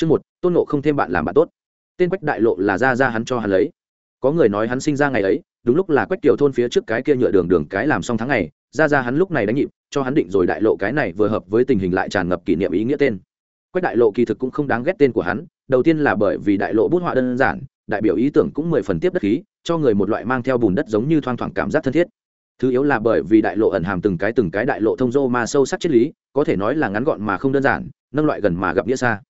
chương một, tôn nộ không thêm bạn làm bạn tốt. Tên quách đại lộ là ra ra hắn cho hắn lấy. Có người nói hắn sinh ra ngày ấy, đúng lúc là quách tiểu thôn phía trước cái kia nhựa đường đường cái làm xong tháng ngày, ra ra hắn lúc này đánh nhịp, cho hắn định rồi đại lộ cái này vừa hợp với tình hình lại tràn ngập kỷ niệm ý nghĩa tên. Quách đại lộ kỳ thực cũng không đáng ghét tên của hắn, đầu tiên là bởi vì đại lộ bút họa đơn giản, đại biểu ý tưởng cũng mười phần tiếp đất khí, cho người một loại mang theo bùn đất giống như thoang thoảng cảm giác thân thiết. Thứ yếu là bởi vì đại lộ ẩn hàm từng cái từng cái đại lộ thông dô mà sâu sắc triết lý, có thể nói là ngắn gọn mà không đơn giản, nâng loại gần mà gặp nghĩa xa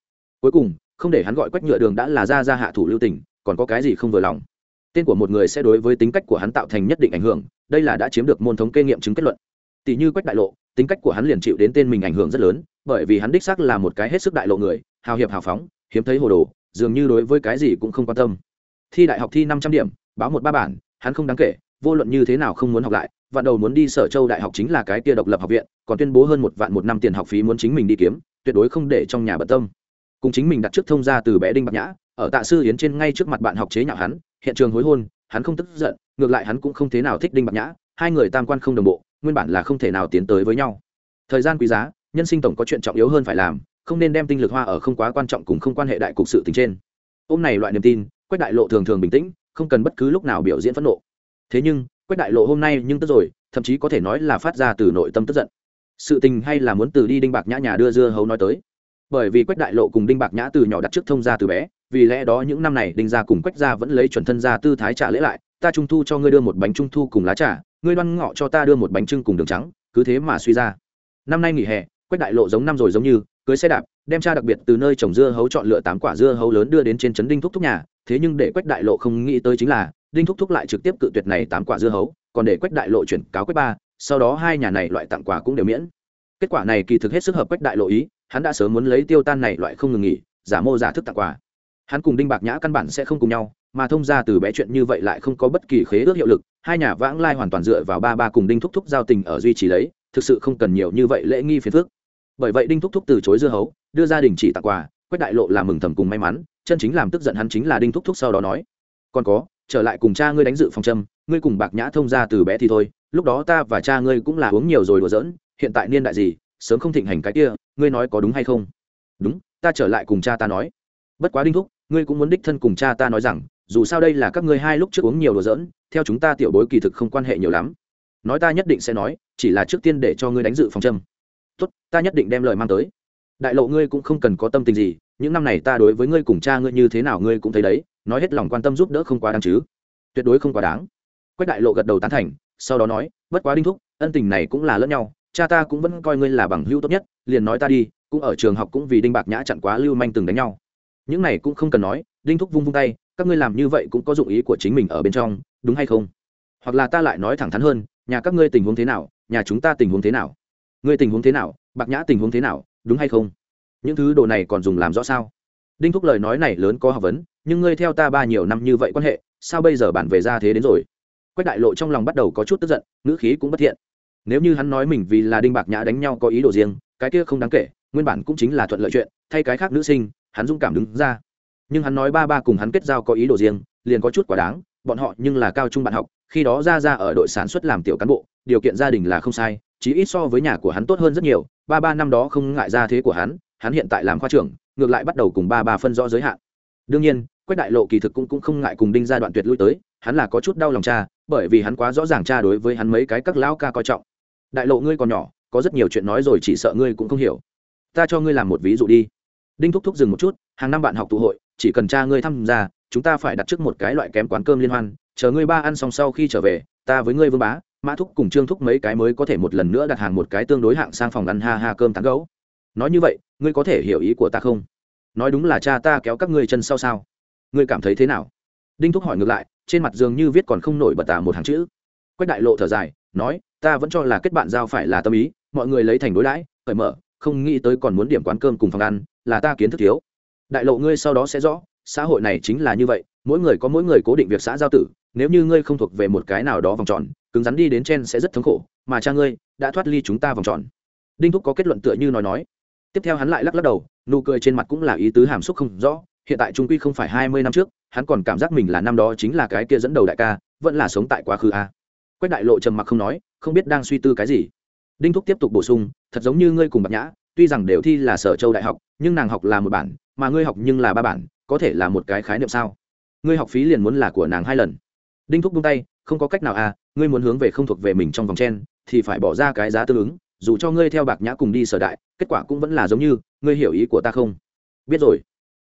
cuối cùng, không để hắn gọi quách nhựa đường đã là ra ra hạ thủ lưu tình, còn có cái gì không vừa lòng. Tên của một người sẽ đối với tính cách của hắn tạo thành nhất định ảnh hưởng, đây là đã chiếm được môn thống kê nghiệm chứng kết luận. Tỷ như quách đại lộ, tính cách của hắn liền chịu đến tên mình ảnh hưởng rất lớn, bởi vì hắn đích xác là một cái hết sức đại lộ người, hào hiệp hào phóng, hiếm thấy hồ đồ, dường như đối với cái gì cũng không quan tâm. Thi đại học thi năm trăm điểm, báo một ba bản, hắn không đáng kể, vô luận như thế nào không muốn học lại, vạn đầu muốn đi sở châu đại học chính là cái kia độc lập học viện, còn tuyên bố hơn một vạn một năm tiền học phí muốn chính mình đi kiếm, tuyệt đối không để trong nhà bận tâm cùng chính mình đặt trước thông ra từ bé đinh bạc nhã, ở tạ sư yến trên ngay trước mặt bạn học chế nhạo hắn, hiện trường hối hôn, hắn không tức giận, ngược lại hắn cũng không thế nào thích đinh bạc nhã, hai người tam quan không đồng bộ, nguyên bản là không thể nào tiến tới với nhau. Thời gian quý giá, nhân sinh tổng có chuyện trọng yếu hơn phải làm, không nên đem tinh lực hoa ở không quá quan trọng cùng không quan hệ đại cục sự tình trên. Ôm này loại niềm tin, quách đại lộ thường thường bình tĩnh, không cần bất cứ lúc nào biểu diễn phẫn nộ. Thế nhưng, quách đại lộ hôm nay nhưng tức rồi, thậm chí có thể nói là phát ra từ nội tâm tức giận. Sự tình hay là muốn từ đi đinh bạc nhã nhà đưa dưa hấu nói tới bởi vì quách đại lộ cùng đinh bạc nhã từ nhỏ đặt trước thông gia từ bé, vì lẽ đó những năm này đinh gia cùng quách gia vẫn lấy chuẩn thân gia tư thái trả lễ lại, ta trung thu cho ngươi đưa một bánh trung thu cùng lá trà, ngươi đoan ngọ cho ta đưa một bánh trưng cùng đường trắng, cứ thế mà suy ra. Năm nay nghỉ hè, quách đại lộ giống năm rồi giống như, cưới xe đạp, đem cha đặc biệt từ nơi trồng dưa hấu chọn lựa tám quả dưa hấu lớn đưa đến trên trấn đinh thúc thúc nhà, thế nhưng để quách đại lộ không nghĩ tới chính là, đinh thúc thúc lại trực tiếp cự tuyệt này tám quả dưa hấu, còn để quách đại lộ chuyển cáo quách ba, sau đó hai nhà này loại tặng quà cũng đều miễn. Kết quả này kỳ thực hết sức hợp quách đại lộ ý hắn đã sớm muốn lấy tiêu tan này loại không ngừng nghỉ, giả mô giả thức tặng quà. Hắn cùng đinh bạc nhã căn bản sẽ không cùng nhau, mà thông ra từ bé chuyện như vậy lại không có bất kỳ khế ước hiệu lực, hai nhà vãng lai hoàn toàn dựa vào ba ba cùng đinh thúc thúc giao tình ở duy trì lấy, thực sự không cần nhiều như vậy lễ nghi phiền phước bởi vậy đinh thúc thúc từ chối dưa hấu, đưa gia đình chỉ tặng quà quách đại lộ làm mừng thầm cùng may mắn, chân chính làm tức giận hắn chính là đinh thúc thúc sau đó nói, còn có, trở lại cùng cha ngươi đánh dự phòng châm, ngươi cùng bạc nhã thông ra từ bé thì thôi, lúc đó ta và cha ngươi cũng là uống nhiều rồi đùa giỡn, hiện tại niên đại gì, sớm không thịnh hành cái kia ngươi nói có đúng hay không? Đúng, ta trở lại cùng cha ta nói. Bất quá đinh thúc, ngươi cũng muốn đích thân cùng cha ta nói rằng, dù sao đây là các ngươi hai lúc trước uống nhiều đồ dỡn theo chúng ta tiểu bối kỳ thực không quan hệ nhiều lắm. Nói ta nhất định sẽ nói, chỉ là trước tiên để cho ngươi đánh dự phòng châm. Tốt, ta nhất định đem lời mang tới. Đại lộ ngươi cũng không cần có tâm tình gì, những năm này ta đối với ngươi cùng cha ngươi như thế nào ngươi cũng thấy đấy, nói hết lòng quan tâm giúp đỡ không quá đáng chứ. Tuyệt đối không quá đáng. Quách đại lộ gật đầu tán thành, sau đó nói, bất quá đinh thúc, ân tình này cũng là lẫn nhau cha ta cũng vẫn coi ngươi là bằng hữu tốt nhất, liền nói ta đi, cũng ở trường học cũng vì đinh bạc nhã chặn quá lưu manh từng đánh nhau. Những này cũng không cần nói, đinh thúc vung vung tay, các ngươi làm như vậy cũng có dụng ý của chính mình ở bên trong, đúng hay không? Hoặc là ta lại nói thẳng thắn hơn, nhà các ngươi tình huống thế nào, nhà chúng ta tình huống thế nào? Ngươi tình huống thế nào, bạc nhã tình huống thế nào, đúng hay không? Những thứ đồ này còn dùng làm rõ sao? Đinh thúc lời nói này lớn có học vấn, nhưng ngươi theo ta ba nhiều năm như vậy quan hệ, sao bây giờ bản về ra thế đến rồi? Quách đại lộ trong lòng bắt đầu có chút tức giận, ngữ khí cũng bất thiện nếu như hắn nói mình vì là đinh bạc nhã đánh nhau có ý đồ riêng cái kia không đáng kể nguyên bản cũng chính là thuận lợi chuyện thay cái khác nữ sinh hắn dũng cảm đứng ra. Nhưng hắn nói ba ba cùng hắn kết giao có ý đồ riêng liền có chút quá đáng bọn họ nhưng là cao trung bạn học khi đó ra ra ở đội sản xuất làm tiểu cán bộ điều kiện gia đình là không sai chí ít so với nhà của hắn tốt hơn rất nhiều ba ba năm đó không ngại ra thế của hắn hắn hiện tại làm khoa trưởng ngược lại bắt đầu cùng ba ba phân rõ giới hạn. Đương nhiên quách đại lộ kỳ thực cũng, cũng không ngại cùng đinh gia đoạn tuyệt lui tới hắn là có chút đau lòng cha bởi vì hắn quá rõ ràng cha đối với hắn mấy cái các lão ca coi trọng đại lộ ngươi còn nhỏ, có rất nhiều chuyện nói rồi chỉ sợ ngươi cũng không hiểu. Ta cho ngươi làm một ví dụ đi. Đinh thúc thúc dừng một chút, hàng năm bạn học tụ hội, chỉ cần cha ngươi tham gia, chúng ta phải đặt trước một cái loại kém quán cơm liên hoan, chờ ngươi ba ăn xong sau khi trở về, ta với ngươi vương bá, mã thúc cùng trương thúc mấy cái mới có thể một lần nữa đặt hàng một cái tương đối hạng sang phòng ăn ha ha cơm tán gấu. Nói như vậy, ngươi có thể hiểu ý của ta không? Nói đúng là cha ta kéo các ngươi chân sau sao? Ngươi cảm thấy thế nào? Đinh thúc hỏi ngược lại, trên mặt dường như viết còn không nổi bật tả một hàng chữ. Quách đại lộ thở dài, nói ta vẫn cho là kết bạn giao phải là tâm ý, mọi người lấy thành đối đãi, cởi mở, không nghĩ tới còn muốn điểm quán cơm cùng phòng ăn, là ta kiến thức thiếu. Đại lộ ngươi sau đó sẽ rõ, xã hội này chính là như vậy, mỗi người có mỗi người cố định việc xã giao tử, nếu như ngươi không thuộc về một cái nào đó vòng tròn, cứng rắn đi đến trên sẽ rất thống khổ, mà cha ngươi đã thoát ly chúng ta vòng tròn. Đinh thúc có kết luận tựa như nói nói. Tiếp theo hắn lại lắc lắc đầu, nụ cười trên mặt cũng là ý tứ hàm xúc không rõ, hiện tại trung quy không phải hai mươi năm trước, hắn còn cảm giác mình là năm đó chính là cái kia dẫn đầu đại ca, vẫn là sống tại quá khứ a. Quách đại lộ trầm mặc không nói không biết đang suy tư cái gì. Đinh thúc tiếp tục bổ sung, thật giống như ngươi cùng bạc nhã, tuy rằng đều thi là sở châu đại học, nhưng nàng học là một bản, mà ngươi học nhưng là ba bản, có thể là một cái khái niệm sao? Ngươi học phí liền muốn là của nàng hai lần. Đinh thúc buông tay, không có cách nào à ngươi muốn hướng về không thuộc về mình trong vòng chen, thì phải bỏ ra cái giá tương ứng, dù cho ngươi theo bạc nhã cùng đi sở đại, kết quả cũng vẫn là giống như, ngươi hiểu ý của ta không? Biết rồi.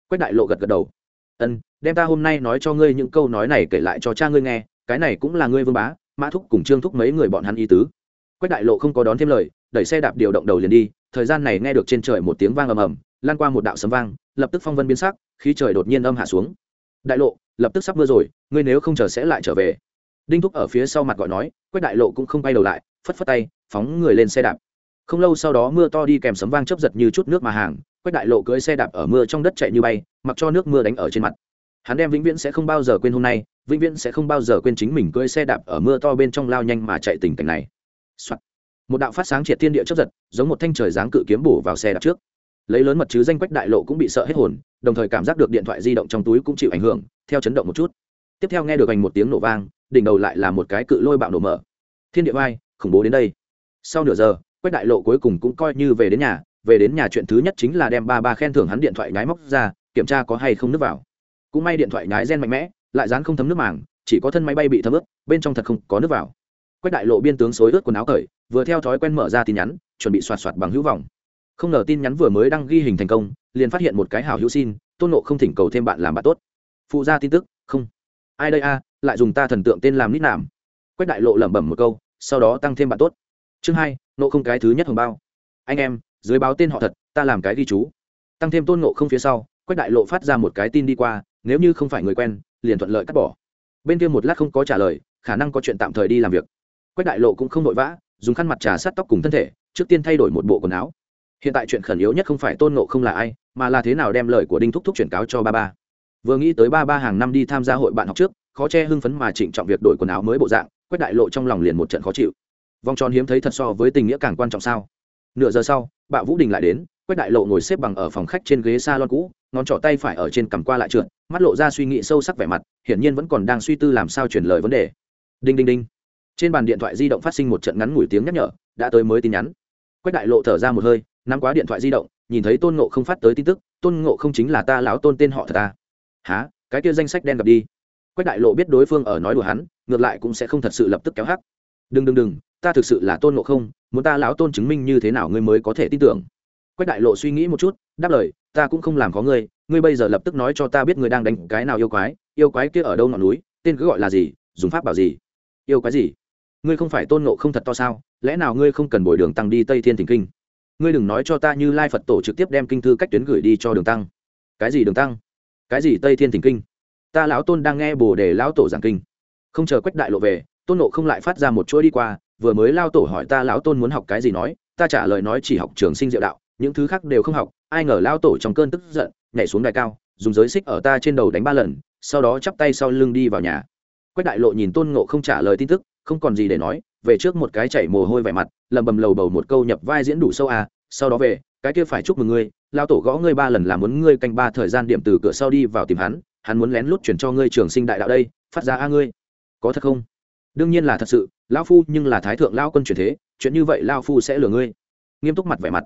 Quách đại lộ gật gật đầu. Ân, đem ta hôm nay nói cho ngươi những câu nói này kể lại cho cha ngươi nghe, cái này cũng là ngươi vương bá mã thúc cùng trương thúc mấy người bọn hắn y tứ. Quách đại lộ không có đón thêm lời, đẩy xe đạp điều động đầu liền đi, thời gian này nghe được trên trời một tiếng vang ầm ầm, lan qua một đạo sấm vang, lập tức phong vân biến sắc, Khí trời đột nhiên âm hạ xuống. Đại lộ, lập tức sắp mưa rồi, ngươi nếu không chờ sẽ lại trở về. Đinh thúc ở phía sau mặt gọi nói, quách đại lộ cũng không bay đầu lại, phất phất tay, phóng người lên xe đạp. Không lâu sau đó mưa to đi kèm sấm vang chớp giật như chút nước mà hàng, quách đại lộ cưỡi xe đạp ở mưa trong đất chạy như bay, mặc cho nước mưa đánh ở trên mặt hắn đem vĩnh viễn sẽ không bao giờ quên hôm nay, vĩnh viễn sẽ không bao giờ quên chính mình cưỡi xe đạp ở mưa to bên trong lao nhanh mà chạy tình cảnh này、Soạn. một đạo phát sáng triệt thiên địa chớp giật, giống một thanh trời giáng cự kiếm bổ vào xe đạp trước. Lấy lớn mật chứ danh quách đại lộ cũng bị sợ hết hồn, đồng thời cảm giác được điện thoại di động trong túi cũng chịu ảnh hưởng, theo chấn động một chút. Tiếp theo nghe được ảnh một tiếng nổ vang, đỉnh đầu lại là một cái cự lôi bạo nổ mở. Thiên địa vai khủng bố đến đây. Sau nửa giờ, quách đại lộ cuối cùng cũng coi như về đến nhà, về đến nhà chuyện thứ nhất chính là đem ba ba khen thưởng hắn điện thoại nhái móc ra, kiểm tra có hay không nước vào cũng may điện thoại nhái gen mạnh mẽ, lại dán không thấm nước màng, chỉ có thân máy bay bị thấm ướt, bên trong thật không có nước vào. Quách đại lộ biên tướng xối ướt quần áo cởi, vừa theo thói quen mở ra tin nhắn, chuẩn bị soạt soạt bằng hữu vọng. Không ngờ tin nhắn vừa mới đăng ghi hình thành công, liền phát hiện một cái hào hữu xin, tôn nộ không thỉnh cầu thêm bạn làm bạn tốt. Phụ ra tin tức, không. Ai đây a, lại dùng ta thần tượng tên làm nít nảm quách đại lộ lẩm bẩm một câu, sau đó tăng thêm bạn tốt. Chương hai nộ không cái thứ nhất hồng bao. Anh em, dưới báo tên họ thật, ta làm cái ghi chú. Tăng thêm tôn nộ không phía sau, quách đại lộ phát ra một cái tin đi qua nếu như không phải người quen, liền thuận lợi cắt bỏ. Bên kia một lát không có trả lời, khả năng có chuyện tạm thời đi làm việc. Quách đại lộ cũng không vội vã, dùng khăn mặt trà sát tóc cùng thân thể, trước tiên thay đổi một bộ quần áo. Hiện tại chuyện khẩn yếu nhất không phải tôn nộ không là ai, mà là thế nào đem lời của đinh thúc thúc chuyển cáo cho ba ba. Vừa nghĩ tới ba ba hàng năm đi tham gia hội bạn học trước, khó che hưng phấn mà trịnh trọng việc đổi quần áo mới bộ dạng, quách đại lộ trong lòng liền một trận khó chịu. Vòng tròn hiếm thấy thật so với tình nghĩa càng quan trọng sao? Nửa giờ sau, bạo vũ đình lại đến quách đại lộ ngồi xếp bằng ở phòng khách trên ghế s a lon cũ, ngón trỏ tay phải ở trên cằm qua lại trượt, mắt lộ ra suy nghĩ sâu sắc vẻ mặt, hiển nhiên vẫn còn đang suy tư làm sao chuyển lời vấn đề. Đinh đinh đinh. Trên bàn điện thoại di động phát sinh một trận ngắn ngủi tiếng nhắc nhở, đã tới mới tin nhắn. Quách đại lộ thở ra một hơi, nắm quá điện thoại di động, nhìn thấy tôn ngộ không phát tới tin tức, tôn ngộ không chính là ta lão tôn tên họ thật à? ta há cái kia danh sách đen gặp đi. Quách đại lộ biết đối phương ở nói đùa hắn, ngược lại cũng sẽ không thật sự lập tức kéo hắc. Đừng đừng đừng, ta thực sự là tôn ngộ không, muốn ta lão tôn chứng minh như thế nào ngươi mới có thể tin tưởng? Quách đại lộ suy nghĩ một chút, đáp lời, ta cũng không làm có ngươi ngươi bây giờ lập tức nói cho ta biết ngươi đang đánh cái nào yêu quái yêu quái kia ở đâu ngọn núi, tên cứ gọi là gì, dùng pháp bảo gì? Yêu quái gì? Ngươi không phải tôn ngộ không thật to sao? Lẽ nào ngươi không cần bồi đường tăng đi tây thiên thỉnh kinh? Ngươi đừng nói cho ta như lai phật tổ trực tiếp đem kinh thư cách tuyến gửi đi cho đường tăng. Cái gì đường tăng? Cái gì tây thiên thỉnh kinh? Ta lão tôn đang nghe bồ đề lão tổ giảng kinh. Không chờ quách đại lộ về, tôn nộ không lại phát ra một chuỗi đi qua, vừa mới lao tổ hỏi ta lão tôn muốn học cái gì nói, ta trả lời nói chỉ học trường sinh diệu đạo những thứ khác đều không học, ai ngờ lao tổ trong cơn tức giận, nhảy xuống đài cao, dùng giới xích ở ta trên đầu đánh ba lần, sau đó chắp tay sau lưng đi vào nhà. Quách đại lộ nhìn tôn ngộ không trả lời tin tức, không còn gì để nói, về trước một cái chảy mồ hôi vẻ mặt, lầm bầm lầu bầu một câu nhập vai diễn đủ sâu à sau đó về, cái kia phải chúc mừng ngươi lao tổ gõ ngươi ba lần là muốn ngươi canh ba thời gian điểm từ cửa sau đi vào tìm hắn hắn muốn lén lút chuyển cho ngươi trường sinh đại đạo đây, phát ra a ngươi. Có thật không? Đương nhiên là thật sự lao phu nhưng là thái thượng lao quân truyền thế, chuyện như vậy lao phu sẽ lừa ngươi. Nghiêm túc mặt vẻ mặt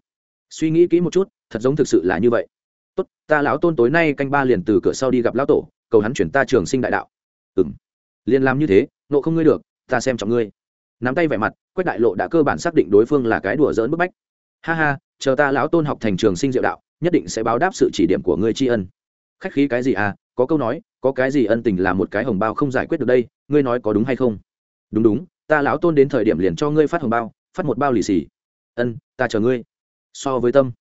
suy nghĩ kỹ một chút, thật giống thực sự là như vậy. Tốt, ta lão tôn tối nay canh ba liền từ cửa sau đi gặp lão tổ, cầu hắn chuyển ta trường sinh đại đạo. Ừ m liền làm như thế, nộ không ngươi được, ta xem trọng ngươi. Nắm tay vẻ mặt, quách đại lộ đã cơ bản xác định đối phương là cái đùa dỡn bức bách. Ha ha, chờ ta lão tôn học thành trường sinh diệu đạo, nhất định sẽ báo đáp sự chỉ điểm của ngươi tri ân. Khách khí cái gì à có câu nói, có cái gì ân tình là một cái hồng bao không giải quyết được đây, ngươi nói có đúng hay không? Đúng đúng, ta lão tôn đến thời điểm liền cho ngươi phát hồng bao, phát một bao lì xì. Ân, ta chờ ngươi so với tâm.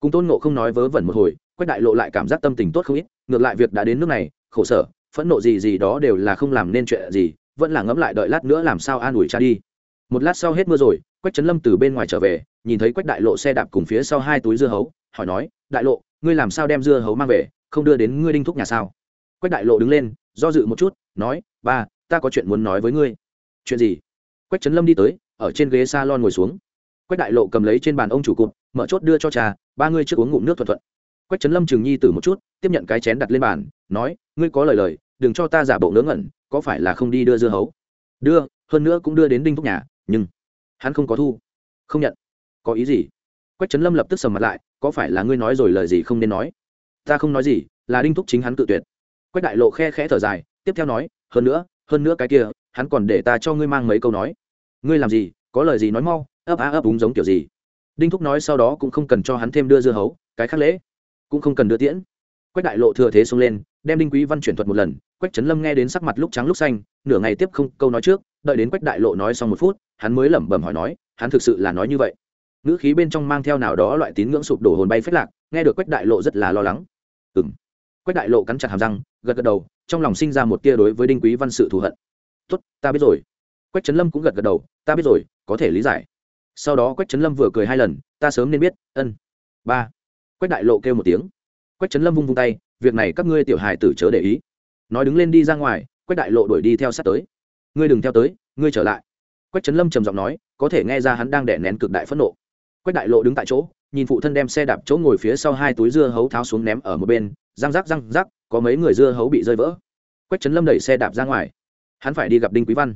Cùng tôn nộ không nói vớ vẩn một hồi, quách đại lộ lại cảm giác tâm tình tốt không ít, ngược lại việc đã đến nước này, khổ sở, phẫn nộ gì gì đó đều là không làm nên chuyện gì, vẫn là ngẫm lại đợi lát nữa làm sao an ủi cha đi. Một lát sau hết mưa rồi, quách trấn lâm từ bên ngoài trở về, nhìn thấy quách đại lộ xe đạp cùng phía sau hai túi dưa hấu, hỏi nói, đại lộ, ngươi làm sao đem dưa hấu mang về, không đưa đến ngươi đinh thúc nhà sao? Quách đại lộ đứng lên, do dự một chút, nói, ba, ta có chuyện muốn nói với ngươi. Chuyện gì? Quách trấn lâm đi tới, ở trên ghế s a lon ngồi xuống quách đại lộ cầm lấy trên bàn ông chủ cụm mở chốt đưa cho trà ba ngươi trước uống ngụm nước thuận thuận. Quách trấn lâm trường nhi từ một chút, tiếp nhận cái chén đặt lên bàn, nói, ngươi có lời lời, đừng cho ta giả bộ ngớ ngẩn, có phải là không đi đưa dưa hấu? Đưa, hơn nữa cũng đưa đến đinh thúc nhà, nhưng hắn không có thu. Không nhận. Có ý gì? Quách trấn lâm lập tức sầm mặt lại, có phải là ngươi nói rồi lời gì không nên nói? Ta không nói gì, là đinh thúc chính hắn tự tuyệt. Quách đại lộ khe khẽ thở dài, tiếp theo nói, hơn nữa hơn nữa cái kia, hắn còn để ta cho ngươi mang mấy câu nói. Ngươi làm gì, có lời gì nói mau ấp á ấp úng giống kiểu gì. Đinh thúc nói sau đó cũng không cần cho hắn thêm đưa dưa hấu, cái khác lễ. Cũng không cần đưa tiễn. Quách đại lộ thừa thế xông lên, đem đinh quý văn chuyển thuật một lần. Quách trấn lâm nghe đến sắc mặt lúc trắng lúc xanh, nửa ngày tiếp không câu nói trước, đợi đến quách đại lộ nói xong một phút, hắn mới lẩm bẩm hỏi nói, hắn thực sự là nói như vậy? Ngữ khí bên trong mang theo nào đó loại tín ngưỡng sụp đổ hồn bay phết lạc, nghe được quách đại lộ rất là lo lắng. Ừng quách đại lộ cắn chặt hàm răng, gật gật đầu, trong lòng sinh ra một tia đối với đinh quý văn sự thù hận. Tốt, ta biết rồi. Quách trấn lâm cũng gật gật đầu, ta biết rồi, có thể lý giải sau đó quách trấn lâm vừa cười hai lần, ta sớm nên biết, ân. Ba. Quách đại lộ kêu một tiếng. Quách trấn lâm vung vung tay, việc này các ngươi tiểu hài tử chớ để ý. Nói đứng lên đi ra ngoài, quách đại lộ đuổi đi theo sát tới. Ngươi đừng theo tới, ngươi trở lại. Quách trấn lâm trầm giọng nói, có thể nghe ra hắn đang đẻ nén cực đại phẫn nộ. Quách đại lộ đứng tại chỗ, nhìn phụ thân đem xe đạp chỗ ngồi phía sau hai túi dưa hấu tháo xuống ném ở một bên, răng rắc răng rắc, có mấy người dưa hấu bị rơi vỡ. Quách trấn lâm đẩy xe đạp ra ngoài. Hắn phải đi gặp đinh quý văn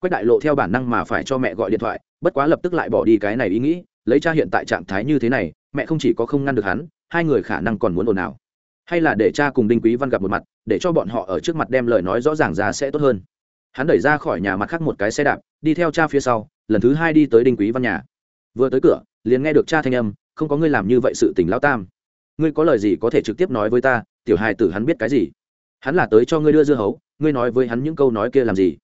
quách đại lộ theo bản năng mà phải cho mẹ gọi điện thoại, bất quá lập tức lại bỏ đi cái này ý nghĩ, lấy cha hiện tại trạng thái như thế này, mẹ không chỉ có không ngăn được hắn, hai người khả năng còn muốn ồn ào. Hay là để cha cùng đinh quý văn gặp một mặt, để cho bọn họ ở trước mặt đem lời nói rõ ràng ra sẽ tốt hơn. Hắn đẩy ra khỏi nhà mặt khác một cái xe đạp, đi theo cha phía sau, lần thứ hai đi tới đinh quý văn nhà. Vừa tới cửa, liền nghe được cha thanh âm, không có ngươi làm như vậy sự tình lao tam. Ngươi có lời gì có thể trực tiếp nói với ta, tiểu hài tử hắn biết cái gì? Hắn là tới cho ngươi đưa dưa hấu, ngươi nói với hắn những câu nói kia làm gì?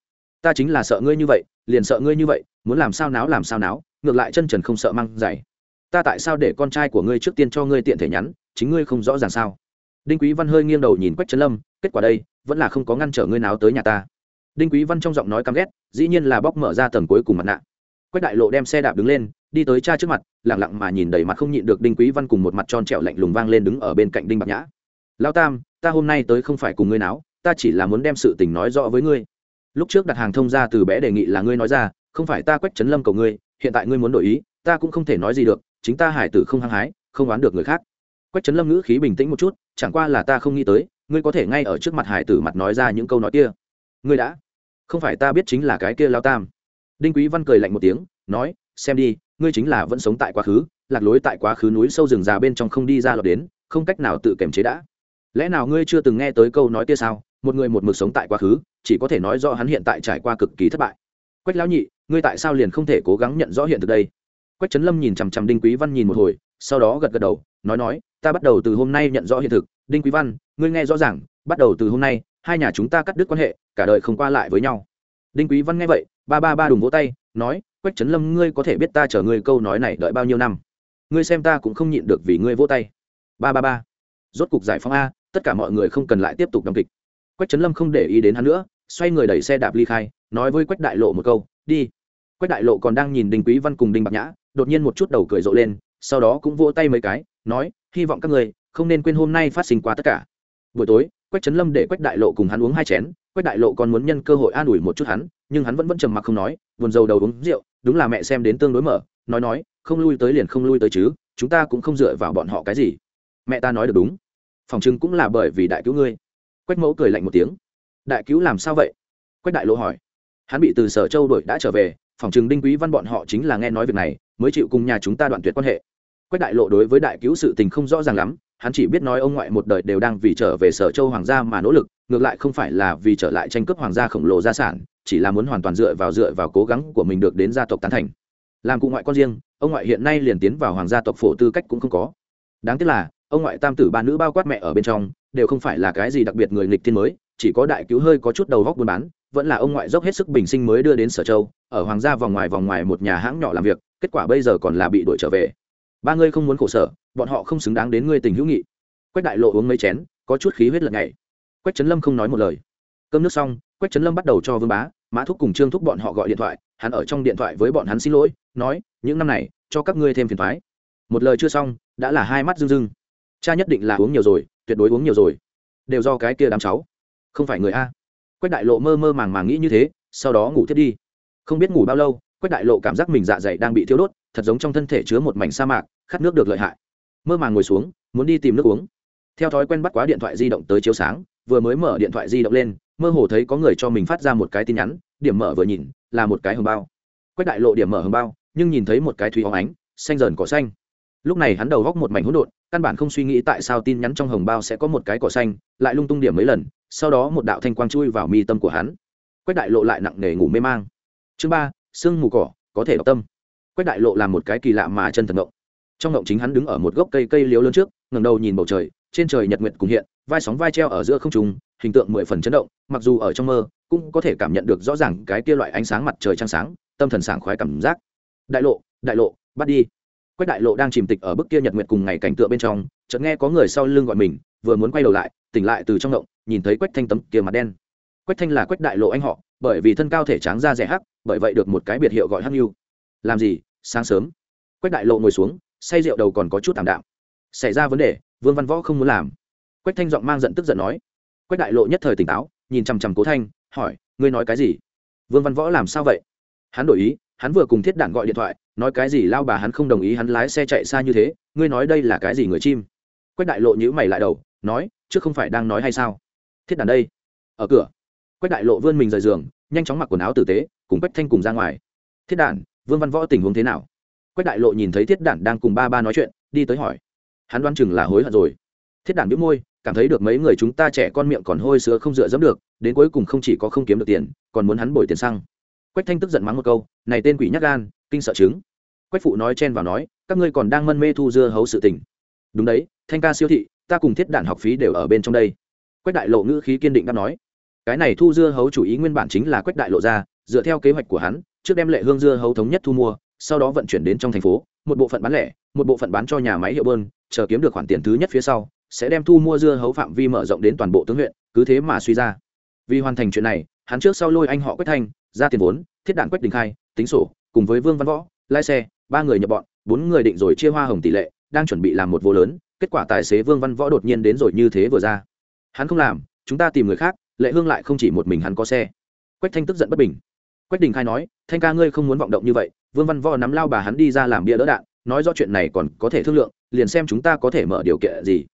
Ta chính là sợ ngươi như vậy, liền sợ ngươi như vậy, muốn làm sao náo làm sao náo, ngược lại chân trần không sợ măng dày ta tại sao để con trai của ngươi trước tiên cho ngươi tiện thể nhắn, chính ngươi không rõ ràng sao? Đinh quý văn hơi nghiêng đầu nhìn quách trấn lâm, kết quả đây, vẫn là không có ngăn trở ngươi náo tới nhà ta. Đinh quý văn trong giọng nói căm ghét, dĩ nhiên là bóc mở ra tầng cuối cùng mặt nạ. Quách đại lộ đem xe đạp đứng lên, đi tới cha trước mặt lẳng lặng mà nhìn đầy mặt không nhịn được đinh quý văn cùng một mặt tròn trẹo lạnh lùng vang lên đứng ở bên cạnh đinh bạc nhã. Lao tam, ta hôm nay tới không phải cùng ngươi náo, ta chỉ là muốn đem sự tình nói rõ với ngươi lúc trước đặt hàng thông ra từ bé đề nghị là ngươi nói ra, không phải ta quách trấn lâm cầu ngươi, hiện tại ngươi muốn đổi ý, ta cũng không thể nói gì được, chính ta hải tử không hăng hái, không oán được người khác. Quách trấn lâm ngữ khí bình tĩnh một chút, chẳng qua là ta không nghĩ tới, ngươi có thể ngay ở trước mặt hải tử mặt nói ra những câu nói kia. Ngươi đã. Không phải ta biết chính là cái kia lao tam. Đinh quý văn cười lạnh một tiếng, nói, xem đi, ngươi chính là vẫn sống tại quá khứ, lạc lối tại quá khứ núi sâu rừng già bên trong không đi ra lọt đến, không cách nào tự kiềm chế đã. Lẽ nào ngươi chưa từng nghe tới câu nói kia sao? Một người một mực sống tại quá khứ, chỉ có thể nói rõ hắn hiện tại trải qua cực kỳ thất bại. Quách lão nhị, ngươi tại sao liền không thể cố gắng nhận rõ hiện thực đây? Quách trấn lâm nhìn chằm chằm đinh quý văn nhìn một hồi, sau đó gật gật đầu, nói nói, ta bắt đầu từ hôm nay nhận rõ hiện thực. Đinh quý văn, ngươi nghe rõ ràng, bắt đầu từ hôm nay, hai nhà chúng ta cắt đứt quan hệ, cả đời không qua lại với nhau. Đinh quý văn nghe vậy, ba ba ba đùng vỗ tay, nói, quách trấn lâm, ngươi có thể biết ta chờ ngươi câu nói này đợi bao nhiêu năm? Ngươi xem ta cũng không nhịn được vì ngươi vỗ tay. Ba ba ba. Rốt cục giải phóng a, tất cả mọi người không cần lại tiếp tục đóng kịch quách trấn lâm không để ý đến hắn nữa, xoay người đẩy xe đạp ly khai, nói với quách đại lộ một câu, đi. Quách đại lộ còn đang nhìn đinh quý văn cùng đinh bạc nhã, đột nhiên một chút đầu cười rộ lên, sau đó cũng vỗ tay mấy cái, nói, hy vọng các người không nên quên hôm nay phát sinh qua tất cả. Buổi tối, quách trấn lâm để quách đại lộ cùng hắn uống hai chén, quách đại lộ còn muốn nhân cơ hội an ủi một chút hắn, nhưng hắn vẫn vẫn trầm mặc không nói, buồn rầu đầu uống rượu, đúng là mẹ xem đến tương đối mở, nói nói, không lui tới liền không lui tới chứ, chúng ta cũng không dựa vào bọn họ cái gì. Mẹ ta nói được đúng. Phòng chứng cũng là bởi vì đại cứu ngươi quách mẫu cười lạnh một tiếng. Đại cứu làm sao vậy? Quách đại lộ hỏi. Hắn bị từ sở châu đổi đã trở về, phòng chừng đinh quý văn bọn họ chính là nghe nói việc này, mới chịu cùng nhà chúng ta đoạn tuyệt quan hệ. Quách đại lộ đối với đại cứu sự tình không rõ ràng lắm, hắn chỉ biết nói ông ngoại một đời đều đang vì trở về sở châu hoàng gia mà nỗ lực, ngược lại không phải là vì trở lại tranh cướp hoàng gia khổng lồ gia sản, chỉ là muốn hoàn toàn dựa vào dựa vào cố gắng của mình được đến gia tộc tán thành. Làm cụ ngoại con riêng, ông ngoại hiện nay liền tiến vào hoàng gia tộc phổ tư cách cũng không có. Đáng tiếc là, ông ngoại tam tử ba nữ bao quát mẹ ở bên trong đều không phải là cái gì đặc biệt người nghịch thiên mới, chỉ có đại cứu hơi có chút đầu góc buôn bán, vẫn là ông ngoại dốc hết sức bình sinh mới đưa đến sở châu, ở hoàng gia vòng ngoài vòng ngoài một nhà hãng nhỏ làm việc, kết quả bây giờ còn là bị đuổi trở về. Ba ngươi không muốn khổ sở, bọn họ không xứng đáng đến ngươi tình hữu nghị. Quách đại lộ uống mấy chén, có chút khí huyết lật ngày quách trấn lâm không nói một lời. Cơm nước xong, quách trấn lâm bắt đầu cho vương bá, mã thúc cùng trương thúc bọn họ gọi điện thoại, hắn ở trong điện thoại với bọn hắn xin lỗi, nói, những năm này, cho các ngươi thêm phiền thoái một lời chưa xong, đã là hai mắt rưng rưng. Cha nhất định là uống nhiều rồi tuyệt đối uống nhiều rồi. Đều do cái kia đám cháu. Không phải người a. Quách đại lộ mơ mơ màng màng nghĩ như thế, sau đó ngủ thiết đi. Không biết ngủ bao lâu, quách đại lộ cảm giác mình dạ dày đang bị thiếu đốt, thật giống trong thân thể chứa một mảnh sa mạc, khát nước được lợi hại. Mơ màng ngồi xuống, muốn đi tìm nước uống. Theo thói quen bắt quá điện thoại di động tới chiếu sáng, vừa mới mở điện thoại di động lên, mơ hồ thấy có người cho mình phát ra một cái tin nhắn, điểm mở vừa nhìn, là một cái hồng bao. Quách đại lộ điểm mở hồng bao, nhưng nhìn thấy một cái thủy hóng ánh, xanh dần cỏ xanh lúc này hắn đầu góc một mảnh hỗn độn, căn bản không suy nghĩ tại sao tin nhắn trong hồng bao sẽ có một cái cỏ xanh, lại lung tung điểm mấy lần, sau đó một đạo thanh quang chui vào mi tâm của hắn. Quách đại lộ lại nặng nề ngủ mê mang. Chương ba, sương mù cỏ, có thể đọc tâm. Quách đại lộ làm một cái kỳ lạ mà chân thần ngộng. Trong ngộng chính hắn đứng ở một gốc cây cây liếu lớn trước, ngẩng đầu nhìn bầu trời, trên trời nhật nguyệt cùng hiện, vai sóng vai treo ở giữa không trung, hình tượng mười phần chấn động, mặc dù ở trong mơ, cũng có thể cảm nhận được rõ ràng cái kia loại ánh sáng mặt trời trăng sáng, tâm thần sảng khoái cảm giác. Đại lộ đại lộ, bắt đi quách đại lộ đang chìm tịch ở bức kia nhật nguyệt cùng ngày cảnh tượng bên trong, chợt nghe có người sau lưng gọi mình, vừa muốn quay đầu lại, tỉnh lại từ trong động, nhìn thấy quách thanh tấm kia mặt đen. Quách thanh là quách đại lộ anh họ, bởi vì thân cao thể tráng da rẻ hắc, bởi vậy được một cái biệt hiệu gọi hắc nhu làm gì? Sáng sớm. Quách đại lộ ngồi xuống, say rượu đầu còn có chút thảm đạm. Xảy ra vấn đề, vương văn võ không muốn làm. Quách thanh giọng mang giận tức giận nói. Quách đại lộ nhất thời tỉnh táo, nhìn chằm chằm cố thanh, hỏi, ngươi nói cái gì? Vương văn võ làm sao vậy? Hắn đổi ý, hắn vừa cùng thiết đản gọi điện thoại nói cái gì lao bà hắn không đồng ý hắn lái xe chạy xa như thế, ngươi nói đây là cái gì người chim? Quách đại lộ nhữ mày lại đầu, nói chứ không phải đang nói hay sao? Thiết đản đây. Ở cửa. Quách đại lộ vươn mình rời giường, nhanh chóng mặc quần áo tử tế, cùng quách thanh cùng ra ngoài. Thiết đản vương văn võ tình huống thế nào? Quách đại lộ nhìn thấy thiết đản đang cùng ba ba nói chuyện, đi tới hỏi. Hắn đoán chừng là hối hận rồi. Thiết đản biết môi, cảm thấy được mấy người chúng ta trẻ con miệng còn hôi sữa không dựa dẫm được, đến cuối cùng không chỉ có không kiếm được tiền, còn muốn hắn bồi tiền xăng. Quách thanh tức giận mắng một câu, này tên quỷ nhắc gan kinh sợ chứng. Quách phụ nói chen vào nói, các ngươi còn đang mân mê thu dưa hấu sự tình. Đúng đấy, thanh ca siêu thị, ta cùng thiết đản học phí đều ở bên trong đây. Quách đại lộ ngữ khí kiên định đáp nói. Cái này thu dưa hấu chủ ý nguyên bản chính là quách đại lộ ra, dựa theo kế hoạch của hắn, trước đem lệ hương dưa hấu thống nhất thu mua, sau đó vận chuyển đến trong thành phố, một bộ phận bán lẻ, một bộ phận bán cho nhà máy hiệu bơn, chờ kiếm được khoản tiền thứ nhất phía sau, sẽ đem thu mua dưa hấu phạm vi mở rộng đến toàn bộ tướng huyện, cứ thế mà suy ra. Vì hoàn thành chuyện này, hắn trước sau lôi anh họ quách thanh, ra tiền vốn, thiết đạn quách đình khai, tính sổ cùng với vương văn võ, lái xe, ba người nhập bọn, bốn người định rồi chia hoa hồng tỷ lệ, đang chuẩn bị làm một vô lớn, kết quả tài xế vương văn võ đột nhiên đến rồi như thế vừa ra. Hắn không làm, chúng ta tìm người khác, lệ hương lại không chỉ một mình hắn có xe. Quách thanh tức giận bất bình. Quách đình khai nói, thanh ca ngươi không muốn vọng động như vậy. Vương văn võ nắm lao bà hắn đi ra làm bia đỡ đạn, nói do chuyện này còn có thể thương lượng, liền xem chúng ta có thể mở điều kiện gì.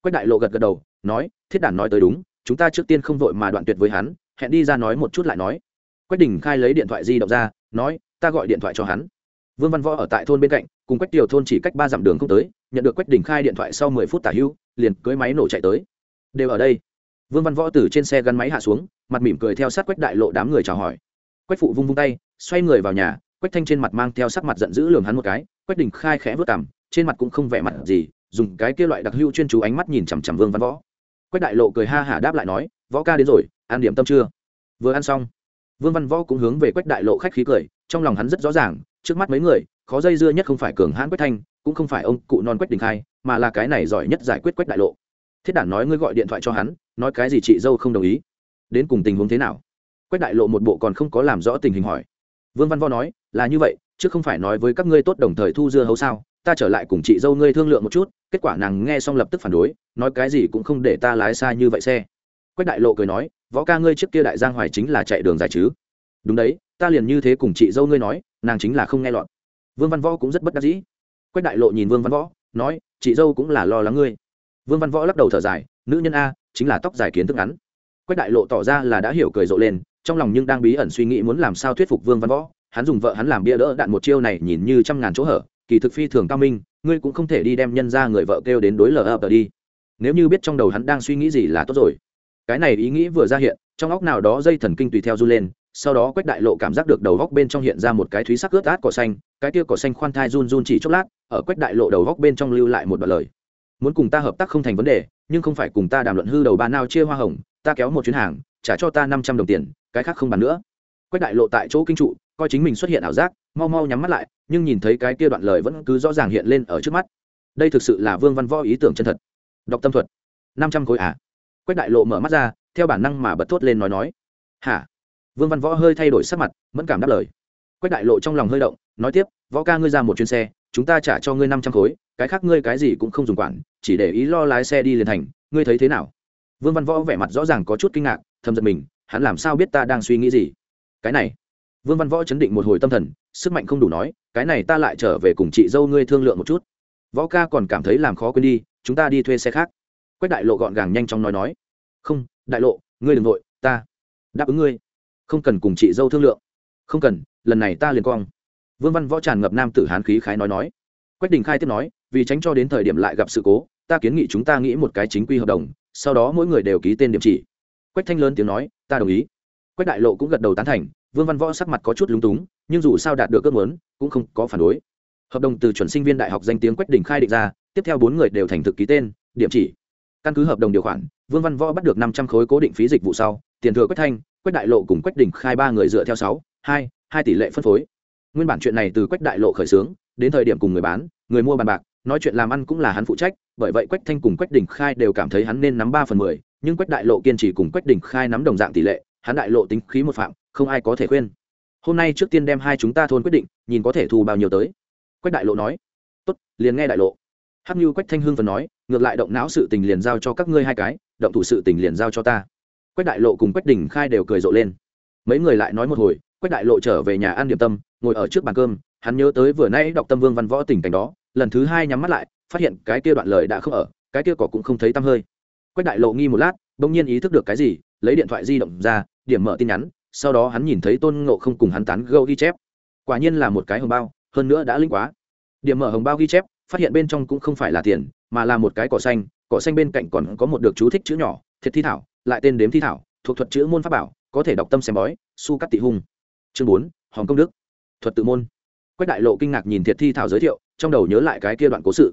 Quách đại lộ gật gật đầu, nói, thiết đản nói tới đúng, chúng ta trước tiên không vội mà đoạn tuyệt với hắn, hẹn đi ra nói một chút lại nói. Quách đình khai lấy điện thoại di động ra, nói ta gọi điện thoại cho hắn. Vương văn võ ở tại thôn bên cạnh, cùng quách tiểu thôn chỉ cách ba dặm đường không tới, nhận được quách đình khai điện thoại sau mười phút tả hưu, liền cưới máy nổ chạy tới. Đều ở đây. Vương văn võ từ trên xe gắn máy hạ xuống, mặt mỉm cười theo sát quách đại lộ đám người chào hỏi. Quách phụ vung vung tay, xoay người vào nhà, quách thanh trên mặt mang theo sắc mặt giận dữ lường hắn một cái, quách đình khai khẽ vớt cảm trên mặt cũng không vẻ mặt gì, dùng cái kia loại đặc hưu chuyên chú ánh mắt nhìn chằm chằm vương văn võ. Quách đại lộ cười ha hả đáp lại nói, võ ca đến rồi, ăn điểm tâm chưa? Vừa ăn xong vương văn võ cũng hướng về quách đại lộ khách khí cười, trong lòng hắn rất rõ ràng, trước mắt mấy người, khó dây dưa nhất không phải cường hãn quách thanh, cũng không phải ông cụ non quách đình khai, mà là cái này giỏi nhất giải quyết quách đại lộ. Thiết đản nói ngươi gọi điện thoại cho hắn, nói cái gì chị dâu không đồng ý. Đến cùng tình huống thế nào? Quách đại lộ một bộ còn không có làm rõ tình hình hỏi. Vương văn võ nói, là như vậy, chứ không phải nói với các ngươi tốt đồng thời thu dưa hấu sao, ta trở lại cùng chị dâu ngươi thương lượng một chút, kết quả nàng nghe xong lập tức phản đối, nói cái gì cũng không để ta lái xa như vậy xe. Quách đại lộ cười nói võ ca ngươi trước kia đại giang hoài chính là chạy đường dài chứ? Đúng đấy, ta liền như thế cùng chị dâu ngươi nói, nàng chính là không nghe lọt. Vương văn võ cũng rất bất đắc dĩ. Quách đại lộ nhìn vương văn võ, nói, chị dâu cũng là lo lắng ngươi. Vương văn võ lắc đầu thở dài, nữ nhân a, chính là tóc dài kiến thức ngắn. Quách đại lộ tỏ ra là đã hiểu cười rộ lên, trong lòng nhưng đang bí ẩn suy nghĩ muốn làm sao thuyết phục vương văn võ. Hắn dùng vợ hắn làm bia đỡ đạn một chiêu này nhìn như trăm ngàn chỗ hở, kỳ thực phi thường cao minh, ngươi cũng không thể đi đem nhân ra người vợ kêu đến đối lờ ập đi. Nếu như biết trong đầu hắn đang suy nghĩ gì là tốt rồi cái này ý nghĩ vừa ra hiện, trong óc nào đó dây thần kinh tùy theo du lên, sau đó quách đại lộ cảm giác được đầu góc bên trong hiện ra một cái thúy sắc ướt át cỏ xanh, cái kia cỏ xanh khoan thai run run chỉ chốc lát, ở quách đại lộ đầu góc bên trong lưu lại một đoạn lời. Muốn cùng ta hợp tác không thành vấn đề, nhưng không phải cùng ta đàm luận hư đầu ba nào chia hoa hồng, ta kéo một chuyến hàng, trả cho ta năm trăm đồng tiền, cái khác không bàn nữa. Quách đại lộ tại chỗ kinh trụ, coi chính mình xuất hiện ảo giác, mau mau nhắm mắt lại, nhưng nhìn thấy cái kia đoạn lời vẫn cứ rõ ràng hiện lên ở trước mắt. Đây thực sự là vương văn võ ý tưởng chân thật. Đọc tâm thuật. Năm trăm khối à? Quách đại lộ mở mắt ra, theo bản năng mà bật thốt lên nói nói. Hả? Vương văn võ hơi thay đổi sắc mặt, mẫn cảm đáp lời. Quách đại lộ trong lòng hơi động, nói tiếp, võ ca ngươi ra một chuyến xe, chúng ta trả cho ngươi năm trăm khối, cái khác ngươi cái gì cũng không dùng quản, chỉ để ý lo lái xe đi liền thành, ngươi thấy thế nào? Vương văn võ vẻ mặt rõ ràng có chút kinh ngạc, thầm giật mình, hắn làm sao biết ta đang suy nghĩ gì? Cái này. Vương văn võ chấn định một hồi tâm thần, sức mạnh không đủ nói, cái này ta lại trở về cùng chị dâu ngươi thương lượng một chút. Võ ca còn cảm thấy làm khó quên đi, chúng ta đi thuê xe khác quách đại lộ gọn gàng nhanh chóng nói nói. Không, đại lộ, ngươi đừng nội ta đáp ứng ngươi. Không cần cùng chị dâu thương lượng. Không cần, lần này ta liền cong. Vương văn võ tràn ngập nam tử hán khí khái nói nói. Quách đình khai tiếp nói, vì tránh cho đến thời điểm lại gặp sự cố, ta kiến nghị chúng ta nghĩ một cái chính quy hợp đồng, sau đó mỗi người đều ký tên điểm chỉ. Quách thanh lớn tiếng nói, ta đồng ý. Quách đại lộ cũng gật đầu tán thành, vương văn võ sắc mặt có chút lúng túng, nhưng dù sao đạt được ước muốn, cũng không có phản đối. Hợp đồng từ chuẩn sinh viên đại học danh tiếng quách đình khai định ra, tiếp theo bốn người đều thành thực ký tên, điểm chỉ căn cứ hợp đồng điều khoản, vương văn võ bắt được năm trăm khối cố định phí dịch vụ sau, tiền thừa quách thanh, quách đại lộ cùng quách đình khai ba người dựa theo sáu, hai hai tỷ lệ phân phối. Nguyên bản chuyện này từ quách đại lộ khởi xướng, đến thời điểm cùng người bán, người mua bàn bạc, nói chuyện làm ăn cũng là hắn phụ trách, bởi vậy quách thanh cùng quách đình khai đều cảm thấy hắn nên nắm ba phần mười, nhưng quách đại lộ kiên trì cùng quách đình khai nắm đồng dạng tỷ lệ, hắn đại lộ tính khí một phạm, không ai có thể khuyên. Hôm nay trước tiên đem hai chúng ta thôn quyết định, nhìn có thể thu bao nhiêu tới. Quách đại lộ nói, tốt, liền nghe đại lộ. Hắc như quách thanh hưng phần nói ngược lại động não sự tình liền giao cho các ngươi hai cái, động thủ sự tình liền giao cho ta. Quách đại lộ cùng quách đình khai đều cười rộ lên. Mấy người lại nói một hồi, quách đại lộ trở về nhà ăn điểm tâm, ngồi ở trước bàn cơm, hắn nhớ tới vừa nay đọc tâm vương văn võ tình cảnh đó, lần thứ hai nhắm mắt lại, phát hiện cái kia đoạn lời đã không ở, cái kia cỏ cũng không thấy tăm hơi. Quách đại lộ nghi một lát, bỗng nhiên ý thức được cái gì, lấy điện thoại di động ra, điểm mở tin nhắn, sau đó hắn nhìn thấy tôn ngộ không cùng hắn tán gâu ghi chép. Quả nhiên là một cái hồng bao, hơn nữa đã linh quá. Điểm mở hồng bao ghi chép phát hiện bên trong cũng không phải là tiền, mà là một cái cỏ xanh cỏ xanh bên cạnh còn có một được chú thích chữ nhỏ, thiệt thi thảo, lại tên đếm thi thảo, thuộc thuật chữ môn pháp bảo, có thể đọc tâm xem bói, su cắt tị hung. Chương bốn, hồng công đức. Thuật tự môn. Quách đại lộ kinh ngạc nhìn thiệt thi thảo giới thiệu, trong đầu nhớ lại cái kia đoạn cố sự.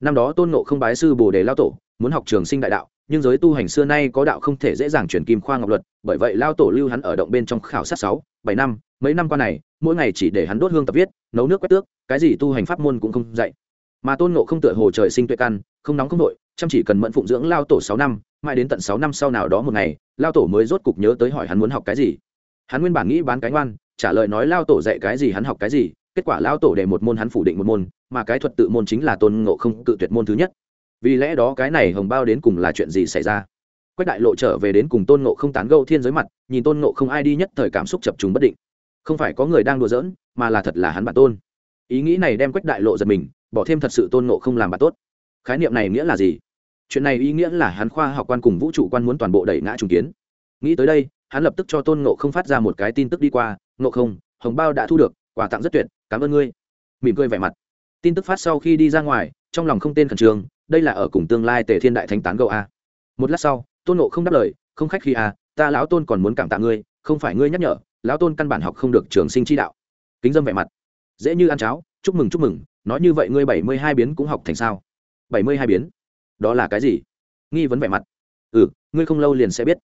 Năm đó tôn nộ không bái sư bồ đề lao tổ, muốn học trường sinh đại đạo, nhưng giới tu hành xưa nay có đạo không thể dễ dàng chuyển kim khoa ngọc luật, bởi vậy lao tổ lưu hắn ở động bên trong khảo sát sáu, bảy năm, mấy năm qua này, mỗi ngày chỉ để hắn đốt hương tập viết, nấu nước quét tước, cái gì tu hành pháp môn cũng không dạy mà tôn nộ không tựa hồ trời sinh tuệ căn, không nóng không nội chăm chỉ cần mẫn phụng dưỡng lao tổ sáu năm, mãi đến tận sáu năm sau nào đó một ngày, lao tổ mới rốt cục nhớ tới hỏi hắn muốn học cái gì. Hắn nguyên bản nghĩ bán cái ngoan, trả lời nói lao tổ dạy cái gì hắn học cái gì, kết quả lao tổ để một môn hắn phủ định một môn, mà cái thuật tự môn chính là tôn ngộ không cự tuyệt môn thứ nhất. Vì lẽ đó cái này hồng bao đến cùng là chuyện gì xảy ra? Quách đại lộ trở về đến cùng tôn ngộ không tán gâu thiên giới mặt, nhìn tôn ngộ không ai đi nhất thời cảm xúc chập trùng bất định. Không phải có người đang đùa giỡn, mà là thật là hắn bản tôn. Ý nghĩ này đem quách đại lộ giật mình bỏ thêm thật sự tôn ngộ không làm bạn tốt. Khái niệm này nghĩa là gì? Chuyện này ý nghĩa là hắn khoa học quan cùng vũ trụ quan muốn toàn bộ đẩy ngã trùng kiến. Nghĩ tới đây, hắn lập tức cho tôn ngộ không phát ra một cái tin tức đi qua. Ngộ không, hồng bao đã thu được, quà tặng rất tuyệt, cảm ơn ngươi. Mỉm cười vẻ mặt. Tin tức phát sau khi đi ra ngoài, trong lòng không tên khẩn trương, đây là ở cùng tương lai tề thiên đại thánh tán gậu a. Một lát sau, tôn nộ không đáp lời, không khách khi a, ta lão tôn còn muốn cảm tạ ngươi, không phải ngươi nhắc nhở, lão tôn căn bản học không được trường sinh chi đạo. Kính dâm vẻ mặt. Dễ như ăn cháo, chúc mừng chúc mừng nói như vậy ngươi bảy mươi hai biến cũng học thành sao? bảy mươi hai biến? Đó là cái gì? Nghi vấn vẻ mặt. Ừ ngươi không lâu liền sẽ biết.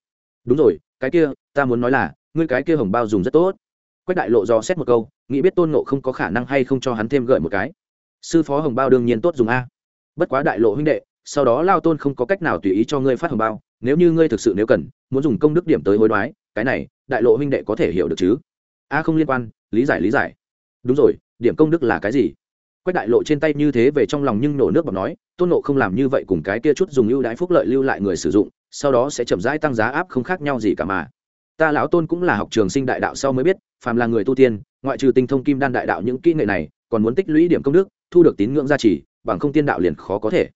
Đúng rồi, cái kia, ta muốn nói là, ngươi cái kia hồng bao dùng rất tốt. Quách đại lộ do xét một câu, nghĩ biết tôn nộ không có khả năng hay không cho hắn thêm gợi một cái. Sư phó hồng bao đương nhiên tốt dùng a. Bất quá đại lộ huynh đệ, sau đó lao tôn không có cách nào tùy ý cho ngươi phát hồng bao, nếu như ngươi thực sự nếu cần, muốn dùng công đức điểm tới hối đoái, cái này, đại lộ huynh đệ có thể hiểu được chứ. A không liên quan, lý giải lý giải. Đúng rồi, điểm công đức là cái gì? Quách đại lộ trên tay như thế về trong lòng nhưng nổ nước bọc nói, tôn nộ không làm như vậy cùng cái kia chút dùng ưu đãi phúc lợi lưu lại người sử dụng, sau đó sẽ chậm rãi tăng giá áp không khác nhau gì cả mà. Ta lão tôn cũng là học trường sinh đại đạo sau mới biết, phàm là người tu tiên, ngoại trừ tinh thông kim đan đại đạo những kỹ nghệ này, còn muốn tích lũy điểm công đức, thu được tín ngưỡng gia trì, bằng không tiên đạo liền khó có thể.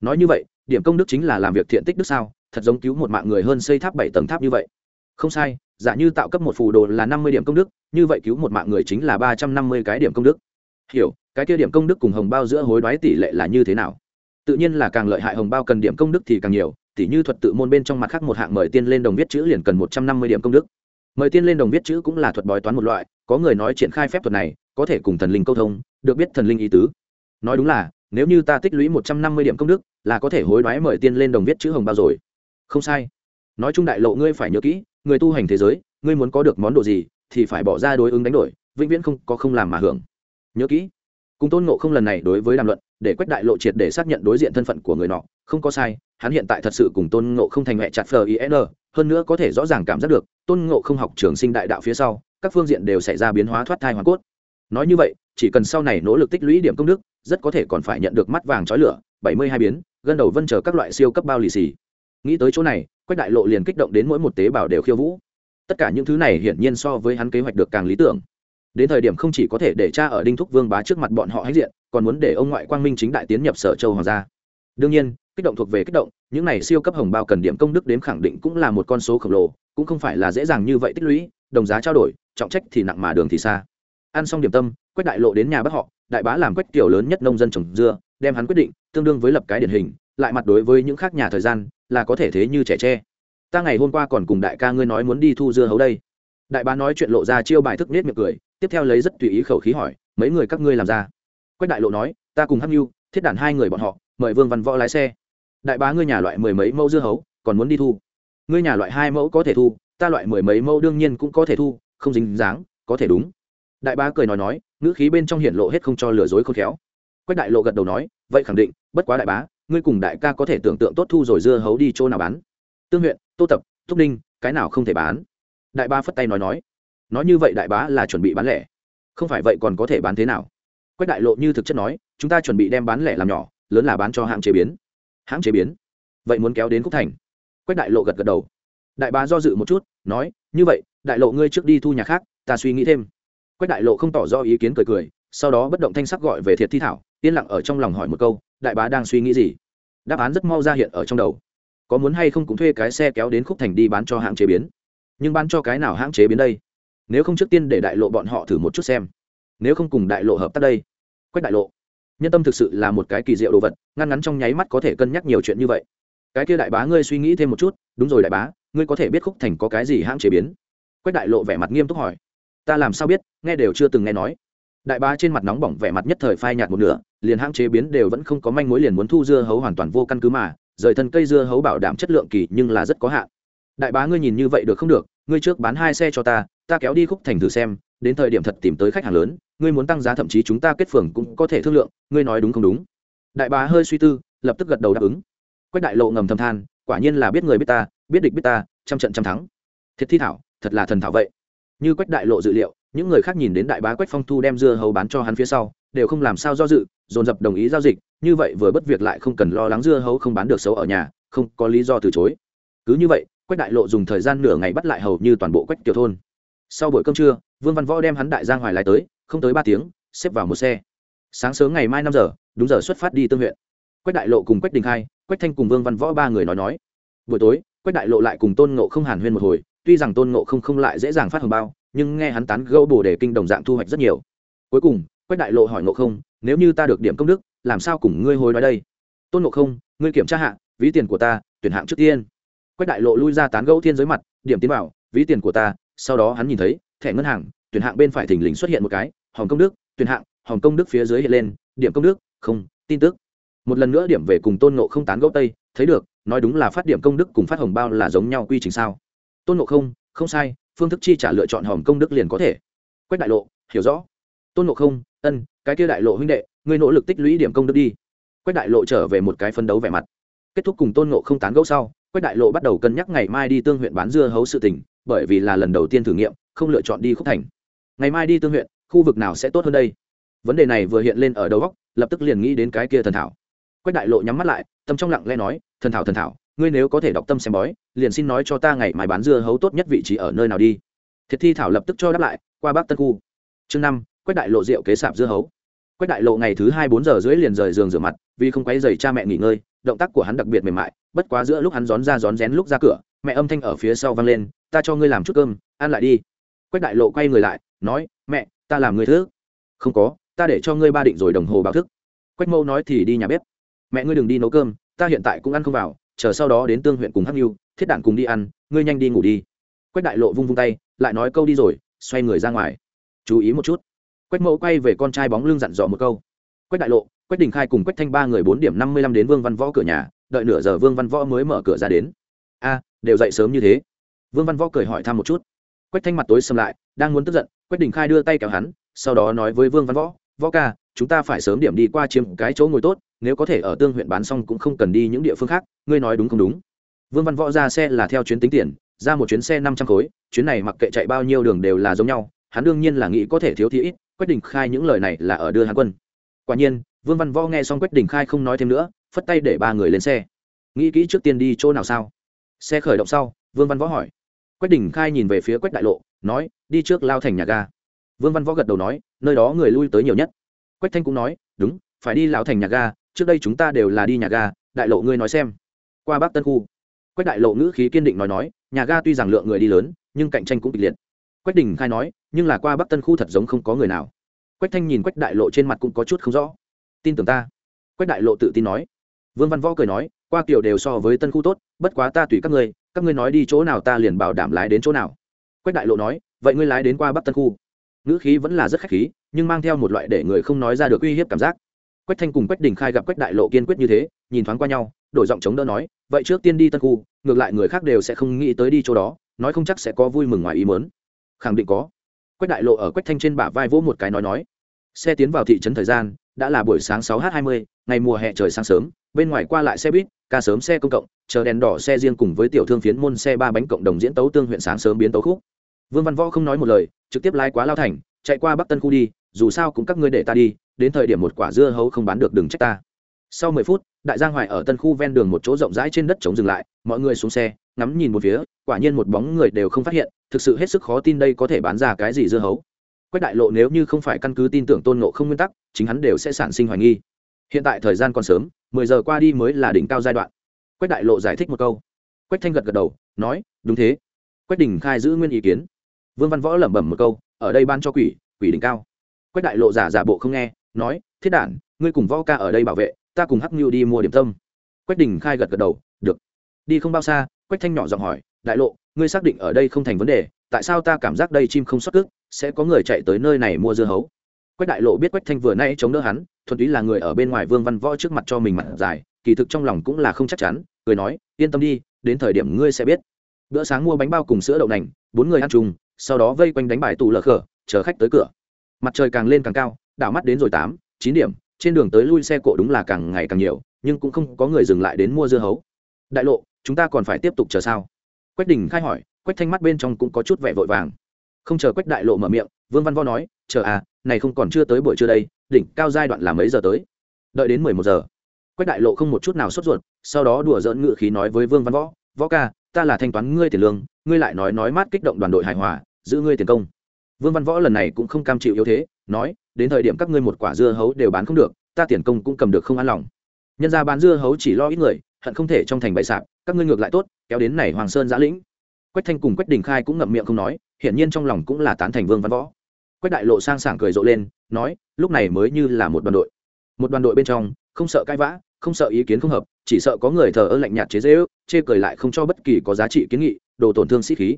Nói như vậy, điểm công đức chính là làm việc thiện tích đức sao, thật giống cứu một mạng người hơn xây tháp bảy tầng tháp như vậy. Không sai, giả như tạo cấp một phù đồ là năm mươi điểm công đức, như vậy cứu một mạng người chính là ba trăm năm mươi cái điểm công đức hiểu, cái kia điểm công đức cùng hồng bao giữa hối đoái tỷ lệ là như thế nào? Tự nhiên là càng lợi hại hồng bao cần điểm công đức thì càng nhiều tỷ như thuật tự môn bên trong mặt khác một hạng mời tiên lên đồng viết chữ liền cần một trăm năm mươi điểm công đức. Mời tiên lên đồng viết chữ cũng là thuật bói toán một loại, có người nói triển khai phép thuật này, có thể cùng thần linh câu thông, được biết thần linh ý tứ. Nói đúng là, nếu như ta tích lũy một trăm năm mươi điểm công đức, là có thể hối đoái mời tiên lên đồng viết chữ hồng bao rồi. Không sai. Nói chung đại lộ ngươi phải nhớ kỹ, người tu hành thế giới, ngươi muốn có được món đồ gì, thì phải bỏ ra đối ứng đánh đổi, vĩnh viễn không có không làm mà hưởng nhớ kỹ. Cùng tôn ngộ không lần này đối với đàm luận, để quách đại lộ triệt để xác nhận đối diện thân phận của người nọ, không có sai, hắn hiện tại thật sự cùng tôn ngộ không thành mẹ chặt phờ in e hơn nữa có thể rõ ràng cảm giác được, tôn ngộ không học trường sinh đại đạo phía sau, các phương diện đều xảy ra biến hóa thoát thai hoàn cốt. Nói như vậy, chỉ cần sau này nỗ lực tích lũy điểm công đức, rất có thể còn phải nhận được mắt vàng trói lửa, bảy mươi hai biến, gân đầu vân chờ các loại siêu cấp bao lì xì. Nghĩ tới chỗ này, quách đại lộ liền kích động đến mỗi một tế bào đều khiêu vũ. Tất cả những thứ này hiển nhiên so với hắn kế hoạch được càng lý tưởng đến thời điểm không chỉ có thể để cha ở đinh thúc vương bá trước mặt bọn họ hãnh diện, còn muốn để ông ngoại quang minh chính đại tiến nhập sở châu hoàng gia. Đương nhiên, kích động thuộc về kích động, những này siêu cấp hồng bao cần điểm công đức đến khẳng định cũng là một con số khổng lồ, cũng không phải là dễ dàng như vậy tích lũy, đồng giá trao đổi, trọng trách thì nặng mà đường thì xa. Ăn xong điểm tâm, quách đại lộ đến nhà bác họ, đại bá làm quách tiểu lớn nhất nông dân trồng dưa, đem hắn quyết định, tương đương với lập cái điển hình, lại mặt đối với những khác nhà thời gian, là có thể thế như trẻ tre. Ta ngày hôm qua còn cùng đại ca ngươi nói muốn đi thu dưa hấu đây. Đại bá nói chuyện lộ ra chiêu bài thức nết miệng cười tiếp theo lấy rất tùy ý khẩu khí hỏi, mấy người các ngươi làm ra? Quách đại lộ nói, ta cùng hắc nhu thiết đản hai người bọn họ, mời vương văn võ lái xe. Đại bá ngươi nhà loại mười mấy mẫu dưa hấu, còn muốn đi thu. Ngươi nhà loại hai mẫu có thể thu, ta loại mười mấy mẫu đương nhiên cũng có thể thu, không dính dáng, có thể đúng. Đại bá cười nói nói, ngữ khí bên trong hiện lộ hết không cho lừa dối khôn khéo. Quách đại lộ gật đầu nói, vậy khẳng định, bất quá đại bá, ngươi cùng đại ca có thể tưởng tượng tốt thu rồi dưa hấu đi chỗ nào bán. Tương huyện, tô tập, thúc ninh cái nào không thể bán? Đại bá phất tay nói nói nói như vậy đại bá là chuẩn bị bán lẻ. Không phải vậy còn có thể bán thế nào? Quách đại lộ như thực chất nói, chúng ta chuẩn bị đem bán lẻ làm nhỏ, lớn là bán cho hãng chế biến. Hãng chế biến? Vậy muốn kéo đến khúc thành. Quách đại lộ gật gật đầu. Đại bá do dự một chút, nói, như vậy, đại lộ ngươi trước đi thu nhà khác, ta suy nghĩ thêm. Quách đại lộ không tỏ rõ ý kiến cười cười, sau đó bất động thanh sắc gọi về thiệt thi thảo, yên lặng ở trong lòng hỏi một câu, đại bá đang suy nghĩ gì? Đáp án rất mau ra hiện ở trong đầu. Có muốn hay không cũng thuê cái xe kéo đến khúc thành đi bán cho hãng chế biến. Nhưng bán cho cái nào hãng chế biến đây? Nếu không trước tiên để đại lộ bọn họ thử một chút xem. Nếu không cùng đại lộ hợp tác đây. Quách đại lộ. Nhân tâm thực sự là một cái kỳ diệu đồ vật, ngăn ngắn trong nháy mắt có thể cân nhắc nhiều chuyện như vậy. Cái kia đại bá ngươi suy nghĩ thêm một chút, đúng rồi đại bá, ngươi có thể biết khúc thành có cái gì hãng chế biến? Quách đại lộ vẻ mặt nghiêm túc hỏi. Ta làm sao biết, nghe đều chưa từng nghe nói. Đại bá trên mặt nóng bỏng vẻ mặt nhất thời phai nhạt một nửa, liền hãng chế biến đều vẫn không có manh mối liền muốn thu dưa hấu hoàn toàn vô căn cứ mà, rời thân cây dưa hấu bảo đảm chất lượng kỳ nhưng là rất có hạn đại bá ngươi nhìn như vậy được không được, ngươi trước bán hai xe cho ta ta kéo đi khúc thành thử xem, đến thời điểm thật tìm tới khách hàng lớn, ngươi muốn tăng giá thậm chí chúng ta kết phường cũng có thể thương lượng, ngươi nói đúng không đúng? Đại bá hơi suy tư, lập tức gật đầu đáp ứng. Quách đại lộ ngầm thầm than, quả nhiên là biết người biết ta, biết địch biết ta, trăm trận trăm thắng. Thiệt thi thảo, thật là thần thảo vậy. Như quách đại lộ dự liệu, những người khác nhìn đến đại bá quách phong thu đem dưa hấu bán cho hắn phía sau, đều không làm sao do dự, dồn dập đồng ý giao dịch, như vậy vừa bất việc lại không cần lo lắng dưa hấu không bán được xấu ở nhà, không có lý do từ chối. Cứ như vậy quách đại lộ dùng thời gian nửa ngày bắt lại hầu như toàn bộ quách tiểu thôn. Sau buổi cơm trưa, vương văn võ đem hắn đại giang hoài lái tới, không tới ba tiếng, xếp vào một xe. Sáng sớm ngày mai năm giờ, đúng giờ xuất phát đi tương huyện. Quách đại lộ cùng quách đình khai, quách thanh cùng vương văn võ ba người nói nói. Buổi tối, quách đại lộ lại cùng tôn ngộ không hàn huyên một hồi, tuy rằng tôn ngộ không không lại dễ dàng phát hồng bao, nhưng nghe hắn tán gẫu bồ đề kinh đồng dạng thu hoạch rất nhiều. Cuối cùng, quách đại lộ hỏi ngộ không, nếu như ta được điểm công đức, làm sao cùng ngươi hồi nói đây? Tôn ngộ không, ngươi kiểm tra hạ, ví tiền của ta, tuyển hạng trước tiên quách đại lộ lui ra tán gẫu thiên giới mặt, điểm tiến vào, ví tiền của ta, sau đó hắn nhìn thấy, thẻ ngân hàng, tuyển hạng bên phải thình lình xuất hiện một cái, hồng công đức, tuyển hạng, hồng công đức phía dưới hiện lên, điểm công đức, không, tin tức. Một lần nữa điểm về cùng tôn nộ không tán gẫu tây, thấy được, nói đúng là phát điểm công đức cùng phát hồng bao là giống nhau quy trình sao? Tôn nộ không không sai, phương thức chi trả lựa chọn hồng công đức liền có thể. Quách đại lộ, hiểu rõ. Tôn nộ không, ân, cái kia đại lộ huynh đệ, ngươi nỗ lực tích lũy điểm công đức đi. Quách đại lộ trở về một cái phân đấu vẻ mặt. Kết thúc cùng tôn nộ không tán gẫu sau quách đại lộ bắt đầu cân nhắc ngày mai đi tương huyện bán dưa hấu sự tình, bởi vì là lần đầu tiên thử nghiệm, không lựa chọn đi khúc thành. Ngày mai đi tương huyện, khu vực nào sẽ tốt hơn đây? Vấn đề này vừa hiện lên ở đầu góc lập tức liền nghĩ đến cái kia thần thảo. Quách đại lộ nhắm mắt lại, tâm trong lặng lẽ nói, thần thảo thần thảo, ngươi nếu có thể đọc tâm xem bói, liền xin nói cho ta ngày mai bán dưa hấu tốt nhất vị trí ở nơi nào đi. Thiệt thi thảo lập tức cho đáp lại, qua bắc tân khu. Chương năm, quách đại lộ rượu kế sạp dưa hấu. Quách đại lộ ngày thứ hai bốn giờ rưỡi liền rời giường rửa mặt, vì không quấy dày cha mẹ nghỉ ngơi động tác của hắn đặc biệt mềm mại, bất quá giữa lúc hắn rón ra rón rén lúc ra cửa, mẹ âm thanh ở phía sau vang lên, ta cho ngươi làm chút cơm, ăn lại đi. Quách đại lộ quay người lại, nói, mẹ, ta làm người thứ không có, ta để cho ngươi ba định rồi đồng hồ báo thức. Quách mâu nói thì đi nhà bếp. Mẹ ngươi đừng đi nấu cơm, ta hiện tại cũng ăn không vào, chờ sau đó đến tương huyện cùng hắc nhu thiết đạn cùng đi ăn, ngươi nhanh đi ngủ đi. Quách đại lộ vung vung tay, lại nói câu đi rồi, xoay người ra ngoài. Chú ý một chút. Quách mẫu quay về con trai bóng lưng dặn dò một câu. Quách đại lộ quách đình khai cùng quách thanh ba người bốn điểm năm mươi lăm đến vương văn võ cửa nhà, đợi nửa giờ vương văn võ mới mở cửa ra đến. A, đều dậy sớm như thế. Vương văn võ cười hỏi thăm một chút. Quách thanh mặt tối xâm lại, đang muốn tức giận, quách đình khai đưa tay kéo hắn, sau đó nói với vương văn võ võ ca, chúng ta phải sớm điểm đi qua chiếm cái chỗ ngồi tốt, nếu có thể ở tương huyện bán xong cũng không cần đi những địa phương khác, ngươi nói đúng không đúng? Vương văn võ ra xe là theo chuyến tính tiền, ra một chuyến xe năm trăm khối, chuyến này mặc kệ chạy bao nhiêu đường đều là giống nhau, hắn đương nhiên là nghĩ có thể thiếu thì ít, quách đình khai những lời này là ở đưa hắn quân. Quả nhiên vương văn võ nghe xong quách đình khai không nói thêm nữa, phất tay để ba người lên xe. Nghĩ kỹ trước tiên đi chỗ nào sao? Xe khởi động sau, vương văn võ hỏi. Quách đình khai nhìn về phía quách đại lộ, nói, đi trước lao thành nhà ga. Vương văn võ gật đầu nói, nơi đó người lui tới nhiều nhất. Quách thanh cũng nói, đúng, phải đi lão thành nhà ga, trước đây chúng ta đều là đi nhà ga, đại lộ ngươi nói xem. Qua bắc tân khu, quách đại lộ ngữ khí kiên định nói nói, nhà ga tuy rằng lượng người đi lớn, nhưng cạnh tranh cũng kịch liệt. Quách đình khai nói, nhưng là qua bắc tân khu thật giống không có người nào. Quách thanh nhìn quách đại lộ trên mặt cũng có chút không rõ tin tưởng ta. Quách đại lộ tự tin nói. Vương văn võ cười nói, qua kiểu đều so với tân khu tốt, bất quá ta tùy các ngươi các ngươi nói đi chỗ nào ta liền bảo đảm lái đến chỗ nào. Quách đại lộ nói, vậy ngươi lái đến qua bắc tân khu. Ngữ khí vẫn là rất khách khí, nhưng mang theo một loại để người không nói ra được uy hiếp cảm giác. Quách thanh cùng quách đình khai gặp quách đại lộ kiên quyết như thế, nhìn thoáng qua nhau, đổi giọng chống đỡ nói, vậy trước tiên đi tân khu, ngược lại người khác đều sẽ không nghĩ tới đi chỗ đó, nói không chắc sẽ có vui mừng ngoài ý mớn khẳng định có. Quách đại lộ ở quách thanh trên bả vai vỗ một cái nói nói xe tiến vào thị trấn thời gian, đã là buổi sáng 6 h 20 ngày mùa hè trời sáng sớm, bên ngoài qua lại xe buýt, ca sớm xe công cộng, chờ đèn đỏ xe riêng cùng với tiểu thương phiến môn xe ba bánh cộng đồng diễn tấu tương huyện sáng sớm biến tấu khúc. Vương văn võ không nói một lời, trực tiếp lái quá lao thành, chạy qua bắc tân khu đi, dù sao cũng các ngươi để ta đi, đến thời điểm một quả dưa hấu không bán được đừng trách ta. Sau mười phút, đại giang hoài ở tân khu ven đường một chỗ rộng rãi trên đất chống dừng lại, mọi người xuống xe, ngắm nhìn một phía, quả nhiên một bóng người đều không phát hiện, thực sự hết sức khó tin đây có thể bán ra cái gì dưa hấu quách đại lộ nếu như không phải căn cứ tin tưởng tôn nộ không nguyên tắc, chính hắn đều sẽ sản sinh hoài nghi. Hiện tại thời gian còn sớm, mười giờ qua đi mới là đỉnh cao giai đoạn. Quách đại lộ giải thích một câu. Quách thanh gật gật đầu, nói, đúng thế. Quách đình khai giữ nguyên ý kiến. Vương văn võ lẩm bẩm một câu, ở đây ban cho quỷ quỷ đỉnh cao. Quách đại lộ giả giả bộ không nghe, nói, thiết đản, ngươi cùng võ ca ở đây bảo vệ, ta cùng hắc mưu đi mua điểm tâm. Quách đình khai gật gật đầu, được. Đi không bao xa, quách thanh nhỏ giọng hỏi, đại lộ, ngươi xác định ở đây không thành vấn đề, tại sao ta cảm giác đây chim không xuất cước? Sẽ có người chạy tới nơi này mua dưa hấu. Quách đại lộ biết quách thanh vừa nay chống đỡ hắn, thuần túy là người ở bên ngoài vương văn võ trước mặt cho mình mặt dài, kỳ thực trong lòng cũng là không chắc chắn, cười nói, yên tâm đi, đến thời điểm ngươi sẽ biết. Bữa sáng mua bánh bao cùng sữa đậu nành, bốn người ăn chung, sau đó vây quanh đánh bài tù lờ khở, chờ khách tới cửa. Mặt trời càng lên càng cao, đảo mắt đến rồi tám, chín điểm, trên đường tới lui xe cộ đúng là càng ngày càng nhiều, nhưng cũng không có người dừng lại đến mua dưa hấu. Đại lộ, chúng ta còn phải tiếp tục chờ sao? Quách đình khai hỏi, quách thanh mắt bên trong cũng có chút vẻ vội vàng không chờ quách đại lộ mở miệng, vương văn võ nói, chờ à này không còn chưa tới buổi trưa đây, đỉnh cao giai đoạn là mấy giờ tới? Đợi đến mười một giờ. Quách đại lộ không một chút nào sốt ruột, sau đó đùa dỡn ngự khí nói với vương văn võ võ ca, ta là thanh toán ngươi tiền lương, ngươi lại nói nói mát kích động đoàn đội hài hòa, giữ ngươi tiền công. Vương văn võ lần này cũng không cam chịu yếu thế, nói, đến thời điểm các ngươi một quả dưa hấu đều bán không được, ta tiền công cũng cầm được không an lòng. Nhân ra bán dưa hấu chỉ lo ít người, hận không thể trong thành bậy sạp, các ngươi ngược lại tốt, kéo đến này hoàng sơn giã lĩnh quách thanh cùng quách đình khai cũng ngậm miệng không nói, hiển nhiên trong lòng cũng là tán thành vương văn võ. Quách đại lộ sang sảng cười rộ lên, nói, lúc này mới như là một đoàn đội. Một đoàn đội bên trong, không sợ cãi vã, không sợ ý kiến không hợp, chỉ sợ có người thờ ơ lạnh nhạt chế dễ ước chê cười lại không cho bất kỳ có giá trị kiến nghị, đồ tổn thương sĩ khí.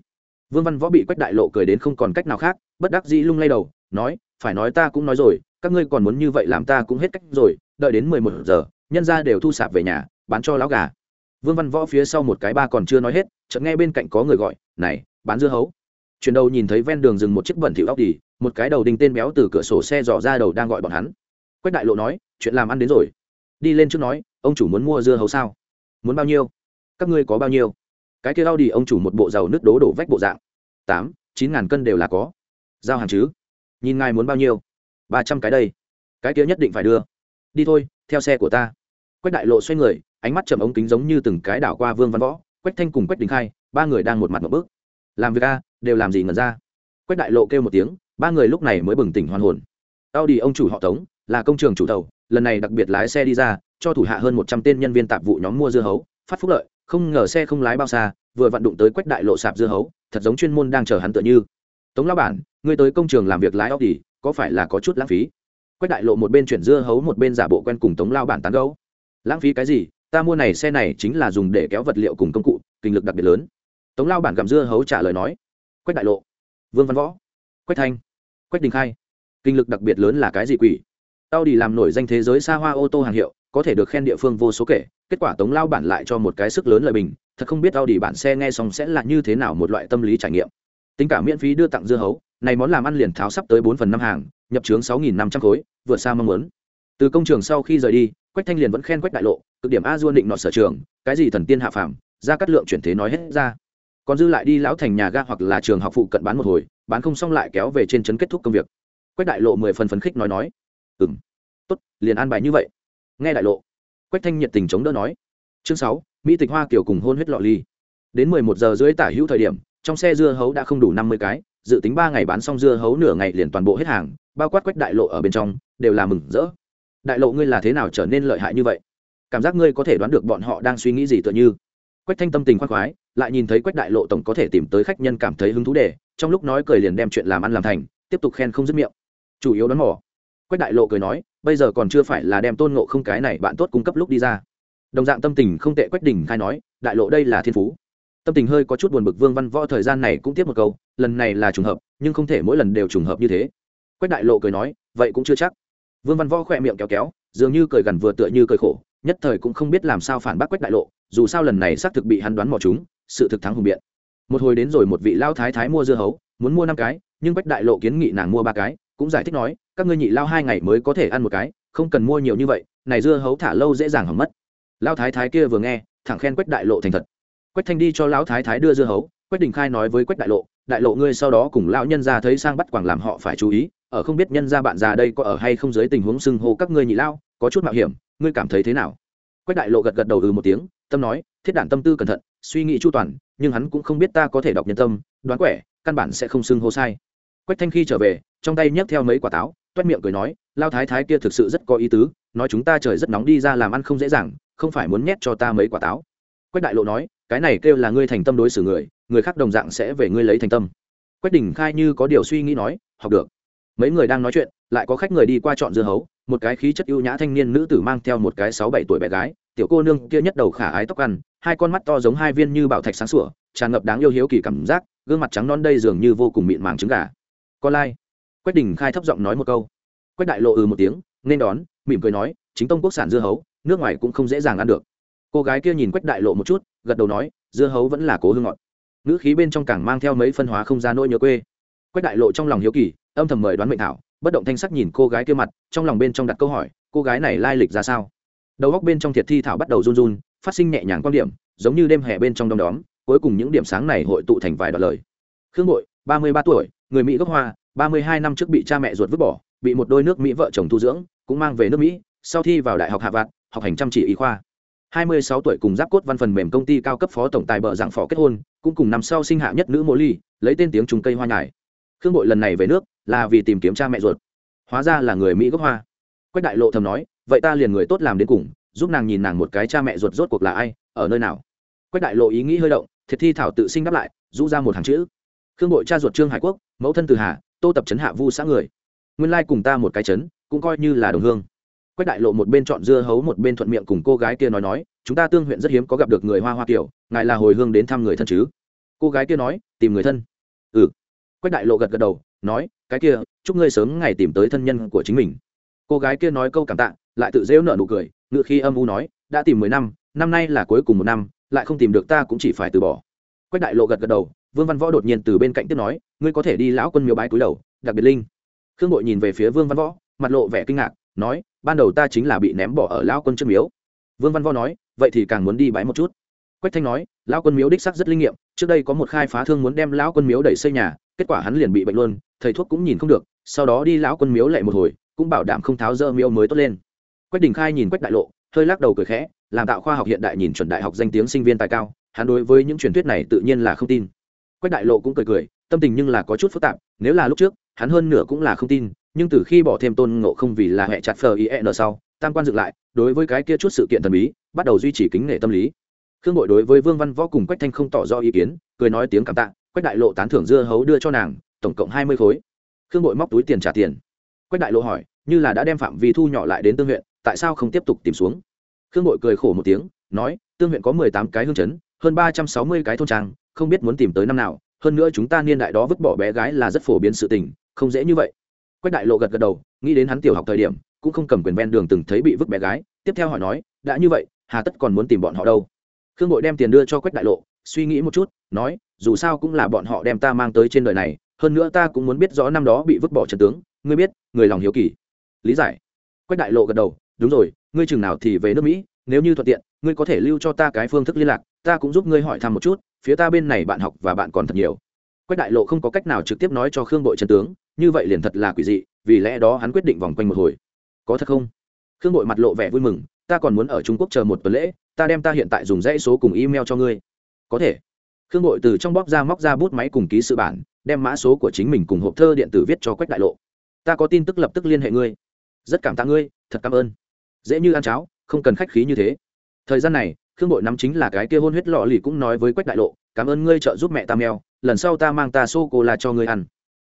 Vương văn võ bị quách đại lộ cười đến không còn cách nào khác, bất đắc dĩ lung lay đầu, nói, phải nói ta cũng nói rồi, các ngươi còn muốn như vậy làm ta cũng hết cách rồi, đợi đến mười một giờ, nhân ra đều thu sạp về nhà, bán cho lão gà vương văn võ phía sau một cái ba còn chưa nói hết, chợt nghe bên cạnh có người gọi, này, bán dưa hấu. Chuyển đầu nhìn thấy ven đường dừng một chiếc bẩn thỉu óc đi một cái đầu đinh tên béo từ cửa sổ xe dò ra đầu đang gọi bọn hắn. Quách đại lộ nói, chuyện làm ăn đến rồi. Đi lên trước nói, ông chủ muốn mua dưa hấu sao? Muốn bao nhiêu? Các ngươi có bao nhiêu? Cái kia đau đi ông chủ một bộ dầu nước đố đổ vách bộ dạng. Tám, chín ngàn cân đều là có. Giao hàng chứ? Nhìn ngài muốn bao nhiêu? Ba trăm cái đây. Cái kia nhất định phải đưa. Đi thôi, theo xe của ta. Quách đại lộ xoay người ánh mắt chầm ống kính giống như từng cái đảo qua vương văn võ, quách thanh cùng quách đình khai, ba người đang một mặt một bước làm việc a, đều làm gì ngẩn ra? Quách đại lộ kêu một tiếng, ba người lúc này mới bừng tỉnh hoàn hồn. Tao đi ông chủ họ tống, là công trường chủ tàu, lần này đặc biệt lái xe đi ra, cho thủ hạ hơn một trăm tên nhân viên tạp vụ nhóm mua dưa hấu, phát phúc lợi, không ngờ xe không lái bao xa, vừa vặn đụng tới quách đại lộ sạp dưa hấu, thật giống chuyên môn đang chờ hắn tựa như. Tống lao bản, ngươi tới công trường làm việc lái óc đi, có phải là có chút lãng phí? Quách đại lộ một bên chuyển dưa hấu, một bên giả bộ quen cùng tống lao bản tán gấu lãng phí cái gì? Ta mua này xe này chính là dùng để kéo vật liệu cùng công cụ, kinh lực đặc biệt lớn. Tống lao bản gặm dưa hấu trả lời nói. Quách đại lộ. Vương văn võ. Quách thanh. Quách đình khai. Kinh lực đặc biệt lớn là cái gì quỷ? Tao đi làm nổi danh thế giới xa hoa ô tô hàng hiệu, có thể được khen địa phương vô số kể, kết quả tống lao bản lại cho một cái sức lớn lời bình. Thật không biết tao đi bản xe nghe xong sẽ là như thế nào một loại tâm lý trải nghiệm. Tính cả miễn phí đưa tặng dưa hấu, này món làm ăn liền tháo sắp tới bốn phần năm hàng, nhập trướng sáu nghìn năm trăm khối, vượt xa mong muốn. Từ công trường sau khi rời đi, quách thanh liền vẫn khen quách đại lộ cực điểm a dua định nọ sở trường, cái gì thần tiên hạ phàm, ra cắt lượng chuyển thế nói hết ra. Còn dư lại đi lão thành nhà ga hoặc là trường học phụ cận bán một hồi, bán không xong lại kéo về trên trấn kết thúc công việc. Quách đại lộ mười phần phấn khích nói nói. Ừ m tốt, liền an bài như vậy. Nghe đại lộ, quách thanh nhiệt tình chống đỡ nói. Chương sáu, mỹ tịch hoa kiểu cùng hôn huyết lọ ly. Đến mười một giờ dưới tả hữu thời điểm, trong xe dưa hấu đã không đủ năm mươi cái, dự tính ba ngày bán xong dưa hấu nửa ngày liền toàn bộ hết hàng, bao quát quách đại lộ ở bên trong, đều là mừng rỡ. Đại lộ ngươi là thế nào trở nên lợi hại như vậy? Cảm giác ngươi có thể đoán được bọn họ đang suy nghĩ gì tựa như. Quách thanh tâm tình khoác khoái, lại nhìn thấy quách đại lộ tổng có thể tìm tới khách nhân cảm thấy hứng thú để, trong lúc nói cười liền đem chuyện làm ăn làm thành, tiếp tục khen không dứt miệng. Chủ yếu đón mỏ quách đại lộ cười nói, bây giờ còn chưa phải là đem tôn ngộ không cái này bạn tốt cung cấp lúc đi ra. Đồng dạng tâm tình không tệ quách đình khai nói, đại lộ đây là thiên phú. Tâm tình hơi có chút buồn bực vương văn võ thời gian này cũng tiếp một câu, lần này là trùng hợp, nhưng không thể mỗi lần đều trùng hợp như thế. Quách đại lộ cười nói, vậy cũng chưa chắc. Vương văn võ khỏe miệng kéo kéo, dường như cười gần vừa tựa như cười khổ nhất thời cũng không biết làm sao phản bác quách đại lộ, dù sao lần này xác thực bị hắn đoán mò chúng, sự thực thắng hùng biện. Một hồi đến rồi một vị lao thái thái mua dưa hấu, muốn mua năm cái, nhưng quách đại lộ kiến nghị nàng mua ba cái, cũng giải thích nói, các ngươi nhị lao hai ngày mới có thể ăn một cái, không cần mua nhiều như vậy, này dưa hấu thả lâu dễ dàng hỏng mất. Lao thái thái kia vừa nghe, thẳng khen quách đại lộ thành thật. Quách thanh đi cho lão thái thái đưa dưa hấu, quách đình khai nói với quách đại lộ đại lộ ngươi sau đó cùng lão nhân ra thấy sang bắt quảng làm họ phải chú ý, ở không biết nhân ra bạn già đây có ở hay không dưới tình huống xưng hô các ngươi nhị lao, có chút mạo hiểm ngươi cảm thấy thế nào? Quách đại lộ gật gật đầu ừ một tiếng, tâm nói, thiết đản tâm tư cẩn thận, suy nghĩ chu toàn, nhưng hắn cũng không biết ta có thể đọc nhân tâm, đoán quẻ, căn bản sẽ không xưng hô sai. Quách thanh khi trở về, trong tay nhấc theo mấy quả táo, toét miệng cười nói, lao thái thái kia thực sự rất có ý tứ, nói chúng ta trời rất nóng đi ra làm ăn không dễ dàng, không phải muốn nhét cho ta mấy quả táo. Quách đại lộ nói, cái này kêu là ngươi thành tâm đối xử người người khác đồng dạng sẽ về ngươi lấy thành tâm. Quách đình khai như có điều suy nghĩ nói, học được. Mấy người đang nói chuyện, lại có khách người đi qua chọn dưa hấu một cái khí chất ưu nhã thanh niên nữ tử mang theo một cái sáu bảy tuổi bé gái, tiểu cô nương kia nhất đầu khả ái tóc ăn, hai con mắt to giống hai viên như bảo thạch sáng sủa, tràn ngập đáng yêu hiếu kỳ cảm giác, gương mặt trắng non đây dường như vô cùng mịn màng trứng gà. Con lai. Quách đình khai thấp giọng nói một câu. Quách đại lộ ừ một tiếng, nên đón, mỉm cười nói, chính tông quốc sản dưa hấu, nước ngoài cũng không dễ dàng ăn được. Cô gái kia nhìn quách đại lộ một chút, gật đầu nói, dưa hấu vẫn là cố hương ngọt. Ngữ khí bên trong càng mang theo mấy phân hóa không ra nỗi nhớ quê. Quách đại lộ trong lòng hiếu kỳ, âm thầm mời đoán mệnh thảo bất động thanh sắc nhìn cô gái kia mặt, trong lòng bên trong đặt câu hỏi, cô gái này lai lịch ra sao? Đầu góc bên trong thiệt thi thảo bắt đầu run run, phát sinh nhẹ nhàng quan điểm, giống như đêm hè bên trong đom đóm, cuối cùng những điểm sáng này hội tụ thành vài đoạn lời. Khương bội, ba mươi ba tuổi, người mỹ gốc hoa, ba mươi hai năm trước bị cha mẹ ruột vứt bỏ, bị một đôi nước mỹ vợ chồng tu dưỡng, cũng mang về nước mỹ, sau thi vào đại học hạ vạn học hành chăm chỉ y khoa. 26 tuổi cùng giáp cốt văn phần mềm công ty cao cấp phó tổng tài bờ dạng phó kết hôn, cũng cùng năm sau sinh hạ nhất nữ mô ly lấy tên tiếng trùng cây hoa nhài khương bội lần này về nước là vì tìm kiếm cha mẹ ruột. Hóa ra là người mỹ gốc hoa. Quách đại lộ thầm nói, vậy ta liền người tốt làm đến cùng, giúp nàng nhìn nàng một cái cha mẹ ruột rốt cuộc là ai, ở nơi nào. Quách đại lộ ý nghĩ hơi động, thiệt thi thảo tự sinh đáp lại, rũ ra một hàng chữ. Khương bội cha ruột trương hải quốc, mẫu thân từ hà, tô tập trấn hạ vu xã người. Nguyên lai cùng ta một cái trấn, cũng coi như là đồng hương. Quách đại lộ một bên chọn dưa hấu một bên thuận miệng cùng cô gái kia nói nói, chúng ta tương huyện rất hiếm có gặp được người hoa hoa kiểu ngài là hồi hương đến thăm người thân chứ? Cô gái kia nói, tìm người thân quách đại lộ gật gật đầu, nói, cái kia, chúc ngươi sớm ngày tìm tới thân nhân của chính mình. Cô gái kia nói câu cảm tạ, lại tự rêu nợ nụ cười, ngựa khi âm u nói, đã tìm mười năm năm nay là cuối cùng một năm, lại không tìm được ta cũng chỉ phải từ bỏ. Quách đại lộ gật gật đầu, vương văn võ đột nhiên từ bên cạnh tiếp nói, ngươi có thể đi lão quân miếu bái cúi đầu, đặc biệt linh. Khương bội nhìn về phía vương văn võ, mặt lộ vẻ kinh ngạc, nói, ban đầu ta chính là bị ném bỏ ở lão quân trước miếu. Vương văn võ nói, vậy thì càng muốn đi bái một chút. Quách thanh nói, lão quân miếu đích sắc rất linh nghiệm, trước đây có một khai phá thương muốn đem lão quân miếu đẩy xây nhà kết quả hắn liền bị bệnh luôn, thầy thuốc cũng nhìn không được, sau đó đi lão quân miếu lệ một hồi, cũng bảo đảm không tháo dỡ miếu mới tốt lên. Quách đình khai nhìn quách đại lộ, hơi lắc đầu cười khẽ, làm tạo khoa học hiện đại nhìn chuẩn đại học danh tiếng sinh viên tài cao, hắn đối với những truyền thuyết này tự nhiên là không tin. Quách đại lộ cũng cười cười, tâm tình nhưng là có chút phức tạp, nếu là lúc trước, hắn hơn nửa cũng là không tin, nhưng từ khi bỏ thêm tôn ngộ không vì là hệ chặt phờ ie n sau, tam quan dựng lại, đối với cái kia chút sự kiện thần bí, bắt đầu duy trì kính nể tâm lý. Khương bội đối với vương văn võ cùng quách thanh không tỏ rõ ý kiến, cười nói tiếng cảm tạ quách đại lộ tán thưởng dưa hấu đưa cho nàng, tổng cộng hai mươi khối. Khương bội móc túi tiền trả tiền. Quách đại lộ hỏi, như là đã đem phạm vi thu nhỏ lại đến tương huyện, tại sao không tiếp tục tìm xuống? Khương bội cười khổ một tiếng, nói, tương huyện có mười tám cái hương chấn, hơn ba trăm sáu mươi cái thôn trang, không biết muốn tìm tới năm nào. Hơn nữa chúng ta niên đại đó vứt bỏ bé gái là rất phổ biến sự tình, không dễ như vậy. Quách đại lộ gật gật đầu, nghĩ đến hắn tiểu học thời điểm, cũng không cầm quyền ven đường từng thấy bị vứt bé gái. Tiếp theo hỏi nói, đã như vậy, hà tất còn muốn tìm bọn họ đâu? Khương bội đem tiền đưa cho quách đại lộ, suy nghĩ một chút, nói dù sao cũng là bọn họ đem ta mang tới trên đời này, hơn nữa ta cũng muốn biết rõ năm đó bị vứt bỏ trần tướng, ngươi biết, người lòng hiếu kỳ. Lý giải. Quách đại lộ gật đầu, đúng rồi, ngươi chừng nào thì về nước mỹ, nếu như thuận tiện, ngươi có thể lưu cho ta cái phương thức liên lạc, ta cũng giúp ngươi hỏi thăm một chút, phía ta bên này bạn học và bạn còn thật nhiều. Quách đại lộ không có cách nào trực tiếp nói cho khương bội trần tướng, như vậy liền thật là quỷ dị, vì lẽ đó hắn quyết định vòng quanh một hồi. Có thật không? Khương bội mặt lộ vẻ vui mừng, ta còn muốn ở trung quốc chờ một tuần lễ, ta đem ta hiện tại dùng dãy số cùng email cho ngươi. Có thể khương bội từ trong bóp ra móc ra bút máy cùng ký sự bản, đem mã số của chính mình cùng hộp thơ điện tử viết cho quách đại lộ. Ta có tin tức lập tức liên hệ ngươi. Rất cảm tạ ngươi, thật cảm ơn. Dễ như ăn cháo, không cần khách khí như thế. Thời gian này, khương bội nắm chính là cái kia hôn huyết lọ lì cũng nói với quách đại lộ, cảm ơn ngươi trợ giúp mẹ ta mèo, lần sau ta mang ta sô cô la cho ngươi ăn.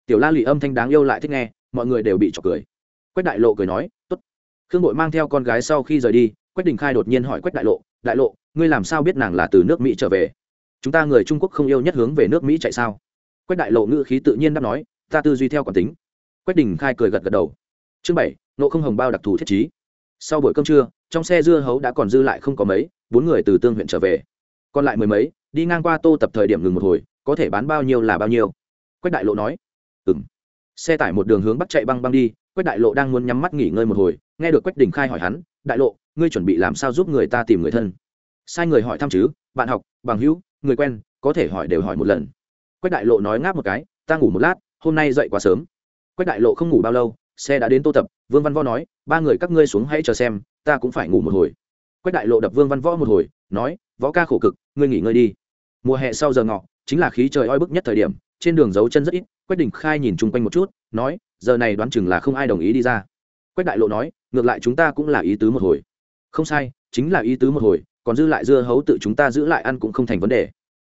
Tiểu la lì âm thanh đáng yêu lại thích nghe, mọi người đều bị trọc cười. Quách đại lộ cười nói, tốt. Khương bội mang theo con gái sau khi rời đi, quách đình khai đột nhiên hỏi quách đại lộ đại lộ, ngươi làm sao biết nàng là từ nước mỹ trở về? Chúng ta người trung quốc không yêu nhất hướng về nước mỹ chạy sao quách đại lộ ngữ khí tự nhiên đáp nói ta tư duy theo quản tính quách đình khai cười gật gật đầu chương bảy nộ không hồng bao đặc thù thiết chí sau buổi cơm trưa trong xe dưa hấu đã còn dư lại không có mấy bốn người từ tương huyện trở về còn lại mười mấy đi ngang qua tô tập thời điểm ngừng một hồi có thể bán bao nhiêu là bao nhiêu quách đại lộ nói ừ m xe tải một đường hướng bắt chạy băng băng đi quách đại lộ đang muốn nhắm mắt nghỉ ngơi một hồi nghe được quách đình khai hỏi hắn đại lộ ngươi chuẩn bị làm sao giúp người ta tìm người thân sai người hỏi thăm chứ bạn học bằng hữu người quen, có thể hỏi đều hỏi một lần. Quách đại lộ nói ngáp một cái, ta ngủ một lát, hôm nay dậy quá sớm. Quách đại lộ không ngủ bao lâu, xe đã đến tô tập, vương văn võ nói, ba người các ngươi xuống hãy chờ xem, ta cũng phải ngủ một hồi. Quách đại lộ đập vương văn võ một hồi, nói, võ ca khổ cực, ngươi nghỉ ngơi đi. Mùa hè sau giờ ngọ, chính là khí trời oi bức nhất thời điểm, trên đường dấu chân rất ít, quách đình khai nhìn chung quanh một chút, nói, giờ này đoán chừng là không ai đồng ý đi ra. Quách đại lộ nói, ngược lại chúng ta cũng là ý tứ một hồi. Không sai chính là ý tứ một hồi, còn dư lại dưa hấu tự chúng ta giữ lại ăn cũng không thành vấn đề.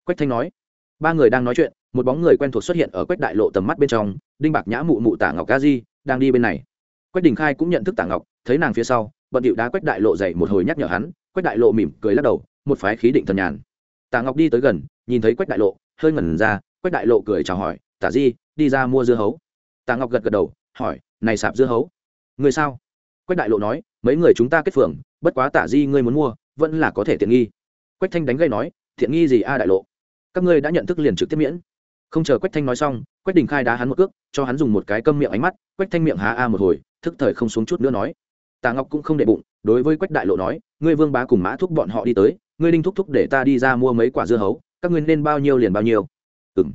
Quách thanh nói. Ba người đang nói chuyện, một bóng người quen thuộc xuất hiện ở quách đại lộ tầm mắt bên trong, đinh bạc nhã mụ mụ tả ngọc ca di đang đi bên này. Quách đình khai cũng nhận thức tả ngọc, thấy nàng phía sau, bận điệu đá quách đại lộ dậy một hồi nhắc nhở hắn, quách đại lộ mỉm cười lắc đầu, một phái khí định thần nhàn. Tả ngọc đi tới gần, nhìn thấy quách đại lộ, hơi ngẩn ra, quách đại lộ cười chào hỏi, tả di, đi ra mua dưa hấu. Tả ngọc gật gật đầu, hỏi, này sạp dưa hấu? Người sao? Quách đại lộ nói, mấy người chúng ta kết phường bất quá tả di ngươi muốn mua, vẫn là có thể tiện nghi. Quách thanh đánh gây nói thiện nghi gì a đại lộ? Các ngươi đã nhận thức liền trực tiếp miễn. Không chờ quách thanh nói xong, quách đình khai đá hắn một cước, cho hắn dùng một cái câm miệng ánh mắt, quách thanh miệng há a một hồi, thức thời không xuống chút nữa nói. Tà ngọc cũng không đệ bụng, đối với quách đại lộ nói, ngươi vương bá cùng mã thúc bọn họ đi tới, ngươi đinh thúc thúc để ta đi ra mua mấy quả dưa hấu, các ngươi nên bao nhiêu liền bao nhiêu. Ừ m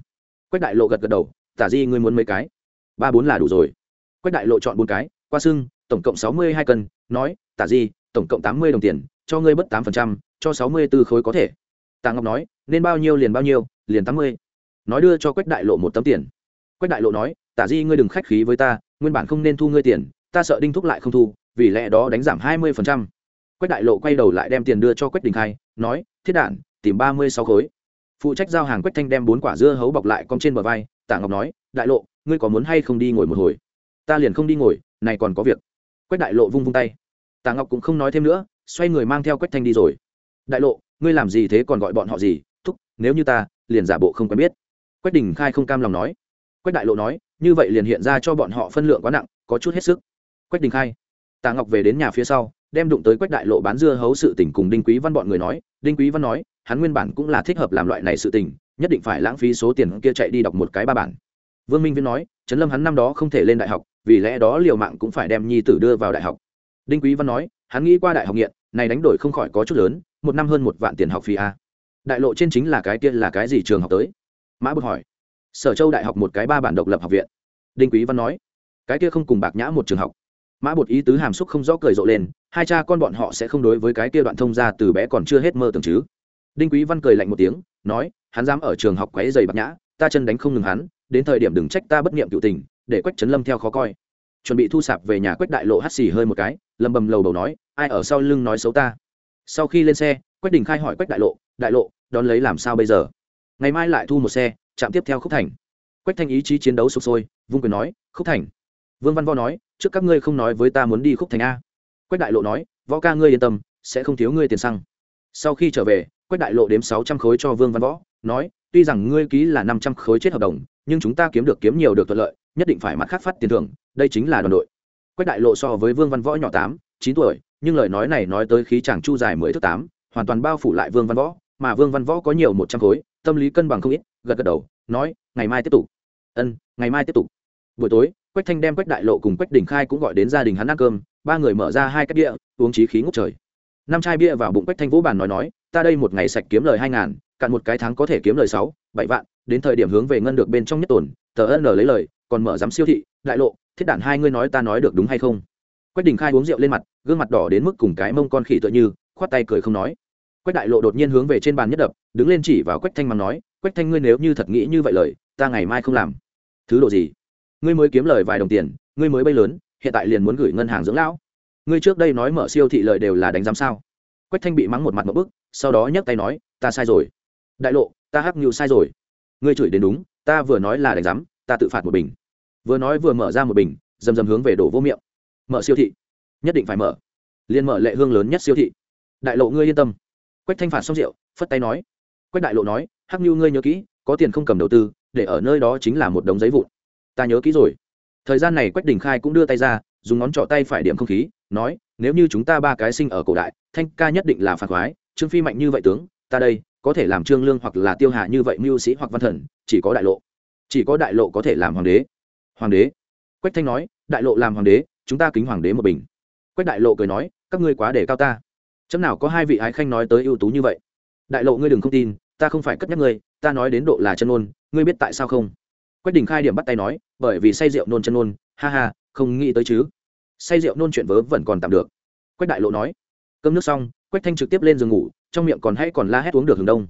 quách đại lộ gật gật đầu tả di ngươi muốn mấy cái? Ba bốn là đủ rồi. Quách đại lộ chọn bốn cái, qua sưng, tổng cộng sáu mươi hai cân, nói tả di tổng cộng tám mươi đồng tiền, cho ngươi bất tám phần trăm, cho sáu mươi b ố khối có thể. Tạ ngọc nói, nên bao nhiêu liền bao nhiêu, liền tám mươi. Nói đưa cho quách đại lộ một tấm tiền. Quách đại lộ nói tả di ngươi đừng khách khí với ta, nguyên bản không nên thu ngươi tiền, ta sợ đinh thúc lại không thu, vì lẽ đó đánh giảm hai mươi phần trăm. Quách đại lộ quay đầu lại đem tiền đưa cho quách đình khai, nói, thiết đản tìm ba mươi sáu khối. Phụ trách giao hàng quách thanh đem bốn quả dưa hấu bọc lại cong trên bờ vai, tạ ngọc nói, đại lộ, ngươi có muốn hay không đi ngồi một hồi? Ta liền không đi ngồi, này còn có việc. Quách đại lộ vung vung tay tà ngọc cũng không nói thêm nữa, xoay người mang theo quách thanh đi rồi. Đại lộ, ngươi làm gì thế còn gọi bọn họ gì? Thúc, nếu như ta, liền giả bộ không quen biết. Quách đình khai không cam lòng nói. Quách đại lộ nói, như vậy liền hiện ra cho bọn họ phân lượng quá nặng, có chút hết sức. Quách đình khai, tà ngọc về đến nhà phía sau, đem đụng tới quách đại lộ bán dưa hấu sự tình cùng đinh quý văn bọn người nói. Đinh quý văn nói, hắn nguyên bản cũng là thích hợp làm loại này sự tình, nhất định phải lãng phí số tiền kia chạy đi đọc một cái ba bản. Vương minh Viễn nói, trấn lâm hắn năm đó không thể lên đại học, vì lẽ đó liều mạng cũng phải đem nhi tử đưa vào đại học đinh quý văn nói, hắn nghĩ qua đại học nghiện, này đánh đổi không khỏi có chút lớn, một năm hơn một vạn tiền học phí a đại lộ trên chính là cái kia là cái gì trường học tới? Mã bực hỏi. Sở châu đại học một cái ba bản độc lập học viện. Đinh quý văn nói, cái kia không cùng bạc nhã một trường học. Mã bột ý tứ hàm xúc không rõ cười rộ lên, hai cha con bọn họ sẽ không đối với cái kia đoạn thông ra từ bé còn chưa hết mơ tưởng chứ. Đinh quý văn cười lạnh một tiếng, nói, hắn dám ở trường học quấy dày bạc nhã, ta chân đánh không ngừng hắn, đến thời điểm đừng trách ta bất niệm cựu tình, để quách trấn lâm theo khó coi chuẩn bị thu sạp về nhà quách đại lộ hắt xì hơi một cái, lầm bầm lầu đầu nói, ai ở sau lưng nói xấu ta? Sau khi lên xe, quách đình khai hỏi quách đại lộ đại lộ, đón lấy làm sao bây giờ? Ngày mai lại thu một xe chạm tiếp theo khúc thành. Quách thanh ý chí chiến đấu sụp sôi, vung quyền nói, khúc thành. Vương văn võ nói, trước các ngươi không nói với ta muốn đi khúc thành a. Quách đại lộ nói, võ ca ngươi yên tâm, sẽ không thiếu ngươi tiền xăng. Sau khi trở về, quách đại lộ đếm sáu trăm khối cho vương văn võ, nói, tuy rằng ngươi ký là năm trăm khối chết hợp đồng, nhưng chúng ta kiếm được kiếm nhiều được thuận lợi nhất định phải mặt khác phát tiền thưởng, đây chính là đoàn đội. Quách đại lộ so với vương văn võ nhỏ tám, chín tuổi, nhưng lời nói này nói tới khí chàng chu dài mười thước tám, hoàn toàn bao phủ lại vương văn võ, mà vương văn võ có nhiều một trăm khối, tâm lý cân bằng không ít, gật gật đầu, nói, ngày mai tiếp tục. Ân, ngày mai tiếp tục. Buổi tối, quách thanh đem quách đại lộ cùng quách đình khai cũng gọi đến gia đình hắn ăn cơm, ba người mở ra hai cách bia, uống trí khí ngốc trời. Năm chai bia vào bụng quách thanh vũ bàn nói nói, ta đây một ngày sạch kiếm lời hai ngàn, cạn một cái tháng có thể kiếm lời sáu, bảy vạn, đến thời điểm hướng về ngân được bên trong nhất tổn tờ ân lấy lời còn mở giám siêu thị, đại lộ, thiết đản hai ngươi nói ta nói được đúng hay không? Quách đình khai uống rượu lên mặt, gương mặt đỏ đến mức cùng cái mông con khỉ tựa như, khoát tay cười không nói. Quách đại lộ đột nhiên hướng về trên bàn nhất đập, đứng lên chỉ vào quách thanh mắng nói, quách thanh ngươi nếu như thật nghĩ như vậy lời, ta ngày mai không làm. Thứ độ gì? Ngươi mới kiếm lời vài đồng tiền, ngươi mới bay lớn, hiện tại liền muốn gửi ngân hàng dưỡng lão. Ngươi trước đây nói mở siêu thị lợi đều là đánh giám sao? Quách thanh bị mắng một mặt một bức, sau đó nhấc tay nói, ta sai rồi. Đại lộ, ta hắc nhu sai rồi. Ngươi chửi đến đúng, ta vừa nói là đánh giám ta tự phạt một bình. Vừa nói vừa mở ra một bình, dầm dầm hướng về đổ vô miệng. Mở siêu thị. Nhất định phải mở. Liên mở lệ hương lớn nhất siêu thị. Đại lộ ngươi yên tâm. Quách thanh phạt xong rượu, phất tay nói. Quách đại lộ nói, hắc như ngươi nhớ kỹ, có tiền không cầm đầu tư, để ở nơi đó chính là một đống giấy vụn. Ta nhớ kỹ rồi. Thời gian này quách đình khai cũng đưa tay ra, dùng ngón trỏ tay phải điểm không khí, nói, nếu như chúng ta ba cái sinh ở cổ đại, thanh ca nhất định là phản khoái, trương phi mạnh như vậy tướng, ta đây, có thể làm trương lương hoặc là tiêu hà như vậy mưu sĩ hoặc văn thần, chỉ có đại lộ chỉ có đại lộ có thể làm hoàng đế. Hoàng đế? Quách thanh nói, đại lộ làm hoàng đế, chúng ta kính hoàng đế một bình. Quách đại lộ cười nói, các ngươi quá để cao ta. Chấm nào có hai vị ái khanh nói tới ưu tú như vậy? Đại lộ ngươi đừng không tin, ta không phải cất nhắc ngươi, ta nói đến độ là chân ôn, ngươi biết tại sao không? Quách đình khai điểm bắt tay nói, bởi vì say rượu nôn chân ôn, ha ha, không nghĩ tới chứ. Say rượu nôn chuyện vớ vẫn còn tạm được. Quách đại lộ nói, cơm nước xong, quách thanh trực tiếp lên giường ngủ, trong miệng còn hay còn la hét uống được hừng đông.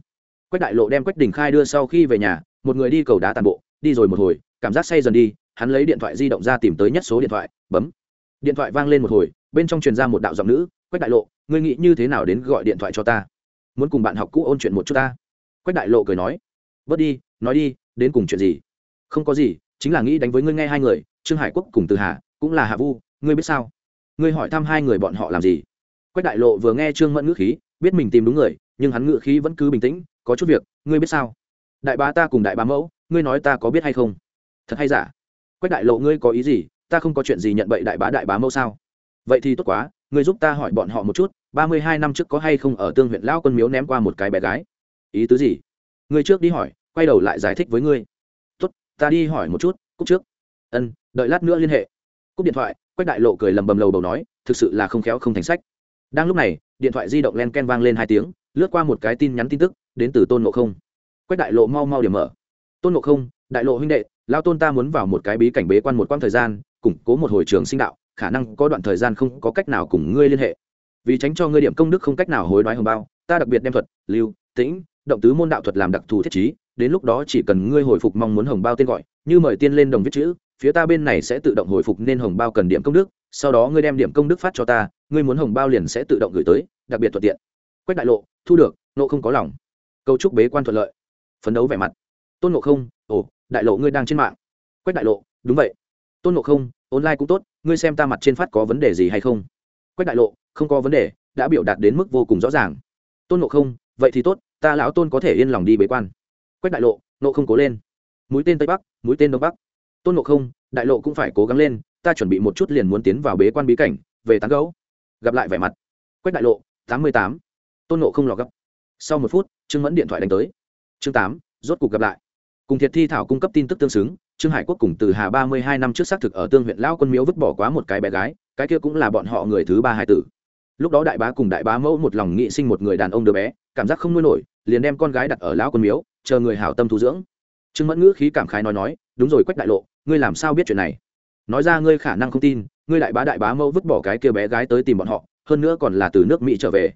Quách đại lộ đem quách đình khai đưa sau khi về nhà, một người đi cầu đá tàn bộ đi rồi một hồi, cảm giác say dần đi, hắn lấy điện thoại di động ra tìm tới nhất số điện thoại, bấm. Điện thoại vang lên một hồi, bên trong truyền ra một đạo giọng nữ, quách đại lộ, ngươi nghĩ như thế nào đến gọi điện thoại cho ta? Muốn cùng bạn học cũ ôn chuyện một chút ta. Quách đại lộ cười nói, bớt đi, nói đi, đến cùng chuyện gì? Không có gì, chính là nghĩ đánh với ngươi nghe hai người, trương hải quốc cùng từ hà, cũng là hạ vu, ngươi biết sao? Ngươi hỏi thăm hai người bọn họ làm gì? Quách đại lộ vừa nghe trương mẫn ngữ khí, biết mình tìm đúng người, nhưng hắn ngữ khí vẫn cứ bình tĩnh, có chút việc, ngươi biết sao? Đại bá ta cùng đại bá mẫu ngươi nói ta có biết hay không? Thật hay giả? Quách đại lộ ngươi có ý gì? Ta không có chuyện gì nhận bậy đại bá đại bá mẫu sao? Vậy thì tốt quá, ngươi giúp ta hỏi bọn họ một chút, ba mươi hai năm trước có hay không ở tương huyện lao quân miếu ném qua một cái bé gái? Ý tứ gì? Ngươi trước đi hỏi, quay đầu lại giải thích với ngươi. Tốt, ta đi hỏi một chút, cúc trước. Ân, đợi lát nữa liên hệ. Cúc điện thoại, quách đại lộ cười lầm bầm lầu bầu nói, thực sự là không khéo không thành sách. Đang lúc này, điện thoại di động len ken vang lên hai tiếng, lướt qua một cái tin nhắn tin tức, đến từ tôn ngộ không. Quách đại lộ mau mau điểm mở tôn ngộ không, đại lộ huynh đệ, lao tôn ta muốn vào một cái bí cảnh bế quan một quãng thời gian, củng cố một hồi trường sinh đạo, khả năng có đoạn thời gian không có cách nào cùng ngươi liên hệ. Vì tránh cho ngươi điểm công đức không cách nào hối đoái hồng bao, ta đặc biệt đem thuật, lưu, tĩnh, động tứ môn đạo thuật làm đặc thù thiết trí, đến lúc đó chỉ cần ngươi hồi phục mong muốn hồng bao tên gọi, như mời tiên lên đồng viết chữ, phía ta bên này sẽ tự động hồi phục nên hồng bao cần điểm công đức, sau đó ngươi đem điểm công đức phát cho ta, ngươi muốn hồng bao liền sẽ tự động gửi tới, đặc biệt thuận tiện. Quách đại lộ, thu được nộ không có lòng. Câu trúc bế quan thuận lợi. Phấn đấu vẻ mặt tôn nộ không, ồ, đại lộ ngươi đang trên mạng. Quách đại lộ, đúng vậy. Tôn nộ không, online cũng tốt, ngươi xem ta mặt trên phát có vấn đề gì hay không? Quách đại lộ, không có vấn đề, đã biểu đạt đến mức vô cùng rõ ràng. Tôn nộ không, vậy thì tốt, ta lão tôn có thể yên lòng đi bế quan. Quách đại lộ nộ không cố lên. Mũi tên tây bắc, mũi tên đông bắc. Tôn nộ không, đại lộ cũng phải cố gắng lên, ta chuẩn bị một chút liền muốn tiến vào bế quan bí cảnh, về tán gấu. Gặp lại vẻ mặt. Quách đại lộ, tám mươi tám. Tôn nộ không lò gấp. Sau một phút, trương mẫn điện thoại đánh tới. Chương tám, rốt cuộc gặp lại cùng thiệt thi thảo cung cấp tin tức tương xứng, trương hải quốc cùng từ hà ba mươi hai năm trước xác thực ở tương huyện lão quân miếu vứt bỏ quá một cái bé gái, cái kia cũng là bọn họ người thứ ba hải tử. Lúc đó đại bá cùng đại bá mẫu một lòng nghị sinh một người đàn ông đứa bé, cảm giác không nuôi nổi, liền đem con gái đặt ở lão quân miếu, chờ người hảo tâm thu dưỡng. Trương mẫn ngữ khí cảm khái nói nói, đúng rồi quách đại lộ, ngươi làm sao biết chuyện này? Nói ra ngươi khả năng không tin, ngươi đại bá đại bá mẫu vứt bỏ cái kia bé gái tới tìm bọn họ, hơn nữa còn là từ nước mỹ trở về.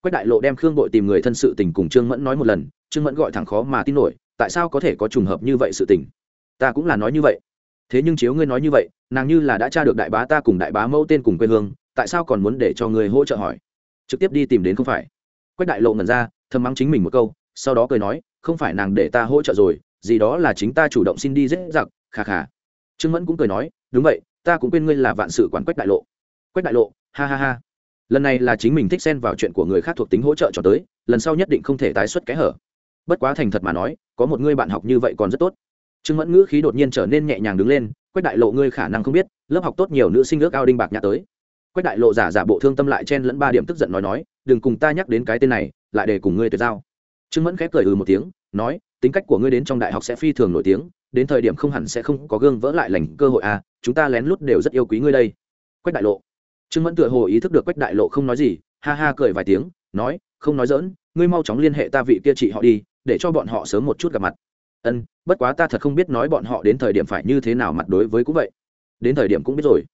Quách đại lộ đem khương bội tìm người thân sự tình cùng trương mẫn nói một lần, trương mẫn gọi thẳng khó mà tin nổi tại sao có thể có trùng hợp như vậy sự tình? Ta cũng là nói như vậy. Thế nhưng chiếu ngươi nói như vậy, nàng như là đã tra được đại bá ta cùng đại bá mẫu tên cùng quê hương, tại sao còn muốn để cho người hỗ trợ hỏi? Trực tiếp đi tìm đến không phải. Quách đại lộ ngẩn ra, thầm mắng chính mình một câu, sau đó cười nói, không phải nàng để ta hỗ trợ rồi, gì đó là chính ta chủ động xin đi dễ dặc khà khà trương mẫn cũng cười nói, đúng vậy, ta cũng quên ngươi là vạn sự quản quách đại lộ. Quách đại lộ, ha ha ha. Lần này là chính mình thích xen vào chuyện của người khác thuộc tính hỗ trợ cho tới, lần sau nhất định không thể tái xuất cái hở bất quá thành thật mà nói, có một ngươi bạn học như vậy còn rất tốt. Trương mẫn ngữ khí đột nhiên trở nên nhẹ nhàng đứng lên, quách đại lộ ngươi khả năng không biết, lớp học tốt nhiều nữ sinh ước ao đinh bạc nhã tới. Quách đại lộ giả giả bộ thương tâm lại chen lẫn ba điểm tức giận nói nói, đừng cùng ta nhắc đến cái tên này, lại để cùng ngươi tuyệt giao. Trương mẫn khép cười ừ một tiếng, nói, tính cách của ngươi đến trong đại học sẽ phi thường nổi tiếng, đến thời điểm không hẳn sẽ không có gương vỡ lại lành cơ hội à chúng ta lén lút đều rất yêu quý ngươi đây. Quách đại lộ. Trương mẫn tựa hồ ý thức được quách đại lộ không nói gì, ha ha cười vài tiếng, nói, không nói dỡn ngươi mau chóng liên hệ ta vị kia chị họ đi để cho bọn họ sớm một chút gặp mặt. Ân, bất quá ta thật không biết nói bọn họ đến thời điểm phải như thế nào mặt đối với cũng vậy. Đến thời điểm cũng biết rồi.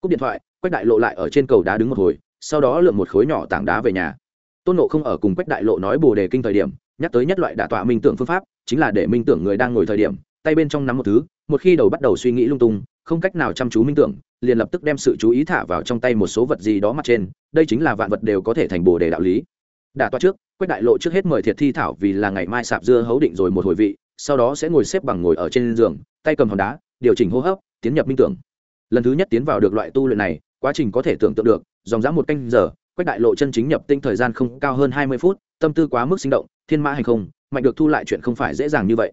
Cúp điện thoại, quách đại lộ lại ở trên cầu đá đứng một hồi, sau đó lượm một khối nhỏ tảng đá về nhà. Tôn nộ không ở cùng quách đại lộ nói bồ đề kinh thời điểm, nhắc tới nhất loại đả tọa minh tưởng phương pháp, chính là để minh tưởng người đang ngồi thời điểm, tay bên trong nắm một thứ, một khi đầu bắt đầu suy nghĩ lung tung, không cách nào chăm chú minh tưởng, liền lập tức đem sự chú ý thả vào trong tay một số vật gì đó mặt trên, đây chính là vạn vật đều có thể thành bồ đề đạo lý đả toa trước, quách đại lộ trước hết mời thiệt thi thảo vì là ngày mai sạp dưa hấu định rồi một hồi vị, sau đó sẽ ngồi xếp bằng ngồi ở trên giường, tay cầm hòn đá, điều chỉnh hô hấp, tiến nhập minh tưởng. Lần thứ nhất tiến vào được loại tu luyện này, quá trình có thể tưởng tượng được, dòng dã một canh giờ, quách đại lộ chân chính nhập tinh thời gian không cao hơn hai mươi phút, tâm tư quá mức sinh động, thiên mã hay không, mạnh được thu lại chuyện không phải dễ dàng như vậy.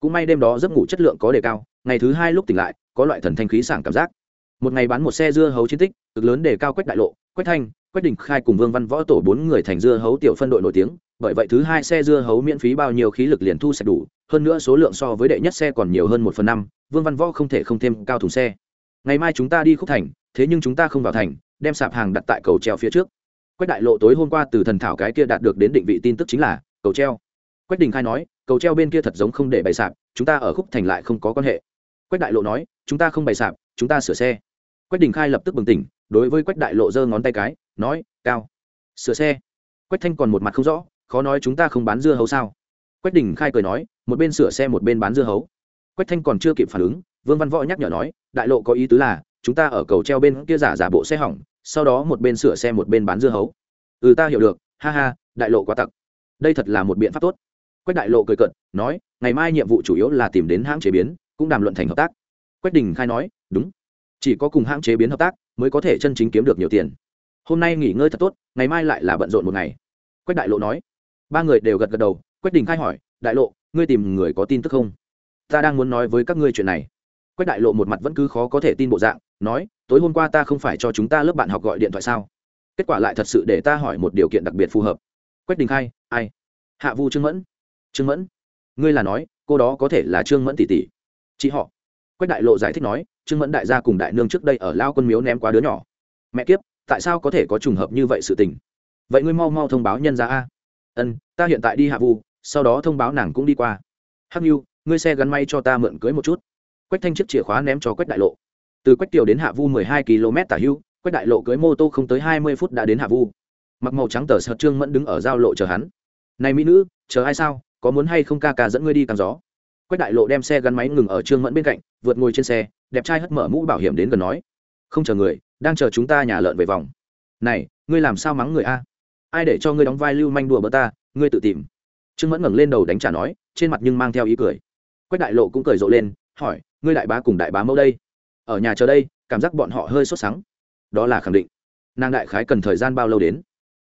Cũng may đêm đó giấc ngủ chất lượng có đề cao, ngày thứ hai lúc tỉnh lại, có loại thần thanh khí sảng cảm giác. Một ngày bán một xe dưa hấu chiến tích, cực lớn đề cao quách đại lộ, quách thanh quách đình khai cùng vương văn võ tổ bốn người thành dưa hấu tiểu phân đội nổi tiếng, bởi vậy thứ hai xe dưa hấu miễn phí bao nhiêu khí lực liền thu sạch đủ, hơn nữa số lượng so với đệ nhất xe còn nhiều hơn một phần năm, vương văn võ không thể không thêm cao thùng xe. Ngày mai chúng ta đi khúc thành, thế nhưng chúng ta không vào thành, đem sạp hàng đặt tại cầu treo phía trước. Quách đại lộ tối hôm qua từ thần thảo cái kia đạt được đến định vị tin tức chính là, cầu treo. Quách đình khai nói, cầu treo bên kia thật giống không để bày sạp, chúng ta ở khúc thành lại không có quan hệ. Quách đại lộ nói, chúng ta không bày sạp, chúng ta sửa xe. Quách đình khai lập tức bừng tỉnh đối với quách đại lộ giơ ngón tay cái, nói, cao, sửa xe. Quách thanh còn một mặt không rõ, khó nói chúng ta không bán dưa hấu sao? Quách đình khai cười nói, một bên sửa xe một bên bán dưa hấu. Quách thanh còn chưa kịp phản ứng, vương văn võ nhắc nhở nói, đại lộ có ý tứ là, chúng ta ở cầu treo bên kia giả giả bộ xe hỏng, sau đó một bên sửa xe một bên bán dưa hấu. Ừ ta hiểu được, ha ha, đại lộ quá tặc. Đây thật là một biện pháp tốt. Quách đại lộ cười cận nói, ngày mai nhiệm vụ chủ yếu là tìm đến hãng chế biến, cũng đàm luận thành hợp tác. Quách đình khai nói, đúng, chỉ có cùng hãng chế biến hợp tác mới có thể chân chính kiếm được nhiều tiền. Hôm nay nghỉ ngơi thật tốt, ngày mai lại là bận rộn một ngày. Quách đại lộ nói. Ba người đều gật gật đầu, quách đình khai hỏi, đại lộ, ngươi tìm người có tin tức không? Ta đang muốn nói với các ngươi chuyện này. Quách đại lộ một mặt vẫn cứ khó có thể tin bộ dạng, nói, tối hôm qua ta không phải cho chúng ta lớp bạn học gọi điện thoại sao? Kết quả lại thật sự để ta hỏi một điều kiện đặc biệt phù hợp. Quách đình khai, ai? Hạ vu trương mẫn. Trương mẫn? Ngươi là nói, cô đó có thể là trương mẫn tỷ tỷ. Chị họ. Quách đại lộ giải thích nói trương mẫn đại gia cùng đại nương trước đây ở lao quân miếu ném qua đứa nhỏ. Mẹ kiếp, tại sao có thể có trùng hợp như vậy sự tình? Vậy ngươi mau mau thông báo nhân ra a. Ân, ta hiện tại đi hạ vu, sau đó thông báo nàng cũng đi qua. Hắc nhu ngươi xe gắn may cho ta mượn cưới một chút. Quách thanh chiếc chìa khóa ném cho quách đại lộ. Từ quách tiểu đến hạ vu mười hai km tả hưu, quách đại lộ cưới mô tô không tới hai mươi phút đã đến hạ vu. Mặc màu trắng tờ sợ trương mẫn đứng ở giao lộ chờ hắn. Này mỹ nữ, chờ ai sao? Có muốn hay không ca ca dẫn ngươi đi càng gió? Quách đại lộ đem xe gắn máy ngừng ở trương mẫn bên cạnh, vượt ngồi trên xe đẹp trai hất mở mũ bảo hiểm đến gần nói, không chờ người, đang chờ chúng ta nhà lợn về vòng. Này, ngươi làm sao mắng người a? Ai để cho ngươi đóng vai lưu manh đùa bỡ ta, ngươi tự tìm. Trương mẫn ngẩng lên đầu đánh trả nói, trên mặt nhưng mang theo ý cười. Quách đại lộ cũng cười rộ lên, hỏi, ngươi đại bá cùng đại bá mẫu đây? Ở nhà chờ đây, cảm giác bọn họ hơi sốt sắng. Đó là khẳng định. Nàng đại khái cần thời gian bao lâu đến?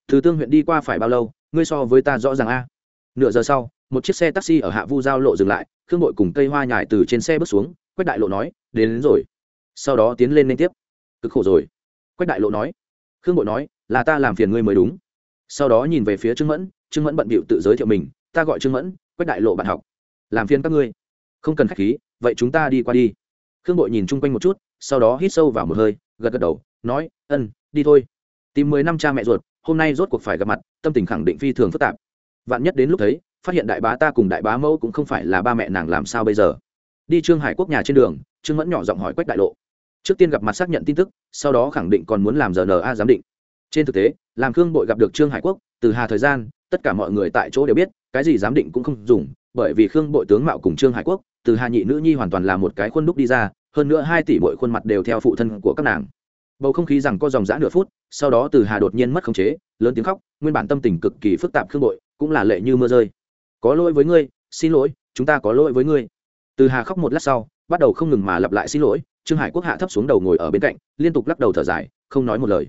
Từ tương huyện đi qua phải bao lâu, ngươi so với ta rõ ràng a. Nửa giờ sau, một chiếc xe taxi ở hạ vu giao lộ dừng lại, khương bội cùng cây hoa nhải từ trên xe bước xuống quách đại lộ nói đến, đến rồi. Sau đó tiến lên liên tiếp. Cực khổ rồi. Quách đại lộ nói khương bội nói là ta làm phiền ngươi mới đúng. Sau đó nhìn về phía trương mẫn trương mẫn bận bịu tự giới thiệu mình ta gọi trương mẫn quách đại lộ bạn học. Làm phiền các ngươi. Không cần k h á c h khí vậy chúng ta đi qua đi. Khương bội nhìn chung quanh một chút sau đó hít sâu vào một hơi gật gật đầu nói ân đi thôi. Tìm mười năm cha mẹ ruột hôm nay rốt cuộc phải gặp mặt tâm tình khẳng định phi thường phức tạp. Vạn nhất đến lúc thấy phát hiện đại bá ta cùng đại bá mẫu cũng không phải là ba mẹ nàng làm sao bây giờ đi trương hải quốc nhà trên đường, trương mẫn nhỏ giọng hỏi quách đại lộ. Trước tiên gặp mặt xác nhận tin tức, sau đó khẳng định còn muốn làm giờ a giám định. Trên thực tế, làm khương bội gặp được trương hải quốc, từ hà thời gian, tất cả mọi người tại chỗ đều biết, cái gì giám định cũng không dùng, bởi vì khương bội tướng mạo cùng trương hải quốc, từ hà nhị nữ nhi hoàn toàn là một cái khuôn đúc đi ra, hơn nữa hai tỷ bội khuôn mặt đều theo phụ thân của các nàng. Bầu không khí rằng có dòng dã nửa phút, sau đó từ hà đột nhiên mất khống chế, lớn tiếng khóc, nguyên bản tâm tình cực kỳ phức tạp khương bội, cũng là lệ như mưa rơi. Có lỗi với ngươi, xin lỗi, chúng ta có lỗi với ngươi từ hà khóc một lát sau, bắt đầu không ngừng mà lặp lại xin lỗi, trương hải quốc hạ thấp xuống đầu ngồi ở bên cạnh, liên tục lắc đầu thở dài, không nói một lời.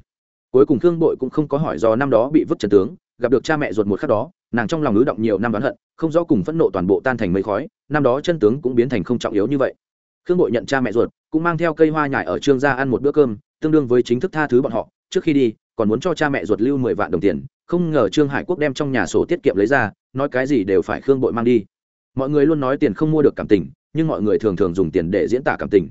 Cuối cùng khương bội cũng không có hỏi do năm đó bị vứt trần tướng, gặp được cha mẹ ruột một khắc đó, nàng trong lòng ứ động nhiều năm đoán hận, không rõ cùng phẫn nộ toàn bộ tan thành mây khói, năm đó chân tướng cũng biến thành không trọng yếu như vậy. Khương bội nhận cha mẹ ruột, cũng mang theo cây hoa nhải ở trương gia ăn một bữa cơm, tương đương với chính thức tha thứ bọn họ, trước khi đi, còn muốn cho cha mẹ ruột lưu mười vạn đồng tiền, không ngờ trương hải quốc đem trong nhà sổ tiết kiệm lấy ra, nói cái gì đều phải khương bội mang đi. Mọi người luôn nói tiền không mua được cảm tình nhưng mọi người thường thường dùng tiền để diễn tả cảm tình.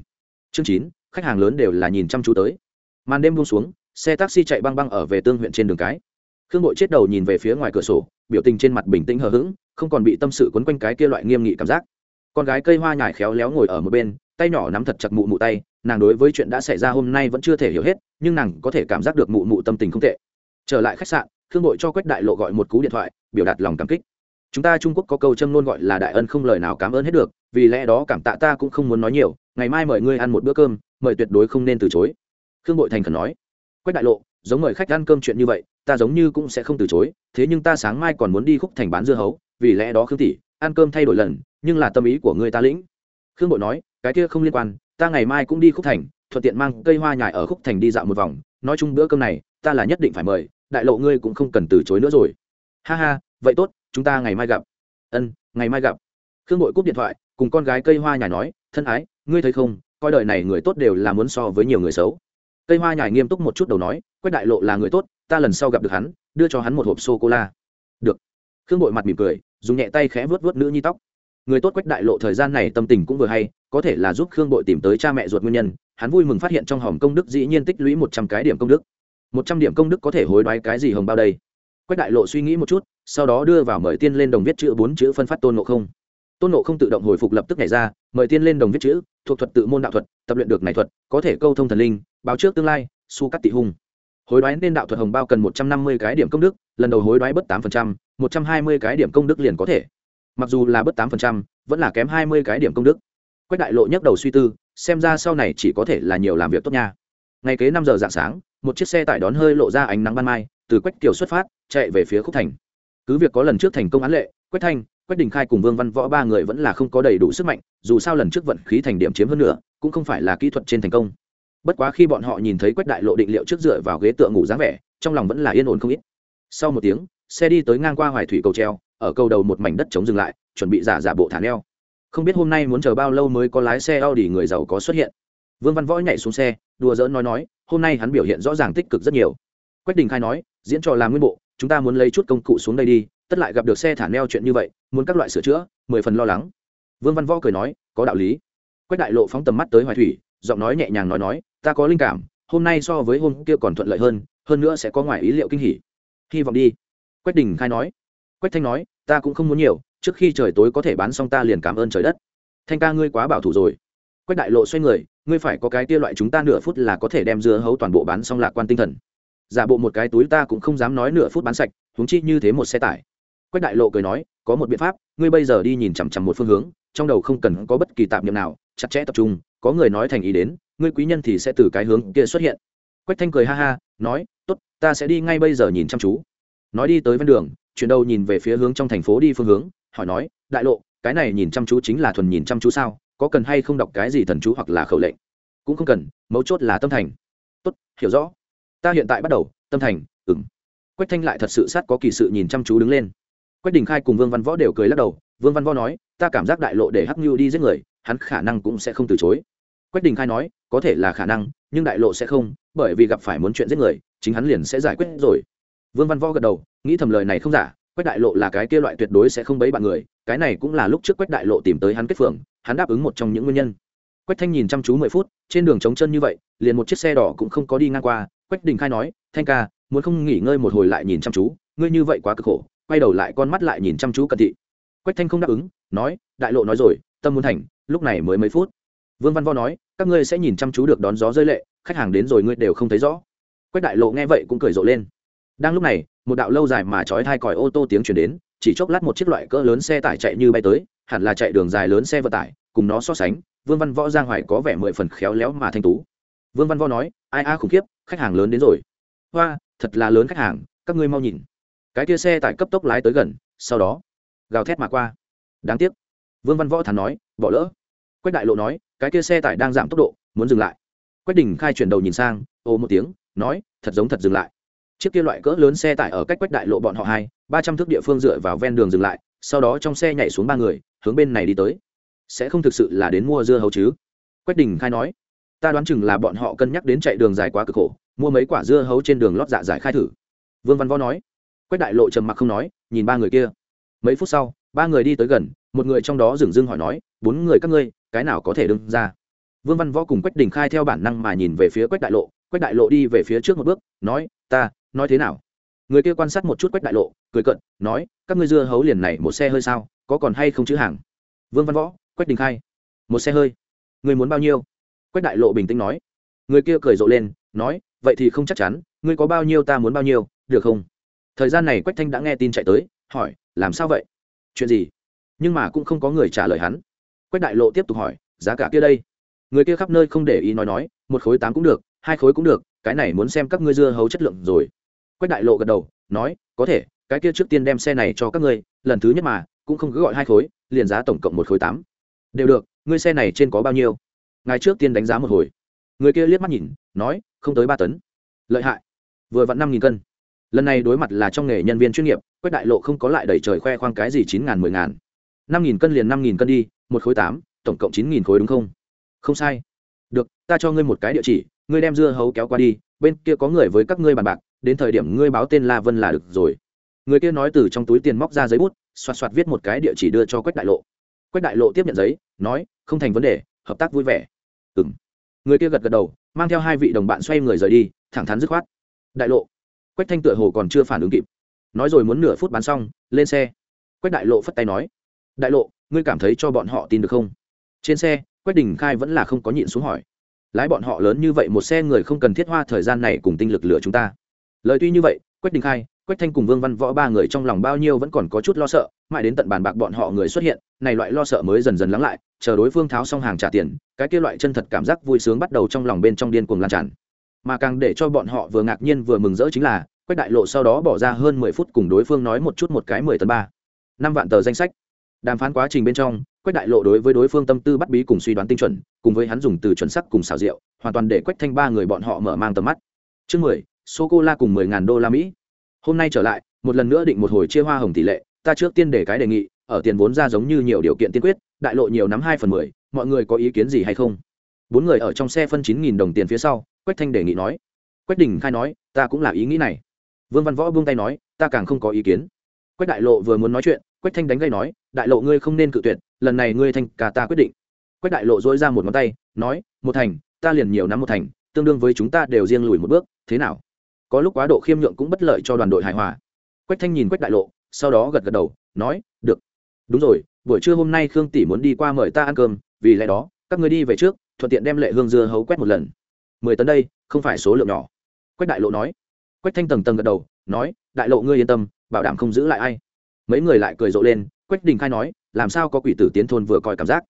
Chương chín, khách hàng lớn đều là nhìn chăm chú tới. Màn đêm buông xuống, xe taxi chạy băng băng ở về tương huyện trên đường cái. Khương bội chết đầu nhìn về phía ngoài cửa sổ, biểu tình trên mặt bình tĩnh hờ hững, không còn bị tâm sự quấn quanh cái kia loại nghiêm nghị cảm giác. Con gái cây hoa nhài khéo léo ngồi ở một bên, tay nhỏ nắm thật chặt mụ mụ tay, nàng đối với chuyện đã xảy ra hôm nay vẫn chưa thể hiểu hết, nhưng nàng có thể cảm giác được mụ mụ tâm tình không tệ. Trở lại khách sạn, khương bội cho quách đại lộ gọi một cú điện thoại, biểu đạt lòng cảm kích. Chúng ta trung quốc có câu châm luôn gọi là đại ân không lời nào cảm ơn hết được vì lẽ đó cảm tạ ta cũng không muốn nói nhiều, ngày mai mời ngươi ăn một bữa cơm, mời tuyệt đối không nên từ chối. Khương bội thành khẩn nói. Quách đại lộ, giống mời khách ăn cơm chuyện như vậy, ta giống như cũng sẽ không từ chối, thế nhưng ta sáng mai còn muốn đi khúc thành bán dưa hấu, vì lẽ đó khương tỷ, ăn cơm thay đổi lần, nhưng là tâm ý của ngươi ta lĩnh. Khương bội nói, cái kia không liên quan, ta ngày mai cũng đi khúc thành, thuận tiện mang cây hoa nhài ở khúc thành đi dạo một vòng, nói chung bữa cơm này, ta là nhất định phải mời, đại lộ ngươi cũng không cần từ chối nữa rồi. Ha ha, vậy tốt, chúng ta ngày mai gặp. Ân, ngày mai gặp. Khương bội cúp điện thoại cùng con gái cây hoa nhài nói, thân ái, ngươi thấy không, coi đời này người tốt đều là muốn so với nhiều người xấu. Cây hoa nhài nghiêm túc một chút đầu nói, quách đại lộ là người tốt, ta lần sau gặp được hắn, đưa cho hắn một hộp sô cô la được. Khương bội mặt mỉm cười, dùng nhẹ tay khẽ vớt vớt nữ nhi tóc. Người tốt quách đại lộ thời gian này tâm tình cũng vừa hay, có thể là giúp khương bội tìm tới cha mẹ ruột nguyên nhân, hắn vui mừng phát hiện trong hòm công đức dĩ nhiên tích lũy một trăm cái điểm công đức. Một trăm điểm công đức có thể hối đoái cái gì hồng bao đây? Quách đại lộ suy nghĩ một chút, sau đó đưa vào mời tiên lên đồng viết chữ bốn chữ phân phát tôn ngộ không tôn ngộ không tự động hồi phục lập tức nhảy ra, mời tiên lên đồng viết chữ, thuộc thuật tự môn đạo thuật, tập luyện được này thuật, có thể câu thông thần linh, báo trước tương lai, su cắt tị hung. Hối đoái nên đạo thuật hồng bao cần một trăm năm mươi cái điểm công đức, lần đầu hối đoái bớt tám phần trăm, một trăm hai mươi cái điểm công đức liền có thể. Mặc dù là bớt tám phần trăm, vẫn là kém hai mươi cái điểm công đức. Quách đại lộ nhấc đầu suy tư, xem ra sau này chỉ có thể là nhiều làm việc tốt nha. Ngày kế năm giờ dạng sáng, một chiếc xe tải đón hơi lộ ra ánh nắng ban mai, từ quách kiều xuất phát, chạy về phía khúc thành. Cứ việc có lần trước thành công án lệ, quách thanh quách đình khai cùng vương văn võ ba người vẫn là không có đầy đủ sức mạnh, dù sao lần trước vận khí thành điểm chiếm hơn nữa, cũng không phải là kỹ thuật trên thành công. Bất quá khi bọn họ nhìn thấy quách đại lộ định liệu trước dựa vào ghế tựa ngủ dáng vẻ, trong lòng vẫn là yên ổn không ít. Sau một tiếng, xe đi tới ngang qua hoài thủy cầu treo, ở cầu đầu một mảnh đất chống dừng lại, chuẩn bị giả giả bộ thả neo. Không biết hôm nay muốn chờ bao lâu mới có lái xe Audi người giàu có xuất hiện. Vương văn võ nhảy xuống xe, đùa giỡn nói nói, hôm nay hắn biểu hiện rõ ràng tích cực rất nhiều. Quách đình khai nói, diễn trò làm nguyên bộ, chúng ta muốn lấy chút công cụ xuống đây đi, tất lại gặp được xe thả neo chuyện như vậy muốn các loại sửa chữa, mười phần lo lắng. Vương văn võ cười nói, có đạo lý. Quách đại lộ phóng tầm mắt tới hoài thủy, giọng nói nhẹ nhàng nói nói, ta có linh cảm, hôm nay so với hôm kia còn thuận lợi hơn hơn nữa sẽ có ngoài ý liệu kinh hỉ. Hy vọng đi. Quách đình khai nói. Quách thanh nói, ta cũng không muốn nhiều, trước khi trời tối có thể bán xong ta liền cảm ơn trời đất. Thanh ca ngươi quá bảo thủ rồi. Quách đại lộ xoay người, ngươi phải có cái tia loại chúng ta nửa phút là có thể đem dưa hấu toàn bộ bán xong lạc quan tinh thần. Giả bộ một cái túi ta cũng không dám nói nửa phút bán sạch, huống chi như thế một xe tải quách đại lộ cười nói, có một biện pháp, ngươi bây giờ đi nhìn chằm chằm một phương hướng, trong đầu không cần có bất kỳ tạp niệm nào, chặt chẽ tập trung, có người nói thành ý đến, ngươi quý nhân thì sẽ từ cái hướng kia xuất hiện. Quách thanh cười ha ha, nói, tốt, ta sẽ đi ngay bây giờ nhìn chăm chú. Nói đi tới ven đường, chuyển đầu nhìn về phía hướng trong thành phố đi phương hướng, hỏi nói, đại lộ, cái này nhìn chăm chú chính là thuần nhìn chăm chú sao? Có cần hay không đọc cái gì thần chú hoặc là khẩu lệnh? Cũng không cần, mấu chốt là tâm thành. Tốt, hiểu rõ. Ta hiện tại bắt đầu, tâm thành ừng quách thanh lại thật sự sát có kỳ sự nhìn chăm chú đứng lên quách đình khai cùng vương văn võ đều cười lắc đầu, vương văn võ nói, ta cảm giác đại lộ để hắc mưu đi giết người, hắn khả năng cũng sẽ không từ chối. Quách đình khai nói, có thể là khả năng, nhưng đại lộ sẽ không, bởi vì gặp phải muốn chuyện giết người, chính hắn liền sẽ giải quyết rồi. Vương văn võ gật đầu, nghĩ thầm lời này không giả, quách đại lộ là cái kia loại tuyệt đối sẽ không bấy bạn người, cái này cũng là lúc trước quách đại lộ tìm tới hắn kết phường, hắn đáp ứng một trong những nguyên nhân. Quách thanh nhìn chăm chú mười phút, trên đường trống chân như vậy, liền một chiếc xe đỏ cũng không có đi ngang qua, quách đình khai nói, thanh ca, muốn không nghỉ ngơi một hồi lại nhìn chăm chú, ngươi như vậy quá cực khổ quay đầu lại con mắt lại nhìn chăm chú cận thị. Quách thanh không đáp ứng, nói, đại lộ nói rồi, tâm muốn thành, lúc này mới mấy phút. Vương văn vo nói, các ngươi sẽ nhìn chăm chú được đón gió rơi lệ, khách hàng đến rồi ngươi đều không thấy rõ. Quách đại lộ nghe vậy cũng cười rộ lên. Đang lúc này, một đạo lâu dài mà trói thai còi ô tô tiếng chuyển đến, chỉ chốc lát một chiếc loại cỡ lớn xe tải chạy như bay tới, hẳn là chạy đường dài lớn xe vận tải, cùng nó so sánh, vương văn võ giang hoài có vẻ mười phần khéo léo mà thanh tú. Vương văn võ nói, ai a, khủng khiếp, khách hàng lớn đến rồi. Hoa, thật là lớn khách hàng, các ngươi mau nhìn cái kia xe tải cấp tốc lái tới gần, sau đó, gào thét mà qua. Đáng tiếc. Vương văn võ thản nói, bỏ lỡ. Quách đại lộ nói, cái kia xe tải đang giảm tốc độ, muốn dừng lại. Quách đình khai chuyển đầu nhìn sang, ô một tiếng, nói, thật giống thật dừng lại. Chiếc kia loại cỡ lớn xe tải ở cách quách đại lộ bọn họ hai, ba trăm thước địa phương dựa vào ven đường dừng lại, sau đó trong xe nhảy xuống ba người, hướng bên này đi tới. Sẽ không thực sự là đến mua dưa hấu chứ? Quách đình khai nói, ta đoán chừng là bọn họ cân nhắc đến chạy đường dài quá cực khổ, mua mấy quả dưa hấu trên đường lót dạ giải khai thử. Vương văn võ nói quách đại lộ trầm mặc không nói, nhìn ba người kia. Mấy phút sau, ba người đi tới gần, một người trong đó dừng dưng hỏi nói, bốn người các ngươi, cái nào có thể đứng ra? Vương văn võ cùng quách đình khai theo bản năng mà nhìn về phía quách đại lộ. Quách đại lộ đi về phía trước một bước, nói, ta, nói thế nào? Người kia quan sát một chút quách đại lộ, cười cận nói, các ngươi dưa hấu liền này một xe hơi sao, có còn hay không chữ hàng? Vương văn võ, quách đình khai, một xe hơi. Người muốn bao nhiêu? Quách đại lộ bình tĩnh nói. Người kia cười rộ lên, nói, vậy thì không chắc chắn, ngươi có bao nhiêu ta muốn bao nhiêu, được không? Thời gian này quách thanh đã nghe tin chạy tới, hỏi, làm sao vậy? Chuyện gì? Nhưng mà cũng không có người trả lời hắn. Quách đại lộ tiếp tục hỏi, giá cả kia đây? Người kia khắp nơi không để ý nói nói, một khối tám cũng được, hai khối cũng được, cái này muốn xem các ngươi dưa hấu chất lượng rồi. Quách đại lộ gật đầu, nói, có thể, cái kia trước tiên đem xe này cho các ngươi, lần thứ nhất mà, cũng không cứ gọi hai khối, liền giá tổng cộng một khối tám. Đều được, ngươi xe này trên có bao nhiêu? Ngài trước tiên đánh giá một hồi. Người kia liếc mắt nhìn, nói, không tới ba tấn. Lợi hại, vừa vặn năm nghìn cân lần này đối mặt là trong nghề nhân viên chuyên nghiệp, quách đại lộ không có lại đẩy trời khoe khoang cái gì chín ngàn, mười ngàn. Năm nghìn cân liền năm nghìn cân đi, một khối tám, tổng cộng chín nghìn khối đúng không? Không sai. Được, ta cho ngươi một cái địa chỉ, ngươi đem dưa hấu kéo qua đi, bên kia có người với các ngươi bàn bạc, đến thời điểm ngươi báo tên la vân là được rồi. Người kia nói từ trong túi tiền móc ra giấy bút, xoạt xoạt viết một cái địa chỉ đưa cho quách đại lộ. Quách đại lộ tiếp nhận giấy, nói, không thành vấn đề, hợp tác vui vẻ. Ừ m người kia gật gật đầu, mang theo hai vị đồng bạn xoay người rời đi, thẳng thắn dứt khoát. Đại lộ quách thanh tựa hồ còn chưa phản ứng kịp. Nói rồi muốn nửa phút bán xong, lên xe. Quách đại lộ phất tay nói, đại lộ, ngươi cảm thấy cho bọn họ tin được không? Trên xe, quách đình khai vẫn là không có nhịn xuống hỏi, lái bọn họ lớn như vậy một xe người không cần thiết hoa thời gian này cùng tinh lực lửa chúng ta. Lời tuy như vậy, quách đình khai, quách thanh cùng vương văn võ ba người trong lòng bao nhiêu vẫn còn có chút lo sợ, mãi đến tận bàn bạc bọn họ người xuất hiện, này loại lo sợ mới dần dần lắng lại, chờ đối phương tháo xong hàng trả tiền, cái kia loại chân thật cảm giác vui sướng bắt đầu trong lòng bên trong điên cuồng lan tràn mà càng để cho bọn họ vừa ngạc nhiên vừa mừng rỡ chính là, quách đại lộ sau đó bỏ ra hơn mười phút cùng đối phương nói một chút một cái mười tấn ba. Năm vạn tờ danh sách. Đàm phán quá trình bên trong, quách đại lộ đối với đối phương tâm tư bắt bí cùng suy đoán tinh chuẩn, cùng với hắn dùng từ chuẩn sắc cùng xào rượu hoàn toàn để quách thanh ba người bọn họ mở mang tầm mắt. Chương mười sô cô la cùng mười ngàn đô la mỹ. Hôm nay trở lại, một lần nữa định một hồi chia hoa hồng tỷ lệ, ta trước tiên để cái đề nghị, ở tiền vốn ra giống như nhiều điều kiện tiên quyết, đại lộ nhiều nắm hai phần mười, mọi người có ý kiến gì hay không? Bốn người ở trong xe phân chín nghìn đồng tiền phía sau quách thanh đề nghị nói. Quách đình khai nói, ta cũng là ý nghĩ này. Vương văn võ buông tay nói, ta càng không có ý kiến. Quách đại lộ vừa muốn nói chuyện, quách thanh đánh gây nói, đại lộ ngươi không nên cự tuyệt, lần này ngươi thanh cả ta quyết định. Quách đại lộ dỗi ra một ngón tay, nói, một thành, ta liền nhiều nắm một thành, tương đương với chúng ta đều riêng lùi một bước, thế nào? Có lúc quá độ khiêm nhượng cũng bất lợi cho đoàn đội hài hòa. Quách thanh nhìn quách đại lộ, sau đó gật gật đầu, nói, được. Đúng rồi, buổi trưa hôm nay khương tỷ muốn đi qua mời ta ăn cơm, vì lẽ đó, các người đi về trước, thuận tiện đem lệ hương dưa hấu quét một lần mười tấn đây, không phải số lượng nhỏ. Quách đại lộ nói. Quách thanh tầng tầng gật đầu, nói, đại lộ ngươi yên tâm, bảo đảm không giữ lại ai. Mấy người lại cười rộ lên, quách đình khai nói, làm sao có quỷ tử tiến thôn vừa coi cảm giác?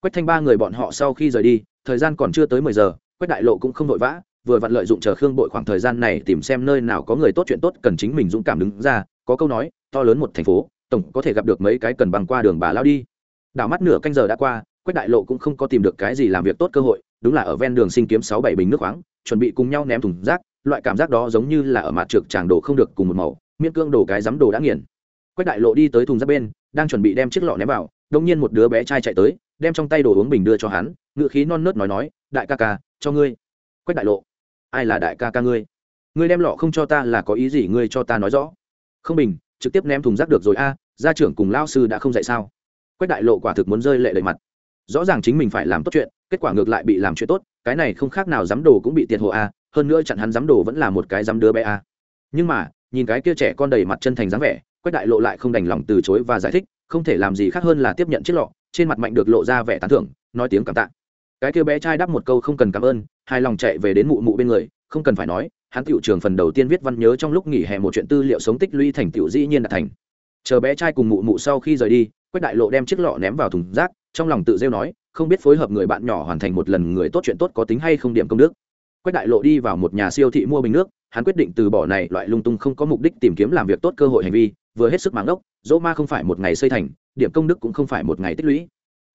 Quách thanh ba người bọn họ sau khi rời đi, thời gian còn chưa tới mười giờ, quách đại lộ cũng không vội vã, vừa vặn lợi dụng chờ khương bội khoảng thời gian này tìm xem nơi nào có người tốt chuyện tốt cần chính mình dũng cảm đứng ra, có câu nói, to lớn một thành phố, tổng có thể gặp được mấy cái cần bằng qua đường bà lao đi. Đảo mắt nửa canh giờ đã qua, quách đại lộ cũng không có tìm được cái gì làm việc tốt cơ hội đúng là ở ven đường sinh kiếm sáu bảy bình nước khoáng, chuẩn bị cùng nhau ném thùng rác, loại cảm giác đó giống như là ở mặt trượt tràng đồ không được cùng một màu, miễn cương đồ cái dám đồ đã nghiền. Quách đại lộ đi tới thùng rác bên, đang chuẩn bị đem chiếc lọ ném vào đông nhiên một đứa bé trai chạy tới, đem trong tay đồ uống bình đưa cho hắn ngự khí non nớt nói nói, đại ca ca, cho ngươi. Quách đại lộ, ai là đại ca ca ngươi? Ngươi đem lọ không cho ta là có ý gì ngươi cho ta nói rõ? Không bình, trực tiếp ném thùng rác được rồi a, gia trưởng cùng lao sư đã không dạy sao? Quách đại lộ quả thực muốn rơi lệ đầy mặt. Rõ ràng chính mình phải làm tốt chuyện kết quả ngược lại bị làm chuyện tốt, cái này không khác nào dám đồ cũng bị tiệt hộ a, hơn nữa chặn hắn dám đồ vẫn là một cái dám đứa bé a. Nhưng mà, nhìn cái kia trẻ con đầy mặt chân thành dáng vẻ, quách đại lộ lại không đành lòng từ chối và giải thích, không thể làm gì khác hơn là tiếp nhận chiếc lọ, trên mặt mạnh được lộ ra vẻ tán thưởng, nói tiếng cảm tạ. Cái kia bé trai đáp một câu không cần cảm ơn hai lòng chạy về đến mụ mụ bên người, không cần phải nói, hắn tiểu trường phần đầu tiên viết văn nhớ trong lúc nghỉ hè một chuyện tư liệu sống tích lũy thành tiểu dĩ nhiên đã thành. Chờ bé trai cùng mụ mụ sau khi rời đi, quách đại lộ đem chiếc lọ ném vào thùng rác, trong lòng tự rêu nói không biết phối hợp người bạn nhỏ hoàn thành một lần người tốt chuyện tốt có tính hay không điểm công đức. Quách đại lộ đi vào một nhà siêu thị mua bình nước, hắn quyết định từ bỏ này loại lung tung không có mục đích tìm kiếm làm việc tốt cơ hội hành vi, vừa hết sức mạng ốc, dỗ ma không phải một ngày xây thành, điểm công đức cũng không phải một ngày tích lũy.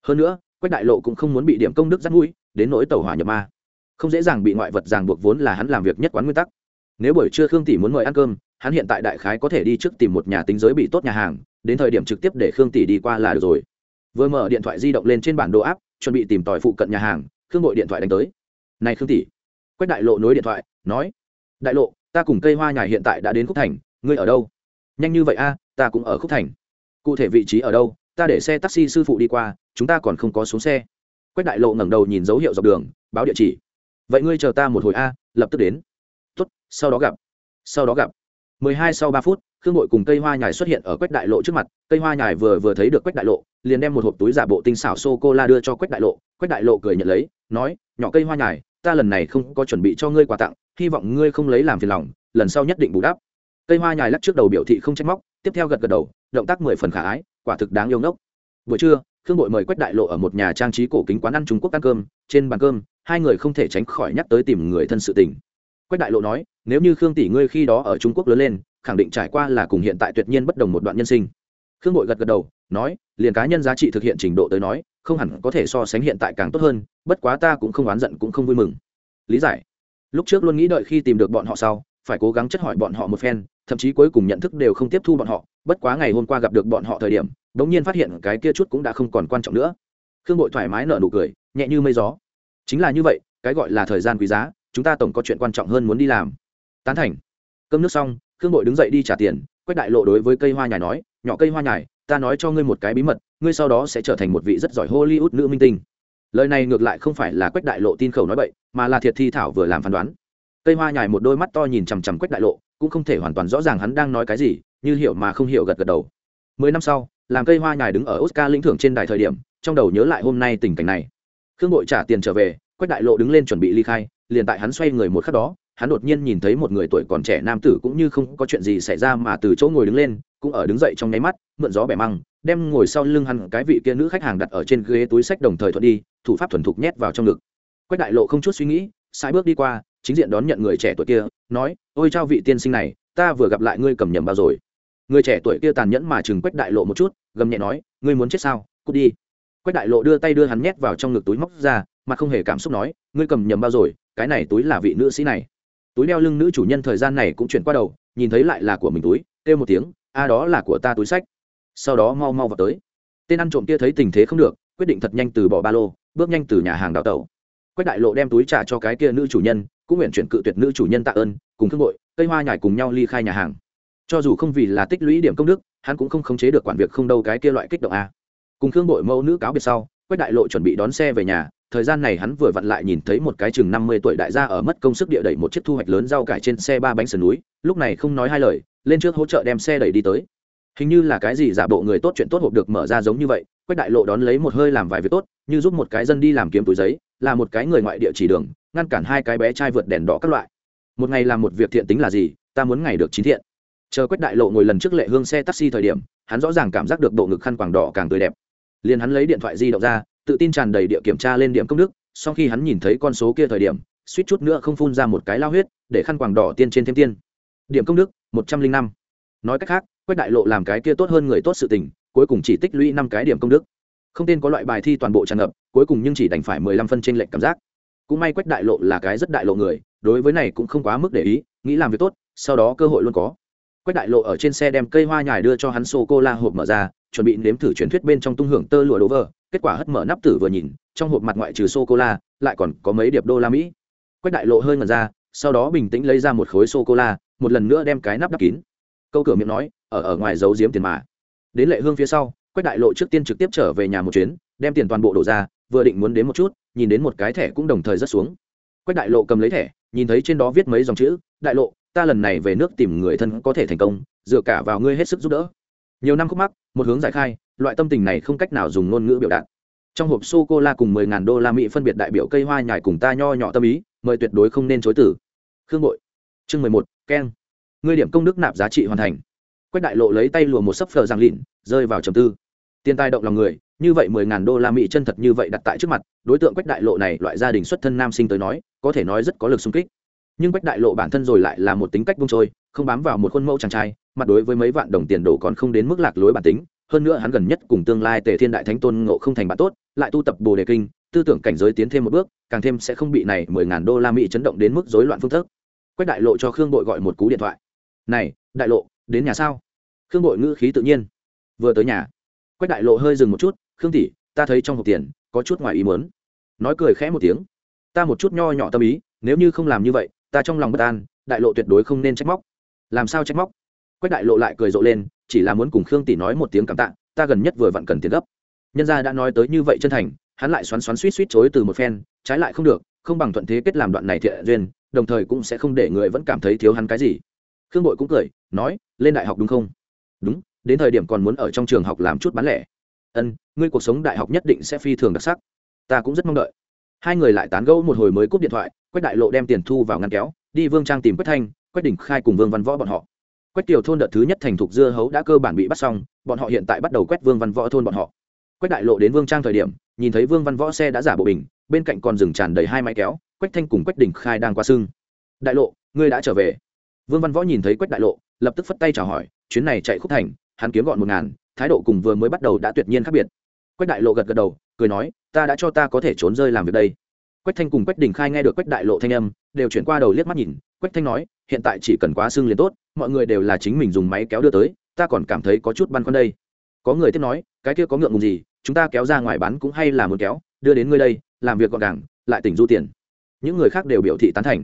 Hơn nữa, quách đại lộ cũng không muốn bị điểm công đức dắt mũi, đến nỗi tàu hỏa nhập ma. Không dễ dàng bị ngoại vật ràng buộc vốn là hắn làm việc nhất quán nguyên tắc. Nếu buổi trưa khương tỷ muốn mời ăn cơm, hắn hiện tại đại khái có thể đi trước tìm một nhà tính giới bị tốt nhà hàng, đến thời điểm trực tiếp để khương tỷ đi qua là được rồi. Vừa mở điện thoại di động lên trên bản đồ áp chuẩn bị tìm tòi phụ cận nhà hàng, khương đội điện thoại đánh tới. Này khương tỷ. Quách đại lộ nối điện thoại, nói, đại lộ, ta cùng cây hoa nhài hiện tại đã đến khúc thành, ngươi ở đâu? Nhanh như vậy a, ta cũng ở khúc thành. Cụ thể vị trí ở đâu, ta để xe taxi sư phụ đi qua, chúng ta còn không có xuống xe. Quách đại lộ ngẩng đầu nhìn dấu hiệu dọc đường, báo địa chỉ. Vậy ngươi chờ ta một hồi a, lập tức đến. Tốt, sau đó gặp. Sau đó gặp. Mười hai sau ba phút khương bội cùng cây hoa nhài xuất hiện ở quách đại lộ trước mặt cây hoa nhài vừa vừa thấy được quách đại lộ, liền đem một hộp túi giả bộ tinh xảo sô cô la đưa cho quách đại lộ. Quách đại lộ cười nhận lấy, nói, nhỏ cây hoa nhài, ta lần này không có chuẩn bị cho ngươi quà tặng, hy vọng ngươi không lấy làm phiền lòng, lần sau nhất định bù đắp. Cây hoa nhài lắc trước đầu biểu thị không trách móc, tiếp theo gật gật đầu, động tác mười phần khả ái, quả thực đáng yêu ngốc. Buổi trưa, khương bội mời quách đại lộ ở một nhà trang trí cổ kính quán ăn trung quốc ăn cơm. Trên bàn cơm, hai người không thể tránh khỏi nhắc tới tìm người thân sự tình. Quách đại lộ nói, nếu như khương tỷ ngươi khi đó ở trung quốc lớn lên khẳng định trải qua là cùng hiện tại tuyệt nhiên bất đồng một đoạn nhân sinh. Khương bội gật gật đầu, nói, liền cá nhân giá trị thực hiện trình độ tới nói, không hẳn có thể so sánh hiện tại càng tốt hơn, bất quá ta cũng không oán giận cũng không vui mừng. Lý giải. Lúc trước luôn nghĩ đợi khi tìm được bọn họ sau, phải cố gắng chất hỏi bọn họ một phen, thậm chí cuối cùng nhận thức đều không tiếp thu bọn họ, bất quá ngày hôm qua gặp được bọn họ thời điểm đ ỗ n g nhiên phát hiện cái kia chút cũng đã không còn quan trọng nữa. Khương bội thoải mái nở nụ cười, nhẹ như mây gió. Chính là như vậy, cái gọi là thời gian quý giá, chúng ta tổng có chuyện quan trọng hơn muốn đi làm. Tán thành. Cơm nước xong khương bội đứng dậy đi trả tiền quách đại lộ đối với cây hoa nhài nói, nhỏ cây hoa nhài, ta nói cho ngươi một cái bí mật, ngươi sau đó sẽ trở thành một vị rất giỏi hollywood nữ minh tinh. Lời này ngược lại không phải là quách đại lộ tin khẩu nói bậy, mà là thiệt thi thảo vừa làm phán đoán. Cây hoa nhài một đôi mắt to nhìn chằm chằm quách đại lộ, cũng không thể hoàn toàn rõ ràng hắn đang nói cái gì, như hiểu mà không hiểu gật gật đầu. Mười năm sau, làm cây hoa nhài đứng ở oscar lĩnh thưởng trên đài thời điểm, trong đầu nhớ lại hôm nay tình cảnh này. Khương bội trả tiền trở về quách đại lộ đứng lên chuẩn bị ly khai, liền tại hắn xoay người một khắc đó hắn đột nhiên nhìn thấy một người tuổi còn trẻ nam tử cũng như không có chuyện gì xảy ra mà từ chỗ ngồi đứng lên, cũng ở đứng dậy trong nháy mắt, mượn gió bẻ măng, đem ngồi sau lưng hắn cái vị kia nữ khách hàng đặt ở trên ghế túi sách đồng thời thuận đi, thủ pháp thuần thục nhét vào trong ngực. Quách đại lộ không chút suy nghĩ sai bước đi qua, chính diện đón nhận người trẻ tuổi kia, nói, ôi trao vị tiên sinh này, ta vừa gặp lại ngươi cầm nhầm bao rồi. Người trẻ tuổi kia tàn nhẫn mà chừng quách đại lộ một chút, gầm nhẹ nói, ngươi muốn chết sao? Cút đi. Quách đại lộ đưa tay đưa hắn nhét vào trong ngực túi móc ra mà không hề cảm xúc nói, ngươi cầm nhầm bao rồi, cái này túi là vị nữ sĩ này túi đeo lưng nữ chủ nhân thời gian này cũng chuyển qua đầu, nhìn thấy lại là của mình túi, kêu một tiếng, a, đó là của ta túi sách. Sau đó mau mau vào tới. Tên ăn trộm kia thấy tình thế không được, quyết định thật nhanh từ bỏ ba lô, bước nhanh từ nhà hàng đào tẩu. Quách đại lộ đem túi trả cho cái kia nữ chủ nhân, cũng nguyện chuyển cự tuyệt nữ chủ nhân tạ ơn, cùng thương bội, cây hoa nhải cùng nhau ly khai nhà hàng. Cho dù không vì là tích lũy điểm công đức, hắn cũng không khống chế được quản việc không đâu cái kia loại kích động a. Cùng thương bội mẫu nữ cáo biệt sau, quách đại lộ chuẩn bị đón xe về nhà thời gian này hắn vừa vặn lại nhìn thấy một cái chừng năm mươi tuổi đại gia ở mất công sức địa đẩy một chiếc thu hoạch lớn rau cải trên xe ba bánh sườn núi, lúc này không nói hai lời, lên trước hỗ trợ đem xe đẩy đi tới. Hình như là cái gì giả bộ người tốt chuyện tốt hộp được mở ra giống như vậy, quách đại lộ đón lấy một hơi làm vài việc tốt, như giúp một cái dân đi làm kiếm túi giấy, là một cái người ngoại địa chỉ đường, ngăn cản hai cái bé trai vượt đèn đỏ các loại. Một ngày làm một việc thiện tính là gì, ta muốn ngày được chín thiện. Chờ quách đại lộ ngồi lần trước lệ hương xe taxi thời điểm, hắn rõ ràng cảm giác được bộ ngực khăn quàng đỏ càng tươi đẹp. Liền hắn lấy điện thoại di động ra tự tin tràn đầy địa kiểm tra lên điểm công đức, sau khi hắn nhìn thấy con số kia thời điểm, suýt chút nữa không phun ra một cái lao huyết, để khăn quàng đỏ tiên trên thêm tiên. Điểm công đức, một trăm linh năm. Nói cách khác, quách đại lộ làm cái kia tốt hơn người tốt sự tình, cuối cùng chỉ tích lũy năm cái điểm công đức. Không tên có loại bài thi toàn bộ tràn ngập, cuối cùng nhưng chỉ đành phải mười lăm phân trên lệnh cảm giác. Cũng may quách đại lộ là cái rất đại lộ người, đối với này cũng không quá mức để ý, nghĩ làm việc tốt, sau đó cơ hội luôn có. Quách đại lộ ở trên xe đem cây hoa nhài đưa cho hắn sô cô la hộp mở ra, chuẩn bị nếm thử truyền thuyết bên trong tung hưởng tơ lụa đố vờ kết quả hất mở nắp tử vừa nhìn, trong hộp mặt ngoại trừ sô cô la lại còn có mấy điệp đô la mỹ. Quách đại lộ hơi ngần ra, sau đó bình tĩnh lấy ra một khối sô cô la một lần nữa đem cái nắp đắp kín. Câu cửa miệng nói, ở ở ngoài giấu giếm tiền mà. Đến lệ hương phía sau, quách đại lộ trước tiên trực tiếp trở về nhà một chuyến, đem tiền toàn bộ đổ ra, vừa định muốn đến một chút, nhìn đến một cái thẻ cũng đồng thời rất xuống. Quách đại lộ cầm lấy thẻ, nhìn thấy trên đó viết mấy dòng chữ, đại lộ, ta lần này về nước tìm người thân có thể thành công, dựa cả vào ngươi hết sức giúp đỡ. Nhiều năm khúc mắc, một hướng giải khai loại tâm tình này không cách nào dùng ngôn ngữ biểu đạt. Trong hộp sô cô la cùng mười ngàn đô la mỹ phân biệt đại biểu cây hoa nhài cùng ta nho nhỏ tâm ý, mời tuyệt đối không nên chối tử khương bội, chương mười một, keng. Ngươi điểm công đức nạp giá trị hoàn thành. Quách đại lộ lấy tay lùa một sấp phờ giang lịn, rơi vào trầm tư. Tiền tài động lòng người, như vậy mười ngàn đô la mỹ chân thật như vậy đặt tại trước mặt, đối tượng quách đại lộ này loại gia đình xuất thân nam sinh tới nói, có thể nói rất có lực xung kích. Nhưng quách đại lộ bản thân rồi lại là một tính cách bung trôi, không bám vào một khuôn mẫu chàng trai, mặt đối với mấy vạn đồng tiền đổ còn không đến mức lạc lối bản tính hơn nữa hắn gần nhất cùng tương lai tề thiên đại thánh tôn ngộ không thành bạn tốt, lại tu tập bồ đề kinh, tư tưởng cảnh giới tiến thêm một bước, càng thêm sẽ không bị này mười ngàn đô la mỹ chấn động đến mức rối loạn phương thức. Quách đại lộ cho khương bội gọi một cú điện thoại. Này, đại lộ, đến nhà sao? Khương bội ngữ khí tự nhiên. Vừa tới nhà. Quách đại lộ hơi dừng một chút, khương tỷ, ta thấy trong hộp tiền, có chút ngoài ý muốn. Nói cười khẽ một tiếng. Ta một chút nho nhỏ tâm ý, nếu như không làm như vậy, ta trong lòng bất an, đại lộ tuyệt đối không nên trách móc. Làm sao trách móc? Quách đại lộ lại cười rộ lên chỉ là muốn cùng khương tỷ nói một tiếng cảm tạ, ta gần nhất vừa vặn cần tiền gấp. Nhân gia đã nói tới như vậy chân thành, hắn lại xoắn xoắn suýt suýt chối từ một phen, trái lại không được, không bằng thuận thế kết làm đoạn này thiện duyên, đồng thời cũng sẽ không để người vẫn cảm thấy thiếu hắn cái gì. Khương bội cũng cười, nói, lên đại học đúng không? Đúng, đến thời điểm còn muốn ở trong trường học làm chút bán lẻ. Ân, ngươi cuộc sống đại học nhất định sẽ phi thường đặc sắc. Ta cũng rất mong đợi. Hai người lại tán gẫu một hồi mới cúp điện thoại, quách đại lộ đem tiền thu vào ngăn kéo, đi vương trang tìm quách thanh, quách đình khai cùng vương văn võ bọn họ quách tiểu thôn đợt thứ nhất thành thục dưa hấu đã cơ bản bị bắt xong, bọn họ hiện tại bắt đầu quét vương văn võ thôn bọn họ. Quách đại lộ đến vương trang thời điểm, nhìn thấy vương văn võ xe đã giả bộ bình, bên cạnh còn rừng tràn đầy hai máy kéo, quách thanh cùng quách đình khai đang qua sưng. Đại lộ, ngươi đã trở về? Vương văn võ nhìn thấy quách đại lộ, lập tức phất tay chào hỏi, chuyến này chạy khúc thành, hắn kiếm gọn một ngàn, thái độ cùng vừa mới bắt đầu đã tuyệt nhiên khác biệt. Quách đại lộ gật gật đầu, cười nói, ta đã cho ta có thể trốn rơi làm việc đây. Quách thanh cùng quách đình khai nghe được quách đại lộ thanh âm, đều chuyển qua đầu liếc mắt nhìn, quách thanh nói hiện tại chỉ cần quá xương liền tốt, mọi người đều là chính mình dùng máy kéo đưa tới, ta còn cảm thấy có chút băn khoăn đây. Có người tiếp nói, cái kia có ngượng ngùng gì, chúng ta kéo ra ngoài bán cũng hay là muốn kéo, đưa đến ngươi đây, làm việc gọn gàng, lại tỉnh du tiền. Những người khác đều biểu thị tán thành.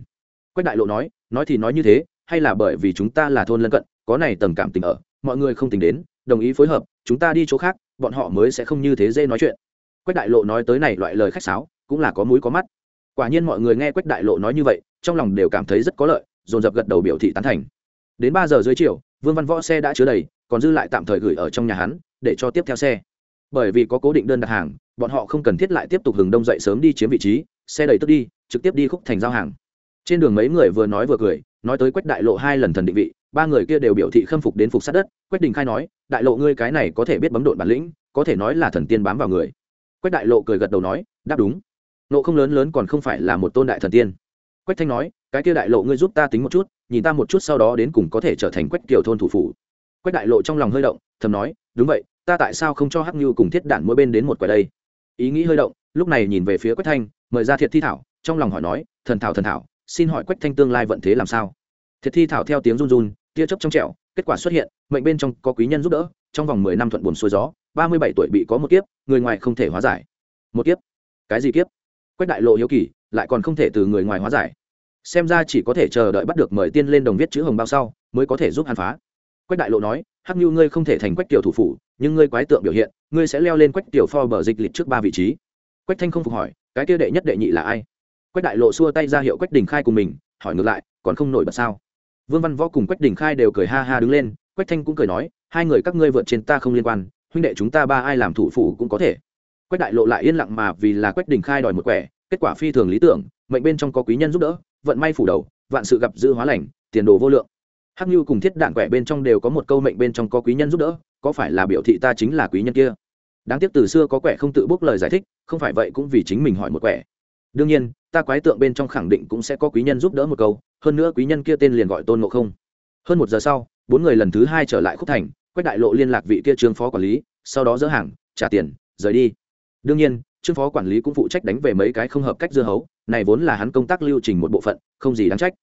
Quách đại lộ nói nói thì nói như thế, hay là bởi vì chúng ta là thôn lân cận, có này tầm cảm tình ở, mọi người không tính đến, đồng ý phối hợp, chúng ta đi chỗ khác, bọn họ mới sẽ không như thế dễ nói chuyện. Quách đại lộ nói tới này loại lời khách sáo, cũng là có mũi có mắt. Quả nhiên mọi người nghe quách đại lộ nói như vậy, trong lòng đều cảm thấy rất có lợi dồn dập gật đầu biểu thị tán thành. Đến ba giờ dưới chiều, vương văn võ xe đã chứa đầy, còn dư lại tạm thời gửi ở trong nhà hắn, để cho tiếp theo xe. Bởi vì có cố định đơn đặt hàng, bọn họ không cần thiết lại tiếp tục hừng đông dậy sớm đi chiếm vị trí, xe đầy tức đi, trực tiếp đi khúc thành giao hàng. Trên đường mấy người vừa nói vừa cười, nói tới quách đại lộ hai lần thần định vị, ba người kia đều biểu thị khâm phục đến phục sát đất. Quách đình khai nói, đại lộ ngươi cái này có thể biết bấm độn bản lĩnh, có thể nói là thần tiên bám vào người. Quách đại lộ cười gật đầu nói, đáp đúng. Nộ không lớn lớn còn không phải là một tôn đại thần tiên quách thanh nói, cái kia đại lộ ngươi giúp ta tính một chút, nhìn ta một chút sau đó đến cùng có thể trở thành quách kiều thôn thủ phủ. Quách đại lộ trong lòng hơi động, thầm nói, đúng vậy, ta tại sao không cho hắc như cùng thiết đản mỗi bên đến một quầy đây? Ý nghĩ hơi động, lúc này nhìn về phía quách thanh, mời ra thiệt thi thảo, trong lòng hỏi nói, thần thảo thần thảo, xin hỏi quách thanh tương lai vận thế làm sao? Thiệt thi thảo theo tiếng run run, tia chớp trong trẹo kết quả xuất hiện, mệnh bên trong có quý nhân giúp đỡ, trong vòng mười năm thuận buồn xuôi gió, ba mươi bảy tuổi bị có một kiếp, người ngoài không thể hóa giải. Một kiếp? Cái gì kiếp? Quách đại lộ hiếu kỳ lại còn không thể từ người ngoài hóa giải. Xem ra chỉ có thể chờ đợi bắt được mời tiên lên đồng viết chữ hồng bao sau, mới có thể giúp hàn phá. Quách đại lộ nói, hắc như ngươi không thể thành quách tiểu thủ phủ, nhưng ngươi quái tượng biểu hiện, ngươi sẽ leo lên quách tiểu pho bờ dịch lịch trước ba vị trí. Quách thanh không phục hỏi, cái kia đệ nhất đệ nhị là ai? Quách đại lộ xua tay ra hiệu quách đình khai cùng mình, hỏi ngược lại, còn không nổi bật sao? Vương văn võ cùng quách đình khai đều cười ha ha đứng lên, quách thanh cũng cười nói, hai người các ngươi vượt trên ta không liên quan, huynh đệ chúng ta ba ai làm thủ phủ cũng có thể. Quách đại lộ lại yên lặng mà vì là quách đình khai đòi một quẻ kết quả phi thường lý tưởng, mệnh bên trong có quý nhân giúp đỡ, vận may phủ đầu, vạn sự gặp dư hóa lành, tiền đồ vô lượng. Hắc như cùng thiết đạn quẻ bên trong đều có một câu mệnh bên trong có quý nhân giúp đỡ, có phải là biểu thị ta chính là quý nhân kia? Đáng tiếc từ xưa có quẻ không tự bốc lời giải thích, không phải vậy cũng vì chính mình hỏi một quẻ. Đương nhiên, ta quái tượng bên trong khẳng định cũng sẽ có quý nhân giúp đỡ một câu, hơn nữa quý nhân kia tên liền gọi tôn ngộ không. Hơn một giờ sau, bốn người lần thứ hai trở lại khúc thành, quách đại lộ liên lạc vị kia trương phó quản lý, sau đó dỡ hàng, trả tiền, rời đi. Đương nhiên trương phó quản lý cũng phụ trách đánh về mấy cái không hợp cách dưa hấu, này vốn là hắn công tác lưu trình một bộ phận, không gì đáng trách.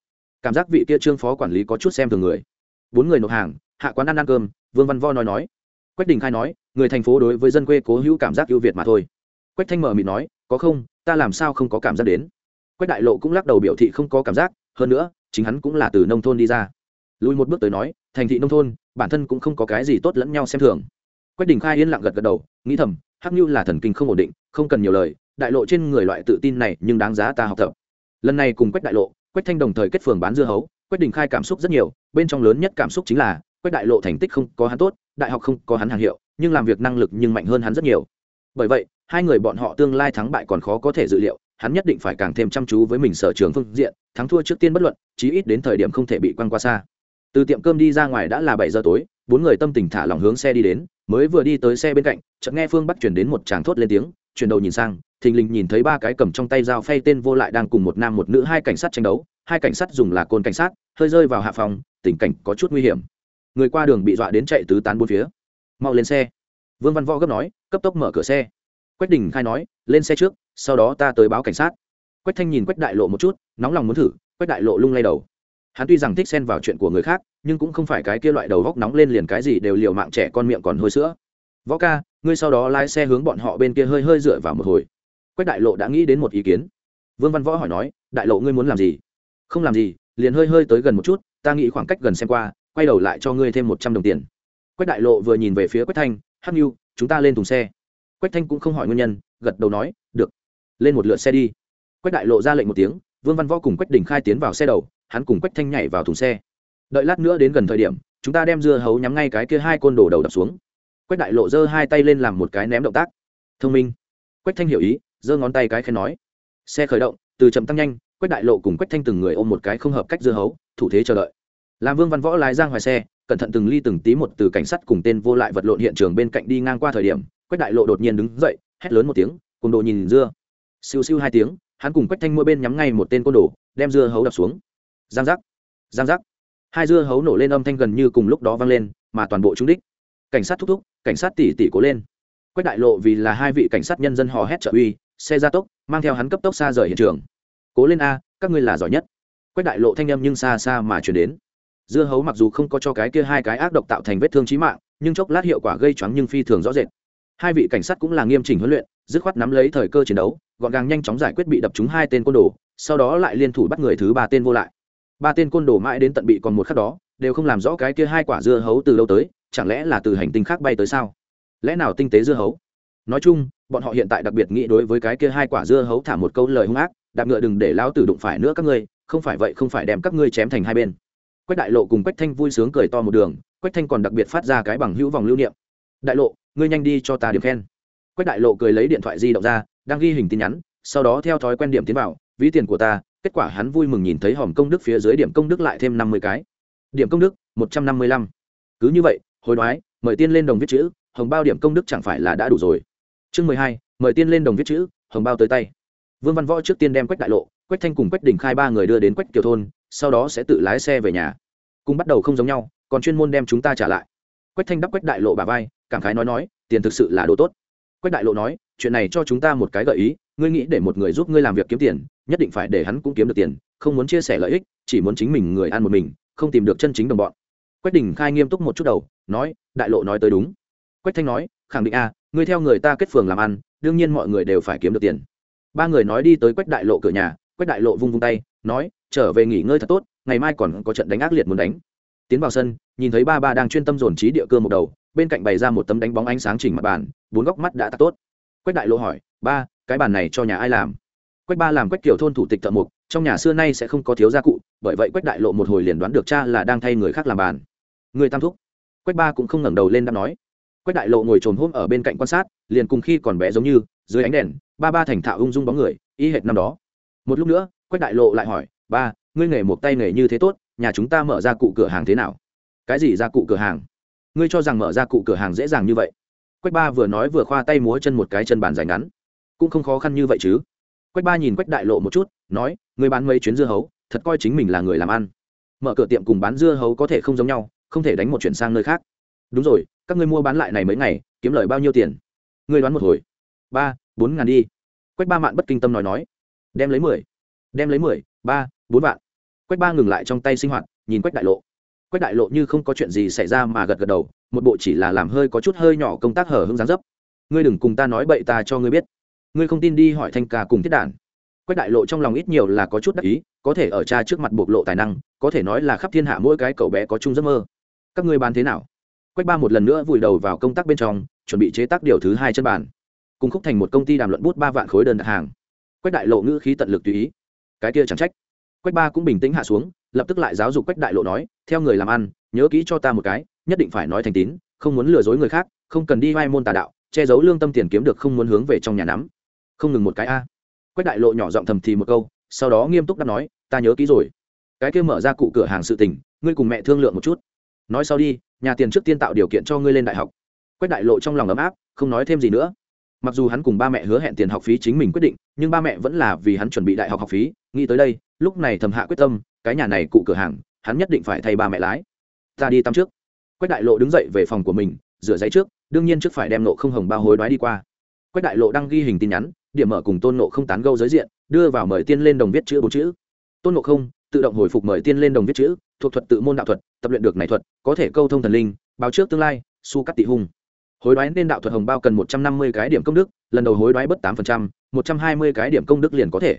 Cảm giác vị kia trương phó quản lý có chút xem thường người. Bốn người nộp hàng, hạ quán ăn ăn cơm, vương văn vo nói nói. Quách đình khai nói, người thành phố đối với dân quê cố hữu cảm giác ưu việt mà thôi. Quách thanh mở mịt nói, có không, ta làm sao không có cảm giác đến. Quách đại lộ cũng lắc đầu biểu thị không có cảm giác, hơn nữa, chính hắn cũng là từ nông thôn đi ra. Lùi một bước tới nói, thành thị nông thôn, bản thân cũng không có cái gì tốt lẫn nhau xem thường. Quách đình khai yên lặng gật gật đầu, nghĩ thầm hắc như là thần kinh không ổn định, không cần nhiều lời, đại lộ trên người loại tự tin này nhưng đáng giá ta học tập. Lần này cùng quách đại lộ, quách thanh đồng thời kết phường bán dưa hấu, quách đình khai cảm xúc rất nhiều, bên trong lớn nhất cảm xúc chính là, quách đại lộ thành tích không có hắn tốt, đại học không có hắn hàng hiệu, nhưng làm việc năng lực nhưng mạnh hơn hắn rất nhiều. Bởi vậy, hai người bọn họ tương lai thắng bại còn khó có thể dự liệu, hắn nhất định phải càng thêm chăm chú với mình sở trường phương diện, thắng thua trước tiên bất luận, chí ít đến thời điểm không thể bị quăng qua xa. Từ tiệm cơm đi ra ngoài đã là bảy giờ tối, bốn người tâm tình thả lòng hướng xe đi đến mới vừa đi tới xe bên cạnh, chợt nghe phương bắc chuyển đến một tràng thốt lên tiếng, chuyển đầu nhìn sang, thình lình nhìn thấy ba cái cầm trong tay dao phay tên vô lại đang cùng một nam một nữ hai cảnh sát tranh đấu, hai cảnh sát dùng là côn cảnh sát, hơi rơi vào hạ phòng, tình cảnh có chút nguy hiểm. Người qua đường bị dọa đến chạy tứ tán bốn phía. Mau lên xe. Vương văn võ gấp nói, cấp tốc mở cửa xe. Quách đình khai nói, lên xe trước, sau đó ta tới báo cảnh sát. Quách thanh nhìn quách đại lộ một chút, nóng lòng muốn thử, quách đại lộ lung lay đầu hắn tuy rằng thích xen vào chuyện của người khác, nhưng cũng không phải cái kia loại đầu góc nóng lên liền cái gì đều liều mạng trẻ con miệng còn hôi sữa. Võ ca, ngươi sau đó lái xe hướng bọn họ bên kia hơi hơi dựa vào một hồi. Quách đại lộ đã nghĩ đến một ý kiến. Vương văn võ hỏi nói, đại lộ ngươi muốn làm gì? Không làm gì, liền hơi hơi tới gần một chút, ta nghĩ khoảng cách gần xem qua, quay đầu lại cho ngươi thêm một trăm đồng tiền. Quách đại lộ vừa nhìn về phía quách thanh, hắc nhu chúng ta lên thùng xe. Quách thanh cũng không hỏi nguyên nhân, gật đầu nói, được, lên một lượt xe đi. Quách đại lộ ra lệnh một tiếng, vương văn võ cùng quách đình khai tiến vào xe đầu hắn cùng quách thanh nhảy vào thùng xe. Đợi lát nữa đến gần thời điểm, chúng ta đem dưa hấu nhắm ngay cái kia hai côn đồ đầu đập xuống. Quách đại lộ giơ hai tay lên làm một cái ném động tác. Thông minh. Quách thanh hiểu ý, giơ ngón tay cái khen nói. Xe khởi động, từ chậm tăng nhanh, quách đại lộ cùng quách thanh từng người ôm một cái không hợp cách dưa hấu, thủ thế chờ đợi. Làm vương văn võ lái giang hoài xe, cẩn thận từng ly từng tí một từ cảnh sát cùng tên vô lại vật lộn hiện trường bên cạnh đi ngang qua thời điểm, quách đại lộ đột nhiên đứng dậy, hét lớn một tiếng, cùng đồ nhìn dưa. Siêu siêu hai tiếng, hắn cùng quách thanh mỗi bên nhắm ngay một tên côn đồ, đem dưa hấu đập xuống giang giác. Giang giác. Hai dưa hấu nổ lên âm thanh gần như cùng lúc đó vang lên, mà toàn bộ trúng đích. Cảnh sát thúc thúc, cảnh sát tỉ tỉ cố lên. Quách đại lộ vì là hai vị cảnh sát nhân dân hò hét trợ uy, xe gia tốc, mang theo hắn cấp tốc xa rời hiện trường. Cố lên a, các ngươi là giỏi nhất. Quách đại lộ thanh â m nhưng xa xa mà chuyển đến. Dưa hấu mặc dù không có cho cái kia hai cái ác độc tạo thành vết thương trí mạng, nhưng chốc lát hiệu quả gây choáng nhưng phi thường rõ rệt. Hai vị cảnh sát cũng là nghiêm chỉnh huấn luyện, dứt khoát nắm lấy thời cơ chiến đấu, gọn gàng nhanh chóng giải quyết bị đập trúng hai tên côn đồ, sau đó lại liên thủ bắt người thứ ba tên vô lại ba tên côn đồ mãi đến tận bị còn một khắc đó, đều không làm rõ cái kia hai quả dưa hấu từ đâu tới, chẳng lẽ là từ hành tinh khác bay tới sao? Lẽ nào tinh tế dưa hấu? Nói chung, bọn họ hiện tại đặc biệt nghĩ đối với cái kia hai quả dưa hấu thả một câu lời hung ác, đạp ngựa đừng để lão tử đụng phải nữa các ngươi, không phải vậy không phải đem các ngươi chém thành hai bên. Quách đại lộ cùng quách thanh vui sướng cười to một đường, quách thanh còn đặc biệt phát ra cái bằng hữu vòng lưu niệm. Đại lộ, ngươi nhanh đi cho ta điểm khen. Quách đại lộ cười lấy điện thoại di động ra, đang ghi hình tin nhắn, sau đó theo thói quen điểm tiến vào, ví tiền của ta kết quả hắn vui mừng nhìn thấy hòm công đức phía dưới điểm công đức lại thêm năm mươi cái. Điểm công đức, một trăm năm mươi lăm. Cứ như vậy, hồi đoái, mời tiên lên đồng viết chữ, hồng bao điểm công đức chẳng phải là đã đủ rồi. Chương mười hai, mời tiên lên đồng viết chữ, hồng bao tới tay. Vương văn võ trước tiên đem quách đại lộ, quách thanh cùng quách đình khai ba người đưa đến quách kiều thôn, sau đó sẽ tự lái xe về nhà. Cùng bắt đầu không giống nhau, còn chuyên môn đem chúng ta trả lại. Quách thanh đắp quách đại lộ bà vai, cảm khái nói nói, tiền thực sự là đồ tốt. Quách đại lộ nói, chuyện này cho chúng ta một cái gợi ý, ngươi nghĩ để một người giúp ngươi làm việc kiếm tiền nhất định phải để hắn cũng kiếm được tiền, không muốn chia sẻ lợi ích, chỉ muốn chính mình người ăn một mình, không tìm được chân chính đồng bọn. Quách đình khai nghiêm túc một chút đầu, nói, đại lộ nói tới đúng. Quách thanh nói, khẳng định a, ngươi theo người ta kết phường làm ăn, đương nhiên mọi người đều phải kiếm được tiền. Ba người nói đi tới quách đại lộ cửa nhà, quách đại lộ vung vung tay, nói, trở về nghỉ ngơi thật tốt, ngày mai còn có trận đánh ác liệt muốn đánh. Tiến vào sân, nhìn thấy ba ba đang chuyên tâm dồn trí địa cơ một đầu, bên cạnh bày ra một tấm đánh bóng ánh sáng chỉnh mặt bàn, bốn góc mắt đã tắt tốt. Quách đại lộ hỏi, ba, cái bàn này cho nhà ai làm? Quách ba làm quách kiểu thôn thủ tịch thợ mục trong nhà xưa nay sẽ không có thiếu gia cụ, bởi vậy quách đại lộ một hồi liền đoán được cha là đang thay người khác làm bàn. Người tam thúc. Quách ba cũng không ngẩng đầu lên đáp nói. Quách đại lộ ngồi trồm hôm ở bên cạnh quan sát, liền cùng khi còn bé giống như, dưới ánh đèn, ba ba thành thạo ung dung bóng người, y hệt năm đó. Một lúc nữa, quách đại lộ lại hỏi, ba, ngươi nghề một tay nghề như thế tốt, nhà chúng ta mở ra cụ cửa hàng thế nào? Cái gì ra cụ cửa hàng? Ngươi cho rằng mở ra cụ cửa hàng dễ dàng như vậy? Quách ba vừa nói vừa khoa tay múa chân một cái chân bàn dài ngắn. Cũng không khó khăn như vậy chứ quách ba nhìn quách đại lộ một chút, nói, người bán mấy chuyến dưa hấu, thật coi chính mình là người làm ăn. Mở cửa tiệm cùng bán dưa hấu có thể không giống nhau, không thể đánh một chuyển sang nơi khác. Đúng rồi, các ngươi mua bán lại này mấy ngày, kiếm lời bao nhiêu tiền? Ngươi đoán một hồi. Ba, bốn ngàn đi. Quách ba mạn bất kinh tâm nói nói. Đem lấy mười, đem lấy mười, ba, bốn vạn. Quách ba ngừng lại trong tay sinh hoạt, nhìn quách đại lộ. Quách đại lộ như không có chuyện gì xảy ra mà gật gật đầu, một bộ chỉ là làm hơi có chút hơi nhỏ công tác hở hưng dáng dấp. Ngươi đừng cùng ta nói bậy ta cho ngươi biết ngươi không tin đi hỏi thanh ca cùng thiết đản quách đại lộ trong lòng ít nhiều là có chút đắc ý, có thể ở cha trước mặt bộc lộ tài năng, có thể nói là khắp thiên hạ mỗi cái cậu bé có chung giấc mơ. Các ngươi bán thế nào? Quách ba một lần nữa vùi đầu vào công tác bên trong, chuẩn bị chế tác điều thứ hai chân bàn. Cùng khúc thành một công ty đàm luận bút ba vạn khối đơn đặt hàng. Quách đại lộ ngữ khí tận lực tùy ý. Cái kia chẳng trách. Quách ba cũng bình tĩnh hạ xuống, lập tức lại giáo dục quách đại lộ nói, theo người làm ăn, nhớ kỹ cho ta một cái, nhất định phải nói thành tín, không muốn lừa dối người khác, không cần đi vai môn tà đạo, che giấu lương tâm tiền kiếm được không muốn hướng về trong nhà nắm không ngừng một cái a. Quách đại lộ nhỏ giọng thầm thì một câu, sau đó nghiêm túc đáp nói, ta nhớ kỹ rồi. Cái kia mở ra cụ cửa hàng sự tình, ngươi cùng mẹ thương lượng một chút. Nói sau đi, nhà tiền trước tiên tạo điều kiện cho ngươi lên đại học. Quách đại lộ trong lòng ấm áp, không nói thêm gì nữa. Mặc dù hắn cùng ba mẹ hứa hẹn tiền học phí chính mình quyết định, nhưng ba mẹ vẫn là vì hắn chuẩn bị đại học học phí, nghĩ tới đây, lúc này thầm hạ quyết tâm, cái nhà này cụ cửa hàng, hắn nhất định phải thay ba mẹ lái. Ta đi tắm trước. Quách đại lộ đứng dậy về phòng của mình, rửa giấy trước, đương nhiên trước phải đem nộ không hồng bao hối đoái đi qua. Quách đại lộ đang ghi hình tin nhắn điểm mở cùng tôn nộ không tán gâu giới diện, đưa vào mời tiên lên đồng viết chữ bốn chữ. Tôn nộ không, tự động hồi phục mời tiên lên đồng viết chữ, thuộc thuật tự môn đạo thuật, tập luyện được này thuật, có thể câu thông thần linh, báo trước tương lai, su cắt tị hung. Hối đoái nên đạo thuật hồng bao cần một trăm năm mươi cái điểm công đức, lần đầu hối đoái bất tám phần trăm, một trăm hai mươi cái điểm công đức liền có thể.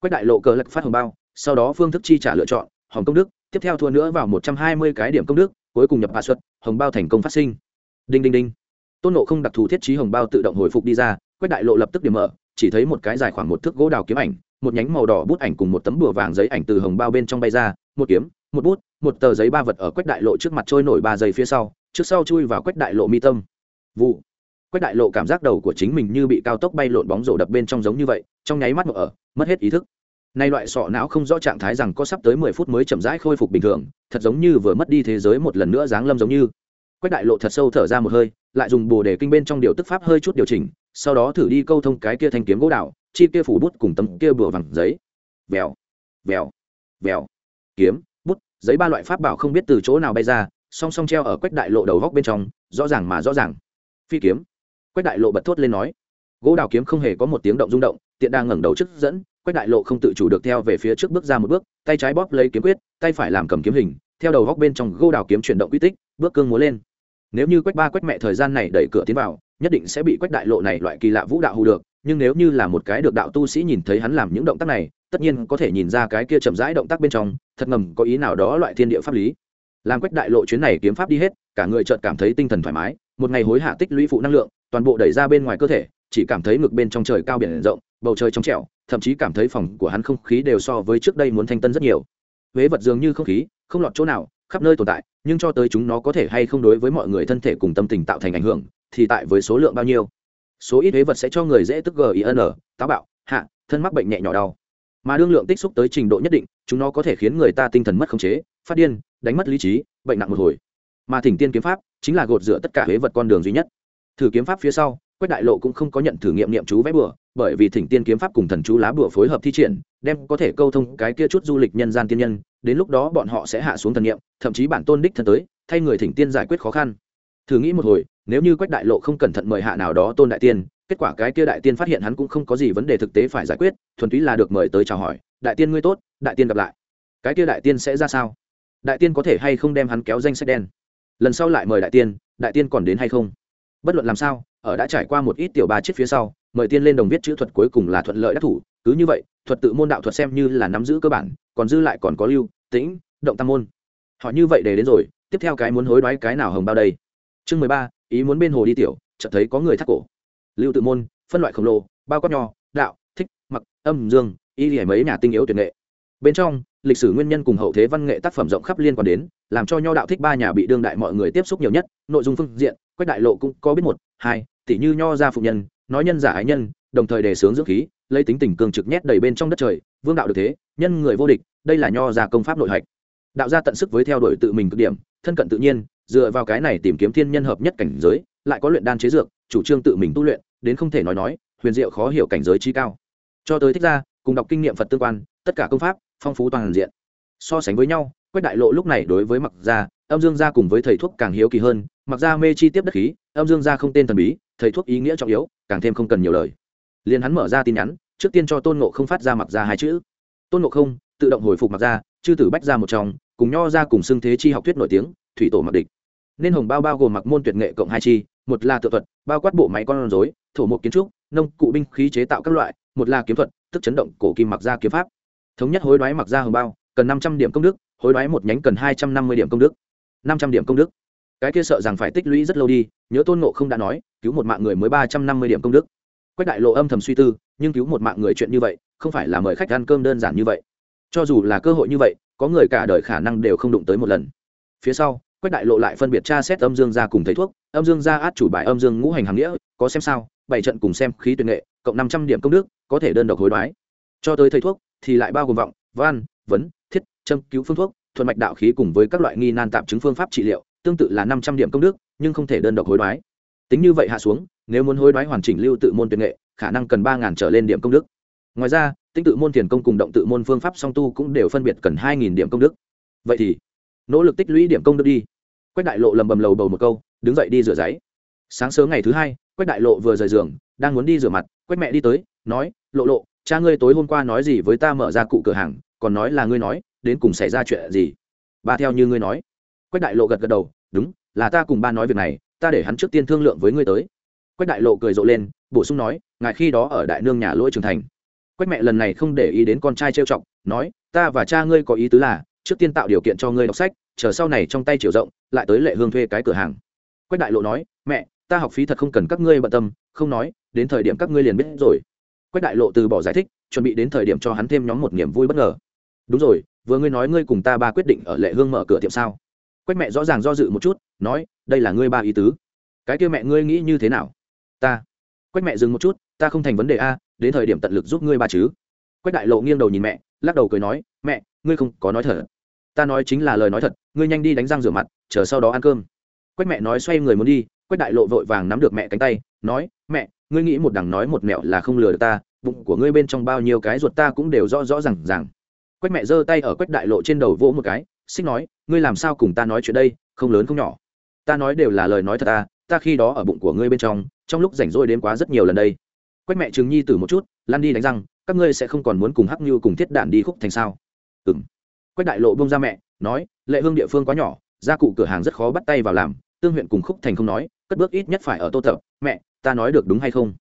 Quách đại lộ cờ lật phát hồng bao, sau đó phương thức chi trả lựa chọn, hồng công đức, tiếp theo thua nữa vào một trăm hai mươi cái điểm công đức, cuối cùng nhập hạ xuất, hồng bao thành công phát sinh. Đinh đinh đinh. Tôn nộ không đặc thù thiết trí hồng bao tự động hồi phục đi ra, quách đại lộ lập tức điểm mở chỉ thấy một cái dài khoảng một thước gỗ đào kiếm ảnh, một nhánh màu đỏ bút ảnh cùng một tấm bùa vàng giấy ảnh từ hồng bao bên trong bay ra, một kiếm, một bút, một tờ giấy ba vật ở quách đại lộ trước mặt trôi nổi ba giây phía sau, trước sau chui vào quách đại lộ mi tâm. Vụ. Quách đại lộ cảm giác đầu của chính mình như bị cao tốc bay lộn bóng rổ đập bên trong giống như vậy, trong nháy mắt ở, mất hết ý thức. Nay loại sọ não không rõ trạng thái rằng có sắp tới mười phút mới chậm rãi khôi phục bình thường, thật giống như vừa mất đi thế giới một lần nữa giáng lâm giống như. Quách đại lộ thật sâu thở ra một hơi, lại dùng bồ đề kinh bên trong điều tức pháp hơi chút điều chỉnh sau đó thử đi câu thông cái kia thanh kiếm gỗ đạo chi kia phủ bút cùng tấm kia bừa vàng giấy. Vèo vèo vèo. Kiếm, bút, giấy ba loại pháp bảo không biết từ chỗ nào bay ra, song song treo ở quách đại lộ đầu góc bên trong, rõ ràng mà rõ ràng. Phi kiếm. Quách đại lộ bật thốt lên nói. Gỗ đào kiếm không hề có một tiếng động rung động, tiện đang ngẩng đầu trước dẫn, quách đại lộ không tự chủ được theo về phía trước bước ra một bước, tay trái bóp lấy kiếm quyết, tay phải làm cầm kiếm hình, theo đầu góc bên trong gỗ đào kiếm chuyển động quy tích, bước cương múa lên. Nếu như quách ba quách mẹ thời gian này đẩy cửa tiến vào nhất định sẽ bị quách đại lộ này loại kỳ lạ vũ đạo hù được, nhưng nếu như là một cái được đạo tu sĩ nhìn thấy hắn làm những động tác này, tất nhiên có thể nhìn ra cái kia chậm rãi động tác bên trong, thật ngầm có ý nào đó loại thiên địa pháp lý. Làm quách đại lộ chuyến này kiếm pháp đi hết, cả người chợt cảm thấy tinh thần thoải mái, một ngày hối hạ tích lũy phụ năng lượng, toàn bộ đẩy ra bên ngoài cơ thể, chỉ cảm thấy ngực bên trong trời cao biển rộng, bầu trời trong trẻo, thậm chí cảm thấy phòng của hắn không khí đều so với trước đây muốn thanh tân rất nhiều. Huế vật dường như không khí, không lọt chỗ nào, khắp nơi tồn tại, nhưng cho tới chúng nó có thể hay không đối với mọi người thân thể cùng tâm tình tạo thành ảnh hưởng thì tại với số lượng bao nhiêu? Số ít huế vật sẽ cho người dễ tức gin táo bạo, hạ, thân mắc bệnh nhẹ nhỏ đau. Mà đương lượng tích xúc tới trình độ nhất định, chúng nó có thể khiến người ta tinh thần mất khống chế, phát điên, đánh mất lý trí, bệnh nặng một hồi. Mà thỉnh tiên kiếm pháp chính là gột rửa tất cả huế vật con đường duy nhất. Thử kiếm pháp phía sau, quách đại lộ cũng không có nhận thử nghiệm niệm chú vẽ bừa, bởi vì thỉnh tiên kiếm pháp cùng thần chú lá bừa phối hợp thi triển, đem có thể câu thông cái kia chút du lịch nhân gian tiên nhân, đến lúc đó bọn họ sẽ hạ xuống thần niệm thậm chí bản tôn đích thân tới, thay người thỉnh tiên giải quyết khó khăn. Thử nghĩ một hồi nếu như quách đại lộ không cẩn thận mời hạ nào đó tôn đại tiên, kết quả cái kia đại tiên phát hiện hắn cũng không có gì vấn đề thực tế phải giải quyết, thuần túy là được mời tới chào hỏi, đại tiên ngươi tốt, đại tiên gặp lại. Cái kia đại tiên sẽ ra sao? Đại tiên có thể hay không đem hắn kéo danh sách đen? Lần sau lại mời đại tiên đại tiên còn đến hay không? Bất luận làm sao, ở đã trải qua một ít tiểu ba chiếc phía sau, mời tiên lên đồng viết chữ thuật cuối cùng là thuận lợi đắc thủ. Cứ như vậy, thuật tự môn đạo thuật xem như là nắm giữ cơ bản, còn dư lại còn có lưu, tĩnh, động tam môn. Họ như vậy để đến rồi, tiếp theo cái muốn hối đoái cái nào hồng bao đây? Chương mười ba ý muốn bên hồ đi tiểu, chợt thấy có người thắt cổ. Lưu tự môn, phân loại khổng lồ, bao quát nho, đạo, thích, mặc, âm, dương, y hẻ mấy nhà tinh yếu tuyệt nghệ. Bên trong, lịch sử nguyên nhân cùng hậu thế văn nghệ tác phẩm rộng khắp liên quan đến, làm cho nho đạo thích ba nhà bị đương đại mọi người tiếp xúc nhiều nhất, nội dung phương diện, quách đại lộ cũng có biết một, hai tỷ như nho gia phụ nhân, nói nhân giả ái nhân, đồng thời đề sướng dưỡng khí, lấy tính tình cường trực nhét đầy bên trong đất trời, vương đạo được thế, nhân người vô địch, đây là nho gia công pháp nội hạch. Đạo gia tận sức với theo đuổi tự mình cực điểm thân cận tự nhiên, dựa vào cái này tìm kiếm thiên nhân hợp nhất cảnh giới, lại có luyện đan chế dược, chủ trương tự mình tu luyện, đến không thể nói nói, huyền diệu khó hiểu cảnh giới chi cao. Cho tới thích ra, cùng đọc kinh nghiệm phật tương quan, tất cả công pháp, phong phú toàn diện. So sánh với nhau, quách đại lộ lúc này đối với mặc gia, âm dương gia cùng với thầy thuốc càng hiếu kỳ hơn, mặc gia mê chi tiếp đất khí, âm dương gia không tên thần bí, thầy thuốc ý nghĩa trọng yếu, càng thêm không cần nhiều lời. Liền hắn mở ra tin nhắn, trước tiên cho tôn ngộ không phát ra mặc gia hai chữ. Tôn ngộ không tự động hồi phục mặc gia, chư tử bách ra một trong cùng nho ra cùng xưng thế chi học thuyết nổi tiếng, thủy tổ mặc địch. Nên hồng bao bao gồm mặc môn tuyệt nghệ cộng hai chi, một là tự thuật, bao quát bộ máy con rối, thổ một kiến trúc, nông cụ binh khí chế tạo các loại, một là kiếm thuật, tức chấn động cổ kim mặc ra kiếm pháp. Thống nhất hối đoái mặc ra hồng bao, cần năm trăm điểm công đức, hối đoái một nhánh cần hai trăm năm mươi điểm công đức. năm trăm điểm công đức. Cái kia sợ rằng phải tích lũy rất lâu đi, nhớ tôn ngộ không đã nói, cứu một mạng người mới ba trăm năm mươi điểm công đức. Quách đại lộ âm thầm suy tư, nhưng cứu một mạng người chuyện như vậy, không phải là mời khách ăn cơm đơn giản như vậy. Cho dù là cơ hội như vậy có người cả đời khả năng đều không đụng tới một lần. Phía sau, quách đại lộ lại phân biệt tra xét âm dương gia cùng thầy thuốc, âm dương gia át chủ bài âm dương ngũ hành hàng nghĩa, có xem sao, bảy trận cùng xem khí tuyệt nghệ, cộng năm trăm điểm công đức, có thể đơn độc hối đoái. Cho tới thầy thuốc, thì lại bao gồm vọng, văn, vấn, thiết, châm cứu phương thuốc thuận mạch đạo khí cùng với các loại nghi nan tạm chứng phương pháp trị liệu, tương tự là năm trăm điểm công đức, nhưng không thể đơn độc hối đoái. Tính như vậy hạ xuống, nếu muốn hối đoái hoàn chỉnh lưu tự môn tuyệt nghệ, khả năng cần ba trở lên điểm công đức ngoài ra, tinh tự môn thiền công cùng động tự môn phương pháp song tu cũng đều phân biệt cần hai điểm công đức. Vậy thì, nỗ lực tích lũy điểm công đức đi. Quách đại lộ lầm bầm lầu bầu một câu, đứng dậy đi rửa giấy. Sáng sớm ngày thứ hai, quách đại lộ vừa rời giường, đang muốn đi rửa mặt, quách mẹ đi tới, nói, lộ lộ, cha ngươi tối hôm qua nói gì với ta mở ra cụ cửa hàng, còn nói là ngươi nói, đến cùng xảy ra chuyện gì? Ba theo như ngươi nói. Quách đại lộ gật gật đầu, đúng, là ta cùng ba nói việc này, ta để hắn trước tiên thương lượng với ngươi tới. Quách đại lộ cười rộ lên, bổ sung nói, ngài khi đó ở đại nương nhà lỗi trưởng thành quách mẹ lần này không để ý đến con trai trêu chọc, nói, ta và cha ngươi có ý tứ là, trước tiên tạo điều kiện cho ngươi đọc sách, chờ sau này trong tay chiều rộng, lại tới lệ hương thuê cái cửa hàng. Quách đại lộ nói, mẹ, ta học phí thật không cần các ngươi bận tâm, không nói, đến thời điểm các ngươi liền biết rồi. Quách đại lộ từ bỏ giải thích, chuẩn bị đến thời điểm cho hắn thêm nhóm một niềm vui bất ngờ. Đúng rồi, vừa ngươi nói ngươi cùng ta ba quyết định ở lệ hương mở cửa tiệm sao? Quách mẹ rõ ràng do dự một chút, nói, đây là ngươi ba ý tứ. Cái kia mẹ ngươi nghĩ như thế nào? Ta. Quách mẹ dừng một chút, ta không thành vấn đề a đến thời điểm tận lực giúp ngươi ba chứ. Quách đại lộ nghiêng đầu nhìn mẹ, lắc đầu cười nói, mẹ, ngươi không có nói thật. Ta nói chính là lời nói thật, ngươi nhanh đi đánh răng rửa mặt, chờ sau đó ăn cơm. Quách mẹ nói xoay người muốn đi, quách đại lộ vội vàng nắm được mẹ cánh tay, nói, mẹ, ngươi nghĩ một đằng nói một mẹo là không lừa được ta, bụng của ngươi bên trong bao nhiêu cái ruột ta cũng đều rõ rõ r à n g rằng quách mẹ giơ tay ở quách đại lộ trên đầu vỗ một cái, xích nói, ngươi làm sao cùng ta nói chuyện đây, không lớn không nhỏ. Ta nói đều là lời nói thật ta ta khi đó ở bụng của ngươi bên trong trong lúc rảnh rỗi đến quá rất nhiều lần đây quách mẹ trường nhi tử một chút lan đi đánh răng, các ngươi sẽ không còn muốn cùng hắc như cùng thiết đạn đi khúc thành sao? Ừng quách đại lộ bông ra mẹ, nói, lệ hương địa phương quá nhỏ, gia cụ cửa hàng rất khó bắt tay vào làm, tương huyện cùng khúc thành không nói, cất bước ít nhất phải ở tô tập. Mẹ, ta nói được đúng hay không?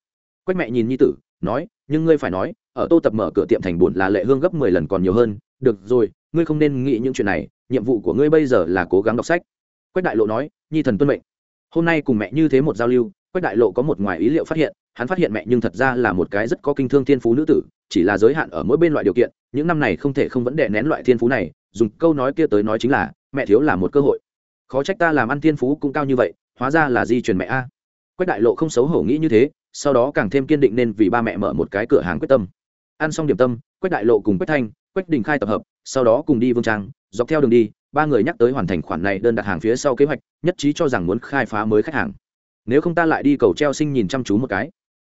Quách mẹ nhìn nhi tử, nói, nhưng ngươi phải nói, ở tô tập mở cửa tiệm thành bùn là lệ hương gấp mười lần còn nhiều hơn. Được rồi, ngươi không nên nghĩ những chuyện này, nhiệm vụ của ngươi bây giờ là cố gắng đọc sách. Quách đại lộ nói, nhi thần tuân mệnh. Hôm nay cùng mẹ như thế một giao lưu quách đại lộ có một ngoài ý liệu phát hiện, hắn phát hiện mẹ nhưng thật ra là một cái rất có kinh thương thiên phú nữ tử, chỉ là giới hạn ở mỗi bên loại điều kiện, những năm này không thể không vẫn đè nén loại thiên phú này, dùng câu nói kia tới nói chính là, mẹ thiếu là một cơ hội. Khó trách ta làm ăn thiên phú cũng cao như vậy, hóa ra là di truyền mẹ a. Quách đại lộ không xấu hổ nghĩ như thế, sau đó càng thêm kiên định nên vì ba mẹ mở một cái cửa hàng quyết tâm. Ăn xong điểm tâm, quách đại lộ cùng quách thanh, quách đình khai tập hợp, sau đó cùng đi vương trang, dọc theo đường đi, ba người nhắc tới hoàn thành khoản này đơn đặt hàng phía sau kế hoạch, nhất trí cho rằng muốn khai phá mới khách hàng nếu không ta lại đi cầu treo sinh nhìn chăm chú một cái.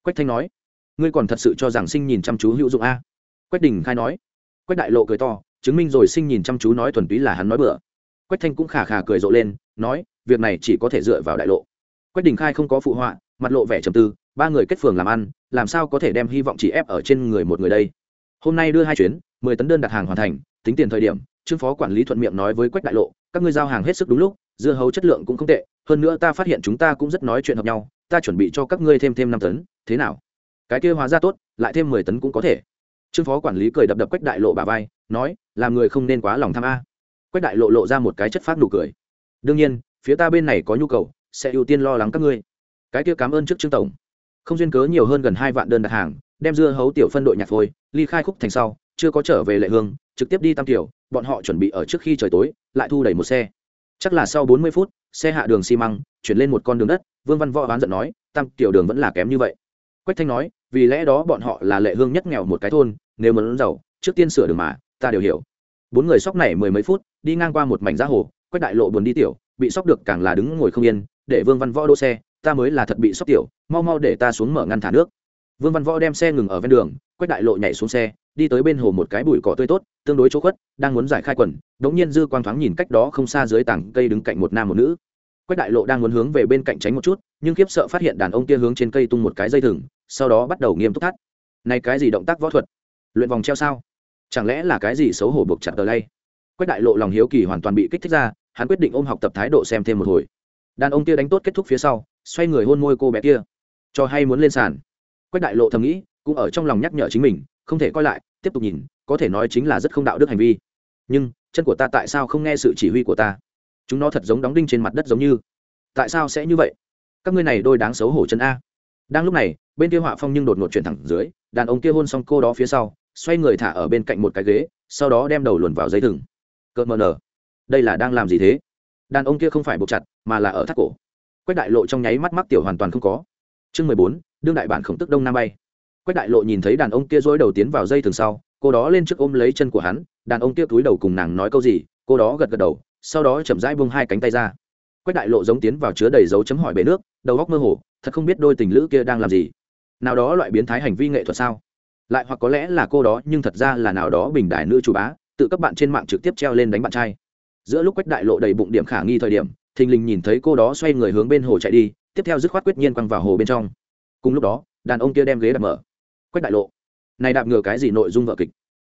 Quách thanh nói, ngươi còn thật sự cho rằng sinh nhìn chăm chú hữu dụng a? Quách đình khai nói, quách đại lộ cười to, chứng minh rồi sinh nhìn chăm chú nói thuần túy là hắn nói bừa. Quách thanh cũng khả khả cười rộ lên, nói, việc này chỉ có thể dựa vào đại lộ. Quách đình khai không có phụ họa, mặt lộ vẻ trầm tư, ba người kết phường làm ăn, làm sao có thể đem hy vọng chỉ ép ở trên người một người đây? Hôm nay đưa hai chuyến, mười tấn đơn đặt hàng hoàn thành, tính tiền thời điểm, trương phó quản lý thuận miệng nói với quách đại lộ, các ngươi giao hàng hết sức đúng lúc dưa hấu chất lượng cũng không tệ, hơn nữa ta phát hiện chúng ta cũng rất nói chuyện hợp nhau, ta chuẩn bị cho các ngươi thêm thêm năm tấn, thế nào? Cái kia hóa ra tốt, lại thêm mười tấn cũng có thể. Trương phó quản lý cười đập đập quách đại lộ bà vai, nói, làm người không nên quá lòng tham a. Quách đại lộ lộ ra một cái chất phát nụ cười. Đương nhiên, phía ta bên này có nhu cầu, sẽ ưu tiên lo lắng các ngươi. Cái kia cảm ơn trước trương tổng. Không duyên cớ nhiều hơn gần hai vạn đơn đặt hàng, đem dưa hấu tiểu phân đội nhạc phôi, ly khai khúc thành sau, chưa có trở về lệ hương, trực tiếp đi tam tiểu, bọn họ chuẩn bị ở trước khi trời tối, lại thu đẩy một xe chắc là sau bốn mươi phút, xe hạ đường xi măng, chuyển lên một con đường đất, vương văn võ oán giận nói, tam tiểu đường vẫn là kém như vậy. Quách thanh nói, vì lẽ đó bọn họ là lệ hương nhất nghèo một cái thôn, nếu muốn giàu, trước tiên sửa đường mà, ta đều hiểu. Bốn người sóc này mười mấy phút, đi ngang qua một mảnh giá hồ, quách đại lộ buồn đi tiểu, bị sóc được càng là đứng ngồi không yên, để vương văn võ đỗ xe, ta mới là thật bị sóc tiểu, mau mau để ta xuống mở ngăn thả nước. Vương văn võ đem xe ngừng ở ven đường quách đại lộ nhảy xuống xe, đi tới bên hồ một cái bụi cỏ tươi tốt, tương đối chỗ khuất, đang muốn giải khai quần, đống nhiên dư quang thoáng nhìn cách đó không xa dưới tảng cây đứng cạnh một nam một nữ. Quách đại lộ đang muốn hướng về bên cạnh tránh một chút, nhưng kiếp sợ phát hiện đàn ông kia hướng trên cây tung một cái dây thừng, sau đó bắt đầu nghiêm túc thắt. Này cái gì động tác võ thuật? Luyện vòng treo sao? Chẳng lẽ là cái gì xấu hổ buộc chặt tờ lay? Quách đại lộ lòng hiếu kỳ hoàn toàn bị kích thích ra, hắn quyết định ôm học tập thái độ xem thêm một hồi. Đàn ông kia đánh tốt kết thúc phía sau, xoay người hôn môi cô bé kia. Cho hay muốn lên sàn? Quách đại lộ thầm nghĩ cũng ở trong lòng nhắc nhở chính mình, không thể coi lại, tiếp tục nhìn, có thể nói chính là rất không đạo đức hành vi. Nhưng, chân của ta tại sao không nghe sự chỉ huy của ta? Chúng nó thật giống đóng đinh trên mặt đất giống như. Tại sao sẽ như vậy? Các ngươi này đôi đáng xấu hổ chân a. Đang lúc này, bên kia họa phong nhưng đột ngột chuyển thẳng dưới, đàn ông kia hôn xong cô đó phía sau, xoay người thả ở bên cạnh một cái ghế, sau đó đem đầu luồn vào dây thừng. Cợt mờ nở. Đây là đang làm gì thế? Đàn ông kia không phải buộc chặt, mà là ở thắt cổ. Quách đại lộ trong nháy mắt mắc tiểu hoàn toàn không có. Chương mười bốn, đương đại bản khổng tức đông nam bay quách đại lộ nhìn thấy đàn ông kia dối đầu tiến vào dây thường sau, cô đó lên trước ôm lấy chân của hắn, đàn ông kia túi đầu cùng nàng nói câu gì, cô đó gật gật đầu, sau đó chậm rãi buông hai cánh tay ra. Quách đại lộ giống tiến vào chứa đầy dấu chấm hỏi bể nước, đầu góc mơ hồ, thật không biết đôi tình lữ kia đang làm gì. Nào đó loại biến thái hành vi nghệ thuật sao? Lại hoặc có lẽ là cô đó, nhưng thật ra là nào đó bình đại nữ chủ bá, tự các bạn trên mạng trực tiếp treo lên đánh bạn trai. Giữa lúc quách đại lộ đầy bụng điểm khả nghi thời điểm, thình lình nhìn thấy cô đó xoay người hướng bên hồ chạy đi, tiếp theo dứt khoát quyết nhiên quăng vào hồ bên trong. Cùng lúc đó, đàn ông kia đem ghế đặt mở quách đại lộ. Này đạp ngừa cái gì nội dung vợ kịch?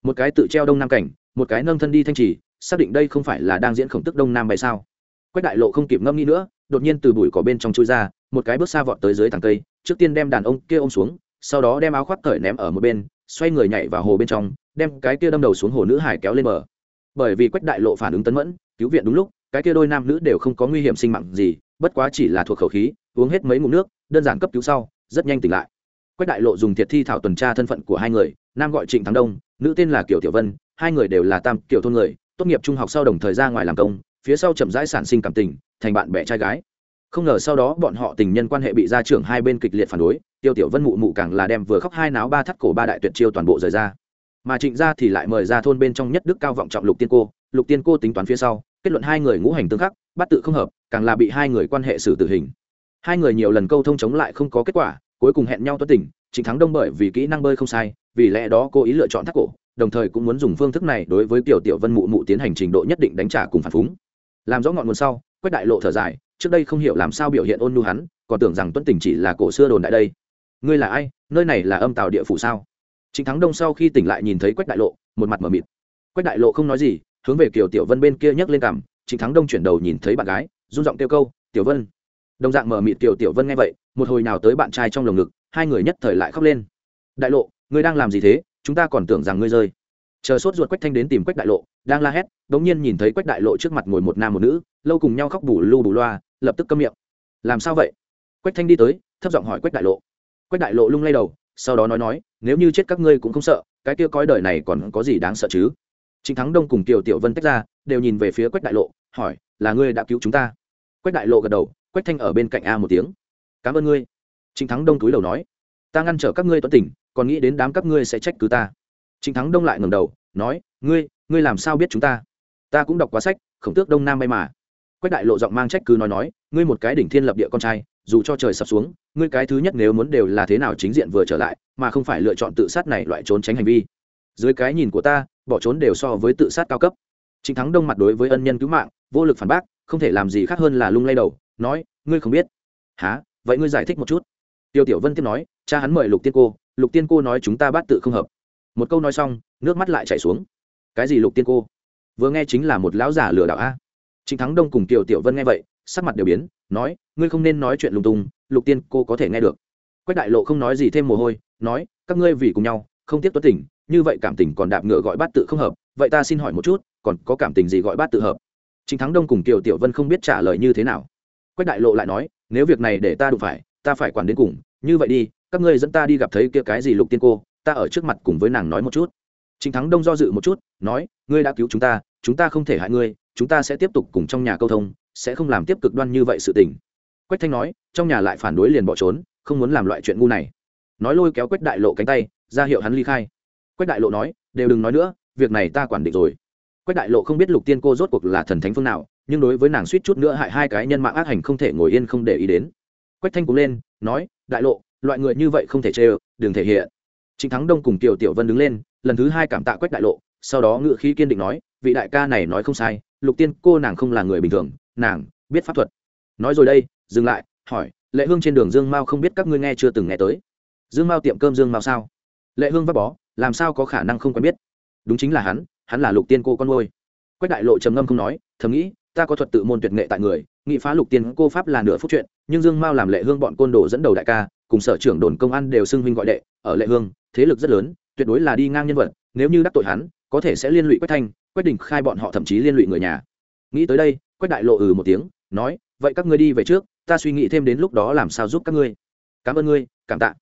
Một cái tự treo đông nam cảnh, một cái nâng thân đi thanh trì, xác định đây không phải là đang diễn khổng tức đông nam bay sao? Quách đại lộ không kịp ngâm nghĩ nữa, đột nhiên từ bụi cỏ bên trong chui ra, một cái bước xa vọt tới dưới thằng cây, trước tiên đem đàn ông kia ôm xuống, sau đó đem áo khoác cởi ném ở một bên, xoay người nhảy vào hồ bên trong, đem cái kia đâm đầu xuống hồ nữ hải kéo lên bờ. Bởi vì quách đại lộ phản ứng tấn mẫn, cứu viện đúng lúc, cái kia đôi nam nữ đều không có nguy hiểm sinh mạng gì, bất quá chỉ là thuộc khẩu khí, uống hết mấy ngụm nước, đơn giản cấp cứu sau, rất nhanh tỉnh lại quách đại lộ dùng thiệt thi thảo tuần tra thân phận của hai người, nam gọi trịnh thắng đông, nữ tên là kiều tiểu vân, hai người đều là tam Kiều thôn người, tốt nghiệp trung học sau đồng thời ra ngoài làm công, phía sau chậm rãi sản sinh cảm tình, thành bạn bè trai gái. Không ngờ sau đó bọn họ tình nhân quan hệ bị gia trưởng hai bên kịch liệt phản đối, tiêu tiểu vân mụ mụ càng là đem vừa khóc hai náo ba thắt cổ ba đại tuyệt chiêu toàn bộ rời ra. Mà trịnh gia thì lại mời ra thôn bên trong nhất đức cao vọng trọng lục tiên cô, lục tiên cô tính toán phía sau, kết luận hai người ngũ hành tương khắc, bắt tự không hợp, càng là bị hai người quan hệ xử tử hình. Hai người nhiều lần câu thông chống lại không có kết quả cuối cùng hẹn nhau tuất tỉnh trịnh thắng đông bởi vì kỹ năng bơi không sai, vì lẽ đó cô ý lựa chọn thác cổ, đồng thời cũng muốn dùng phương thức này đối với tiểu tiểu vân mụ mụ tiến hành trình độ nhất định đánh trả cùng phản phúng. Làm rõ ngọn nguồn sau, quách đại lộ thở dài, trước đây không hiểu làm sao biểu hiện ôn nu hắn, còn tưởng rằng tuấn tình chỉ là cổ xưa đồn đại đây. Ngươi là ai? Nơi này là âm tàu địa phủ sao? Trịnh thắng đông sau khi tỉnh lại nhìn thấy quách đại lộ, một mặt m ở mịt. Quách đại lộ không nói gì, hướng về kiều tiểu vân bên kia nhấc lên cằm, trịnh thắng đông chuyển đầu nhìn thấy bạn gái, run giọng kêu câu, tiểu vân đồng dạng mở mịt tiểu tiểu vân nghe vậy, một hồi nào tới bạn trai trong lồng ngực, hai người nhất thời lại khóc lên. Đại lộ, ngươi đang làm gì thế? Chúng ta còn tưởng rằng ngươi rơi. Chờ sốt ruột quách thanh đến tìm quách đại lộ, đang la hét đ ỗ n g nhiên nhìn thấy quách đại lộ trước mặt ngồi một nam một nữ, lâu cùng nhau khóc bù lu bù loa, lập tức câm miệng. Làm sao vậy? Quách thanh đi tới, thấp giọng hỏi quách đại lộ. Quách đại lộ lung lay đầu, sau đó nói nói, nếu như chết các ngươi cũng không sợ, cái kia coi đời này còn có gì đáng sợ chứ? Chính thắng đông cùng tiểu tiểu vân tách ra, đều nhìn về phía quách đại lộ, hỏi, là ngươi đã cứu chúng ta? Quách đại lộ gật đầu quách thanh ở bên cạnh a một tiếng cảm ơn ngươi chính thắng đông túi đầu nói ta ngăn trở các ngươi tuấn tỉnh còn nghĩ đến đám các ngươi sẽ trách cứ ta Trịnh Thắng Đông lại ngẩng đầu, nói, "Ngươi, ngươi làm sao biết chúng ta? Ta cũng đọc quá sách, khổng tước Đông Nam bay mà." Quách Đại Lộ giọng mang trách cứ nói nói, "Ngươi một cái đỉnh thiên lập địa con trai, dù cho trời sập xuống, ngươi cái thứ nhất nếu muốn đều là thế nào chính diện vừa trở lại, mà không phải lựa chọn tự sát này loại trốn tránh hành vi. Dưới cái nhìn của ta, bỏ trốn đều so với tự sát cao cấp." Trịnh Thắng Đông mặt đối với ân nhân cứu mạng, vô lực phản bác, không thể làm gì khác hơn là lung lay đầu, nói, "Ngươi không biết." "Hả? Vậy ngươi giải thích một chút." Tiêu Tiểu Vân tiếp nói, "Cha hắn mời Lục Tiên cô, Lục Tiên cô nói chúng ta bát tự không hợp." một câu nói xong nước mắt lại chảy xuống cái gì lục tiên cô vừa nghe chính là một lão giả lừa đảo a chính thắng đông cùng tiểu tiểu vân nghe vậy sắc mặt đều biến nói ngươi không nên nói chuyện lung tung lục tiên cô có thể nghe được quách đại lộ không nói gì thêm mồ hôi nói các ngươi vì cùng nhau không tiếp tuất tỉnh như vậy cảm tình còn đạp ngựa gọi bát tự không hợp vậy ta xin hỏi một chút còn có cảm tình gì gọi bát tự hợp chính thắng đông cùng tiểu tiểu vân không biết trả lời như thế nào quách đại lộ lại nói nếu việc này để ta đụng phải ta phải quản đến cùng như vậy đi các ngươi dẫn ta đi gặp thấy kia cái gì lục tiên cô ta ở trước mặt cùng với nàng nói một chút Trình Thắng Đông do dự một chút, nói, ngươi đã cứu chúng ta, chúng ta không thể hại ngươi, chúng ta sẽ tiếp tục cùng trong nhà câu thông, sẽ không làm tiếp cực đoan như vậy sự tình. Quách Thanh nói, trong nhà lại phản đối liền bỏ trốn, không muốn làm loại chuyện ngu này. Nói lôi kéo Quách Đại Lộ cánh tay, ra hiệu hắn ly khai. Quách Đại Lộ nói, đều đừng nói nữa, việc này ta quản định rồi. Quách Đại Lộ không biết Lục Tiên cô rốt cuộc là thần thánh phương nào, nhưng đối với nàng suýt chút nữa hại hai cái nhân mạng ác hành không thể ngồi yên không để ý đến. Quách Thanh cũng lên, nói, Đại Lộ, loại người như vậy không thể chê, đừng thể hiện Trịnh Thắng Đông cùng Kiều Tiểu Vân đứng lên, lần thứ hai cảm tạ Quách Đại Lộ, sau đó ngự khí kiên định nói, vị đại ca này nói không sai, Lục Tiên cô nàng không là người bình thường, nàng biết pháp thuật. Nói rồi đây, dừng lại, hỏi, Lệ Hương trên đường Dương Mao không biết các ngươi nghe chưa từng nghe tới. Dương Mao tiệm cơm Dương Mao sao? Lệ Hương vấp bó, làm sao có khả năng không quen biết? Đúng chính là hắn, hắn là Lục Tiên cô con nuôi. Quách Đại Lộ trầm ngâm không nói, thầm nghĩ, ta có thuật tự môn tuyệt nghệ tại người, nghị phá Lục Tiên cô pháp là nửa phút chuyện, nhưng Dương Mao làm Lệ Hương bọn côn đồ dẫn đầu đại ca, cùng sở trưởng đồn công an đều xưng huynh gọi đệ, ở Lệ Hương, thế lực rất lớn tuyệt đối là đi ngang nhân vật nếu như đắc tội hắn có thể sẽ liên lụy quách thanh quách đình khai bọn họ thậm chí liên lụy người nhà. Nghĩ tới đây quách đại lộ ừ một tiếng nói vậy các ngươi đi về trước ta suy nghĩ thêm đến lúc đó làm sao giúp các ngươi. Cảm ơn ngươi cảm tạ.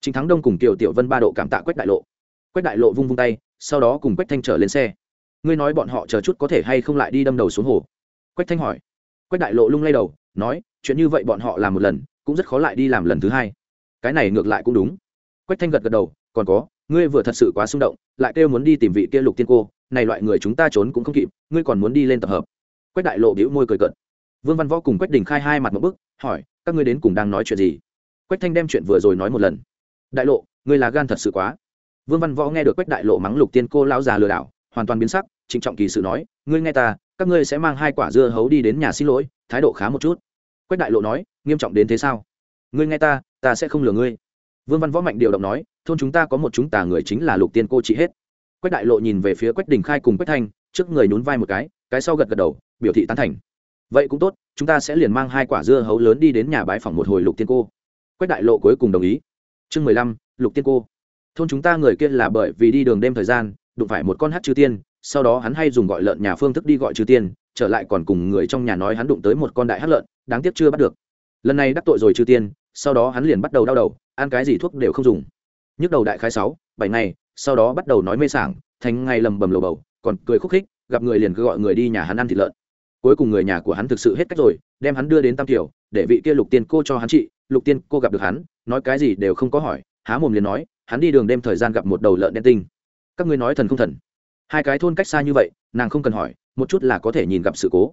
Chính thắng đông cùng kiều tiểu vân ba độ cảm tạ quách đại lộ. Quách đại lộ vung vung tay sau đó cùng quách thanh trở lên xe. Ngươi nói bọn họ chờ chút có thể hay không lại đi đâm đầu xuống hồ? Quách thanh hỏi. Quách đại lộ lung lay đầu, nói, chuyện như vậy bọn họ làm một lần, cũng rất khó lại đi làm lần thứ hai. Cái này ngược lại cũng đúng. Quách thanh gật gật đầu, còn có, ngươi vừa thật sự quá xung động, lại kêu muốn đi tìm vị kia lục tiên cô, này loại người chúng ta trốn cũng không kịp, ngươi còn muốn đi lên tập hợp. Quách đại lộ bĩu môi cười cợt. Vương văn võ cùng quách đình khai hai mặt một bức, hỏi, các ngươi đến cùng đang nói chuyện gì? Quách thanh đem chuyện vừa rồi nói một lần. Đại lộ, ngươi là gan thật sự quá. Vương văn võ nghe được quách đại lộ mắng lục tiên cô lão già lừa đảo, hoàn toàn biến sắc, trịnh trọng kỳ sự nói, ngươi nghe ta các ngươi sẽ mang hai quả dưa hấu đi đến nhà xin lỗi, thái độ khá một chút. Quách đại lộ nói, nghiêm trọng đến thế sao? Ngươi nghe ta ta sẽ không lừa ngươi. Vương văn võ mạnh điều động nói, thôn chúng ta có một chúng tà người chính là lục tiên cô chị hết. Quách đại lộ nhìn về phía quách đình khai cùng quách thanh, trước người nhún vai một cái cái sau gật gật đầu, biểu thị tán thành. Vậy cũng tốt, chúng ta sẽ liền mang hai quả dưa hấu lớn đi đến nhà bái phòng một hồi lục tiên cô. Quách đại lộ cuối cùng đồng ý. Chương mười lăm, lục tiên cô. Thôn chúng ta người kia là bởi vì đi đường đêm thời gian, đụng phải một con hát chư tiên sau đó hắn hay dùng gọi lợn nhà phương thức đi gọi chư tiên trở lại còn cùng người trong nhà nói hắn đụng tới một con đại hát lợn, đáng tiếc chưa bắt được. Lần này đắc tội rồi chư tiên sau đó hắn liền bắt đầu đau đầu, ăn cái gì thuốc đều không dùng. Nhức đầu đại khái sáu, bảy ngày, sau đó bắt đầu nói mê sảng, thành ngày lầm bầm lầu bầu, còn cười khúc khích, gặp người liền cứ gọi người đi nhà hắn ăn thịt lợn. Cuối cùng người nhà của hắn thực sự hết cách rồi, đem hắn đưa đến tam tiểu để vị kia lục tiên cô cho hắn trị, lục tiên cô gặp được hắn, nói cái gì đều không có hỏi, há mồm liền nói, hắn đi đường đêm thời gian gặp một đầu lợn đen tinh. Các ngươi nói thần không thần? Hai cái thôn cách xa như vậy, nàng không cần hỏi, một chút là có thể nhìn gặp sự cố.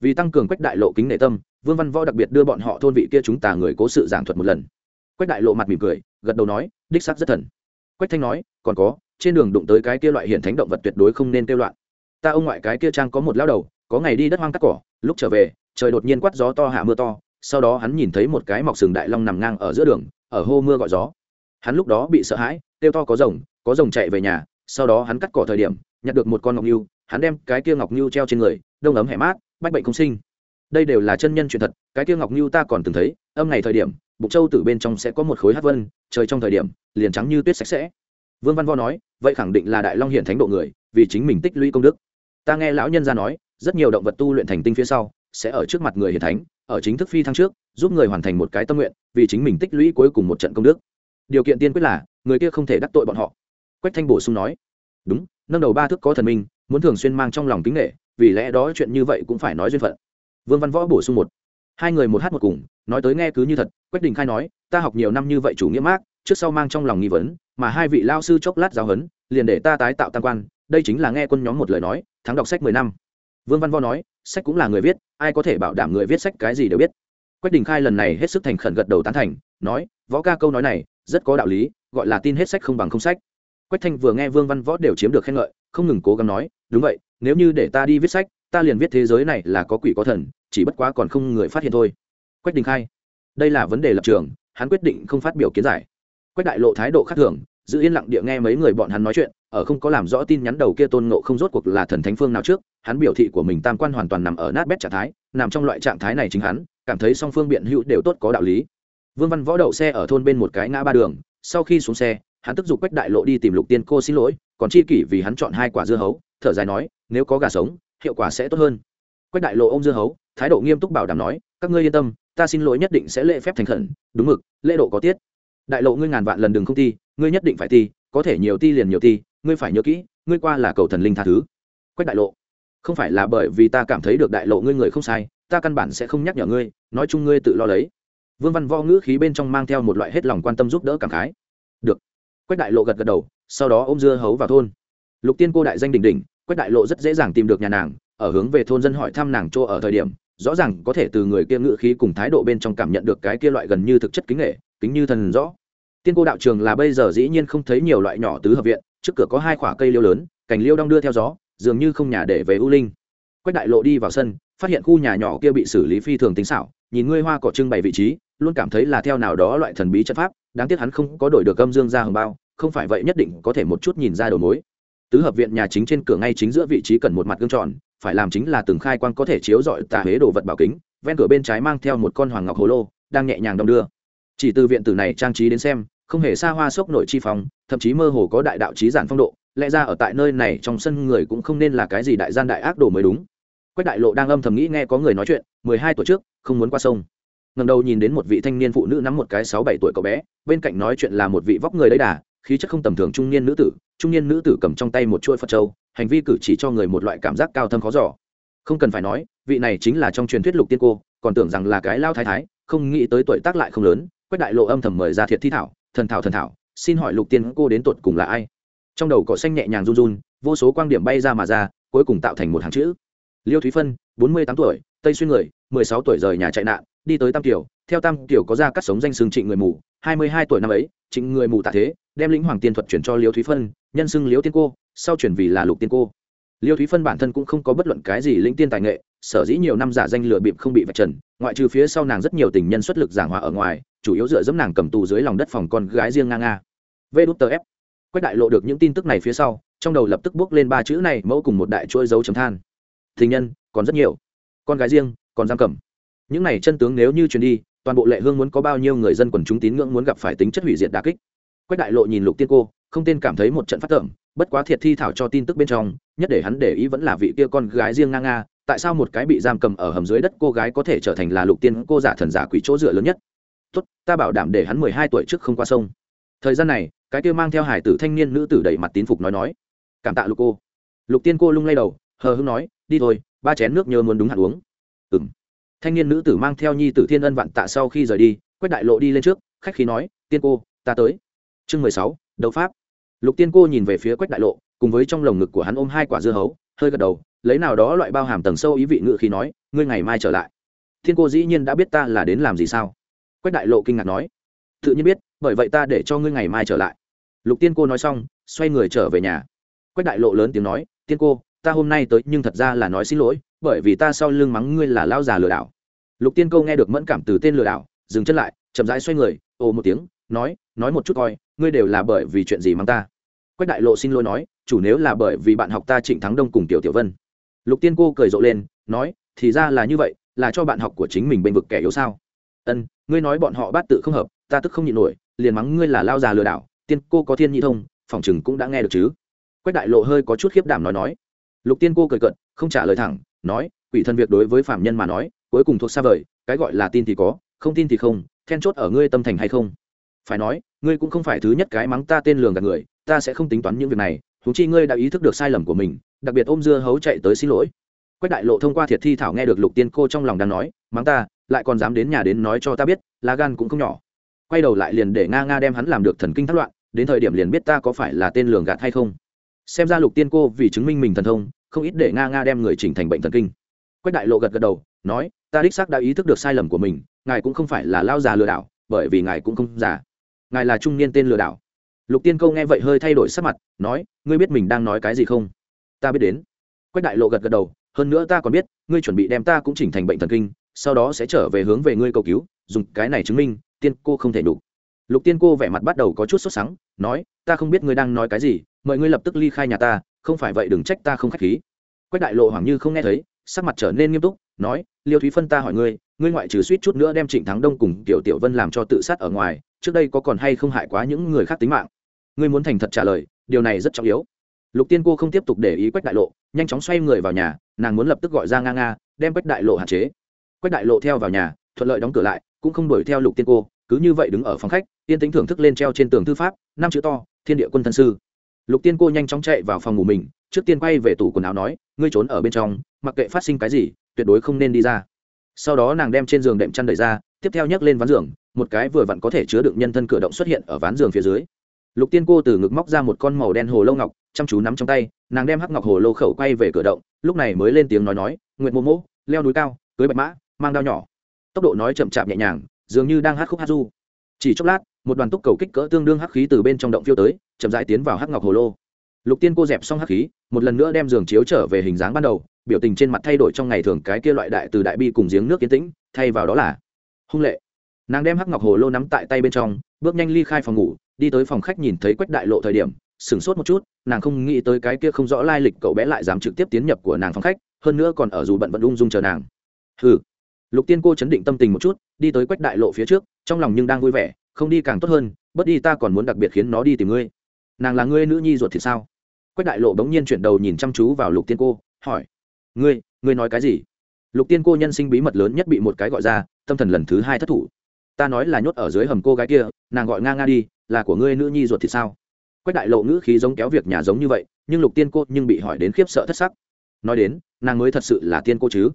Vì tăng cường quách đại lộ kính nệ tâm, vương văn võ đặc biệt đưa bọn họ thôn vị kia chúng ta người cố sự giảng thuật một lần. Quách đại lộ mặt mỉm cười, gật đầu nói, đích xác rất thần. Quách thanh nói, còn có, trên đường đụng tới cái kia loại hiện thánh động vật tuyệt đối không nên kêu loạn. Ta ông ngoại cái kia trang có một lao đầu, có ngày đi đất hoang cắt cỏ, lúc trở về, trời đột nhiên quát gió to hạ mưa to, sau đó hắn nhìn thấy một cái mọc sừng đại long nằm ngang ở giữa đường, ở hô mưa gọi gió. Hắn lúc đó bị sợ hãi, kêu to có rồng có rồng chạy về nhà, sau đó hắn cắt cỏ thời điểm nhặt được một con ngọc nhu, hắn đem cái kia ngọc nhu treo trên người, đông ấm hẻ mát, bách bệnh không sinh. Đây đều là chân nhân chuyện thật, cái kia ngọc nhu ta còn từng thấy, âm ngày thời điểm bụng châu từ bên trong sẽ có một khối hát vân, trời trong thời điểm, liền trắng như tuyết sạch sẽ. Vương văn vo nói, vậy khẳng định là đại long hiện thánh độ người, vì chính mình tích lũy công đức. Ta nghe lão nhân ra nói, rất nhiều động vật tu luyện thành tinh phía sau, sẽ ở trước mặt người hiển thánh, ở chính thức phi thăng trước, giúp người hoàn thành một cái tâm nguyện, vì chính mình tích lũy cuối cùng một trận công đức. Điều kiện tiên quyết là, người kia không thể đắc tội bọn họ. Quách thanh bổ sung nói, đúng nâng đầu ba thước có thần minh, muốn thường xuyên mang trong lòng kính nghệ vì lẽ đó chuyện như vậy cũng phải nói duyên phận. Vương văn võ bổ sung một. Hai người một hát một cùng, nói tới nghe cứ như thật, quách đình khai nói, ta học nhiều năm như vậy chủ nghĩa mác, trước sau mang trong lòng nghi vấn, mà hai vị lao sư chốc lát giáo huấn, liền để ta tái tạo tam quan, đây chính là nghe quân nhóm một lời nói, thắng đọc sách mười năm. Vương văn võ nói, sách cũng là người viết, ai có thể bảo đảm người viết sách cái gì đều biết. Quách đình khai lần này hết sức thành khẩn gật đầu tán thành, nói, võ ca câu nói này, rất có đạo lý, gọi là tin hết sách không bằng không sách quách thanh vừa nghe vương văn võ đều chiếm được khen ngợi, không ngừng cố gắng nói, đúng vậy, nếu như để ta đi viết sách, ta liền viết thế giới này là có quỷ có thần, chỉ bất quá còn không người phát hiện thôi. Quách đình khai, đây là vấn đề lập trường, hắn quyết định không phát biểu kiến giải. Quách đại lộ thái độ khác thường, giữ yên lặng địa nghe mấy người bọn hắn nói chuyện, ở không có làm rõ tin nhắn đầu kia tôn ngộ không rốt cuộc là thần thánh phương nào trước, hắn biểu thị của mình tam quan hoàn toàn nằm ở nát bét trạng thái, nằm trong loại trạng thái này chính hắn, cảm thấy song phương biện hữu đều tốt có đạo lý. Vương văn võ đậu xe ở thôn bên một cái ngã ba đường, sau khi xuống xe hắn tức giục quách đại lộ đi tìm lục tiên cô xin lỗi, còn chi kỷ vì hắn chọn hai quả dưa hấu, thở dài nói, nếu có gà sống, hiệu quả sẽ tốt hơn. Quách đại lộ ô m dưa hấu, thái độ nghiêm túc bảo đảm nói, các ngươi yên tâm, ta xin lỗi nhất định sẽ lễ phép thành khẩn, đúng mực, lễ độ có tiết. Đại lộ ngươi ngàn vạn lần đừng không ti, ngươi nhất định phải ti, có thể nhiều ti liền nhiều ti, ngươi phải nhớ kỹ, ngươi qua là cầu thần linh tha thứ. Quách đại lộ, không phải là bởi vì ta cảm thấy được đại lộ ngươi người không sai, ta căn bản sẽ không nhắc nhở ngươi, nói chung ngươi tự lo lấy. Vương văn võ ngữ khí bên trong mang theo một loại hết lòng quan tâm giúp đỡ cảm khái quách đại lộ gật gật đầu, sau đó ôm dưa hấu vào thôn. Lục tiên cô đại danh đỉnh đỉnh, quách đại lộ rất dễ dàng tìm được nhà nàng, ở hướng về thôn dân hỏi thăm nàng chỗ ở thời điểm, rõ ràng có thể từ người kia ngữ khí cùng thái độ bên trong cảm nhận được cái kia loại gần như thực chất kính nghệ, kính như thần rõ. Tiên cô đạo trường là bây giờ dĩ nhiên không thấy nhiều loại nhỏ tứ hợp viện, trước cửa có hai khoả cây liêu lớn, cành liêu đong đưa theo gió, dường như không nhà để về ưu linh. Quách đại lộ đi vào sân, phát hiện khu nhà nhỏ kia bị xử lý phi thường tính xảo, nhìn ngươi hoa cỏ trưng bày vị trí luôn cảm thấy là theo nào đó loại thần bí chất pháp, đáng tiếc hắn không có đổi được âm dương ra hồng bao, không phải vậy nhất định có thể một chút nhìn ra đầu mối. Tứ hợp viện nhà chính trên cửa ngay chính giữa vị trí cần một mặt gương tròn, phải làm chính là từng khai quan có thể chiếu dọi tà huế đồ vật bảo kính, ven cửa bên trái mang theo một con hoàng ngọc hồ lô, đang nhẹ nhàng đong đưa. Chỉ từ viện tử này trang trí đến xem, không hề xa hoa sốc nội chi phòng thậm chí mơ hồ có đại đạo trí giản phong độ, lẽ ra ở tại nơi này trong sân người cũng không nên là cái gì đại gian đại ác đồ mới đúng. Quách đại lộ đang âm thầm nghĩ nghe có người nói chuyện, mười hai tuổi trước, không muốn qua sông ngầm đầu nhìn đến một vị thanh niên phụ nữ nắm một cái sáu bảy tuổi cậu bé, bên cạnh nói chuyện là một vị vóc người đấy đà, khí chất không tầm thường trung niên nữ tử, trung niên nữ tử cầm trong tay một chuỗi phật trâu hành vi cử chỉ cho người một loại cảm giác cao thâm khó giỏ không cần phải nói, vị này chính là trong truyền thuyết lục tiên cô, còn tưởng rằng là cái lao thái thái, không nghĩ tới tuổi tác lại không lớn, quách đại lộ âm thầm mời ra thiệt thi thảo, thần thảo thần thảo, xin hỏi lục tiên cô đến tột cùng là ai? Trong đầu cỏ xanh nhẹ nhàng run run, vô số quan điểm bay ra mà ra, cuối cùng tạo thành một hàng chữ. Liêu thúy phân, bốn mươi tám tuổi, tây xuyên người mười sáu tuổi rời nhà chạy nạn, đi tới tam kiều. Theo tam kiều có ra cắt sống danh xưng trịnh người mù. Hai mươi hai tuổi năm ấy, trịnh người mù tạ thế, đem lĩnh hoàng tiên thuật chuyển cho liêu thúy phân, nhân xưng liêu tiên cô, sau chuyển vì là lục tiên cô. Liêu thúy phân bản thân cũng không có bất luận cái gì lĩnh tiên tài nghệ, sở dĩ nhiều năm giả danh lựa bịp không bị vạch trần, ngoại trừ phía sau nàng rất nhiều tình nhân xuất lực giảng hòa ở ngoài, chủ yếu dựa dẫm nàng cầm tù dưới lòng đất phòng con gái riêng nga nga. Vê đút tờ ép. Quách đại lộ được những tin tức này phía sau, trong đầu lập tức bước lên ba chữ này, mẫu cùng một đại chuỗi dấu chấm than. Tình nhân, còn rất nhiều. Con gái riêng còn giam cầm. Những này chân tướng nếu như truyền đi, toàn bộ lệ hương muốn có bao nhiêu người dân quần chúng tín ngưỡng muốn gặp phải tính chất hủy diệt đà kích. Quách đại lộ nhìn lục tiên cô, không tên cảm thấy một trận phát tởm, bất quá thiệt thi thảo cho tin tức bên trong, nhất để hắn để ý vẫn là vị kia con gái riêng nga nga, tại sao một cái bị giam cầm ở hầm dưới đất cô gái có thể trở thành là lục tiên cô giả thần giả quỷ chỗ dựa lớn nhất. Tốt, ta bảo đảm để hắn mười hai tuổi trước không qua sông. Thời gian này, cái kia mang theo hải tử thanh niên nữ tử đẩy mặt tín phục nói nói, cảm tạ lục cô. Lục tiên cô lung lay đầu, hờ hưng nói, đi thôi, ba chén nước nhớ muốn đúng hạt uống ừ thanh niên nữ tử mang theo nhi tử thiên ân vạn tạ sau khi rời đi, quách đại lộ đi lên trước, khách khí nói, tiên cô, ta tới. Chương mười sáu, đấu pháp. Lục tiên cô nhìn về phía quách đại lộ, cùng với trong lồng ngực của hắn ôm hai quả dưa hấu, hơi gật đầu, lấy nào đó loại bao hàm tầng sâu ý vị ngự khi nói, ngươi ngày mai trở lại. Thiên cô dĩ nhiên đã biết ta là đến làm gì sao? Quách đại lộ kinh ngạc nói, tự nhiên biết, bởi vậy ta để cho ngươi ngày mai trở lại. Lục tiên cô nói xong, xoay người trở về nhà. Quách đại lộ lớn tiếng nói, tiên cô, ta hôm nay tới nhưng thật ra là nói xin lỗi bởi vì ta sau lưng mắng ngươi là lao già lừa đảo. Lục tiên cô nghe được mẫn cảm từ tên lừa đảo, dừng chân lại, chậm rãi xoay người, ồ một tiếng, nói nói một chút coi, ngươi đều là bởi vì chuyện gì mắng ta? Quách đại lộ xin lỗi nói, chủ nếu là bởi vì bạn học ta trịnh thắng đông cùng tiểu tiểu vân. Lục tiên cô cười rộ lên, nói, thì ra là như vậy, là cho bạn học của chính mình bênh vực kẻ yếu sao? Ân, ngươi nói bọn họ bát tự không hợp, ta tức không nhịn nổi, liền mắng ngươi là lao già lừa đảo, tiên cô có thiên nhi thông, phòng chừng cũng đã nghe được chứ. Quách đại lộ hơi có chút khiếp đảm nói nói. Lục tiên cô cười cận không trả lời thẳng nói, quỷ thần việc đối với phạm nhân mà nói, cuối cùng thuộc xa vời, cái gọi là tin thì có, không tin thì không, then chốt ở ngươi tâm thành hay không? Phải nói, ngươi cũng không phải thứ nhất cái mắng ta tên lường gạt người, ta sẽ không tính toán những việc này thú chi ngươi đã ý thức được sai lầm của mình, đặc biệt ôm dưa hấu chạy tới xin lỗi. Quách đại lộ thông qua thiệt thi thảo nghe được lục tiên cô trong lòng đang nói, mắng ta, lại còn dám đến nhà đến nói cho ta biết, lá gan cũng không nhỏ. Quay đầu lại liền để nga nga đem hắn làm được thần kinh thất loạn, đến thời điểm liền biết ta có phải là tên lường gạt hay không. Xem ra lục tiên cô vì chứng minh mình thần thông không ít để nga nga đem người chỉnh thành bệnh thần kinh. Quách đại lộ gật gật đầu, nói, ta đích xác đã ý thức được sai lầm của mình, ngài cũng không phải là lao già lừa đảo, bởi vì ngài cũng không già. Ngài là trung niên tên lừa đảo. Lục tiên câu nghe vậy hơi thay đổi sắc mặt, nói, ngươi biết mình đang nói cái gì không? Ta biết đến. Quách đại lộ gật gật đầu, hơn nữa ta còn biết, ngươi chuẩn bị đem ta cũng chỉnh thành bệnh thần kinh, sau đó sẽ trở về hướng về ngươi cầu cứu, dùng cái này chứng minh, tiên cô không thể đủ. Lục tiên cô vẻ mặt bắt đầu có chút sốt sắng, nói, ta không biết ngươi đang nói cái gì, mời ngươi lập tức ly khai nhà ta không phải vậy đừng trách ta không k h á c h khí. Quách đại lộ hoảng như không nghe thấy, sắc mặt trở nên nghiêm túc, nói, liêu thúy phân ta hỏi ngươi ngươi ngoại trừ suýt chút nữa đem trịnh thắng đông cùng tiểu tiểu vân làm cho tự sát ở ngoài, trước đây có còn hay không hại quá những người khác tính mạng? Ngươi muốn thành thật trả lời, điều này rất trọng yếu. Lục tiên cô không tiếp tục để ý quách đại lộ, nhanh chóng xoay người vào nhà, nàng muốn lập tức gọi ra nga nga, đem quách đại lộ hạn chế. Quách đại lộ theo vào nhà, thuận lợi đóng cửa lại, cũng không đuổi theo lục tiên cô, cứ như vậy đứng ở phòng khách, yên tính thưởng thức lên treo trên tường thư pháp, năm chữ to, thiên địa quân thân sư lục tiên cô nhanh chóng chạy vào phòng ngủ mình, trước tiên quay về tủ quần áo nói, ngươi trốn ở bên trong, mặc kệ phát sinh cái gì, tuyệt đối không nên đi ra. Sau đó nàng đem trên giường đệm chăn đẩy ra, tiếp theo nhấc lên ván giường, một cái vừa vặn có thể chứa đựng nhân thân cửa động xuất hiện ở ván giường phía dưới. Lục tiên cô từ ngực móc ra một con màu đen hồ lâu ngọc, chăm chú nắm trong tay, nàng đem hắc ngọc hồ lô khẩu quay về cửa động, lúc này mới lên tiếng nói nói nguyện mô mô leo núi cao, cưới bạch mã, mang đao nhỏ. Tốc độ nói chậm chạp nhẹ nhàng, dường như đang hát khúc hát du. Chỉ chốc lát một đoàn túc cầu kích cỡ tương đương hắc khí từ bên trong động phiêu tới, chậm rãi tiến vào hắc ngọc hồ lô. Lục tiên cô dẹp xong hắc khí, một lần nữa đem giường chiếu trở về hình dáng ban đầu, biểu tình trên mặt thay đổi trong ngày thường cái kia loại đại từ đại bi cùng giếng nước kiến tĩnh, thay vào đó là hung lệ. Nàng đem hắc ngọc hồ lô nắm tại tay bên trong, bước nhanh ly khai phòng ngủ, đi tới phòng khách nhìn thấy quách đại lộ thời điểm, sửng sốt một chút, nàng không nghĩ tới cái kia không rõ lai lịch cậu bé lại dám trực tiếp tiến nhập của nàng phòng khách, hơn nữa còn ở dù bận vẫn ung dung chờ nàng. Ừ lục tiên cô chấn định tâm tình một chút, đi tới quách đại lộ phía trước, trong lòng nhưng đang vui vẻ không đi càng tốt hơn, bớt đi ta còn muốn đặc biệt khiến nó đi tìm ngươi. Nàng là ngươi nữ nhi ruột thì sao? Quách đại lộ bỗng nhiên chuyển đầu nhìn chăm chú vào lục tiên cô, hỏi. Ngươi ngươi nói cái gì? Lục tiên cô nhân sinh bí mật lớn nhất bị một cái gọi ra, tâm thần lần thứ hai thất thủ. Ta nói là nhốt ở dưới hầm cô gái kia, nàng gọi nga nga đi, là của ngươi nữ nhi ruột thì sao? Quách đại lộ ngữ khí giống kéo việc nhà giống như vậy, nhưng lục tiên cô nhưng bị hỏi đến khiếp sợ thất sắc. Nói đến, nàng mới thật sự là tiên cô chứ.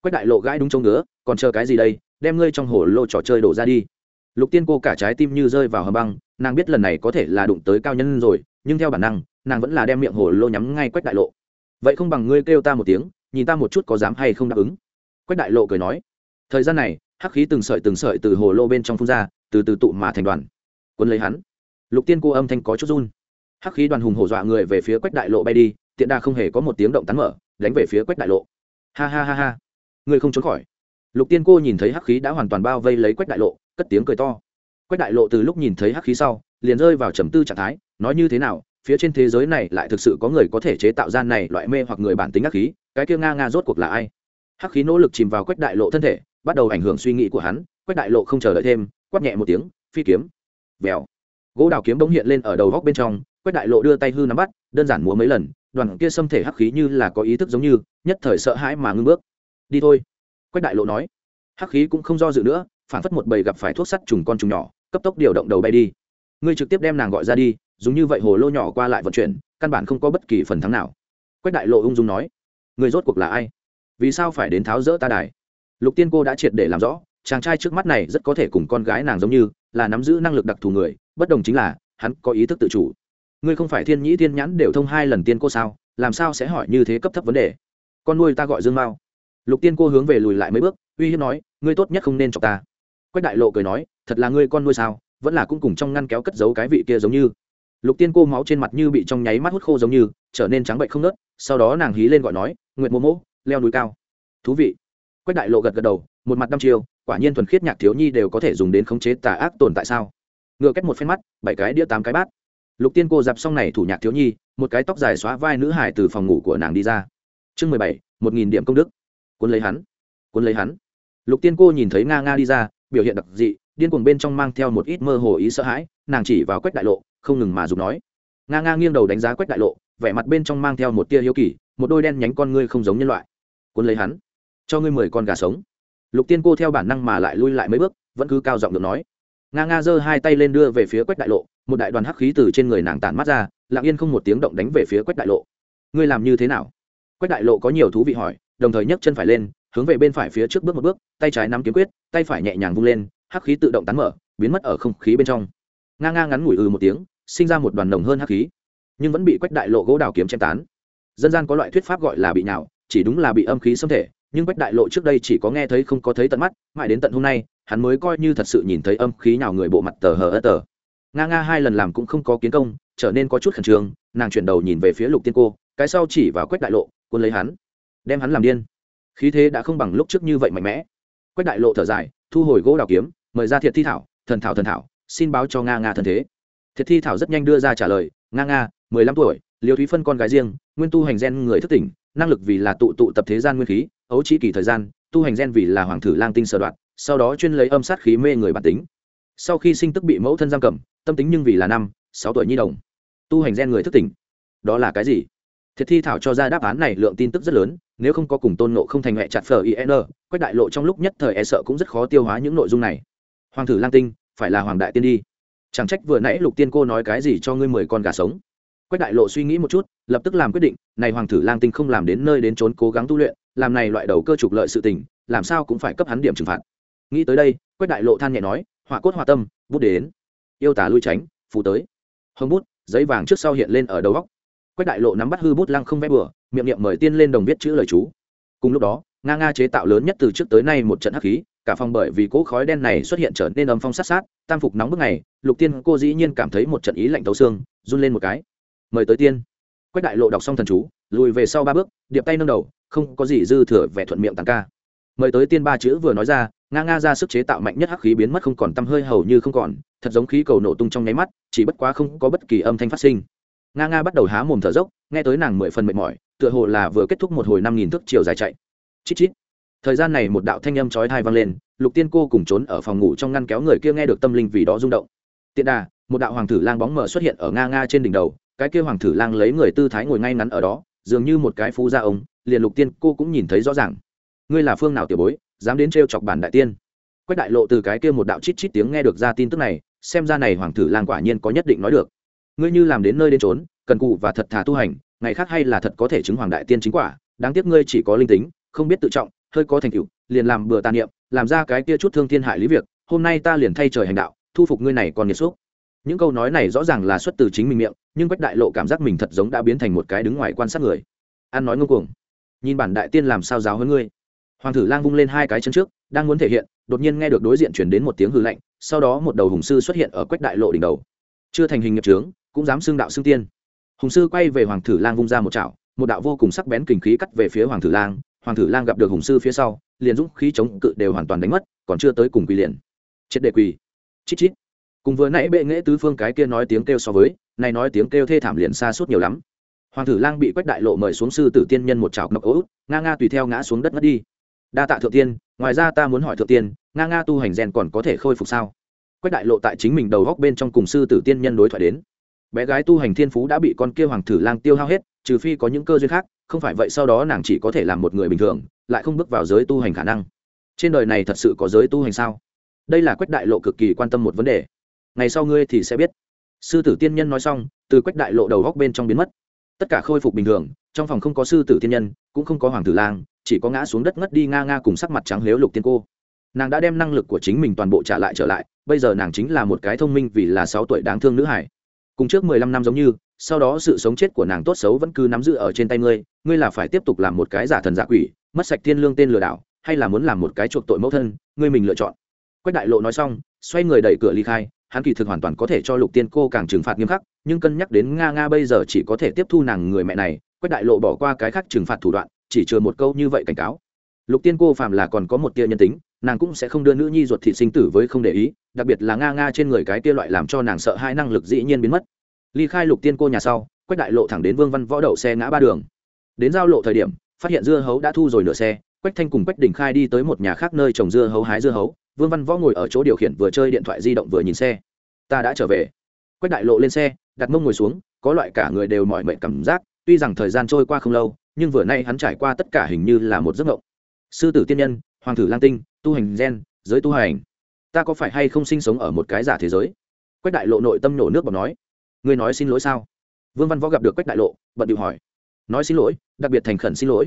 Quách đại lộ gãi đúng trông ngứa, còn chờ cái gì đây? Đem ngươi trong hồ lô trò chơi đổ ra đi lục tiên cô cả trái tim như rơi vào hầm băng, nàng biết lần này có thể là đụng tới cao nhân rồi, nhưng theo bản năng, nàng vẫn là đem miệng hồ lô nhắm ngay quách đại lộ. Vậy không bằng ngươi kêu ta một tiếng, nhìn ta một chút có dám hay không đáp ứng. Quách đại lộ cười nói, thời gian này, hắc khí từng sợi từng sợi từ hồ lô bên trong phun ra, từ từ tụ mà thành đoàn. Quân lấy hắn, lục tiên cô âm thanh có chút run. Hắc khí đoàn hùng hổ dọa người về phía quách đại lộ bay đi, tiện đa không hề có một tiếng động tán mở, đánh về phía quách đại lộ. Ha ha ha ha người không trốn khỏi. Lục tiên cô nhìn thấy hắc khí đã hoàn toàn bao vây lấy quách đại lộ cất tiếng cười to. Quách đại lộ từ lúc nhìn thấy hắc khí sau, liền rơi vào trầm tư trạng thái, nói như thế nào, phía trên thế giới này lại thực sự có người có thể chế tạo ra này loại mê hoặc người bản tính hắc khí, cái kia nga nga rốt cuộc là ai? Hắc khí nỗ lực chìm vào quách đại lộ thân thể, bắt đầu ảnh hưởng suy nghĩ của hắn, quách đại lộ không chờ đợi thêm, quát nhẹ một tiếng, phi kiếm. Vèo. Gỗ đào kiếm bỗng hiện lên ở đầu góc bên trong, quách đại lộ đưa tay hư nắm bắt, đơn giản múa mấy lần, đoàn kia xâm thể hắc khí như là có ý thức giống như, nhất thời sợ hãi mà ngưng bước. Đi thôi. Quách đại lộ nói. Hắc khí cũng không do dự nữa phản phất một bầy gặp phải thuốc sắt trùng con trùng nhỏ, cấp tốc điều động đầu bay đi. Ngươi trực tiếp đem nàng gọi ra đi, dùng như vậy hồ lô nhỏ qua lại vận chuyển, căn bản không có bất kỳ phần thắng nào. Quách đại lộ ung dung nói người rốt cuộc là ai? Vì sao phải đến tháo rỡ ta đài? Lục tiên cô đã triệt để làm rõ, chàng trai trước mắt này rất có thể cùng con gái nàng giống như, là nắm giữ năng lực đặc thù người, bất đồng chính là, hắn có ý thức tự chủ. Ngươi không phải thiên nhĩ thiên nhãn đều thông hai lần tiên cô sao? Làm sao sẽ hỏi như thế cấp thấp vấn đề? Con nuôi ta gọi dương mao. Lục tiên cô hướng về lùi lại mấy bước, uy hiếp nói, ngươi tốt nhất không nên chọc ta quách đại lộ cười nói, thật là ngươi con nuôi sao, vẫn là cũng cùng trong ngăn kéo cất giấu cái vị kia giống như. Lục tiên cô máu trên mặt như bị trong nháy mắt hút khô giống như, trở nên trắng bệnh không nớt sau đó nàng hí lên gọi nói nguyện mô mỗ leo núi cao. Thú vị. Quách đại lộ gật gật đầu, một mặt năm chiêu, quả nhiên thuần khiết nhạc thiếu nhi đều có thể dùng đến khống chế tà ác tồn tại sao? Ngựa cách một phen mắt, bảy cái đĩa tám cái bát. Lục tiên cô dạp xong này thủ nhạc thiếu nhi, một cái tóc dài xóa vai nữ hải từ phòng ngủ của nàng đi ra. Chương mười bảy, một nghìn điểm công đức. Cuốn lấy hắn, cuốn lấy hắn. Lục tiên cô nhìn thấy nga nga đi ra biểu hiện đặc dị, điên cuồng bên trong mang theo một ít mơ hồ ý sợ hãi, nàng chỉ vào quách đại lộ, không ngừng mà dùng nói. Nga nga nghiêng đầu đánh giá quách đại lộ, vẻ mặt bên trong mang theo một tia hiếu kỳ, một đôi đen nhánh con ngươi không giống nhân loại. Cuốn lấy hắn, cho ngươi mười con gà sống. Lục tiên cô theo bản năng mà lại lui lại mấy bước, vẫn cứ cao giọng được nói. Nga nga giơ hai tay lên đưa về phía quách đại lộ, một đại đoàn hắc khí từ trên người nàng tản mắt ra, lặng yên không một tiếng động đánh về phía quách đại lộ. Ngươi làm như thế nào? Quách đại lộ có nhiều thú vị hỏi, đồng thời nhấc chân phải lên hướng về bên phải phía trước bước một bước, tay trái nắm kiếm quyết, tay phải nhẹ nhàng vung lên, hắc khí tự động tán mở, biến mất ở không khí bên trong. Nga nga ngắn ngủi ừ một tiếng, sinh ra một đoàn nồng hơn hắc khí, nhưng vẫn bị quách đại lộ gỗ đào kiếm chém tán. Dân gian có loại thuyết pháp gọi là bị nào chỉ đúng là bị âm khí xâm thể, nhưng quách đại lộ trước đây chỉ có nghe thấy không có thấy tận mắt, mãi đến tận hôm nay, hắn mới coi như thật sự nhìn thấy âm khí nào người bộ mặt tờ hờ ớt tờ. Nga nga hai lần làm cũng không có kiến công, trở nên có chút khẩn trương, nàng chuyển đầu nhìn về phía lục tiên cô, cái sau chỉ vào quách đại lộ quân lấy hắn, đem hắn làm điên khí thế đã không bằng lúc trước như vậy mạnh mẽ. Quách đại lộ thở dài, thu hồi gỗ đào kiếm, mời ra thiệt thi thảo, thần thảo thần thảo, xin báo cho nga nga thân thế. Thiệt thi thảo rất nhanh đưa ra trả lời, nga nga, mười lăm tuổi liều thúy phân con gái riêng, nguyên tu hành gen người thức tỉnh, năng lực vì là tụ tụ tập thế gian nguyên khí, ấu trí kỳ thời gian, tu hành gen vì là hoàng thử lang tinh sở đoạn, sau đó chuyên lấy âm sát khí mê người bản tính. Sau khi sinh tức bị mẫu thân giam cầm, tâm tính nhưng vì là năm, sáu tuổi nhi đồng. Tu hành gen người thức tỉnh. Đó là cái gì? Thiệt thi thảo cho ra đáp án này lượng tin tức rất lớn nếu không có cùng tôn nộ không thành hệ chặt phở in quách đại lộ trong lúc nhất thời e sợ cũng rất khó tiêu hóa những nội dung này. Hoàng thử lang tinh, phải là hoàng đại tiên đi. Chẳng trách vừa nãy lục tiên cô nói cái gì cho ngươi mười con gà sống. Quách đại lộ suy nghĩ một chút, lập tức làm quyết định, này hoàng thử lang tinh không làm đến nơi đến trốn cố gắng tu luyện, làm này loại đầu cơ trục lợi sự tình, làm sao cũng phải cấp hắn điểm trừng phạt. Nghĩ tới đây, quách đại lộ than nhẹ nói, họa cốt họa tâm, bút đến. Yêu tả lui tránh, phù tới. Hồng bút, giấy vàng trước sau hiện lên ở đầu góc quách đại lộ nắm bắt hư bút lăng không vẽ bừa, miệng niệm mời tiên lên đồng viết chữ lời chú. Cùng lúc đó, nga nga chế tạo lớn nhất từ trước tới nay một trận hắc khí, cả phòng bởi vì cỗ khói đen này xuất hiện trở nên âm phong sát sát, tam phục nóng bức này lục tiên cô dĩ nhiên cảm thấy một trận ý lạnh tấu xương, run lên một cái. Mời tới tiên. Quách đại lộ đọc xong thần chú, lùi về sau ba bước, điệp tay nâng đầu, không có gì dư thừa vẻ thuận miệng tàn ca. Mời tới tiên ba chữ vừa nói ra, nga nga ra sức chế tạo mạnh nhất hắc khí biến mất không còn tăm hơi hầu như không còn, thật giống khí cầu nổ tung trong nháy mắt, chỉ bất quá không có bất kỳ âm thanh phát sinh nga nga bắt đầu há mồm thở dốc, nghe tới nàng mười phần mệt mỏi, tựa hồ là vừa kết thúc một hồi năm nghìn thước chiều dài chạy. Chít chít. Thời gian này một đạo thanh âm chói thai vang lên, lục tiên cô cùng trốn ở phòng ngủ trong ngăn kéo người kia nghe được tâm linh vì đó rung động. Tiện đà, một đạo hoàng tử lang bóng mờ xuất hiện ở nga nga trên đỉnh đầu, cái kia hoàng tử lang lấy người tư thái ngồi ngay ngắn ở đó, dường như một cái phú gia ông, liền lục tiên cô cũng nhìn thấy rõ ràng. Ngươi là phương nào tiểu bối, dám đến trêu chọc bản đại tiên? Quách đại lộ từ cái kia một đạo chít chít tiếng nghe được ra tin tức này, xem ra này hoàng tử lang quả nhiên có nhất định nói được ngươi như làm đến nơi đến trốn cần cụ và thật thà tu hành, ngày khác hay là thật có thể chứng hoàng đại tiên chính quả, đáng tiếc ngươi chỉ có linh tính, không biết tự trọng, hơi có thành tựu, liền làm bừa tàn niệm, làm ra cái kia chút thương thiên hại lý việc, hôm nay ta liền thay trời hành đạo, thu phục ngươi này còn nhiệt xúc. Những câu nói này rõ ràng là xuất từ chính mình miệng, nhưng quách đại lộ cảm giác mình thật giống đã biến thành một cái đứng ngoài quan sát người. Ăn nói ngông cuồng. Nhìn bản đại tiên làm sao giáo hơn ngươi. Hoàng thử lang vung lên hai cái chân trước, đang muốn thể hiện, đột nhiên nghe được đối diện chuyển đến một tiếng hư lạnh, sau đó một đầu hùng sư xuất hiện ở quách đại lộ đỉnh đầu. Chưa thành hình nghiệp trướng cũng dám xưng đạo xưng tiên. Hùng sư quay về hoàng thử lang vung ra một chảo, một đạo vô cùng sắc bén kình khí cắt về phía hoàng thử lang. Hoàng thử lang gặp được hùng sư phía sau, liền dũng khí chống cự đều hoàn toàn đánh mất, còn chưa tới cùng quỳ liền. Chết đệ quỳ. Chít chít. Cùng vừa nãy bệ nghễ tứ phương cái kia nói tiếng kêu so với, nay nói tiếng kêu thê thảm liền xa suốt nhiều lắm. Hoàng thử lang bị quách đại lộ mời xuống sư tử tiên nhân một chảo ngọc ố nga nga tùy theo ngã xuống đất mất đi. Đa tạ thượng tiên, ngoài ra ta muốn hỏi thượng tiên, nga nga tu hành rèn còn có thể khôi phục sao? Quách đại lộ tại chính mình đầu góc bên trong cùng sư tử tiên nhân đối thoại đến bé gái tu hành thiên phú đã bị con kia hoàng thử lang tiêu hao hết, trừ phi có những cơ duyên khác, không phải vậy sau đó nàng chỉ có thể làm một người bình thường, lại không bước vào giới tu hành khả năng. Trên đời này thật sự có giới tu hành sao? Đây là quách đại lộ cực kỳ quan tâm một vấn đề. Ngày sau ngươi thì sẽ biết. Sư tử tiên nhân nói xong, từ quách đại lộ đầu góc bên trong biến mất. Tất cả khôi phục bình thường, trong phòng không có sư tử tiên nhân, cũng không có hoàng tử lang, chỉ có ngã xuống đất ngất đi nga nga cùng sắc mặt trắng lếu lục tiên cô. Nàng đã đem năng lực của chính mình toàn bộ trả lại trở lại, bây giờ nàng chính là một cái thông minh vì là sáu tuổi đáng thương nữ hải cùng trước mười lăm năm giống như, sau đó sự sống chết của nàng tốt xấu vẫn cứ nắm giữ ở trên tay ngươi ngươi là phải tiếp tục làm một cái giả thần giả quỷ, mất sạch thiên lương tên lừa đảo, hay là muốn làm một cái chuộc tội mẫu thân, ngươi mình lựa chọn. Quách đại lộ nói xong, xoay người đẩy cửa ly khai, hắn kỳ thực hoàn toàn có thể cho lục tiên cô càng trừng phạt nghiêm khắc, nhưng cân nhắc đến nga nga bây giờ chỉ có thể tiếp thu nàng người mẹ này, quách đại lộ bỏ qua cái khác trừng phạt thủ đoạn, chỉ chừa một câu như vậy cảnh cáo. Lục tiên cô phàm là còn có một tia nhân tính nàng cũng sẽ không đưa nữ nhi ruột thị sinh tử với không để ý, đặc biệt là nga nga trên người cái kia loại làm cho nàng sợ hai năng lực dĩ nhiên biến mất. Ly khai lục tiên cô nhà sau, quách đại lộ thẳng đến vương văn võ đậu xe ngã ba đường. Đến giao lộ thời điểm, phát hiện dưa hấu đã thu rồi nửa xe, quách thanh cùng quách đình khai đi tới một nhà khác nơi trồng dưa hấu hái dưa hấu. Vương văn võ ngồi ở chỗ điều khiển vừa chơi điện thoại di động vừa nhìn xe. Ta đã trở về. Quách đại lộ lên xe, đặt mông ngồi xuống, có loại cả người đều mỏi mệt cảm giác, tuy rằng thời gian trôi qua không lâu, nhưng vừa nay hắn trải qua tất cả hình như là một giấc mộng. Sư tử tiên nhân, hoàng thử lang tinh tu hành gen, giới tu hành. Ta có phải hay không sinh sống ở một cái giả thế giới? Quách đại lộ nội tâm nổ nước bọc nói. Ngươi nói xin lỗi sao? Vương văn võ gặp được quách đại lộ, bận điệu hỏi. Nói xin lỗi, đặc biệt thành khẩn xin lỗi.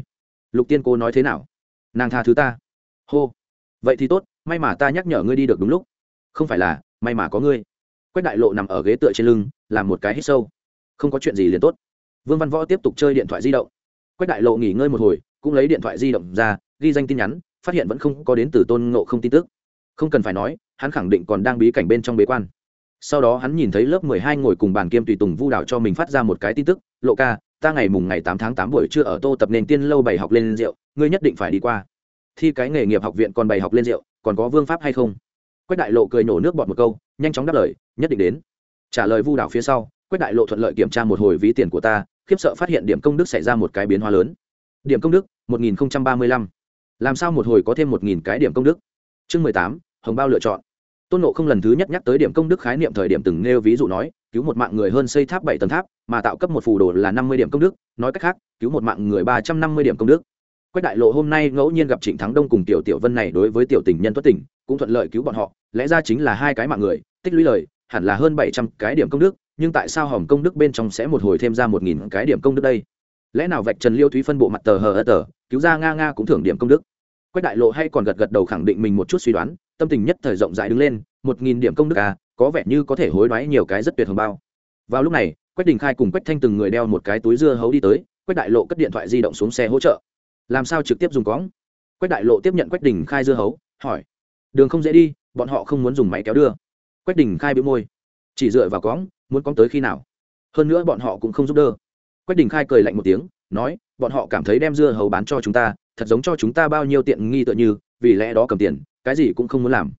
Lục tiên cô nói thế nào? Nàng tha thứ ta. Hô. Vậy thì tốt, may mà ta nhắc nhở ngươi đi được đúng lúc. Không phải là, may mà có ngươi. Quách đại lộ nằm ở ghế tựa trên lưng, làm một cái hít sâu. Không có chuyện gì liền tốt. Vương văn võ tiếp tục chơi điện thoại di động. Quách đại lộ nghỉ ngơi một hồi, cũng lấy điện thoại di động ra, ghi danh tin nhắn phát hiện vẫn không có đến từ tôn ngộ không tin tức. Không cần phải nói, hắn khẳng định còn đang bí cảnh bên trong bế quan. Sau đó hắn nhìn thấy lớp mười hai ngồi cùng bàn kiêm tùy tùng vu đảo cho mình phát ra một cái tin tức, lộ ca, ta ngày mùng ngày tám tháng tám buổi trưa ở tô tập nền tiên lâu bày học lên rượu, ngươi nhất định phải đi qua. Thi cái nghề nghiệp học viện còn bày học lên rượu, còn có vương pháp hay không? Quách đại lộ cười nổ nước bọt một câu, nhanh chóng đáp lời, nhất định đến. Trả lời vu đảo phía sau, quách đại lộ thuận lợi kiểm tra một hồi ví tiền của ta, khiếp sợ phát hiện điểm công đức xảy ra một cái biến hóa lớn. Điểm công đức, một nghìn ba mươi lăm làm sao một hồi có thêm một nghìn cái điểm công đức? Chương mười tám, hồng bao lựa chọn. Tôn nộ không lần thứ nhất nhắc tới điểm công đức khái niệm thời điểm từng nêu ví dụ nói, cứu một mạng người hơn xây tháp bảy tầng tháp, mà tạo cấp một phù đồ là năm mươi điểm công đức. Nói cách khác, cứu một mạng người ba trăm năm mươi điểm công đức. Quách đại lộ hôm nay ngẫu nhiên gặp trịnh thắng đông cùng tiểu tiểu vân này đối với tiểu tình nhân tuất tình, cũng thuận lợi cứu bọn họ. Lẽ ra chính là hai cái mạng người, tích lũy lời, hẳn là hơn bảy trăm cái điểm công đức, nhưng tại sao hòm công đức bên trong sẽ một hồi thêm ra một nghìn cái điểm công đức đây? Lẽ nào vạch trần liêu thúy phân bộ mặt tờ hờ ơ tờ, cứu ra nga nga cũng thưởng điểm công đức? Quách đại lộ hay còn gật gật đầu khẳng định mình một chút suy đoán, tâm tình nhất thời rộng rãi đứng lên, một nghìn điểm công đức à có vẻ như có thể hối đoái nhiều cái rất tuyệt hồng bao. Vào lúc này, quách đình khai cùng quách thanh từng người đeo một cái túi dưa hấu đi tới, quách đại lộ cất điện thoại di động xuống xe hỗ trợ. Làm sao trực tiếp dùng cóng? Quách đại lộ tiếp nhận quách đình khai dưa hấu, hỏi. Đường không dễ đi, bọn họ không muốn dùng máy kéo đưa. Quách đình khai bĩu môi. Chỉ dựa vào cóng, muốn cóng tới khi nào? Hơn nữa bọn họ cũng không giúp đỡ. Quách đình khai cười lạnh một tiếng, nói, bọn họ cảm thấy đem dưa hấu bán cho chúng ta thật giống cho chúng ta bao nhiêu tiện nghi tựa như, vì lẽ đó cầm tiền, cái gì cũng không muốn làm.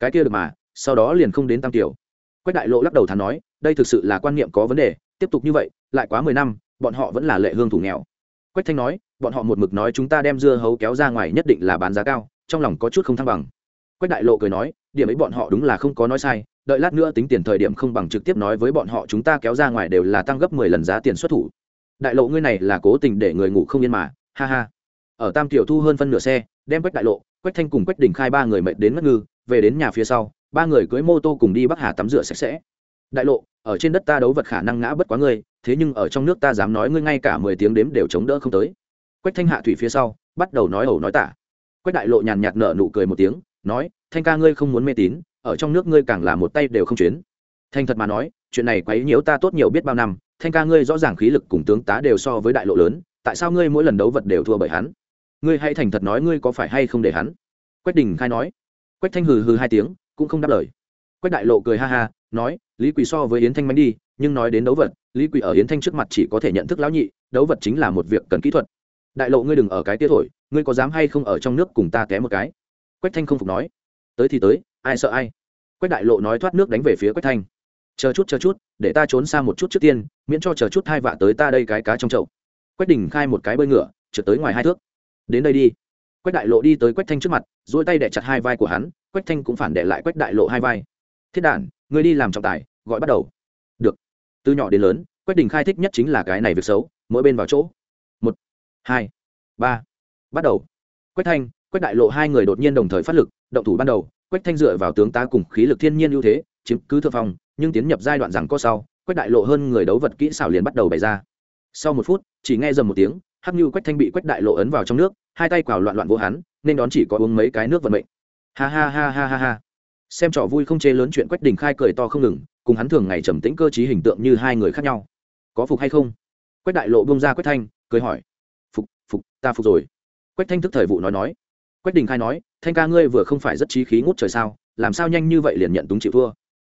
Cái kia được mà, sau đó liền không đến tam tiểu. Quách đại lộ lắc đầu thắn nói, đây thực sự là quan niệm có vấn đề, tiếp tục như vậy, lại quá mười năm, bọn họ vẫn là lệ hương thủ nghèo. Quách thanh nói, bọn họ một mực nói chúng ta đem dưa hấu kéo ra ngoài nhất định là bán giá cao, trong lòng có chút không thăng bằng. Quách đại lộ cười nói, điểm ấy bọn họ đúng là không có nói sai, đợi lát nữa tính tiền thời điểm không bằng trực tiếp nói với bọn họ chúng ta kéo ra ngoài đều là tăng gấp mười lần giá tiền xuất thủ. Đại lộ ngươi này là cố tình để người ngủ không yên mà, ha ha ở tam tiểu thu hơn phân nửa xe, đem quách đại lộ, quách thanh cùng quách đình khai ba người mệt đến mất ngư, về đến nhà phía sau, ba người cưới mô tô cùng đi bắc hà tắm rửa sạch sẽ. Đại lộ, ở trên đất ta đấu vật khả năng ngã bất quá ngươi, thế nhưng ở trong nước ta dám nói ngươi ngay cả mười tiếng đếm đều chống đỡ không tới. Quách thanh hạ thủy phía sau, bắt đầu nói ẩu nói tả. Quách đại lộ nhàn nhạt nở nụ cười một tiếng, nói, thanh ca ngươi không muốn mê tín, ở trong nước ngươi càng là một tay đều không chuyến. Thanh thật mà nói, chuyện này quấy nhiễu ta tốt nhiều biết bao năm, thanh ca ngươi rõ ràng khí lực cùng tướng tá đều so với đại lộ lớn, tại sao ngươi mỗi lần đấu vật đều thua bởi hắn? Ngươi hãy thành thật nói ngươi có phải hay không để hắn? Quách đình khai nói. Quách thanh hừ hừ hai tiếng, cũng không đáp lời. Quách đại lộ cười ha ha, nói, lý quỳ so với yến thanh mánh đi, nhưng nói đến đấu vật, lý quỳ ở yến thanh trước mặt chỉ có thể nhận thức lão nhị, đấu vật chính là một việc cần kỹ thuật. Đại lộ ngươi đừng ở cái tiết thổi, ngươi có dám hay không ở trong nước cùng ta té một cái? Quách thanh không phục nói. Tới thì tới, ai sợ ai? Quách đại lộ nói thoát nước đánh về phía quách thanh. Chờ chút chờ chút, để ta trốn xa một chút trước tiên, miễn cho chờ chút hai vạ tới ta đây cái cá trong chậu. Quách đình khai một cái bơi ngựa, trượt tới ngoài hai thước đến đây đi. Quách đại lộ đi tới quách thanh trước mặt dỗi tay đẻ chặt hai vai của hắn, quách thanh cũng phản đệ lại quách đại lộ hai vai. Thiết đản, người đi làm trọng tài, gọi bắt đầu. Được. Từ nhỏ đến lớn, quách đình khai thích nhất chính là cái này việc xấu, mỗi bên vào chỗ. Một, hai, ba, bắt đầu. Quách thanh, quách đại lộ hai người đột nhiên đồng thời phát lực, động thủ ban đầu, quách thanh dựa vào tướng tá cùng khí lực thiên nhiên ưu thế, chiếm cứ thượng phong, nhưng tiến nhập giai đoạn rằng có sau, quách đại lộ hơn người đấu vật kỹ xảo liền bắt đầu bày ra. Sau một phút, chỉ nghe dầm một tiếng hắc như quách thanh bị quách đại lộ ấn vào trong nước, hai tay quào loạn loạn vô hắn, nên đón chỉ có uống mấy cái nước vận mệnh. Ha ha ha ha ha ha. Xem trò vui không chê lớn chuyện quách đình khai cười to không ngừng, cùng hắn thường ngày trầm tĩnh cơ t hình tượng như hai người khác nhau. Có phục hay không? Quách đại lộ bông ra quách thanh, cười hỏi. Phục phục, ta phục rồi. Quách thanh thức thời vụ nói nói. Quách đình khai nói, thanh ca ngươi vừa không phải rất trí khí ngút trời sao, làm sao nhanh như vậy liền nhận túng chịu thua?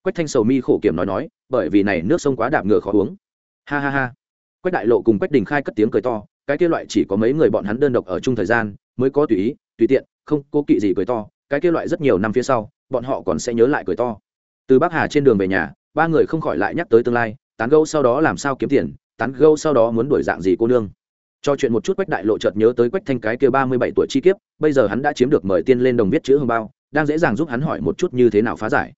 Quách thanh sầu mi khổ kiểm nói nói, bởi vì này nước sông quá đạp ngựa khó uống. Ha ha ha. Quách đại lộ cùng quách đình khai cất tiếng cười to cái kia loại chỉ có mấy người bọn hắn đơn độc ở chung thời gian, mới có tùy ý, tùy tiện, không cố kỵ gì cười to, cái kia loại rất nhiều năm phía sau, bọn họ còn sẽ nhớ lại cười to. Từ bắc hà trên đường về nhà, ba người không khỏi lại nhắc tới tương lai, tán gẫu sau đó làm sao kiếm tiền, tán gẫu sau đó muốn đổi dạng gì cô nương. Cho chuyện một chút quách đại lộ chợt nhớ tới quách thanh cái kia ba mươi bảy tuổi chi kiếp, bây giờ hắn đã chiếm được mời tiên lên đồng viết chữ hương bao, đang dễ dàng giúp hắn hỏi một chút như thế nào phá giải.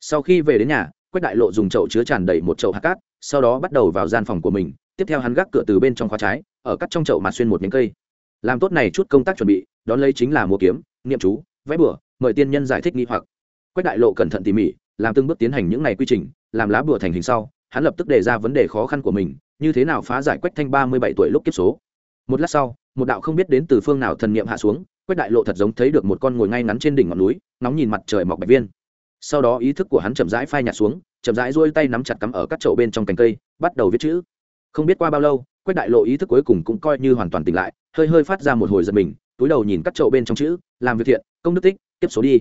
Sau khi về đến nhà, quách đại lộ dùng chậu chứa tràn đầy một chậu hạt cát, sau đó bắt đầu vào gian phòng của mình, tiếp theo hắn gác cửa từ bên trong khóa trái ở cắt trong chậu mà xuyên một nhánh cây. Làm tốt này chút công tác chuẩn bị, đón lấy chính là mua kiếm, niệm chú, vẽ bửa mời tiên nhân giải thích nghi hoặc. Quách đại lộ cẩn thận tỉ mỉ, làm từng bước tiến hành những này quy trình, làm lá bùa thành hình sau, hắn lập tức đề ra vấn đề khó khăn của mình, như thế nào phá giải quách thanh ba mươi bảy tuổi lúc kiếp số. Một lát sau, một đạo không biết đến từ phương nào thần niệm hạ xuống, quách đại lộ thật giống thấy được một con ngồi ngay ngắn trên đỉnh ngọn núi, nóng nhìn mặt trời mọc bạch viên. Sau đó ý thức của hắn chậm rãi phai nhạt xuống, chậm rãi duỗi tay nắm chặt cắm ở các chậu bên trong cành cây, bắt đầu viết chữ không biết qua bao lâu, quách đại lộ ý thức cuối cùng cũng coi như hoàn toàn tỉnh lại, hơi hơi phát ra một hồi giật mình, túi đầu nhìn các chậu bên trong chữ, làm việc thiện, công đức tích, tiếp số đi.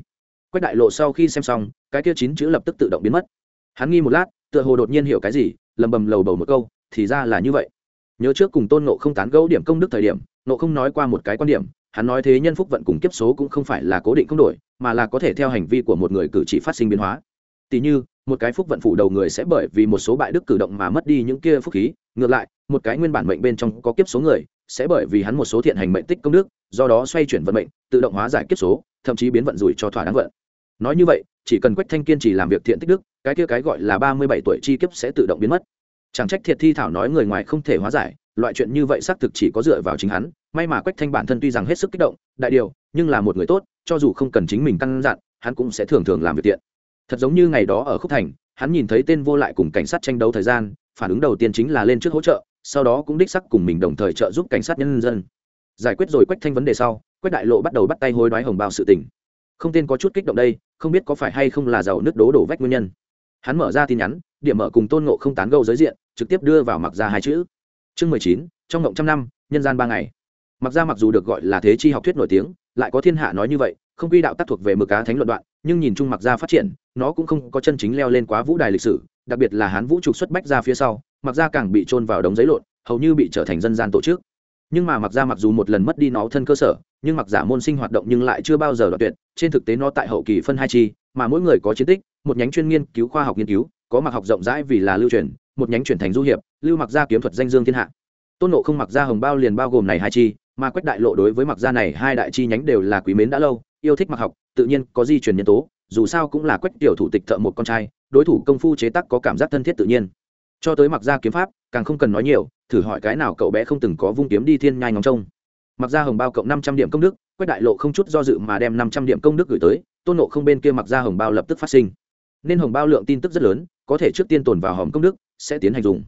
Quách đại lộ sau khi xem xong, cái kia chín chữ lập tức tự động biến mất. Hắn nghi một lát, tựa hồ đột nhiên hiểu cái gì, lầm bầm lầu bầu một câu, thì ra là như vậy. Nhớ trước cùng tôn nộ không tán gẫu điểm công đức thời điểm nộ không nói qua một cái quan điểm, hắn nói thế nhân phúc vận cùng kiếp số cũng không phải là cố định không đổi, mà là có thể theo hành vi của một người cử chỉ phát sinh biến hóa. Tỷ như, một cái phúc vận phủ đầu người sẽ bởi vì một số bại đức cử động mà mất đi những kia phúc khí ngược lại, một cái nguyên bản mệnh bên trong có kiếp số người, sẽ bởi vì hắn một số thiện hành mệnh tích công đức, do đó xoay chuyển vận mệnh, tự động hóa giải kiếp số, thậm chí biến vận rủi cho thỏa đáng vận. Nói như vậy, chỉ cần quách thanh kiên trì làm việc thiện tích đức, cái kia cái gọi là ba mươi bảy tuổi chi kiếp sẽ tự động biến mất. Chẳng trách thiệt thi thảo nói người ngoài không thể hóa giải, loại chuyện như vậy xác thực chỉ có dựa vào chính hắn, may mà quách thanh bản thân tuy rằng hết sức kích động, đại điều, nhưng là một người tốt, cho dù không cần chính mình căn dặn, hắn cũng sẽ thường thường làm việc tiện thật giống như ngày đó ở khúc thành, hắn nhìn thấy tên vô lại cùng cảnh sát tranh đấu thời gian phản ứng đầu tiên chính là lên trước hỗ trợ, sau đó cũng đích sắc cùng mình đồng thời trợ giúp cảnh sát nhân dân. Giải quyết rồi quách thanh vấn đề sau, quách đại lộ bắt đầu bắt tay hối đoái hồng bao sự tình. Không tên có chút kích động đây, không biết có phải hay không là giàu nước đố đổ vách nguyên nhân. Hắn mở ra tin nhắn, điểm mở cùng tôn ngộ không tán gâu giới diện, trực tiếp đưa vào mặc ra hai chữ. Chương mười chín, trong ngộng trăm năm, nhân gian ba ngày. Mặc ra mặc dù được gọi là thế chi học thuyết nổi tiếng, lại có thiên hạ nói như vậy, không quy đạo tác thuộc về mực cá thánh luận đoạn, nhưng nhìn chung mặc ra phát triển, nó cũng không có chân chính leo lên quá vũ đài lịch sử đặc biệt là hán vũ trục xuất bách ra phía sau, mặc ra càng bị trôn vào đống giấy lộn, hầu như bị trở thành dân gian tổ chức. Nhưng mà mặc ra mặc dù một lần mất đi nó thân cơ sở, nhưng mặc giả môn sinh hoạt động nhưng lại chưa bao giờ đoạt tuyệt, trên thực tế nó tại hậu kỳ phân hai chi, mà mỗi người có chiến tích, một nhánh chuyên nghiên cứu khoa học nghiên cứu, có mặc học rộng rãi vì là lưu truyền, một nhánh chuyển thành du hiệp, lưu mặc gia kiếm thuật danh dương thiên hạ. Tôn nộ không mặc gia hồng bao liền bao gồm này hai chi, mà quách đại lộ đối với mặc gia này hai đại chi nhánh đều là quý mến đã lâu, yêu thích mặc học, tự nhiên có di truyền nhân tố, dù sao cũng là quách tiểu thủ tịch thợ một con trai đối thủ công phu chế tác có cảm giác thân thiết tự nhiên. Cho tới mặc gia kiếm pháp, càng không cần nói nhiều, thử hỏi cái nào cậu bé không từng có vung kiếm đi thiên nhai ngóng trông. Mặc gia hồng bao cộng năm trăm điểm công đức, quách đại lộ không chút do dự mà đem năm trăm điểm công đức gửi tới, tôn nộ không bên kia mặc gia hồng bao lập tức phát sinh. Nên hồng bao lượng tin tức rất lớn, có thể trước tiên tồn vào hòm công đức, sẽ tiến hành dùng.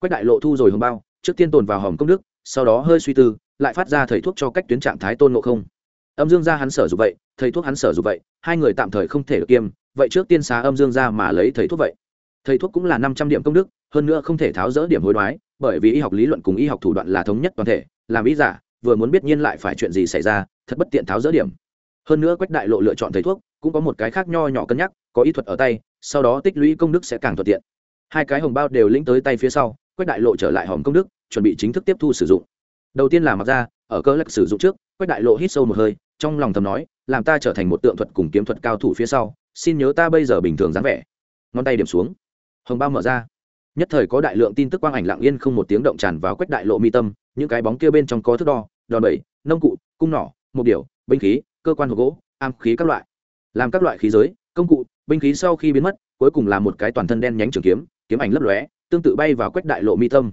Quách đại lộ thu rồi hồng bao, trước tiên tồn vào hòm công đức, sau đó hơi suy tư, lại phát ra thầy thuốc cho cách tuyến trạng thái tôn nộ không. Âm dương ra hắn sở dù vậy, thầy thuốc hắn sở dù vậy, hai người tạm thời không thể được kiêm vậy trước tiên xá âm dương ra mà lấy thầy thuốc vậy. Thầy thuốc cũng là năm trăm điểm công đức, hơn nữa không thể tháo rỡ điểm hối đoái, bởi vì y học lý luận cùng y học thủ đoạn là thống nhất toàn thể, làm ý giả, vừa muốn biết nhiên lại phải chuyện gì xảy ra, thật bất tiện tháo rỡ điểm. Hơn nữa quách đại lộ lựa chọn thầy thuốc, cũng có một cái khác nho nhỏ cân nhắc, có ý thuật ở tay, sau đó tích lũy công đức sẽ càng thuận tiện. Hai cái hồng bao đều lĩnh tới tay phía sau, quách đại lộ trở lại hòm công đức, chuẩn bị chính thức tiếp thu sử dụng. Đầu tiên là mặc ra ở cơ lạc sử dụng trước, quách đại lộ hít sâu một hơi, trong lòng thầm nói, làm ta trở thành một tượng thuật cùng kiếm thuật cao thủ phía sau xin nhớ ta bây giờ bình thường dáng vẻ. Ngón tay điểm xuống. Hồng bao mở ra. Nhất thời có đại lượng tin tức quang ảnh lặng yên không một tiếng động tràn vào quách đại lộ mi tâm, những cái bóng kia bên trong có thước đo, đòn bẩy, nông cụ, cung nỏ một điều binh khí, cơ quan hộp gỗ, am khí các loại. Làm các loại khí giới, công cụ, binh khí sau khi biến mất, cuối cùng là một cái toàn thân đen nhánh trường kiếm kiếm ảnh lấp lóe, tương tự bay vào quách đại lộ mi tâm.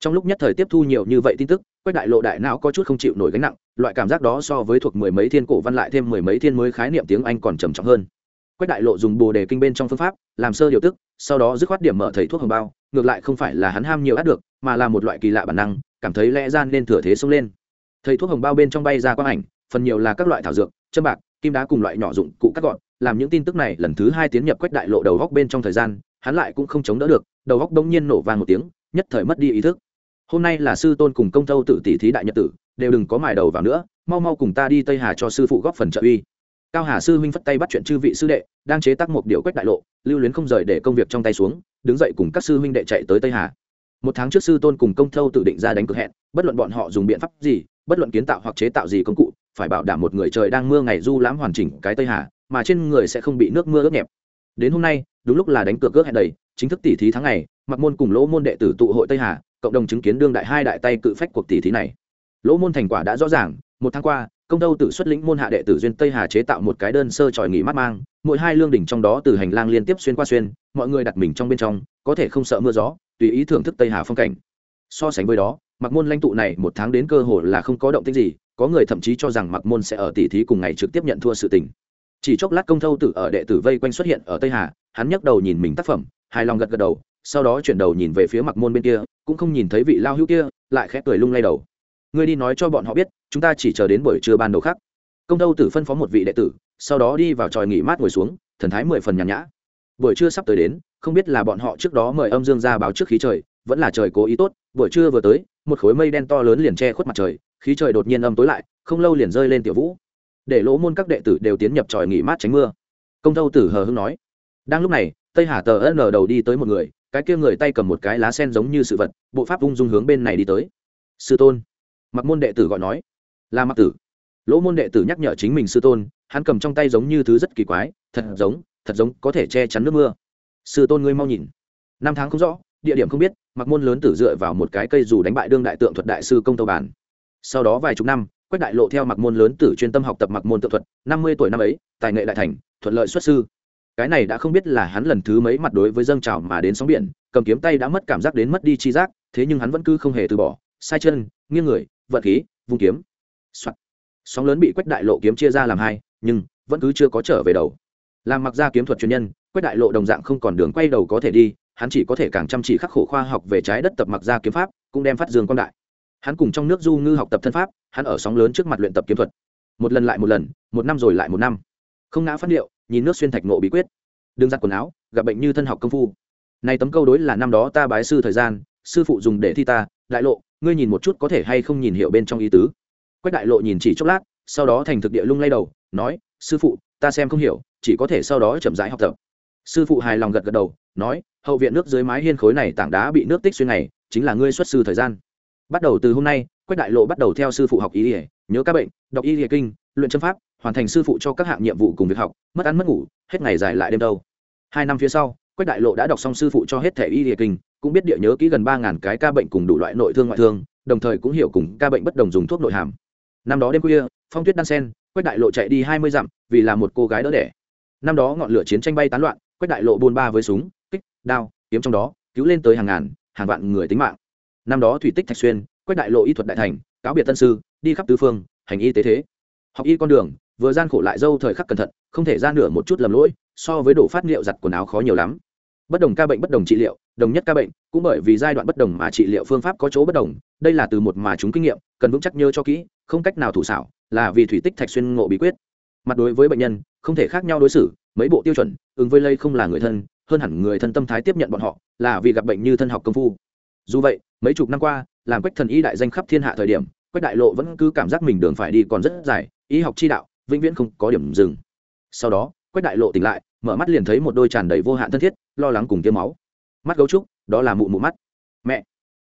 Trong lúc nhất thời tiếp thu nhiều như vậy tin tức, quách đại lộ đại não có chút không chịu nổi gánh nặng, loại cảm giác đó so với thuộc mười mấy thiên cổ văn lại thêm mười mấy thiên mới khái niệm tiếng anh còn trầm trọng hơn quách đại lộ dùng bồ đề kinh bên trong phương pháp, làm sơ điều tức, sau đó dứt khoát điểm mở thầy thuốc hồng bao, ngược lại không phải là hắn ham nhiều át được, mà là một loại kỳ lạ bản năng, cảm thấy lẽ gian nên thừa thế xông lên. Thầy thuốc hồng bao bên trong bay ra quang ảnh, phần nhiều là các loại thảo dược, châm bạc, kim đá cùng loại nhỏ dụng cụ cắt gọn, làm những tin tức này lần thứ hai tiến nhập quách đại lộ đầu góc bên trong thời gian, hắn lại cũng không chống đỡ được, đầu góc đông nhiên nổ vang một tiếng, nhất thời mất đi ý thức. Hôm nay là sư tôn cùng công thâu tự tỷ thí đại nhật tử, đều đừng có mài đầu vào nữa, mau mau cùng ta đi tây hà cho sư phụ góp phần trợ uy cao hà sư huynh phất tay bắt chuyện chư vị sư đệ đang chế tác một điệu quách đại lộ lưu luyến không rời để công việc trong tay xuống đứng dậy cùng các sư huynh đệ chạy tới tây hà. Một tháng trước sư tôn cùng công thâu tự định ra đánh cực hẹn bất luận bọn họ dùng biện pháp gì bất luận kiến tạo hoặc chế tạo gì công cụ phải bảo đảm một người trời đang mưa ngày du lãm hoàn chỉnh cái tây hà mà trên người sẽ không bị nước mưa ướt nhẹp. Đến hôm nay đúng lúc là đánh cược ước hẹn đầy chính thức tỷ thí tháng này, mặc môn cùng lỗ môn đệ tử tụ hội tây hà cộng đồng chứng kiến đương đại hai đại tay cự phách cuộc tỷ thí này. Lỗ môn thành quả đã rõ ràng một tháng qua, công tâu tự xuất lĩnh môn hạ đệ tử duyên tây hà chế tạo một cái đơn sơ tròi nghỉ mát mang, mỗi hai lương đỉnh trong đó từ hành lang liên tiếp xuyên qua xuyên, mọi người đặt mình trong bên trong, có thể không sợ mưa gió, tùy ý thưởng thức tây hà phong cảnh. So sánh với đó, mặc môn lãnh tụ này một tháng đến cơ hồ là không có động tích gì, có người thậm chí cho rằng mặc môn sẽ ở tỷ thí cùng ngày trực tiếp nhận thua sự tình. Chỉ chốc lát công thâu tử ở đệ tử vây quanh xuất hiện ở tây hà, hắn nhấc đầu nhìn mình tác phẩm, hài lòng gật gật đầu, sau đó chuyển đầu nhìn về phía mặc môn bên kia, cũng không nhìn thấy vị lao hữu kia, lại khẽ cười lung lay đầu ngươi đi nói cho bọn họ biết, chúng ta chỉ chờ đến buổi trưa ban đầu khác. Công tâu tử phân phó một vị đệ tử, sau đó đi vào tròi nghỉ mát ngồi xuống, thần thái mười phần nhàn nhã. Buổi trưa sắp tới đến, không biết là bọn họ trước đó mời âm dương ra báo trước khí trời, vẫn là trời cố ý tốt, buổi trưa vừa tới, một khối mây đen to lớn liền che khuất mặt trời, khí trời đột nhiên âm tối lại, không lâu liền rơi lên tiểu vũ. Để lỗ môn các đệ tử đều tiến nhập tròi nghỉ mát tránh mưa. Công tâu tử hờ hưng nói, đang lúc này, tây hà tờ ân đầu đi tới một người, cái kia người tay cầm một cái lá sen giống như sự vật, bộ pháp ung dung hướng bên này đi tới. Sư tôn mặc môn đệ tử gọi nói, là mặc tử. Lỗ môn đệ tử nhắc nhở chính mình sư tôn, hắn cầm trong tay giống như thứ rất kỳ quái, thật giống thật giống, có thể che chắn nước mưa. Sư tôn ngươi mau nhìn. Năm tháng không rõ, địa điểm không biết, mặc môn lớn tử dựa vào một cái cây dù đánh bại đương đại tượng thuật đại sư công tâu bản. Sau đó vài chục năm, quách đại lộ theo mặc môn lớn tử chuyên tâm học tập mặc môn tượng thuật, năm mươi tuổi năm ấy, tài nghệ đại thành, thuận lợi xuất sư. Cái này đã không biết là hắn lần thứ mấy mặt đối với dâng trào mà đến sóng biển, cầm kiếm tay đã mất cảm giác đến mất đi chi giác, thế nhưng hắn vẫn cứ không hề từ bỏ, sai chân, nghiêng người vận khí, vung kiếm、Soạn. sóng lớn bị quách đại lộ kiếm chia ra làm hai, nhưng vẫn cứ chưa có trở về đầu. Làm mặc ra kiếm thuật chuyên nhân, quách đại lộ đồng dạng không còn đường quay đầu có thể đi, hắn chỉ có thể càng chăm chỉ khắc khổ khoa học về trái đất tập mặc ra kiếm pháp, cũng đem phát dương quan đại. Hắn cùng trong nước du ngư học tập thân pháp, hắn ở sóng lớn trước mặt luyện tập kiếm thuật. Một lần lại một lần, một năm rồi lại một năm. Không ngã phát liệu nhìn nước xuyên thạch nộ bí quyết. Đừng giặt quần áo, gặp bệnh như thân học công phu. Này tấm câu đối là năm đó ta bái sư thời gian, sư phụ dùng để thi ta, đại lộ ngươi nhìn một chút có thể hay không nhìn hiểu bên trong ý tứ. Quách đại lộ nhìn chỉ chốc lát, sau đó thành thực địa lung lay đầu, nói, sư phụ, ta xem không hiểu, chỉ có thể sau đó chậm rãi học tập. Sư phụ hài lòng gật gật đầu, nói, hậu viện nước dưới mái hiên khối này tảng đá bị nước tích xuyên này, chính là ngươi xuất sư thời gian. Bắt đầu từ hôm nay, quách đại lộ bắt đầu theo sư phụ học y ỉa nhớ các bệnh, đọc y ỉa kinh, luyện chân pháp, hoàn thành sư phụ cho các hạng nhiệm vụ cùng việc học, mất ăn mất ngủ, hết ngày dài lại đêm đâu. Hai năm phía sau, quách đại lộ đã đọc xong sư phụ cho hết thẻ y ỉa kinh cũng biết địa nhớ kỹ gần ba ngàn cái ca bệnh cùng đủ loại nội thương ngoại thương, đồng thời cũng hiểu cùng ca bệnh bất đồng dùng thuốc nội hàm. Năm đó đêm khuya, phong tuyết đan sen, quách đại lộ chạy đi hai mươi dặm vì là một cô gái đỡ đẻ. Năm đó ngọn lửa chiến tranh bay tán loạn, quách đại lộ buôn ba với súng, kích, đao, kiếm trong đó, cứu lên tới hàng ngàn, hàng vạn người tính mạng. Năm đó thủy tích thạch xuyên, quách đại lộ y thuật đại thành, cáo biệt tân sư, đi khắp tứ phương, hành y tế thế. Học y con đường, vừa gian khổ lại dâu thời khắc cẩn thận, không thể ra nửa một chút lầm lỗi, so với đổ phát liệu giặt quần áo khó nhiều lắm bất đồng ca bệnh bất đồng trị liệu, đồng nhất ca bệnh, cũng bởi vì giai đoạn bất đồng mà trị liệu phương pháp có chỗ bất đồng, đây là từ một mà chúng kinh nghiệm, cần vững chắc nhớ cho kỹ, không cách nào thủ xảo, là vì thủy tích thạch xuyên ngộ bí quyết. Mặt đối với bệnh nhân, không thể khác nhau đối xử, mấy bộ tiêu chuẩn, ứng với lây không là người thân, hơn hẳn người thân tâm thái tiếp nhận bọn họ, là vì gặp bệnh như thân học công phu. Dù vậy, mấy chục năm qua, làm quách thần y đại danh khắp thiên hạ thời điểm, quách đại lộ vẫn cứ cảm giác mình đường phải đi còn rất dài, y học chi đạo, vĩnh viễn không có điểm dừng. Sau đó quách đại lộ tỉnh lại, mở mắt liền thấy một đôi tràn đầy vô hạn thân thiết, lo lắng cùng tiêm máu. Mắt gấu trúc, đó là mụ mụ mắt. Mẹ!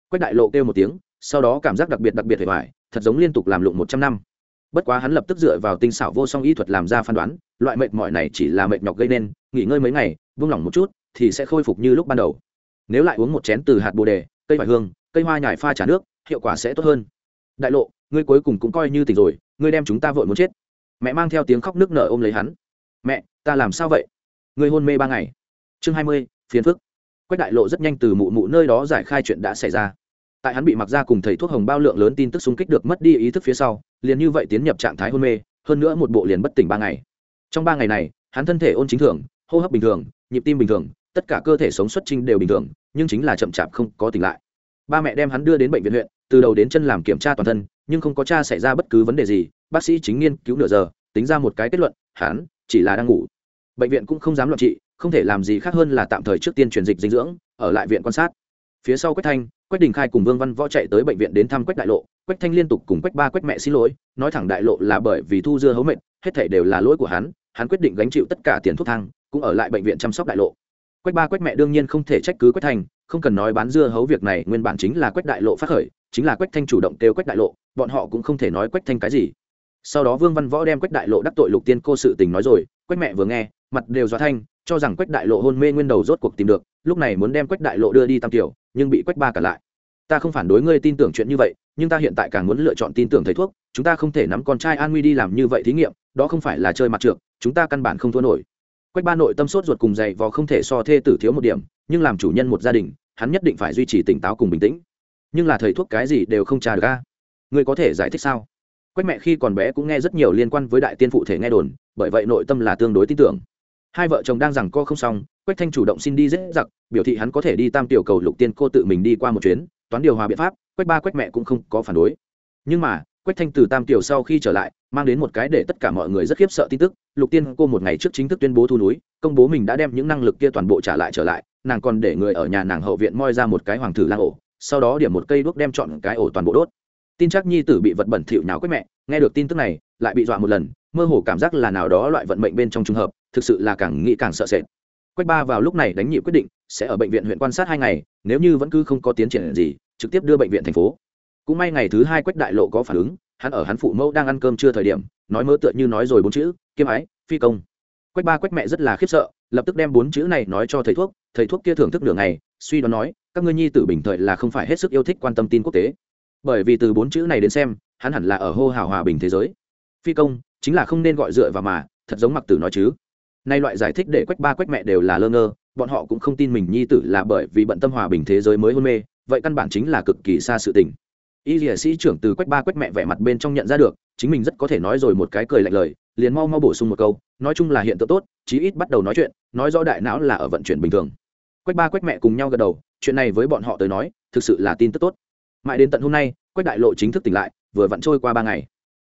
Quách đại lộ kêu một tiếng, sau đó cảm giác đặc biệt đặc biệt hề hoài, thật giống liên tục làm lụng một trăm năm. Bất quá hắn lập tức dựa vào tinh xảo vô song y thuật làm ra phán đoán, loại mệt mỏi này chỉ là mệt nhọc gây nên, nghỉ ngơi mấy ngày vung lỏng một chút, thì sẽ khôi phục như lúc ban đầu. Nếu lại uống một chén từ hạt bồ đề, cây vải hương, cây hoa nhải pha trả nước, hiệu quả sẽ tốt hơn. Đại lộ, ngươi cuối cùng cũng coi như tỉnh rồi, ngươi đem chúng ta vội muốn chết. Mẹ mang theo tiếng khóc nước nở ôm lấy hắn mẹ, ta làm sao vậy? Ngươi hôn mê ba ngày. Chương hai mươi, phiền phức. Quách đại lộ rất nhanh từ mụ mụ nơi đó giải khai chuyện đã xảy ra. Tại hắn bị mặc ra cùng thầy thuốc hồng bao lượng lớn tin tức xung kích được mất đi ý thức phía sau, liền như vậy tiến nhập trạng thái hôn mê, hơn nữa một bộ liền bất tỉnh ba ngày. Trong ba ngày này, hắn thân thể ôn chính thường, hô hấp bình thường, nhịp tim bình thường, tất cả cơ thể sống xuất trinh đều bình thường, nhưng chính là chậm chạp không có tỉnh lại. Ba mẹ đem hắn đưa đến bệnh viện huyện, từ đầu đến chân làm kiểm tra toàn thân, nhưng không có cha xảy ra bất cứ vấn đề gì, bác sĩ chính nghiên cứu nửa giờ, tính ra một cái kết luận, hắn chỉ là đang ngủ. Bệnh viện cũng không dám luận trị, không thể làm gì khác hơn là tạm thời trước tiên truyền dịch dinh dưỡng, ở lại viện quan sát. Phía sau quách thanh, quách đình khai cùng vương văn võ chạy tới bệnh viện đến thăm quách đại lộ. Quách thanh liên tục cùng quách ba, quách mẹ xin lỗi, nói thẳng đại lộ là bởi vì thu dưa hấu mệnh, hết thể đều là lỗi của hắn hắn quyết định gánh chịu tất cả tiền thuốc thang, cũng ở lại bệnh viện chăm sóc đại lộ. Quách ba, quách mẹ đương nhiên không thể trách cứ quách thanh, không cần nói bán dưa hấu việc này nguyên bản chính là quách đại lộ phát khởi, chính là quách thanh chủ động kêu quách đại lộ, bọn họ cũng không thể nói quách thanh cái gì sau đó vương văn võ đem quách đại lộ đắc tội lục tiên cô sự tình nói rồi, quách mẹ vừa nghe, mặt đều dọa thanh, cho rằng quách đại lộ hôn mê nguyên đầu rốt cuộc tìm được, lúc này muốn đem quách đại lộ đưa đi tam tiểu, nhưng bị quách ba cả lại. Ta không phản đối ngươi tin tưởng chuyện như vậy, nhưng ta hiện tại càng muốn lựa chọn tin tưởng thầy thuốc, chúng ta không thể nắm con trai an nguy đi làm như vậy thí nghiệm, đó không phải là chơi mặt trượt, chúng ta căn bản không thua nổi. Quách ba nội tâm sốt ruột cùng dày vò không thể so thê tử thiếu một điểm, nhưng làm chủ nhân một gia đình, hắn nhất định phải duy trì tỉnh táo cùng bình tĩnh. Nhưng là thầy thuốc cái gì đều không trả được ca ngươi có thể giải thích sao? Quách mẹ khi còn bé cũng nghe rất nhiều liên quan với đại tiên phụ thể nghe đồn, bởi vậy nội tâm là tương đối tin tưởng. Hai vợ chồng đang rằng co không xong, quách thanh chủ động xin đi dễ giặc, biểu thị hắn có thể đi tam tiểu cầu lục tiên cô tự mình đi qua một chuyến, toán điều hòa biện pháp, quách ba quách mẹ cũng không có phản đối. Nhưng mà, quách thanh từ tam tiểu sau khi trở lại, mang đến một cái để tất cả mọi người rất khiếp sợ tin tức, lục tiên cô một ngày trước chính thức tuyên bố thu núi, công bố mình đã đem những năng lực kia toàn bộ trả lại trở lại, nàng còn để người ở nhà nàng hậu viện moi ra một cái hoàng thử lang ổ, sau đó điểm một cây đuốc đem chọn cái ổ toàn bộ đốt tin chắc nhi tử bị vật bẩn thịu nháo quét mẹ, nghe được tin tức này, lại bị dọa một lần, mơ hồ cảm giác là nào đó loại vận mệnh bên trong trường hợp, thực sự là càng nghĩ càng sợ sệt. Quách ba vào lúc này đánh nhị quyết định, sẽ ở bệnh viện huyện quan sát hai ngày, nếu như vẫn cứ không có tiến triển gì, trực tiếp đưa bệnh viện thành phố. Cũng may ngày thứ hai quách đại lộ có phản ứng, hắn ở hắn phụ mẫu đang ăn cơm chưa thời điểm, nói mơ tựa như nói rồi bốn chữ, kiêm ái, phi công. Quách ba quách mẹ rất là khiếp sợ, lập tức đem bốn chữ này nói cho thầy thuốc thầy thuốc kia thưởng thức nửa ngày, suy đoán nói, các ngươi nhi tử bình thời là không phải hết sức yêu thích quan tâm tin quốc tế bởi vì từ bốn chữ này đến xem, hắn hẳn là ở hô hào hòa bình thế giới. Phi công, chính là không nên gọi dựa vào mà, thật giống mặc tử nói chứ. Nay loại giải thích để quách ba quách mẹ đều là lơ ngơ, bọn họ cũng không tin mình nhi tử là bởi vì bận tâm hòa bình thế giới mới hôn mê, vậy căn bản chính là cực kỳ xa sự tình. Y dìa sĩ trưởng từ quách ba quách mẹ vẻ mặt bên trong nhận ra được, chính mình rất có thể nói rồi một cái cười lạnh lời, liền mau mau bổ sung một câu, nói chung là hiện tượng tốt, chí ít bắt đầu nói chuyện, nói rõ đại não là ở vận chuyển bình thường. Quách ba quách mẹ cùng nhau gật đầu, chuyện này với bọn họ tới nói, thực sự là tin tức tốt mãi đến tận hôm nay, quách đại lộ chính thức tỉnh lại, vừa vặn trôi qua ba ngày.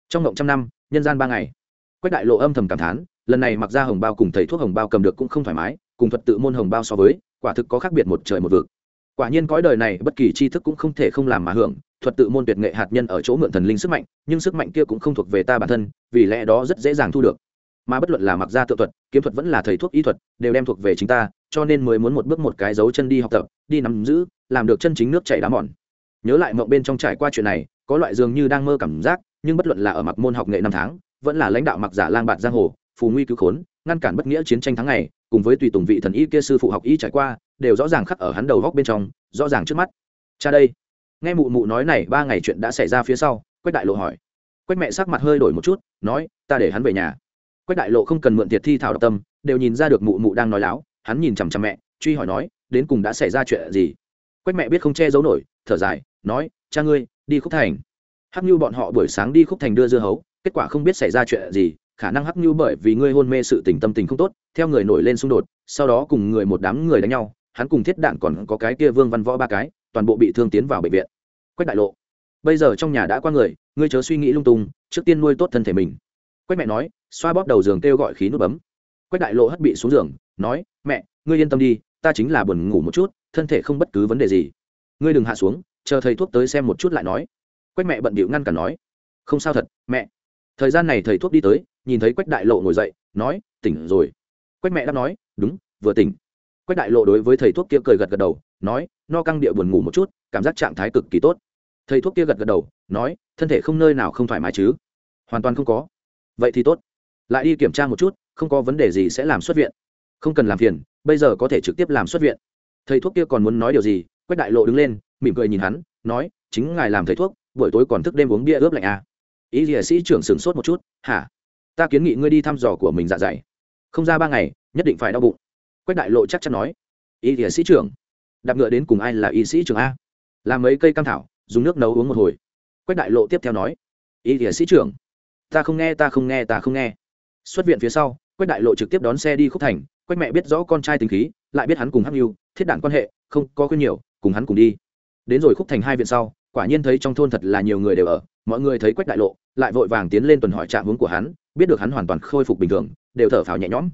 Trong ngộng trăm năm, nhân gian ba ngày. Quách đại lộ âm thầm cảm thán, lần này mặc ra hồng bao cùng thầy thuốc hồng bao cầm được cũng không thoải mái, cùng thuật tự môn hồng bao so với, quả thực có khác biệt một trời một vực. Quả nhiên cõi đời này bất kỳ tri thức cũng không thể không làm mà hưởng, thuật tự môn tuyệt nghệ hạt nhân ở chỗ mượn thần linh sức mạnh, nhưng sức mạnh kia cũng không thuộc về ta bản thân, vì lẽ đó rất dễ dàng thu được. Mà bất luận là mặc gia tự thuật, kiếm thuật vẫn là thầy thuốc y thuật, đều đem thuộc về chính ta, cho nên mới muốn một bước một cái dấu chân đi học tập, đi nắm giữ, làm được chân chính nước chảy đá mòn nhớ lại mộng bên trong trải qua chuyện này, có loại dường như đang mơ cảm giác, nhưng bất luận là ở mặc môn học nghệ năm tháng, vẫn là lãnh đạo mặc giả lang bạt giang hồ, phù nguy cứu khốn, ngăn cản bất nghĩa chiến tranh tháng ngày, cùng với tùy tùng vị thần y kia sư phụ học y trải qua, đều rõ ràng khắc ở hắn đầu góc bên trong, rõ ràng trước mắt. Cha đây. Nghe mụ mụ nói này, ba ngày chuyện đã xảy ra phía sau, quách đại lộ hỏi. Quách mẹ sắc mặt hơi đổi một chút, nói, ta để hắn về nhà. Quách đại lộ không cần mượn thiệt thi thảo đọc tâm, đều nhìn ra được mụ mụ đang nói láo, hắn nhìn chằm chằm mẹ, truy hỏi nói, đến cùng đã xảy ra chuyện gì? Quách mẹ biết không che giấu nổi, thở dài nói, cha ngươi, đi khúc thành. Hắc nhu bọn họ buổi sáng đi khúc thành đưa dưa hấu, kết quả không biết xảy ra chuyện gì, khả năng hắc nhu bởi vì ngươi hôn mê sự tình tâm tình không tốt, theo người nổi lên xung đột, sau đó cùng người một đám người đánh nhau, hắn cùng thiết đạn còn có cái kia vương văn võ ba cái, toàn bộ bị thương tiến vào bệnh viện. Quách đại lộ. Bây giờ trong nhà đã qua người, ngươi chớ suy nghĩ lung tung, trước tiên nuôi tốt thân thể mình. Quách mẹ nói, xoa bóp đầu giường kêu gọi khí nút bấm. Quách đại lộ hất bị xuống giường, nói, mẹ, ngươi yên tâm đi, ta chính là buồn ngủ một chút, thân thể không bất cứ vấn đề gì. Ngươi đừng hạ xuống chờ thầy thuốc tới xem một chút lại nói. Quách mẹ bận bịu ngăn cản nói. Không sao thật, mẹ. Thời gian này thầy thuốc đi tới, nhìn thấy quách đại lộ ngồi dậy, nói, tỉnh rồi. Quách mẹ đáp nói, đúng, vừa tỉnh. Quách đại lộ đối với thầy thuốc kia cười gật gật đầu, nói, no căng địa buồn ngủ một chút, cảm giác trạng thái cực kỳ tốt. Thầy thuốc kia gật gật đầu, nói, thân thể không nơi nào không thoải mái chứ. Hoàn toàn không có. Vậy thì tốt. Lại đi kiểm tra một chút, không có vấn đề gì sẽ làm xuất viện. Không cần làm phiền, bây giờ có thể trực tiếp làm xuất viện. Thầy thuốc kia còn muốn nói điều gì, quách đại lộ đứng lên mỉm cười nhìn hắn, nói, chính ngài làm thầy thuốc, buổi tối còn thức đêm uống bia ướp lạnh à. ý gì sĩ trưởng sửng sốt một chút, hả? Ta kiến nghị ngươi đi thăm dò của mình dạ dày. Không ra ba ngày, nhất định phải đau bụng. Quách đại lộ chắc chắn nói. Y gì sĩ trưởng, đạp ngựa đến cùng ai là y sĩ trưởng a? Làm mấy cây cam thảo, dùng nước nấu uống một hồi. Quách đại lộ tiếp theo nói. Y gì sĩ trưởng, ta không nghe, ta không nghe, ta không nghe. Xuất viện phía sau, quách đại lộ trực tiếp đón xe đi khúc thành. Quách mẹ biết rõ con trai tình khí, lại biết hắn cùng hắc mưu thiết đạn quan hệ, không có khuyên nhiều, cùng hắn cùng đi đến rồi khúc thành hai viện sau, quả nhiên thấy trong thôn thật là nhiều người đều ở, mọi người thấy quách đại lộ, lại vội vàng tiến lên tuần hỏi trạng hướng của hắn, biết được hắn hoàn toàn khôi phục bình thường, đều thở phào nhẹ nhõm.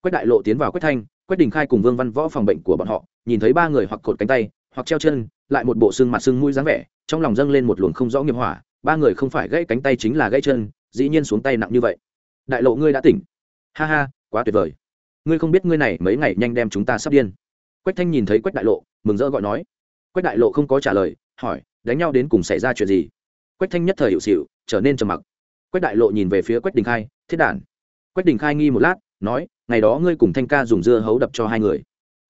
Quách đại lộ tiến vào quách thanh, quách đình khai cùng vương văn võ phòng bệnh của bọn họ, nhìn thấy ba người hoặc cột cánh tay, hoặc treo chân, lại một bộ xương mặt xương mũi dáng vẻ, trong lòng dâng lên một luồng không rõ nghiệp hỏa, ba người không phải gãy cánh tay chính là gãy chân, dĩ nhiên xuống tay nặng như vậy. Đại lộ ngươi đã tỉnh. Ha ha, quá tuyệt vời. Ngươi không biết ngươi này mấy ngày nhanh đem chúng ta sắp điên. Quách thanh nhìn thấy quách đại lộ, mừng rỡ gọi nói quách đại lộ không có trả lời, hỏi, đánh nhau đến cùng xảy ra chuyện gì? Quách thanh nhất thời hiệu xịu trở nên trầm mặc. Quách đại lộ nhìn về phía quách đình khai, thiết đản. Quách đình khai nghi một lát, nói, ngày đó ngươi cùng thanh ca dùng dưa hấu đập cho hai người.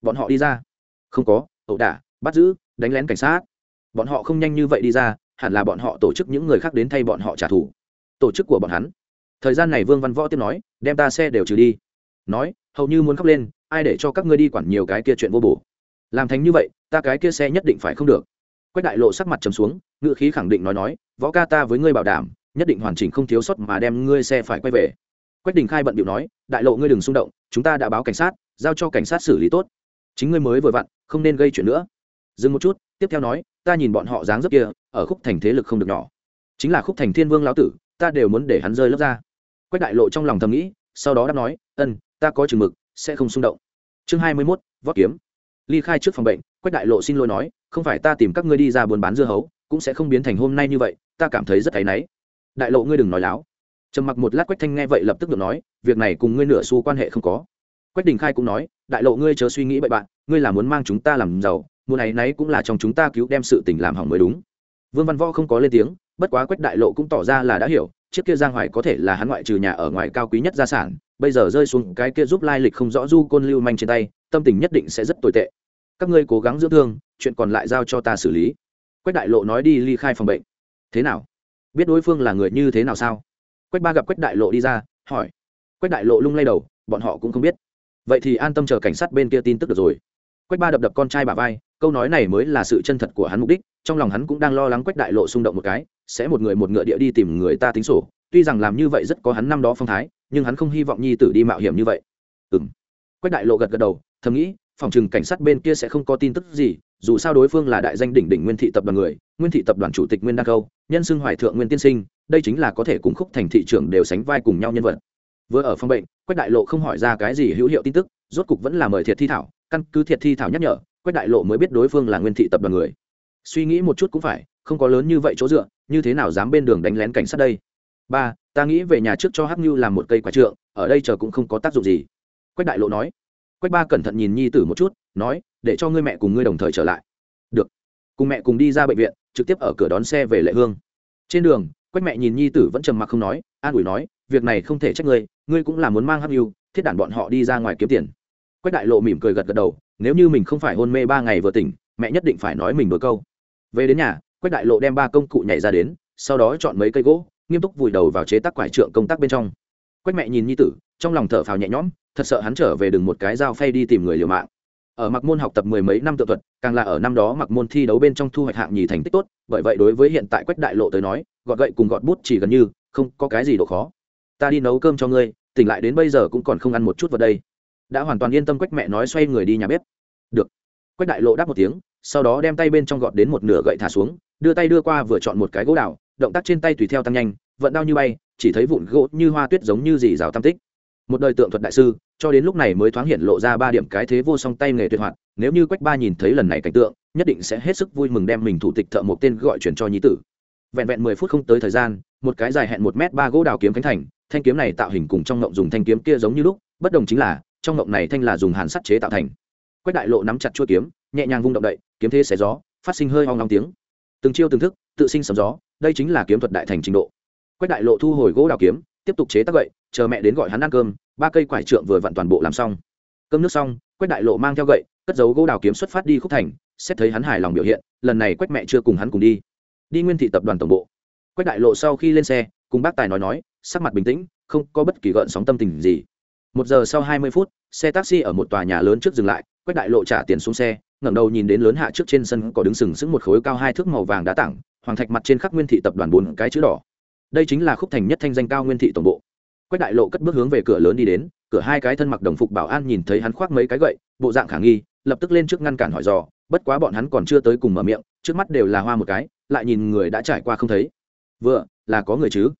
Bọn họ đi ra. Không có, ẩu đả, bắt giữ, đánh lén cảnh sát. Bọn họ không nhanh như vậy đi ra, hẳn là bọn họ tổ chức những người khác đến thay bọn họ trả thù. Tổ chức của bọn hắn? Thời gian này vương văn võ tiếp nói, đem ta xe đều trừ đi. Nói, hầu như muốn khóc lên, ai để cho các ngươi đi quản nhiều cái kia chuyện vô bổ làm thành như vậy, ta cái kia xe nhất định phải không được. Quách đại lộ sắc mặt trầm xuống ngự khí khẳng định nói nói, võ ca ta với ngươi bảo đảm, nhất định hoàn chỉnh không thiếu sót mà đem ngươi xe phải quay về. Quách đình khai bận điệu nói, đại lộ ngươi đừng xung động, chúng ta đã báo cảnh sát, giao cho cảnh sát xử lý tốt. Chính ngươi mới vừa vặn, không nên gây chuyện nữa. Dừng một chút, tiếp theo nói, ta nhìn bọn họ dáng dấp kia, ở khúc thành thế lực không được nhỏ. Chính là khúc thành thiên vương lão tử, ta đều muốn để hắn rơi lớp ra. Quách đại lộ trong lòng thầm nghĩ, sau đó đáp nói, ân, ta có chừng mực, sẽ không xung động. Chương hai mươi mốt vót kiếm ly khai trước phòng bệnh, quách đại lộ xin lỗi nói, không phải ta tìm các ngươi đi ra buôn bán dưa hấu, cũng sẽ không biến thành hôm nay như vậy, ta cảm thấy rất áy náy. Đại lộ ngươi đừng nói láo. Trầm mặc một lát quách thanh nghe vậy lập tức được nói, việc này cùng ngươi nửa xu quan hệ không có. Quách đình khai cũng nói, đại lộ ngươi chớ suy nghĩ bậy bạn, ngươi là muốn mang chúng ta làm giàu mùa này nấy cũng là trong chúng ta cứu đem sự tình làm hỏng mới đúng. Vương văn võ không có lên tiếng, bất quá quách đại lộ cũng tỏ ra là đã hiểu, chiếc kia giang hoài có thể là hắn ngoại trừ nhà ở ngoài cao quý nhất gia sản, bây giờ rơi xuống cái kia giúp lai lịch không rõ du côn lưu manh trên tay tâm tình nhất định sẽ rất tồi tệ. Các ngươi cố gắng dưỡng thương, chuyện còn lại giao cho ta xử lý. Quách đại lộ nói đi ly khai phòng bệnh. Thế nào? Biết đối phương là người như thế nào sao? Quách ba gặp quách đại lộ đi ra, hỏi. Quách đại lộ lung lay đầu, bọn họ cũng không biết. Vậy thì an tâm chờ cảnh sát bên kia tin tức được rồi. Quách ba đập đập con trai bà vai, câu nói này mới là sự chân thật của hắn mục đích, trong lòng hắn cũng đang lo lắng quách đại lộ xung động một cái, sẽ một người một ngựa địa đi tìm người ta tính sổ. Tuy rằng làm như vậy rất có hắn năm đó phong thái, nhưng hắn không hy vọng nhi tử đi mạo hiểm như vậy. Ừ m quách đại lộ gật gật đầu thầm nghĩ, phòng trừng cảnh sát bên kia sẽ không có tin tức gì, dù sao đối phương là đại danh đỉnh đỉnh nguyên thị tập đoàn người, nguyên thị tập đoàn chủ tịch nguyên đăng câu, nhân xưng hoài thượng nguyên tiên sinh, đây chính là có thể cùng khúc thành thị trưởng đều sánh vai cùng nhau nhân vật. Vừa ở phòng bệnh, quách đại lộ không hỏi ra cái gì hữu hiệu tin tức, rốt cục vẫn là mời thiệt thi thảo, căn cứ thiệt thi thảo nhắc nhở, quách đại lộ mới biết đối phương là nguyên thị tập đoàn người. Suy nghĩ một chút cũng phải, không có lớn như vậy chỗ dựa, như thế nào dám bên đường đánh lén cảnh sát đây? Ba, ta nghĩ về nhà trước cho hắc như làm một cây quả trượng, ở đây chờ cũng không có tác dụng gì. Quách đại lộ nói quách ba cẩn thận nhìn nhi tử một chút, nói, để cho ngươi mẹ cùng ngươi đồng thời trở lại. Được. Cùng mẹ cùng đi ra bệnh viện, trực tiếp ở cửa đón xe về lệ hương. Trên đường, quách mẹ nhìn nhi tử vẫn trầm mặc không nói, an ủi nói, việc này không thể trách ngươi ngươi cũng là muốn mang hắc yêu thiết đản bọn họ đi ra ngoài kiếm tiền. Quách đại lộ mỉm cười gật gật đầu, nếu như mình không phải hôn mê ba ngày vừa tỉnh, mẹ nhất định phải nói mình đôi câu. Về đến nhà, quách đại lộ đem ba công cụ nhảy ra đến, sau đó chọn mấy cây gỗ, nghiêm túc vùi đầu vào chế tác quải trượng công tác bên trong. Quách mẹ nhìn nhi tử, trong lòng thở phào nhẹ nhõm thật sợ hắn trở về đừng một cái dao phay đi tìm người liều mạng. Ở mặc môn học tập mười mấy năm tự thuật, càng là ở năm đó mặc môn thi đấu bên trong thu hoạch hạng nhì thành tích tốt, bởi vậy đối với hiện tại quách đại lộ tới nói, gọt gậy cùng gọt bút chỉ gần như, không có cái gì độ khó. Ta đi nấu cơm cho ngươi, tỉnh lại đến bây giờ cũng còn không ăn một chút vào đây. Đã hoàn toàn yên tâm quách mẹ nói xoay người đi nhà bếp. Được. Quách đại lộ đáp một tiếng, sau đó đem tay bên trong gọt đến một nửa gậy thả xuống, đưa tay đưa qua vừa chọn một cái gỗ đào, động tác trên tay tùy theo tăng nhanh, vận đao như bay, chỉ thấy vụn gỗ như hoa tuyết giống như dì rào tam tích một đời tượng thuật đại sư, cho đến lúc này mới thoáng hiện lộ ra ba điểm cái thế vô song tay nghề tuyệt hoạt, nếu như quách ba nhìn thấy lần này cảnh tượng, nhất định sẽ hết sức vui mừng đem mình thủ tịch thợ một tên gọi chuyển cho nhí tử. Vẹn vẹn mười phút không tới thời gian, một cái dài hẹn một m ba gỗ đào kiếm cánh thành, thanh kiếm này tạo hình cùng trong ngộng dùng thanh kiếm kia giống như lúc, bất đồng chính là, trong ngộng này thanh là dùng hàn sắt chế tạo thành. Quách đại lộ nắm chặt chuôi kiếm, nhẹ nhàng vung động đậy, kiếm thế xé gió, phát sinh hơi hoang long tiếng. Từng chiêu từng thức, tự sinh sầm gió, đây chính là kiếm thuật đại thành trình độ. Quách đại lộ thu hồi gỗ đào kiếm, tiếp tục chế tác gậy, chờ mẹ đến gọi hắn ăn cơm ba cây quải trượng vừa vặn toàn bộ làm xong. Cơm nước xong, quách đại lộ mang theo gậy, cất giấu gỗ đào kiếm xuất phát đi khúc thành, xét thấy hắn hài lòng biểu hiện, lần này quách mẹ chưa cùng hắn cùng đi. Đi nguyên thị tập đoàn tổng bộ. Quách đại lộ sau khi lên xe, cùng bác tài nói nói, sắc mặt bình tĩnh, không có bất kỳ gợn sóng tâm tình gì. Một giờ sau hai mươi phút, xe taxi ở một tòa nhà lớn trước dừng lại, quách đại lộ trả tiền xuống xe, ngẩng đầu nhìn đến lớn hạ trước trên sân có đứng sừng sững một khối cao hai thước màu vàng đá tảng, hoàng thạch mặt trên khắc nguyên thị tập đoàn bốn cái chữ đỏ. Đây chính là khúc thành nhất thanh danh cao nguyên thị tổng bộ quách đại lộ cất bước hướng về cửa lớn đi đến, cửa hai cái thân mặc đồng phục bảo an nhìn thấy hắn khoác mấy cái gậy, bộ dạng khả nghi, lập tức lên trước ngăn cản hỏi dò, bất quá bọn hắn còn chưa tới cùng mở miệng, trước mắt đều là hoa một cái, lại nhìn người đã trải qua không thấy. Vừa, là có người chứ?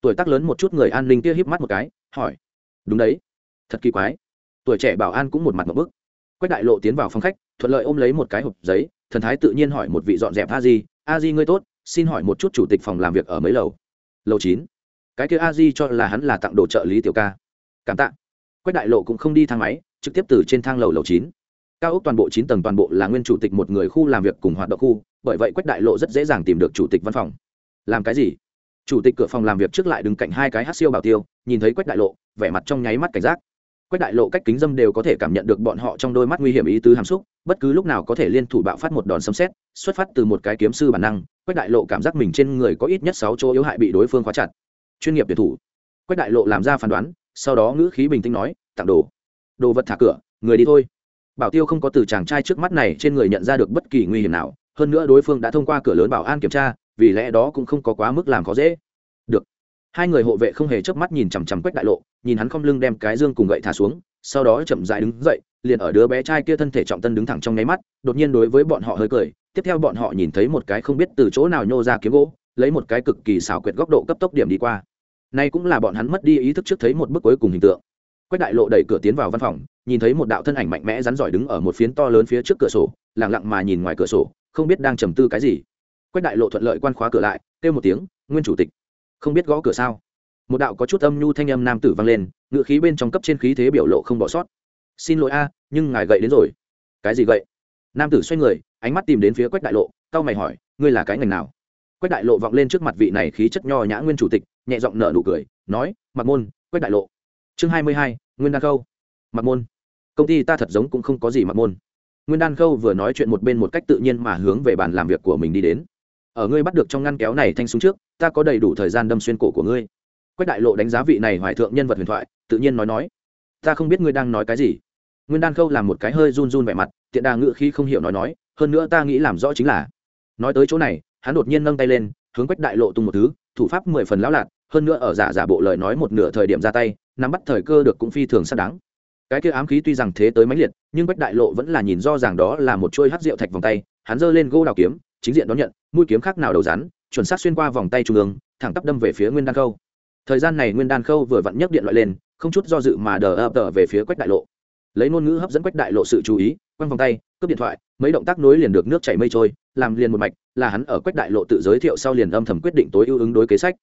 Tuổi tác lớn một chút người an ninh kia híp mắt một cái, hỏi. Đúng đấy. Thật kỳ quái. Tuổi trẻ bảo an cũng một mặt một bức. Quách đại lộ tiến vào phòng khách, thuận lợi ôm lấy một cái hộp giấy, thần thái tự nhiên hỏi một vị dọn dẹp a di. A di ngươi tốt, xin hỏi một chút chủ tịch phòng làm việc ở mấy lầu? Lầu chín cái kia a di cho là hắn là tặng đồ trợ lý tiểu ca. Cảm tạ. Quách đại lộ cũng không đi thang máy, trực tiếp từ trên thang lầu lầu chín. Cao ốc toàn bộ chín tầng toàn bộ là nguyên chủ tịch một người khu làm việc cùng hoạt động khu, bởi vậy quách đại lộ rất dễ dàng tìm được chủ tịch văn phòng. Làm cái gì? Chủ tịch cửa phòng làm việc trước lại đứng cạnh hai cái hát siêu bảo tiêu, nhìn thấy quách đại lộ, vẻ mặt trong nháy mắt cảnh giác. Quách đại lộ cách kính dâm đều có thể cảm nhận được bọn họ trong đôi mắt nguy hiểm ý tứ hàm xúc, bất cứ lúc nào có thể liên thủ bạo phát một đòn sấm xét, xuất phát từ một cái kiếm sư bản năng, quách đại lộ cảm giác mình trên người có ít nhất sáu chỗ yếu hại bị đối phương khóa chặt chuyên nghiệp tuyển thủ. Quách đại lộ làm ra phán đoán, sau đó ngữ khí bình tĩnh nói, tặng đồ. Đồ vật thả cửa, người đi thôi. Bảo tiêu không có từ chàng trai trước mắt này trên người nhận ra được bất kỳ nguy hiểm nào, hơn nữa đối phương đã thông qua cửa lớn bảo an kiểm tra, vì lẽ đó cũng không có quá mức làm khó dễ. Được. Hai người hộ vệ không hề chớp mắt nhìn chằm chằm quách đại lộ, nhìn hắn không lưng đem cái dương cùng gậy thả xuống, sau đó chậm dại đứng dậy, liền ở đứa bé trai kia thân thể trọng tân đứng thẳng trong nháy mắt, đột nhiên đối với bọn họ hơi cười, tiếp theo bọn họ nhìn thấy một cái không biết từ chỗ nào nhô ra kiếm gỗ, lấy một cái cực kỳ xảo quyệt góc độ cấp tốc điểm đi qua nay cũng là bọn hắn mất đi ý thức trước thấy một bức cuối cùng hình tượng. Quách đại lộ đẩy cửa tiến vào văn phòng, nhìn thấy một đạo thân ảnh mạnh mẽ rắn giỏi đứng ở một phiến to lớn phía trước cửa sổ, lặng lặng mà nhìn ngoài cửa sổ, không biết đang trầm tư cái gì. Quách đại lộ thuận lợi quan khóa cửa lại, kêu một tiếng, nguyên chủ tịch, không biết gõ cửa sao? Một đạo có chút âm nhu thanh âm nam tử vang lên, ngựa khí bên trong cấp trên khí thế biểu lộ không bỏ sót. Xin lỗi a, nhưng ngài gậy đến rồi. Cái gì gậy? Nam tử xoay người, ánh mắt tìm đến phía quách đại lộ, cau mày hỏi, ngươi là cái ngành nào? Quách đại lộ vọng lên trước mặt vị này khí chất nho nhã nguyên chủ tịch nhẹ giọng nở nụ cười, nói mặc môn, quách đại lộ. Chương hai mươi hai, nguyên đan khâu. Mặc môn, công ty ta thật giống cũng không có gì mặc môn. Nguyên đan khâu vừa nói chuyện một bên một cách tự nhiên mà hướng về bàn làm việc của mình đi đến. Ở ngươi bắt được trong ngăn kéo này thanh xuống trước, ta có đầy đủ thời gian đâm xuyên cổ của ngươi. Quách đại lộ đánh giá vị này hoài thượng nhân vật huyền thoại, tự nhiên nói nói, ta không biết ngươi đang nói cái gì. Nguyên đan khâu làm một cái hơi run run vẻ mặt, tiện đà ngự khi không hiểu nói nói, hơn nữa ta nghĩ làm rõ chính là nói tới chỗ này, hắn đột nhiên nâng tay lên, hướng quách đại lộ tung một thứ, thủ pháp mười phần lão lạc hơn nữa ở giả giả bộ lời nói một nửa thời điểm ra tay, nắm bắt thời cơ được cũng phi thường xác đáng. Cái kia ám khí tuy rằng thế tới mãnh liệt, nhưng quách đại lộ vẫn là nhìn do rằng đó là một chuôi hát rượu thạch vòng tay, hắn giơ lên gô đào kiếm, chính diện đón nhận, mũi kiếm khác nào đầu rắn, chuẩn xác xuyên qua vòng tay trung ương, thẳng tắp đâm về phía nguyên đan khâu. Thời gian này nguyên đan khâu vừa vặn nhấc điện loại lên, không chút do dự mà đờ ập tờ về phía quách đại lộ. Lấy ngôn ngữ hấp dẫn quách đại lộ sự chú ý, quăng vòng tay, cướp điện thoại, mấy động tác nối liền được nước chảy mây trôi, làm liền một mạch, là hắn ở quách đại lộ tự giới thiệu sau liền âm thầm quyết định tối ưu ứng đối kế sách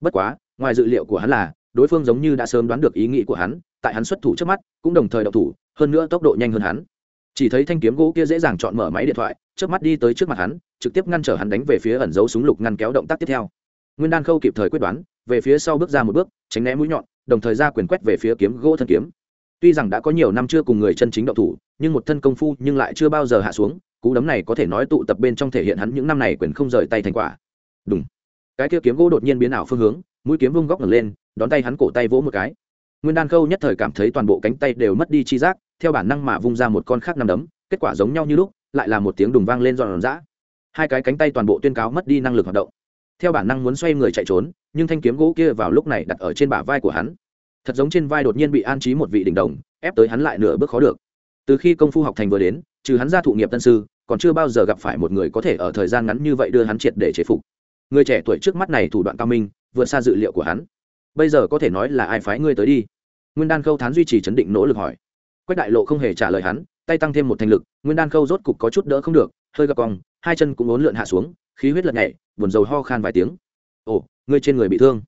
bất quá, ngoài dự liệu của hắn là, đối phương giống như đã sớm đoán được ý nghĩ của hắn, tại hắn xuất thủ trước mắt, cũng đồng thời đậu thủ, hơn nữa tốc độ nhanh hơn hắn. Chỉ thấy thanh kiếm gỗ kia dễ dàng chọn mở máy điện thoại trước mắt đi tới trước mặt hắn, trực tiếp ngăn trở hắn đánh về phía ẩn dấu súng lục ngăn kéo động tác tiếp theo. Nguyên đan khâu kịp thời quyết đoán, về phía sau bước ra một bước, tránh né mũi nhọn, đồng thời ra quyền quét về phía kiếm gỗ thân kiếm. Tuy rằng đã có nhiều năm chưa cùng người chân chính động thủ, nhưng một thân công phu nhưng lại chưa bao giờ hạ xuống, cú đấm này có thể nói tụ tập bên trong thể hiện hắn những năm này quyền không rời tay thành quả. Đúng cái kia kiếm gỗ đột nhiên biến ảo phương hướng, mũi kiếm vung góc ngẩng lên, đón tay hắn cổ tay vỗ một cái. Nguyên đan khâu nhất thời cảm thấy toàn bộ cánh tay đều mất đi chi giác, theo bản năng mà vung ra một con khác nằm đấm, kết quả giống nhau như lúc, lại là một tiếng đùng vang lên giòn giã. Hai cái cánh tay toàn bộ tuyên cáo mất đi năng lực hoạt động. Theo bản năng muốn xoay người chạy trốn, nhưng thanh kiếm gỗ kia vào lúc này đặt ở trên bả vai của hắn. Thật giống trên vai đột nhiên bị an trí một vị đỉnh đồng, ép tới hắn lại nửa bước khó được. Từ khi công phu học thành vừa đến, trừ hắn ra thụ nghiệp tân sư, còn chưa bao giờ gặp phải một người có thể ở thời gian ngắn như vậy đưa hắn triệt để chế phục người trẻ tuổi trước mắt này thủ đoạn cao minh, vượt xa dự liệu của hắn. Bây giờ có thể nói là ai phái ngươi tới đi? Nguyên đan khâu thán duy trì chấn định nỗ lực hỏi. Quách đại lộ không hề trả lời hắn, tay tăng thêm một thành lực, nguyên đan khâu rốt cục có chút đỡ không được, hơi gặp cong, hai chân cũng ốn lượn hạ xuống, khí huyết lật nhảy buồn dầu ho khan vài tiếng. Ồ, ngươi trên người bị thương.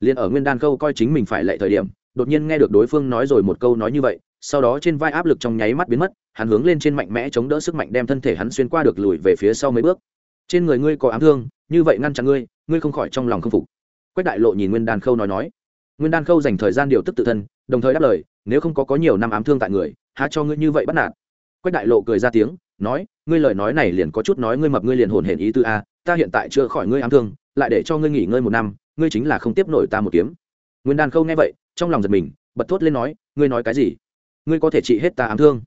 Liền ở nguyên đan khâu coi chính mình phải lệ thời điểm, đột nhiên nghe được đối phương nói rồi một câu nói như vậy, sau đó trên vai áp lực trong nháy mắt biến mất, hắn hướng lên trên mạnh mẽ chống đỡ sức mạnh đem thân thể hắn xuyên qua được lùi về phía sau mấy bước trên người ngươi có ám thương, như vậy ngăn chặn ngươi ngươi không khỏi trong lòng không phục. Quách đại lộ nhìn nguyên đan khâu nói nói. Nguyên đan khâu dành thời gian điều tức tự thân, đồng thời đáp lời, nếu không có có nhiều năm ám thương tại người, há cho ngươi như vậy bắt nạt. Quách đại lộ cười ra tiếng, nói, ngươi lời nói này liền có chút nói ngươi mập ngươi liền hồn hển ý tư a, ta hiện tại chưa khỏi ngươi ám thương, lại để cho ngươi nghỉ ngơi một năm, ngươi chính là không tiếp nổi ta một kiếm. Nguyên đan khâu nghe vậy, trong lòng giật mình, bật thốt lên nói, ngươi nói cái gì? Ngươi có thể trị hết ta ám thương?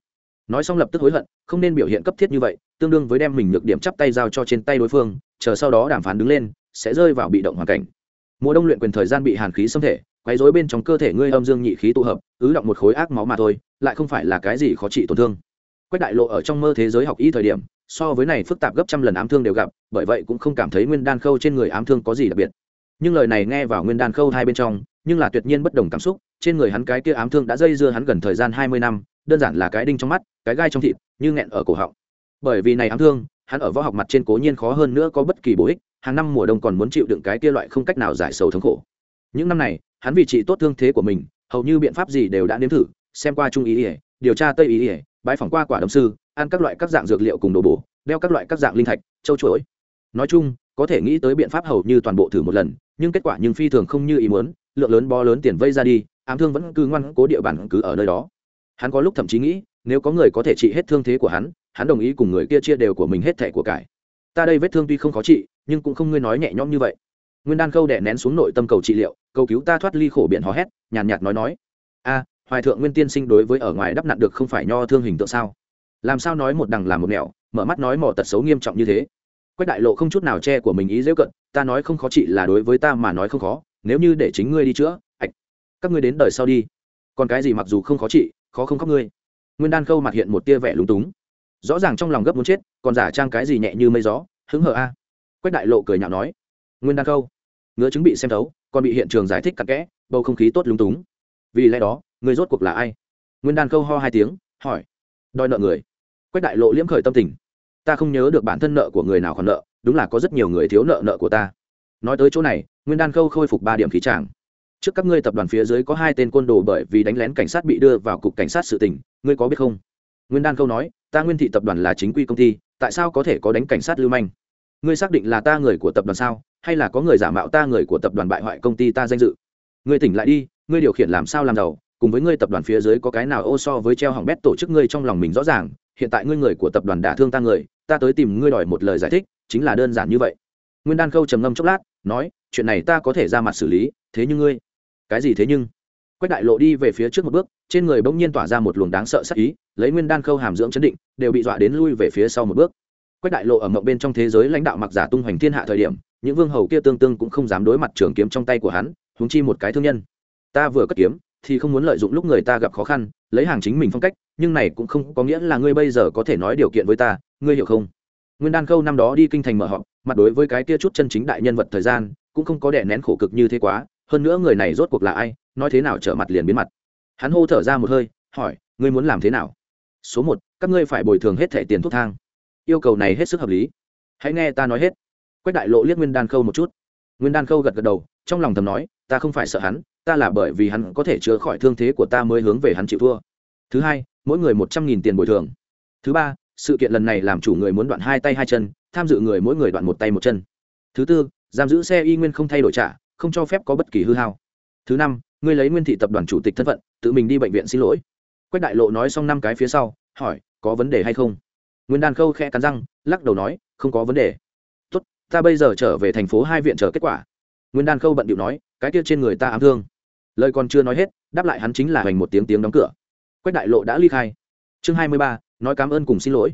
Nói xong lập tức hối hận, không nên biểu hiện cấp thiết như vậy, tương đương với đem mình nhược điểm chắp tay giao cho trên tay đối phương, chờ sau đó đàm phán đứng lên, sẽ rơi vào bị động hoàn cảnh. Mùa đông luyện quyền thời gian bị hàn khí xâm thể, quấy rối bên trong cơ thể ngươi âm dương nhị khí tụ hợp, ứ động một khối ác máu mà thôi, lại không phải là cái gì khó trị tổn thương. Quách đại lộ ở trong mơ thế giới học y thời điểm, so với này phức tạp gấp trăm lần ám thương đều gặp, bởi vậy cũng không cảm thấy nguyên đan khâu trên người ám thương có gì đặc biệt. Nhưng lời này nghe vào nguyên đan khâu hai bên trong, nhưng là tuyệt nhiên bất đồng cảm xúc, trên người hắn cái kia ám thương đã dây dưa hắn gần thời gian hai mươi năm, đơn giản là cái đinh trong mắt cái gai trong thịt, như nghẹn ở cổ họng. Bởi vì này ám thương, hắn ở võ học mặt trên cố nhiên khó hơn nữa có bất kỳ bổ ích, hàng năm mùa đông còn muốn chịu đựng cái kia loại không cách nào giải sầu thống khổ. Những năm này, hắn vì trị tốt thương thế của mình, hầu như biện pháp gì đều đã nếm thử, xem qua trung ý ỉa điều tra tây ý ỉa bãi phỏng qua quả đồng sư, ăn các loại các dạng dược liệu cùng đồ bổ, đeo các loại các dạng linh thạch, châu chuỗi nói chung, có thể nghĩ tới biện pháp hầu như toàn bộ thử một lần, nhưng kết quả nhưng phi thường không như ý muốn, lượng lớn bo lớn tiền vây ra đi, ám thương vẫn cứ ngoan cố địa bàn cứ ở nơi đó. Hắn có lúc thậm chí nghĩ nếu có người có thể trị hết thương thế của hắn hắn đồng ý cùng người kia chia đều của mình hết thẻ của cải. Ta đây vết thương tuy không khó trị, nhưng cũng không ngươi nói nhẹ nhõm như vậy. Nguyên đan khâu đẻ nén xuống nội tâm cầu trị liệu, cầu cứu ta thoát ly khổ biển hò hét, nhàn nhạt nói nói. A, hoài thượng nguyên tiên sinh đối với ở ngoài đắp nặn được không phải nho thương hình tượng sao? Làm sao nói một đằng làm một nẻo, mở mắt nói mỏ tật xấu nghiêm trọng như thế? Quách đại lộ không chút nào che của mình ý dễ cận, ta nói không khó trị là đối với ta mà nói không khó, nếu như để chính ngươi đi chữa, ạch, các ngươi đến đời sau đi. Còn cái gì mặc dù không khó trị, khó không khóc ngươi? Nguyên đan khâu mặt hiện một tia vẻ lúng túng. Rõ ràng trong lòng gấp muốn chết, còn giả trang cái gì nhẹ như mây gió, hứng hờ a. Quách đại lộ cười nhạo nói, nguyên đan khâu ngứa chứng bị xem thấu, còn bị hiện trường giải thích cặn kẽ, bầu không khí tốt lúng túng. Vì lẽ đó, người rốt cuộc là ai? Nguyên đan khâu ho hai tiếng, hỏi, đòi nợ người. Quách đại lộ liễm khởi tâm tình, ta không nhớ được bản thân nợ của người nào còn nợ, đúng là có rất nhiều người thiếu nợ nợ của ta. Nói tới chỗ này, nguyên đan khâu khôi phục ba điểm khí tràng trước các ngươi tập đoàn phía dưới có hai tên côn đồ bởi vì đánh lén cảnh sát bị đưa vào cục cảnh sát sự tỉnh ngươi có biết không? Nguyên đan khâu nói, ta nguyên thị tập đoàn là chính quy công ty, tại sao có thể có đánh cảnh sát lưu manh? Ngươi xác định là ta người của tập đoàn sao? Hay là có người giả mạo ta người của tập đoàn bại hoại công ty ta danh dự? Ngươi tỉnh lại đi, ngươi điều khiển làm sao làm giàu cùng với ngươi tập đoàn phía dưới có cái nào ô so với treo hỏng bét tổ chức ngươi trong lòng mình rõ ràng, hiện tại ngươi người của tập đoàn đả thương ta người, ta tới tìm ngươi đòi một lời giải thích, chính là đơn giản như vậy. Nguyên đan khâu trầm ngâm chốc lát, nói, chuyện này ta có thể ra mặt xử lý, thế nhưng ngươi, cái gì thế nhưng? Quách đại lộ đi về phía trước một bước, trên người bỗng nhiên tỏa ra một luồng đáng sợ sắc ý, lấy nguyên đan khâu hàm dưỡng chấn định, đều bị dọa đến lui về phía sau một bước. Quách đại lộ ở mộng bên trong thế giới lãnh đạo mặc giả tung hoành thiên hạ thời điểm, những vương hầu kia tương tương cũng không dám đối mặt trường kiếm trong tay của hắn húng chi một cái thương nhân. Ta vừa cất kiếm, thì không muốn lợi dụng lúc người ta gặp khó khăn, lấy hàng chính mình phong cách, nhưng này cũng không có nghĩa là ngươi bây giờ có thể nói điều kiện với ta, ngươi hiểu không? Nguyên đan khâu năm đó đi kinh thành mở họp, mặt đối với cái kia chút chân chính đại nhân vật thời gian, cũng không có đè nén khổ cực như thế quá, hơn nữa người này rốt cuộc là ai nói thế nào trở mặt liền biến mặt. Hắn hô thở ra một hơi, hỏi, ngươi muốn làm thế nào? Số một, các ngươi phải bồi thường hết thẻ tiền thuốc thang. Yêu cầu này hết sức hợp lý. Hãy nghe ta nói hết. Quách đại lộ liếc nguyên đan khâu một chút. Nguyên đan khâu gật gật đầu, trong lòng thầm nói, ta không phải sợ hắn, ta là bởi vì hắn có thể chữa khỏi thương thế của ta mới hướng về hắn chịu thua. Thứ hai, mỗi người một trăm nghìn tiền bồi thường. Thứ ba, sự kiện lần này làm chủ người muốn đoạn hai tay hai chân, tham dự người mỗi người đoạn một tay một chân. Thứ tư, giam giữ xe y nguyên không thay đổi trả, không cho phép có bất kỳ hư hao. Thứ năm ngươi lấy nguyên thị tập đoàn chủ tịch thân phận, tự mình đi bệnh viện xin lỗi. Quách đại lộ nói xong năm cái phía sau, hỏi, có vấn đề hay không? Nguyên đan khâu khẽ cắn răng, lắc đầu nói, không có vấn đề. Tốt, ta bây giờ trở về thành phố hai viện chờ kết quả. Nguyên đan khâu bận điệu nói, cái kia trên người ta ám thương. Lời còn chưa nói hết, đáp lại hắn chính là hoành một tiếng tiếng đóng cửa. Quách đại lộ đã ly khai. Chương hai mươi ba, nói cảm ơn cùng xin lỗi.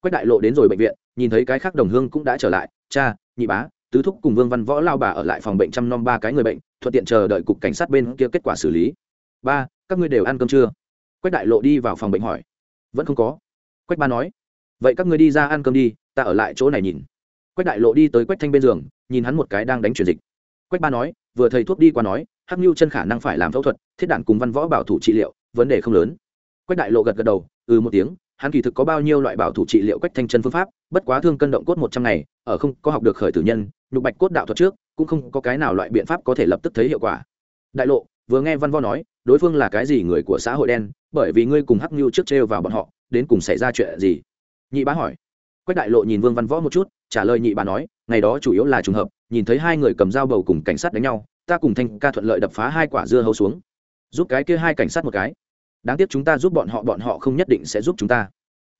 Quách đại lộ đến rồi bệnh viện, nhìn thấy cái khác đồng hương cũng đã trở lại. Cha, nhị bá tứ thúc cùng vương văn võ lao bà ở lại phòng bệnh chăm nom ba cái người bệnh, thuận tiện chờ đợi cục cảnh sát bên kia kết quả xử lý. Ba, các ngươi đều ăn cơm chưa? Quách đại lộ đi vào phòng bệnh hỏi. Vẫn không có. Quách ba nói. Vậy các ngươi đi ra ăn cơm đi, ta ở lại chỗ này nhìn. Quách đại lộ đi tới quách thanh bên giường, nhìn hắn một cái đang đánh chuyển dịch. Quách ba nói, vừa thầy thuốc đi qua nói, hắc nhu chân khả năng phải làm phẫu thuật, thiết đạn cùng văn võ bảo thủ trị liệu, vấn đề không lớn. Quách đại lộ gật gật đầu ừ một tiếng hắn kỳ thực có bao nhiêu loại bảo thủ trị liệu quách thanh chân phương pháp, bất quá thương cân động cốt một trăm ngày, ở không có học được khởi tử nhân, nhục bạch cốt đạo thuật trước, cũng không có cái nào loại biện pháp có thể lập tức thấy hiệu quả. Đại lộ, vừa nghe văn võ nói, đối phương là cái gì người của xã hội đen, bởi vì ngươi cùng hắc mưu trước trêu vào bọn họ, đến cùng xảy ra chuyện gì? Nhị bá hỏi. Quách đại lộ nhìn vương văn võ một chút, trả lời nhị bà nói, ngày đó chủ yếu là trùng hợp, nhìn thấy hai người cầm dao bầu cùng cảnh sát đánh nhau, ta cùng thanh ca thuận lợi đập phá hai quả dưa hấu xuống. Giúp cái kia hai cảnh sát một cái đáng tiếc chúng ta giúp bọn họ bọn họ không nhất định sẽ giúp chúng ta.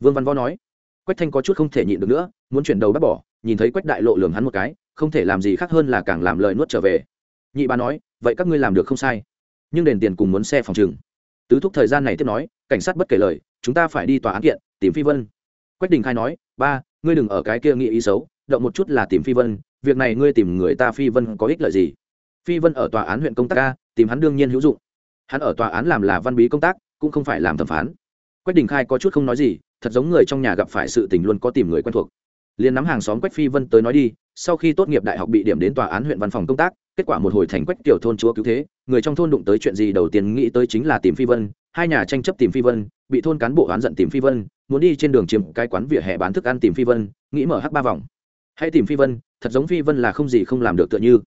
Vương văn võ nói. Quách thanh có chút không thể nhịn được nữa, muốn chuyển đầu bắt bỏ, nhìn thấy quách đại lộ lường hắn một cái, không thể làm gì khác hơn là càng làm lời nuốt trở về. Nhị ba nói, vậy các ngươi làm được không sai. Nhưng đền tiền cùng muốn xe phòng trừng tứ thúc thời gian này tiếp nói, cảnh sát bất kể lời, chúng ta phải đi tòa án kiện, tìm phi vân. Quách đình khai nói, ba, ngươi đừng ở cái kia nghĩ ý xấu, động một chút là tìm phi vân, việc này ngươi tìm người ta phi vân có ích lợi gì? Phi vân ở tòa án huyện công tác ca tìm hắn đương nhiên hữu dụng. Hắn ở tòa án làm là văn bí công tác cũng không phải làm thẩm phán. Quách đình khai có chút không nói gì, thật giống người trong nhà gặp phải sự tình luôn có tìm người quen thuộc. Liền nắm hàng xóm quách phi vân tới nói đi, sau khi tốt nghiệp đại học bị điểm đến tòa án huyện văn phòng công tác, kết quả một hồi thành quách tiểu thôn chúa cứu thế, người trong thôn đụng tới chuyện gì đầu tiên nghĩ tới chính là tìm phi vân, hai nhà tranh chấp tìm phi vân, bị thôn cán bộ oán giận tìm phi vân, muốn đi trên đường chiếm cái quán vỉa hè bán thức ăn tìm phi vân, nghĩ mở hắc ba vòng. Hãy tìm phi vân, thật giống phi vân là không gì không làm được tựa như.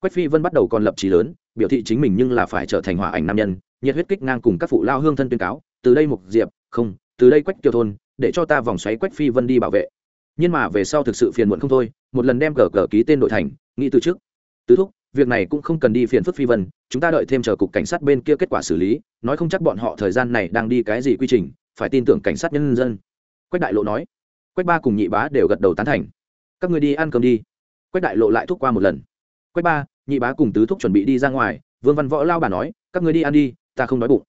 Quách phi vân bắt đầu còn lập trí lớn biểu thị chính mình nhưng là phải trở thành hòa ảnh nam nhân, nhiệt huyết kích ngang cùng các phụ lao hương thân tuyên cáo, từ đây mục diệp, không, từ đây quách kiều thôn, để cho ta vòng xoáy quách phi vân đi bảo vệ. Nhưng mà về sau thực sự phiền muộn không thôi, một lần đem cờ cờ ký tên đội thành, nghĩ từ trước. Tứ thúc, việc này cũng không cần đi phiền phức phi vân, chúng ta đợi thêm chờ cục cảnh sát bên kia kết quả xử lý, nói không chắc bọn họ thời gian này đang đi cái gì quy trình, phải tin tưởng cảnh sát nhân dân. Quách đại lộ nói. Quách ba cùng nhị bá đều gật đầu tán thành. Các người đi ăn cơm đi. Quách đại lộ lại thúc qua một lần. Quách ba nhị bá cùng tứ thúc chuẩn bị đi ra ngoài, vương văn võ lao bà nói, các người đi ăn đi, ta không nói bụng.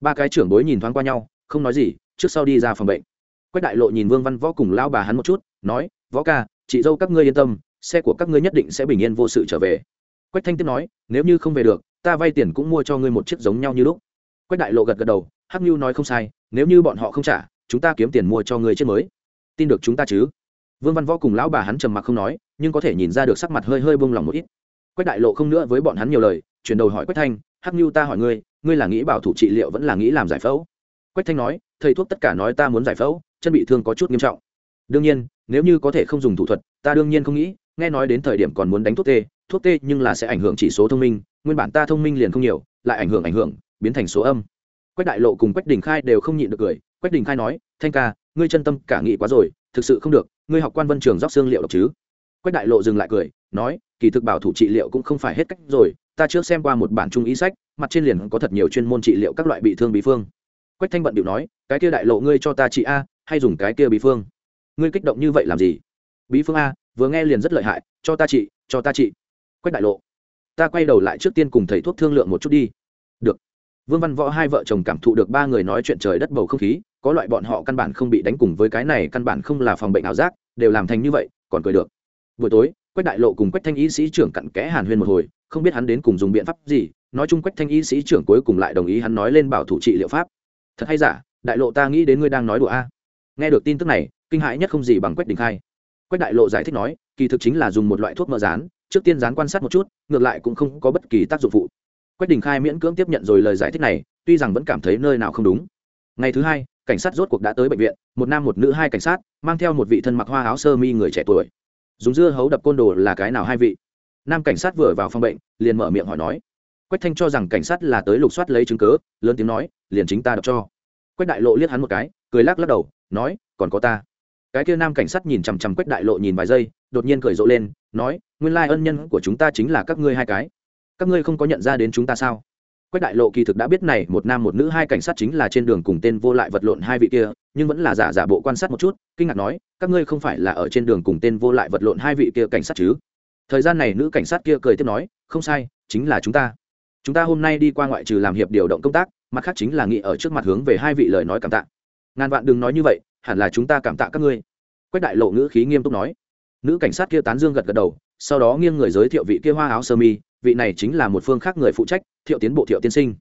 Ba cái trưởng bối nhìn thoáng qua nhau, không nói gì, trước sau đi ra phòng bệnh. Quách đại lộ nhìn vương văn võ cùng lao bà hắn một chút, nói, võ ca, chị dâu các ngươi yên tâm, xe của các ngươi nhất định sẽ bình yên vô sự trở về. Quách thanh tiếp nói, nếu như không về được, ta vay tiền cũng mua cho ngươi một chiếc giống nhau như lúc. Quách đại lộ gật gật đầu, hắc nhu nói không sai, nếu như bọn họ không trả, chúng ta kiếm tiền mua cho ngươi chiếc mới. Tin được chúng ta chứ? Vương văn võ cùng lão bà hắn trầm mặc không nói, nhưng có thể nhìn ra được sắc mặt hơi hơi bông lòng một ít quách đại lộ không nữa với bọn hắn nhiều lời, chuyển đầu hỏi quách thanh, hắc nhu ta hỏi ngươi ngươi là nghĩ bảo thủ trị liệu vẫn là nghĩ làm giải phẫu? Quách thanh nói, thầy thuốc tất cả nói ta muốn giải phẫu, chân bị thương có chút nghiêm trọng. Đương nhiên, nếu như có thể không dùng thủ thuật, ta đương nhiên không nghĩ, nghe nói đến thời điểm còn muốn đánh thuốc tê thuốc tê nhưng là sẽ ảnh hưởng chỉ số thông minh, nguyên bản ta thông minh liền không nhiều, lại ảnh hưởng ảnh hưởng, biến thành số âm. Quách đại lộ cùng quách đình khai đều không nhịn được cười, quách đình khai nói, thanh ca, ngươi chân tâm cả nghị quá rồi, thực sự không được, ngươi học quan vân trường róc xương liệu độc chứ? Quách đại lộ dừng lại cười, nói, kỳ thực bảo thủ trị liệu cũng không phải hết cách rồi, ta trước xem qua một bản trung ý sách, mặt trên liền có thật nhiều chuyên môn trị liệu các loại bị thương bí phương. Quách thanh bận điệu nói, cái kia đại lộ ngươi cho ta trị a, hay dùng cái kia bí phương? Ngươi kích động như vậy làm gì? Bí phương a, vừa nghe liền rất lợi hại, cho ta trị, cho ta trị. Quách đại lộ, ta quay đầu lại trước tiên cùng thầy thuốc thương lượng một chút đi. Được. Vương văn võ hai vợ chồng cảm thụ được ba người nói chuyện trời đất bầu không khí, có loại bọn họ căn bản không bị đánh cùng với cái này căn bản không là phòng bệnh ảo giác, đều làm thành như vậy, còn cười được buổi tối, quách đại lộ cùng quách thanh y sĩ trưởng cặn kẽ hàn huyên một hồi, không biết hắn đến cùng dùng biện pháp gì, nói chung quách thanh y sĩ trưởng cuối cùng lại đồng ý hắn nói lên bảo thủ trị liệu pháp. Thật hay giả, đại lộ ta nghĩ đến ngươi đang nói đùa a. Nghe được tin tức này, kinh hãi nhất không gì bằng quách đình khai. Quách đại lộ giải thích nói, kỳ thực chính là dùng một loại thuốc mỡ rán, trước tiên rán quan sát một chút, ngược lại cũng không có bất kỳ tác dụng phụ. Quách đình khai miễn cưỡng tiếp nhận rồi lời giải thích này, tuy rằng vẫn cảm thấy nơi nào không đúng. Ngày thứ hai, cảnh sát rốt cuộc đã tới bệnh viện, một nam một nữ hai cảnh sát, mang theo một vị thân mặc hoa áo sơ mi người trẻ tuổi dùng dưa hấu đập côn đồ là cái nào hai vị? Nam cảnh sát vừa vào phòng bệnh, liền mở miệng hỏi nói. Quách thanh cho rằng cảnh sát là tới lục soát lấy chứng cớ lớn tiếng nói, liền chính ta đập cho. Quách đại lộ liếc hắn một cái, cười lắc lắc đầu, nói, còn có ta. Cái kia nam cảnh sát nhìn chằm chằm quách đại lộ nhìn vài giây, đột nhiên cười rộ lên, nói, nguyên lai ân nhân của chúng ta chính là các ngươi hai cái. Các ngươi không có nhận ra đến chúng ta sao? Quách đại lộ kỳ thực đã biết này, một nam một nữ, hai cảnh sát chính là trên đường cùng tên vô lại vật lộn hai vị kia, nhưng vẫn là giả giả bộ quan sát một chút, kinh ngạc nói, các ngươi không phải là ở trên đường cùng tên vô lại vật lộn hai vị kia cảnh sát chứ? Thời gian này nữ cảnh sát kia cười tiếp nói, không sai, chính là chúng ta. Chúng ta hôm nay đi qua ngoại trừ làm hiệp điều động công tác, mặt khác chính là nghĩ ở trước mặt hướng về hai vị lời nói cảm tạ. Ngàn vạn đừng nói như vậy, hẳn là chúng ta cảm tạ các ngươi. Quách đại lộ ngữ khí nghiêm túc nói. Nữ cảnh sát kia tán dương gật gật đầu, sau đó nghiêng người giới thiệu vị kia hoa áo sơ mi vị này chính là một phương khác người phụ trách, thiệu tiến bộ thiệu tiên sinh.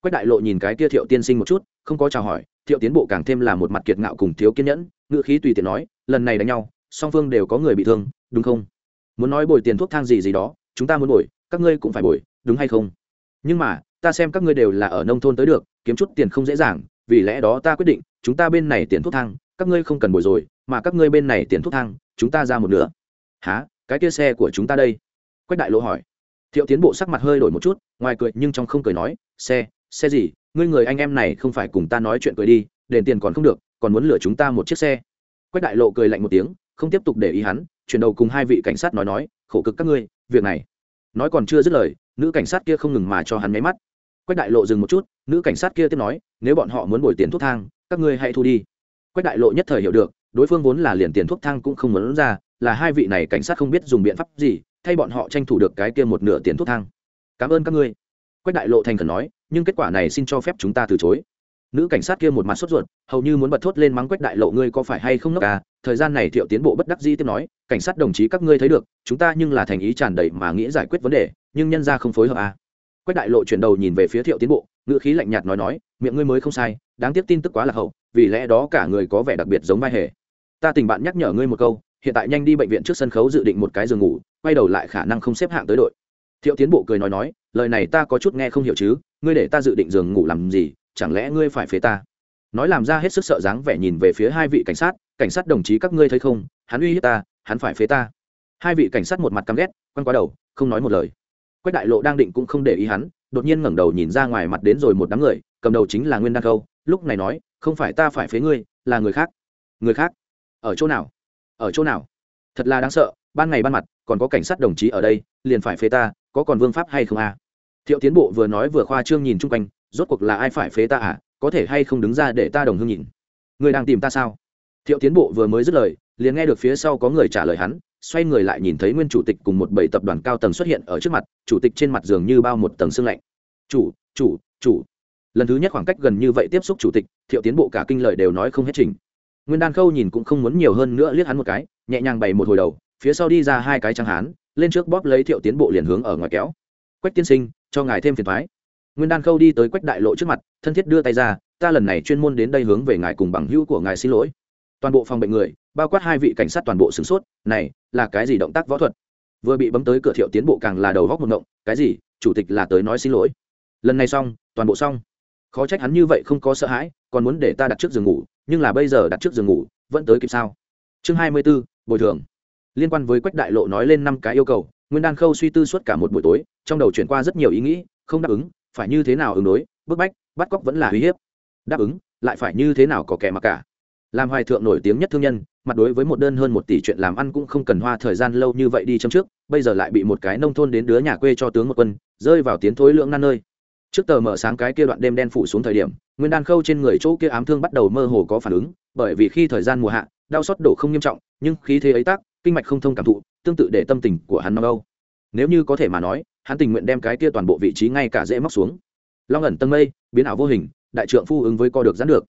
Quách đại lộ nhìn cái kia thiệu tiên sinh một chút, không có chào hỏi, thiệu tiến bộ càng thêm là một mặt kiệt ngạo cùng thiếu kiên nhẫn, ngữ khí tùy tiện nói, lần này đánh nhau, song phương đều có người bị thương, đúng không? Muốn nói bồi tiền thuốc thang gì gì đó, chúng ta muốn bồi, các ngươi cũng phải bồi, đúng hay không? Nhưng mà, ta xem các ngươi đều là ở nông thôn tới được, kiếm chút tiền không dễ dàng, vì lẽ đó ta quyết định, chúng ta bên này tiền thuốc thang, các ngươi không cần bồi rồi, mà các ngươi bên này tiền thuốc thang, chúng ta ra một nửa. Há cái kia xe của chúng ta đây? Quách đại lộ hỏi thiệu tiến bộ sắc mặt hơi đổi một chút, ngoài cười nhưng trong không cười nói, xe xe gì? Ngươi người anh em này không phải cùng ta nói chuyện cười đi, đền tiền còn không được, còn muốn lừa chúng ta một chiếc xe. Quách đại lộ cười lạnh một tiếng, không tiếp tục để ý hắn, chuyển đầu cùng hai vị cảnh sát nói nói, khổ cực các ngươi, việc này. Nói còn chưa dứt lời, nữ cảnh sát kia không ngừng mà cho hắn máy mắt. Quách đại lộ dừng một chút, nữ cảnh sát kia tiếp nói, nếu bọn họ muốn bồi tiền thuốc thang, các ngươi hãy thu đi. Quách đại lộ nhất thời hiểu được, đối phương vốn là liền tiền thuốc thang cũng không muốn ra, là hai vị này cảnh sát không biết dùng biện pháp gì thay bọn họ tranh thủ được cái kia một nửa tiền thuốc thang. Cảm ơn các ngươi. Quách đại lộ thành khẩn nói, nhưng kết quả này xin cho phép chúng ta từ chối. Nữ cảnh sát kia một mặt sốt ruột, hầu như muốn bật thốt lên mắng quách đại lộ, ngươi có phải hay không nốc à? Thời gian này thiệu tiến bộ bất đắc dĩ tiếp nói, cảnh sát đồng chí các ngươi thấy được, chúng ta nhưng là thành ý tràn đầy mà nghĩ giải quyết vấn đề, nhưng nhân ra không phối hợp à? Quách đại lộ chuyển đầu nhìn về phía thiệu tiến bộ, ngữ khí lạnh nhạt nói nói, miệng ngươi mới không sai, đáng tiếc tin tức quá là hậu, vì lẽ đó cả người có vẻ đặc biệt giống vai hề. Ta tình bạn nhắc nhở ngươi một câu, hiện tại nhanh đi bệnh viện trước sân khấu dự định một cái giường ngủ quay đầu lại khả năng không xếp hạng tới đội. Thiệu tiến bộ cười nói nói, lời này ta có chút nghe không hiểu chứ, ngươi để ta dự định giường ngủ làm gì, chẳng lẽ ngươi phải phế ta? Nói làm ra hết sức sợ dáng vẻ nhìn về phía hai vị cảnh sát cảnh sát đồng chí các ngươi thấy không, hắn uy hiếp ta, hắn phải phế ta. Hai vị cảnh sát một mặt căm ghét, quăng qua đầu, không nói một lời. Quách đại lộ đang định cũng không để ý hắn, đột nhiên ngẩng đầu nhìn ra ngoài mặt đến rồi một đám người, cầm đầu chính là nguyên đăng khâu lúc này nói, không phải ta phải phế ngươi, là người khác. Người khác? Ở chỗ nào? Ở chỗ nào? Thật là đáng sợ, ban ngày ban mặt còn có cảnh sát đồng chí ở đây, liền phải phế ta, có còn vương pháp hay không à? Thiệu tiến bộ vừa nói vừa khoa trương nhìn chung quanh, rốt cuộc là ai phải phế ta à? Có thể hay không đứng ra để ta đồng hương nhìn? Người đang tìm ta sao? Thiệu tiến bộ vừa mới dứt lời, liền nghe được phía sau có người trả lời hắn, xoay người lại nhìn thấy nguyên chủ tịch cùng một bảy tập đoàn cao tầng xuất hiện ở trước mặt, chủ tịch trên mặt giường như bao một tầng xương lạnh. Chủ chủ chủ. Lần thứ nhất khoảng cách gần như vậy tiếp xúc chủ tịch, thiệu tiến bộ cả kinh lợi đều nói không hết trình nguyên đan khâu nhìn cũng không muốn nhiều hơn nữa liếc hắn một cái, nhẹ nhàng bày một hồi đầu phía sau đi ra hai cái trắng hán lên trước bóp lấy thiệu tiến bộ liền hướng ở ngoài kéo. Quách tiên sinh cho ngài thêm phiền thoái. Nguyên đan khâu đi tới quách đại lộ trước mặt thân thiết đưa tay ra ta lần này chuyên môn đến đây hướng về ngài cùng bằng hữu của ngài xin lỗi. Toàn bộ phòng bệnh người bao quát hai vị cảnh sát toàn bộ sửng sốt này là cái gì động tác võ thuật? Vừa bị bấm tới cửa thiệu tiến bộ càng là đầu góc một động cái gì? Chủ tịch là tới nói xin lỗi. Lần này xong toàn bộ xong. Khó trách hắn như vậy không có sợ hãi còn muốn để ta đặt trước giường ngủ nhưng là bây giờ đặt trước giường ngủ vẫn tới kịp sao? Chương hai mươi 24, bồi thường liên quan với quách đại lộ nói lên năm cái yêu cầu, nguyên đan khâu suy tư suốt cả một buổi tối, trong đầu chuyển qua rất nhiều ý nghĩ, không đáp ứng, phải như thế nào ứng đối, bức bách, bắt cóc vẫn là uy hiếp. Đáp ứng, lại phải như thế nào có kẻ mặc cả. Làm hoài thượng nổi tiếng nhất thương nhân, mặt đối với một đơn hơn một tỷ chuyện làm ăn cũng không cần hoa thời gian lâu như vậy đi châm trước, bây giờ lại bị một cái nông thôn đến đứa nhà quê cho tướng một quân, rơi vào tiến thối lưỡng nan nơi. Trước tờ mở sáng cái kia đoạn đêm đen phủ xuống thời điểm, nguyên đan khâu trên người chỗ kia ám thương bắt đầu mơ hồ có phản ứng, bởi vì khi thời gian mùa hạ, đau xót đổ không nghiêm trọng, nhưng khí thế ấy tác kinh mạch không thông cảm thụ, tương tự để tâm tình của hắn nó âu. Nếu như có thể mà nói, hắn tình nguyện đem cái kia toàn bộ vị trí ngay cả dễ móc xuống. Long ẩn tân mây, biến ảo vô hình, đại trượng phu ứng với co được gián được.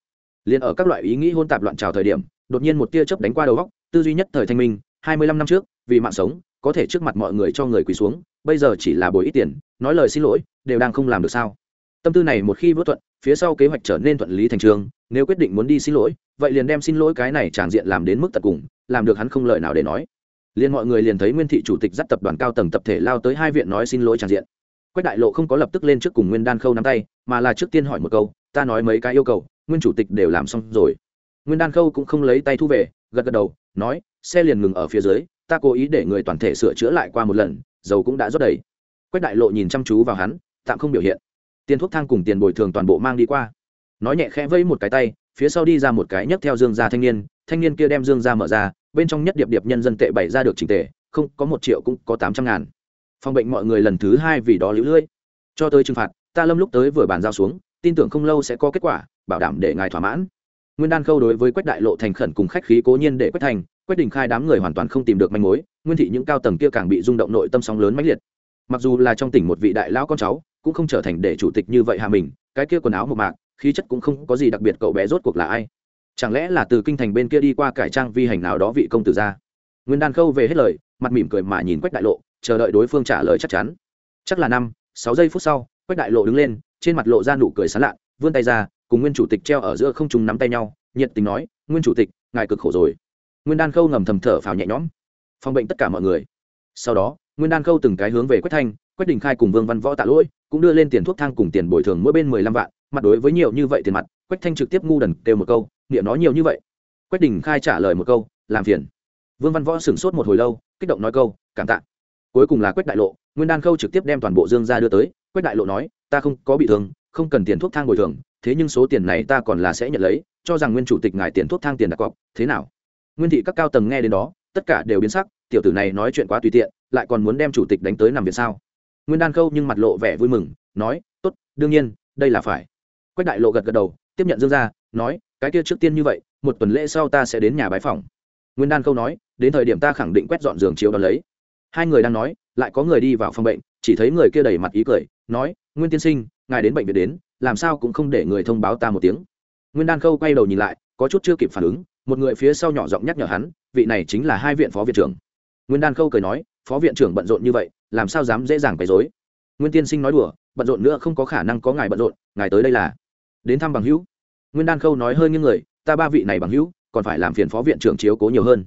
Liền ở các loại ý nghĩ hôn tạp loạn trào thời điểm, đột nhiên một tia chớp đánh qua đầu góc tư duy nhất thời thanh minh, hai mươi lăm năm trước, vì mạng sống, có thể trước mặt mọi người cho người quỳ xuống, bây giờ chỉ là bồi ít tiền, nói lời xin lỗi, đều đang không làm được sao. Tâm tư này một khi vỡ thuận, phía sau kế hoạch trở nên thuận lý thành trường, nếu quyết định muốn đi xin lỗi, vậy liền đem xin lỗi cái này tràn diện làm đến mức tận cùng làm được hắn không lời nào để nói. Liền mọi người liền thấy nguyên thị chủ tịch dắt tập đoàn cao tầng tập thể lao tới hai viện nói xin lỗi tràn diện. Quách đại lộ không có lập tức lên trước cùng nguyên đan khâu nắm tay, mà là trước tiên hỏi một câu, ta nói mấy cái yêu cầu, nguyên chủ tịch đều làm xong rồi. Nguyên đan khâu cũng không lấy tay thu về, gật gật đầu, nói, xe liền ngừng ở phía dưới, ta cố ý để người toàn thể sửa chữa lại qua một lần, dầu cũng đã rót đầy. Quách đại lộ nhìn chăm chú vào hắn, tạm không biểu hiện. Tiền thuốc thang cùng tiền bồi thường toàn bộ mang đi qua. Nói nhẹ khẽ vẫy một cái tay, phía sau đi ra một cái nhấc theo dương gia thanh niên thanh niên kia đem dương gia mở ra bên trong nhất điệp điệp nhân dân tệ bày ra được trình tệ không, có một triệu cũng có tám trăm ngàn. Phòng bệnh mọi người lần thứ hai vì đó lũ lưỡi cho tới trừng phạt, ta lâm lúc tới vừa bàn giao xuống, tin tưởng không lâu sẽ có kết quả, bảo đảm để ngài thỏa mãn. Nguyên đan khâu đối với quách đại lộ thành khẩn cùng khách khí cố nhiên để quách thành, quách đình khai đám người hoàn toàn không tìm được manh mối, nguyên thị những cao tầng kia càng bị rung động nội tâm sóng lớn mãnh liệt. Mặc dù là trong tỉnh một vị đại lão con cháu, cũng không trở thành để chủ tịch như vậy hà mình, cái kia quần áo một mạc, khí chất cũng không có gì đặc biệt cậu bé rốt cuộc là ai chẳng lẽ là từ kinh thành bên kia đi qua cải trang vi hành nào đó vị công tử ra? Nguyên đan khâu về hết lời, mặt mỉm cười mà nhìn quách đại lộ, chờ đợi đối phương trả lời chắc chắn. Chắc là năm, sáu giây phút sau, quách đại lộ đứng lên, trên mặt lộ ra nụ cười sán lạ vươn tay ra, cùng nguyên chủ tịch treo ở giữa không trung nắm tay nhau, nhiệt tình nói, nguyên chủ tịch, ngài cực khổ rồi. Nguyên đan khâu ngầm thầm thở phào nhẹ nhõm. Phòng bệnh tất cả mọi người. Sau đó, nguyên đan khâu từng cái hướng về quách thanh, quách đình khai cùng vương văn võ tạ lỗi, cũng đưa lên tiền thuốc thang cùng tiền bồi thường mỗi bên mười lăm vạn, mặt đối với nhiều như vậy tiền mặt quách thanh trực tiếp ngu đần kêu một câu niệm nói nhiều như vậy. Quách đình khai trả lời một câu, làm phiền. Vương văn võ sửng sốt một hồi lâu, kích động nói câu, cảm tạ. Cuối cùng là quách đại lộ, nguyên đan khâu trực tiếp đem toàn bộ dương ra đưa tới. Quách đại lộ nói, ta không có bị thương, không cần tiền thuốc thang bồi thường, thế nhưng số tiền này ta còn là sẽ nhận lấy, cho rằng nguyên chủ tịch ngài tiền thuốc thang tiền đặt cọc, thế nào? Nguyên thị các cao tầng nghe đến đó, tất cả đều biến sắc, tiểu tử này nói chuyện quá tùy tiện, lại còn muốn đem chủ tịch đánh tới nằm viện sao? Nguyên đan khâu nhưng mặt lộ vẻ vui mừng, nói, tốt, đương nhiên, đây là phải. Quách đại lộ gật gật đầu tiếp nhận dương gia, nói cái kia trước tiên như vậy một tuần lễ sau ta sẽ đến nhà bái phòng. Nguyên đan khâu nói đến thời điểm ta khẳng định quét dọn giường chiếu đón lấy. Hai người đang nói lại có người đi vào phòng bệnh chỉ thấy người kia đầy mặt ý cười nói nguyên tiên sinh ngài đến bệnh viện đến làm sao cũng không để người thông báo ta một tiếng. Nguyên đan khâu quay đầu nhìn lại có chút chưa kịp phản ứng một người phía sau nhỏ giọng nhắc nhở hắn vị này chính là hai viện phó viện trưởng. Nguyên đan khâu cười nói phó viện trưởng bận rộn như vậy làm sao dám dễ dàng quấy dối nguyên tiên sinh nói đùa bận rộn nữa không có khả năng có ngài bận rộn ngài tới đây là đến thăm bằng hữu. Nguyên đan khâu nói hơi như người, ta ba vị này bằng hữu, còn phải làm phiền phó viện trưởng chiếu cố nhiều hơn.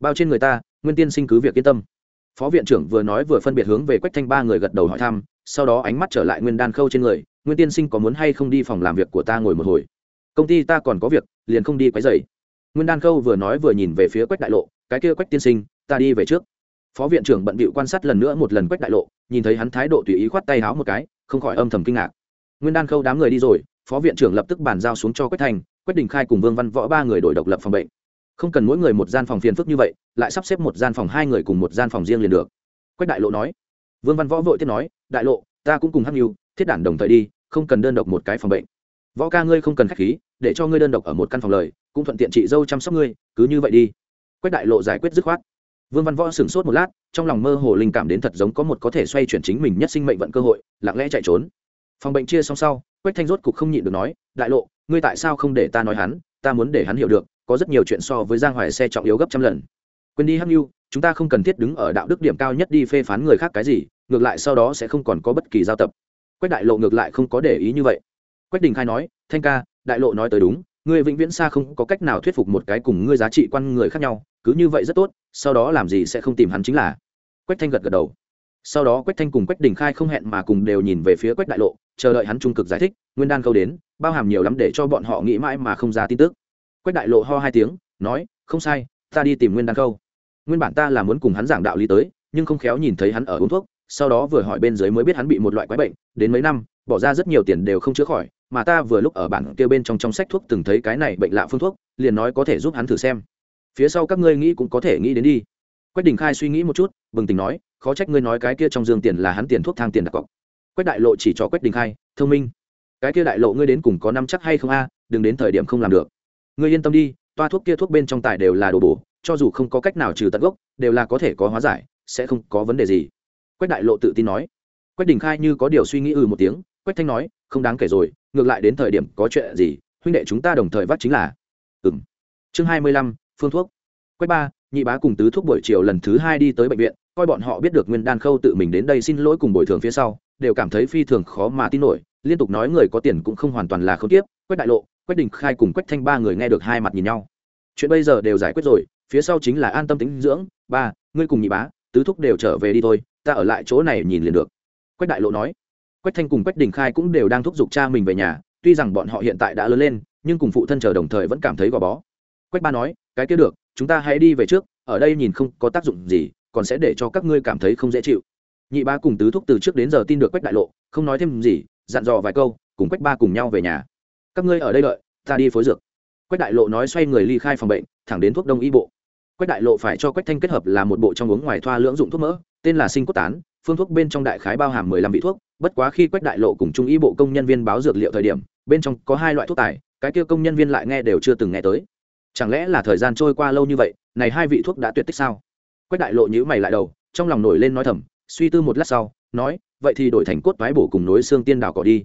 Bao trên người ta, nguyên tiên sinh cứ việc yên tâm. Phó viện trưởng vừa nói vừa phân biệt hướng về quách thanh ba người gật đầu hỏi thăm, sau đó ánh mắt trở lại nguyên đan khâu trên người, nguyên tiên sinh có muốn hay không đi phòng làm việc của ta ngồi một hồi? Công ty ta còn có việc, liền không đi quấy dày nguyên đan khâu vừa nói vừa nhìn về phía quách đại lộ, cái kia quách tiên sinh, ta đi về trước. Phó viện trưởng bận bịu quan sát lần nữa một lần quách đại lộ, nhìn thấy hắn thái độ tùy ý khoát tay háo một cái, không khỏi âm thầm kinh ngạc. Nguyên đan khâu đám người đi rồi phó viện trưởng lập tức bàn giao xuống cho quách thành, quách đình khai cùng vương văn võ ba người đổi độc lập phòng bệnh. Không cần mỗi người một gian phòng phiền phức như vậy, lại sắp xếp một gian phòng hai người cùng một gian phòng riêng liền được. Quách đại lộ nói. Vương văn võ vội tiếp nói, đại lộ, ta cũng cùng hắc nhu thiết đản đồng thời đi, không cần đơn độc một cái phòng bệnh. Võ ca ngươi không cần khách khí, để cho ngươi đơn độc ở một căn phòng lời, cũng thuận tiện chị dâu chăm sóc ngươi, cứ như vậy đi. Quách đại lộ giải quyết dứt khoát. Vương văn võ sửng sốt một lát, trong lòng mơ hồ linh cảm đến thật giống có một có thể xoay chuyển chính mình nhất sinh mệnh vận cơ hội, lặng lẽ chạy trốn phòng bệnh chia xong sau, quách thanh rốt cục không nhịn được nói, đại lộ, ngươi tại sao không để ta nói hắn? Ta muốn để hắn hiểu được, có rất nhiều chuyện so với giang hoài xe trọng yếu gấp trăm lần. Quên đi hắc mưu chúng ta không cần thiết đứng ở đạo đức điểm cao nhất đi phê phán người khác cái gì, ngược lại sau đó sẽ không còn có bất kỳ giao tập. Quách đại lộ ngược lại không có để ý như vậy. Quách đình khai nói, thanh ca, đại lộ nói tới đúng, ngươi vĩnh viễn xa không có cách nào thuyết phục một cái cùng ngươi giá trị quan người khác nhau, cứ như vậy rất tốt, sau đó làm gì sẽ không tìm hắn chính là. Quách thanh gật gật đầu sau đó quách thanh cùng quách đình khai không hẹn mà cùng đều nhìn về phía quách đại lộ, chờ đợi hắn trung cực giải thích, nguyên đan câu đến, bao hàm nhiều lắm để cho bọn họ nghĩ mãi mà không ra tin tức. Quách đại lộ ho hai tiếng, nói, không sai, ta đi tìm nguyên đan câu nguyên bản ta là muốn cùng hắn giảng đạo lý tới, nhưng không khéo nhìn thấy hắn ở uống thuốc, sau đó vừa hỏi bên dưới mới biết hắn bị một loại quái bệnh, đến mấy năm, bỏ ra rất nhiều tiền đều không chữa khỏi, mà ta vừa lúc ở bản kia bên trong trong sách thuốc từng thấy cái này bệnh lạ phương thuốc, liền nói có thể giúp hắn thử xem. Phía sau các ngươi nghĩ cũng có thể nghĩ đến đi quách đình khai suy nghĩ một chút, bừng tỉnh nói, khó trách ngươi nói cái kia trong dương tiền là hắn tiền thuốc thang tiền đặt cọc. Quách đại lộ chỉ cho quách đình khai, thông minh. Cái kia đại lộ ngươi đến cùng có năm chắc hay không a, đừng đến thời điểm không làm được. Ngươi yên tâm đi, toa thuốc kia thuốc bên trong tài đều là đồ bổ, cho dù không có cách nào trừ tận gốc, đều là có thể có hóa giải, sẽ không có vấn đề gì. Quách đại lộ tự tin nói. Quách đình khai như có điều suy nghĩ ừ một tiếng, quách thanh nói, không đáng kể rồi, ngược lại đến thời điểm có chuyện gì, huynh đệ chúng ta đồng thời vắt chính là. Ừ m chương hai mươi lăm, phương thuốc. Quách ba nhị bá cùng tứ thúc buổi chiều lần thứ hai đi tới bệnh viện, coi bọn họ biết được nguyên đan khâu tự mình đến đây xin lỗi cùng bồi thường phía sau, đều cảm thấy phi thường khó mà tin nổi, liên tục nói người có tiền cũng không hoàn toàn là không tiếp, quách đại lộ, quách đình khai cùng quách thanh ba người nghe được hai mặt nhìn nhau. Chuyện bây giờ đều giải quyết rồi, phía sau chính là an tâm tính dưỡng, ba, ngươi cùng nhị bá, tứ thúc đều trở về đi thôi, ta ở lại chỗ này nhìn liền được. Quách đại lộ nói. Quách thanh cùng quách đình khai cũng đều đang thúc giục cha mình về nhà, tuy rằng bọn họ hiện tại đã lớn lên, nhưng cùng phụ thân chờ đồng thời vẫn cảm thấy gò bó. Quách ba nói, cái kia được chúng ta hãy đi về trước, ở đây nhìn không có tác dụng gì, còn sẽ để cho các ngươi cảm thấy không dễ chịu. Nhị ba cùng tứ thúc từ trước đến giờ tin được quách đại lộ, không nói thêm gì, dặn dò vài câu, cùng quách ba cùng nhau về nhà. Các ngươi ở đây đợi, ta đi phối dược. Quách đại lộ nói xoay người ly khai phòng bệnh, thẳng đến thuốc đông y bộ. Quách đại lộ phải cho quách thanh kết hợp là một bộ trong uống ngoài thoa lưỡng dụng thuốc mỡ, tên là sinh cốt tán, phương thuốc bên trong đại khái bao hàm mười lăm vị thuốc, bất quá khi quách đại lộ cùng trung y bộ công nhân viên báo dược liệu thời điểm, bên trong có hai loại thuốc tài, cái kia công nhân viên lại nghe đều chưa từng nghe tới chẳng lẽ là thời gian trôi qua lâu như vậy, này hai vị thuốc đã tuyệt tích sao? Quách đại lộ nhữ mày lại đầu, trong lòng nổi lên nói thầm, suy tư một lát sau, nói, vậy thì đổi thành cốt toái bổ cùng nối xương tiên đào cỏ đi.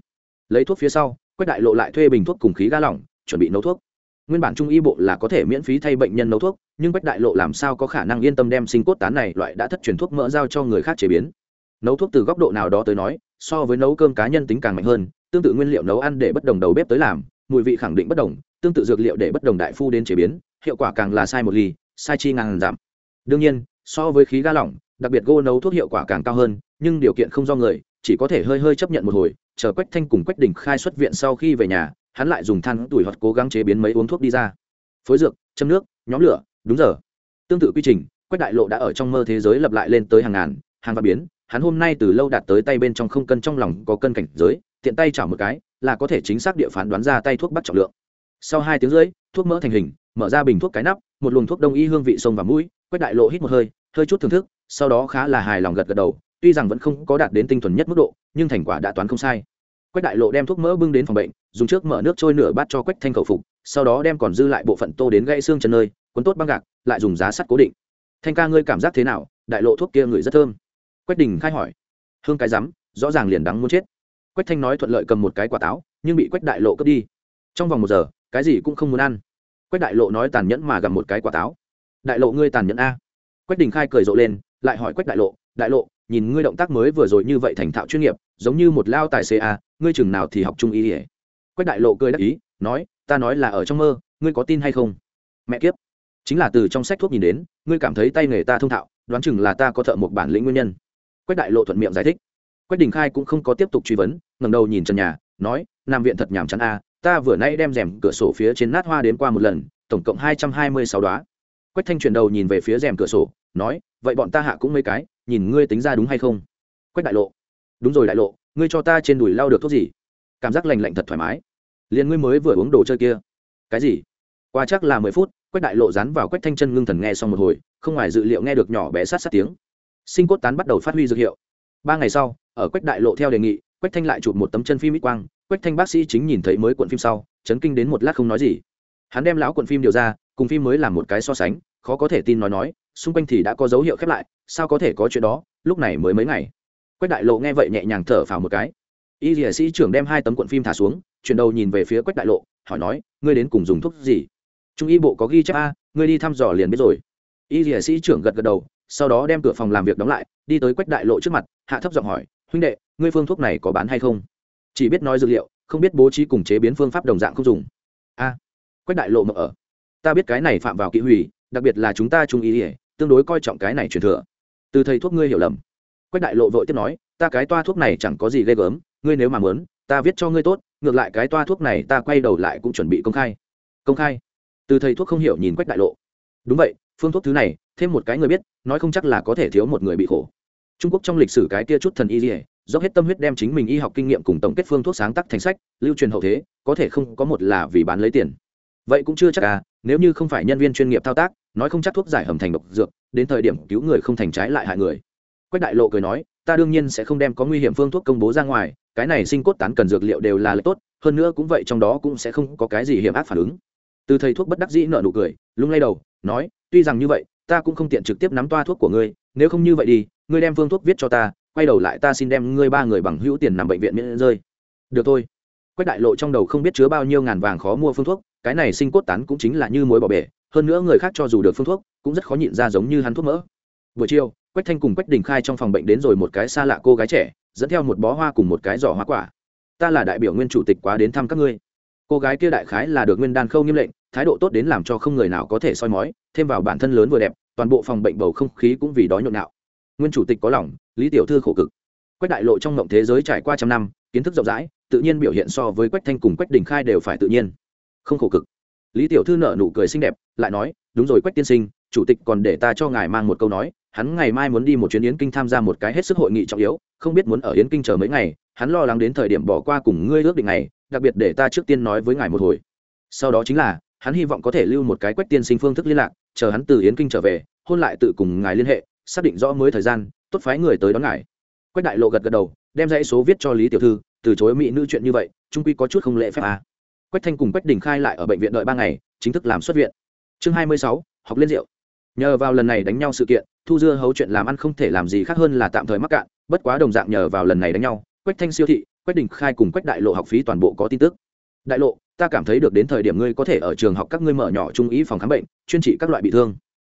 Lấy thuốc phía sau, quách đại lộ lại thuê bình thuốc cùng khí ga lỏng, chuẩn bị nấu thuốc. Nguyên bản trung y bộ là có thể miễn phí thay bệnh nhân nấu thuốc, nhưng quách đại lộ làm sao có khả năng yên tâm đem sinh cốt tán này loại đã thất truyền thuốc mỡ giao cho người khác chế biến? Nấu thuốc từ góc độ nào đó tới nói, so với nấu cơm cá nhân tính càng mạnh hơn, tương tự nguyên liệu nấu ăn để bất đồng đầu bếp tới làm, mùi vị khẳng định bất đồng tương tự dược liệu để bất đồng đại phu đến chế biến, hiệu quả càng là sai một ly, sai chi ngàn giảm. Đương nhiên, so với khí ga lỏng, đặc biệt gô nấu thuốc hiệu quả càng cao hơn, nhưng điều kiện không do người, chỉ có thể hơi hơi chấp nhận một hồi, chờ quách thanh cùng quách đình khai xuất viện sau khi về nhà, hắn lại dùng than tuổi hoặc cố gắng chế biến mấy uống thuốc đi ra. Phối dược, châm nước, nhóm lửa, đúng giờ. Tương tự quy trình, quách đại lộ đã ở trong mơ thế giới lập lại lên tới hàng ngàn, hàng và biến, hắn hôm nay từ lâu đạt tới tay bên trong không cân trong lòng có cân cảnh giới, tiện tay chảo một cái, là có thể chính xác địa phán đoán ra tay thuốc bắt trọng lượng sau hai tiếng rưỡi, thuốc mỡ thành hình, mở ra bình thuốc cái nắp, một luồng thuốc đông y hương vị sông và mũi quách đại lộ hít một hơi hơi chút thưởng thức, sau đó khá là hài lòng gật gật đầu, tuy rằng vẫn không có đạt đến tinh thuần nhất mức độ, nhưng thành quả đã toán không sai. Quách đại lộ đem thuốc mỡ bưng đến phòng bệnh, dùng trước mở nước trôi nửa bát cho quách thanh khẩu phục, sau đó đem còn dư lại bộ phận tô đến gãy xương chân nơi, cuốn tốt băng gạc, lại dùng giá sắt cố định. Thanh ca, ngươi cảm giác thế nào? Đại lộ thuốc kia ngửi rất thơm. Quách đình khai hỏi. Hương cái rắm, rõ ràng liền đắng muốn chết. Quách thanh nói thuận lợi cầm một cái quả táo, nhưng bị quách đại lộ cướp đi. Trong vòng một giờ cái gì cũng không muốn ăn. Quách đại lộ nói tàn nhẫn mà gặm một cái quả táo. Đại lộ ngươi tàn nhẫn a. Quách đình khai cười rộ lên, lại hỏi quách đại lộ đại lộ, nhìn ngươi động tác mới vừa rồi như vậy thành thạo chuyên nghiệp, giống như một lao tài xế a, ngươi chừng nào thì học trung ý ỉa quách đại lộ cười đắc ý, nói, ta nói là ở trong mơ, ngươi có tin hay không? Mẹ kiếp. Chính là từ trong sách thuốc nhìn đến, ngươi cảm thấy tay nghề ta thông thạo, đoán chừng là ta có thợ một bản lĩnh nguyên nhân. Quách đại lộ thuận miệng giải thích. Quách đình khai cũng không có tiếp tục truy vấn, ngẩng đầu nhìn trần nhà, nói, nam viện thật nhàm chán a ta vừa nay đem rèm cửa sổ phía trên nát hoa đến qua một lần, tổng cộng hai trăm hai mươi sáu đoá quách thanh chuyển đầu nhìn về phía rèm cửa sổ, nói, vậy bọn ta hạ cũng mấy cái, nhìn ngươi tính ra đúng hay không? Quách đại lộ. Đúng rồi đại lộ, ngươi cho ta trên đùi lau được thuốc gì? Cảm giác lành lạnh thật thoải mái. Liền ngươi mới vừa uống đồ chơi kia. Cái gì? Qua chắc là mười phút, quách đại lộ dán vào quách thanh chân ngưng thần nghe xong một hồi, không ngoài dự liệu nghe được nhỏ bé sát sát tiếng. Sinh cốt tán bắt đầu phát huy dược hiệu. Ba ngày sau, ở quách đại lộ theo đề nghị, quách thanh lại chụp một tấm chân phim ít quang quách thanh bác sĩ chính nhìn thấy mới cuộn phim sau, chấn kinh đến một lát không nói gì. Hắn đem lão cuộn phim điều ra, cùng phim mới làm một cái so sánh, khó có thể tin nói nói, xung quanh thì đã có dấu hiệu khép lại, sao có thể có chuyện đó, lúc này mới mấy ngày. Quách đại lộ nghe vậy nhẹ nhàng thở phào một cái. Y dĩa sĩ trưởng đem hai tấm cuộn phim thả xuống, chuyển đầu nhìn về phía quách đại lộ, hỏi nói, ngươi đến cùng dùng thuốc gì? Trung y bộ có ghi chép a, ngươi đi thăm dò liền biết rồi. Y dĩa sĩ trưởng gật gật đầu, sau đó đem cửa phòng làm việc đóng lại, đi tới quách đại lộ trước mặt, hạ thấp giọng hỏi, huynh đệ, ngươi phương thuốc này có bán hay không? Chỉ biết nói dược liệu, không biết bố trí cùng chế biến phương pháp đồng dạng không dùng. A, quách đại lộ mở ở. Ta biết cái này phạm vào kỹ hủy, đặc biệt là chúng ta trung ý ỉa tương đối coi trọng cái này truyền thừa. Từ thầy thuốc ngươi hiểu lầm. Quách đại lộ vội tiếp nói, ta cái toa thuốc này chẳng có gì ghê gớm, ngươi nếu mà muốn, ta viết cho ngươi tốt, ngược lại cái toa thuốc này ta quay đầu lại cũng chuẩn bị công khai. Công khai? Từ thầy thuốc không hiểu nhìn quách đại lộ. Đúng vậy, phương thuốc thứ này, thêm một cái người biết, nói không chắc là có thể thiếu một người bị khổ. Trung quốc trong lịch sử cái kia chút thần y dỉa dốc hết tâm huyết đem chính mình y học kinh nghiệm cùng tổng kết phương thuốc sáng tác thành sách, lưu truyền hậu thế, có thể không có một là vì bán lấy tiền. Vậy cũng chưa chắc à nếu như không phải nhân viên chuyên nghiệp thao tác, nói không chắc thuốc giải hầm thành độc dược, đến thời điểm cứu người không thành trái lại hại người. Quách đại lộ cười nói, ta đương nhiên sẽ không đem có nguy hiểm phương thuốc công bố ra ngoài, cái này sinh cốt tán cần dược liệu đều là lợi tốt, hơn nữa cũng vậy trong đó cũng sẽ không có cái gì hiểm ác phản ứng. Từ thầy thuốc bất đắc dĩ nợ nụ cười, lung lay đầu, nói, tuy rằng như vậy, ta cũng không tiện trực tiếp nắm toa thuốc của ngươi, nếu không như vậy đi, ngươi đem phương thuốc viết cho ta quay đầu lại ta xin đem ngươi ba người bằng hữu tiền nằm bệnh viện miễn rơi. Được thôi. Quách đại lộ trong đầu không biết chứa bao nhiêu ngàn vàng khó mua phương thuốc, cái này sinh cốt tán cũng chính là như mối bỏ bể, hơn nữa người khác cho dù được phương thuốc, cũng rất khó nhịn ra giống như hắn thuốc mỡ. Buổi chiều, quách thanh cùng quách đình khai trong phòng bệnh đến rồi một cái xa lạ cô gái trẻ, dẫn theo một bó hoa cùng một cái giỏ hoa quả. Ta là đại biểu nguyên chủ tịch quá đến thăm các ngươi. Cô gái kia đại khái là được nguyên đan khâu nghiêm lệnh, thái độ tốt đến làm cho không người nào có thể soi mói, thêm vào bản thân lớn vừa đẹp, toàn bộ phòng bệnh bầu không khí cũng vì đó nhộn nhạo. Nguyên chủ tịch có lòng lý tiểu thư khổ cực. Quách đại lộ trong ngộng thế giới trải qua trăm năm, kiến thức rộng rãi, tự nhiên biểu hiện so với quách thanh cùng quách đình khai đều phải tự nhiên. Không khổ cực. Lý tiểu thư nở nụ cười xinh đẹp, lại nói, đúng rồi quách tiên sinh, chủ tịch còn để ta cho ngài mang một câu nói, hắn ngày mai muốn đi một chuyến yến kinh tham gia một cái hết sức hội nghị trọng yếu, không biết muốn ở yến kinh chờ mấy ngày, hắn lo lắng đến thời điểm bỏ qua cùng ngươi ước định này đặc biệt để ta trước tiên nói với ngài một hồi. Sau đó chính là, hắn hy vọng có thể lưu một cái quách tiên sinh phương thức liên lạc, chờ hắn từ yến kinh trở về, hôn lại tự cùng ngài liên hệ, xác định rõ mới thời gian tốt phái người tới đón ngài. Quách đại lộ gật gật đầu, đem dãy số viết cho lý tiểu thư, từ chối mỹ nữ chuyện như vậy, trung quy có chút không lễ phép à. quách thanh cùng quách đình khai lại ở bệnh viện đợi ba ngày, chính thức làm xuất viện. Chương hai mươi sáu, học lên rượu. Nhờ vào lần này đánh nhau sự kiện, thu dưa hấu chuyện làm ăn không thể làm gì khác hơn là tạm thời mắc cạn, bất quá đồng dạng nhờ vào lần này đánh nhau, quách thanh siêu thị, quách đình khai cùng quách đại lộ học phí toàn bộ có tin tức. Đại lộ, ta cảm thấy được đến thời điểm ngươi có thể ở trường học các ngươi mở nhỏ trung ý phòng khám bệnh, chuyên trị các loại bị thương.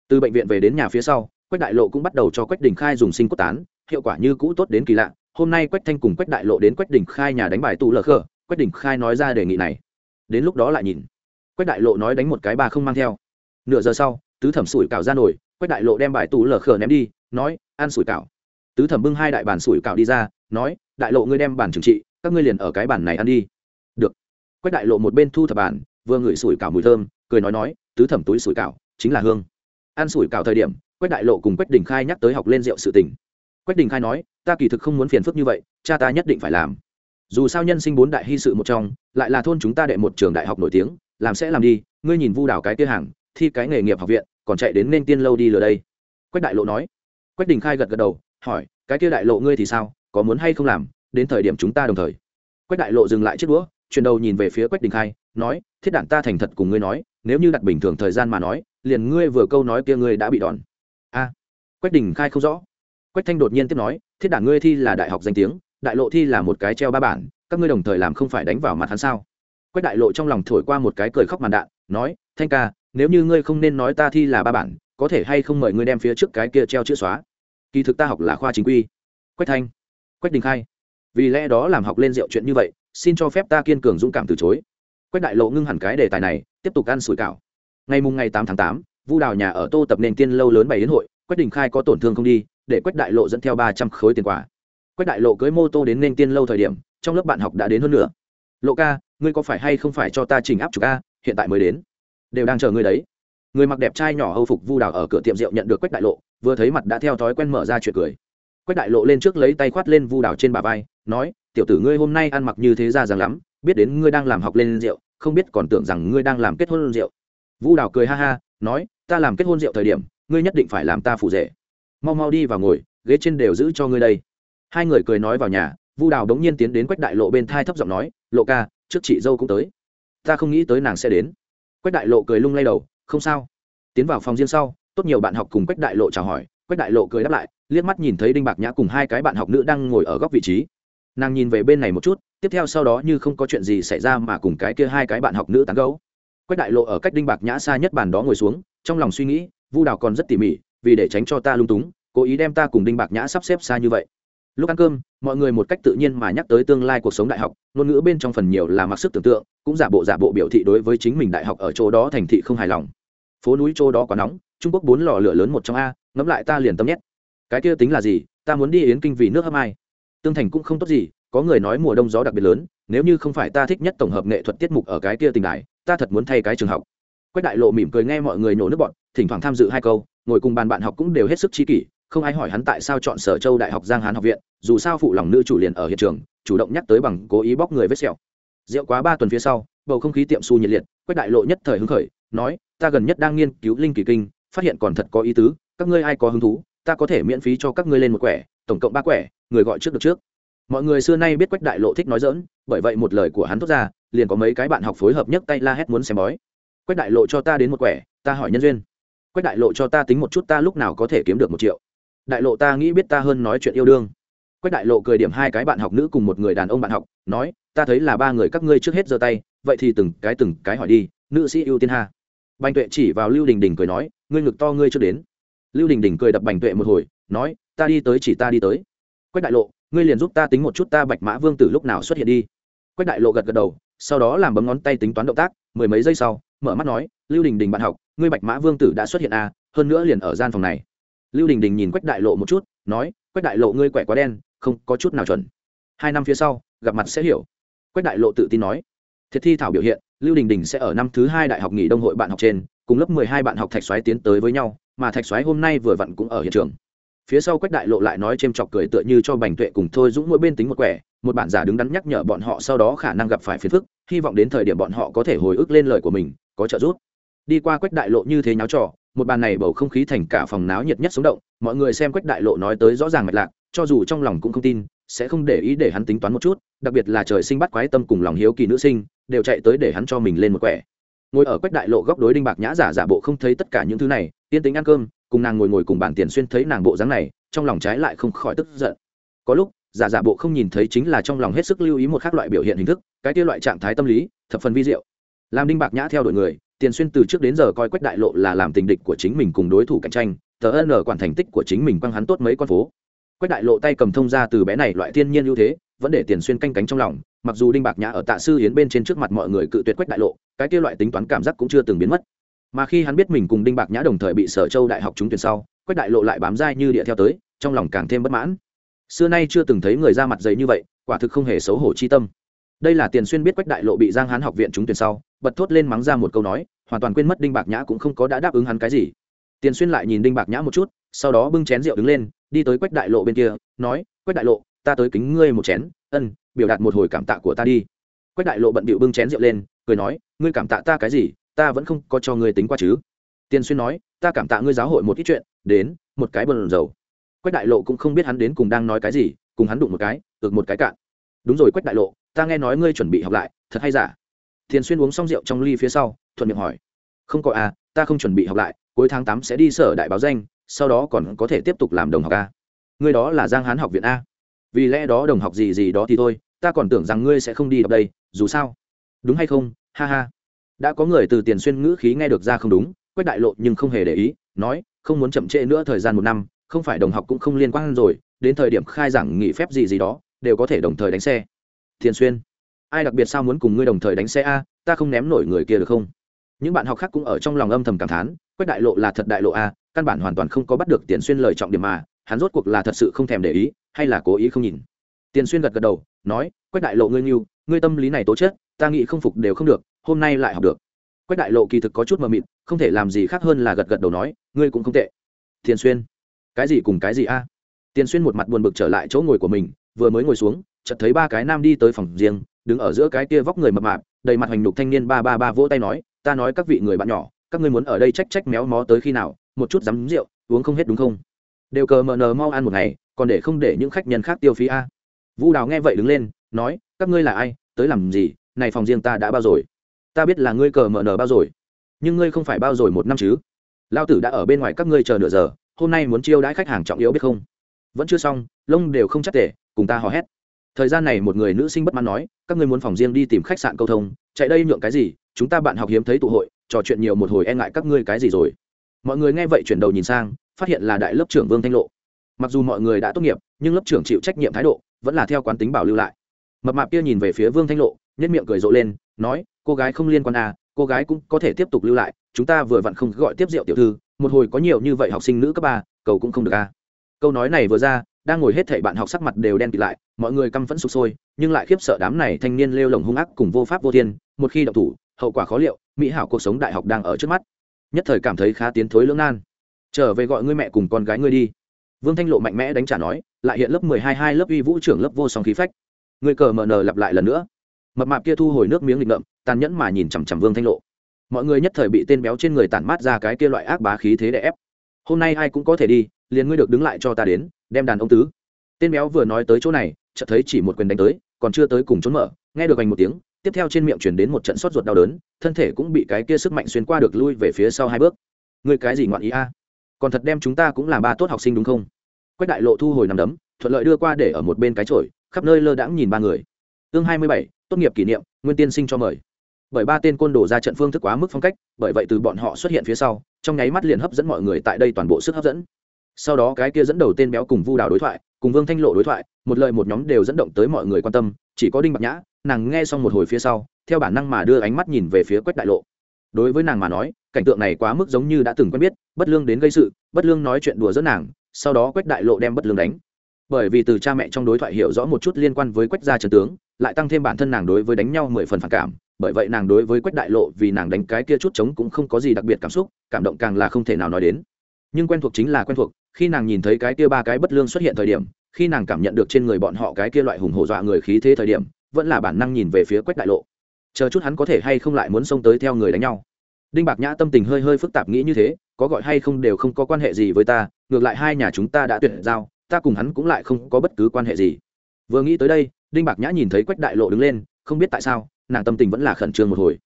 Từ bệnh viện về đến nhà phía sau quách đại lộ cũng bắt đầu cho quách đình khai dùng sinh cốt tán, hiệu quả như cũ tốt đến kỳ lạ. Hôm nay quách thanh cùng quách đại lộ đến quách đình khai nhà đánh bài tù lờ khờ, quách đình khai nói ra đề nghị này. Đến lúc đó lại nhìn. Quách đại lộ nói đánh một cái ba không mang theo. Nửa giờ sau, tứ thẩm sủi cảo ra nổi, quách đại lộ đem bài tù lờ khờ ném đi, nói ăn sủi cảo. Tứ thẩm bưng hai đại bàn sủi cảo đi ra, nói, đại lộ ngươi đem bàn trừng trị, các ngươi liền ở cái bàn này ăn đi. Được. Quách đại lộ một bên thu thập bàn, vừa ngửi sủi cảo mùi thơm, cười nói nói, tứ thẩm túi sủi cảo, chính là hương. Ăn sủi cảo thời điểm quách đại lộ cùng quách đình khai nhắc tới học lên rượu sự tình. Quách đình khai nói, ta kỳ thực không muốn phiền phức như vậy, cha ta nhất định phải làm. Dù sao nhân sinh bốn đại hy sự một trong, lại là thôn chúng ta đệ một trường đại học nổi tiếng, làm sẽ làm đi, ngươi nhìn vu đảo cái kia hàng, thi cái nghề nghiệp học viện, còn chạy đến nên tiên lâu đi lừa đây. Quách đại lộ nói. Quách đình khai gật gật đầu, hỏi, cái kia đại lộ ngươi thì sao, có muốn hay không làm, đến thời điểm chúng ta đồng thời? Quách đại lộ dừng lại chiếc đũa, chuyển đầu nhìn về phía quách đình khai, nói, thiết đản ta thành thật cùng ngươi nói, nếu như đặt bình thường thời gian mà nói, liền ngươi vừa câu nói kia ngươi đã bị đòn quách đình khai không rõ. Quách thanh đột nhiên tiếp nói, thiết đản ngươi thi là đại học danh tiếng, đại lộ thi là một cái treo ba bản, các ngươi đồng thời làm không phải đánh vào mặt hắn sao? Quách đại lộ trong lòng thổi qua một cái cười khóc màn đạn, nói, thanh ca, nếu như ngươi không nên nói ta thi là ba bản, có thể hay không mời ngươi đem phía trước cái kia treo chữ xóa? Kỳ thực ta học là khoa chính quy. Quách thanh, quách đình khai, vì lẽ đó làm học lên rượu chuyện như vậy, xin cho phép ta kiên cường dũng cảm từ chối. Quách đại lộ ngưng hẳn cái đề tài này, tiếp tục ăn sủi cảo. Ngày mùng ngày tám tháng tám, vu đào nhà ở tô tập nền tiên lâu lớn bày đến hội quách đình khai có tổn thương không đi, để quách đại lộ dẫn theo ba trăm khối tiền quả. quách đại lộ cưới mô tô đến nên tiên lâu thời điểm, trong lớp bạn học đã đến hơn nữa lộ ca, ngươi có phải hay không phải cho ta trình áp chụp a hiện tại mới đến. Đều đang chờ ngươi đấy. Người mặc đẹp trai nhỏ hâu phục vu đào ở cửa tiệm rượu nhận được quách đại lộ, vừa thấy mặt đã theo thói quen mở ra chuyện cười. Quách đại lộ lên trước lấy tay khoát lên vu đào trên bà vai, nói, tiểu tử ngươi hôm nay ăn mặc như thế ra rằng lắm, biết đến ngươi đang làm học lên rượu, không biết còn tưởng rằng ngươi đang làm kết hôn rượu. Vu đào cười ha ha, nói, ta làm kết hôn rượu thời điểm ngươi nhất định phải làm ta phụ rể. Mau mau đi vào ngồi, ghế trên đều giữ cho ngươi đây. Hai người cười nói vào nhà, vu đào đống nhiên tiến đến quách đại lộ bên thai thấp giọng nói, lộ ca, trước chị dâu cũng tới. Ta không nghĩ tới nàng sẽ đến. Quách đại lộ cười lung lay đầu, không sao. Tiến vào phòng riêng sau, tốt nhiều bạn học cùng quách đại lộ chào hỏi, quách đại lộ cười đáp lại, liếc mắt nhìn thấy đinh bạc nhã cùng hai cái bạn học nữ đang ngồi ở góc vị trí. Nàng nhìn về bên này một chút, tiếp theo sau đó như không có chuyện gì xảy ra mà cùng cái kia hai cái bạn học nữ tán gấu quách đại lộ ở cách đinh bạc nhã xa nhất bàn đó ngồi xuống, trong lòng suy nghĩ vu đào còn rất tỉ mỉ, vì để tránh cho ta lung túng, cố ý đem ta cùng đinh bạc nhã sắp xếp xa như vậy. Lúc ăn cơm, mọi người một cách tự nhiên mà nhắc tới tương lai cuộc sống đại học, ngôn ngữ bên trong phần nhiều là mặc sức tưởng tượng, cũng giả bộ giả bộ biểu thị đối với chính mình đại học ở chỗ đó thành thị không hài lòng. Phố núi chỗ đó quá nóng, trung quốc bốn lò lửa lớn một trong a, ngẫm lại ta liền tâm nhét. Cái kia tính là gì, ta muốn đi yến kinh vì nước hâm ai. Tương thành cũng không tốt gì, có người nói mùa đông gió đặc biệt lớn, nếu như không phải ta thích nhất tổng hợp nghệ thuật tiết mục ở cái kia tình đại ta thật muốn thay cái trường học quách đại lộ mỉm cười nghe mọi người nhổ nước bọn, thỉnh thoảng tham dự hai câu, ngồi cùng bàn bạn học cũng đều hết sức chi kỷ, không ai hỏi hắn tại sao chọn sở châu đại học giang hán học viện, dù sao phụ lòng nữ chủ liền ở hiện trường, chủ động nhắc tới bằng cố ý bóc người vết sẹo. Rượu quá ba tuần phía sau, bầu không khí tiệm su nhiệt liệt, quách đại lộ nhất thời hứng khởi, nói, ta gần nhất đang nghiên cứu linh kỳ kinh, phát hiện còn thật có ý tứ, các ngươi ai có hứng thú, ta có thể miễn phí cho các ngươi lên một quẻ, tổng cộng ba quẻ, người gọi trước được trước. Mọi người xưa nay biết quách đại lộ thích nói dỡn bởi vậy một lời của hắn thốt ra, liền có mấy cái bạn học phối hợp nhất tay la hét muốn xem bói quách đại lộ cho ta đến một quẻ, ta hỏi nhân duyên. Quách đại lộ cho ta tính một chút ta lúc nào có thể kiếm được một triệu. Đại lộ ta nghĩ biết ta hơn nói chuyện yêu đương. Quách đại lộ cười điểm hai cái bạn học nữ cùng một người đàn ông bạn học, nói, ta thấy là ba người các ngươi trước hết giơ tay, vậy thì từng cái từng cái hỏi đi, nữ sĩ ưu tiên ha. Bành tuệ chỉ vào lưu đình đình cười nói, ngươi ngực to ngươi chưa đến. Lưu đình đình cười đập bành tuệ một hồi, nói, ta đi tới chỉ ta đi tới. Quách đại lộ, ngươi liền giúp ta tính một chút ta bạch mã vương tử lúc nào xuất hiện đi. Quách đại lộ gật gật đầu, sau đó làm bấm ngón tay tính toán động tác, mười mấy giây sau mở mắt nói, lưu đình đình bạn học, ngươi bạch mã vương tử đã xuất hiện à hơn nữa liền ở gian phòng này. Lưu đình đình nhìn quách đại lộ một chút, nói, quách đại lộ ngươi quẻ quá đen, không có chút nào chuẩn. Hai năm phía sau, gặp mặt sẽ hiểu. Quách đại lộ tự tin nói, thiệt thi thảo biểu hiện, lưu đình đình sẽ ở năm thứ hai đại học nghỉ đông hội bạn học trên, cùng lớp mười hai bạn học thạch xoáy tiến tới với nhau, mà thạch xoáy hôm nay vừa vặn cũng ở hiện trường. Phía sau quách đại lộ lại nói c h ê m chọc cười tựa như cho bành tuệ cùng thôi dũng mỗi bên tính một quẻ, một bản giả đứng đắn nhắc nhở bọn họ sau đó khả năng gặp phải phiền phức, hy vọng đến thời điểm bọn họ có thể hồi ức lên lời của mình có trợ giúp. Đi qua quách đại lộ như thế nháo trò, một bàn này bầu không khí thành cả phòng náo nhiệt nhất sống động, mọi người xem quách đại lộ nói tới rõ ràng mạch lạc, cho dù trong lòng cũng không tin, sẽ không để ý để hắn tính toán một chút, đặc biệt là trời sinh bắt quái tâm cùng lòng hiếu kỳ nữ sinh, đều chạy tới để hắn cho mình lên một quẻ. Ngồi ở quách đại lộ góc đối đinh bạc nhã giả giả bộ không thấy tất cả những thứ này, yên tính ăn cơm, cùng nàng ngồi ngồi cùng bàn tiền xuyên thấy nàng bộ dáng này, trong lòng trái lại không khỏi tức giận. Có lúc, giả giả bộ không nhìn thấy chính là trong lòng hết sức lưu ý một khác loại biểu hiện hình thức, cái kia loại trạng thái tâm lý, thập phần vi diệu làm đinh bạc nhã theo đuổi người, tiền xuyên từ trước đến giờ coi quách đại lộ là làm tình địch của chính mình cùng đối thủ cạnh tranh, tờ ân ở quản thành tích của chính mình quăng hắn tốt mấy con phố. Quách đại lộ tay cầm thông ra từ bé này loại thiên nhiên ưu thế, vẫn để tiền xuyên canh cánh trong lòng, mặc dù đinh bạc nhã ở tạ sư hiến bên trên trước mặt mọi người cự tuyệt quách đại lộ, cái kia loại tính toán cảm giác cũng chưa từng biến mất. Mà khi hắn biết mình cùng đinh bạc nhã đồng thời bị sở châu đại học trúng tuyển sau, quách đại lộ lại bám dai như địa theo tới, trong lòng càng thêm bất mãn. Xưa nay chưa từng thấy người ra mặt dày như vậy, quả thực không hề xấu hổ chi tâm đây là tiền xuyên biết quách đại lộ bị giang hán học viện trúng tuyển sau, bật thốt lên mắng ra một câu nói, hoàn toàn quên mất đinh bạc nhã cũng không có đã đáp ứng hắn cái gì. Tiền xuyên lại nhìn đinh bạc nhã một chút, sau đó bưng chén rượu đứng lên, đi tới quách đại lộ bên kia, nói, quách đại lộ, ta tới kính ngươi một chén, ân, biểu đạt một hồi cảm tạ của ta đi. Quách đại lộ bận bịu bưng chén rượu lên, cười nói, ngươi cảm tạ ta cái gì, ta vẫn không có cho ngươi tính qua chứ. Tiền xuyên nói, ta cảm tạ ngươi giáo hội một ít chuyện, đến, một cái bần dầu quách đại lộ cũng không biết hắn đến cùng đang nói cái gì, cùng hắn đụng một cái, ược một cái cạn. Đúng rồi quách đại lộ ta nghe nói ngươi chuẩn bị học lại, thật hay giả? Thiền xuyên uống xong rượu trong ly phía sau, thuận miệng hỏi. Không có à ta không chuẩn bị học lại, cuối tháng tám sẽ đi sở đại báo danh, sau đó còn có thể tiếp tục làm đồng học a ngươi đó là giang hán học viện a. Vì lẽ đó đồng học gì gì đó thì thôi, ta còn tưởng rằng ngươi sẽ không đi đọc đây, dù sao. Đúng hay không? Ha ha. Đã có người từ tiền xuyên ngữ khí nghe được ra không đúng, quách đại lộ nhưng không hề để ý, nói, không muốn chậm trễ nữa thời gian một năm, không phải đồng học cũng không liên quan rồi, đến thời điểm khai giảng nghỉ phép gì gì đó, đều có thể đồng thời đánh xe tiền xuyên. Ai đặc biệt sao muốn cùng ngươi đồng thời đánh xe a, ta không ném nổi người kia được không? Những bạn học khác cũng ở trong lòng âm thầm cảm thán, quách đại lộ là thật đại lộ a, căn bản hoàn toàn không có bắt được tiền xuyên lời trọng điểm mà, hắn rốt cuộc là thật sự không thèm để ý, hay là cố ý không nhìn? Tiền xuyên gật gật đầu, nói, quách đại lộ ngươi nghiêu ngươi tâm lý này tố chất, ta nghĩ không phục đều không được, hôm nay lại học được. Quách đại lộ kỳ thực có chút mờ mịt, không thể làm gì khác hơn là gật gật đầu nói, ngươi cũng không tệ. Tiền xuyên, cái gì cùng cái gì a? Tiền xuyên một mặt buồn bực trở lại chỗ ngồi của mình, vừa mới ngồi xuống chợt thấy ba cái nam đi tới phòng riêng, đứng ở giữa cái kia vóc người mập mạp, đầy mặt hoành nhục thanh niên ba ba ba vỗ tay nói, ta nói các vị người bạn nhỏ, các ngươi muốn ở đây trách trách méo mó tới khi nào, một chút dám rượu, uống không hết đúng không? Đều cờ mờ nờ mau ăn một ngày, còn để không để những khách nhân khác tiêu phí a. Vũ đào nghe vậy đứng lên, nói, các ngươi là ai, tới làm gì, này phòng riêng ta đã bao rồi. Ta biết là ngươi cờ mờ nờ bao rồi, nhưng ngươi không phải bao rồi một năm chứ. Lao tử đã ở bên ngoài các ngươi chờ nửa giờ, hôm nay muốn chiêu đãi khách hàng trọng yếu biết không? Vẫn chưa xong, lông đều không chắc tệ, cùng ta hò hét thời gian này một người nữ sinh bất mãn nói, các ngươi muốn phòng riêng đi tìm khách sạn câu thông, chạy đây nhượng cái gì? Chúng ta bạn học hiếm thấy tụ hội, trò chuyện nhiều một hồi e ngại các ngươi cái gì rồi. Mọi người nghe vậy chuyển đầu nhìn sang, phát hiện là đại lớp trưởng vương thanh lộ. Mặc dù mọi người đã tốt nghiệp, nhưng lớp trưởng chịu trách nhiệm thái độ, vẫn là theo quán tính bảo lưu lại. Mập mạp kia nhìn về phía vương thanh lộ nhất miệng cười rộ lên, nói, cô gái không liên quan à cô gái cũng có thể tiếp tục lưu lại, chúng ta vừa vặn không gọi tiếp rượu tiểu thư, một hồi có nhiều như vậy học sinh nữ cấp ba cầu cũng không được à. Câu nói này vừa ra đang ngồi hết thảy bạn học sắc mặt đều đen kịt lại, mọi người căm phẫn sục sôi, nhưng lại khiếp sợ đám này thanh niên lêu lồng hung ác cùng vô pháp vô thiên, một khi động thủ, hậu quả khó liệu, mỹ hảo cuộc sống đại học đang ở trước mắt. Nhất thời cảm thấy khá tiến thối lưỡng nan. Trở về gọi ngươi mẹ cùng con gái ngươi đi. Vương thanh lộ mạnh mẽ đánh trả nói, lại hiện lớp mười hai hai, lớp uy vũ trưởng lớp vô song khí phách. Người cờ mờ nờ lặp lại lần nữa. Mập mạp kia thu hồi nước miếng nghịch ngợm, tàn nhẫn mà nhìn chằm chằm vương thanh lộ. Mọi người nhất thời bị tên béo trên người tản mát ra cái kia loại ác bá khí thế để ép. Hôm nay ai cũng có thể đi, liền ngươi được đứng lại cho ta đến đem đàn ông tứ. Tên béo vừa nói tới chỗ này, chợt thấy chỉ một quyền đánh tới, còn chưa tới cùng trốn mở, nghe được vành một tiếng, tiếp theo trên miệng chuyển đến một trận sốt ruột đau đớn, thân thể cũng bị cái kia sức mạnh xuyên qua được lui về phía sau hai bước. Ngươi cái gì ngoạn ý a? Còn thật đem chúng ta cũng là ba tốt học sinh đúng không? Quách đại lộ thu hồi nằm đấm, thuận lợi đưa qua để ở một bên cái chổi, khắp nơi lơ đãng nhìn ba người. Ương hai mươi bảy, tốt nghiệp kỷ niệm, nguyên tiên sinh cho mời. Bởi ba tên côn đồ ra trận phương thức quá mức phong cách, bởi vậy từ bọn họ xuất hiện phía sau, trong nháy mắt liền hấp dẫn mọi người tại đây toàn bộ sức hấp dẫn sau đó cái kia dẫn đầu tên béo cùng vu đào đối thoại, cùng vương thanh lộ đối thoại, một lời một nhóm đều dẫn động tới mọi người quan tâm, chỉ có đinh bạc nhã, nàng nghe xong một hồi phía sau, theo bản năng mà đưa ánh mắt nhìn về phía quách đại lộ. Đối với nàng mà nói, cảnh tượng này quá mức giống như đã từng quen biết, bất lương đến gây sự, bất lương nói chuyện đùa dẫn nàng, sau đó quách đại lộ đem bất lương đánh. Bởi vì từ cha mẹ trong đối thoại hiểu rõ một chút liên quan với quách gia trần tướng, lại tăng thêm bản thân nàng đối với đánh nhau mười phần phản cảm, bởi vậy nàng đối với quách đại lộ vì nàng đánh cái kia chút chống cũng không có gì đặc biệt cảm xúc, cảm động càng là không thể nào nói đến. Nhưng quen thuộc chính là quen thuộc khi nàng nhìn thấy cái kia ba cái bất lương xuất hiện thời điểm, khi nàng cảm nhận được trên người bọn họ cái kia loại hùng hổ dọa người khí thế thời điểm, vẫn là bản năng nhìn về phía quách đại lộ. Chờ chút hắn có thể hay không lại muốn xông tới theo người đánh nhau. Đinh bạc nhã tâm tình hơi hơi phức tạp nghĩ như thế, có gọi hay không đều không có quan hệ gì với ta, ngược lại hai nhà chúng ta đã tuyệt giao, ta cùng hắn cũng lại không có bất cứ quan hệ gì. Vừa nghĩ tới đây, đinh bạc nhã nhìn thấy quách đại lộ đứng lên, không biết tại sao, nàng tâm tình vẫn là khẩn trương một hồi.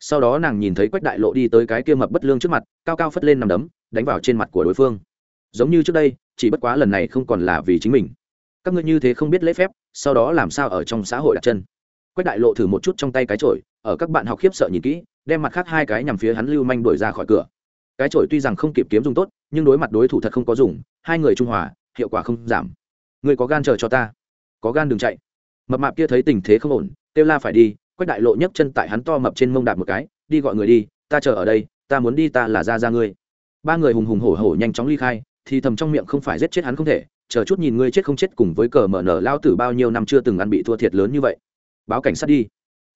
Sau đó nàng nhìn thấy quách đại lộ đi tới cái kia mập bất lương trước mặt, cao cao phất lên nằm đấm, đánh vào trên mặt của đối phương giống như trước đây, chỉ bất quá lần này không còn là vì chính mình. Các ngươi như thế không biết lễ phép, sau đó làm sao ở trong xã hội đặt chân? Quách đại lộ thử một chút trong tay cái chổi, ở các bạn học khiếp sợ nhìn kỹ, đem mặt khác hai cái nhằm phía hắn lưu manh đuổi ra khỏi cửa. Cái chổi tuy rằng không kịp kiếm dùng tốt, nhưng đối mặt đối thủ thật không có dùng, hai người trung hòa, hiệu quả không giảm. Người có gan chờ cho ta? Có gan đừng chạy. Mập mạp kia thấy tình thế không ổn, kêu la phải đi, quách đại lộ nhấc chân tại hắn to mập trên mông đạp một cái, đi gọi người đi, ta chờ ở đây, ta muốn đi ta là ra ra ngươi. Ba người hùng hùng hổ hổ nhanh chóng ly khai thì thầm trong miệng không phải giết chết hắn không thể chờ chút nhìn ngươi chết không chết cùng với cờ mở nở lao tử bao nhiêu năm chưa từng ăn bị thua thiệt lớn như vậy. Báo cảnh sát đi.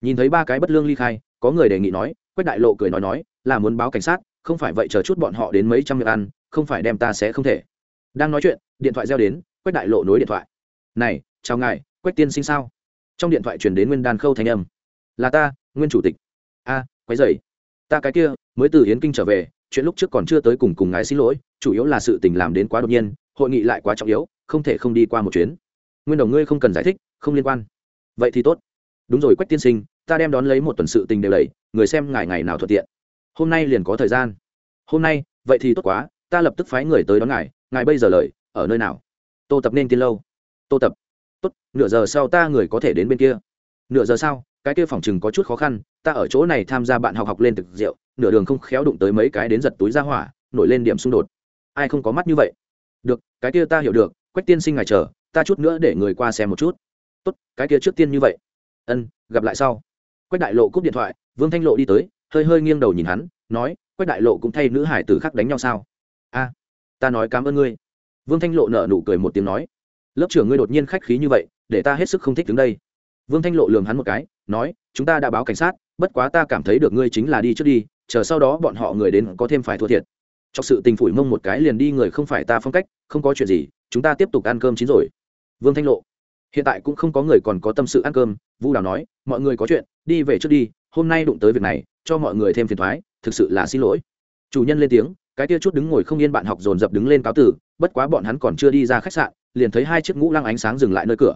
Nhìn thấy ba cái bất lương ly khai có người đề nghị nói quách đại lộ cười nói nói là muốn báo cảnh sát không phải vậy chờ chút bọn họ đến mấy trăm miệng ăn không phải đem ta sẽ không thể. Đang nói chuyện điện thoại reo đến quách đại lộ nối điện thoại. Này chào ngài quách tiên sinh sao? Trong điện thoại chuyển đến nguyên đàn khâu thanh âm. Là ta nguyên chủ tịch. A à, quái dày ta cái kia mới từ yến kinh trở về chuyện lúc trước còn chưa tới cùng cùng ngài xin lỗi, chủ yếu là sự tình làm đến quá đột nhiên, hội nghị lại quá trọng yếu, không thể không đi qua một chuyến. Nguyên đồng ngươi không cần giải thích, không liên quan. Vậy thì tốt. Đúng rồi, quách tiên sinh, ta đem đón lấy một tuần sự tình đều đầy người xem ngài ngày nào thuận tiện. Hôm nay liền có thời gian. Hôm nay, vậy thì tốt quá, ta lập tức phái người tới đón ngài ngài bây giờ lời ở nơi nào? Tô tập nên tiên lâu. Tô tập. Tốt, nửa giờ sau ta người có thể đến bên kia. Nửa giờ sau? Cái kia phòng chừng có chút khó khăn, ta ở chỗ này tham gia bạn học học lên thực rượu, nửa đường không khéo đụng tới mấy cái đến giật túi ra hỏa, nổi lên điểm xung đột. Ai không có mắt như vậy? Được, cái kia ta hiểu được, quách tiên sinh ngài chờ, ta chút nữa để người qua xem một chút. Tốt, cái kia trước tiên như vậy. Ân, gặp lại sau. Quách đại lộ cúp điện thoại, vương thanh lộ đi tới, hơi hơi nghiêng đầu nhìn hắn, nói, quách đại lộ cũng thay nữ hải tử khác đánh nhau sao? A, ta nói cảm ơn ngươi. Vương thanh lộ nở nụ cười một tiếng nói, lớp trưởng ngươi đột nhiên khách khí như vậy, để ta hết sức không thích đứng đây vương thanh lộ lường hắn một cái, nói, chúng ta đã báo cảnh sát, bất quá ta cảm thấy được ngươi chính là đi trước đi, chờ sau đó bọn họ người đến có thêm phải thua thiệt. Trong sự tình phủi mông một cái liền đi người không phải ta phong cách, không có chuyện gì, chúng ta tiếp tục ăn cơm chín rồi. Vương thanh lộ, hiện tại cũng không có người còn có tâm sự ăn cơm, vu đào nói, mọi người có chuyện, đi về trước đi, hôm nay đụng tới việc này, cho mọi người thêm phiền thoái, thực sự là xin lỗi. Chủ nhân lên tiếng, cái tia chút đứng ngồi không yên bạn học dồn dập đứng lên cáo tử, bất quá bọn hắn còn chưa đi ra khách sạn, liền thấy hai chiếc ngũ lăng ánh sáng dừng lại nơi cửa.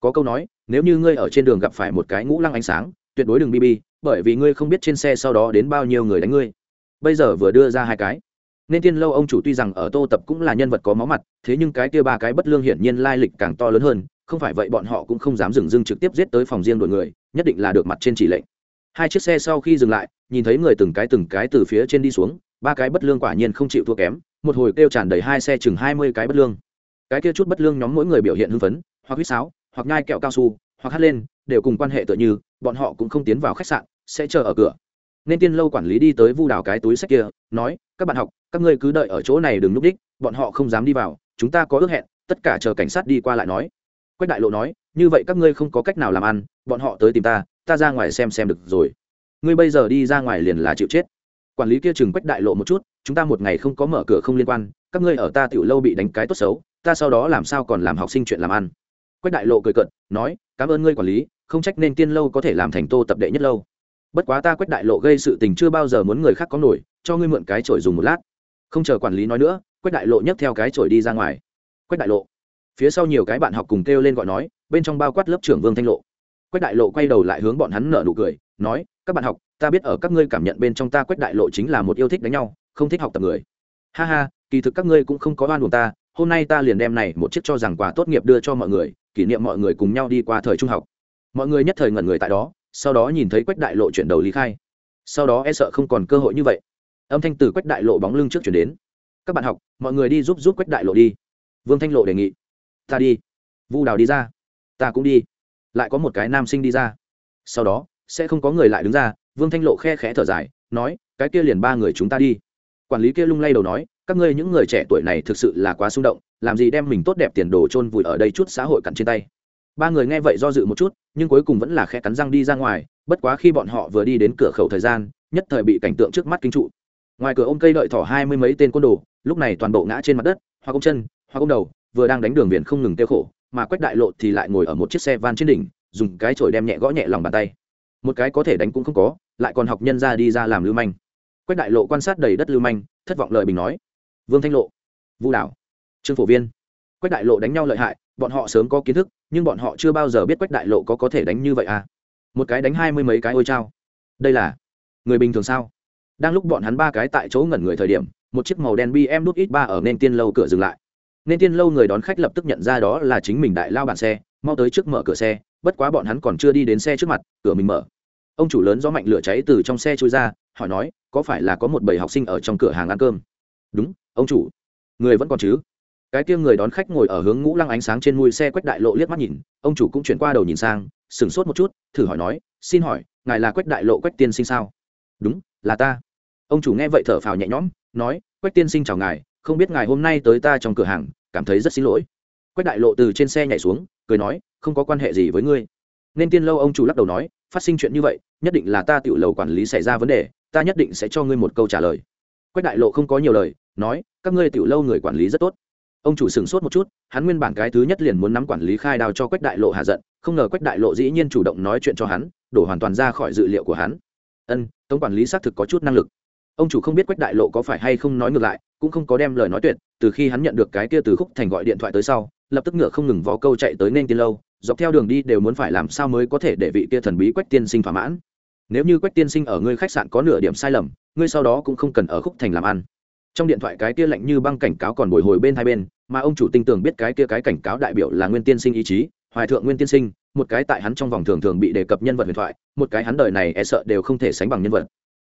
Có câu nói nếu như ngươi ở trên đường gặp phải một cái ngũ lăng ánh sáng, tuyệt đối đừng bb bởi vì ngươi không biết trên xe sau đó đến bao nhiêu người đánh ngươi. Bây giờ vừa đưa ra hai cái. Nên tiên lâu ông chủ tuy rằng ở tô tập cũng là nhân vật có máu mặt, thế nhưng cái kia ba cái bất lương hiển nhiên lai lịch càng to lớn hơn, không phải vậy bọn họ cũng không dám dừng dưng trực tiếp giết tới phòng riêng đội người, nhất định là được mặt trên chỉ lệnh. Hai chiếc xe sau khi dừng lại, nhìn thấy người từng cái từng cái từ phía trên đi xuống, ba cái bất lương quả nhiên không chịu thua kém, một hồi kêu tràn đầy hai xe chừng hai mươi cái bất lương. Cái kia chút bất lương nhóm mỗi người biểu hiện hưng phấn, hoặc huýt sáo hoặc nhai kẹo cao su, hoặc hát lên, đều cùng quan hệ tựa như, bọn họ cũng không tiến vào khách sạn, sẽ chờ ở cửa. Nên tiên lâu quản lý đi tới vu đào cái túi sách kia, nói, các bạn học, các ngươi cứ đợi ở chỗ này đừng núp đích, bọn họ không dám đi vào, chúng ta có ước hẹn, tất cả chờ cảnh sát đi qua lại nói. Quách đại lộ nói, như vậy các ngươi không có cách nào làm ăn, bọn họ tới tìm ta ta ra ngoài xem xem được rồi. Ngươi bây giờ đi ra ngoài liền là chịu chết. Quản lý kia chừng quách đại lộ một chút, chúng ta một ngày không có mở cửa không liên quan, các ngươi ở ta tiểu lâu bị đánh cái tốt xấu, ta sau đó làm sao còn làm học sinh chuyện làm ăn quách đại lộ cười cận nói, cảm ơn ngươi quản lý, không trách nên tiên lâu có thể làm thành tô tập đệ nhất lâu. Bất quá ta quách đại lộ gây sự tình chưa bao giờ muốn người khác có nổi, cho ngươi mượn cái chổi dùng một lát. Không chờ quản lý nói nữa, quách đại lộ nhấc theo cái chổi đi ra ngoài. Quách đại lộ. Phía sau nhiều cái bạn học cùng kêu lên gọi nói, bên trong bao quát lớp trưởng vương thanh lộ. Quách đại lộ quay đầu lại hướng bọn hắn nở nụ cười, nói, các bạn học, ta biết ở các ngươi cảm nhận bên trong ta quách đại lộ chính là một yêu thích đánh nhau, không thích học tập người. Ha ha, kỳ thực các ngươi cũng không có oan buồn ta hôm nay ta liền đem này một chiếc cho rằng quà tốt nghiệp đưa cho mọi người, kỷ niệm mọi người cùng nhau đi qua thời trung học. Mọi người nhất thời ngẩn người tại đó, sau đó nhìn thấy quách đại lộ chuyển đầu lý khai. Sau đó e sợ không còn cơ hội như vậy. Âm thanh từ quách đại lộ bóng lưng trước chuyển đến. Các bạn học, mọi người đi giúp giúp quách đại lộ đi. Vương thanh lộ đề nghị. Ta đi. Vu đào đi ra. Ta cũng đi. Lại có một cái nam sinh đi ra. Sau đó, sẽ không có người lại đứng ra, vương thanh lộ khe khẽ thở dài, nói, cái kia liền ba người chúng ta đi quản lý kia lung lay đầu nói, các ngươi những người trẻ tuổi này thực sự là quá xung động, làm gì đem mình tốt đẹp tiền đồ chôn vùi ở đây chút xã hội cặn trên tay. Ba người nghe vậy do dự một chút, nhưng cuối cùng vẫn là khe cắn răng đi ra ngoài, bất quá khi bọn họ vừa đi đến cửa khẩu thời gian, nhất thời bị cảnh tượng trước mắt kinh trụ. Ngoài cửa ôm cây đợi thỏ hai mươi mấy tên côn đồ, lúc này toàn bộ ngã trên mặt đất, hoa công chân, hoa công đầu, vừa đang đánh đường biển không ngừng tiêu khổ, mà quách đại lộ thì lại ngồi ở một chiếc xe van trên đỉnh, dùng cái chổi đem nhẹ gõ nhẹ lòng bàn tay. Một cái có thể đánh cũng không có, lại còn học nhân ra đi ra làm lưu manh quách đại lộ quan sát đầy đất lưu manh, thất vọng lời bình nói. Vương thanh lộ, vu đảo, trương phổ viên. Quách đại lộ đánh nhau lợi hại, bọn họ sớm có kiến thức, nhưng bọn họ chưa bao giờ biết quách đại lộ có có thể đánh như vậy à. Một cái đánh hai mươi mấy cái ôi trao đây là người bình thường sao? Đang lúc bọn hắn ba cái tại chỗ ngẩn người thời điểm, một chiếc màu đen bm đút ít ba ở nên tiên lâu cửa dừng lại. Nên tiên lâu người đón khách lập tức nhận ra đó là chính mình đại lao bản xe, mau tới trước mở cửa xe, bất quá bọn hắn còn chưa đi đến xe trước mặt, cửa mình mở ông chủ lớn gió mạnh lửa cháy từ trong xe trôi ra, hỏi nói, có phải là có một bầy học sinh ở trong cửa hàng ăn cơm? Đúng, ông chủ. Người vẫn còn chứ? Cái kia người đón khách ngồi ở hướng ngũ lăng ánh sáng trên mui xe quách đại lộ liếc mắt nhìn, ông chủ cũng chuyển qua đầu nhìn sang, sửng sốt một chút, thử hỏi nói, xin hỏi, ngài là quách đại lộ quách tiên sinh sao? Đúng, là ta. Ông chủ nghe vậy thở phào nhẹ nhõm, nói, quách tiên sinh chào ngài, không biết ngài hôm nay tới ta trong cửa hàng, cảm thấy rất xin lỗi. Quách đại lộ từ trên xe nhảy xuống, cười nói, không có quan hệ gì với ngươi. Nên tiên lâu ông chủ lắc đầu nói phát sinh chuyện như vậy, nhất định là ta tự lầu quản lý xảy ra vấn đề, ta nhất định sẽ cho ngươi một câu trả lời. Quách đại lộ không có nhiều lời, nói, các ngươi tự lâu người quản lý rất tốt. Ông chủ sửng sốt một chút, hắn nguyên bản cái thứ nhất liền muốn nắm quản lý khai đao cho quách đại lộ hạ giận, không ngờ quách đại lộ dĩ nhiên chủ động nói chuyện cho hắn, đổ hoàn toàn ra khỏi dự liệu của hắn. Ân, tống quản lý xác thực có chút năng lực. Ông chủ không biết quách đại lộ có phải hay không nói ngược lại, cũng không có đem lời nói tuyệt, từ khi hắn nhận được cái kia từ khúc thành gọi điện thoại tới sau, lập tức ngựa không ngừng vó câu chạy tới nên tiên lâu dọc theo đường đi đều muốn phải làm sao mới có thể để vị kia thần bí quách tiên sinh thỏa mãn. Nếu như quách tiên sinh ở ngươi khách sạn có nửa điểm sai lầm, ngươi sau đó cũng không cần ở khúc thành làm ăn. Trong điện thoại cái kia lạnh như băng cảnh cáo còn bồi hồi bên hai bên, mà ông chủ tinh tường biết cái kia cái cảnh cáo đại biểu là nguyên tiên sinh ý chí, hoài thượng nguyên tiên sinh, một cái tại hắn trong vòng thường thường bị đề cập nhân vật huyền thoại, một cái hắn đời này e sợ đều không thể sánh bằng nhân vật.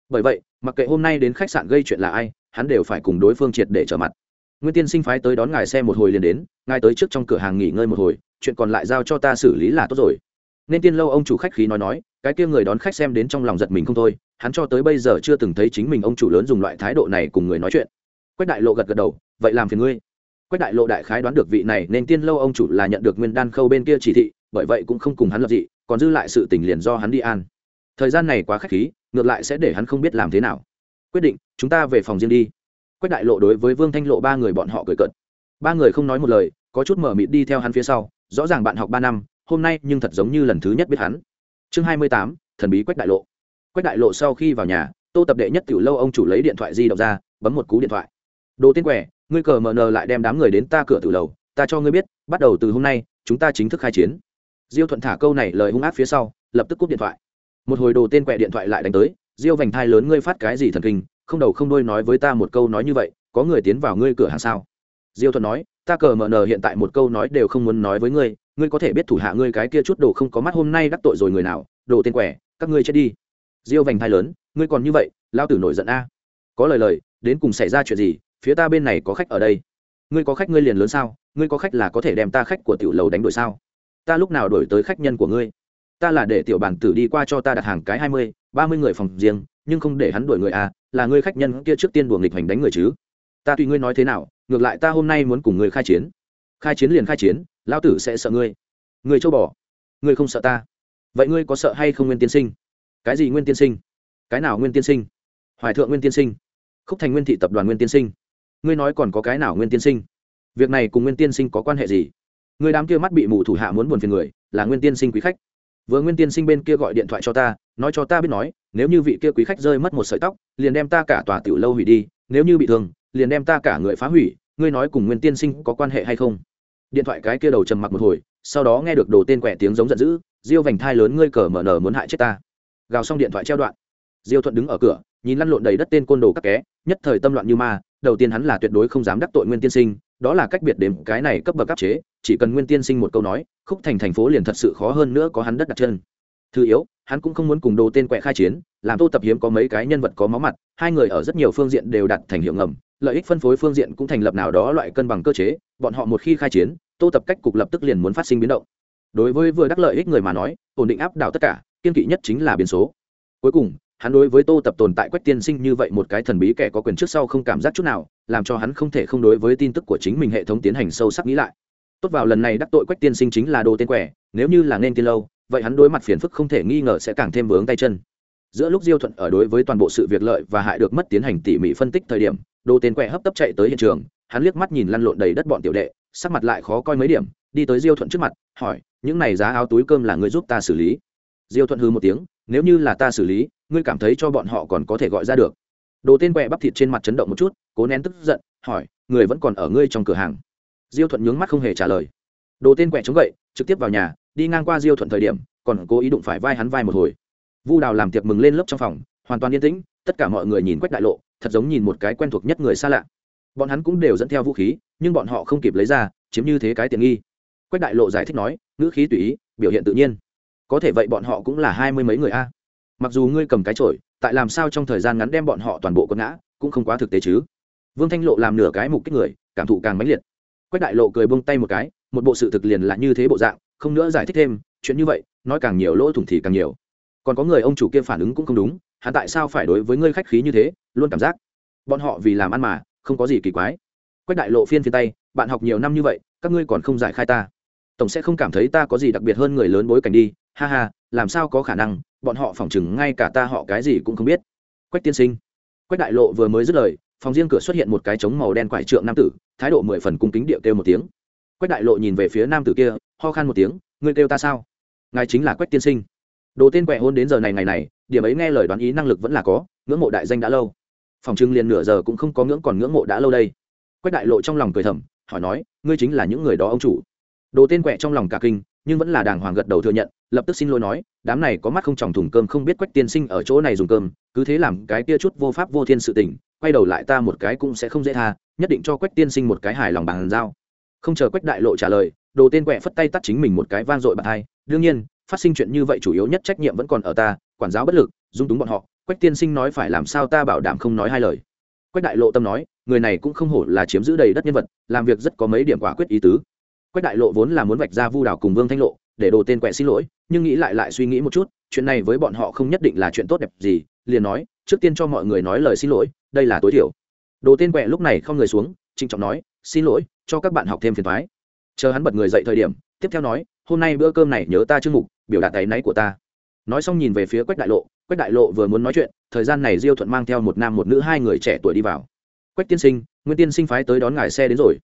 Bởi vậy, mặc kệ hôm nay đến khách sạn gây chuyện là ai, hắn đều phải cùng đối phương triệt để trở mặt. Nguyên tiên sinh phái tới đón ngài xe một hồi liền đến, ngài tới trước trong cửa hàng nghỉ ngơi một hồi chuyện còn lại giao cho ta xử lý là tốt rồi. Nên tiên lâu ông chủ khách khí nói nói, cái kia người đón khách xem đến trong lòng giật mình không thôi, hắn cho tới bây giờ chưa từng thấy chính mình ông chủ lớn dùng loại thái độ này cùng người nói chuyện. Quách đại lộ gật gật đầu, vậy làm phiền ngươi. Quách đại lộ đại khái đoán được vị này nên tiên lâu ông chủ là nhận được nguyên đan khâu bên kia chỉ thị, bởi vậy cũng không cùng hắn lập dị, còn dư lại sự tình liền do hắn đi an. Thời gian này quá khách khí, ngược lại sẽ để hắn không biết làm thế nào. Quyết định, chúng ta về phòng riêng đi. Quách đại lộ đối với vương thanh lộ ba người bọn họ cười cận ba người không nói một lời, có chút mở mịt đi theo hắn phía sau rõ ràng bạn học ba năm, hôm nay nhưng thật giống như lần thứ nhất biết hắn. Chương hai mươi tám, thần bí quách đại lộ. Quách đại lộ sau khi vào nhà, tô tập đệ nhất tiểu lâu ông chủ lấy điện thoại di động ra, bấm một cú điện thoại. Đồ tên quẻ, ngươi cờ mờ nờ lại đem đám người đến ta cửa tử lầu, ta cho ngươi biết, bắt đầu từ hôm nay, chúng ta chính thức khai chiến. Diêu thuận thả câu này lời hung ác phía sau, lập tức cúp điện thoại. Một hồi đồ tên quẹ điện thoại lại đánh tới, diêu vành thai lớn ngươi phát cái gì thần kinh, không đầu không đôi nói với ta một câu nói như vậy, có người tiến vào ngươi cửa hàng sao? Diêu thuận nói, ta cờ mờ nờ hiện tại một câu nói đều không muốn nói với ngươi ngươi có thể biết thủ hạ ngươi cái kia chút đồ không có mắt hôm nay đắc tội rồi người nào, đồ tên quẻ, các ngươi chết đi. Diêu vành thai lớn, ngươi còn như vậy lao tử nổi giận a. Có lời lời, đến cùng xảy ra chuyện gì, phía ta bên này có khách ở đây. Ngươi có khách ngươi liền lớn sao, ngươi có khách là có thể đem ta khách của tiểu lầu đánh đổi sao? Ta lúc nào đổi tới khách nhân của ngươi? Ta là để tiểu bản tử đi qua cho ta đặt hàng cái hai mươi, ba mươi người phòng riêng, nhưng không để hắn đuổi người à là ngươi khách nhân kia trước tiên buồng nghịch hành đánh người chứ. Ta tùy ngươi nói thế nào ngược lại ta hôm nay muốn cùng ngươi khai chiến. Khai chiến liền khai chiến lao tử sẽ sợ ngươi. Người châu bỏ, ngươi không sợ ta. Vậy ngươi có sợ hay không nguyên tiên sinh? Cái gì nguyên tiên sinh? Cái nào nguyên tiên sinh? Hoài thượng nguyên tiên sinh khúc thành nguyên thị tập đoàn nguyên tiên sinh ngươi nói còn có cái nào nguyên tiên sinh? Việc này cùng nguyên tiên sinh có quan hệ gì? Người đám kia mắt bị mù thủ hạ muốn buồn phiền người là nguyên tiên sinh quý khách. Vừa nguyên tiên sinh bên kia gọi điện thoại cho ta nói cho ta biết nói nếu như vị kia quý khách rơi mất một sợi tóc liền đem ta cả tòa tiểu lâu hủy đi nếu như bị thương liền đem ta cả người phá hủy, ngươi nói cùng nguyên tiên sinh có quan hệ hay không? Điện thoại cái kia đầu trầm mặc một hồi, sau đó nghe được đồ tên quẻ tiếng giống giận dữ, diêu vành thai lớn ngươi cờ mở nở muốn hại chết ta. Gào xong điện thoại treo đoạn. Diêu thuận đứng ở cửa, nhìn lăn lộn đầy đất tên côn đồ các ké nhất thời tâm loạn như ma, đầu tiên hắn là tuyệt đối không dám đắc tội nguyên tiên sinh, đó là cách biệt đếm cái này cấp bậc áp chế, chỉ cần nguyên tiên sinh một câu nói, khúc thành thành phố liền thật sự khó hơn nữa có hắn đất đặt chân. Thứ yếu, hắn cũng không muốn cùng đồ tên quẹ khai chiến, làm tô tập hiếm có mấy cái nhân vật có máu mặt, hai người ở rất nhiều phương diện đều đặt thành hiệu ngầm lợi ích phân phối phương diện cũng thành lập nào đó loại cân bằng cơ chế, bọn họ một khi khai chiến, tô tập cách cục lập tức liền muốn phát sinh biến động. Đối với vừa đắc lợi ích người mà nói, ổn định áp đảo tất cả, kiên kỵ nhất chính là biến số. Cuối cùng, hắn đối với tô tập tồn tại quách tiên sinh như vậy một cái thần bí kẻ có quyền trước sau không cảm giác chút nào, làm cho hắn không thể không đối với tin tức của chính mình hệ thống tiến hành sâu sắc nghĩ lại. Tốt vào lần này đắc tội quách tiên sinh chính là đồ tên quẻ, nếu như là nên tiên lâu, vậy hắn đối mặt phiền phức không thể nghi ngờ sẽ càng thêm vướng tay chân. Giữa lúc diêu thuận ở đối với toàn bộ sự việc lợi và hại được mất tiến hành tỉ mỉ phân tích thời điểm đồ tên quẻ hấp tấp chạy tới hiện trường, hắn liếc mắt nhìn lăn lộn đầy đất bọn tiểu đệ, sắc mặt lại khó coi mấy điểm, đi tới diêu thuận trước mặt, hỏi, những này giá áo túi cơm là người giúp ta xử lý? Diêu thuận hư một tiếng, nếu như là ta xử lý, ngươi cảm thấy cho bọn họ còn có thể gọi ra được. Đồ tên quẹ bắp thịt trên mặt chấn động một chút, cố nén tức giận, hỏi, người vẫn còn ở ngươi trong cửa hàng? Diêu thuận nhướng mắt không hề trả lời. Đồ tên quẹ chống gậy, trực tiếp vào nhà, đi ngang qua diêu thuận thời điểm, còn cố ý đụng phải vai hắn vai một hồi. Vu đào làm tiệc mừng lên lớp trong phòng, hoàn toàn yên tĩnh, tất cả mọi người nhìn quách đại lộ thật giống nhìn một cái quen thuộc nhất người xa lạ. Bọn hắn cũng đều dẫn theo vũ khí, nhưng bọn họ không kịp lấy ra, chiếm như thế cái tiện nghi. Quách đại lộ giải thích nói, ngữ khí tùy ý, biểu hiện tự nhiên. Có thể vậy bọn họ cũng là hai mươi mấy người a. Mặc dù ngươi cầm cái trội tại làm sao trong thời gian ngắn đem bọn họ toàn bộ quật ngã, cũng không quá thực tế chứ. Vương thanh lộ làm nửa cái mục kích người, cảm thụ càng mãnh liệt. Quách đại lộ cười buông tay một cái, một bộ sự thực liền là như thế bộ dạng, không nữa giải thích thêm, chuyện như vậy, nói càng nhiều lỗ thủng thì càng nhiều. Còn có người ông chủ kia phản ứng cũng không đúng hắn tại sao phải đối với ngươi khách khí như thế, luôn cảm giác bọn họ vì làm ăn mà không có gì kỳ quái. Quách đại lộ phiên phiên tay, bạn học nhiều năm như vậy, các ngươi còn không giải khai ta. Tổng sẽ không cảm thấy ta có gì đặc biệt hơn người lớn bối cảnh đi. Ha ha, làm sao có khả năng, bọn họ phỏng chừng ngay cả ta họ cái gì cũng không biết. Quách tiên sinh. Quách đại lộ vừa mới dứt lời, phòng riêng cửa xuất hiện một cái trống màu đen quải trượng nam tử, thái độ mười phần cung kính điệu kêu một tiếng. Quách đại lộ nhìn về phía nam tử kia, ho khan một tiếng, ngươi kêu ta sao? Ngài chính là quách tiên sinh. Đồ tên quẹ hôn đến giờ này ngày này điểm ấy nghe lời đoán ý năng lực vẫn là có, ngưỡng mộ đại danh đã lâu. Phòng trưng liền nửa giờ cũng không có ngưỡng còn ngưỡng mộ đã lâu đây. Quách đại lộ trong lòng cười thầm, hỏi nói, ngươi chính là những người đó ông chủ. Đồ tên quẹ trong lòng cả kinh, nhưng vẫn là đàng hoàng gật đầu thừa nhận, lập tức xin lỗi nói, đám này có mắt không tròng thùng cơm không biết quách tiên sinh ở chỗ này dùng cơm, cứ thế làm cái kia chút vô pháp vô thiên sự tình, quay đầu lại ta một cái cũng sẽ không dễ tha, nhất định cho quách tiên sinh một cái hài lòng bàn giao. Không chờ quách đại lộ trả lời, đồ tên quẹ phất tay tắt chính mình một cái vang dội bạc hai, đương nhiên, phát sinh chuyện như vậy chủ yếu nhất trách nhiệm vẫn còn ở ta quản giáo bất lực, dung túng bọn họ, quách tiên sinh nói phải làm sao ta bảo đảm không nói hai lời. Quách đại lộ tâm nói, người này cũng không hổ là chiếm giữ đầy đất nhân vật, làm việc rất có mấy điểm quả quyết ý tứ. Quách đại lộ vốn là muốn vạch ra vu đảo cùng vương thanh lộ, để đồ tên quẹ xin lỗi, nhưng nghĩ lại lại suy nghĩ một chút, chuyện này với bọn họ không nhất định là chuyện tốt đẹp gì, liền nói, trước tiên cho mọi người nói lời xin lỗi, đây là tối thiểu. Đồ tên quẹ lúc này không người xuống, trịnh trọng nói, xin lỗi, cho các bạn học thêm phiền thoái. Chờ hắn bật người dậy thời điểm, tiếp theo nói, hôm nay bữa cơm này nhớ ta chương mục, biểu đạt tay náy của ta nói xong nhìn về phía quách đại lộ, quách đại lộ vừa muốn nói chuyện, thời gian này diêu thuận mang theo một nam một nữ hai người trẻ tuổi đi vào. Quách tiên sinh, nguyên tiên sinh phái tới đón ngài xe đến rồi.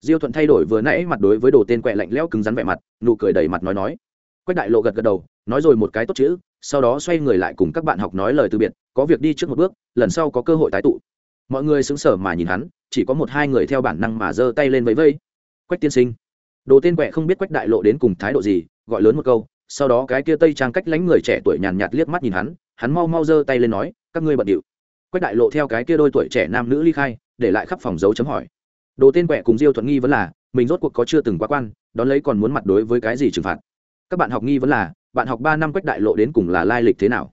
Diêu thuận thay đổi vừa nãy mặt đối với đồ tên quẹ lạnh lẽo cứng rắn vẻ mặt, nụ cười đầy mặt nói nói. Quách đại lộ gật gật đầu, nói rồi một cái tốt chữ, sau đó xoay người lại cùng các bạn học nói lời từ biệt, có việc đi trước một bước, lần sau có cơ hội tái tụ. Mọi người sững sờ mà nhìn hắn, chỉ có một hai người theo bản năng mà giơ tay lên vẫy vây quách tiên sinh. Đồ tên quẹ không biết quách đại lộ đến cùng thái độ gì, gọi lớn một câu sau đó cái kia tây trang cách lánh người trẻ tuổi nhàn nhạt liếc mắt nhìn hắn hắn mau mau giơ tay lên nói, các ngươi bận điệu. Quách đại lộ theo cái kia đôi tuổi trẻ nam nữ ly khai, để lại khắp phòng dấu chấm hỏi. Đồ tên quẹ cùng diêu thuận nghi vẫn là, mình rốt cuộc có chưa từng quá quan, đón lấy còn muốn mặt đối với cái gì trừng phạt? Các bạn học nghi vẫn là, bạn học ba năm quách đại lộ đến cùng là lai lịch thế nào?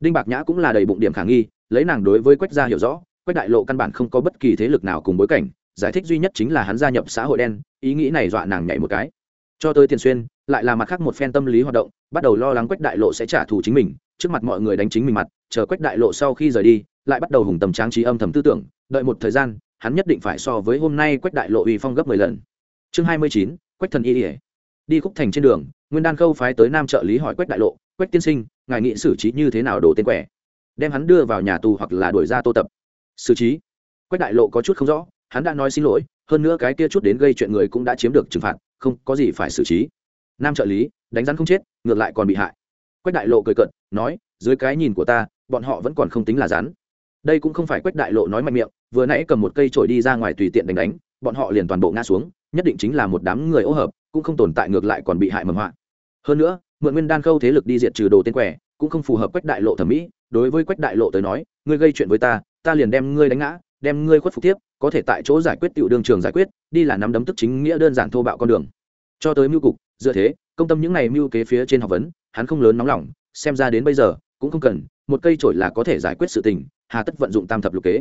Đinh bạc nhã cũng là đầy bụng điểm khả nghi, lấy nàng đối với quách gia hiểu rõ, quách đại lộ căn bản không có bất kỳ thế lực nào cùng bối cảnh, giải thích duy nhất chính là hắn gia nhập xã hội đen, ý nghĩ này dọa nàng nhảy một cái. Cho tới tiền xuyên lại là mặt khác một phen tâm lý hoạt động, bắt đầu lo lắng quách đại lộ sẽ trả thù chính mình, trước mặt mọi người đánh chính mình mặt, chờ quách đại lộ sau khi rời đi, lại bắt đầu hùng tầm tráng trí âm thầm tư tưởng, đợi một thời gian, hắn nhất định phải so với hôm nay quách đại lộ uy phong gấp mười lần. Chương hai mươi chín, quách thần y ỉa đi khúc thành trên đường, nguyên đan khâu phái tới nam trợ lý hỏi quách đại lộ, quách tiên sinh, ngài nghị xử trí như thế nào đổ tên quẻ? Đem hắn đưa vào nhà tù hoặc là đuổi ra tô tập. Xử trí? Quách đại lộ có chút không rõ, hắn đã nói xin lỗi, hơn nữa cái kia chút đến gây chuyện người cũng đã chiếm được trừng phạt, không có gì phải xử trí nam trợ lý, đánh rắn không chết, ngược lại còn bị hại. Quách đại lộ cười cận nói, dưới cái nhìn của ta, bọn họ vẫn còn không tính là rắn. Đây cũng không phải quách đại lộ nói mạnh miệng, vừa nãy cầm một cây trổi đi ra ngoài tùy tiện đánh đánh, bọn họ liền toàn bộ ngã xuống, nhất định chính là một đám người ô hợp, cũng không tồn tại ngược lại còn bị hại mầm họa. Hơn nữa, mượn nguyên đan khâu thế lực đi diệt trừ đồ tên quẻ cũng không phù hợp quách đại lộ thẩm mỹ, đối với quách đại lộ tới nói, ngươi gây chuyện với ta ta liền đem ngươi đánh ngã, đem ngươi khuất phục tiếp, có thể tại chỗ giải quyết tiểu đương trường giải quyết, đi là nắm đấm tức chính nghĩa đơn giản thô bạo con đường cho tới mưu cục, dựa thế, công tâm những này mưu kế phía trên học vấn, hắn không lớn nóng lòng, xem ra đến bây giờ, cũng không cần, một cây chổi là có thể giải quyết sự tình, hà tất vận dụng tam thập lục kế.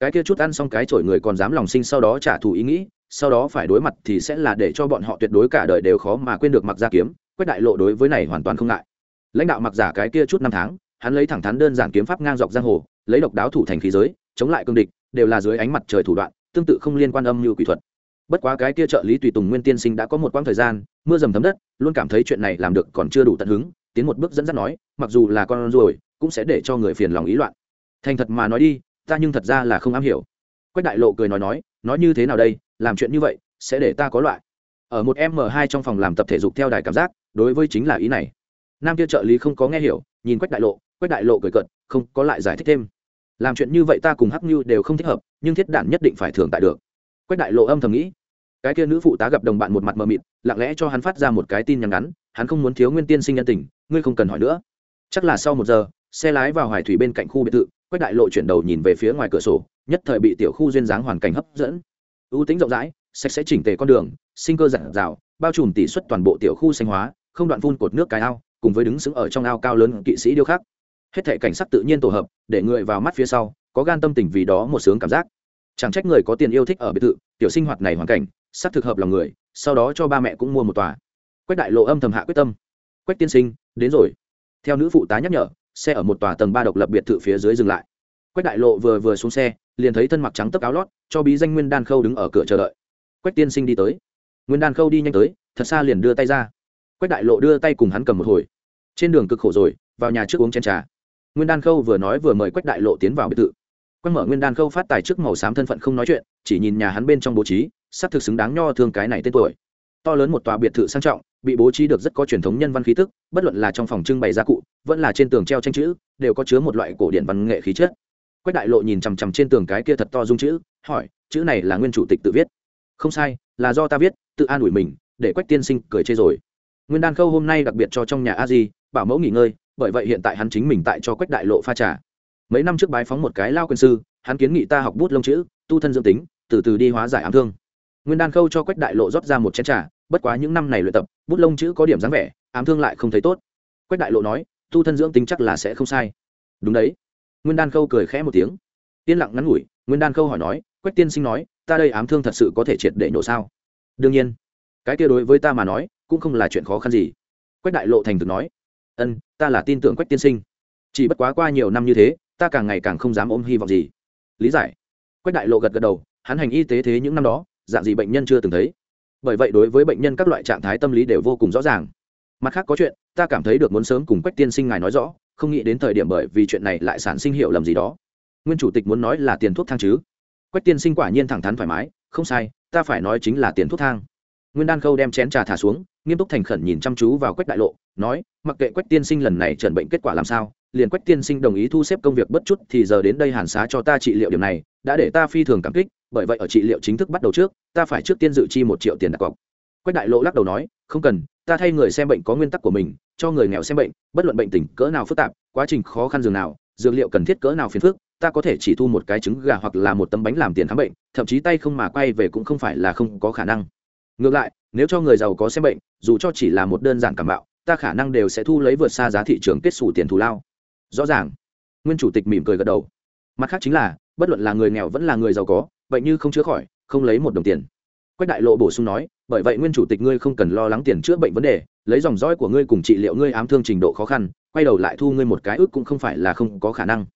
Cái kia chút ăn xong cái chổi người còn dám lòng sinh sau đó trả thù ý nghĩ, sau đó phải đối mặt thì sẽ là để cho bọn họ tuyệt đối cả đời đều khó mà quên được mặc gia kiếm, quét đại lộ đối với này hoàn toàn không ngại. Lãnh đạo mặc giả cái kia chút năm tháng, hắn lấy thẳng thắn đơn giản kiếm pháp ngang dọc giang hồ, lấy độc đáo thủ thành khí giới, chống lại cương địch, đều là dưới ánh mặt trời thủ đoạn, tương tự không liên quan âm như quỷ thuật bất quá cái kia trợ lý tùy tùng nguyên tiên sinh đã có một quãng thời gian, mưa dầm thấm đất, luôn cảm thấy chuyện này làm được còn chưa đủ tận hứng, tiến một bước dẫn dắt nói, mặc dù là con ruồi, cũng sẽ để cho người phiền lòng ý loạn. Thành thật mà nói đi, ta nhưng thật ra là không am hiểu. Quách đại lộ cười nói nói nói như thế nào đây, làm chuyện như vậy, sẽ để ta có loại. Ở một m hai trong phòng làm tập thể dục theo đài cảm giác, đối với chính là ý này. Nam kia trợ lý không có nghe hiểu, nhìn quách đại lộ, quách đại lộ cười cận không có lại giải thích thêm. Làm chuyện như vậy ta cùng hắc như đều không thích hợp, nhưng thiết đản nhất định phải thường tại được. Quách đại lộ âm thầm nghĩ cái kia nữ phụ tá gặp đồng bạn một mặt mờ mịt, lặng lẽ cho hắn phát ra một cái tin nhắn ngắn, hắn không muốn thiếu nguyên tiên sinh nhân tình, ngươi không cần hỏi nữa. Chắc là sau một giờ, xe lái vào hoài thủy bên cạnh khu biệt thự, quách đại lộ chuyển đầu nhìn về phía ngoài cửa sổ, nhất thời bị tiểu khu duyên dáng hoàn cảnh hấp dẫn. Ưu tính rộng rãi, sạch sẽ chỉnh tề con đường, sinh cơ giản rào bao trùm tỷ suất toàn bộ tiểu khu xanh hóa, không đoạn phun cột nước cái ao, cùng với đứng sững ở trong ao cao lớn kỵ sĩ điêu khắc. Hết thể cảnh sắc tự nhiên tổ hợp, để người vào mắt phía sau, có gan tâm tình vì đó một sướng cảm giác. Chẳng trách người có tiền yêu thích ở biệt thự, tiểu sinh hoạt này hoàn cảnh xác thực hợp lòng người, sau đó cho ba mẹ cũng mua một tòa. Quách đại lộ âm thầm hạ quyết tâm. Quách tiên sinh, đến rồi. Theo nữ phụ tá nhắc nhở, xe ở một tòa tầng ba độc lập biệt thự phía dưới dừng lại. Quách đại lộ vừa vừa xuống xe, liền thấy thân mặc trắng tấp áo lót, cho bí danh nguyên đan khâu đứng ở cửa chờ đợi. Quách tiên sinh đi tới. Nguyên đan khâu đi nhanh tới, thật xa liền đưa tay ra. Quách đại lộ đưa tay cùng hắn cầm một hồi. Trên đường cực khổ rồi, vào nhà trước uống chén trà. Nguyên đan khâu vừa nói vừa mời quách đại lộ tiến vào biệt thự. Quách mở nguyên đan khâu phát tài trước màu xám thân phận không nói chuyện, chỉ nhìn nhà hắn bên trong bố trí sắp thực xứng đáng nho thương cái này tên tuổi. To lớn một tòa biệt thự sang trọng, bị bố trí được rất có truyền thống nhân văn khí tức, bất luận là trong phòng trưng bày gia cụ, vẫn là trên tường treo tranh chữ, đều có chứa một loại cổ điển văn nghệ khí chất. Quách đại lộ nhìn chằm chằm trên tường cái kia thật to dung chữ, hỏi, chữ này là nguyên chủ tịch tự viết? Không sai, là do ta viết, tự an ủi mình, để quách tiên sinh cười chê rồi. Nguyên đan khâu hôm nay đặc biệt cho trong nhà a di, bảo mẫu nghỉ ngơi, bởi vậy hiện tại hắn chính mình tại cho quách đại lộ pha trà. Mấy năm trước bái phóng một cái lao quân sư, hắn kiến nghị ta học bút lông chữ, tu thân dương tính, từ từ đi hóa giải ám thương nguyên đan khâu cho quách đại lộ rót ra một chén trà, bất quá những năm này luyện tập, bút lông chữ có điểm dáng vẻ, ám thương lại không thấy tốt. Quách đại lộ nói, tu thân dưỡng tính chắc là sẽ không sai. Đúng đấy. Nguyên đan khâu cười khẽ một tiếng. Yên lặng ngắn ngủi, nguyên đan khâu hỏi nói, quách tiên sinh nói, ta đây ám thương thật sự có thể triệt để nhổ sao? Đương nhiên. Cái kia đối với ta mà nói, cũng không là chuyện khó khăn gì. Quách đại lộ thành thực nói. Ân, ta là tin tưởng quách tiên sinh. Chỉ bất quá qua nhiều năm như thế, ta càng ngày càng không dám ôm hy vọng gì. Lý giải. Quách đại lộ gật gật đầu, hắn hành y tế thế những năm đó dạng gì bệnh nhân chưa từng thấy. Bởi vậy đối với bệnh nhân các loại trạng thái tâm lý đều vô cùng rõ ràng. Mặt khác có chuyện, ta cảm thấy được muốn sớm cùng quách tiên sinh ngài nói rõ, không nghĩ đến thời điểm bởi vì chuyện này lại sản sinh hiệu lầm gì đó. Nguyên chủ tịch muốn nói là tiền thuốc thang chứ? Quách tiên sinh quả nhiên thẳng thắn thoải mái, không sai, ta phải nói chính là tiền thuốc thang. Nguyên đan khâu đem chén trà thả xuống, nghiêm túc thành khẩn nhìn chăm chú vào quách đại lộ, nói, mặc kệ quách tiên sinh lần này trần bệnh kết quả làm sao, liền quách tiên sinh đồng ý thu xếp công việc bất chút thì giờ đến đây hàn xá cho ta trị liệu điểm này, đã để ta phi thường cảm kích bởi vậy ở trị liệu chính thức bắt đầu trước, ta phải trước tiên dự chi một triệu tiền đặt cọc. Quách đại lộ lắc đầu nói, không cần, ta thay người xem bệnh có nguyên tắc của mình, cho người nghèo xem bệnh, bất luận bệnh tình cỡ nào phức tạp, quá trình khó khăn dường nào, dược liệu cần thiết cỡ nào phiền phức, ta có thể chỉ thu một cái trứng gà hoặc là một tấm bánh làm tiền khám bệnh, thậm chí tay không mà quay về cũng không phải là không có khả năng. Ngược lại, nếu cho người giàu có xem bệnh, dù cho chỉ là một đơn giản cảm bạo, ta khả năng đều sẽ thu lấy vượt xa giá thị trường kết xù tiền thù lao. Rõ ràng. Nguyên chủ tịch mỉm cười gật đầu. Mặt khác chính là, bất luận là người nghèo vẫn là người giàu có bệnh như không chữa khỏi, không lấy một đồng tiền. Quách đại lộ bổ sung nói, bởi vậy nguyên chủ tịch ngươi không cần lo lắng tiền chữa bệnh vấn đề, lấy dòng dõi của ngươi cùng trị liệu ngươi ám thương trình độ khó khăn, quay đầu lại thu ngươi một cái ước cũng không phải là không có khả năng.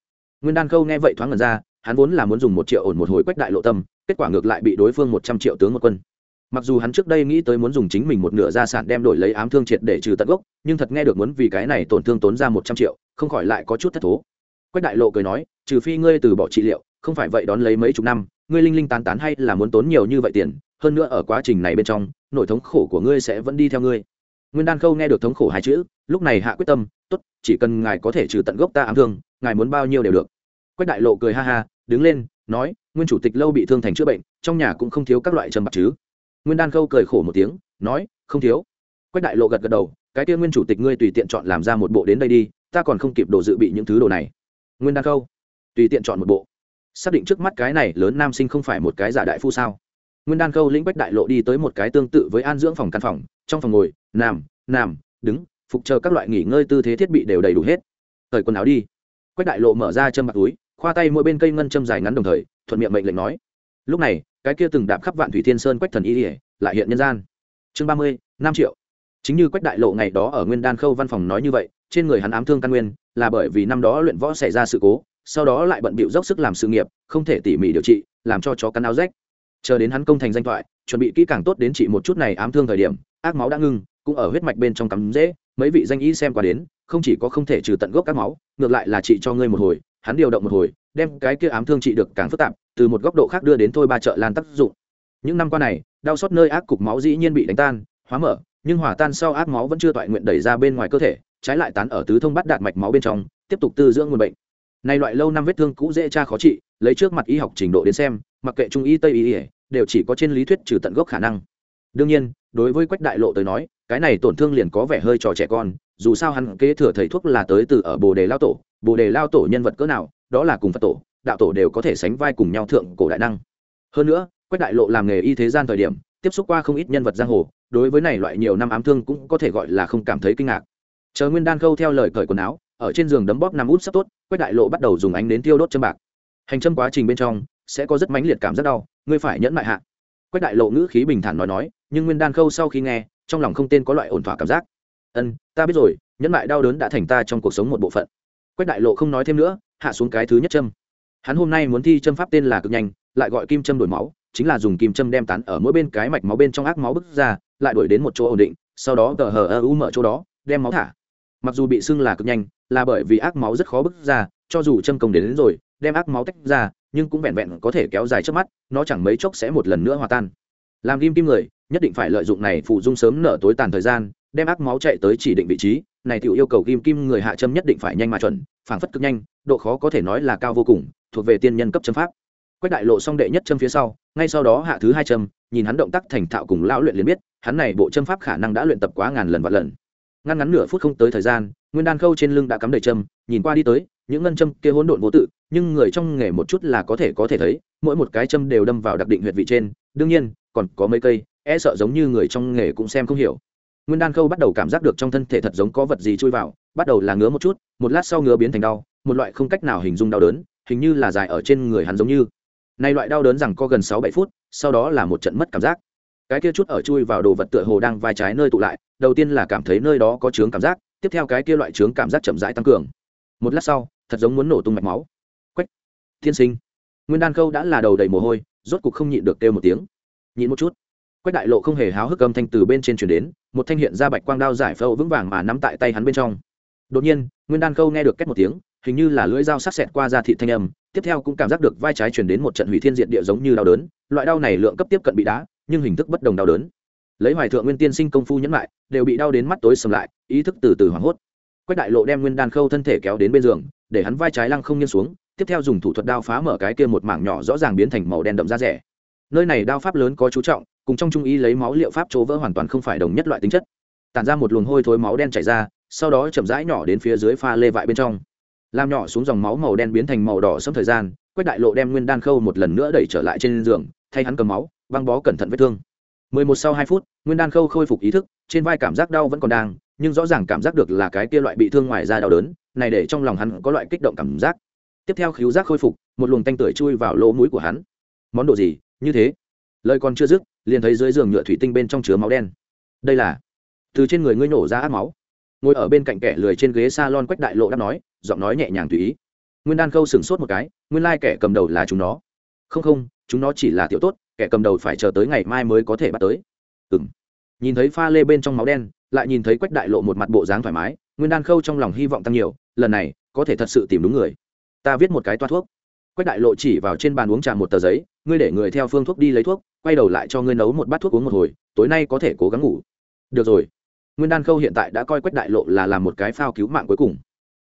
Nguyên đan khâu nghe vậy thoáng ngần ra, hắn vốn là muốn dùng một triệu ổn một hồi quách đại lộ tâm, kết quả ngược lại bị đối phương một trăm triệu tướng một quân. Mặc dù hắn trước đây nghĩ tới muốn dùng chính mình một nửa gia sản đem đổi lấy ám thương triệt để trừ tận gốc, nhưng thật nghe được muốn vì cái này tổn thương tốn ra một trăm triệu, không khỏi lại có chút thất thố. Quách đại lộ cười nói, trừ phi ngươi từ bỏ trị liệu, không phải vậy đón lấy mấy chục năm ngươi linh linh tán tán hay là muốn tốn nhiều như vậy tiền, hơn nữa ở quá trình này bên trong nỗi thống khổ của ngươi sẽ vẫn đi theo ngươi. Nguyên đan khâu nghe được thống khổ hai chữ, lúc này hạ quyết tâm, tốt, chỉ cần ngài có thể trừ tận gốc ta ám thương, ngài muốn bao nhiêu đều được. Quách đại lộ cười ha ha, đứng lên, nói, nguyên chủ tịch lâu bị thương thành chữa bệnh, trong nhà cũng không thiếu các loại trầm bạc chứ. Nguyên đan khâu cười khổ một tiếng, nói, không thiếu. Quách đại lộ gật gật đầu, cái tiên nguyên chủ tịch ngươi tùy tiện chọn làm ra một bộ đến đây đi, ta còn không kịp đồ dự bị những thứ đồ này. Nguyên đan khâu, tùy tiện chọn một bộ xác định trước mắt cái này lớn nam sinh không phải một cái giả đại phu sao? Nguyên đan khâu lĩnh Bách đại lộ đi tới một cái tương tự với an dưỡng phòng căn phòng, trong phòng ngồi, nằm nằm, đứng, phục chờ các loại nghỉ ngơi tư thế thiết bị đều đầy đủ hết. Thời quần áo đi. Quách đại lộ mở ra châm bạc túi, khoa tay mỗi bên cây ngân châm dài ngắn đồng thời, thuận miệng mệnh lệnh nói. Lúc này, cái kia từng đạp khắp vạn thủy thiên sơn quách thần y ỉa lại hiện nhân gian. Chương ba mươi, năm triệu. Chính như quách đại lộ ngày đó ở nguyên đan khâu văn phòng nói như vậy, trên người hắn ám thương căn nguyên, là bởi vì năm đó luyện võ xảy ra sự cố sau đó lại bận bịu dốc sức làm sự nghiệp, không thể tỉ mỉ điều trị, làm cho chó cắn áo rách. Chờ đến hắn công thành danh thoại, chuẩn bị kỹ càng tốt đến trị một chút này ám thương thời điểm, ác máu đã ngưng, cũng ở huyết mạch bên trong cắm dễ, mấy vị danh y xem qua đến, không chỉ có không thể trừ tận gốc các máu, ngược lại là trị cho ngươi một hồi, hắn điều động một hồi, đem cái kia ám thương trị được càng phức tạp, từ một góc độ khác đưa đến thôi ba chợ lan tác dụng. Những năm qua này, đau xót nơi ác cục máu dĩ nhiên bị đánh tan, hóa mở, nhưng hỏa tan sau ác máu vẫn chưa toại nguyện đẩy ra bên ngoài cơ thể, trái lại tán ở tứ thông bắt đạt mạch máu bên trong, tiếp tục tư dưỡng nguồn bệnh này loại lâu năm vết thương cũ dễ tra khó trị, lấy trước mặt y học trình độ đến xem, mặc kệ trung y, tây y đều chỉ có trên lý thuyết trừ tận gốc khả năng. Đương nhiên, đối với quách đại lộ tới nói, cái này tổn thương liền có vẻ hơi trò trẻ con, dù sao hắn kế thừa thầy thuốc là tới từ ở bồ đề lao tổ, bồ đề lao tổ nhân vật cỡ nào, đó là cùng phật tổ, đạo tổ đều có thể sánh vai cùng nhau thượng cổ đại năng. Hơn nữa, quách đại lộ làm nghề y thế gian thời điểm, tiếp xúc qua không ít nhân vật giang hồ, đối với này loại nhiều năm ám thương cũng có thể gọi là không cảm thấy kinh ngạc. Chờ nguyên đan khâu theo lời cởi quần áo ở trên giường đấm bóp nằm út sắp tốt quách đại lộ bắt đầu dùng ánh đến tiêu đốt châm bạc. Hành châm quá trình bên trong, sẽ có rất mãnh liệt cảm rất đau, ngươi phải nhẫn mại hạ. Quách đại lộ ngữ khí bình thản nói nói, nhưng nguyên đan khâu sau khi nghe, trong lòng không tên có loại ổn thỏa cảm giác. Ân, ta biết rồi, nhẫn mại đau đớn đã thành ta trong cuộc sống một bộ phận. Quách đại lộ không nói thêm nữa, hạ xuống cái thứ nhất châm. Hắn hôm nay muốn thi châm pháp tên là cực nhanh, lại gọi kim châm đổi máu, chính là dùng kim châm đem tán ở mỗi bên cái mạch máu bên trong ác máu bức ra, lại đổi đến một chỗ ổn định, sau đó tờ hờ ơ u mở chỗ đó, đem máu thả mặc dù bị sưng là cực nhanh là bởi vì ác máu rất khó bức ra cho dù châm công đến, đến rồi đem ác máu tách ra nhưng cũng vẹn vẹn có thể kéo dài trước mắt nó chẳng mấy chốc sẽ một lần nữa hòa tan. Làm kim kim người nhất định phải lợi dụng này phụ dung sớm nở tối tàn thời gian đem ác máu chạy tới chỉ định vị trí này tự yêu cầu kim kim người hạ châm nhất định phải nhanh mà chuẩn phảng phất cực nhanh độ khó có thể nói là cao vô cùng thuộc về tiên nhân cấp châm pháp. Quách đại lộ xong đệ nhất châm phía sau ngay sau đó hạ thứ hai châm nhìn hắn động tác thành thạo cùng lão luyện liền biết hắn này bộ châm pháp khả năng đã luyện tập quá ngàn lần vạn lần ngăn ngắn nửa phút không tới thời gian, nguyên đan khâu trên lưng đã cắm đầy châm, nhìn qua đi tới, những ngân châm kia hỗn độn vô tự, nhưng người trong nghề một chút là có thể có thể thấy, mỗi một cái châm đều đâm vào đặc định huyệt vị trên, đương nhiên, còn có mấy cây e sợ giống như người trong nghề cũng xem không hiểu. Nguyên đan khâu bắt đầu cảm giác được trong thân thể thật giống có vật gì chui vào, bắt đầu là ngứa một chút, một lát sau ngứa biến thành đau, một loại không cách nào hình dung đau đớn, hình như là dài ở trên người hắn giống như. Này loại đau đớn rằng có gần sáu bảy phút, sau đó là một trận mất cảm giác. Cái kia chút ở chui vào đồ vật tựa hồ đang vai trái nơi tụ lại đầu tiên là cảm thấy nơi đó có chướng cảm giác, tiếp theo cái kia loại chướng cảm giác chậm rãi tăng cường. Một lát sau, thật giống muốn nổ tung mạch máu. Quách! Tiên sinh! Nguyên đan khâu đã là đầu đầy mồ hôi, rốt cục không nhịn được kêu một tiếng. Nhịn một chút. Quách đại lộ không hề háo hức âm thanh từ bên trên chuyển đến, một thanh hiện ra bạch quang đao giải phâu vững vàng mà nắm tại tay hắn bên trong. Đột nhiên, nguyên đan khâu nghe được két một tiếng, hình như là lưỡi dao sắc sẹt qua ra thị thanh âm, tiếp theo cũng cảm giác được vai trái chuyển đến một trận hủy thiên diện địa giống như đau đớn, loại đau này lượng cấp tiếp cận bị đá, nhưng hình thức bất đồng đau đớn lấy hoài thượng nguyên tiên sinh công phu nhẫn lại đều bị đau đến mắt tối sầm lại, ý thức từ từ hoảng hốt. Quách đại lộ đem nguyên đan khâu thân thể kéo đến bên giường, để hắn vai trái lăng không nghiêng xuống, tiếp theo dùng thủ thuật đao phá mở cái kia một mảng nhỏ rõ ràng biến thành màu đen đậm da rẻ. Nơi này đao pháp lớn có chú trọng, cùng trong trung y lấy máu liệu pháp chỗ vỡ hoàn toàn không phải đồng nhất loại tính chất. Tản ra một luồng hôi thối máu đen chảy ra, sau đó chậm rãi nhỏ đến phía dưới pha lê vại bên trong. Làm nhỏ xuống dòng máu màu đen biến thành màu đỏ sớm thời gian, quách đại lộ đem nguyên đan khâu một lần nữa đẩy trở lại trên giường, thay hắn cầm máu, băng bó cẩn thận vết thương mười một sau hai phút, nguyên đan khâu khôi phục ý thức, trên vai cảm giác đau vẫn còn đang, nhưng rõ ràng cảm giác được là cái kia loại bị thương ngoài da đau đớn, này để trong lòng hắn có loại kích động cảm giác. Tiếp theo khíu giác khôi phục, một luồng tanh tưởi chui vào lỗ mũi của hắn. Món đồ gì? Như thế. Lời còn chưa dứt, liền thấy dưới giường nhựa thủy tinh bên trong chứa máu đen. Đây là từ trên người ngươi nổ ra ác máu. Ngồi ở bên cạnh kẻ lười trên ghế s a lon quách đại lộ đáp nói, giọng nói nhẹ nhàng tùy ý. Nguyên đan khâu sửng sốt một cái, nguyên lai kẻ cầm đầu là chúng nó. Không không, chúng nó chỉ là tiểu tốt kẻ cầm đầu phải chờ tới ngày mai mới có thể bắt tới. Ừ m nhìn thấy pha lê bên trong máu đen, lại nhìn thấy quách đại lộ một mặt bộ dáng thoải mái, nguyên đan khâu trong lòng hy vọng tăng nhiều, lần này, có thể thật sự tìm đúng người. Ta viết một cái toa thuốc. Quách đại lộ chỉ vào trên bàn uống trà một tờ giấy, ngươi để người theo phương thuốc đi lấy thuốc, quay đầu lại cho ngươi nấu một bát thuốc uống một hồi, tối nay có thể cố gắng ngủ. Được rồi. Nguyên đan khâu hiện tại đã coi quách đại lộ là làm một cái phao cứu mạng cuối cùng.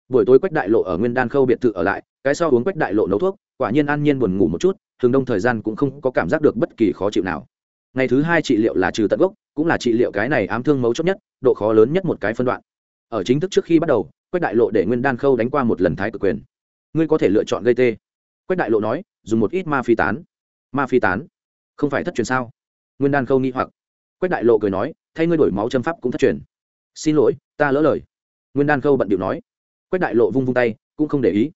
Buổi tối quách đại lộ ở nguyên đan khâu biệt thự ở lại, cái sau uống quách đại lộ nấu thuốc quả nhiên an nhiên buồn ngủ một chút thường đông thời gian cũng không có cảm giác được bất kỳ khó chịu nào. Ngày thứ hai trị liệu là trừ tận gốc, cũng là trị liệu cái này ám thương mấu chốt nhất, độ khó lớn nhất một cái phân đoạn. Ở chính thức trước khi bắt đầu, quách đại lộ để nguyên đan khâu đánh qua một lần thái cực quyền. Ngươi có thể lựa chọn gây tê. Quách đại lộ nói, dùng một ít ma phi tán. Ma phi tán? Không phải thất truyền sao? Nguyên đan khâu nghi hoặc. Quách đại lộ cười nói, thay ngươi đổi máu châm pháp cũng thất truyền. Xin lỗi, ta lỡ lời. Nguyên đan khâu bận điệu nói. Quách đại lộ vung vung tay, cũng không để ý.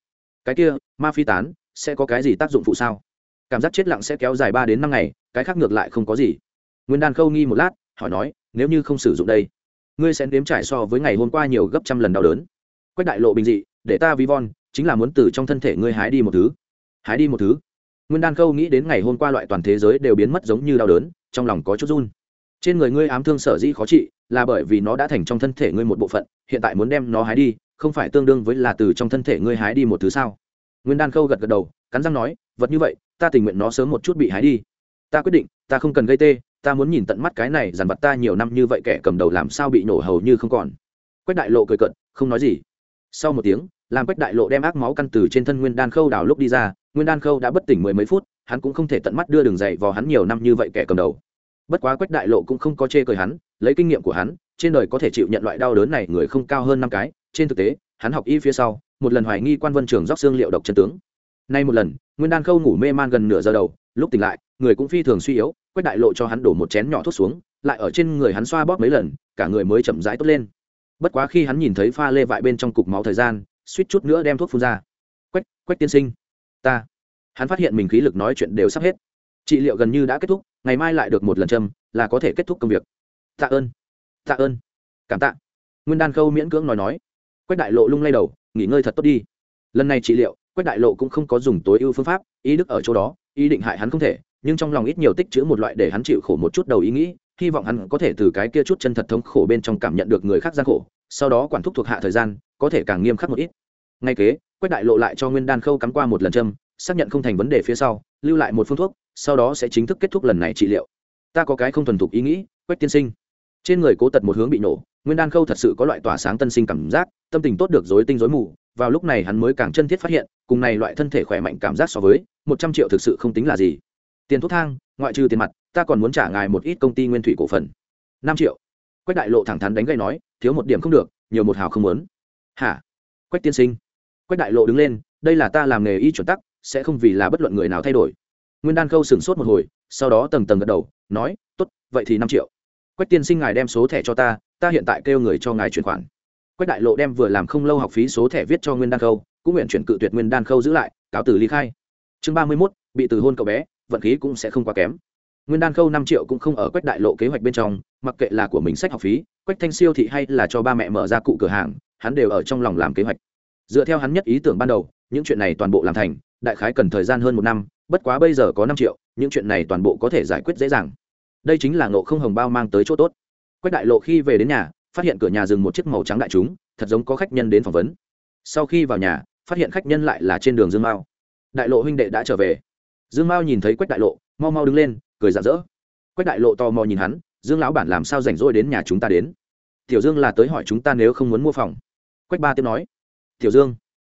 Cái kia, ma phi tán sẽ có cái gì tác dụng phụ sao? Cảm giác chết lặng sẽ kéo dài ba đến năm ngày, cái khác ngược lại không có gì. Nguyên đan khâu nghi một lát, hỏi nói, nếu như không sử dụng đây, ngươi sẽ đếm trải so với ngày hôm qua nhiều gấp trăm lần đau đớn. Quách đại lộ bình dị, để ta ví von, chính là muốn từ trong thân thể ngươi hái đi một thứ. Hái đi một thứ? Nguyên đan khâu nghĩ đến ngày hôm qua loại toàn thế giới đều biến mất giống như đau đớn, trong lòng có chút run. Trên người ngươi ám thương sở dĩ khó trị, là bởi vì nó đã thành trong thân thể ngươi một bộ phận, hiện tại muốn đem nó hái đi, không phải tương đương với là từ trong thân thể ngươi hái đi một thứ sao? Nguyên đan khâu gật gật đầu, cắn răng nói, vật như vậy, ta tình nguyện nó sớm một chút bị hái đi. Ta quyết định, ta không cần gây tê, ta muốn nhìn tận mắt cái này dàn vật ta nhiều năm như vậy kẻ cầm đầu làm sao bị nổ hầu như không còn. Quách đại lộ cười cận không nói gì. Sau một tiếng, làm quách đại lộ đem ác máu căn từ trên thân nguyên đan khâu đào lúc đi ra, nguyên đan khâu đã bất tỉnh mười mấy phút, hắn cũng không thể tận mắt đưa đường dày vào hắn nhiều năm như vậy kẻ cầm đầu. Bất quá quách đại lộ cũng không có chê cười hắn, lấy kinh nghiệm của hắn, trên đời có thể chịu nhận loại đau đớn này người không cao hơn năm cái, trên thực tế, hắn học y phía sau một lần hoài nghi quan vân trường róc xương liệu độc chân tướng. Nay một lần, nguyên đan khâu ngủ mê man gần nửa giờ đầu, lúc tỉnh lại, người cũng phi thường suy yếu, quách đại lộ cho hắn đổ một chén nhỏ thuốc xuống, lại ở trên người hắn xoa bóp mấy lần, cả người mới chậm rãi tốt lên. Bất quá khi hắn nhìn thấy pha lê vại bên trong cục máu thời gian, suýt chút nữa đem thuốc phun ra. Quách quách tiên sinh, ta. Hắn phát hiện mình khí lực nói chuyện đều sắp hết. Trị liệu gần như đã kết thúc, ngày mai lại được một lần châm, là có thể kết thúc công việc. Tạ ơn tạ ơn, cảm tạ. Nguyên đan khâu miễn cưỡng nói nói. Quách đại lộ lung lay đầu nghỉ ngơi thật tốt đi. Lần này trị liệu, quách đại lộ cũng không có dùng tối ưu phương pháp, ý đức ở chỗ đó, ý định hại hắn không thể, nhưng trong lòng ít nhiều tích chữ một loại để hắn chịu khổ một chút đầu ý nghĩ, hy vọng hắn có thể từ cái kia chút chân thật thống khổ bên trong cảm nhận được người khác gian khổ, sau đó quản thúc thuộc hạ thời gian, có thể càng nghiêm khắc một ít. Ngay kế, quách đại lộ lại cho nguyên đan khâu cắm qua một lần châm, xác nhận không thành vấn đề phía sau, lưu lại một phương thuốc, sau đó sẽ chính thức kết thúc lần này trị liệu. Ta có cái không thuần thục ý nghĩ, quách tiên sinh. Trên người cố tật một hướng bị nổ nguyên đan khâu thật sự có loại tỏa sáng tân sinh cảm giác, tâm tình tốt được dối tinh dối mù, vào lúc này hắn mới càng chân thiết phát hiện, cùng này loại thân thể khỏe mạnh cảm giác so với, một trăm triệu thực sự không tính là gì. Tiền thuốc thang, ngoại trừ tiền mặt, ta còn muốn trả ngài một ít công ty nguyên thủy cổ phần. Năm triệu. Quách đại lộ thẳng thắn đánh gây nói, thiếu một điểm không được, nhiều một hào không muốn. Hả? Quách tiên sinh. Quách đại lộ đứng lên, đây là ta làm nghề y chuẩn tắc, sẽ không vì là bất luận người nào thay đổi. Nguyên đan khâu sửng sốt một hồi, sau đó tầng tầng gật đầu, nói t ố t vậy thì năm triệu. Quách tiên sinh ngài đem số thẻ cho ta ta hiện tại kêu người cho ngài chuyển khoản. Quách đại lộ đem vừa làm không lâu học phí số thẻ viết cho nguyên đan khâu, cũng nguyện chuyển cự tuyệt nguyên đan khâu giữ lại, cáo từ ly khai. Chương ba mươi mốt, bị từ hôn cậu bé, vận khí cũng sẽ không quá kém. Nguyên đan khâu năm triệu cũng không ở quách đại lộ kế hoạch bên trong, mặc kệ là của mình sách học phí, quách thanh siêu thị hay là cho ba mẹ mở ra cụ cửa hàng, hắn đều ở trong lòng làm kế hoạch. Dựa theo hắn nhất ý tưởng ban đầu, những chuyện này toàn bộ làm thành, đại khái cần thời gian hơn một năm, bất quá bây giờ có năm triệu, những chuyện này toàn bộ có thể giải quyết dễ dàng. Đây chính là nộ không hồng bao mang tới chỗ tốt quách đại lộ khi về đến nhà, phát hiện cửa nhà dừng một chiếc màu trắng đại chúng, thật giống có khách nhân đến phỏng vấn. Sau khi vào nhà, phát hiện khách nhân lại là trên đường dương mao. Đại lộ huynh đệ đã trở về. Dương mao nhìn thấy quách đại lộ, mau mau đứng lên, cười rạng rỡ. Quách đại lộ tò mò nhìn hắn, dương lão bản làm sao rảnh rỗi đến nhà chúng ta đến? Tiểu dương là tới hỏi chúng ta nếu không muốn mua phòng. Quách ba tiếp nói, tiểu dương.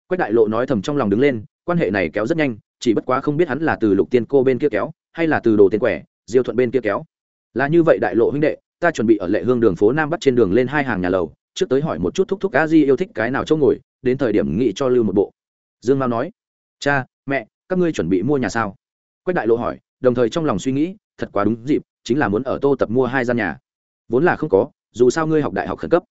Quách đại lộ nói thầm trong lòng đứng lên, quan hệ này kéo rất nhanh, chỉ bất quá không biết hắn là từ lục tiên cô bên kia kéo, hay là từ đồ tiền quẻ, diêu thuận bên kia kéo. Là như vậy đại lộ huynh đệ ta chuẩn bị ở lệ hương đường phố nam bắt trên đường lên hai hàng nhà lầu, trước tới hỏi một chút thúc thúc a di yêu thích cái nào chỗ ngồi, đến thời điểm nghị cho lưu một bộ. Dương mao nói. Cha, mẹ, các ngươi chuẩn bị mua nhà sao? Quách đại lộ hỏi, đồng thời trong lòng suy nghĩ, thật quá đúng dịp, chính là muốn ở tô tập mua hai gian nhà. Vốn là không có, dù sao ngươi học đại học khẩn cấp.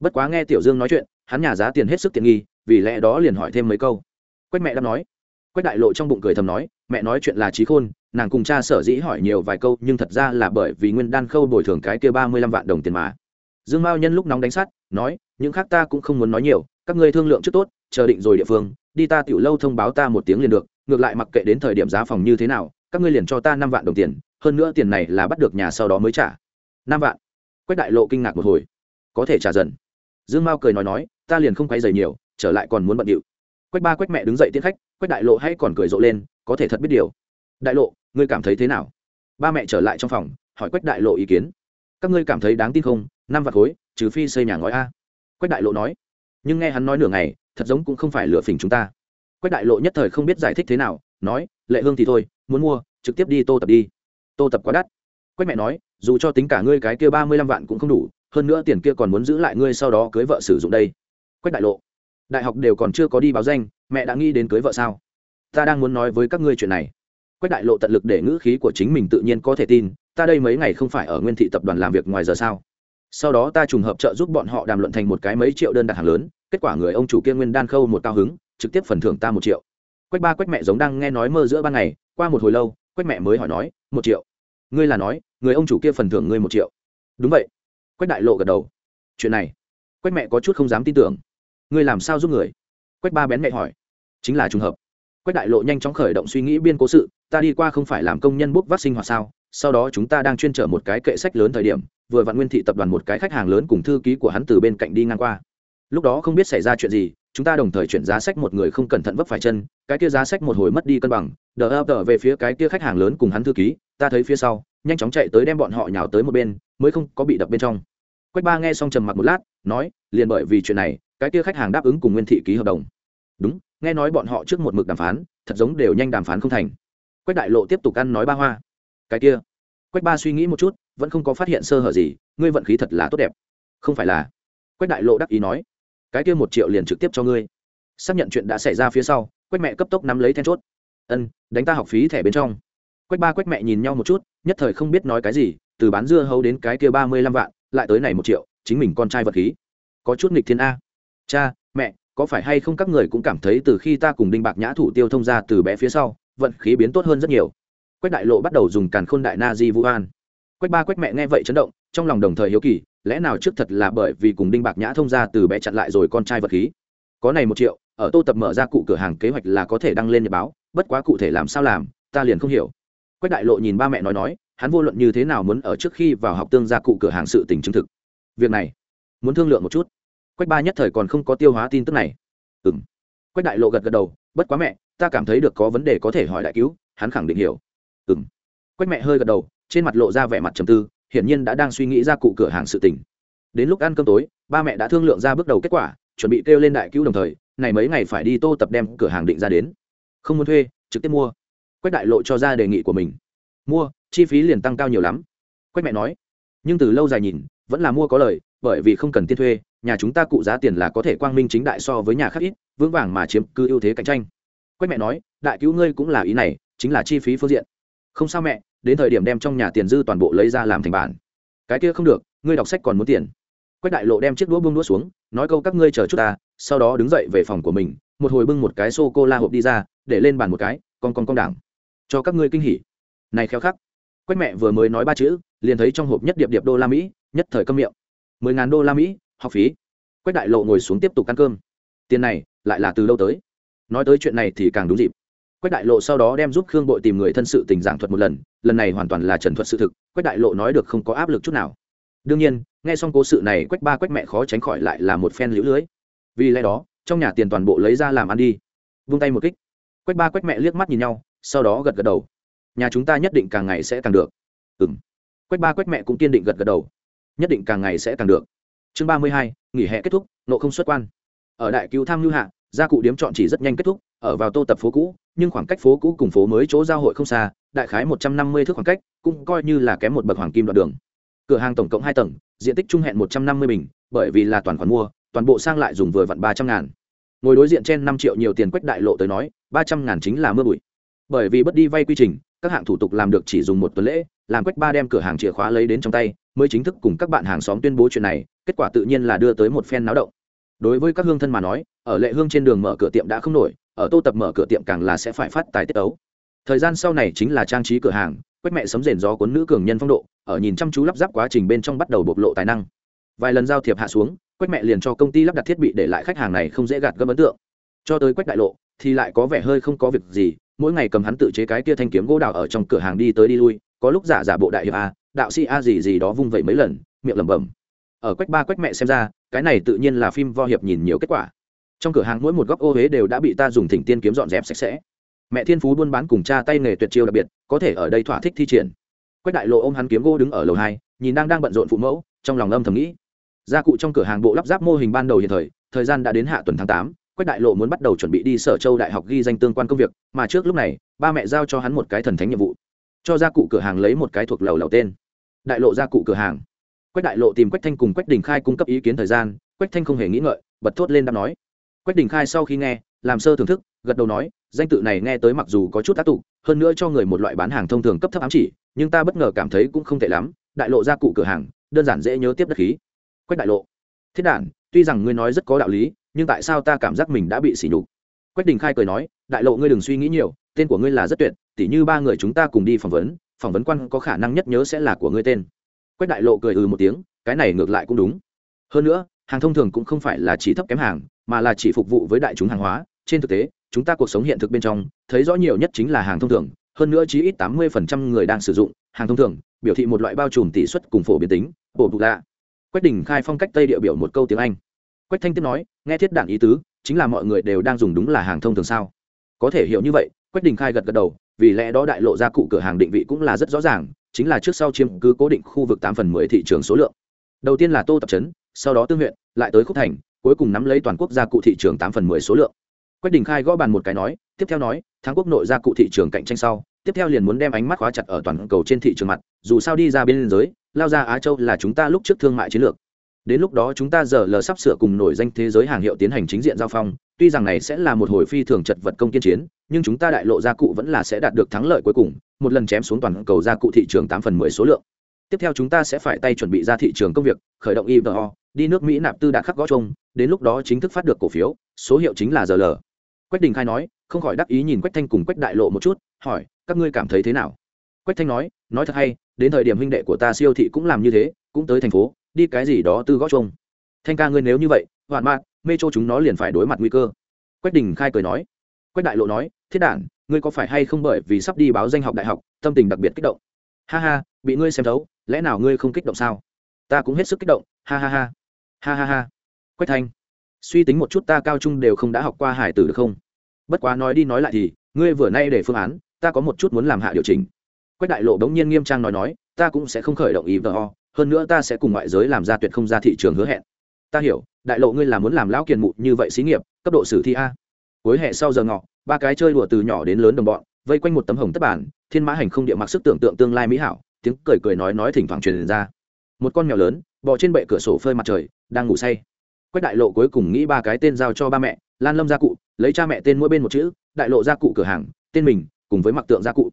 Bất quá nghe tiểu dương nói chuyện, hắn nhà giá tiền hết sức tiện nghi, vì lẽ đó liền hỏi thêm mấy câu. Quách mẹ đã nói. Quách đại lộ trong bụng cười thầm nói, mẹ nói chuyện là trí khôn nàng cùng cha sở dĩ hỏi nhiều vài câu, nhưng thật ra là bởi vì nguyên đan khâu bồi thường cái kia ba mươi lăm vạn đồng tiền mà. Dương mao nhân lúc nóng đánh sắt, nói, những khác ta cũng không muốn nói nhiều, các ngươi thương lượng trước tốt, chờ định rồi địa phương, đi ta tiểu lâu thông báo ta một tiếng liền được, ngược lại mặc kệ đến thời điểm giá phòng như thế nào, các ngươi liền cho ta năm vạn đồng tiền, hơn nữa tiền này là bắt được nhà sau đó mới trả. Năm vạn? Quách đại lộ kinh ngạc một hồi. Có thể trả dần. Dương mao cười nói nói, ta liền không quay dày nhiều, trở lại còn muốn bận điệu. Quách ba quách mẹ đứng dậy tiến khách, quách đại lộ hay còn cười rộ lên, có thể thật biết điều. Đại lộ ngươi cảm thấy thế nào? Ba mẹ trở lại trong phòng, hỏi quách đại lộ ý kiến. Các ngươi cảm thấy đáng tin không? Năm vạt khối, trừ phi xây nhà ngói a. Quách đại lộ nói. Nhưng nghe hắn nói nửa ngày, thật giống cũng không phải lựa phỉnh chúng ta. Quách đại lộ nhất thời không biết giải thích thế nào, nói, lệ hương thì thôi, muốn mua, trực tiếp đi tô tập đi. Tô tập quá đắt. Quách mẹ nói, dù cho tính cả ngươi cái kia ba mươi lăm vạn cũng không đủ, hơn nữa tiền kia còn muốn giữ lại ngươi sau đó cưới vợ sử dụng đây. Quách đại lộ. Đại học đều còn chưa có đi báo danh, mẹ đã nghĩ đến cưới vợ sao? Ta đang muốn nói với các ngươi chuyện này quách đại lộ tận lực để ngữ khí của chính mình tự nhiên có thể tin, ta đây mấy ngày không phải ở nguyên thị tập đoàn làm việc ngoài giờ sao? Sau đó ta trùng hợp trợ giúp bọn họ đàm luận thành một cái mấy triệu đơn đặt hàng lớn, kết quả người ông chủ kia nguyên đan khâu một cao hứng, trực tiếp phần thưởng ta một triệu. Quách ba quách mẹ giống đang nghe nói mơ giữa ban ngày, qua một hồi lâu, quách mẹ mới hỏi nói, một triệu? Ngươi là nói, người ông chủ kia phần thưởng ngươi một triệu. Đúng vậy. Quách đại lộ gật đầu. Chuyện này, quách mẹ có chút không dám tin tưởng. Ngươi làm sao giúp người? Quách ba bén mẹ hỏi. Chính là trùng hợp quách đại lộ nhanh chóng khởi động suy nghĩ biên cố sự, ta đi qua không phải làm công nhân bốc vác sinh hoạt sao? Sau đó chúng ta đang chuyên trở một cái kệ sách lớn thời điểm, vừa vặn nguyên thị tập đoàn một cái khách hàng lớn cùng thư ký của hắn từ bên cạnh đi ngang qua. Lúc đó không biết xảy ra chuyện gì, chúng ta đồng thời chuyển giá sách một người không cẩn thận vấp phải chân, cái kia giá sách một hồi mất đi cân bằng, đờ ập đờ về phía cái kia khách hàng lớn cùng hắn thư ký, ta thấy phía sau, nhanh chóng chạy tới đem bọn họ nhào tới một bên, mới không có bị đập bên trong. Quách ba nghe xong trầm mặc một lát, nói, liền bởi vì chuyện này, cái kia khách hàng đáp ứng cùng nguyên thị ký hợp đồng. Đúng nghe nói bọn họ trước một mực đàm phán, thật giống đều nhanh đàm phán không thành. Quách đại lộ tiếp tục ăn nói ba hoa. Cái kia. Quách ba suy nghĩ một chút, vẫn không có phát hiện sơ hở gì, ngươi vận khí thật là tốt đẹp. Không phải là. Quách đại lộ đắc ý nói, cái kia một triệu liền trực tiếp cho ngươi. Xác nhận chuyện đã xảy ra phía sau, quách mẹ cấp tốc nắm lấy then chốt. Ân, đánh ta học phí thẻ bên trong. Quách ba quách mẹ nhìn nhau một chút, nhất thời không biết nói cái gì, từ bán dưa hấu đến cái kia ba mươi lăm vạn, lại tới này một triệu, chính mình con trai vật khí. Có chút nghịch thiên a. Cha có phải hay không các người cũng cảm thấy từ khi ta cùng đinh bạc nhã thủ tiêu thông ra từ bé phía sau, vận khí biến tốt hơn rất nhiều. Quách đại lộ bắt đầu dùng càn khôn đại na di vũ an. Quách ba quách mẹ nghe vậy chấn động, trong lòng đồng thời hiếu kỳ, lẽ nào trước thật là bởi vì cùng đinh bạc nhã thông ra từ bé chặn lại rồi con trai vật khí? Có này một triệu, ở tô tập mở ra cụ cửa hàng kế hoạch là có thể đăng lên nhật báo, bất quá cụ thể làm sao làm, ta liền không hiểu. Quách đại lộ nhìn ba mẹ nói nói, hắn vô luận như thế nào muốn ở trước khi vào học tương gia cụ cửa hàng sự tình chứng thực. Việc này, muốn thương lượng một chút quách ba nhất thời còn không có tiêu hóa tin tức này. Ừ m quách đại lộ gật gật đầu, bất quá mẹ, ta cảm thấy được có vấn đề có thể hỏi đại cứu, hắn khẳng định hiểu. Ừ m quách mẹ hơi gật đầu, trên mặt lộ ra vẻ mặt trầm tư, hiển nhiên đã đang suy nghĩ ra cụ cửa hàng sự tình. Đến lúc ăn cơm tối, ba mẹ đã thương lượng ra bước đầu kết quả, chuẩn bị kêu lên đại cứu đồng thời, này mấy ngày phải đi tô tập đem cửa hàng định ra đến. Không muốn thuê, trực tiếp mua. Quách đại lộ cho ra đề nghị của mình. Mua, chi phí liền tăng cao nhiều lắm. Quách mẹ nói, nhưng từ lâu dài nhìn, vẫn là mua có lời, bởi vì không cần tiền thuê nhà chúng ta cụ giá tiền là có thể quang minh chính đại so với nhà khác ít, vững vàng mà chiếm cứ ưu thế cạnh tranh. Quách mẹ nói, đại cứu ngươi cũng là ý này, chính là chi phí phương diện. Không sao mẹ, đến thời điểm đem trong nhà tiền dư toàn bộ lấy ra làm thành bản. Cái kia không được, ngươi đọc sách còn muốn tiền. Quách đại lộ đem chiếc đũa bưng đũa xuống, nói câu các ngươi chờ chút ta, sau đó đứng dậy về phòng của mình, một hồi bưng một cái sô cô la hộp đi ra, để lên bàn một cái, con con con đảng. Cho các ngươi kinh hỉ. Này khéo khắc. Quách mẹ vừa mới nói ba chữ, liền thấy trong hộp nhất điệp điệp đô la mỹ, nhất thời câm miệng. Mười ngàn đô la mỹ học phí. Quách đại lộ ngồi xuống tiếp tục ăn cơm. Tiền này lại là từ đâu tới? Nói tới chuyện này thì càng đúng dịp. Quách đại lộ sau đó đem giúp khương bội tìm người thân sự tình giảng thuật một lần lần này hoàn toàn là trần thuật sự thực, quách đại lộ nói được không có áp lực chút nào. Đương nhiên, nghe xong cố sự này, quách ba, quách mẹ khó tránh khỏi lại là một phen lũ lưới. Vì lẽ đó, trong nhà tiền toàn bộ lấy ra làm ăn đi. Vung tay một kích. Quách ba, quách mẹ liếc mắt nhìn nhau, sau đó gật gật đầu. Nhà chúng ta nhất định càng ngày sẽ càng được. Ừ m quách ba, quách mẹ cũng kiên định gật gật đầu. Nhất định càng ngày sẽ càng được chương ba mươi hai, nghỉ hè kết thúc, nộ không xuất quan. Ở đại cứu tham lưu hạ, gia cụ điếm chọn chỉ rất nhanh kết thúc, ở vào tô tập phố cũ, nhưng khoảng cách phố cũ cùng phố mới chỗ giao hội không xa, đại khái một trăm năm mươi thước khoảng cách, cũng coi như là kém một bậc hoàng kim đoạn đường. Cửa hàng tổng cộng hai tầng, diện tích trung hẹn một trăm năm mươi bình, bởi vì là toàn khoản mua, toàn bộ sang lại dùng vừa vặn ba trăm ngàn. Ngồi đối diện trên năm triệu nhiều tiền quách đại lộ tới nói, ba trăm ngàn chính là mưa bụi. Bởi vì bất đi vay quy trình, các hạng thủ tục làm được chỉ dùng một tuần lễ, làm quách ba đem cửa hàng chìa khóa lấy đến trong tay, mới chính thức cùng các bạn hàng xóm tuyên bố chuyện này kết quả tự nhiên là đưa tới một phen náo động. Đối với các hương thân mà nói, ở lệ hương trên đường mở cửa tiệm đã không nổi, ở tô tập mở cửa tiệm càng là sẽ phải phát tài tiết ấu. Thời gian sau này chính là trang trí cửa hàng quách mẹ sấm rền gió cuốn nữ cường nhân phong độ, ở nhìn chăm chú lắp ráp quá trình bên trong bắt đầu bộc lộ tài năng. Vài lần giao thiệp hạ xuống quách mẹ liền cho công ty lắp đặt thiết bị để lại khách hàng này không dễ gạt gấp ấn tượng. Cho tới quách đại lộ, thì lại có vẻ hơi không có việc gì, mỗi ngày cầm hắn tự chế cái kia thanh kiếm gỗ đào ở trong cửa hàng đi tới đi lui, có lúc giả giả bộ đại hiệp a, đạo sĩ a gì gì đó vung vẩy mấy lần, miệng lẩm bẩm ở quách ba quách mẹ xem ra, cái này tự nhiên là phim vo hiệp nhìn nhiều kết quả. Trong cửa hàng mỗi một góc ô huế đều đã bị ta dùng thỉnh tiên kiếm dọn dẹp sạch sẽ. Mẹ thiên phú buôn bán cùng cha tay nghề tuyệt chiêu đặc biệt, có thể ở đây thỏa thích thi triển. Quách đại lộ ô m hắn kiếm gỗ đứng ở lầu hai, nhìn đang đang bận rộn phụ mẫu, trong lòng âm thầm nghĩ. Gia cụ trong cửa hàng bộ lắp ráp mô hình ban đầu hiện thời thời gian đã đến hạ tuần tháng tám, quách đại lộ muốn bắt đầu chuẩn bị đi sở châu đại học ghi danh tương quan công việc, mà trước lúc này, ba mẹ giao cho hắn một cái thần thánh nhiệm vụ. Cho gia cụ cửa hàng lấy một cái thuộc lầu lầu tên. Đại lộ gia cụ cửa hàng quách đại lộ tìm quách thanh cùng quách đình khai cung cấp ý kiến thời gian, quách thanh không hề nghĩ ngợi, bật thốt lên đáp nói. Quách đình khai sau khi nghe, làm sơ thưởng thức, gật đầu nói, danh tự này nghe tới mặc dù có chút tác tụ, hơn nữa cho người một loại bán hàng thông thường cấp thấp ám chỉ, nhưng ta bất ngờ cảm thấy cũng không tệ lắm, đại lộ gia cụ cửa hàng, đơn giản dễ nhớ tiếp đất khí. Quách đại lộ. Thiết đản, tuy rằng ngươi nói rất có đạo lý, nhưng tại sao ta cảm giác mình đã bị sỉ nhục? Quách đình khai cười nói, đại lộ ngươi đừng suy nghĩ nhiều, tên của ngươi là rất tuyệt, tỉ như ba người chúng ta cùng đi phỏng vấn phỏng vấn quan có khả năng nhất nhớ sẽ là của ngươi tên quách đại lộ cười ừ một tiếng, cái này ngược lại cũng đúng. Hơn nữa, hàng thông thường cũng không phải là chỉ thấp kém hàng, mà là chỉ phục vụ với đại chúng hàng hóa. Trên thực tế, chúng ta cuộc sống hiện thực bên trong, thấy rõ nhiều nhất chính là hàng thông thường. Hơn nữa chỉ ít tám mươi người đang sử dụng hàng thông thường, biểu thị một loại bao trùm tỷ suất cùng phổ biến tính, bổ bục lạ. Quách đình khai phong cách tây địa biểu một câu tiếng anh. Quách thanh tiếp nói, nghe thiết đạn ý tứ, chính là mọi người đều đang dùng đúng là hàng thông thường sao? Có thể hiểu như vậy, quách đình khai gật gật đầu, vì lẽ đó đại lộ ra cụ cửa hàng định vị cũng là rất rõ ràng chính là trước sau chiếm cứ cố định khu vực tám phần mười thị trường số lượng. Đầu tiên là tô tập trấn, sau đó tương huyện, lại tới khúc thành, cuối cùng nắm lấy toàn quốc gia cụ thị trường tám phần mười số lượng. Quách đình khai gõ bàn một cái nói, tiếp theo nói thắng quốc nội gia cụ thị trường cạnh tranh sau, tiếp theo liền muốn đem ánh mắt khóa chặt ở toàn cầu trên thị trường mặt, dù sao đi ra biên giới, lao ra á châu là chúng ta lúc trước thương mại chiến lược đến lúc đó chúng ta giờ lờ sắp sửa cùng nổi danh thế giới hàng hiệu tiến hành chính diện giao phong, tuy rằng này sẽ là một hồi phi thường chật vật công kiên chiến, nhưng chúng ta đại lộ gia cụ vẫn là sẽ đạt được thắng lợi cuối cùng, một lần chém xuống toàn cầu gia cụ thị trường tám phần mười số lượng. Tiếp theo chúng ta sẽ phải tay chuẩn bị ra thị trường công việc, khởi động ivo đi nước mỹ nạp tư đạt khắc gõ trông đến lúc đó chính thức phát được cổ phiếu, số hiệu chính là giờ lờ. Quách đình khai nói, không khỏi đắc ý nhìn quách thanh cùng quách đại lộ một chút, hỏi, các ngươi cảm thấy thế nào? Quách thanh nói nói thật hay, đến thời điểm huynh đệ của ta siêu thị cũng làm như thế, cũng tới thành phố đi cái gì đó tư gõ chung thanh ca ngươi nếu như vậy, hoạn mạn, mê cho chúng nó liền phải đối mặt nguy cơ. Quách đình khai cười nói. Quách đại lộ nói, thiết đản, ngươi có phải hay không bởi vì sắp đi báo danh học đại học, tâm tình đặc biệt kích động? Ha ha, bị ngươi xem thấu, lẽ nào ngươi không kích động sao? Ta cũng hết sức kích động, ha ha ha ha ha ha. Quách thanh, suy tính một chút ta cao trung đều không đã học qua hải tử được không? Bất quá nói đi nói lại thì, ngươi vừa nay để phương án, ta có một chút muốn làm hạ điều chỉnh. Quách đại lộ đống nhiên nghiêm trang nói nói, ta cũng sẽ không khởi động ý vờ hơn nữa ta sẽ cùng ngoại giới làm ra tuyệt không ra thị trường hứa hẹn. Ta hiểu, đại lộ ngươi là muốn làm lão kiền mụ như vậy xí nghiệp, cấp độ sử thi a. Cuối hệ sau giờ ngọ, ba cái chơi đùa từ nhỏ đến lớn đồng bọn, vây quanh một tấm hồng tất bản, thiên mã hành không địa mặc sức tưởng tượng tương lai mỹ hảo, tiếng cười cười nói nói thỉnh thoảng truyền ra. Một con mèo lớn, bò trên bệ cửa sổ phơi mặt trời, đang ngủ say. Quách đại lộ cuối cùng nghĩ ba cái tên giao cho ba mẹ, lan lâm gia cụ, lấy cha mẹ tên mỗi bên một chữ, đại lộ gia cụ cửa hàng, tên mình, cùng với mặc tượng gia cụ.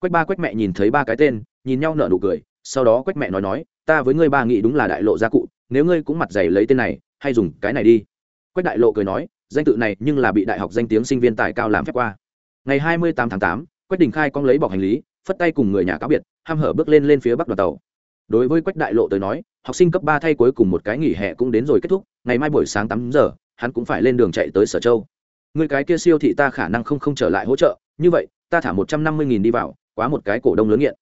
Quách ba quách mẹ nhìn thấy ba cái tên, nhìn nhau nở nụ cười sau đó quách mẹ nói nói, ta với ngươi ba nghĩ đúng là đại lộ gia cụ, nếu ngươi cũng mặt dày lấy tên này, hay dùng cái này đi. Quách đại lộ cười nói, danh tự này nhưng là bị đại học danh tiếng sinh viên tài cao làm phép qua. Ngày hai mươi tám tháng tám, quách đình khai cong lấy bọc hành lý, phất tay cùng người nhà cáo biệt, ham hở bước lên lên phía bắc đoàn tàu. Đối với quách đại lộ tới nói, học sinh cấp ba thay cuối cùng một cái nghỉ hè cũng đến rồi kết thúc, ngày mai buổi sáng tám giờ, hắn cũng phải lên đường chạy tới sở châu. Người cái kia siêu thị ta khả năng không không trở lại hỗ trợ, như vậy, ta thả một trăm năm mươi nghìn đi vào, quá một cái cổ đông lớn nghiện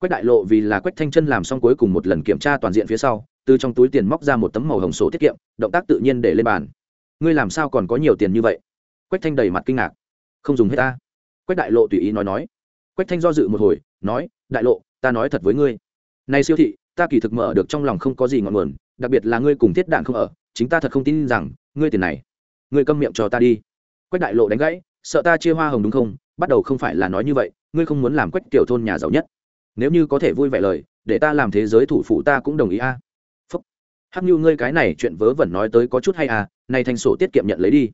quách đại lộ vì là quách thanh chân làm xong cuối cùng một lần kiểm tra toàn diện phía sau, từ trong túi tiền móc ra một tấm màu hồng sổ tiết kiệm, động tác tự nhiên để lên bàn. Ngươi làm sao còn có nhiều tiền như vậy? Quách thanh đầy mặt kinh ngạc. Không dùng hết ta. Quách đại lộ tùy ý nói nói. Quách thanh do dự một hồi, nói, đại lộ, ta nói thật với ngươi. Nay siêu thị, ta kỳ thực mở được trong lòng không có gì ngọn nguồn, đặc biệt là ngươi cùng thiết đạn không ở, chính ta thật không tin rằng, ngươi tiền này, ngươi câm miệng cho ta đi. Quách đại lộ đánh gãy, sợ ta chia hoa hồng đúng không? Bắt đầu không phải là nói như vậy, ngươi không muốn làm quách kiểu thôn nhà giàu nhất nếu như có thể vui vẻ lời, để ta làm thế giới thủ phủ ta cũng đồng ý a. Phúc. Hắc như ngươi cái này chuyện vớ vẩn nói tới có chút hay à này thành sổ tiết kiệm nhận lấy đi.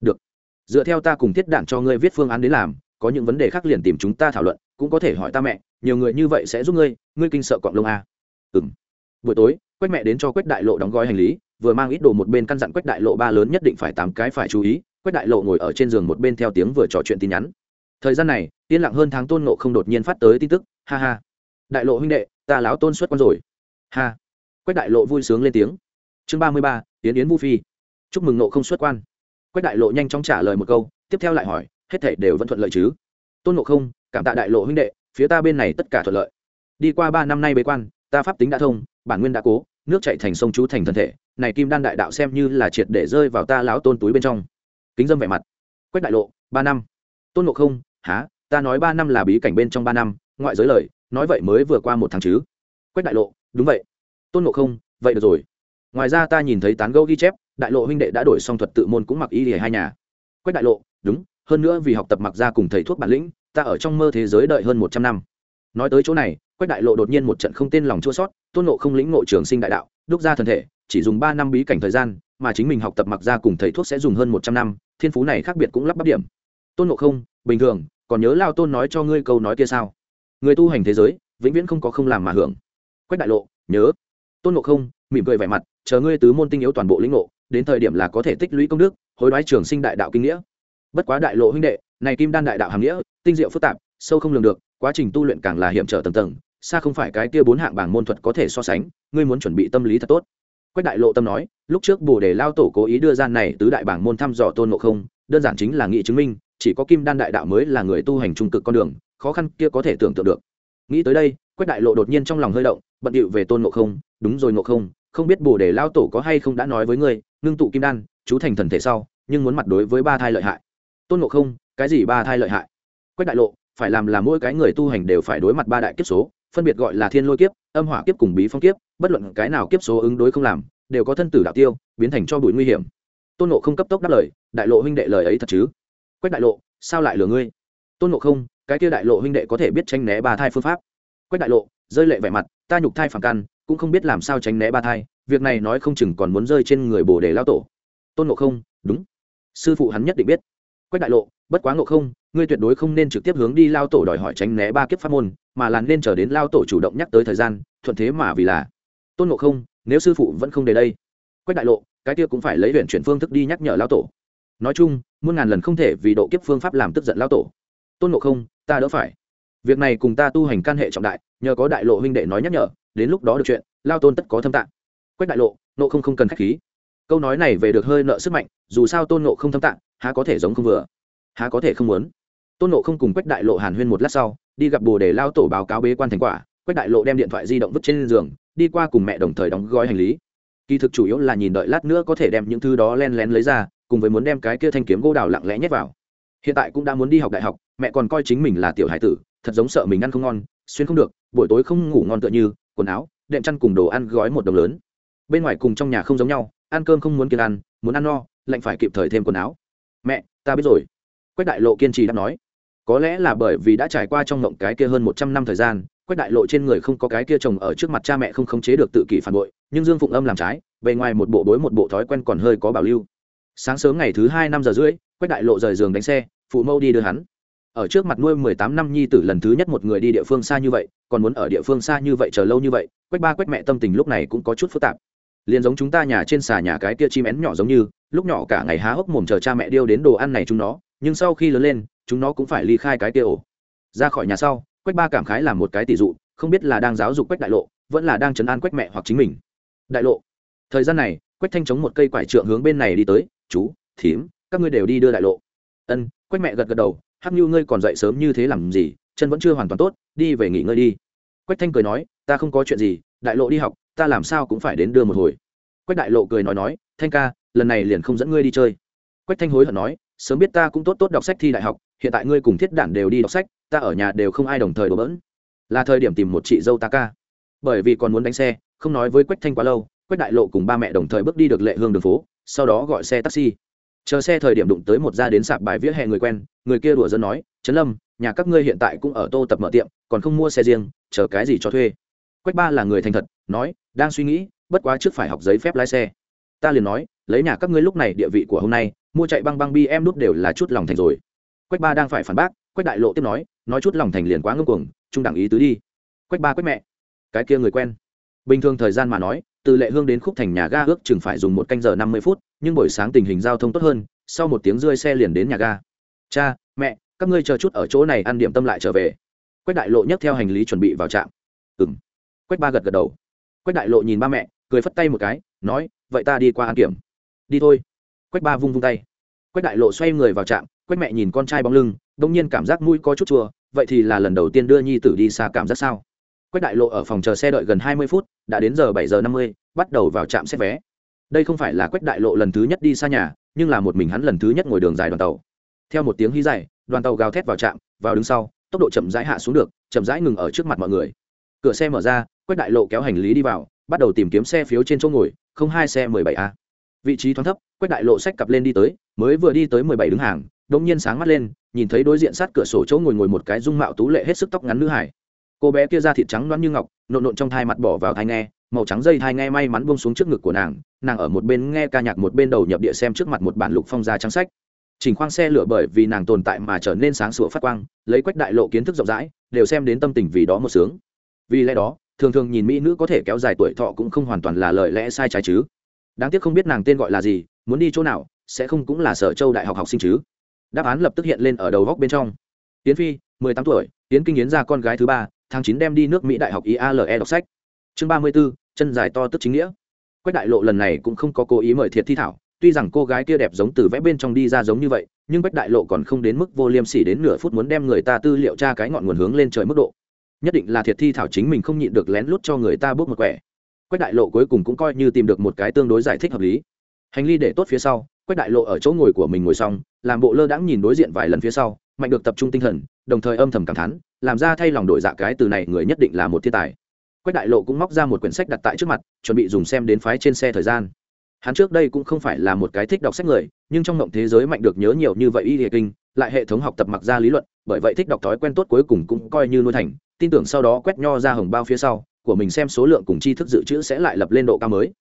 Được. Dựa theo ta cùng tiết đạn cho ngươi viết phương án đến làm, có những vấn đề khác liền tìm chúng ta thảo luận, cũng có thể hỏi ta mẹ, nhiều người như vậy sẽ giúp ngươi ngươi kinh sợ quạng lông a. Ừ m buổi tối, quách mẹ đến cho quách đại lộ đóng gói hành lý, vừa mang ít đồ một bên căn dặn quách đại lộ ba lớn nhất định phải tám cái phải chú ý, quách đại lộ ngồi ở trên giường một bên theo tiếng vừa trò chuyện tin nhắn thời gian này, yên lặng hơn tháng tôn nộ không đột nhiên phát tới tin tức, ha ha. Đại lộ huynh đệ, ta láo tôn xuất quan rồi. Ha. Quách đại lộ vui sướng lên tiếng. Chương ba mươi ba, yến yến vu phi. Chúc mừng nộ không xuất quan. Quách đại lộ nhanh chóng trả lời một câu, tiếp theo lại hỏi, hết thể đều vẫn thuận lợi chứ? Tôn nộ không, cảm tạ đại lộ huynh đệ, phía ta bên này tất cả thuận lợi. Đi qua ba năm nay bế quan, ta pháp tính đã thông, bản nguyên đã cố, nước chạy thành sông chú thành thân thể, này kim đan đại đạo xem như là triệt để rơi vào ta láo tôn túi bên trong. Kính dâm vẻ mặt. Quách đại lộ, ba năm. Tôn nộ không há, ta nói ba năm là bí cảnh bên trong ba năm, ngoại giới lời, nói vậy mới vừa qua một tháng chứ. Quách đại lộ, đúng vậy. Tôn ngộ không, vậy được rồi. Ngoài ra ta nhìn thấy tán gâu ghi chép, đại lộ huynh đệ đã đổi xong thuật tự môn cũng mặc y lìa hai nhà. Quách đại lộ, đúng, hơn nữa vì học tập mặc ra cùng thầy thuốc bản lĩnh, ta ở trong mơ thế giới đợi hơn một trăm năm. Nói tới chỗ này, quách đại lộ đột nhiên một trận không tên lòng chua sót, tôn nộ không lĩnh ngộ trường sinh đại đạo, đúc ra thân thể, chỉ dùng ba năm bí cảnh thời gian, mà chính mình học tập mặc ra cùng thầy thuốc sẽ dùng hơn một trăm năm, thiên phú này khác biệt cũng lắp bắp điểm tôn nộ không, bình thường, còn nhớ lao tôn nói cho ngươi câu nói kia sao? Người tu hành thế giới, vĩnh viễn không có không làm mà hưởng. Quách đại lộ, nhớ. Tôn nộ không, mỉm cười vẻ mặt, chờ ngươi tứ môn tinh yếu toàn bộ lĩnh ngộ, đến thời điểm là có thể tích lũy công đức, hối đoái trường sinh đại đạo kinh nghĩa. Bất quá đại lộ huynh đệ, này kim đan đại đạo hàm nghĩa, tinh diệu phức tạp, sâu không lường được, quá trình tu luyện càng là hiểm trở tầng tầng, xa không phải cái kia bốn hạng bảng môn thuật có thể so sánh, ngươi muốn chuẩn bị tâm lý thật tốt. Quách đại lộ tâm nói, lúc trước bồ đề lao tổ cố ý đưa ra này tứ đại bảng môn thăm dò tôn ngộ không, đơn giản chính là nghị chứng minh chỉ có kim đan đại đạo mới là người tu hành trung cực con đường, khó khăn kia có thể tưởng tượng được. Nghĩ tới đây, quách đại lộ đột nhiên trong lòng hơi động, bận điệu về tôn ngộ không, đúng rồi ngộ không không biết bồ đề lao tổ có hay không đã nói với ngươi, ngưng tụ kim đan, chú thành thần thể sau, nhưng muốn mặt đối với ba thai lợi hại. Tôn ngộ không, cái gì ba thai lợi hại? Quách đại lộ, phải làm là mỗi cái người tu hành đều phải đối mặt ba đại kiếp số, phân biệt gọi là thiên lôi kiếp, âm hỏa kiếp cùng bí phong kiếp, bất luận cái nào kiếp số ứng đối không làm, đều có thân tử đạo tiêu, biến thành cho bụi nguy hiểm. Tôn nộ không cấp tốc đáp lời, đại lộ huynh đệ lời ấy thật chứ? Quách đại lộ, sao lại lừa ngươi? Tôn Ngộ không, cái kia đại lộ huynh đệ có thể biết tranh né ba thai phương pháp. Quách đại lộ, rơi lệ vẻ mặt, ta nhục thai phản căn, cũng không biết làm sao tránh né ba thai, việc này nói không chừng còn muốn rơi trên người bồ đề lao tổ. Tôn Ngộ không, đúng. Sư phụ hắn nhất định biết. Quách đại lộ, bất quá ngộ không, ngươi tuyệt đối không nên trực tiếp hướng đi lao tổ đòi hỏi tránh né ba kiếp pháp môn, mà là nên chờ đến lao tổ chủ động nhắc tới thời gian, thuận thế mà vì là. Tôn ngộ không, nếu sư phụ vẫn không đến đây. Quách đại lộ, cái kia cũng phải lấy luyện chuyển phương thức đi nhắc nhở lao tổ nói chung, muôn ngàn lần không thể vì độ kiếp phương pháp làm tức giận lao tổ. Tôn ngộ không, ta đỡ phải. Việc này cùng ta tu hành can hệ trọng đại, nhờ có đại lộ huynh đệ nói nhắc nhở, đến lúc đó được chuyện, lao tôn tất có thâm tạng. Quách đại lộ nộ không không cần k h á c h khí. Câu nói này về được hơi nợ sức mạnh, dù sao tôn nộ không thâm tạng, há có thể giống không vừa, há có thể không muốn. Tôn nộ không cùng quách đại lộ hàn huyên một lát sau, đi gặp bồ để lao tổ báo cáo bế quan thành quả, quách đại lộ đem điện thoại di động vứt trên giường, đi qua cùng mẹ đồng thời đóng gói hành lý. Kỳ thực chủ yếu là nhìn đợi lát nữa có thể đem những thứ đó len lén lấy ra cùng với muốn đem cái kia thanh kiếm gỗ đào lặng lẽ nhét vào. Hiện tại cũng đã muốn đi học đại học, mẹ còn coi chính mình là tiểu hải tử, thật giống sợ mình ăn không ngon, xuyên không được, buổi tối không ngủ ngon tựa như, quần áo, đệm chăn cùng đồ ăn gói một đồng lớn. Bên ngoài cùng trong nhà không giống nhau, ăn cơm không muốn kiêng ăn, muốn ăn no, lạnh phải kịp thời thêm quần áo. Mẹ, ta biết rồi. Quách đại lộ kiên trì đã nói. Có lẽ là bởi vì đã trải qua trong mộng cái kia hơn một trăm năm thời gian, quách đại lộ trên người không có cái kia chồng ở trước mặt cha mẹ không khống chế được tự kỷ phản bội, nhưng dương phụng âm làm trái, bề ngoài một bộ đối một bộ thói quen còn hơi có bảo lưu sáng sớm ngày thứ hai năm giờ rưỡi, quách đại lộ rời giường đánh xe, phụ mâu đi đưa hắn. Ở trước mặt nuôi mười tám năm nhi tử lần thứ nhất một người đi địa phương xa như vậy, còn muốn ở địa phương xa như vậy chờ lâu như vậy, quách ba, quách mẹ tâm tình lúc này cũng có chút phức tạp. Liền giống chúng ta nhà trên xà nhà cái kia chim én nhỏ giống như, lúc nhỏ cả ngày há hốc mồm chờ cha mẹ điêu đến đồ ăn này chúng nó, nhưng sau khi lớn lên, chúng nó cũng phải ly khai cái kia ổ. Ra khỏi nhà sau, quách ba cảm khái làm một cái tỷ dụ, không biết là đang giáo dục quách đại lộ, vẫn là đang chấn an quách mẹ hoặc chính mình. Đại lộ, thời gian này, quách thanh chống một cây quải trượng hướng bên này đi tới chú, thím, các ngươi đều đi đưa đại lộ. Ân, quách mẹ gật gật đầu, hắc như ngươi còn dậy sớm như thế làm gì, chân vẫn chưa hoàn toàn tốt, đi về nghỉ ngơi đi. Quách thanh cười nói, ta không có chuyện gì, đại lộ đi học, ta làm sao cũng phải đến đưa một hồi. Quách đại lộ cười nói nói, thanh ca, lần này liền không dẫn ngươi đi chơi. Quách thanh hối hận nói, sớm biết ta cũng tốt tốt đọc sách thi đại học, hiện tại ngươi cùng thiết đản đều đi đọc sách, ta ở nhà đều không ai đồng thời đổ bỡn. Là thời điểm tìm một chị dâu ta ca. Bởi vì còn muốn đánh xe, không nói với quách thanh quá lâu, quách đại lộ cùng ba mẹ đồng thời bước đi được lệ hương đường phố sau đó gọi xe taxi. Chờ xe thời điểm đụng tới một gia đến sạp bài vỉa hè người quen, người kia đùa dân nói, trấn lâm, nhà các ngươi hiện tại cũng ở tô tập mở tiệm, còn không mua xe riêng, chờ cái gì cho thuê? Quách ba là người thành thật, nói, đang suy nghĩ, bất quá trước phải học giấy phép lái xe. Ta liền nói, lấy nhà các ngươi lúc này địa vị của hôm nay, mua chạy băng băng bi em đút đều là chút lòng thành rồi. Quách ba đang phải phản bác, quách đại lộ tiếp nói nói chút lòng thành liền quá ngưng cuồng, trung đẳng ý tứ đi. Quách ba quách mẹ, cái kia người quen. Bình thường thời gian mà nói từ lệ hương đến khúc thành nhà ga ước chừng phải dùng một canh giờ năm mươi phút, nhưng buổi sáng tình hình giao thông tốt hơn, sau một tiếng rơi xe liền đến nhà ga. Cha, mẹ, các ngươi chờ chút ở chỗ này ăn điểm tâm lại trở về. Quách đại lộ nhấc theo hành lý chuẩn bị vào trạm. Ừ m quách ba gật gật đầu. Quách đại lộ nhìn ba mẹ, cười phất tay một cái, nói, vậy ta đi qua ăn kiểm. Đi thôi. Quách ba vung vung tay. Quách đại lộ xoay người vào trạm, quách mẹ nhìn con trai bóng lưng đ ỗ n g nhiên cảm giác mũi có chút chua, vậy thì là lần đầu tiên đưa nhi tử đi xa cảm giác sao? Quách đại lộ ở phòng chờ xe đợi gần hai mươi phút, đã đến giờ bảy giờ năm mươi, bắt đầu vào trạm xét vé. Đây không phải là quách đại lộ lần thứ nhất đi xa nhà, nhưng là một mình hắn lần thứ nhất ngồi đường dài đoàn tàu. Theo một tiếng hí dài, đoàn tàu gào thét vào trạm, vào đứng sau, tốc độ chậm rãi hạ xuống được, chậm rãi ngừng ở trước mặt mọi người. Cửa xe mở ra, quách đại lộ kéo hành lý đi vào, bắt đầu tìm kiếm xe phiếu trên chỗ ngồi, không hai xe mười bảy a. Vị trí thoáng thấp, quách đại lộ sách cặp lên đi tới, mới vừa đi tới mười bảy đứng hàng đống nhiên sáng mắt lên, nhìn thấy đối diện sát cửa sổ chỗ ngồi ngồi một cái dung mạo tú lệ hết sức tóc ngắn nữ hải cô bé kia da thịt trắng loáng như ngọc, nộn nộn trong thai mặt bỏ vào thai nghe, màu trắng dây thai nghe may mắn buông xuống trước ngực của nàng nàng ở một bên nghe ca nhạc một bên đầu nhập địa xem trước mặt một bản lục phong da trắng sách. Chỉnh khoang xe lửa bởi vì nàng tồn tại mà trở nên sáng sủa phát quang, lấy quách đại lộ kiến thức rộng rãi, đều xem đến tâm tình vì đó một sướng. Vì lẽ đó, thường thường nhìn mỹ nữ có thể kéo dài tuổi thọ cũng không hoàn toàn là lời lẽ sai trái chứ. Đáng tiếc không biết nàng tên gọi là gì, muốn đi chỗ nào, sẽ không cũng là sở châu đại học học sinh chứ. Đáp án lập tức hiện lên ở đầu góc bên trong. Tiến phi, mười tám tuổi tiến kinh yến ra con gái thứ ba tháng chín đem đi nước mỹ đại học iale đọc sách. Chương ba mươi b ố chân dài to tức chính nghĩa. Quách đại lộ lần này cũng không có cố ý mời thiệt thi thảo, tuy rằng cô gái kia đẹp giống từ vẽ bên trong đi ra giống như vậy, nhưng quách đại lộ còn không đến mức vô liêm sỉ đến nửa phút muốn đem người ta tư liệu tra cái ngọn nguồn hướng lên trời mức độ. Nhất định là thiệt thi thảo chính mình không nhịn được lén lút cho người ta bước một quẻ. Quách đại lộ cuối cùng cũng coi như tìm được một cái tương đối giải thích hợp lý. Hành ly để tốt phía sau, quách đại lộ ở chỗ ngồi của mình ngồi xong, làm bộ lơ đãng nhìn đối diện vài lần phía sau, mạnh được tập trung tinh thần, đồng thời âm thầm cảm thán làm ra thay lòng đổi dạ cái từ này người nhất định là một thiên tài. Quách đại lộ cũng móc ra một quyển sách đặt tại trước mặt, chuẩn bị dùng xem đến phái trên xe thời gian. Hắn trước đây cũng không phải là một cái thích đọc sách người, nhưng trong mộng thế giới mạnh được nhớ nhiều như vậy y địa kinh, lại hệ thống học tập mặc ra lý luận, bởi vậy thích đọc thói quen tốt cuối cùng cũng coi như nuôi thành, tin tưởng sau đó quét nho ra hồng bao phía sau, của mình xem số lượng cùng tri thức dự trữ sẽ lại lập lên độ cao mới.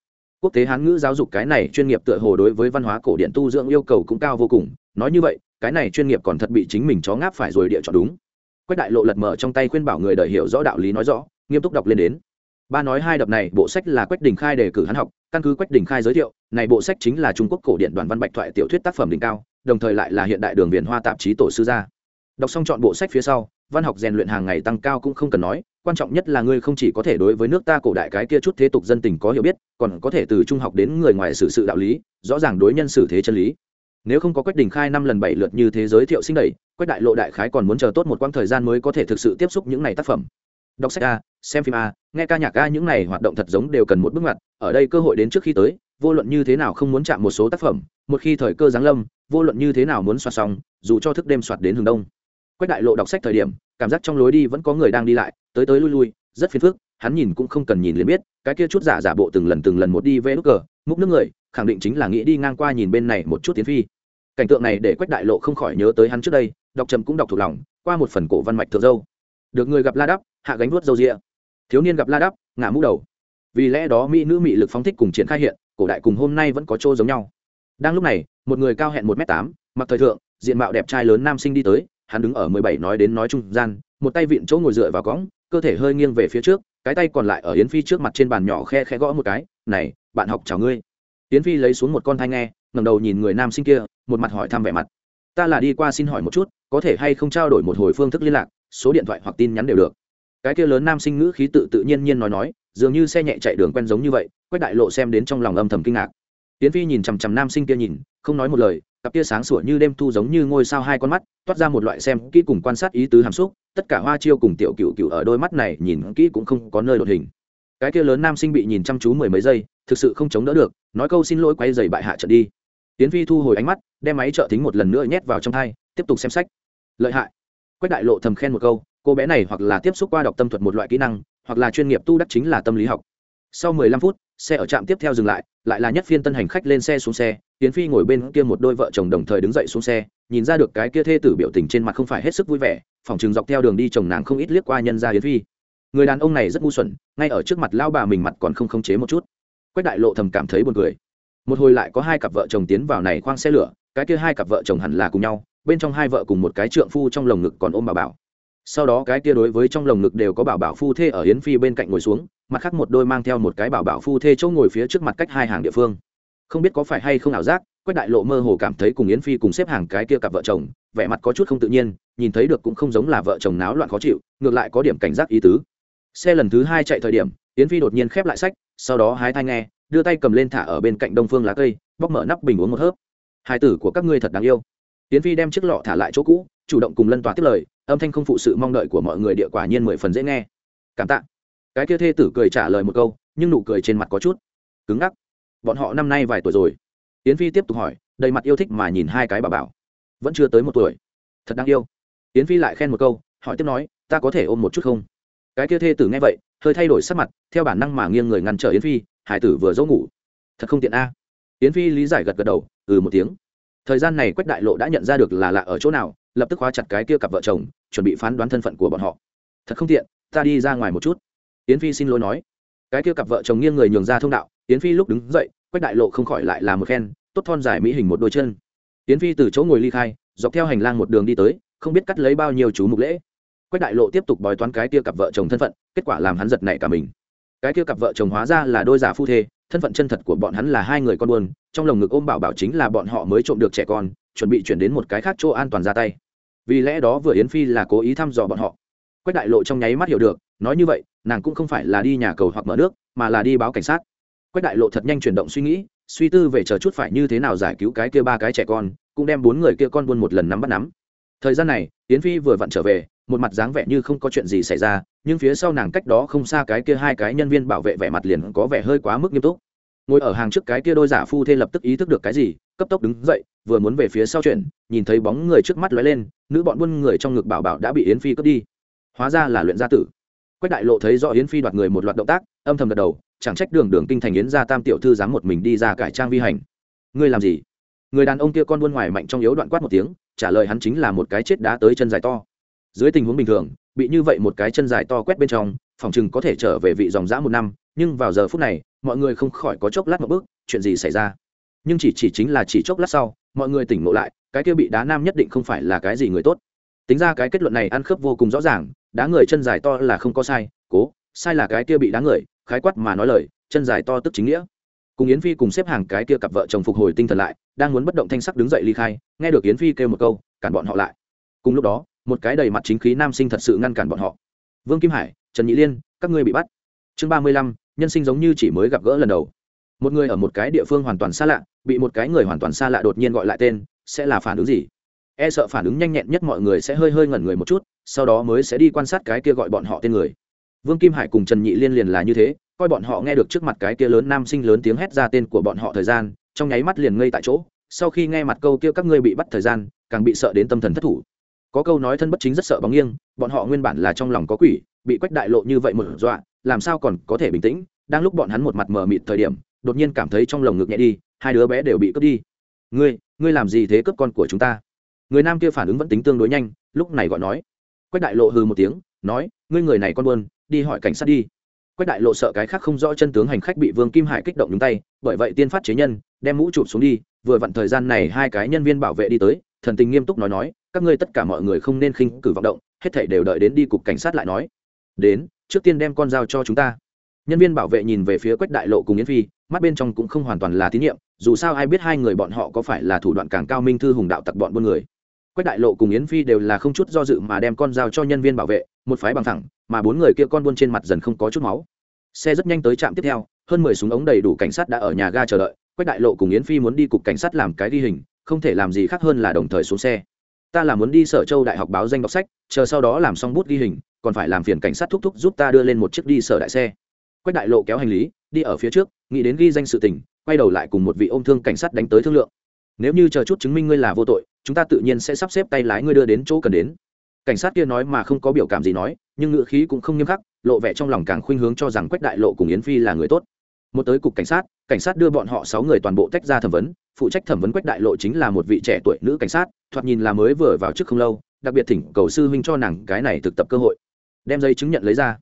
Quốc tế hán ngữ giáo dục cái này chuyên nghiệp tựa hồ đối với văn hóa cổ điển tu dưỡng yêu cầu cũng cao vô cùng, nói như vậy, cái này chuyên nghiệp còn thật bị chính mình chó ngáp phải rồi địa chọn đúng quách đại lộ lật mở trong tay khuyên bảo người đời hiểu rõ đạo lý nói rõ, nghiêm túc đọc lên đến. Ba nói hai đập này, bộ sách là quách đình khai đề cử hắn học, căn cứ quách đình khai giới thiệu, này bộ sách chính là trung quốc cổ điển đoàn văn bạch thoại tiểu thuyết tác phẩm đỉnh cao, đồng thời lại là hiện đại đường viền hoa tạp chí tổ sư gia. Đọc xong chọn bộ sách phía sau, văn học rèn luyện hàng ngày tăng cao cũng không cần nói, quan trọng nhất là ngươi không chỉ có thể đối với nước ta cổ đại cái kia chút thế tục dân tình có hiểu biết, còn có thể từ trung học đến người ngoài xử sự đạo lý, rõ ràng đối nhân xử thế chân lý nếu không có quách đình khai năm lần bảy lượt như thế giới thiệu sinh đẩy, quách đại lộ đại khái còn muốn chờ tốt một quãng thời gian mới có thể thực sự tiếp xúc những này tác phẩm. Đọc sách a, xem phim a, nghe ca nhạc a, những này hoạt động thật giống đều cần một bước ngoặt. Ở đây cơ hội đến trước khi tới, vô luận như thế nào không muốn chạm một số tác phẩm, một khi thời cơ giáng lâm, vô luận như thế nào muốn soạt xong, dù cho thức đêm soạt đến hướng đông. Quách đại lộ đọc sách thời điểm, cảm giác trong lối đi vẫn có người đang đi lại, tới tới lui lui, rất phiền phức, hắn nhìn cũng không cần nhìn liền biết, cái kia chút giả giả bộ từng lần từng lần một đi vê nút cờ, múc nước người, khẳng định chính là nghĩ đi ngang qua nhìn bên này một chút tiến phi cảnh tượng này để quách đại lộ không khỏi nhớ tới hắn trước đây, đọc trầm cũng đọc thuộc lòng, qua một phần cổ văn mạch thượng dâu. Được người gặp la đắp hạ gánh vuốt dâu rịa. Thiếu niên gặp la đắp ngả mũ đầu. Vì lẽ đó mỹ nữ mỹ lực phóng thích cùng triển khai hiện, cổ đại cùng hôm nay vẫn có chỗ giống nhau. Đang lúc này, một người cao hẹn một m tám, mặc thời thượng, diện mạo đẹp trai lớn nam sinh đi tới, hắn đứng ở mười bảy nói đến nói trung gian, một tay vịn chỗ ngồi dựa vào cõng, cơ thể hơi nghiêng về phía trước, cái tay còn lại ở yến phi trước mặt trên bàn nhỏ khe khẽ gõ một cái, này, bạn học chào ngươi yến phi lấy xuống một con thai nghe, ngẩng đầu nhìn người nam sinh kia, một mặt hỏi thăm vẻ mặt. Ta là đi qua xin hỏi một chút, có thể hay không trao đổi một hồi phương thức liên lạc, số điện thoại hoặc tin nhắn đều được. Cái kia lớn nam sinh ngữ khí tự tự nhiên nhiên nói nói, dường như xe nhẹ chạy đường quen giống như vậy, quách đại lộ xem đến trong lòng âm thầm kinh ngạc. Tiến phi nhìn chằm chằm nam sinh kia nhìn, không nói một lời, cặp kia sáng sủa như đêm thu giống như ngôi sao hai con mắt, toát ra một loại xem kỹ cùng quan sát ý tứ hàm xúc, tất cả hoa chiêu cùng tiểu cựu cựu ở đôi mắt này nhìn kỹ cũng không có nơi đột hình cái kia lớn nam sinh bị nhìn chăm chú mười mấy giây, thực sự không chống đỡ được, nói câu xin lỗi quay dày bại hạ trận đi. Tiến phi thu hồi ánh mắt, đem máy trợ tính một lần nữa nhét vào trong thai, tiếp tục xem sách. Lợi hại. Quách đại lộ thầm khen một câu, cô bé này hoặc là tiếp xúc qua đọc tâm thuật một loại kỹ năng, hoặc là chuyên nghiệp tu đắc chính là tâm lý học. Sau mười lăm phút, xe ở trạm tiếp theo dừng lại lại là nhất phiên tân hành khách lên xe xuống xe, tiến phi ngồi bên kia một đôi vợ chồng đồng thời đứng dậy xuống xe, nhìn ra được cái kia thê tử biểu tình trên mặt không phải hết sức vui vẻ, phòng chừng dọc theo đường đi chồng nàng không ít liếc qua nhân ra yến phi người đàn ông này rất ngu xuẩn, ngay ở trước mặt lao bà mình mặt còn không khống chế một chút. Quách đại lộ thầm cảm thấy buồn cười. Một hồi lại có hai cặp vợ chồng tiến vào này khoang xe lửa, cái kia hai cặp vợ chồng hẳn là cùng nhau, bên trong hai vợ cùng một cái trượng phu trong lồng ngực còn ôm bà bảo. Sau đó cái kia đối với trong lồng ngực đều có bảo bảo phu thê ở yến phi bên cạnh ngồi xuống, mặt khác một đôi mang theo một cái bảo bảo phu thê chỗ ngồi phía trước mặt cách hai hàng địa phương. Không biết có phải hay không ảo giác, quách đại lộ mơ hồ cảm thấy cùng yến phi cùng xếp hàng cái kia cặp vợ chồng, vẻ mặt có chút không tự nhiên, nhìn thấy được cũng không giống là vợ chồng náo loạn khó chịu, ngược lại có điểm cảnh giác ý tứ xe lần thứ hai chạy thời điểm, yến phi đột nhiên khép lại sách, sau đó hái thai nghe, đưa tay cầm lên thả ở bên cạnh đông phương lá cây, bóc mở nắp bình uống một hớp. Hai tử của các ngươi thật đáng yêu. Yến phi đem chiếc lọ thả lại chỗ cũ, chủ động cùng lân tòa tiếp lời, âm thanh không phụ sự mong đợi của mọi người địa quả nhiên mười phần dễ nghe. Cảm tạ. Cái kia thê tử cười trả lời một câu, nhưng nụ cười trên mặt có chút cứng ngắc. Bọn họ năm nay vài tuổi rồi? Yến phi tiếp tục hỏi, đầy mặt yêu thích mà nhìn hai cái bà bảo. Vẫn chưa tới một tuổi. Thật đáng yêu. Yến phi lại khen một câu, hỏi tiếp nói, ta có thể ôm một chút không? Cái kia thê tử nghe vậy, hơi thay đổi sắc mặt, theo bản năng mà nghiêng người ngăn trở yến phi, hải tử vừa dỗ ngủ. Thật không tiện a. Yến phi lý giải gật gật đầu ừ một tiếng. Thời gian này quách đại lộ đã nhận ra được là lạ ở chỗ nào, lập tức khóa chặt cái kia cặp vợ chồng, chuẩn bị phán đoán thân phận của bọn họ. Thật không tiện, ta đi ra ngoài một chút. Yến phi xin lỗi nói. Cái kia cặp vợ chồng nghiêng người nhường ra thông đạo, yến phi lúc đứng dậy, quách đại lộ không khỏi lại là một khen tốt thon dài mỹ hình một đôi chân. Yến phi từ chỗ ngồi ly khai, dọc theo hành lang một đường đi tới, không biết cắt lấy bao nhiêu chú mục lễ quách đại lộ tiếp tục bói toán cái kia cặp vợ chồng thân phận, kết quả làm hắn giật nảy cả mình. Cái kia cặp vợ chồng hóa ra là đôi giả phu thê, thân phận chân thật của bọn hắn là hai người con buôn, trong lồng ngực ôm bảo bảo chính là bọn họ mới trộm được trẻ con, chuẩn bị chuyển đến một cái khác chỗ an toàn ra tay. Vì lẽ đó vừa yến phi là cố ý thăm dò bọn họ. Quách đại lộ trong nháy mắt hiểu được, nói như vậy, nàng cũng không phải là đi nhà cầu hoặc mở nước, mà là đi báo cảnh sát. Quách đại lộ thật nhanh chuyển động suy nghĩ, suy tư về chờ chút phải như thế nào giải cứu cái kia ba cái trẻ con, cũng đem bốn người kia con buôn một lần nắm bắt nắm. Thời gian này, yến phi vừa vặn trở về một mặt dáng vẻ như không có chuyện gì xảy ra, nhưng phía sau nàng cách đó không xa cái kia hai cái nhân viên bảo vệ vẻ mặt liền có vẻ hơi quá mức nghiêm túc. Ngồi ở hàng trước cái kia đôi giả phu thê lập tức ý thức được cái gì, cấp tốc đứng dậy, vừa muốn về phía sau chuyển nhìn thấy bóng người trước mắt lóe lên, nữ bọn buôn người trong ngực bảo bảo đã bị yến phi cướp đi. Hóa ra là luyện gia tử. Quách đại lộ thấy rõ yến phi đoạt người một loạt động tác, âm thầm gật đầu, chẳng trách đường đường kinh thành yến gia tam tiểu thư dám một mình đi ra cải trang vi hành. Ngươi làm gì? Người đàn ông kia con buôn ngoài mạnh trong yếu đoạn quát một tiếng, trả lời hắn chính là một cái chết đá tới chân dài to dưới tình huống bình thường, bị như vậy một cái chân dài to quét bên trong, phòng chừng có thể trở về vị dòng dã một năm, nhưng vào giờ phút này, mọi người không khỏi có chốc lát một bước, chuyện gì xảy ra? Nhưng chỉ chỉ chính là chỉ chốc lát sau, mọi người tỉnh ngộ lại, cái kia bị đá nam nhất định không phải là cái gì người tốt. Tính ra cái kết luận này ăn khớp vô cùng rõ ràng, đá người chân dài to là không có sai, cố, sai là cái kia bị đá người, khái quát mà nói lời, chân dài to tức chính nghĩa. Cùng yến phi cùng xếp hàng cái kia cặp vợ chồng phục hồi tinh thần lại, đang muốn bất động thanh sắc đứng dậy ly khai, nghe được yến phi kêu một câu, cản bọn họ lại. Cùng lúc đó một cái đầy mặt chính khí nam sinh thật sự ngăn cản bọn họ. Vương kim hải, trần nhị liên, các ngươi bị bắt. Chương ba mươi lăm, nhân sinh giống như chỉ mới gặp gỡ lần đầu. Một người ở một cái địa phương hoàn toàn xa lạ, bị một cái người hoàn toàn xa lạ đột nhiên gọi lại tên, sẽ là phản ứng gì? E sợ phản ứng nhanh nhẹn nhất mọi người sẽ hơi hơi ngẩn người một chút, sau đó mới sẽ đi quan sát cái kia gọi bọn họ tên người. Vương kim hải cùng trần nhị liên liền là như thế, coi bọn họ nghe được trước mặt cái kia lớn nam sinh lớn tiếng hét ra tên của bọn họ thời gian, trong nháy mắt liền ngây tại chỗ, sau khi nghe mặt câu kia các ngươi bị bắt thời gian, càng bị sợ đến tâm thần thất thủ có câu nói thân bất chính rất sợ bóng nghiêng, bọn họ nguyên bản là trong lòng có quỷ, bị quách đại lộ như vậy một dọa, làm sao còn có thể bình tĩnh? Đang lúc bọn hắn một mặt mờ mịt thời điểm, đột nhiên cảm thấy trong lồng ngực nhẹ đi, hai đứa bé đều bị cướp đi. Ngươi ngươi làm gì thế cướp con của chúng ta? Người nam kia phản ứng vẫn tính tương đối nhanh, lúc này gọi nói. Quách đại lộ hừ một tiếng, nói, ngươi người này con buôn, đi hỏi cảnh sát đi. Quách đại lộ sợ cái khác không rõ chân tướng hành khách bị vương kim hải kích động nhúng tay, bởi vậy tiên phát chế nhân, đem mũ chụp xuống đi, vừa vặn thời gian này hai cái nhân viên bảo vệ đi tới, thần tình nghiêm túc nói nói các ngươi tất cả mọi người không nên khinh cử vọng động, hết thảy đều đợi đến đi cục cảnh sát lại nói. Đến, trước tiên đem con dao cho chúng ta. Nhân viên bảo vệ nhìn về phía quách đại lộ cùng yến phi, mắt bên trong cũng không hoàn toàn là tín nhiệm, dù sao ai biết hai người bọn họ có phải là thủ đoạn càng cao minh thư hùng đạo tặc bọn buôn người. Quách đại lộ cùng yến phi đều là không chút do dự mà đem con dao cho nhân viên bảo vệ, một phái bằng thẳng, mà bốn người kia con buôn trên mặt dần không có chút máu. Xe rất nhanh tới trạm tiếp theo, hơn mười súng ống đầy đủ cảnh sát đã ở nhà ga chờ đợi. Quách đại lộ cùng yến phi muốn đi cục cảnh sát làm cái ghi hình, không thể làm gì khác hơn là đồng thời xuống xe ta là muốn đi sở châu đại học báo danh đọc sách, chờ sau đó làm xong bút ghi hình, còn phải làm phiền cảnh sát thúc thúc giúp ta đưa lên một chiếc đi sở đại xe. Quách đại lộ kéo hành lý, đi ở phía trước, nghĩ đến ghi danh sự tình, quay đầu lại cùng một vị ôm thương cảnh sát đánh tới thương lượng. Nếu như chờ chút chứng minh ngươi là vô tội, chúng ta tự nhiên sẽ sắp xếp tay lái ngươi đưa đến chỗ cần đến. Cảnh sát kia nói mà không có biểu cảm gì nói, nhưng ngữ khí cũng không nghiêm khắc, lộ vẻ trong lòng càng khuynh hướng cho rằng quách đại lộ cùng yến phi là người tốt một tới cục cảnh sát cảnh sát đưa bọn họ sáu người toàn bộ tách ra thẩm vấn, phụ trách thẩm vấn quách đại lộ chính là một vị trẻ tuổi nữ cảnh sát, thoạt nhìn là mới vừa vào trước không lâu, đặc biệt thỉnh cầu sư huynh cho nàng cái này thực tập cơ hội. Đem giấy chứng nhận lấy ra.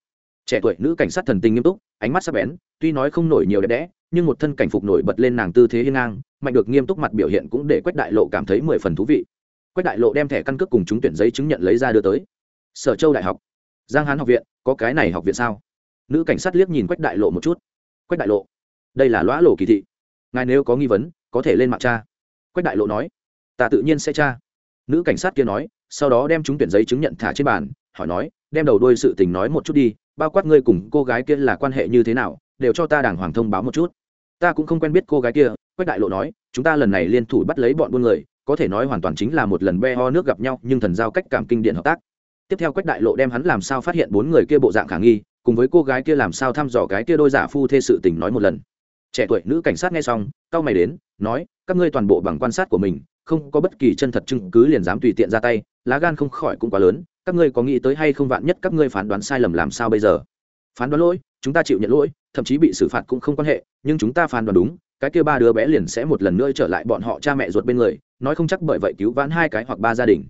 Trẻ tuổi nữ cảnh sát thần tình nghiêm túc, ánh mắt sắc bén, tuy nói không nổi nhiều đẹp đẽ, nhưng một thân cảnh phục nổi bật lên nàng tư thế hiên ngang, mạnh được nghiêm túc mặt biểu hiện cũng để quách đại lộ cảm thấy mười phần thú vị. Quách đại lộ đem thẻ căn cước cùng chúng tuyển giấy chứng nhận lấy ra đưa tới. Sở châu đại học, giang hán học viện, có cái này học viện sao? Nữ cảnh sát liếc nhìn quách đại lộ một chút quách đại lộ. Đây là lõa lộ kỳ thị. Ngài nếu có nghi vấn, có thể lên mạng cha quách đại lộ nói. Ta tự nhiên sẽ cha nữ cảnh sát kia nói, sau đó đem chúng tuyển giấy chứng nhận thả trên bàn, hỏi nói, đem đầu đôi sự tình nói một chút đi, bao quát ngươi cùng cô gái kia là quan hệ như thế nào, đều cho ta đàng hoàng thông báo một chút. Ta cũng không quen biết cô gái kia, quách đại lộ nói, chúng ta lần này liên thủ bắt lấy bọn buôn người, có thể nói hoàn toàn chính là một lần be ho nước gặp nhau, nhưng thần giao cách cảm kinh điện hợp tác. Tiếp theo quách đại lộ đem hắn làm sao phát hiện bốn người kia bộ dạng khả nghi cùng với cô gái kia làm sao thăm dò cái kia đôi giả phu thê sự tình nói một lần. Trẻ tuổi nữ cảnh sát nghe xong cao mày đến, nói, các ngươi toàn bộ bằng quan sát của mình, không có bất kỳ chân thật chứng cứ liền dám tùy tiện ra tay, lá gan không khỏi cũng quá lớn, các ngươi có nghĩ tới hay không vạn nhất các ngươi phán đoán sai lầm làm sao bây giờ? Phán đoán lỗi, chúng ta chịu nhận lỗi, thậm chí bị xử phạt cũng không quan hệ, nhưng chúng ta phán đoán đúng, cái kia ba đứa bé liền sẽ một lần nữa trở lại bọn họ cha mẹ ruột bên người, nói không chắc bởi vậy cứu vãn hai cái hoặc ba gia đình.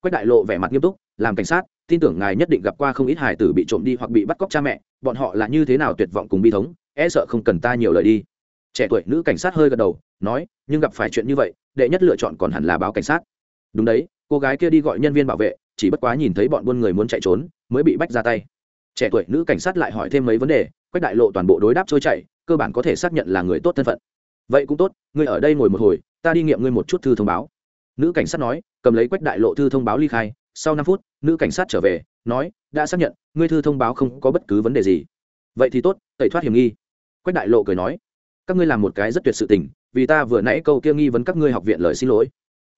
Quách đại lộ vẻ mặt nghiêm túc, làm cảnh sát tin tưởng ngài nhất định gặp qua không ít hài tử bị trộm đi hoặc bị bắt cóc cha mẹ, bọn họ là như thế nào tuyệt vọng cùng bi thống e sợ không cần ta nhiều lời đi. Trẻ tuổi nữ cảnh sát hơi gật đầu, nói, nhưng gặp phải chuyện như vậy, đệ nhất lựa chọn còn hẳn là báo cảnh sát. Đúng đấy, cô gái kia đi gọi nhân viên bảo vệ, chỉ bất quá nhìn thấy bọn buôn người muốn chạy trốn, mới bị bách ra tay. Trẻ tuổi nữ cảnh sát lại hỏi thêm mấy vấn đề, quách đại lộ toàn bộ đối đáp trôi chảy, cơ bản có thể xác nhận là người tốt thân phận. Vậy cũng tốt, ngươi ở đây ngồi một hồi, ta đi nghiệm ngươi một chút thư thông báo. Nữ cảnh sát nói, cầm lấy quách đại lộ thư thông báo ly khai sau năm phút, nữ cảnh sát trở về, nói, đã xác nhận, ngươi thư thông báo không có bất cứ vấn đề gì. Vậy thì tốt, tẩy thoát hiểm nghi. Quách đại lộ cười nói, các ngươi làm một cái rất tuyệt sự tình, vì ta vừa nãy câu kia nghi vấn các ngươi học viện lời xin lỗi.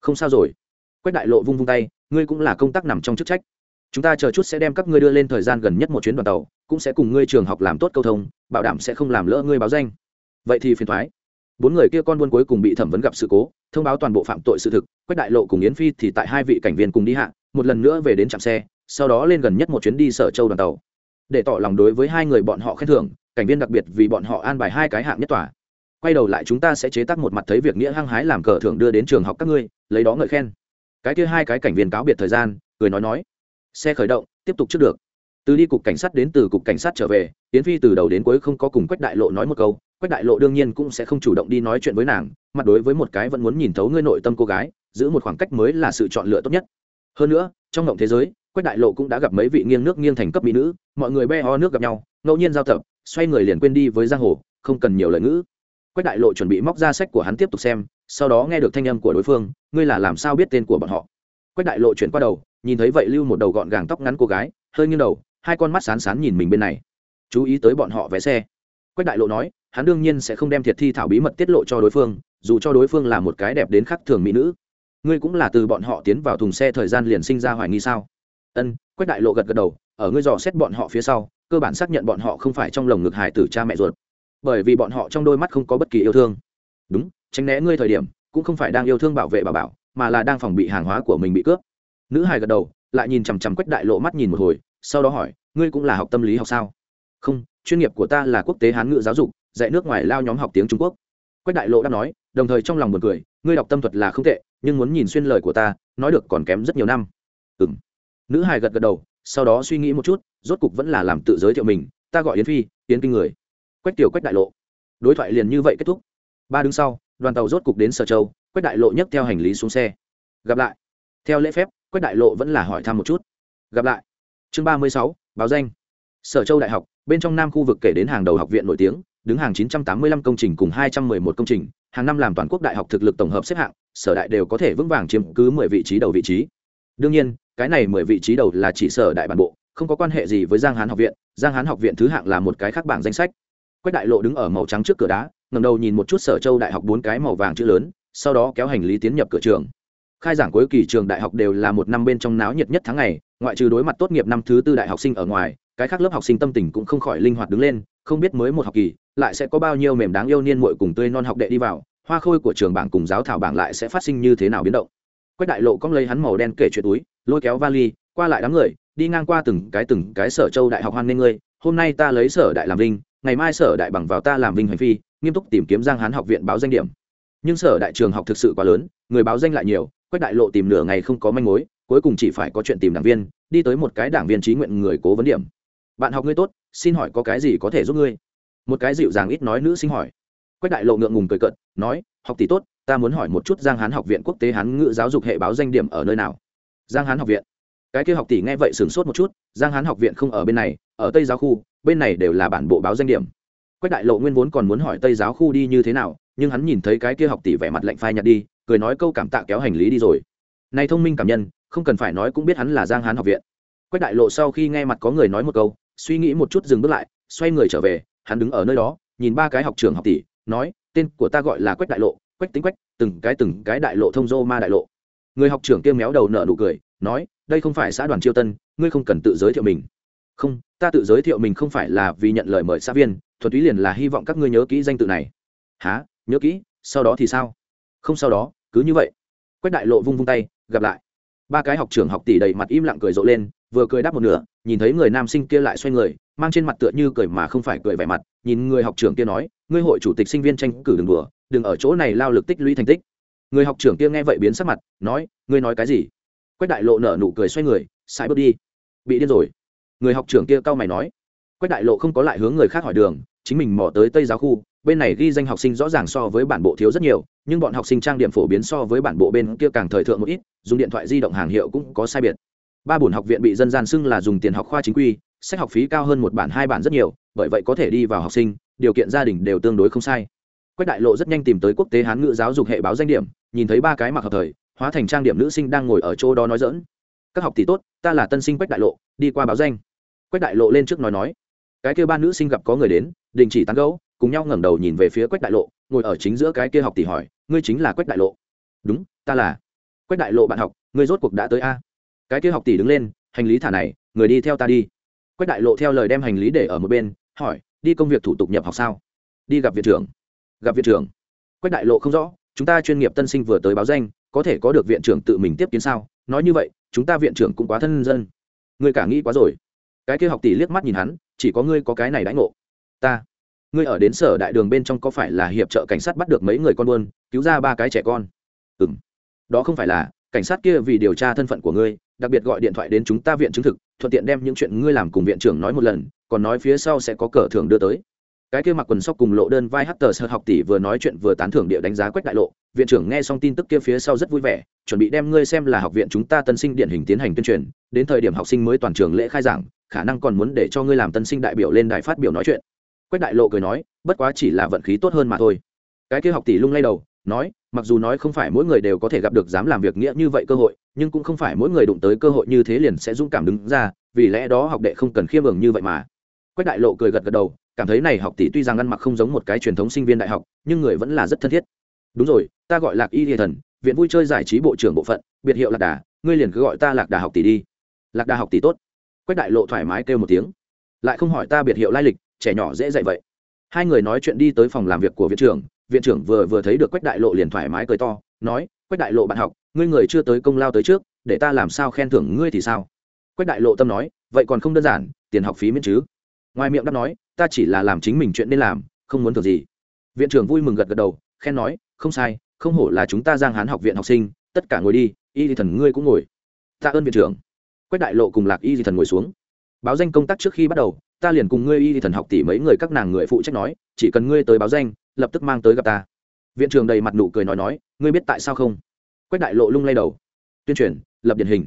Không sao rồi. Quách đại lộ vung vung tay, ngươi cũng là công tác nằm trong chức trách. Chúng ta chờ chút sẽ đem các ngươi đưa lên thời gian gần nhất một chuyến đoàn tàu, cũng sẽ cùng ngươi trường học làm tốt câu thông, bảo đảm sẽ không làm lỡ ngươi báo danh. Vậy thì phiền thoái bốn người kia con buôn cuối cùng bị thẩm vấn gặp sự cố, thông báo toàn bộ phạm tội sự thực, quách đại lộ cùng yến phi thì tại hai vị cảnh viên cùng đi hạ, một lần nữa về đến trạm xe, sau đó lên gần nhất một chuyến đi sở châu đoàn tàu. Để tỏ lòng đối với hai người bọn họ khen thưởng, cảnh viên đặc biệt vì bọn họ an bài hai cái hạng nhất tòa. Quay đầu lại chúng ta sẽ chế tác một mặt thấy việc nghĩa hăng hái làm cờ thưởng đưa đến trường học các ngươi, lấy đó ngợi khen. Cái kia hai cái cảnh viên cáo biệt thời gian, cười nói nói. Xe khởi động, tiếp tục trước được. Từ đi cục cảnh sát đến từ cục cảnh sát trở về, yến phi từ đầu đến cuối không có cùng quách đại lộ nói một câu quách đại lộ đương nhiên cũng sẽ không chủ động đi nói chuyện với nàng, mặt đối với một cái vẫn muốn nhìn thấu ngươi nội tâm cô gái, giữ một khoảng cách mới là sự chọn lựa tốt nhất. Hơn nữa, trong ngộng thế giới, quách đại lộ cũng đã gặp mấy vị nghiêng nước nghiêng thành cấp mỹ nữ, mọi người be ho nước gặp nhau, ngẫu nhiên giao tập, xoay người liền quên đi với giang hồ, không cần nhiều lời ngữ. Quách đại lộ chuẩn bị móc ra sách của hắn tiếp tục xem, sau đó nghe được thanh âm của đối phương, ngươi là làm sao biết tên của bọn họ? Quách đại lộ chuyển qua đầu, nhìn thấy vậy lưu một đầu gọn gàng tóc ngắn cô gái, hơi nghiêng đầu, hai con mắt sán sán nhìn mình bên này. Chú ý tới bọn họ vé xe. Quách đại lộ nói hắn đương nhiên sẽ không đem thiệt thi thảo bí mật tiết lộ cho đối phương, dù cho đối phương là một cái đẹp đến khắc thường mỹ nữ. Ngươi cũng là từ bọn họ tiến vào thùng xe thời gian liền sinh ra hoài nghi sao? Ân, quách đại lộ gật gật đầu, ở ngươi dò xét bọn họ phía sau, cơ bản xác nhận bọn họ không phải trong lồng ngực hải tử cha mẹ ruột. Bởi vì bọn họ trong đôi mắt không có bất kỳ yêu thương. Đúng, tránh né ngươi thời điểm, cũng không phải đang yêu thương bảo vệ bà bảo, mà là đang phòng bị hàng hóa của mình bị cướp. Nữ hài gật đầu, lại nhìn chằm chằm quách đại lộ mắt nhìn một hồi, sau đó hỏi, ngươi cũng là học tâm lý học sao? Không, chuyên nghiệp của ta là quốc tế hán ngữ giáo dục dạy nước ngoài lao nhóm học tiếng trung quốc. Quách đại lộ đã nói, đồng thời trong lòng buồn cười, ngươi đọc tâm thuật là không tệ, nhưng muốn nhìn xuyên lời của ta, nói được còn kém rất nhiều năm. Ừ m nữ hài gật gật đầu, sau đó suy nghĩ một chút, rốt cục vẫn là làm tự giới thiệu mình, ta gọi yến phi, yến kinh người. Quách tiểu quách đại lộ. Đối thoại liền như vậy kết thúc. Ba đứng sau, đoàn tàu rốt cục đến sở châu, quách đại lộ nhấc theo hành lý xuống xe. Gặp lại. Theo lễ phép, quách đại lộ vẫn là hỏi thăm một chút. Gặp lại. Chương ba mươi sáu, báo danh. Sở châu đại học, bên trong nam khu vực kể đến hàng đầu học viện nổi tiếng đứng hàng 985 công trình cùng 211 công trình, hàng năm làm toàn quốc đại học thực lực tổng hợp xếp hạng, sở đại đều có thể vững vàng chiếm cứ 10 vị trí đầu vị trí. Đương nhiên, cái này 10 vị trí đầu là chỉ sở đại bản bộ, không có quan hệ gì với giang hán học viện, giang hán học viện thứ hạng là một cái khác bảng danh sách. Quách đại lộ đứng ở màu trắng trước cửa đá, ngẩng đầu nhìn một chút sở châu đại học bốn cái màu vàng chữ lớn, sau đó kéo hành lý tiến nhập cửa trường. Khai giảng cuối kỳ trường đại học đều là một năm bên trong náo nhiệt nhất tháng ngày, ngoại trừ đối mặt tốt nghiệp năm thứ tư đại học sinh ở ngoài, cái khác lớp học sinh tâm tình cũng không khỏi linh hoạt đứng lên không biết mới một học kỳ lại sẽ có bao nhiêu mềm đáng yêu niên muội cùng tươi non học đệ đi vào hoa khôi của trường bảng cùng giáo thảo bảng lại sẽ phát sinh như thế nào biến động. Quách đại lộ cong lấy hắn màu đen kể chuyện túi lôi kéo vali qua lại đám người đi ngang qua từng cái từng cái sở châu đại học hoan nghênh ngươi hôm nay ta lấy sở đại làm vinh, ngày mai sở đại bằng vào ta làm vinh hành phi nghiêm túc tìm kiếm giang hán học viện báo danh điểm. Nhưng sở đại trường học thực sự quá lớn người báo danh lại nhiều quách đại lộ tìm nửa ngày không có manh mối cuối cùng chỉ phải có chuyện tìm đảng viên đi tới một cái đảng viên trí nguyện người cố vấn điểm bạn học ngươi tốt, xin hỏi có cái gì có thể giúp ngươi? Một cái dịu dàng ít nói nữ sinh hỏi. Quách đại lộ ngượng ngùng cười cận nói, học tỷ tốt, ta muốn hỏi một chút giang hán học viện quốc tế hán ngữ giáo dục hệ báo danh điểm ở nơi nào? Giang hán học viện. Cái kia học tỷ nghe vậy sửng sốt một chút, giang hán học viện không ở bên này, ở tây giáo khu, bên này đều là bản bộ báo danh điểm. Quách đại lộ nguyên vốn còn muốn hỏi tây giáo khu đi như thế nào, nhưng hắn nhìn thấy cái kia học tỷ vẻ mặt lạnh phai nhạt đi, cười nói câu cảm tạ kéo hành lý đi rồi. Này thông minh cảm nhân, không cần phải nói cũng biết hắn là giang hán học viện. Quách đại lộ sau khi nghe mặt có người nói một câu suy nghĩ một chút dừng bước lại, xoay người trở về, hắn đứng ở nơi đó, nhìn ba cái học trường học tỷ, nói, tên của ta gọi là quách đại lộ, quách tính quách, từng cái từng cái đại lộ thông dô ma đại lộ. Người học trưởng kia méo đầu nợ nụ cười, nói, đây không phải xã đoàn chiêu tân, ngươi không cần tự giới thiệu mình. Không, ta tự giới thiệu mình không phải là vì nhận lời mời xã viên thuật ý liền là hy vọng các ngươi nhớ kỹ danh tự này. Há nhớ kỹ? Sau đó thì sao? Không sau đó, cứ như vậy. Quách đại lộ vung vung tay, gặp lại. Ba cái học trưởng học tỷ đầy mặt im lặng cười rộ lên, vừa cười đáp một nửa nhìn thấy người nam sinh kia lại xoay người, mang trên mặt tựa như cười mà không phải cười vẻ mặt, nhìn người học trưởng kia nói, ngươi hội chủ tịch sinh viên tranh cử đừng đùa, đừng ở chỗ này lao lực tích lũy thành tích. Người học trưởng kia nghe vậy biến sắc mặt, nói, ngươi nói cái gì? Quách đại lộ nở nụ cười xoay người sai bước đi. Bị điên rồi. Người học trưởng kia cau mày nói. Quách đại lộ không có lại hướng người khác hỏi đường, chính mình mò tới tây giáo khu, bên này ghi danh học sinh rõ ràng so với bản bộ thiếu rất nhiều, nhưng bọn học sinh trang điểm phổ biến so với bản bộ bên kia càng thời thượng một ít, dùng điện thoại di động hàng hiệu cũng có sai biệt ba bổn học viện bị dân gian xưng là dùng tiền học khoa chính quy, sách học phí cao hơn một bản, hai bản rất nhiều, bởi vậy có thể đi vào học sinh, điều kiện gia đình đều tương đối không sai. Quách đại lộ rất nhanh tìm tới quốc tế hán ngữ giáo dục hệ báo danh điểm, nhìn thấy ba cái mặc hợp thời, hóa thành trang điểm nữ sinh đang ngồi ở chỗ đó nói dỡn các học tỷ tốt, ta là tân sinh quách đại lộ, đi qua báo danh. Quách đại lộ lên trước nói nói. Cái kia ba nữ sinh gặp có người đến, đình chỉ tán gẫu, cùng nhau ngẩng đầu nhìn về phía quách đại lộ, ngồi ở chính giữa cái kia học tỷ hỏi, ngươi chính là quách đại lộ? Đúng, ta là. Quách đại lộ bạn học, ngươi rốt cuộc đã tới a? Cái kia học tỷ đứng lên, hành lý thả này, người đi theo ta đi. Quách đại lộ theo lời đem hành lý để ở một bên, hỏi, đi công việc thủ tục nhập học sao? Đi gặp viện trưởng. Gặp viện trưởng. Quách đại lộ không rõ, chúng ta chuyên nghiệp tân sinh vừa tới báo danh, có thể có được viện trưởng tự mình tiếp kiến sao? Nói như vậy, chúng ta viện trưởng cũng quá thân dân. Ngươi cả nghĩ quá rồi. Cái kia học tỷ liếc mắt nhìn hắn, chỉ có ngươi có cái này đãi ngộ. Ta. Ngươi ở đến sở đại đường bên trong có phải là hiệp trợ cảnh sát bắt được mấy người con buôn, cứu ra ba cái trẻ con? Ừ m đó không phải là cảnh sát kia vì điều tra thân phận của ngươi, đặc biệt gọi điện thoại đến chúng ta viện chứng thực, thuận tiện đem những chuyện ngươi làm cùng viện trưởng nói một lần, còn nói phía sau sẽ có cờ thưởng đưa tới. Cái kia mặc quần sóc cùng lộ đơn vai hát tờ sợ học tỷ vừa nói chuyện vừa tán thưởng địa đánh giá quách đại lộ, viện trưởng nghe xong tin tức kia phía sau rất vui vẻ, chuẩn bị đem ngươi xem là học viện chúng ta tân sinh điển hình tiến hành tuyên truyền, đến thời điểm học sinh mới toàn trường lễ khai giảng, khả năng còn muốn để cho ngươi làm tân sinh đại biểu lên đài phát biểu nói chuyện. Quách đại lộ cười nói, bất quá chỉ là vận khí tốt hơn mà thôi. Cái kia học tỷ lung lay đầu nói, mặc dù nói không phải mỗi người đều có thể gặp được dám làm việc nghĩa như vậy cơ hội, nhưng cũng không phải mỗi người đụng tới cơ hội như thế liền sẽ dũng cảm đứng ra, vì lẽ đó học đệ không cần khiêm ường như vậy mà. Quách đại lộ cười gật gật đầu, cảm thấy này học tỷ tuy rằng ăn mặc không giống một cái truyền thống sinh viên đại học, nhưng người vẫn là rất thân thiết. Đúng rồi, ta gọi lạc y địa thần, viện vui chơi giải trí bộ trưởng bộ phận, biệt hiệu lạc đà, ngươi liền cứ gọi ta lạc đà học tỷ đi. Lạc đà học tỷ tốt. Quách đại lộ thoải mái kêu một tiếng. Lại không hỏi ta biệt hiệu lai lịch, trẻ nhỏ dễ dạy vậy hai người nói chuyện đi tới phòng làm việc của viện trưởng viện trưởng vừa vừa thấy được quách đại lộ liền thoải mái cười to, nói, quách đại lộ bạn học, ngươi người chưa tới công lao tới trước, để ta làm sao khen thưởng ngươi thì sao? Quách đại lộ tâm nói, vậy còn không đơn giản, tiền học phí miễn chứ. Ngoài miệng đáp nói, ta chỉ là làm chính mình chuyện nên làm, không muốn thưởng gì. Viện trưởng vui mừng gật gật đầu, khen nói, không sai, không hổ là chúng ta giang hán học viện học sinh, tất cả ngồi đi, y thì thần ngươi cũng ngồi. Tạ ơn viện trưởng. Quách đại lộ cùng lạc y thì thần ngồi xuống. Báo danh công tác trước khi bắt đầu ta liền cùng ngươi y thần học tỷ mấy người các nàng người phụ trách nói, chỉ cần ngươi tới báo danh, lập tức mang tới gặp ta. Viện trưởng đầy mặt nụ cười nói nói, ngươi biết tại sao không? Quách đại lộ lung lay đầu. Tuyên truyền, lập điển hình.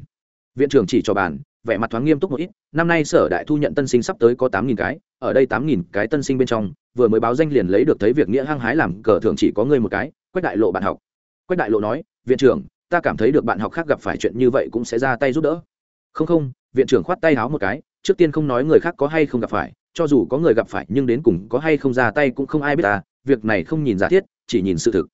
Viện trưởng chỉ cho bàn, vẻ mặt thoáng nghiêm túc một ít, năm nay sở đại thu nhận tân sinh sắp tới có tám nghìn cái, ở đây tám nghìn cái tân sinh bên trong, vừa mới báo danh liền lấy được thấy việc nghĩa hăng hái làm cờ thường chỉ có ngươi một cái, quách đại lộ bạn học. Quách đại lộ nói, viện trưởng, ta cảm thấy được bạn học khác gặp phải chuyện như vậy cũng sẽ ra tay giúp đỡ. Không không, viện trưởng khoát tay háo một cái trước tiên không nói người khác có hay không gặp phải, cho dù có người gặp phải nhưng đến cùng có hay không ra tay cũng không ai biết ta, việc này không nhìn giả thiết, chỉ nhìn sự thực.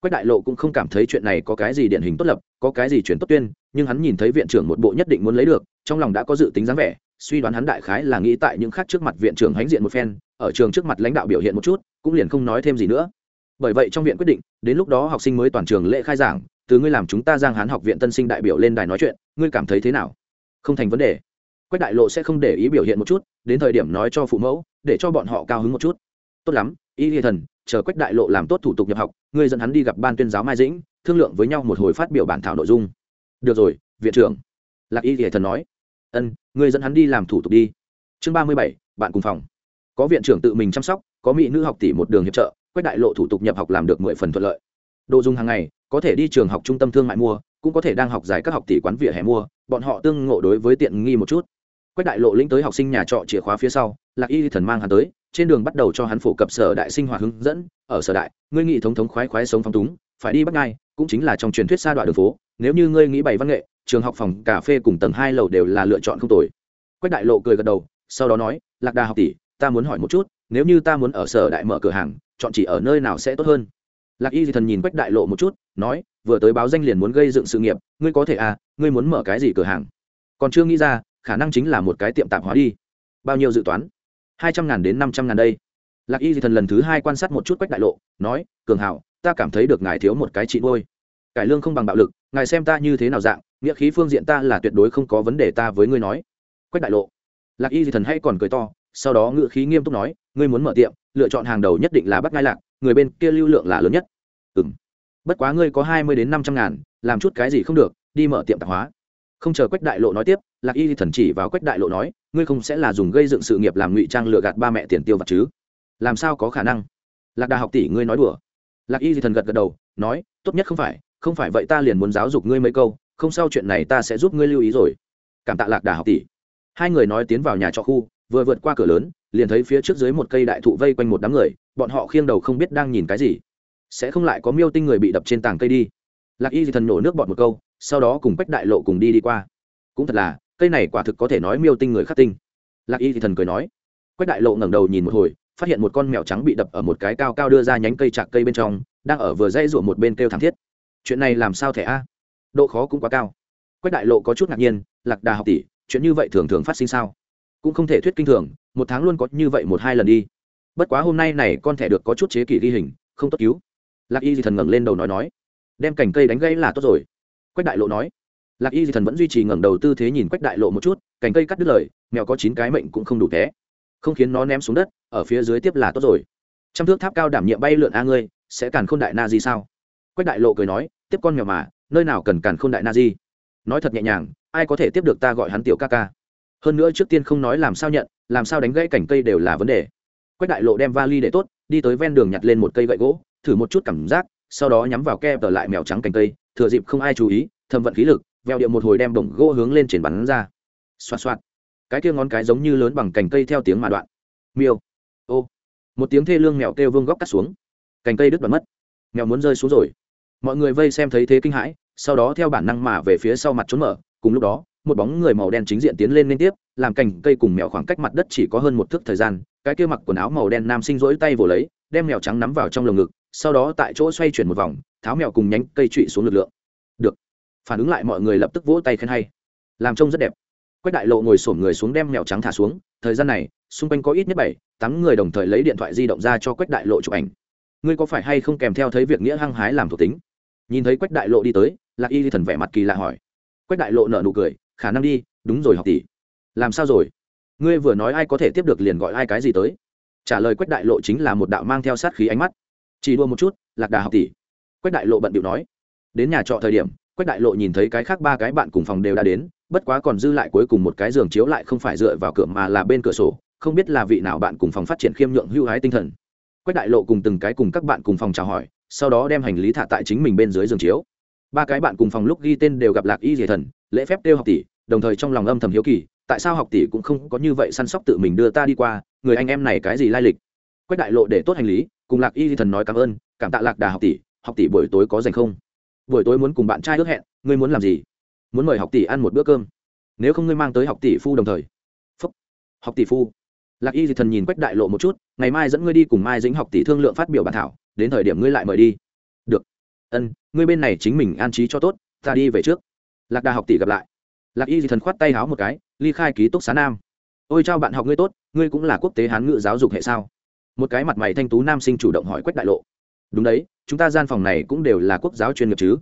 Quách đại lộ cũng không cảm thấy chuyện này có cái gì điển hình tốt lập, có cái gì chuyển tốt tuyên, nhưng hắn nhìn thấy viện trưởng một bộ nhất định muốn lấy được, trong lòng đã có dự tính dáng vẻ, suy đoán hắn đại khái là nghĩ tại những khác trước mặt viện trưởng hãnh diện một phen, ở trường trước mặt lãnh đạo biểu hiện một chút, cũng liền không nói thêm gì nữa. Bởi vậy trong viện quyết định, đến lúc đó học sinh mới toàn trường lễ khai giảng, từ ngươi làm chúng ta giang hán học viện tân sinh đại biểu lên đài nói chuyện, ngươi cảm thấy thế nào? Không thành vấn đề quách đại lộ sẽ không để ý biểu hiện một chút, đến thời điểm nói cho phụ mẫu, để cho bọn họ cao hứng một chút. Tốt lắm, y hiền thần, chờ quách đại lộ làm tốt thủ tục nhập học, ngươi dẫn hắn đi gặp ban tuyên giáo mai dĩnh, thương lượng với nhau một hồi phát biểu bản thảo nội dung. Được rồi, viện trưởng. Lạc y hiền thần nói. Ân, ngươi dẫn hắn đi làm thủ tục đi. Chương ba mươi bảy, bạn cùng phòng. Có viện trưởng tự mình chăm sóc, có mỹ nữ học tỷ một đường hiệp trợ, quách đại lộ thủ tục nhập học làm được mười phần thuận lợi. Đồ dùng hàng ngày, có thể đi trường học trung tâm thương mại mua, cũng có thể đang học giải các học tỷ quán vỉa hè mua, bọn họ tương ngộ đối với tiện nghi một chút quách đại lộ lĩnh tới học sinh nhà trọ chìa khóa phía sau, lạc y thần mang hắn tới, trên đường bắt đầu cho hắn phổ cập sở đại sinh hoạt hướng dẫn. Ở sở đại, ngươi nghĩ thống thống khoái khoái sống phong túng, phải đi bắt ngay cũng chính là trong truyền thuyết xa đoạn đường phố. Nếu như ngươi nghĩ bày văn nghệ, trường học phòng, cà phê cùng tầng hai lầu đều là lựa chọn không tồi. Quách đại lộ cười gật đầu, sau đó nói, lạc đà học tỷ, ta muốn hỏi một chút, nếu như ta muốn ở sở đại mở cửa hàng, chọn chỉ ở nơi nào sẽ tốt hơn? Lạc y thì thần nhìn quách đại lộ một chút, nói, vừa tới báo danh liền muốn gây dựng sự nghiệp, ngươi có thể à ngươi muốn mở cái gì cửa hàng? Còn chưa nghĩ ra khả năng chính là một cái tiệm tạp hóa đi. Bao nhiêu dự toán? Hai trăm ngàn đến năm trăm ngàn đây. Lạc y di thần lần thứ hai quan sát một chút quách đại lộ, nói, cường hảo ta cảm thấy được ngài thiếu một cái chị ngôi cải lương không bằng bạo lực, ngài xem ta như thế nào dạng, nghĩa khí phương diện ta là tuyệt đối không có vấn đề ta với ngươi nói. Quách đại lộ. Lạc y di thần hay còn cười to, sau đó ngự khí nghiêm túc nói, ngươi muốn mở tiệm, lựa chọn hàng đầu nhất định là bắt ngai lạc, người bên kia lưu lượng là lớn nhất. Ừ m bất quá ngươi có hai mươi đến năm trăm ngàn, làm chút cái gì không được, đi mở tiệm tạp hóa không chờ quách đại lộ nói tiếp, lạc y thần chỉ vào quách đại lộ nói, ngươi không sẽ là dùng gây dựng sự nghiệp làm ngụy trang lừa gạt ba mẹ tiền tiêu vặt chứ? Làm sao có khả năng? Lạc đà học tỷ, ngươi nói đùa. Lạc y thần gật gật đầu, nói, tốt nhất không phải không phải vậy ta liền muốn giáo dục ngươi mấy câu, không sau chuyện này ta sẽ giúp ngươi lưu ý rồi. Cảm tạ lạc đà học tỷ. Hai người nói tiến vào nhà trọ khu, vừa vượt qua cửa lớn, liền thấy phía trước dưới một cây đại thụ vây quanh một đám người, bọn họ khiêng đầu không biết đang nhìn cái gì. Sẽ không lại có miêu tinh người bị đập trên tảng cây đi lạc y di thần nổ nước bọt một câu, sau đó cùng quách đại lộ cùng đi đi qua. Cũng thật là, cây này quả thực có thể nói miêu tinh người khắc tinh. Lạc y di thần cười nói. Quách đại lộ ngẩng đầu nhìn một hồi, phát hiện một con mèo trắng bị đập ở một cái cao cao đưa ra nhánh cây chạc cây bên trong, đang ở vừa dây ruộng một bên kêu thảm thiết. Chuyện này làm sao thẻ a? Độ khó cũng quá cao. Quách đại lộ có chút ngạc nhiên, lạc đà học tỷ, chuyện như vậy thường thường phát sinh sao? Cũng không thể thuyết kinh thường, một tháng luôn có như vậy một hai lần đi. Bất quá hôm nay này con thẻ được có chút chế kỷ ghi hình, không tốt cứu. Lạc y di thần ngẩng lên đầu nói nói đem cành cây đánh gãy là tốt rồi. Quách đại lộ nói. Lạc y di thần vẫn duy trì ngẩng đầu tư thế nhìn quách đại lộ một chút, cành cây cắt đứt lời, mèo có chín cái mệnh cũng không đủ té. Không khiến nó ném xuống đất, ở phía dưới tiếp là tốt rồi. Trăm thước tháp cao đảm nhiệm bay lượn a ngươi, sẽ càn khôn đại na di sao? Quách đại lộ cười nói, tiếp con mèo mà, nơi nào cần càn khôn đại na di? Nói thật nhẹ nhàng, ai có thể tiếp được ta gọi hắn tiểu ca ca? Hơn nữa trước tiên không nói làm sao nhận, làm sao đánh gãy cành cây đều là vấn đề. Quách đại lộ đem vali để tốt, đi tới ven đường nhặt lên một cây gậy gỗ, thử một chút cảm giác sau đó nhắm vào ke tờ lại mèo trắng cành cây, thừa dịp không ai chú ý thâm vận khí lực, veo điệu một hồi đem bổng gỗ hướng lên trên bắn ra. Xoạt xoạt. Cái kia ngón cái giống như lớn bằng cành cây theo tiếng mà đoạn. Miêu. Ô. Một tiếng thê lương mèo kêu vương góc cắt xuống. Cành cây đứt bật mất. Mèo muốn rơi xuống rồi. Mọi người vây xem thấy thế kinh hãi, sau đó theo bản năng mà về phía sau mặt trốn mở. Cùng lúc đó, một bóng người màu đen chính diện tiến lên liên tiếp, làm cành cây cùng mèo khoảng cách mặt đất chỉ có hơn một thước thời gian. Cái kia mặc quần áo màu đen nam sinh rỗi tay vồ lấy, đem mèo trắng nắm vào trong lồng ngực sau đó tại chỗ xoay chuyển một vòng, tháo mèo cùng nhánh cây trụy xuống lực lượng. Được. Phản ứng lại mọi người lập tức vỗ tay khen hay. Làm trông rất đẹp. Quách đại lộ ngồi sổm người xuống đem mèo trắng thả xuống. Thời gian này, xung quanh có ít nhất bảy, tám người đồng thời lấy điện thoại di động ra cho quách đại lộ chụp ảnh. Ngươi có phải hay không kèm theo thấy việc nghĩa hăng hái làm thuộc tính? Nhìn thấy quách đại lộ đi tới, lạc y thần vẻ mặt kỳ lạ hỏi. Quách đại lộ nở nụ cười, khả năng đi, đúng rồi học tỷ. Làm sao rồi? Ngươi vừa nói ai có thể tiếp được liền gọi ai cái gì tới? Trả lời quách đại lộ chính là một đạo mang theo sát khí ánh mắt chỉ đua một chút, lạc đà học tỷ. Quách đại lộ bận điệu nói. Đến nhà trọ thời điểm, quách đại lộ nhìn thấy cái khác ba cái bạn cùng phòng đều đã đến, bất quá còn dư lại cuối cùng một cái giường chiếu lại không phải dựa vào cửa mà là bên cửa sổ, không biết là vị nào bạn cùng phòng phát triển khiêm nhượng hưu hái tinh thần. Quách đại lộ cùng từng cái cùng các bạn cùng phòng chào hỏi, sau đó đem hành lý thả tại chính mình bên dưới giường chiếu. Ba cái bạn cùng phòng lúc ghi tên đều gặp lạc y dề thần, lễ phép kêu học tỷ, đồng thời trong lòng âm thầm hiếu kỳ, tại sao học tỷ cũng không có như vậy săn sóc tự mình đưa ta đi qua, người anh em này cái gì lai lịch? Quách đại lộ để tốt hành lý, cùng lạc y thần nói cảm ơn, cảm tạ lạc đà học tỷ học tỷ buổi tối có dành không? Buổi tối muốn cùng bạn trai ước hẹn, ngươi muốn làm gì? Muốn mời học tỷ ăn một bữa cơm. Nếu không ngươi mang tới học tỷ phu đồng thời. Phúc. học tỷ phu. Lạc y thần nhìn quách đại lộ một chút, ngày mai dẫn ngươi đi cùng mai dính học tỷ thương lượng phát biểu bản thảo, đến thời điểm ngươi lại mời đi. Được. Ân, ngươi bên này chính mình an trí cho tốt, ta đi về trước. Lạc đà học tỷ gặp lại. Lạc y thần khoát tay háo một cái, ly khai ký túc xá nam. Ôi chào bạn học ngươi tốt, ngươi cũng là quốc tế hán ngữ giáo dục hệ sao? Một cái mặt mày thanh tú nam sinh chủ động hỏi quách đại lộ đúng đấy chúng ta gian phòng này cũng đều là quốc giáo chuyên nghiệp chứ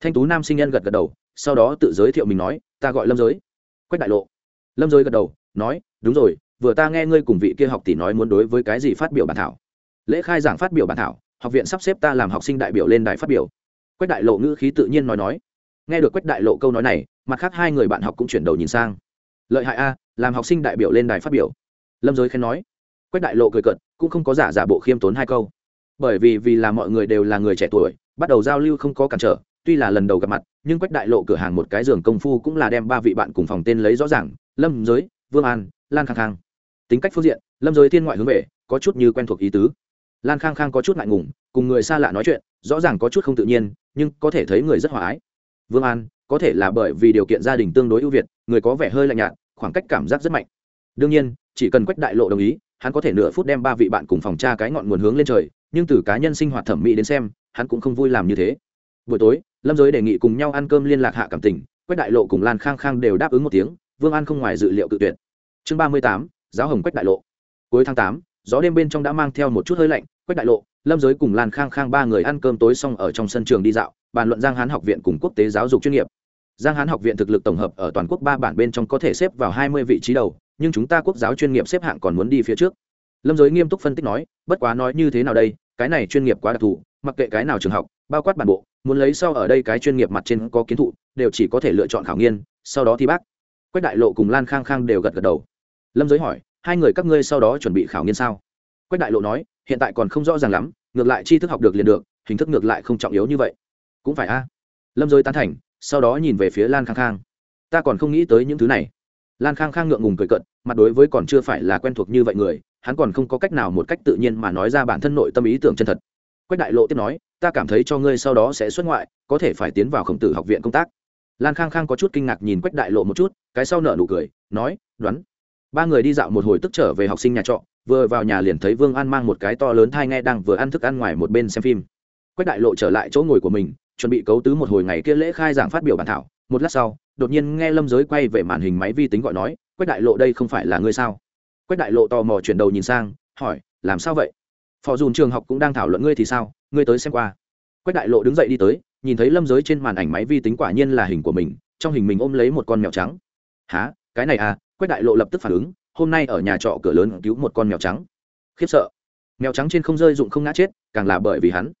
thanh tú nam sinh nhân gật gật đầu sau đó tự giới thiệu mình nói ta gọi lâm giới quách đại lộ lâm giới gật đầu nói đúng rồi vừa ta nghe ngươi cùng vị kia học tỷ nói muốn đối với cái gì phát biểu bản thảo lễ khai giảng phát biểu bản thảo học viện sắp xếp ta làm học sinh đại biểu lên đài phát biểu quách đại lộ ngữ khí tự nhiên nói nói nghe được quách đại lộ câu nói này mặt khác hai người bạn học cũng chuyển đầu nhìn sang lợi hại a làm học sinh đại biểu lên đài phát biểu lâm giới khen nói quách đại lộ cười cận cũng không có giả giả bộ khiêm tốn hai câu. Bởi vì vì là mọi người đều là người trẻ tuổi, bắt đầu giao lưu không có cản trở, tuy là lần đầu gặp mặt, nhưng quách đại lộ cửa hàng một cái giường công phu cũng là đem ba vị bạn cùng phòng tên lấy rõ ràng, lâm giới, vương an, lan khang khang. Tính cách phương diện, lâm giới thiên ngoại hướng về, có chút như quen thuộc ý tứ. Lan khang khang có chút ngại ngùng, cùng người xa lạ nói chuyện, rõ ràng có chút không tự nhiên, nhưng có thể thấy người rất hòa ái. Vương an, có thể là bởi vì điều kiện gia đình tương đối ưu việt, người có vẻ hơi lạnh nhạt, khoảng cách cảm giác rất mạnh. Đương nhiên, chỉ cần quách đại lộ đồng ý hắn có thể nửa phút đem ba vị bạn cùng phòng tra cái ngọn nguồn hướng lên trời, nhưng từ cá nhân sinh hoạt thẩm mỹ đến xem, hắn cũng không vui làm như thế. Buổi tối, lâm giới đề nghị cùng nhau ăn cơm liên lạc hạ cảm tình, quách đại lộ cùng lan khang khang đều đáp ứng một tiếng, vương an không ngoài dự liệu cự tuyệt. Chương ba mươi tám, giáo hồng quách đại lộ. Cuối tháng tám, gió đêm bên trong đã mang theo một chút hơi lạnh, quách đại lộ, lâm giới cùng lan khang khang ba người ăn cơm tối xong ở trong sân trường đi dạo, bàn luận giang hán học viện cùng quốc tế giáo dục chuyên nghiệp. Giang hán học viện thực lực tổng hợp ở toàn quốc ba bản bên trong có thể xếp vào hai mươi vị trí đầu nhưng chúng ta quốc giáo chuyên nghiệp xếp hạng còn muốn đi phía trước. Lâm giới nghiêm túc phân tích nói, bất quá nói như thế nào đây, cái này chuyên nghiệp quá đặc thù, mặc kệ cái nào trường học, bao quát bản bộ, muốn lấy sau ở đây cái chuyên nghiệp mặt trên có kiến thụ, đều chỉ có thể lựa chọn khảo nghiên, sau đó thi bác. Quách đại lộ cùng lan khang khang đều gật gật đầu. Lâm giới hỏi, hai người các ngươi sau đó chuẩn bị khảo nghiên sao? Quách đại lộ nói, hiện tại còn không rõ ràng lắm, ngược lại tri thức học được liền được, hình thức ngược lại không trọng yếu như vậy. Cũng phải a. Lâm giới tán thành, sau đó nhìn về phía lan khang khang. Ta còn không nghĩ tới những thứ này lan khang khang ngượng ngùng cười cận mặt đối với còn chưa phải là quen thuộc như vậy người, hắn còn không có cách nào một cách tự nhiên mà nói ra bản thân nội tâm ý tưởng chân thật. Quách đại lộ tiếp nói, ta cảm thấy cho ngươi sau đó sẽ xuất ngoại, có thể phải tiến vào khổng tử học viện công tác. Lan khang khang có chút kinh ngạc nhìn quách đại lộ một chút, cái sau nở nụ cười, nói, đoán. Ba người đi dạo một hồi tức trở về học sinh nhà trọ, vừa vào nhà liền thấy vương an mang một cái to lớn thai nghe đang vừa ăn thức ăn ngoài một bên xem phim. Quách đại lộ trở lại chỗ ngồi của mình, chuẩn bị cấu tứ một hồi ngày kia lễ khai giảng phát biểu bản thảo một lát sau, đột nhiên nghe lâm giới quay về màn hình máy vi tính gọi nói, quách đại lộ đây không phải là ngươi sao? Quách đại lộ tò mò chuyển đầu nhìn sang, hỏi, làm sao vậy? Phò dùn trường học cũng đang thảo luận ngươi thì sao? Ngươi tới xem qua. Quách đại lộ đứng dậy đi tới, nhìn thấy lâm giới trên màn ảnh máy vi tính quả nhiên là hình của mình, trong hình mình ôm lấy một con mèo trắng. Há cái này à? Quách đại lộ lập tức phản ứng, hôm nay ở nhà trọ cửa lớn cứu một con mèo trắng. Khiếp sợ. Mèo trắng trên không rơi dụng không ngã chết, càng là bởi vì hắn.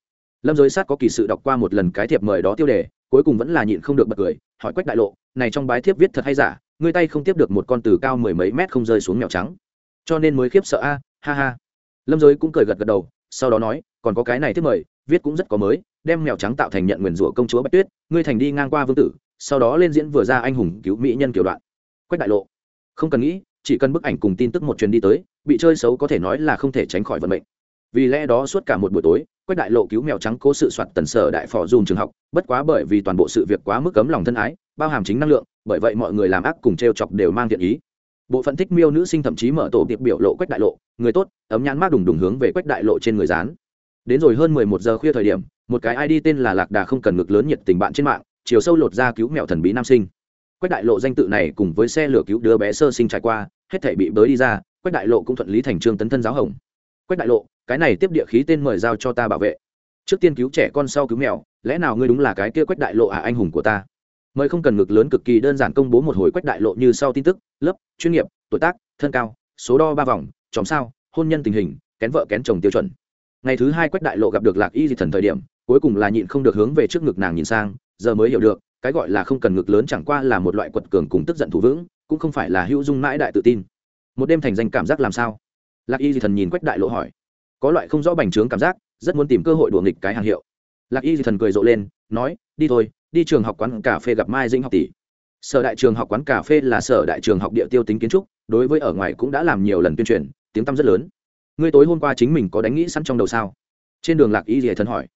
Lâm giới sát có kỳ sự đọc qua một lần cái thiệp mời đó tiêu đề cuối cùng vẫn là nhịn không được bật cười, hỏi quách đại lộ, này trong bái thiếp viết thật hay giả? Ngươi tay không tiếp được một con từ cao mười mấy mét không rơi xuống mèo trắng. Cho nên mới khiếp sợ a, ha ha. Lâm giới cũng cười gật gật đầu, sau đó nói, còn có cái này thiếp mời, viết cũng rất có mới, đem mèo trắng tạo thành nhận nguyền rủa công chúa bạch tuyết, ngươi thành đi ngang qua vương tử, sau đó lên diễn vừa ra anh hùng cứu mỹ nhân kiểu đoạn. Quách đại lộ, không cần nghĩ, chỉ cần bức ảnh cùng tin tức một chuyến đi tới, bị chơi xấu có thể nói là không thể tránh khỏi vận mệnh. Vì lẽ đó suốt cả một buổi tối quách đại lộ cứu mèo trắng cố sự soạt tần sở đại phò dùng trường học, bất quá bởi vì toàn bộ sự việc quá mức cấm lòng thân ái, bao hàm chính năng lượng, bởi vậy mọi người làm ác cùng t r e o chọc đều mang thiện ý. Bộ phận thích miêu nữ sinh thậm chí mở tổ tiệp biểu lộ quách đại lộ, người tốt, ấm nhãn mát đùng đùng hướng về quách đại lộ trên người dán. Đến rồi hơn mười một giờ khuya thời điểm, một cái id tên là lạc đà không cần ngực lớn nhiệt tình bạn trên mạng, chiều sâu lột ra cứu mèo thần bí nam sinh. Quách đại lộ danh tự này cùng với xe lửa cứu đứa bé sơ sinh trải qua, hết thể bị bới đi ra, quách đại lộ cũng thuận lý thành trương tấn thân giáo hồng quách đại lộ, cái này tiếp địa khí tên mời giao cho ta bảo vệ. Trước tiên cứu trẻ con sau cứu mèo, lẽ nào ngươi đúng là cái kia quách đại lộ à anh hùng của ta? Mời không cần ngực lớn cực kỳ đơn giản công bố một hồi quách đại lộ như sau tin tức, lớp, chuyên nghiệp, tuổi tác, thân cao, số đo ba vòng, chòm sao, hôn nhân tình hình, kén vợ kén chồng tiêu chuẩn. Ngày thứ hai quách đại lộ gặp được lạc y di thần thời điểm, cuối cùng là nhịn không được hướng về trước ngực nàng nhìn sang, giờ mới hiểu được, cái gọi là không cần ngực lớn chẳng qua là một loại quật cường cùng tức giận thủ vững, cũng không phải là hữu dung mãi đại tự tin. Một đêm thành danh cảm giác làm sao? Lạc y di thần nhìn quách đại lộ hỏi, có loại không rõ bành trướng cảm giác, rất muốn tìm cơ hội đùa nghịch cái hàng hiệu. Lạc y di thần cười rộ lên, nói, đi thôi, đi trường học quán cà phê gặp mai dinh học tỷ. Sở đại trường học quán cà phê là sở đại trường học địa tiêu tính kiến trúc, đối với ở ngoài cũng đã làm nhiều lần tuyên truyền, tiếng tăm rất lớn. Ngươi tối hôm qua chính mình có đánh nghĩ sẵn trong đầu sao? Trên đường lạc y di thần hỏi,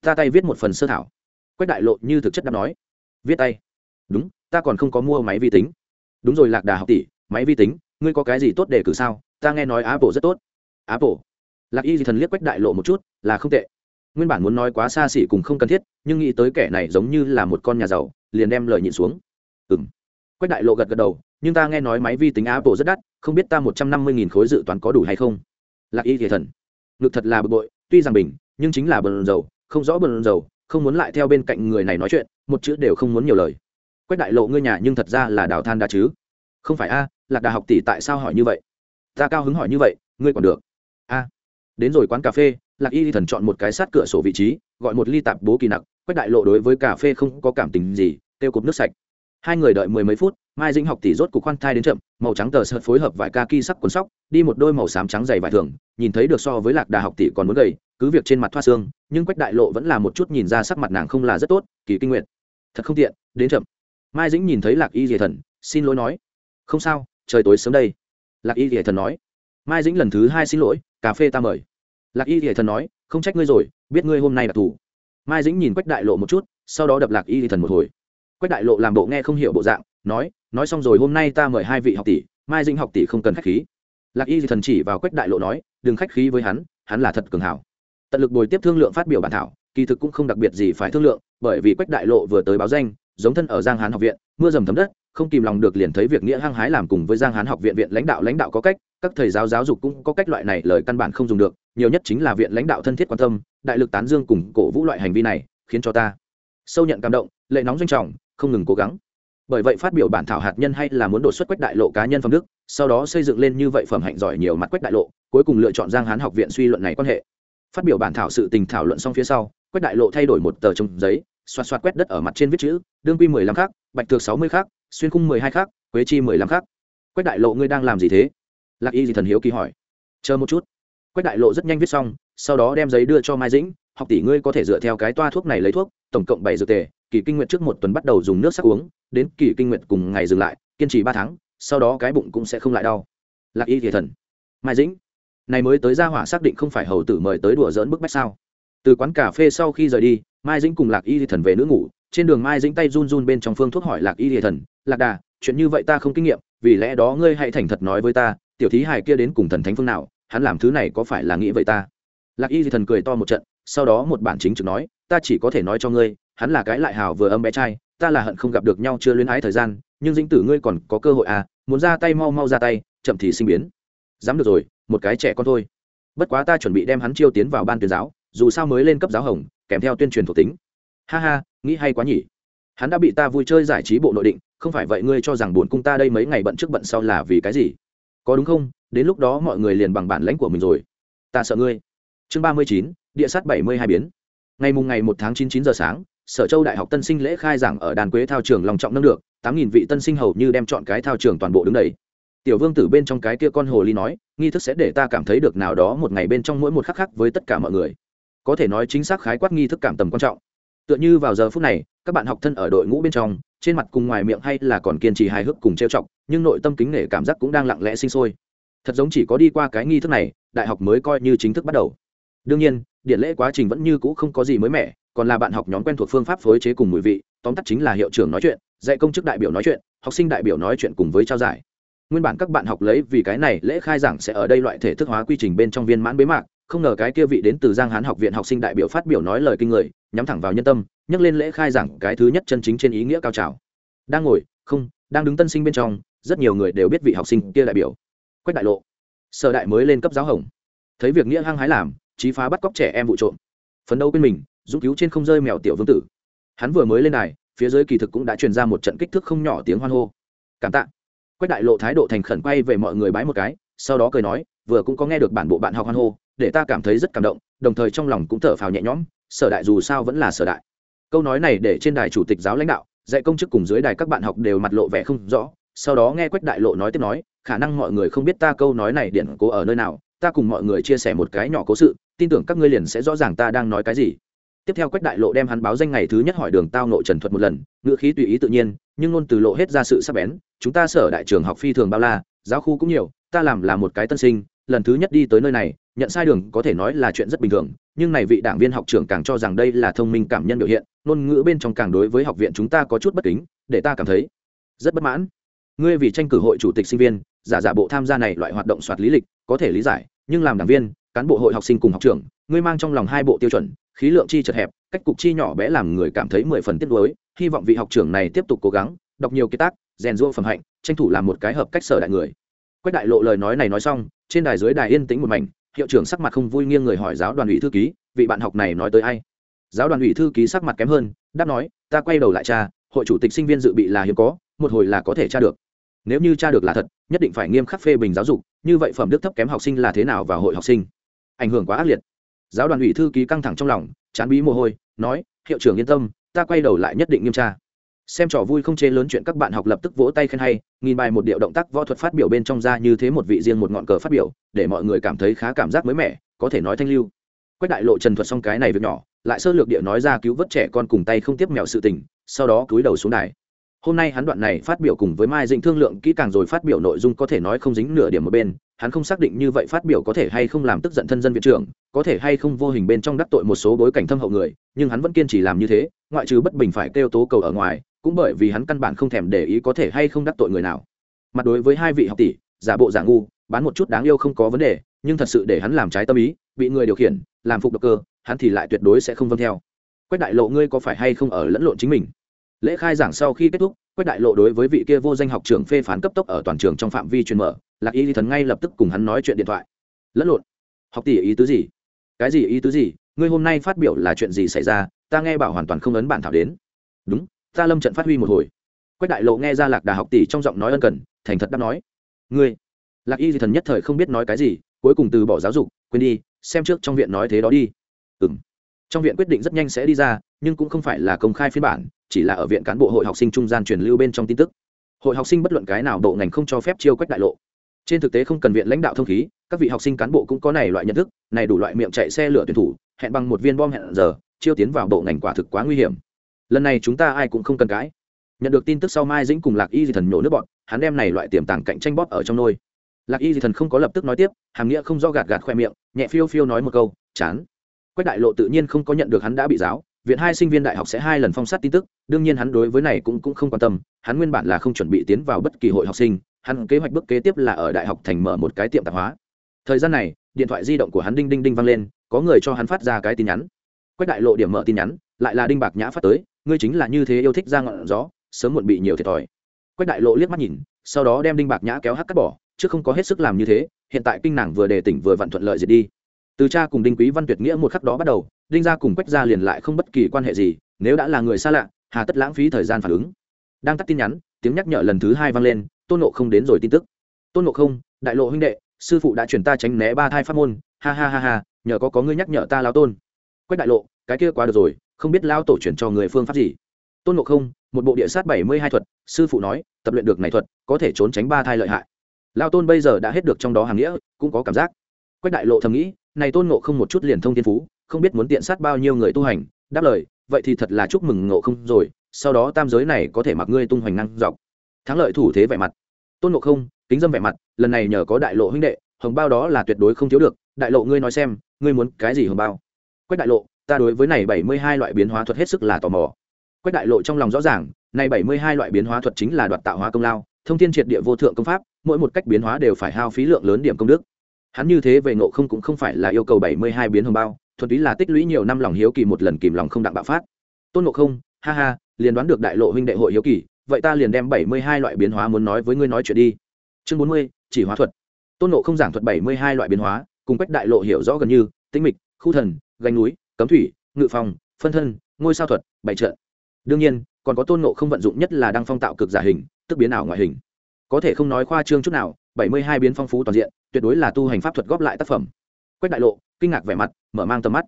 ta tay viết một phần sơ thảo. Quách đại lộ như thực chất đã nói, viết tay. Đúng, ta còn không có mua máy vi tính. Đúng rồi lạc đà học tỷ, máy vi tính, ngươi có cái gì tốt để cử sao? Ta nghe nói apple rất tốt. Apple. Lạc y thì thần liếc quách đại lộ một chút, là không tệ. Nguyên bản muốn nói quá xa xỉ cùng không cần thiết, nhưng nghĩ tới kẻ này giống như là một con nhà giàu, liền đem lời nhịn xuống. Ừ m quách đại lộ gật gật đầu, nhưng ta nghe nói máy vi tính apple rất đắt, không biết ta một trăm năm mươi nghìn khối dự toán có đủ hay không? Lạc y thì thần. Ngực thật là bực bội, tuy rằng bình, nhưng chính là bần dầu, không rõ bần dầu, không muốn lại theo bên cạnh người này nói chuyện, một chữ đều không muốn nhiều lời. Quách đại lộ ngươi nhà nhưng thật ra là đào than đá chứ? Không phải a, lạc đà học tỷ tại sao hỏi như vậy? Ta cao hứng hỏi như vậy, ngươi còn được. A, đến rồi quán cà phê. Lạc y thần chọn một cái sát cửa sổ vị trí, gọi một ly tạp bố kỳ nặc. Quách đại lộ đối với cà phê không có cảm tình gì, kêu cục nước sạch. Hai người đợi mười mấy phút, mai dĩnh học tỷ rốt cục khoan thai đến chậm, màu trắng tờ sợt phối hợp vải ca ki sắc quần sóc, đi một đôi màu xám trắng dày vải thường, nhìn thấy được so với lạc đà học tỷ còn muốn gầy, cứ việc trên mặt thoa xương, nhưng quách đại lộ vẫn là một chút nhìn ra sắc mặt nàng không là rất tốt, kỳ kinh nguyện thật không tiện, đến chậm. Mai dĩnh nhìn thấy lạc y dì thần, xin lỗi nói. Không sao, trời tối sớm đây lạc y dìa thần nói, mai dĩnh lần thứ hai xin lỗi, cà phê ta mời. Lạc y dìa thần nói, không trách ngươi rồi, biết ngươi hôm nay đặc thù mai dĩnh nhìn quách đại lộ một chút, sau đó đập lạc y dìa thần một hồi. Quách đại lộ làm bộ nghe không hiểu bộ dạng, nói nói xong rồi hôm nay ta mời hai vị học tỷ, mai dĩnh học tỷ không cần khách khí. Lạc y dìa thần chỉ vào quách đại lộ nói, đừng khách khí với hắn hắn là thật cường hảo. Tận lực bồi tiếp thương lượng phát biểu bản thảo, kỳ thực cũng không đặc biệt gì phải thương lượng, bởi vì quách đại lộ vừa tới báo danh, giống thân ở giang hán học viện, mưa dầm thấm đất không kìm lòng được liền thấy việc nghĩa hăng hái làm cùng với giang hán học viện viện lãnh đạo lãnh đạo có cách, các thầy giáo giáo dục cũng có cách loại này lời căn bản không dùng được, nhiều nhất chính là viện lãnh đạo thân thiết quan tâm, đại lực tán dương cùng cổ vũ loại hành vi này, khiến cho ta sâu nhận cảm động, lệ nóng doanh trọng, không ngừng cố gắng. Bởi vậy phát biểu bản thảo hạt nhân hay là muốn đột xuất quách đại lộ cá nhân phẩm đức, sau đó xây dựng lên như vậy phẩm hạnh giỏi nhiều mặt quách đại lộ, cuối cùng lựa chọn giang hán học viện suy luận này quan hệ. Phát biểu bản thảo sự tình thảo luận xong phía sau, quách đại lộ thay đổi một tờ trong giấy xoa xoa quét đất ở mặt trên viết chữ, đương quy mười lăm khác bạch thược sáu mươi khác xuyên khung mười hai khác quế chi mười lăm khác quách đại lộ ngươi đang làm gì thế? Lạc y gì thần hiếu kỳ hỏi. Chờ một chút. Quách đại lộ rất nhanh viết xong, sau đó đem giấy đưa cho mai dĩnh, học tỷ ngươi có thể dựa theo cái toa thuốc này lấy thuốc, tổng cộng bảy dược tề, kỳ kinh nguyện trước một tuần bắt đầu dùng nước sắc uống, đến kỳ kinh nguyện cùng ngày dừng lại, kiên trì ba tháng, sau đó cái bụng cũng sẽ không lại đau. Lạc y thì thần. Mai dĩnh, này mới tới ra hỏa xác định không phải hầu tử mời tới đùa dỡn bức bách sao? Từ quán cà phê sau khi rời đi, mai dĩnh cùng lạc y thì thần về nữ ngủ trên đường mai dĩnh tay run run bên trong phương thuốc hỏi lạc y địa thần, lạc đà, chuyện như vậy ta không kinh nghiệm, vì lẽ đó ngươi hãy thành thật nói với ta, tiểu thí hài kia đến cùng thần thánh phương nào, hắn làm thứ này có phải là nghĩ vậy ta? Lạc y thì thần cười to một trận, sau đó một bản chính trực nói, ta chỉ có thể nói cho ngươi, hắn là cái lại hào vừa âm bé trai, ta là hận không gặp được nhau chưa luyến ái thời gian, nhưng dĩnh tử ngươi còn có cơ hội à muốn ra tay mau mau ra tay, chậm thì sinh biến. Dám được rồi, một cái trẻ con thôi. Bất quá ta chuẩn bị đem hắn chiêu tiến vào ban tuyên giáo, dù sao mới lên cấp giáo hồng, kèm theo tuyên truyền thuộc tính. Ha ha nghĩ hay quá nhỉ? Hắn đã bị ta vui chơi giải trí bộ nội định, không phải vậy ngươi cho rằng buồn cung ta đây mấy ngày bận trước bận sau là vì cái gì? Có đúng không? Đến lúc đó mọi người liền bằng bản lãnh của mình rồi. Ta sợ ngươi. Chương ba mươi chín, địa sát bảy mươi hai biến. Ngày mùng ngày một tháng chín chín giờ sáng, sở châu đại học tân sinh lễ khai giảng ở đàn quế thao trường lòng trọng nâng được, tám nghìn vị tân sinh hầu như đem chọn cái thao trường toàn bộ đứng đầy. Tiểu vương tử bên trong cái kia con hồ ly nói, nghi thức sẽ để ta cảm thấy được nào đó một ngày bên trong mỗi một khắc khắc với tất cả mọi người. Có thể nói chính xác khái quát nghi thức cảm tầm quan trọng tựa như vào giờ phút này, các bạn học thân ở đội ngũ bên trong, trên mặt cùng ngoài miệng hay là còn kiên trì hài hước cùng trêu chọc, nhưng nội tâm kính nể cảm giác cũng đang lặng lẽ sinh sôi. Thật giống chỉ có đi qua cái nghi thức này, đại học mới coi như chính thức bắt đầu. Đương nhiên, điện lễ quá trình vẫn như cũ không có gì mới mẻ, còn là bạn học nhóm quen thuộc phương pháp phối chế cùng mùi vị, tóm tắt chính là hiệu trưởng nói chuyện, dạy công chức đại biểu nói chuyện, học sinh đại biểu nói chuyện cùng với trao giải. Nguyên bản các bạn học lấy vì cái này lễ khai giảng sẽ ở đây loại thể thức hóa quy trình bên trong viên mãn bế mạc, không ngờ cái kia vị đến từ giang hán học viện học sinh đại biểu phát biểu nói lời kinh người nhắm thẳng vào nhân tâm nhắc lên lễ khai giảng cái thứ nhất chân chính trên ý nghĩa cao trào. Đang ngồi, không, đang đứng tân sinh bên trong, rất nhiều người đều biết vị học sinh kia đại biểu. Quách đại lộ. Sở đại mới lên cấp giáo hồng. Thấy việc nghĩa hăng hái làm trí phá bắt cóc trẻ em vụ trộm. Phấn đấu bên mình, giúp cứu trên không rơi mèo tiểu vương tử. Hắn vừa mới lên đài, phía dưới kỳ thực cũng đã truyền ra một trận kích thước không nhỏ tiếng hoan hô. Cảm tạ. Quách đại lộ thái độ thành khẩn quay về mọi người bái một cái, sau đó cười nói, vừa cũng có nghe được bản bộ bạn học hoan hô, để ta cảm thấy rất cảm động, đồng thời trong lòng cũng thở phào nhẹ nhõm sở đại dù sao vẫn là sở đại. Câu nói này để trên đài chủ tịch giáo lãnh đạo, dạy công chức cùng dưới đài các bạn học đều mặt lộ vẻ không rõ, sau đó nghe quách đại lộ nói tiếp nói, khả năng mọi người không biết ta câu nói này điện cố ở nơi nào, ta cùng mọi người chia sẻ một cái nhỏ cố sự, tin tưởng các ngươi liền sẽ rõ ràng ta đang nói cái gì. Tiếp theo quách đại lộ đem hắn báo danh ngày thứ nhất hỏi đường tao nội trần thuật một lần, ngữ khí tùy ý tự nhiên, nhưng luôn từ lộ hết ra sự sắc bén, chúng ta sở đại trường học phi thường bao la, giáo khu cũng nhiều, ta làm là một cái tân sinh, lần thứ nhất đi tới nơi này nhận sai đường có thể nói là chuyện rất bình thường, nhưng này vị đảng viên học trưởng càng cho rằng đây là thông minh cảm nhân biểu hiện, ngôn ngữ bên trong càng đối với học viện chúng ta có chút bất kính, để ta cảm thấy rất bất mãn. Ngươi vì tranh cử hội chủ tịch sinh viên, giả giả bộ tham gia này loại hoạt động soạt lý lịch, có thể lý giải, nhưng làm đảng viên, cán bộ hội học sinh cùng học trưởng, ngươi mang trong lòng hai bộ tiêu chuẩn, khí lượng chi chật hẹp, cách cục chi nhỏ bé làm người cảm thấy mười phần tiếc nuối, hy vọng vị học trưởng này tiếp tục cố gắng, đọc nhiều kiệt tác, rèn rũa phẩm hạnh, tranh thủ làm một cái hợp cách sở đại người. Quách đại lộ lời nói này nói xong, trên đài dưới đài yên tĩnh một mảnh hiệu trưởng sắc mặt không vui nghiêng người hỏi giáo đoàn ủy thư ký, vị bạn học này nói tới ai? Giáo đoàn ủy thư ký sắc mặt kém hơn, đáp nói, ta quay đầu lại cha hội chủ tịch sinh viên dự bị là hiếm có, một hồi là có thể tra được. Nếu như tra được là thật, nhất định phải nghiêm khắc phê bình giáo dục, như vậy phẩm đức thấp kém học sinh là thế nào vào hội học sinh? Ảnh hưởng quá ác liệt. Giáo đoàn ủy thư ký căng thẳng trong lòng, chán bí mồ hôi, nói, hiệu trưởng yên tâm, ta quay đầu lại nhất định nghiêm tra xem trò vui không chế lớn chuyện các bạn học lập tức vỗ tay khen hay, nghìn bài một điệu động tác võ thuật phát biểu bên trong ra như thế một vị riêng một ngọn cờ phát biểu, để mọi người cảm thấy khá cảm giác mới mẻ, có thể nói thanh lưu. Quách đại lộ trần thuật xong cái này việc nhỏ, lại sơ lược địa nói ra cứu vớt trẻ con cùng tay không tiếp mèo sự tình, sau đó cúi đầu xuống đài. Hôm nay hắn đoạn này phát biểu cùng với mai dĩnh thương lượng kỹ càng rồi phát biểu nội dung có thể nói không dính nửa điểm một bên hắn không xác định như vậy phát biểu có thể hay không làm tức giận thân dân viện trưởng, có thể hay không vô hình bên trong đắc tội một số bối cảnh thâm hậu người, nhưng hắn vẫn kiên trì làm như thế, ngoại trừ bất bình phải kêu tố cầu ở ngoài, cũng bởi vì hắn căn bản không thèm để ý có thể hay không đắc tội người nào. Mặt đối với hai vị học tỷ, giả bộ giả ngu, bán một chút đáng yêu không có vấn đề, nhưng thật sự để hắn làm trái tâm ý, bị người điều khiển, làm phục độc cơ, hắn thì lại tuyệt đối sẽ không vâng theo. Quách đại lộ ngươi có phải hay không ở lẫn lộn chính mình? Lễ khai giảng sau khi kết thúc quách đại lộ đối với vị kia vô danh học trưởng phê phán cấp tốc ở toàn trường trong phạm vi truyền mở, lạc y thần ngay lập tức cùng hắn nói chuyện điện thoại. Lẫn lộn. Học tỷ ý tứ gì? Cái gì ý tứ gì? Ngươi hôm nay phát biểu là chuyện gì xảy ra? Ta nghe bảo hoàn toàn không ấn bản thảo đến. Đúng, ta lâm trận phát huy một hồi. Quách đại lộ nghe ra lạc đà học tỷ trong giọng nói ân cần, thành thật đáp nói. Ngươi. Lạc y thần nhất thời không biết nói cái gì, cuối cùng từ bỏ giáo dục, quên đi, xem trước trong viện nói thế đó đi. Ừ m trong viện quyết định rất nhanh sẽ đi ra, nhưng cũng không phải là công khai phiên bản chỉ là ở viện cán bộ hội học sinh trung gian truyền lưu bên trong tin tức. Hội học sinh bất luận cái nào bộ ngành không cho phép chiêu quách đại lộ. Trên thực tế không cần viện lãnh đạo thông khí, các vị học sinh cán bộ cũng có này loại nhận thức, này đủ loại miệng chạy xe lửa tuyển thủ, hẹn bằng một viên bom hẹn giờ, chiêu tiến vào bộ ngành quả thực quá nguy hiểm. Lần này chúng ta ai cũng không cần cãi. Nhận được tin tức sau mai dĩnh cùng lạc y di thần nhổ nước bọn, hắn đem này loại tiềm tàng cạnh tranh bóp ở trong nôi. Lạc y di thần không có lập tức nói tiếp, hàm nghĩa không do gạt gạt khoe miệng, nhẹ phiêu phiêu nói một câu, chán. Quách đại lộ tự nhiên không có nhận được hắn đã bị giáo viện hai sinh viên đại học sẽ hai lần phong sát tin tức, đương nhiên hắn đối với này cũng cũng không quan tâm, hắn nguyên bản là không chuẩn bị tiến vào bất kỳ hội học sinh, hắn kế hoạch bước kế tiếp là ở đại học thành mở một cái tiệm tạp hóa. Thời gian này, điện thoại di động của hắn đinh đinh đinh vang lên, có người cho hắn phát ra cái tin nhắn. Quách đại lộ điểm mở tin nhắn, lại là đinh bạc nhã phát tới, ngươi chính là như thế yêu thích ra ngọn gió, sớm muộn bị nhiều thiệt thòi. Quách đại lộ liếc mắt nhìn, sau đó đem đinh bạc nhã kéo hắc cắt bỏ, chứ không có hết sức làm như thế, hiện tại kinh nàng vừa đề tỉnh vừa vặn thuận lợi diệt đi. Từ cha cùng đinh quý văn tuyệt nghĩa một khắc đó bắt đầu đinh gia cùng quách gia liền lại không bất kỳ quan hệ gì, nếu đã là người xa lạ, hà tất lãng phí thời gian phản ứng. Đang tắt tin nhắn, tiếng nhắc nhở lần thứ hai vang lên, tôn nộ không đến rồi tin tức. Tôn nộ không, đại lộ huynh đệ, sư phụ đã chuyển ta tránh né ba thai pháp môn, ha ha ha ha, nhờ có có ngươi nhắc nhở ta lao tôn. Quách đại lộ, cái kia quá được rồi, không biết lao tổ chuyển cho người phương pháp gì. Tôn nộ không, một bộ địa sát bảy mươi hai thuật, sư phụ nói, tập luyện được này thuật, có thể trốn tránh ba thai lợi hại. Lao tôn bây giờ đã hết được trong đó hàng nghĩa, cũng có cảm giác. Quách đại lộ thầm nghĩ, này tôn ngộ không một chút liền thông thiên phú không biết muốn tiện sát bao nhiêu người tu hành, đáp lời, vậy thì thật là chúc mừng ngộ không rồi, sau đó tam giới này có thể mặc ngươi tung hoành năng dọc. Thắng lợi thủ thế vẻ mặt. Tôn ngộ không, kính dâm vẻ mặt, lần này nhờ có đại lộ huynh đệ, hồng bao đó là tuyệt đối không thiếu được, đại lộ ngươi nói xem, ngươi muốn cái gì hồng bao? Quách đại lộ, ta đối với này bảy mươi hai loại biến hóa thuật hết sức là tò mò. Quách đại lộ trong lòng rõ ràng, này bảy mươi hai loại biến hóa thuật chính là đoạt tạo hóa công lao, thông thiên triệt địa vô thượng công pháp, mỗi một cách biến hóa đều phải hao phí lượng lớn điểm công đức. Hắn như thế về ngộ không cũng không phải là yêu cầu bảy mươi hai biến hồng bao thuần túy là tích lũy nhiều năm lòng hiếu kỳ một lần kìm lòng không đặng bạo phát. Tôn ngộ không, ha ha, liền đoán được đại lộ huynh đệ hội hiếu kỳ, vậy ta liền đem bảy mươi hai loại biến hóa muốn nói với ngươi nói chuyện đi. Chương bốn mươi, chỉ hóa thuật. Tôn ngộ không giảng thuật bảy mươi hai loại biến hóa, cùng cách đại lộ hiểu rõ gần như, tĩnh mịch, khu thần, gành núi, cấm thủy, ngự phòng, phân thân, ngôi sao thuật, bảy trợ đương nhiên, còn có tôn ngộ không vận dụng nhất là đăng phong tạo cực giả hình, tức biến ảo ngoại hình. Có thể không nói khoa trương chút nào, bảy mươi hai biến phong phú toàn diện, tuyệt đối là tu hành pháp thuật góp lại tác phẩm. Quách đại lộ kinh ngạc vẻ mặt, mở mang tầm mắt.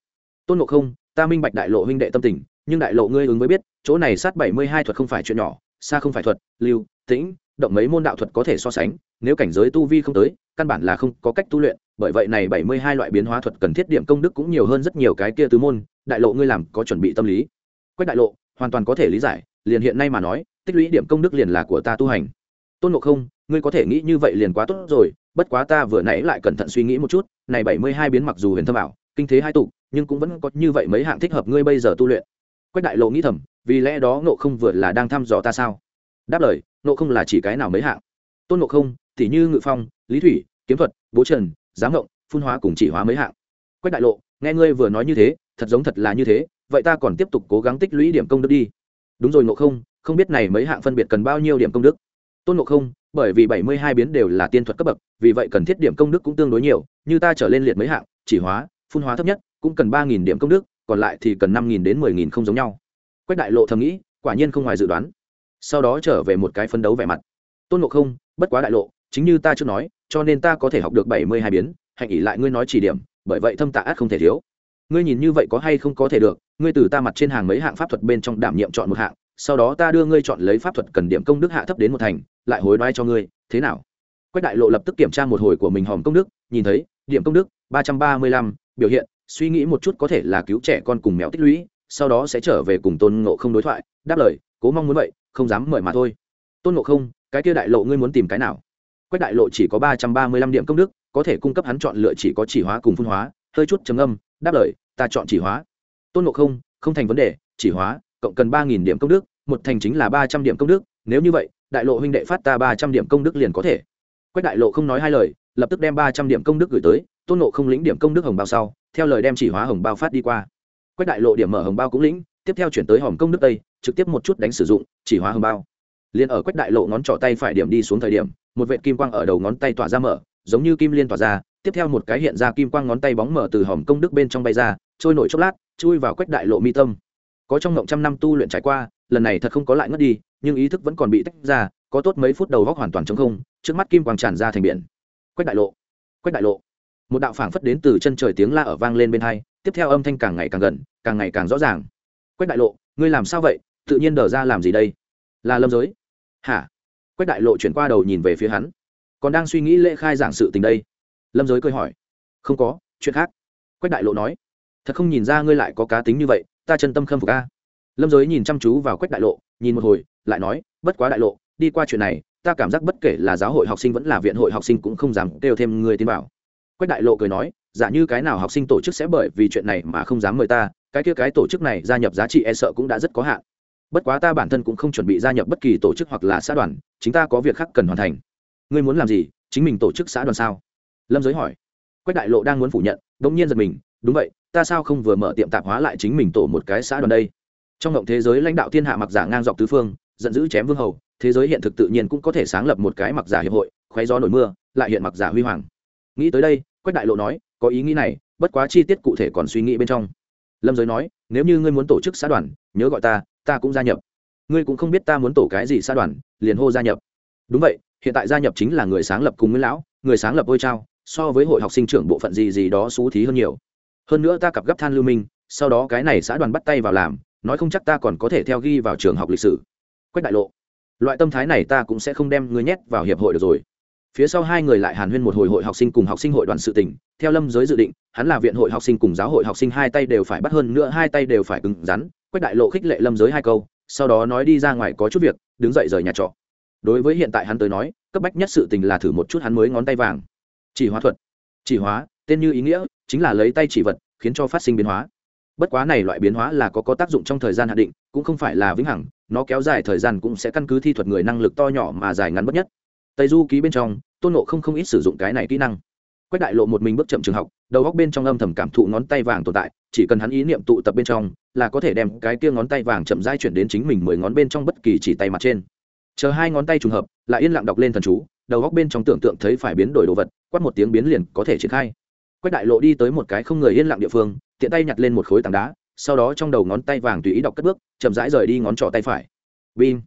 Tôn ngộ không, ta minh bạch đại lộ huynh đệ tâm tình, nhưng đại lộ ngươi ứng mới biết, chỗ này sát bảy mươi hai thuật không phải chuyện nhỏ, xa không phải thuật, lưu, tĩnh, động mấy môn đạo thuật có thể so sánh, nếu cảnh giới tu vi không tới, căn bản là không có cách tu luyện, bởi vậy này bảy mươi hai loại biến hóa thuật cần thiết điểm công đức cũng nhiều hơn rất nhiều cái kia tứ môn, đại lộ ngươi làm có chuẩn bị tâm lý. Quách đại lộ, hoàn toàn có thể lý giải, liền hiện nay mà nói, tích lũy điểm công đức liền là của ta tu hành. Tôn ngộ không, ngươi có thể nghĩ như vậy liền quá tốt rồi bất quá ta vừa nãy lại cẩn thận suy nghĩ một chút, này bảy mươi hai biến mặc dù huyền thâm ảo, kinh thế hai tụ, nhưng cũng vẫn có như vậy mấy hạng thích hợp ngươi bây giờ tu luyện. Quách đại lộ nghĩ thầm, vì lẽ đó ngộ không vừa là đang thăm dò ta sao? Đáp lời, ngộ không là chỉ cái nào mấy hạng? Tôn ngộ không thì như ngự phong, lý thủy, kiếm thuật, bố trần, giám ngộng, phun hóa cùng chỉ hóa mấy hạng. Quách đại lộ, nghe ngươi vừa nói như thế, thật giống thật là như thế, vậy ta còn tiếp tục cố gắng tích lũy điểm công đức đi. Đúng rồi ngộ không không biết này mấy hạng phân biệt cần bao nhiêu điểm công đức tôn ngộ không, bởi vì bảy mươi hai biến đều là tiên thuật cấp bậc, vì vậy cần thiết điểm công đức cũng tương đối nhiều, như ta trở lên liệt mấy hạng, chỉ hóa, phun hóa thấp nhất, cũng cần ba nghìn điểm công đức, còn lại thì cần năm nghìn đến mười nghìn không giống nhau. Quách đại lộ thầm nghĩ, quả nhiên không ngoài dự đoán. Sau đó trở về một cái phấn đấu vẻ mặt. Tôn ngộ không, bất quá đại lộ, chính như ta chưa nói, cho nên ta có thể học được bảy mươi hai biến, hạnh ỷ lại ngươi nói chỉ điểm, bởi vậy thâm tạ át không thể thiếu. Ngươi nhìn như vậy có hay không có thể được, ngươi từ ta mặt trên hàng mấy hạng pháp thuật bên trong đảm nhiệm chọn một hạng, sau đó ta đưa ngươi chọn lấy pháp thuật cần điểm công đức hạ thấp đến một thành lại hối đoái cho ngươi, thế nào? Quách đại lộ lập tức kiểm tra một hồi của mình hòm công đức, nhìn thấy, điểm công đức, ba trăm ba mươi lăm, biểu hiện, suy nghĩ một chút có thể là cứu trẻ con cùng mèo tích lũy, sau đó sẽ trở về cùng tôn ngộ không đối thoại, đáp lời, cố mong muốn vậy, không dám mời mà thôi. Tôn ngộ không, cái kia đại lộ ngươi muốn tìm cái nào? Quách đại lộ chỉ có ba trăm ba mươi lăm điểm công đức, có thể cung cấp hắn chọn lựa chỉ có chỉ hóa cùng phun hóa, hơi chút trầm âm đáp lời, ta chọn chỉ hóa. Tôn ngộ không không thành vấn đề, chỉ hóa, cộng cần ba nghìn điểm công đức, một thành chính là ba trăm điểm công đức, nếu như vậy đại lộ huynh đệ phát ta ba trăm điểm công đức liền có thể. Quách đại lộ không nói hai lời, lập tức đem ba trăm điểm công đức gửi tới, tôn nộ không lĩnh điểm công đức hồng bao sau, theo lời đem chỉ hóa hồng bao phát đi qua. Quách đại lộ điểm mở hồng bao cũng lĩnh, tiếp theo chuyển tới hòm công đức tây, trực tiếp một chút đánh sử dụng, chỉ hóa hồng bao. Liền ở quách đại lộ ngón trỏ tay phải điểm đi xuống thời điểm, một vệ kim quang ở đầu ngón tay tỏa ra mở, giống như kim liên tỏa ra, tiếp theo một cái hiện ra kim quang ngón tay bóng mở từ hòm công đức bên trong bay ra, trôi nổi chốc lát, chui vào quách đại lộ mi tâm. Có trong ngộng trăm năm tu luyện trải qua, lần này thật không có lại ngất đi nhưng ý thức vẫn còn bị tách ra, có tốt mấy phút đầu góc hoàn toàn t không, trước mắt kim quang tràn ra thành biển. Quách đại lộ, quách đại lộ. Một đạo phảng phất đến từ chân trời tiếng la ở vang lên bên hai, tiếp theo âm thanh càng ngày càng gần, càng ngày càng rõ ràng. Quách đại lộ, ngươi làm sao vậy? Tự nhiên đờ ra làm gì đây? Là lâm giới. Hả? Quách đại lộ chuyển qua đầu nhìn về phía hắn. Còn đang suy nghĩ lễ khai giảng sự tình đây. Lâm giới cười hỏi. Không có, chuyện khác. Quách đại lộ nói. Thật không nhìn ra ngươi lại có cá tính như vậy, ta chân tâm khâm phục ca lâm giới nhìn chăm chú vào quách đại lộ, nhìn một hồi, lại nói, bất quá đại lộ, đi qua chuyện này, ta cảm giác bất kể là giáo hội học sinh vẫn là viện hội học sinh cũng không dám kêu thêm người tin bảo quách đại lộ cười nói, giả như cái nào học sinh tổ chức sẽ bởi vì chuyện này mà không dám mời ta, cái kia cái tổ chức này gia nhập giá trị e sợ cũng đã rất có hạn. Bất quá ta bản thân cũng không chuẩn bị gia nhập bất kỳ tổ chức hoặc là xã đoàn, chính ta có việc khác cần hoàn thành. Ngươi muốn làm gì? Chính mình tổ chức xã đoàn sao? Lâm giới hỏi. Quách đại lộ đang muốn phủ nhận đ ỗ n g nhiên giật mình, đúng vậy, ta sao không vừa mở tiệm tạp hóa lại chính mình tổ một cái xã đoàn đây? Trong ngộng thế giới lãnh đạo thiên hạ mặc giả ngang dọc tứ phương, giận dữ chém vương hầu, thế giới hiện thực tự nhiên cũng có thể sáng lập một cái mặc giả hiệp hội, khoe gió nổi mưa, lại hiện mặc giả huy hoàng. Nghĩ tới đây, quách đại lộ nói, có ý nghĩ này, bất quá chi tiết cụ thể còn suy nghĩ bên trong. Lâm giới nói, nếu như ngươi muốn tổ chức xã đoàn, nhớ gọi ta ta cũng gia nhập. Ngươi cũng không biết ta muốn tổ cái gì xã đoàn, liền hô gia nhập. Đúng vậy, hiện tại gia nhập chính là người sáng lập cùng nguyễn lão, người sáng lập ôi trao so với hội học sinh trưởng bộ phận gì gì đó xú thí hơn nhiều. Hơn nữa ta cặp gấp than lưu minh, sau đó cái này xã đoàn bắt tay vào làm nói không chắc ta còn có thể theo ghi vào trường học lịch sử. Quách đại lộ. Loại tâm thái này ta cũng sẽ không đem ngươi nhét vào hiệp hội được rồi. Phía sau hai người lại hàn huyên một hồi hội học sinh cùng học sinh hội đoàn sự tỉnh theo lâm giới dự định, hắn là viện hội học sinh cùng giáo hội học sinh hai tay đều phải bắt hơn nữa, hai tay đều phải cứng rắn. Quách đại lộ khích lệ lâm giới hai câu, sau đó nói đi ra ngoài có chút việc, đứng dậy rời nhà trọ. Đối với hiện tại hắn tới nói, cấp bách nhất sự tình là thử một chút hắn mới ngón tay vàng. Chỉ hóa thuật. Chỉ hóa, tên như ý nghĩa, chính là lấy tay chỉ vật, khiến cho phát sinh biến hóa bất quá này loại biến hóa là có có tác dụng trong thời gian hạn định, cũng không phải là vĩnh hằng, nó kéo dài thời gian cũng sẽ căn cứ thi thuật người năng lực to nhỏ mà dài ngắn bất nhất. Tây du ký bên trong, tôn nộ không không ít sử dụng cái này kỹ năng. Quách đại lộ một mình bước chậm trường học, đầu góc bên trong âm thầm cảm thụ ngón tay vàng tồn tại, chỉ cần hắn ý niệm tụ tập bên trong, là có thể đem cái kia ngón tay vàng chậm rãi chuyển đến chính mình mười ngón bên trong bất kỳ chỉ tay mặt trên. Chờ hai ngón tay trùng hợp, lại yên lặng đọc lên thần chú, đầu góc bên trong tưởng tượng thấy phải biến đổi đồ vật, quát một tiếng biến liền có thể triển khai. Quách đại lộ đi tới một cái không người yên lặng địa phương tiện tay nhặt lên một khối tảng đá, sau đó trong đầu ngón tay vàng tùy ý đọc cất bước, chậm rãi rời đi ngón trỏ tay phải. Bim.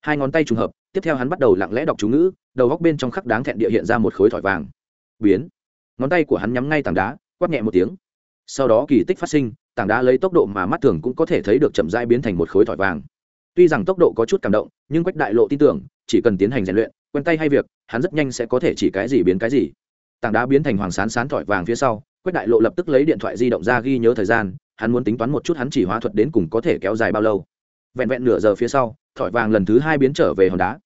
Hai ngón tay trùng hợp, tiếp theo hắn bắt đầu lặng lẽ đọc chú ngữ, đầu góc bên trong khắc đáng thẹn địa hiện ra một khối thỏi vàng. Biến. Ngón tay của hắn nhắm ngay tảng đá, quát nhẹ một tiếng. Sau đó kỳ tích phát sinh, tảng đá lấy tốc độ mà mắt thường cũng có thể thấy được chậm rãi biến thành một khối thỏi vàng. Tuy rằng tốc độ có chút cảm động, nhưng quách đại lộ tin tưởng, chỉ cần tiến hành rèn luyện, quen tay hay việc, hắn rất nhanh sẽ có thể chỉ cái gì biến cái gì. Tảng đá biến thành hoàng sán sán thỏi vàng phía sau quách đại lộ lập tức lấy điện thoại di động ra ghi nhớ thời gian, hắn muốn tính toán một chút hắn chỉ hóa thuật đến cùng có thể kéo dài bao lâu. Vẹn vẹn nửa giờ phía sau, thỏi vàng lần thứ hai biến trở về hòn đá.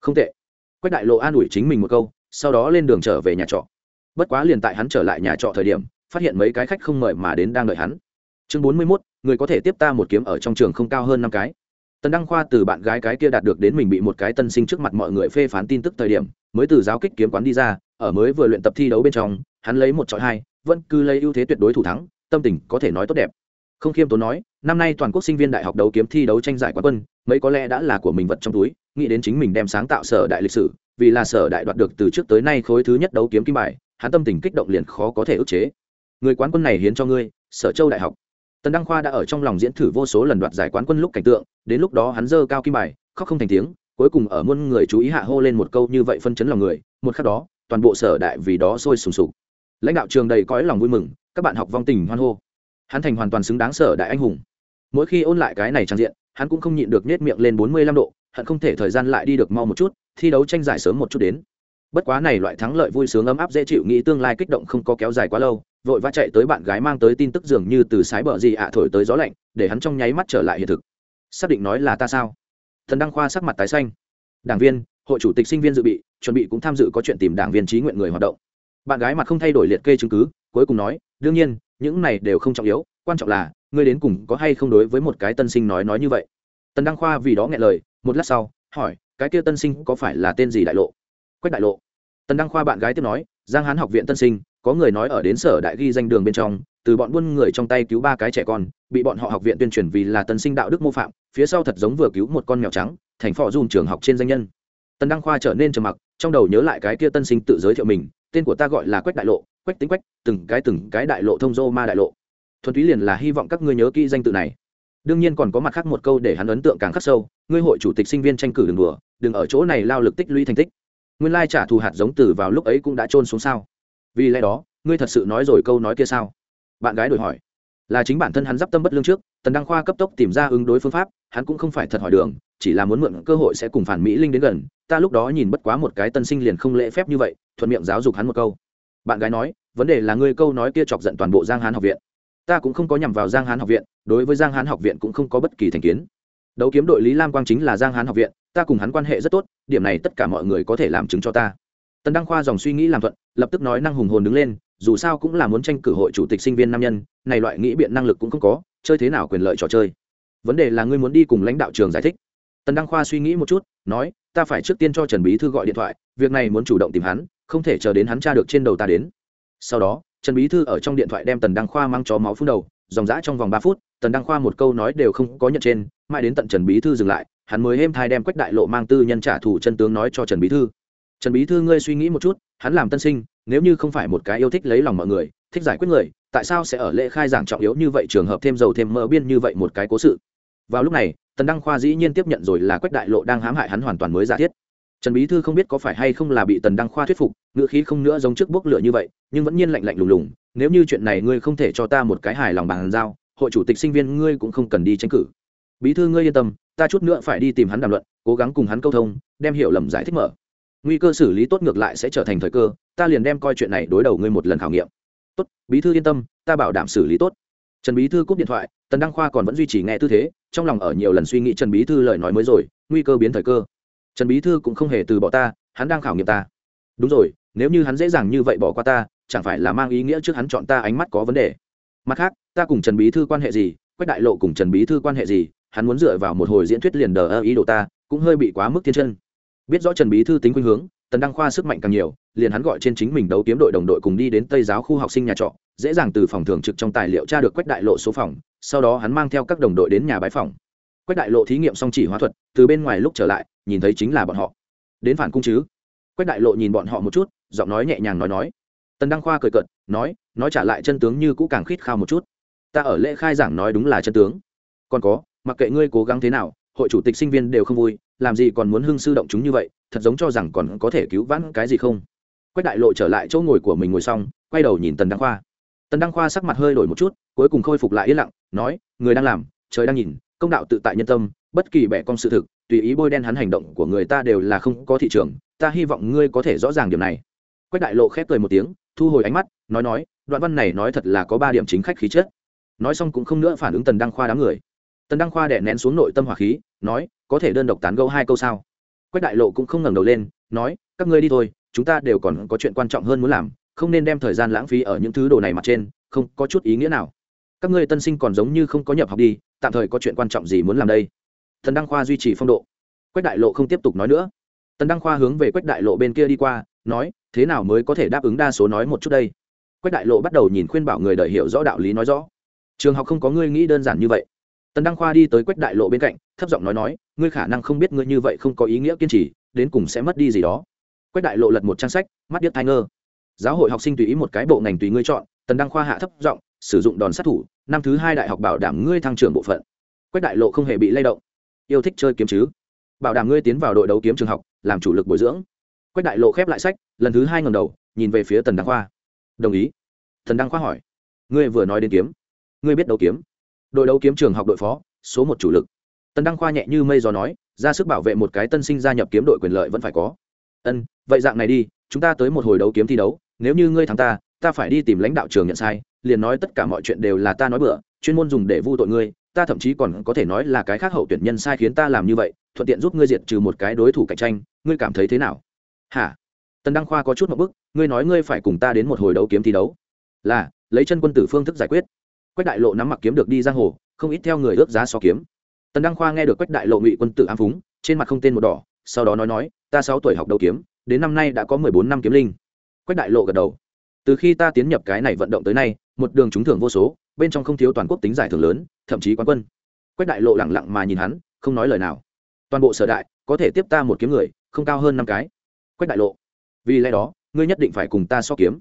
Không tệ. Quách đại lộ an ủi chính mình một câu, sau đó lên đường trở về nhà trọ. Bất quá liền tại hắn trở lại nhà trọ thời điểm, phát hiện mấy cái khách không mời mà đến đang đợi hắn. Chương bốn mươi mốt, người có thể tiếp ta một kiếm ở trong trường không cao hơn năm cái. Tần đăng khoa từ bạn gái cái kia đạt được đến mình bị một cái tân sinh trước mặt mọi người phê phán tin tức thời điểm, mới từ giáo kích kiếm quán đi ra, ở mới vừa luyện tập thi đấu bên trong, hắn lấy một trọi hai vẫn cứ lấy ưu thế tuyệt đối thủ thắng, tâm tình có thể nói tốt đẹp. Không khiêm tốn nói, năm nay toàn quốc sinh viên đại học đấu kiếm thi đấu tranh giải quán quân, mấy có lẽ đã là của mình vật trong túi, nghĩ đến chính mình đem sáng tạo sở đại lịch sử, vì là sở đại đoạt được từ trước tới nay khối thứ nhất đấu kiếm kim bài, hắn tâm tình kích động liền khó có thể ức chế. Người quán quân này hiến cho ngươi, sở châu đại học. Tần đăng khoa đã ở trong lòng diễn thử vô số lần đoạt giải quán quân lúc cảnh tượng, đến lúc đó hắn dơ cao kim bài, khóc không thành tiếng, cuối cùng ở muôn người chú ý hạ hô lên một câu như vậy phân chấn lòng người, một khắc đó, toàn bộ sở đại vì đó sôi sùng sục lãnh đạo trường đầy cõi lòng vui mừng, các bạn học vong tình hoan hô. Hắn thành hoàn toàn xứng đáng sở đại anh hùng. Mỗi khi ôn lại cái này trang diện, hắn cũng không nhịn được nết miệng lên bốn mươi lăm độ, hận không thể thời gian lại đi được mau một chút, thi đấu tranh giải sớm một chút đến. Bất quá này loại thắng lợi vui sướng ấm áp dễ chịu nghĩ tương lai kích động không có kéo dài quá lâu, vội vã chạy tới bạn gái mang tới tin tức dường như từ sái bờ gì ạ thổi tới gió lạnh, để hắn trong nháy mắt trở lại hiện thực. Xác định nói là ta sao? Thần đăng khoa sắc mặt tái xanh. Đảng viên, hội chủ tịch sinh viên dự bị, chuẩn bị cũng tham dự có chuyện tìm đảng viên trí nguyện người hoạt động bạn gái mặt không thay đổi liệt kê chứng cứ, cuối cùng nói, đương nhiên, những này đều không trọng yếu, quan trọng là, ngươi đến cùng có hay không đối với một cái tân sinh nói nói như vậy? Tần đăng khoa vì đó nghe lời, một lát sau, hỏi, cái kia tân sinh có phải là tên gì đại lộ? Quách đại lộ. Tần đăng khoa bạn gái tiếp nói, giang hán học viện tân sinh, có người nói ở đến sở đại ghi danh đường bên trong, từ bọn buôn người trong tay cứu ba cái trẻ con, bị bọn họ học viện tuyên truyền vì là tân sinh đạo đức mô phạm, phía sau thật giống vừa cứu một con mèo trắng, thành phò dùng trường học trên danh nhân. Tần đăng khoa trở nên trầm mặc, trong đầu nhớ lại cái kia tân sinh tự giới thiệu mình tên của ta gọi là quách đại lộ, quách tính quách, từng cái từng cái đại lộ thông dô ma đại lộ. Thuần túy liền là hy vọng các ngươi nhớ kỹ danh tự này. Đương nhiên còn có mặt khác một câu để hắn ấn tượng càng khắc sâu, ngươi hội chủ tịch sinh viên tranh cử đường đùa, đừng ở chỗ này lao lực tích lũy thành tích. Nguyên lai trả thù hạt giống từ vào lúc ấy cũng đã trôn xuống sao? Vì lẽ đó, ngươi thật sự nói rồi câu nói kia sao? Bạn gái đổi hỏi. Là chính bản thân hắn d i p tâm bất lương trước tần đăng khoa cấp tốc tìm ra ứng đối phương pháp, hắn cũng không phải thật hỏi đường, chỉ là muốn mượn cơ hội sẽ cùng phản mỹ linh đến gần, ta lúc đó nhìn bất quá một cái tân sinh liền không lễ phép như vậy, thuận miệng giáo dục hắn một câu. Bạn gái nói, vấn đề là ngươi câu nói kia chọc giận toàn bộ giang hán học viện. Ta cũng không có nhằm vào giang hán học viện, đối với giang hán học viện cũng không có bất kỳ thành kiến. Đấu kiếm đội lý lam quang chính là giang hán học viện, ta cùng hắn quan hệ rất tốt, điểm này tất cả mọi người có thể làm chứng cho ta. Tần đăng khoa dòng suy nghĩ làm thuận, lập tức nói năng hùng hồn đứng lên, dù sao cũng là muốn tranh cử hội chủ tịch sinh viên nam nhân, này loại nghĩ biện năng lực cũng không có chơi thế nào quyền lợi trò chơi. Vấn đề là ngươi muốn đi cùng lãnh đạo trường giải thích. Tần đăng khoa suy nghĩ một chút, nói, ta phải trước tiên cho trần bí thư gọi điện thoại, việc này muốn chủ động tìm hắn, không thể chờ đến hắn tra được trên đầu ta đến. Sau đó, trần bí thư ở trong điện thoại đem tần đăng khoa mang chó máu phun đầu, dòng dã trong vòng ba phút, tần đăng khoa một câu nói đều không có nhận trên, mãi đến tận trần bí thư dừng lại, hắn mới êm thai đem quách đại lộ mang tư nhân trả thù chân tướng nói cho trần bí thư. Trần bí thư, ngươi suy nghĩ một chút, hắn làm tân sinh, nếu như không phải một cái yêu thích lấy lòng mọi người, thích giải quyết người tại sao sẽ ở lễ khai giảng trọng yếu như vậy trường hợp thêm dầu thêm mỡ biên như vậy một cái cố sự? Vào lúc này, tần đăng khoa dĩ nhiên tiếp nhận rồi là quách đại lộ đang hãm hại hắn hoàn toàn mới giả thiết. Trần bí thư không biết có phải hay không là bị tần đăng khoa thuyết phục ngựa khí không nữa giống trước bốc lửa như vậy, nhưng vẫn nhiên lạnh lạnh lùng lùng, nếu như chuyện này ngươi không thể cho ta một cái hài lòng bàn giao, hội chủ tịch sinh viên ngươi cũng không cần đi tranh cử. Bí thư ngươi yên tâm, ta chút nữa phải đi tìm hắn đàm luận, cố gắng cùng hắn câu thông, đem hiểu lầm giải thích mở. Nguy cơ xử lý tốt ngược lại sẽ trở thành thời cơ, ta liền đem coi chuyện này đối đầu ngươi một lần khảo nghiệm tốt, bí thư yên tâm, ta bảo đảm xử lý tốt. Trần bí thư cúp điện thoại, tần đăng khoa còn vẫn duy trì nghe tư thế, trong lòng ở nhiều lần suy nghĩ trần bí thư lời nói mới rồi, nguy cơ biến thời cơ. Trần bí thư cũng không hề từ bỏ ta, hắn đang khảo nghiệm ta. Đúng rồi, nếu như hắn dễ dàng như vậy bỏ qua ta, chẳng phải là mang ý nghĩa trước hắn chọn ta ánh mắt có vấn đề. Mặt khác, ta cùng trần bí thư quan hệ gì, quách đại lộ cùng trần bí thư quan hệ gì, hắn muốn dựa vào một hồi diễn thuyết liền đờ ơ ý đồ ta, cũng hơi bị quá mức thiên chân. Biết rõ trần bí thư tính khuynh hướng, tần đăng khoa sức mạnh càng nhiều liền hắn gọi trên chính mình đấu kiếm đội đồng đội cùng đi đến tây giáo khu học sinh nhà trọ, dễ dàng từ phòng thường trực trong tài liệu tra được quách đại lộ số phòng, sau đó hắn mang theo các đồng đội đến nhà bãi phòng. Quách đại lộ thí nghiệm song chỉ hóa thuật, từ bên ngoài lúc trở lại, nhìn thấy chính là bọn họ. Đến phản cung chứ? Quách đại lộ nhìn bọn họ một chút, giọng nói nhẹ nhàng nói nói. Tần đăng khoa cười cợt, nói nói trả lại chân tướng như cũ càng khít khao một chút. Ta ở lễ khai giảng nói đúng là chân tướng. Còn có, mặc kệ ngươi cố gắng thế nào, hội chủ tịch sinh viên đều không vui, làm gì còn muốn hưng sư động chúng như vậy, thật giống cho rằng còn có thể cứu vãn cái gì không? Quách đại lộ trở lại chỗ ngồi của mình ngồi xong, quay đầu nhìn tần đăng khoa. Tần đăng khoa sắc mặt hơi đổi một chút, cuối cùng khôi phục lại yên lặng, nói, người đang làm, trời đang nhìn, công đạo tự tại nhân tâm, bất kỳ bẻ con sự thực, tùy ý bôi đen hắn hành động của người ta đều là không có thị trường, ta hy vọng ngươi có thể rõ ràng điểm này. Quách đại lộ khép cười một tiếng, thu hồi ánh mắt, nói nói, đoạn văn này nói thật là có ba điểm chính khách khí chất. Nói xong cũng không nữa phản ứng tần đăng khoa đám người. Tần đăng khoa đẻ nén xuống nội tâm hỏa khí, nói, có thể đơn độc tán gẫu hai câu sao? Quách đại lộ cũng không ngẩng đầu lên, nói, các ngươi đi thôi chúng ta đều còn có chuyện quan trọng hơn muốn làm, không nên đem thời gian lãng phí ở những thứ đồ này mặt trên, không có chút ý nghĩa nào. Các ngươi tân sinh còn giống như không có nhập học đi, tạm thời có chuyện quan trọng gì muốn làm đây? Thần đăng khoa duy trì phong độ. Quách đại lộ không tiếp tục nói nữa. Tần đăng khoa hướng về quách đại lộ bên kia đi qua, nói, thế nào mới có thể đáp ứng đa số nói một chút đây? Quách đại lộ bắt đầu nhìn khuyên bảo người đời hiểu rõ đạo lý nói rõ. Trường học không có ngươi nghĩ đơn giản như vậy. Tần đăng khoa đi tới quách đại lộ bên cạnh, thấp giọng nói nói, ngươi khả năng không biết ngươi như vậy không có ý nghĩa kiên trì, đến cùng sẽ mất đi gì đó quách đại lộ lật một trang sách, mắt điếc thai ngơ. Giáo hội học sinh tùy ý một cái bộ ngành tùy ngươi chọn, tần đăng khoa hạ thấp giọng, sử dụng đòn sát thủ, năm thứ hai đại học bảo đảm ngươi thăng trưởng bộ phận. Quách đại lộ không hề bị lay động. Yêu thích chơi kiếm chứ? Bảo đảm ngươi tiến vào đội đấu kiếm trường học, làm chủ lực bồi dưỡng. Quách đại lộ khép lại sách, lần thứ hai ngầm đầu, nhìn về phía tần đăng khoa. Đồng ý. Thần đăng khoa hỏi. Ngươi vừa nói đến kiếm. Ngươi biết đấu kiếm. Đội đấu kiếm trường học đội phó, số một chủ lực. Tần đăng khoa nhẹ như mây gió nói, ra sức bảo vệ một cái tân sinh gia nhập kiếm đội quyền lợi vẫn phải có. Ân vậy dạng này đi, chúng ta tới một hồi đấu kiếm thi đấu, nếu như ngươi thắng ta ta phải đi tìm lãnh đạo trường nhận sai, liền nói tất cả mọi chuyện đều là ta nói bừa, chuyên môn dùng để vu tội ngươi, ta thậm chí còn có thể nói là cái khác hậu tuyển nhân sai khiến ta làm như vậy, thuận tiện giúp ngươi diệt trừ một cái đối thủ cạnh tranh, ngươi cảm thấy thế nào? Hả? Tần đăng khoa có chút một bức, ngươi nói ngươi phải cùng ta đến một hồi đấu kiếm thi đấu. Là, lấy chân quân tử phương thức giải quyết. Quách đại lộ nắm mặc kiếm được đi giang hồ, không ít theo người ước giá so kiếm. Tần đăng khoa nghe được quách đại lộ ngụy quân tử ám phúng, trên mặt không tên một đỏ, sau đó nói nói, ta sáu tuổi học đấu kiếm đến năm nay đã có mười bốn năm kiếm linh. Quách đại lộ gật đầu. Từ khi ta tiến nhập cái này vận động tới nay, một đường trúng thưởng vô số, bên trong không thiếu toàn quốc tính giải thưởng lớn, thậm chí quán quân. Quách đại lộ lẳng lặng mà nhìn hắn, không nói lời nào. Toàn bộ sở đại, có thể tiếp ta một kiếm người, không cao hơn năm cái. Quách đại lộ. Vì lẽ đó, ngươi nhất định phải cùng ta so kiếm.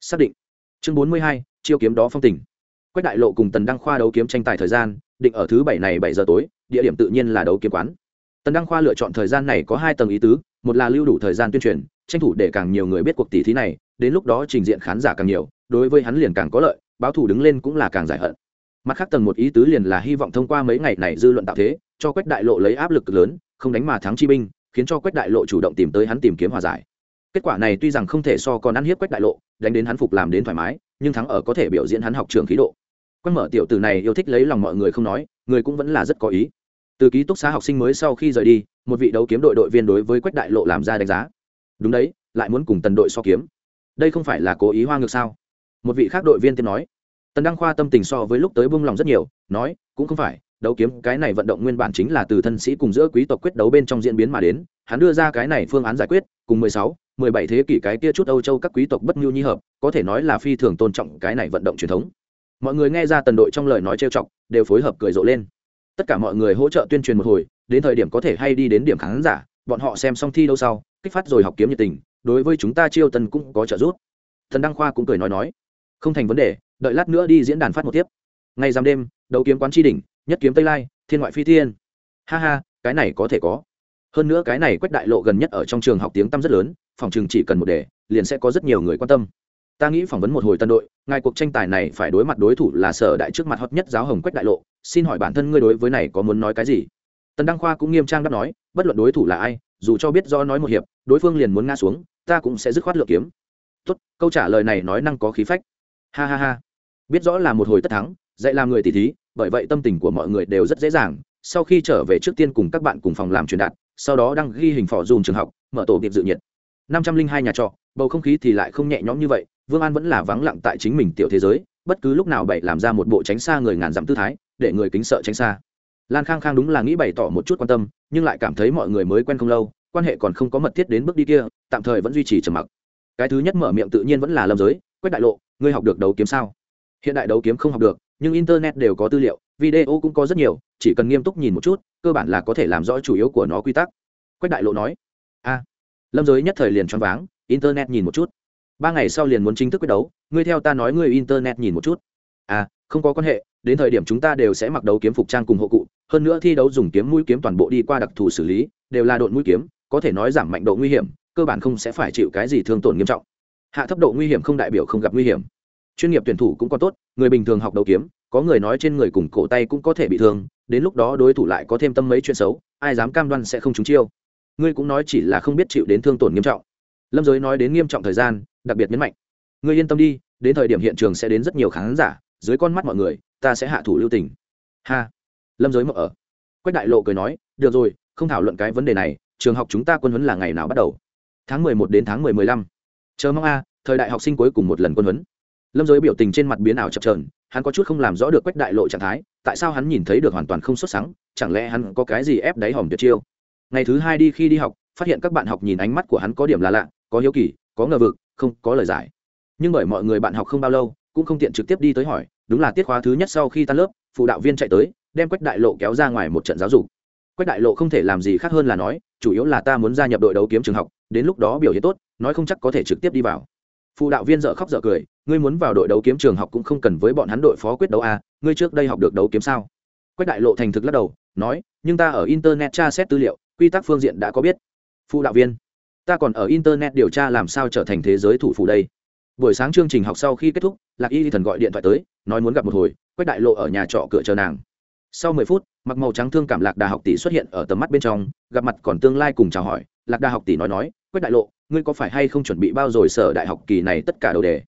Xác định. Chương bốn mươi hai, chiêu kiếm đó phong tình. Quách đại lộ cùng tần đăng khoa đấu kiếm tranh tài thời gian, định ở thứ bảy này bảy giờ tối, địa điểm tự nhiên là đấu kiếm quán. Tần đăng khoa lựa chọn thời gian này có hai tầng ý tứ một là lưu đủ thời gian tuyên truyền, tranh thủ để càng nhiều người biết cuộc tỷ thí này, đến lúc đó trình diện khán giả càng nhiều, đối với hắn liền càng có lợi, báo thủ đứng lên cũng là càng giải hận. Mặt khác tầng một ý tứ liền là hy vọng thông qua mấy ngày này dư luận tạo thế, cho quách đại lộ lấy áp lực lớn, không đánh mà thắng chi binh, khiến cho quách đại lộ chủ động tìm tới hắn tìm kiếm hòa giải. Kết quả này tuy rằng không thể so còn ăn hiếp quách đại lộ, đánh đến hắn phục làm đến thoải mái, nhưng thắng ở có thể biểu diễn hắn học trường khí độ. Quách mở tiểu từ này yêu thích lấy lòng mọi người không nói, người cũng vẫn là rất có ý. Từ ký túc xá học sinh mới sau khi rời đi một vị đấu kiếm đội đội viên đối với quách đại lộ làm ra đánh giá. Đúng đấy, lại muốn cùng tần đội so kiếm. Đây không phải là cố ý hoa ngược sao? Một vị khác đội viên tiếp nói. Tần đăng khoa tâm tình so với lúc tới bung lòng rất nhiều, nói, cũng không phải, đấu kiếm, cái này vận động nguyên bản chính là từ thân sĩ cùng giữa quý tộc quyết đấu bên trong diễn biến mà đến, hắn đưa ra cái này phương án giải quyết, cùng mười sáu, mười bảy thế kỷ cái kia chút âu châu các quý tộc bất nhu nhi hợp, có thể nói là phi thường tôn trọng cái này vận động truyền thống. Mọi người nghe ra tần đội trong lời nói trêu chọc, đều phối hợp cười rộ lên. Tất cả mọi người hỗ trợ tuyên truyền một hồi đến thời điểm có thể hay đi đến điểm khán giả, bọn họ xem xong thi đâu sau, kích phát rồi học kiếm nhiệt tình, đối với chúng ta chiêu tân cũng có trợ giúp. Thần đăng khoa cũng cười nói nói, không thành vấn đề, đợi lát nữa đi diễn đàn phát một tiếp. Ngày giam đêm, đấu kiếm quán tri đỉnh, nhất kiếm tây lai, thiên ngoại phi thiên. Ha ha, cái này có thể có. Hơn nữa cái này quách đại lộ gần nhất ở trong trường học tiếng tăm rất lớn, phòng trường chỉ cần một đề, liền sẽ có rất nhiều người quan tâm. Ta nghĩ phỏng vấn một hồi tân đội, ngài cuộc tranh tài này phải đối mặt đối thủ là sở đại trước mặt hot nhất giáo hồng quách đại lộ. Xin hỏi bản thân ngươi đối với này có muốn nói cái gì? Tần đăng khoa cũng nghiêm trang đáp nói, bất luận đối thủ là ai, dù cho biết do nói một hiệp, đối phương liền muốn ngã xuống, ta cũng sẽ dứt khoát lựa kiếm. Tốt, câu trả lời này nói năng có khí phách. Ha ha ha. Biết rõ là một hồi tất thắng, dạy làm người tỷ thí, bởi vậy tâm tình của mọi người đều rất dễ dàng. Sau khi trở về trước tiên cùng các bạn cùng phòng làm truyền đạt, sau đó đăng ghi hình phỏ dùm trường học, mở tổ tiệp dự nhiệt. năm trăm linh hai nhà trọ, bầu không khí thì lại không nhẹ nhõm như vậy, vương an vẫn là vắng lặng tại chính mình tiểu thế giới, bất cứ lúc nào bậy làm ra một bộ tránh xa người ngàn dặm tư thái, để người kính sợ tránh xa lan khang khang đúng là nghĩ bày tỏ một chút quan tâm, nhưng lại cảm thấy mọi người mới quen không lâu, quan hệ còn không có mật thiết đến bước đi kia, tạm thời vẫn duy trì trầm mặc. Cái thứ nhất mở miệng tự nhiên vẫn là lâm giới, quách đại lộ, ngươi học được đấu kiếm sao? Hiện đại đấu kiếm không học được, nhưng internet đều có tư liệu, video cũng có rất nhiều, chỉ cần nghiêm túc nhìn một chút, cơ bản là có thể làm rõ chủ yếu của nó quy tắc. Quách đại lộ nói, a. Lâm giới nhất thời liền choáng váng, internet nhìn một chút. Ba ngày sau liền muốn chính thức quyết đấu, ngươi theo ta nói ngươi internet nhìn một chút. À không có quan hệ đến thời điểm chúng ta đều sẽ mặc đấu kiếm phục trang cùng hộ cụ, hơn nữa thi đấu dùng kiếm mũi kiếm toàn bộ đi qua đặc thù xử lý, đều là độn mũi kiếm, có thể nói giảm mạnh độ nguy hiểm, cơ bản không sẽ phải chịu cái gì thương tổn nghiêm trọng. Hạ thấp độ nguy hiểm không đại biểu không gặp nguy hiểm. Chuyên nghiệp tuyển thủ cũng có tốt, người bình thường học đấu kiếm, có người nói trên người cùng cổ tay cũng có thể bị thương, đến lúc đó đối thủ lại có thêm tâm mấy chuyện xấu, ai dám cam đoan sẽ không trúng chiêu. Ngươi cũng nói chỉ là không biết chịu đến thương tổn nghiêm trọng. Lâm giới nói đến nghiêm trọng thời gian, đặc biệt nhấn mạnh. Ngươi yên tâm đi, đến thời điểm hiện trường sẽ đến rất nhiều khán giả, dưới con mắt mọi người ta sẽ hạ thủ lưu tình. Ha. Lâm giới mộng ở. Quách đại lộ cười nói, được rồi, không thảo luận cái vấn đề này, trường học chúng ta quân huấn là ngày nào bắt đầu? Tháng mười một đến tháng mười mười lăm. Chờ mong a, thời đại học sinh cuối cùng một lần quân huấn. Lâm giới biểu tình trên mặt biến ảo chập trờn hắn có chút không làm rõ được quách đại lộ trạng thái, tại sao hắn nhìn thấy được hoàn toàn không xuất sáng chẳng lẽ hắn có cái gì ép đáy hòm tuyệt chiêu? Ngày thứ hai đi khi đi học, phát hiện các bạn học nhìn ánh mắt của hắn có điểm là lạ, có hiếu kỳ, có ngờ vực, không có lời giải. Nhưng bởi mọi người bạn học không bao lâu, cũng không tiện trực tiếp đi tới hỏi đúng là tiết khóa thứ nhất sau khi tan lớp, phụ đạo viên chạy tới, đem quách đại lộ kéo ra ngoài một trận giáo dục. Quách đại lộ không thể làm gì khác hơn là nói, chủ yếu là ta muốn gia nhập đội đấu kiếm trường học, đến lúc đó biểu hiện tốt, nói không chắc có thể trực tiếp đi vào. Phụ đạo viên dợ khóc dợ cười, ngươi muốn vào đội đấu kiếm trường học cũng không cần với bọn hắn đội phó quyết đấu a ngươi trước đây học được đấu kiếm sao? Quách đại lộ thành thực lắc đầu, nói, nhưng ta ở internet tra xét tư liệu, quy tắc phương diện đã có biết. Phụ đạo viên, ta còn ở internet điều tra làm sao trở thành thế giới thủ phủ đây? Buổi sáng chương trình học sau khi kết thúc, lạc y thần gọi điện thoại tới nói muốn gặp một hồi, quách đại lộ ở nhà trọ cửa chờ nàng. Sau mười phút, mặc màu trắng thương cảm lạc đà học tỷ xuất hiện ở tầm mắt bên trong, gặp mặt còn tương lai cùng chào hỏi, lạc đà học tỷ nói nói, quách đại lộ, ngươi có phải hay không chuẩn bị bao rồi sở đại học kỳ này tất cả đầu đề?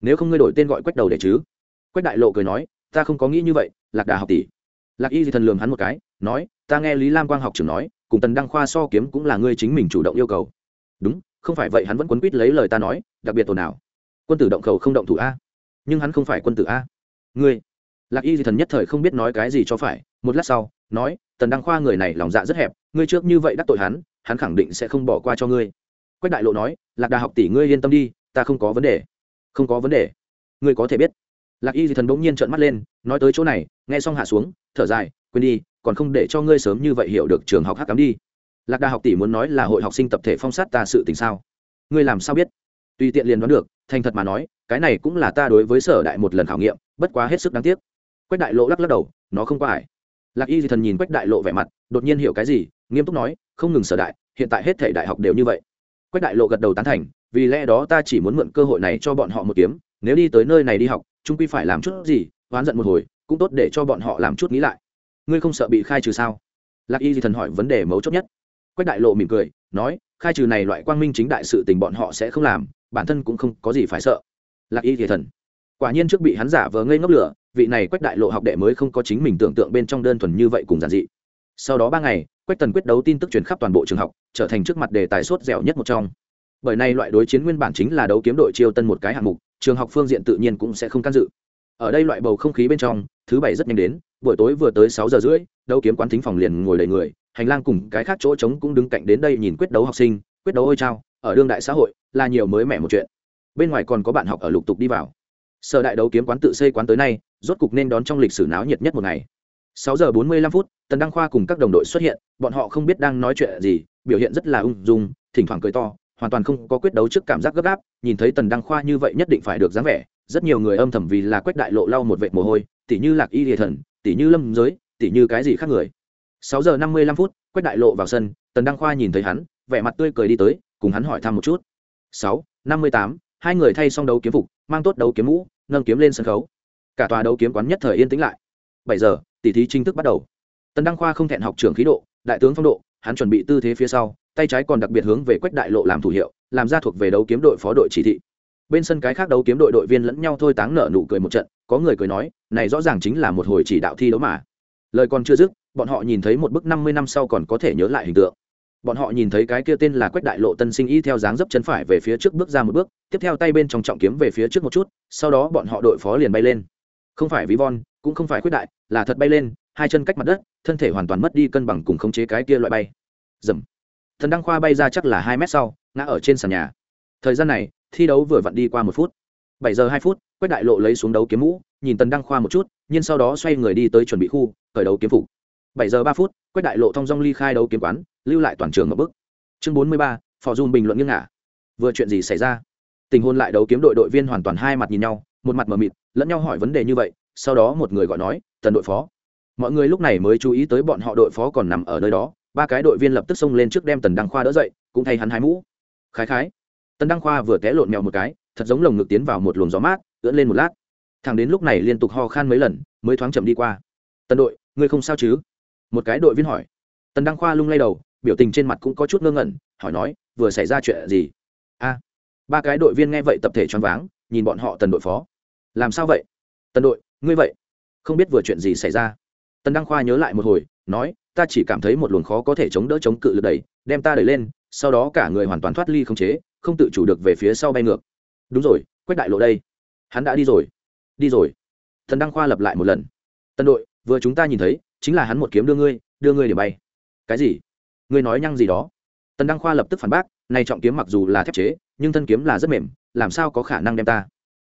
Nếu không ngươi đổi tên gọi quách đầu đề chứ? Quách đại lộ cười nói, ta không có nghĩ như vậy, lạc đà học tỷ. Lạc y thì thần lường hắn một cái, nói, ta nghe lý lam quang học trưởng nói, cùng tần đăng khoa so kiếm cũng là ngươi chính mình chủ động yêu cầu. Đúng, không phải vậy hắn vẫn quấn quýt lấy lời ta nói, đặc biệt tổ nào? Quân tử động khẩu không động thủ a? Nhưng hắn không phải quân tử a ngươi, lạc y thì thần nhất thời không biết nói cái gì cho phải, một lát sau, nói, tần đăng khoa người này lòng dạ rất hẹp, ngươi trước như vậy đắc tội hắn hắn khẳng định sẽ không bỏ qua cho ngươi. Quách đại lộ nói, lạc đà học tỷ ngươi yên tâm đi, ta không có vấn đề. Không có vấn đề? Ngươi có thể biết. Lạc y thì thần bỗng nhiên trợn mắt lên, nói tới chỗ này, nghe xong hạ xuống, thở dài, quên đi, còn không để cho ngươi sớm như vậy hiểu được trường học hát cắm đi. Lạc đà học tỷ muốn nói là hội học sinh tập thể phong sát ta sự tình sao? Ngươi làm sao biết? Tùy tiện liền đoán được, thành thật mà nói, cái này cũng là ta đối với sở đại một lần khảo nghiệm, bất quá hết sức đáng tiếc. Quách đại lộ lắc lắc đầu, nó không có ải lạc y thì thần nhìn quách đại lộ vẻ mặt, đột nhiên hiểu cái gì, nghiêm túc nói, không ngừng sở đại, hiện tại hết thể đại học đều như vậy. Quách đại lộ gật đầu tán thành, vì lẽ đó ta chỉ muốn mượn cơ hội này cho bọn họ một kiếm, nếu đi tới nơi này đi học trung quy phải làm chút gì, oán giận một hồi, cũng tốt để cho bọn họ làm chút nghĩ lại. Ngươi không sợ bị khai trừ sao? Lạc y thì thần hỏi vấn đề mấu chốt nhất. Quách đại lộ mỉm cười, nói, khai trừ này loại quang minh chính đại sự tình bọn họ sẽ không làm bản thân cũng không có gì phải sợ. Lạc y thì thần. Quả nhiên trước bị hắn giả vờ ngây ngốc lửa, vị này quách đại lộ học đệ mới không có chính mình tưởng tượng bên trong đơn thuần như vậy cùng giản dị. Sau đó ba ngày, quách tần quyết đấu tin tức truyền khắp toàn bộ trường học, trở thành trước mặt đề tài sốt dẻo nhất một trong. Bởi nay loại đối chiến nguyên bản chính là đấu kiếm đội chiêu tân một cái hạng mục, trường học phương diện tự nhiên cũng sẽ không can dự. Ở đây loại bầu không khí bên trong, thứ bảy rất nhanh đến, buổi tối vừa tới sáu giờ rưỡi, đấu kiếm quán thính phòng liền ngồi đầy người, hành lang cùng cái khác chỗ trống cũng đứng cạnh đến đây nhìn quyết đấu học sinh, quyết đấu ôi trao ở đương đại xã hội là nhiều mới mẻ một chuyện. Bên ngoài còn có bạn học ở lục tục đi vào. Sở đại đấu kiếm quán tự xây quán tới nay, rốt cục nên đón trong lịch sử náo nhiệt nhất một ngày. Sáu giờ bốn mươi lăm phút, tần đăng khoa cùng các đồng đội xuất hiện, bọn họ không biết đang nói chuyện gì, biểu hiện rất là ung dung, thỉnh thoảng cười to, hoàn toàn không có quyết đấu trước cảm giác gấp gáp, nhìn thấy tần đăng khoa như vậy nhất định phải được dáng vẻ, rất nhiều người âm thầm vì là quách đại lộ lau một vệt mồ hôi, tỉ như lạc y địa thần, tỉ như lâm giới, tỉ như cái gì khác người. Sáu giờ năm mươi lăm phút, quách đại lộ vào sân, tần đăng khoa nhìn thấy hắn, vẻ mặt tươi cười đi tới cùng hắn hỏi thăm một chút. Sáu, năm mươi tám, hai người thay xong đấu kiếm phục, mang tốt đấu kiếm mũ, nâng kiếm lên sân khấu. Cả tòa đấu kiếm quán nhất thời yên tĩnh lại. Bảy giờ, tỷ thí chính thức bắt đầu. Tần đăng khoa không thẹn học trưởng khí độ, đại tướng phong độ, hắn chuẩn bị tư thế phía sau, tay trái còn đặc biệt hướng về quách đại lộ làm thủ hiệu, làm ra thuộc về đấu kiếm đội phó đội chỉ thị. Bên sân cái khác đấu kiếm đội đội viên lẫn nhau thôi táng nở nụ cười một trận, có người cười nói, này rõ ràng chính là một hồi chỉ đạo thi đấu mà. Lời còn chưa dứt, bọn họ nhìn thấy một bức năm mươi năm sau còn có thể nhớ lại hình tượng bọn họ nhìn thấy cái kia tên là quách đại lộ tân sinh y theo dáng dấp chân phải về phía trước bước ra một bước, tiếp theo tay bên trong trọng kiếm về phía trước một chút, sau đó bọn họ đội phó liền bay lên. Không phải ví von, cũng không phải quyết đại, là thật bay lên, hai chân cách mặt đất, thân thể hoàn toàn mất đi cân bằng cùng khống chế cái kia loại bay. Dầm. Thần đăng khoa bay ra chắc là hai mét sau, ngã ở trên sàn nhà. Thời gian này, thi đấu vừa vặn đi qua một phút. Bảy giờ hai phút, quách đại lộ lấy xuống đấu kiếm mũ, nhìn tần đăng khoa một chút, nhưng sau đó xoay người đi tới chuẩn bị khu khởi đấu kiếm phục. Bảy giờ ba phút, quách đại lộ thông dong ly khai đấu kiếm quán lưu lại toàn trường ở bức. Chương bốn mươi ba, phò dùm bình luận nghiêng ngả. Vừa chuyện gì xảy ra? Tình huống lại đấu kiếm đội đội viên hoàn toàn hai mặt nhìn nhau, một mặt mờ mịt, lẫn nhau hỏi vấn đề như vậy, sau đó một người gọi nói, tần đội phó. Mọi người lúc này mới chú ý tới bọn họ đội phó còn nằm ở nơi đó, ba cái đội viên lập tức xông lên trước đem tần đăng khoa đỡ dậy, cũng thay hắn hái mũ. Khái khái. Tần đăng khoa vừa té lộn mèo một cái, thật giống lồng ngực tiến vào một luồng gió mát, ưỡn lên một lát. Thằng đến lúc này liên tục ho khan mấy lần, mới thoáng chậm đi qua. Tần đội, ngươi không sao chứ? Một cái đội viên hỏi. Tần đăng khoa lung lay đầu biểu tình trên mặt cũng có chút ngơ ngẩn, hỏi nói, vừa xảy ra chuyện gì? A, ba cái đội viên nghe vậy tập thể choáng váng, nhìn bọn họ tần đội phó. Làm sao vậy? Tần đội, ngươi vậy, không biết vừa chuyện gì xảy ra. Tần đăng khoa nhớ lại một hồi, nói, ta chỉ cảm thấy một luồng khó có thể chống đỡ chống cự lực đẩy, đem ta đẩy lên, sau đó cả người hoàn toàn thoát ly không chế, không tự chủ được về phía sau bay ngược. Đúng rồi, quách đại lộ đây. Hắn đã đi rồi. Đi rồi. Tần đăng khoa lập lại một lần. Tân đội, vừa chúng ta nhìn thấy, chính là hắn một kiếm đưa ngươi đưa ngươi để bay. Cái gì? Ngươi nói nhăng gì đó. Tần đăng khoa lập tức phản bác, này trọng kiếm mặc dù là thép chế, nhưng thân kiếm là rất mềm, làm sao có khả năng đem ta?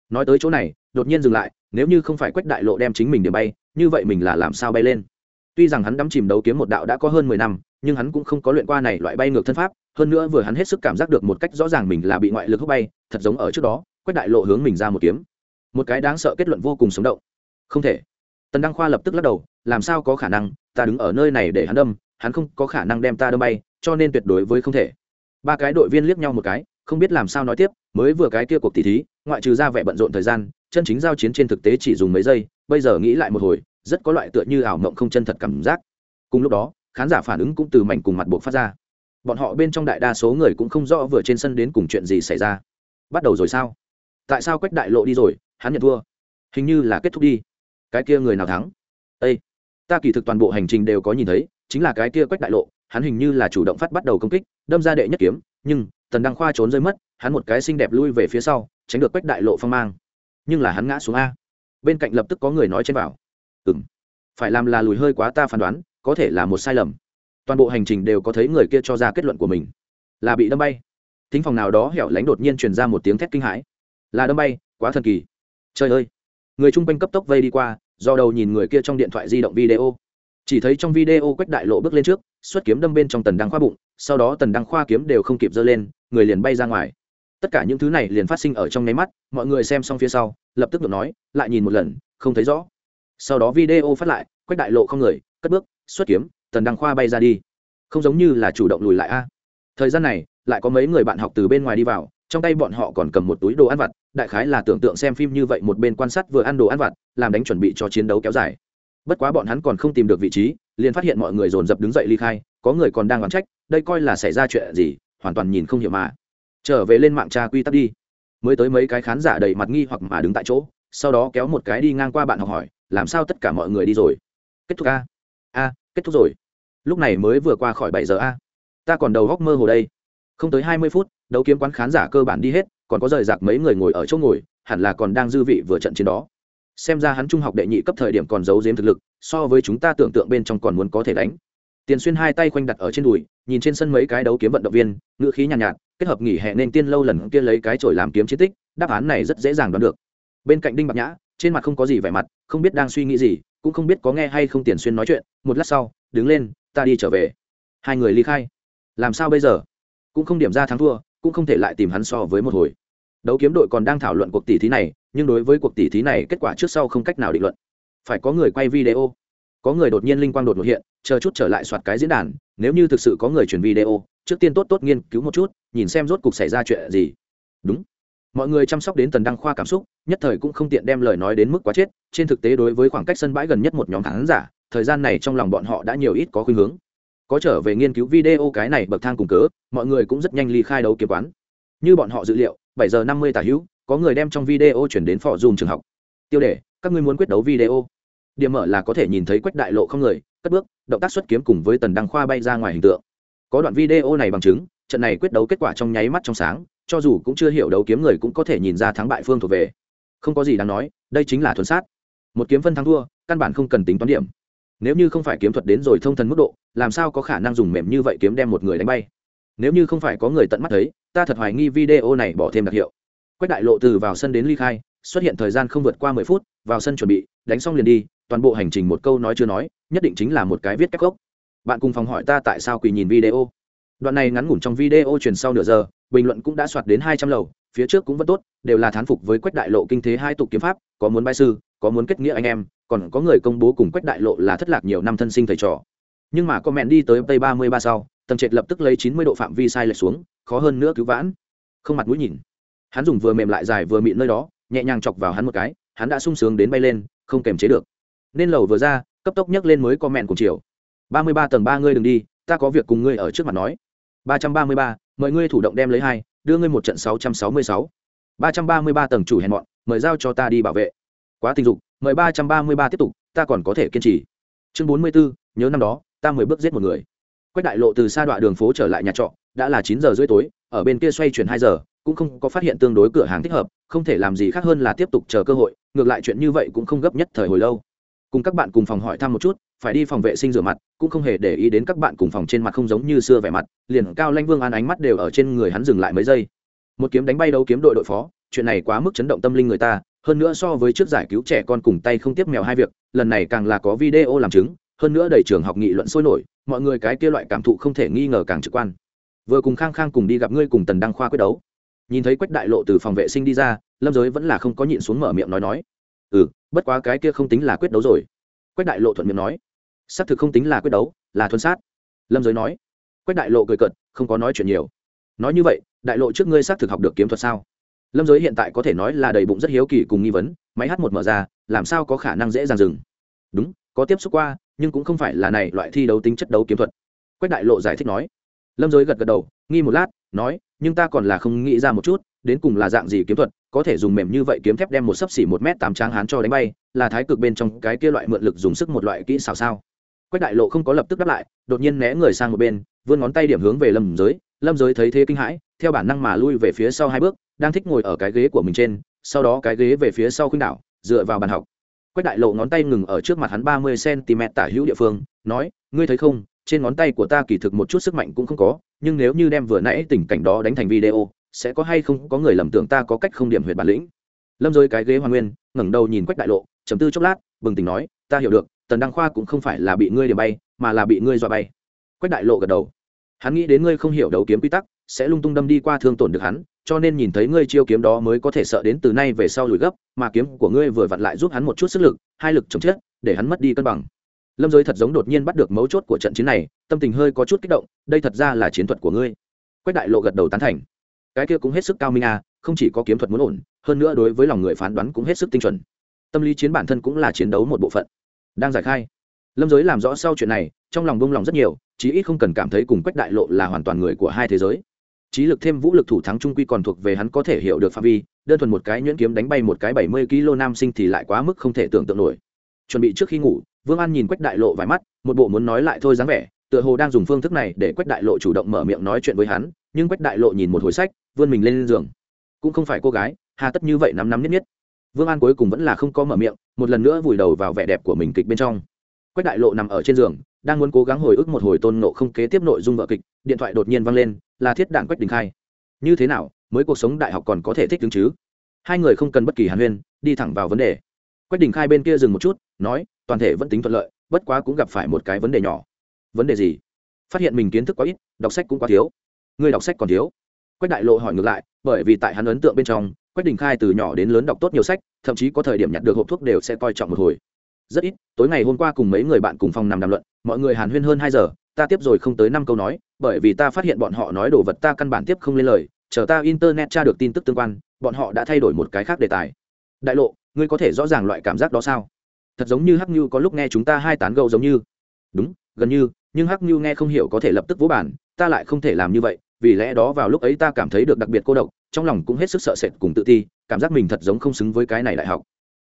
Nói tới chỗ này, đột nhiên dừng lại, nếu như không phải quách đại lộ đem chính mình điểm bay, như vậy mình là làm sao bay lên? Tuy rằng hắn đắm chìm đấu kiếm một đạo đã có hơn mười năm, nhưng hắn cũng không có luyện qua này loại bay ngược thân pháp, hơn nữa vừa hắn hết sức cảm giác được một cách rõ ràng mình là bị ngoại lực hút bay, thật giống ở trước đó, quách đại lộ hướng mình ra một kiếm. Một cái đáng sợ kết luận vô cùng sống động. Không thể. Tần đăng khoa lập tức lắc đầu, làm sao có khả năng? Ta đứng ở nơi này để hắn đâm hắn không có khả năng đem ta đâm bay, cho nên tuyệt đối với không thể. Ba cái đội viên liếc nhau một cái, không biết làm sao nói tiếp, mới vừa cái kia cuộc tỷ thí, ngoại trừ ra vẻ bận rộn thời gian, chân chính giao chiến trên thực tế chỉ dùng mấy giây, bây giờ nghĩ lại một hồi, rất có loại tựa như ảo mộng không chân thật cảm giác. Cùng lúc đó, khán giả phản ứng cũng từ mảnh cùng mặt buộc phát ra. Bọn họ bên trong đại đa số người cũng không rõ vừa trên sân đến cùng chuyện gì xảy ra. Bắt đầu rồi sao? Tại sao quách đại lộ đi rồi, hắn nhận thua? Hình như là kết thúc đi. Cái kia người nào thắng? Ây ta kỳ thực toàn bộ hành trình đều có nhìn thấy chính là cái kia quách đại lộ, hắn hình như là chủ động phát bắt đầu công kích, đâm ra đệ nhất kiếm, nhưng, tần đăng khoa trốn rơi mất, hắn một cái xinh đẹp lui về phía sau, tránh được quách đại lộ phong mang. Nhưng là hắn ngã xuống a. Bên cạnh lập tức có người nói trên bảo m phải làm là lùi hơi quá ta phán đoán, có thể là một sai lầm. Toàn bộ hành trình đều có thấy người kia cho ra kết luận của mình. Là bị đâm bay. Thính phòng nào đó hẻo lánh đột nhiên truyền ra một tiếng thét kinh hãi. Là đâm bay, quá thần kỳ. Trời ơi. Người chung quanh cấp tốc vây đi qua, do đầu nhìn người kia trong điện thoại di động video chỉ thấy trong video quách đại lộ bước lên trước, xuất kiếm đâm bên trong tần đăng khoa bụng, sau đó tần đăng khoa kiếm đều không kịp giơ lên, người liền bay ra ngoài. Tất cả những thứ này liền phát sinh ở trong nháy mắt, mọi người xem xong phía sau, lập tức được nói, lại nhìn một lần, không thấy rõ. Sau đó video phát lại quách đại lộ không người, cất bước, xuất kiếm, tần đăng khoa bay ra đi. Không giống như là chủ động lùi lại a. Thời gian này, lại có mấy người bạn học từ bên ngoài đi vào, trong tay bọn họ còn cầm một túi đồ ăn vặt, đại khái là tưởng tượng xem phim như vậy một bên quan sát vừa ăn đồ ăn vặt, làm đánh chuẩn bị cho chiến đấu kéo dài bất quá bọn hắn còn không tìm được vị trí, liền phát hiện mọi người dồn dập đứng dậy ly khai, có người còn đang oán trách, đây coi là xảy ra chuyện gì, hoàn toàn nhìn không hiểu mà. Trở về lên mạng tra quy tắc đi. Mới tới mấy cái khán giả đầy mặt nghi hoặc mà đứng tại chỗ, sau đó kéo một cái đi ngang qua bạn học hỏi, làm sao tất cả mọi người đi rồi? Kết thúc a? A, kết thúc rồi. Lúc này mới vừa qua khỏi bảy giờ a. Ta còn đầu góc mơ hồ đây. Không tới hai mươi phút, đấu kiếm quán khán giả cơ bản đi hết, còn có rời rạc mấy người ngồi ở chỗ ngồi, hẳn là còn đang dư vị vừa trận chiến đó xem ra hắn trung học đệ nhị cấp thời điểm còn giấu giếm thực lực so với chúng ta tưởng tượng bên trong còn muốn có thể đánh. Tiền xuyên hai tay khoanh đặt ở trên đùi nhìn trên sân mấy cái đấu kiếm vận động viên ngữ khí nhàn nhạt, nhạt kết hợp nghỉ hè nên tiên lâu lần kia lấy cái chổi làm kiếm chiến tích đáp án này rất dễ dàng đoán được. Bên cạnh đinh bạc nhã trên mặt không có gì vẻ mặt không biết đang suy nghĩ gì cũng không biết có nghe hay không tiền xuyên nói chuyện một lát sau đứng lên ta đi trở về. Hai người ly khai. Làm sao bây giờ? Cũng không điểm ra thắng thua cũng không thể lại tìm hắn so với một hồi. Đấu kiếm đội còn đang thảo luận cuộc tỷ thí này nhưng đối với cuộc tỷ thí này kết quả trước sau không cách nào định luận. Phải có người quay video. Có người đột nhiên linh quang đột ngột hiện, chờ chút trở lại soạt cái diễn đàn, nếu như thực sự có người chuyển video, trước tiên tốt tốt nghiên cứu một chút, nhìn xem rốt cuộc xảy ra chuyện gì. Đúng. Mọi người chăm sóc đến tần đăng khoa cảm xúc, nhất thời cũng không tiện đem lời nói đến mức quá chết, trên thực tế đối với khoảng cách sân bãi gần nhất một nhóm khán giả, thời gian này trong lòng bọn họ đã nhiều ít có khuynh hướng. Có trở về nghiên cứu video cái này bậc thang cùng cớ, mọi người cũng rất nhanh ly khai đấu kiếm quán. Như bọn họ dự liệu, bảy giờ năm mươi tả hữu có người đem trong video chuyển đến phò dùm trường học. Tiêu đề, các ngươi muốn quyết đấu video. Điểm mở là có thể nhìn thấy quách đại lộ không người, cất bước, động tác xuất kiếm cùng với tần đăng khoa bay ra ngoài hình tượng. Có đoạn video này bằng chứng, trận này quyết đấu kết quả trong nháy mắt trong sáng, cho dù cũng chưa hiểu đấu kiếm người cũng có thể nhìn ra thắng bại phương thuộc về. Không có gì đáng nói, đây chính là thuần sát. Một kiếm phân thắng thua, căn bản không cần tính toán điểm. Nếu như không phải kiếm thuật đến rồi thông thần mức độ, làm sao có khả năng dùng mềm như vậy kiếm đem một người đánh bay? Nếu như không phải có người tận mắt thấy, ta thật hoài nghi video này bỏ thêm đặc hiệu quách đại lộ từ vào sân đến ly khai, xuất hiện thời gian không vượt qua mười phút, vào sân chuẩn bị, đánh xong liền đi, toàn bộ hành trình một câu nói chưa nói, nhất định chính là một cái viết cách gốc. Bạn cùng phòng hỏi ta tại sao quỳ nhìn video. Đoạn này ngắn ngủn trong video truyền sau nửa giờ, bình luận cũng đã soạt đến hai trăm lầu, phía trước cũng vẫn tốt, đều là thán phục với quách đại lộ kinh thế hai tục kiếm pháp, có muốn bãi sư, có muốn kết nghĩa anh em, còn có người công bố cùng quách đại lộ là thất lạc nhiều năm thân sinh thầy trò. Nhưng mà comment đi tới tây ba mươi ba sau, tầng trệt lập tức lấy chín mươi độ phạm vi sai lệch xuống, khó hơn nữa cứu vãn. Không mặt mũi nhìn hắn dùng vừa mềm lại dài vừa mịn nơi đó, nhẹ nhàng chọc vào hắn một cái, hắn đã sung sướng đến bay lên, không kềm chế được. Nên lầu vừa ra, cấp tốc nhấc lên mới comment cùng chiều. Ba mươi ba tầng ba ngươi đừng đi, ta có việc cùng ngươi ở trước mặt nói. Ba trăm ba mươi ba, mời ngươi thủ động đem lấy hai, đưa ngươi một trận sáu trăm sáu mươi sáu. Ba trăm ba mươi ba tầng chủ hèn mọn, mời giao cho ta đi bảo vệ. Quá tình dục, mời ba trăm ba mươi ba tiếp tục, ta còn có thể kiên trì. Chương bốn mươi bốn nhớ năm đó, ta mười bước giết một người. Quách đại lộ từ xa đoạn đường phố trở lại nhà trọ, đã là chín giờ rưỡi tối, ở bên kia xoay chuyển hai giờ cũng không có phát hiện tương đối cửa hàng thích hợp, không thể làm gì khác hơn là tiếp tục chờ cơ hội, ngược lại chuyện như vậy cũng không gấp nhất thời hồi lâu. Cùng các bạn cùng phòng hỏi thăm một chút, phải đi phòng vệ sinh rửa mặt, cũng không hề để ý đến các bạn cùng phòng trên mặt không giống như xưa vẻ mặt, liền cao lanh vương an ánh mắt đều ở trên người hắn dừng lại mấy giây. Một kiếm đánh bay đấu kiếm đội đội phó, chuyện này quá mức chấn động tâm linh người ta, hơn nữa so với trước giải cứu trẻ con cùng tay không tiếp mèo hai việc, lần này càng là có video làm chứng, hơn nữa đầy trường học nghị luận sôi nổi, mọi người cái kia loại cảm thụ không thể nghi ngờ càng trực quan. Vừa cùng khang khang cùng đi gặp ngươi cùng tần đăng khoa quyết đấu nhìn thấy quách đại lộ từ phòng vệ sinh đi ra lâm giới vẫn là không có nhịn xuống mở miệng nói nói. Ừ bất quá cái kia không tính là quyết đấu rồi. Quách đại lộ thuận miệng nói. Xác thực không tính là quyết đấu là thuần sát. Lâm giới nói. Quách đại lộ cười cợt, không có nói chuyện nhiều. Nói như vậy đại lộ trước ngươi xác thực học được kiếm thuật sao? Lâm giới hiện tại có thể nói là đầy bụng rất hiếu kỳ cùng nghi vấn máy h một mở ra làm sao có khả năng dễ dàng dừng? Đúng có tiếp xúc qua nhưng cũng không phải là này loại thi đấu tính chất đấu kiếm thuật. Quách đại lộ giải thích nói. Lâm giới gật gật đầu nghi một lát nói nhưng ta còn là không nghĩ ra một chút, đến cùng là dạng gì kiếm thuật, có thể dùng mềm như vậy kiếm thép đem một sấp xỉ một m tám tráng hán cho đánh bay, là thái cực bên trong cái kia loại mượn lực dùng sức một loại kỹ xảo sao? Quách đại lộ không có lập tức đáp lại, đột nhiên né người sang một bên, vươn ngón tay điểm hướng về lâm giới lâm giới thấy thế kinh hãi, theo bản năng mà lui về phía sau hai bước, đang thích ngồi ở cái ghế của mình trên, sau đó cái ghế về phía sau khuynh đảo, dựa vào bàn học. Quách đại lộ ngón tay ngừng ở trước mặt hắn ba mươi cm tả hữu địa phương, nói, ngươi thấy không, trên ngón tay của ta kỳ thực một chút sức mạnh cũng không có nhưng nếu như đem vừa nãy tình cảnh đó đánh thành video, sẽ có hay không có người lầm tưởng ta có cách không điểm huyệt bản lĩnh? Lâm rơi cái ghế hoàng nguyên, ngẩng đầu nhìn quách đại lộ chấm tư chốc lát, bừng tỉnh nói, ta hiểu được, tần đăng khoa cũng không phải là bị ngươi điểm bay, mà là bị ngươi dọa bay. Quách đại lộ gật đầu. Hắn nghĩ đến ngươi không hiểu đấu kiếm quy tắc, sẽ lung tung đâm đi qua thương tổn được hắn, cho nên nhìn thấy ngươi chiêu kiếm đó mới có thể sợ đến từ nay về sau lùi gấp, mà kiếm của ngươi vừa vặn lại giúp hắn một chút sức lực, hai lực chống chết, để hắn mất đi cân bằng lâm giới thật giống đột nhiên bắt được mấu chốt của trận chiến này, tâm tình hơi có chút kích động, đây thật ra là chiến thuật của ngươi. Quách đại lộ gật đầu tán thành. Cái kia cũng hết sức cao minh à không chỉ có kiếm thuật muốn ổn, hơn nữa đối với lòng người phán đoán cũng hết sức tinh chuẩn. Tâm lý chiến bản thân cũng là chiến đấu một bộ phận. Đang giải khai, lâm giới làm rõ sau chuyện này, trong lòng bông lòng rất nhiều, chí ít không cần cảm thấy cùng quách đại lộ là hoàn toàn người của hai thế giới. Trí lực thêm vũ lực thủ thắng trung quy còn thuộc về hắn có thể hiểu được phạm vi, đơn thuần một cái nhuyễn kiếm đánh bay một cái bảy mươi kg nam sinh thì lại quá mức không thể tưởng tượng nổi. Chuẩn bị trước khi ngủ vương an nhìn quách đại lộ vài mắt, một bộ muốn nói lại thôi dáng vẻ, tựa hồ đang dùng phương thức này để quách đại lộ chủ động mở miệng nói chuyện với hắn, nhưng quách đại lộ nhìn một hồi sách, vươn mình lên giường. Cũng không phải cô gái, hà tất như vậy nắm nắm nhất nhất. Vương an cuối cùng vẫn là không có mở miệng, một lần nữa vùi đầu vào vẻ đẹp của mình kịch bên trong. Quách đại lộ nằm ở trên giường, đang muốn cố gắng hồi ức một hồi tôn nộ không kế tiếp nội dung vợ kịch, điện thoại đột nhiên vang lên, là thiết đảng quách đình khai. Như thế nào, mới cuộc sống đại học còn có thể thích ứng chứ? Hai người không cần bất kỳ hàn huyên, đi thẳng vào vấn đề quách đình khai bên kia dừng một chút, nói, toàn thể vẫn tính thuận lợi, bất quá cũng gặp phải một cái vấn đề nhỏ. Vấn đề gì? Phát hiện mình kiến thức quá ít, đọc sách cũng quá thiếu. Người đọc sách còn thiếu. Quách đại lộ hỏi ngược lại, bởi vì tại hắn ấn tượng bên trong, quách đình khai từ nhỏ đến lớn đọc tốt nhiều sách, thậm chí có thời điểm nhặt được hộp thuốc đều sẽ coi trọng một hồi. Rất ít, tối ngày hôm qua cùng mấy người bạn cùng phòng nằm đàm luận, mọi người hàn huyên hơn hai giờ, ta tiếp rồi không tới năm câu nói, bởi vì ta phát hiện bọn họ nói đồ vật ta căn bản tiếp không lên lời, chờ ta internet tra được tin tức tương quan, bọn họ đã thay đổi một cái khác đề tài. Đại lộ ngươi có thể rõ ràng loại cảm giác đó sao? Thật giống như hắc như có lúc nghe chúng ta hai tán gâu giống như. Đúng, gần như, nhưng hắc như nghe không hiểu có thể lập tức vỗ bản ta lại không thể làm như vậy, vì lẽ đó vào lúc ấy ta cảm thấy được đặc biệt cô độc, trong lòng cũng hết sức sợ sệt cùng tự ti, cảm giác mình thật giống không xứng với cái này đại học.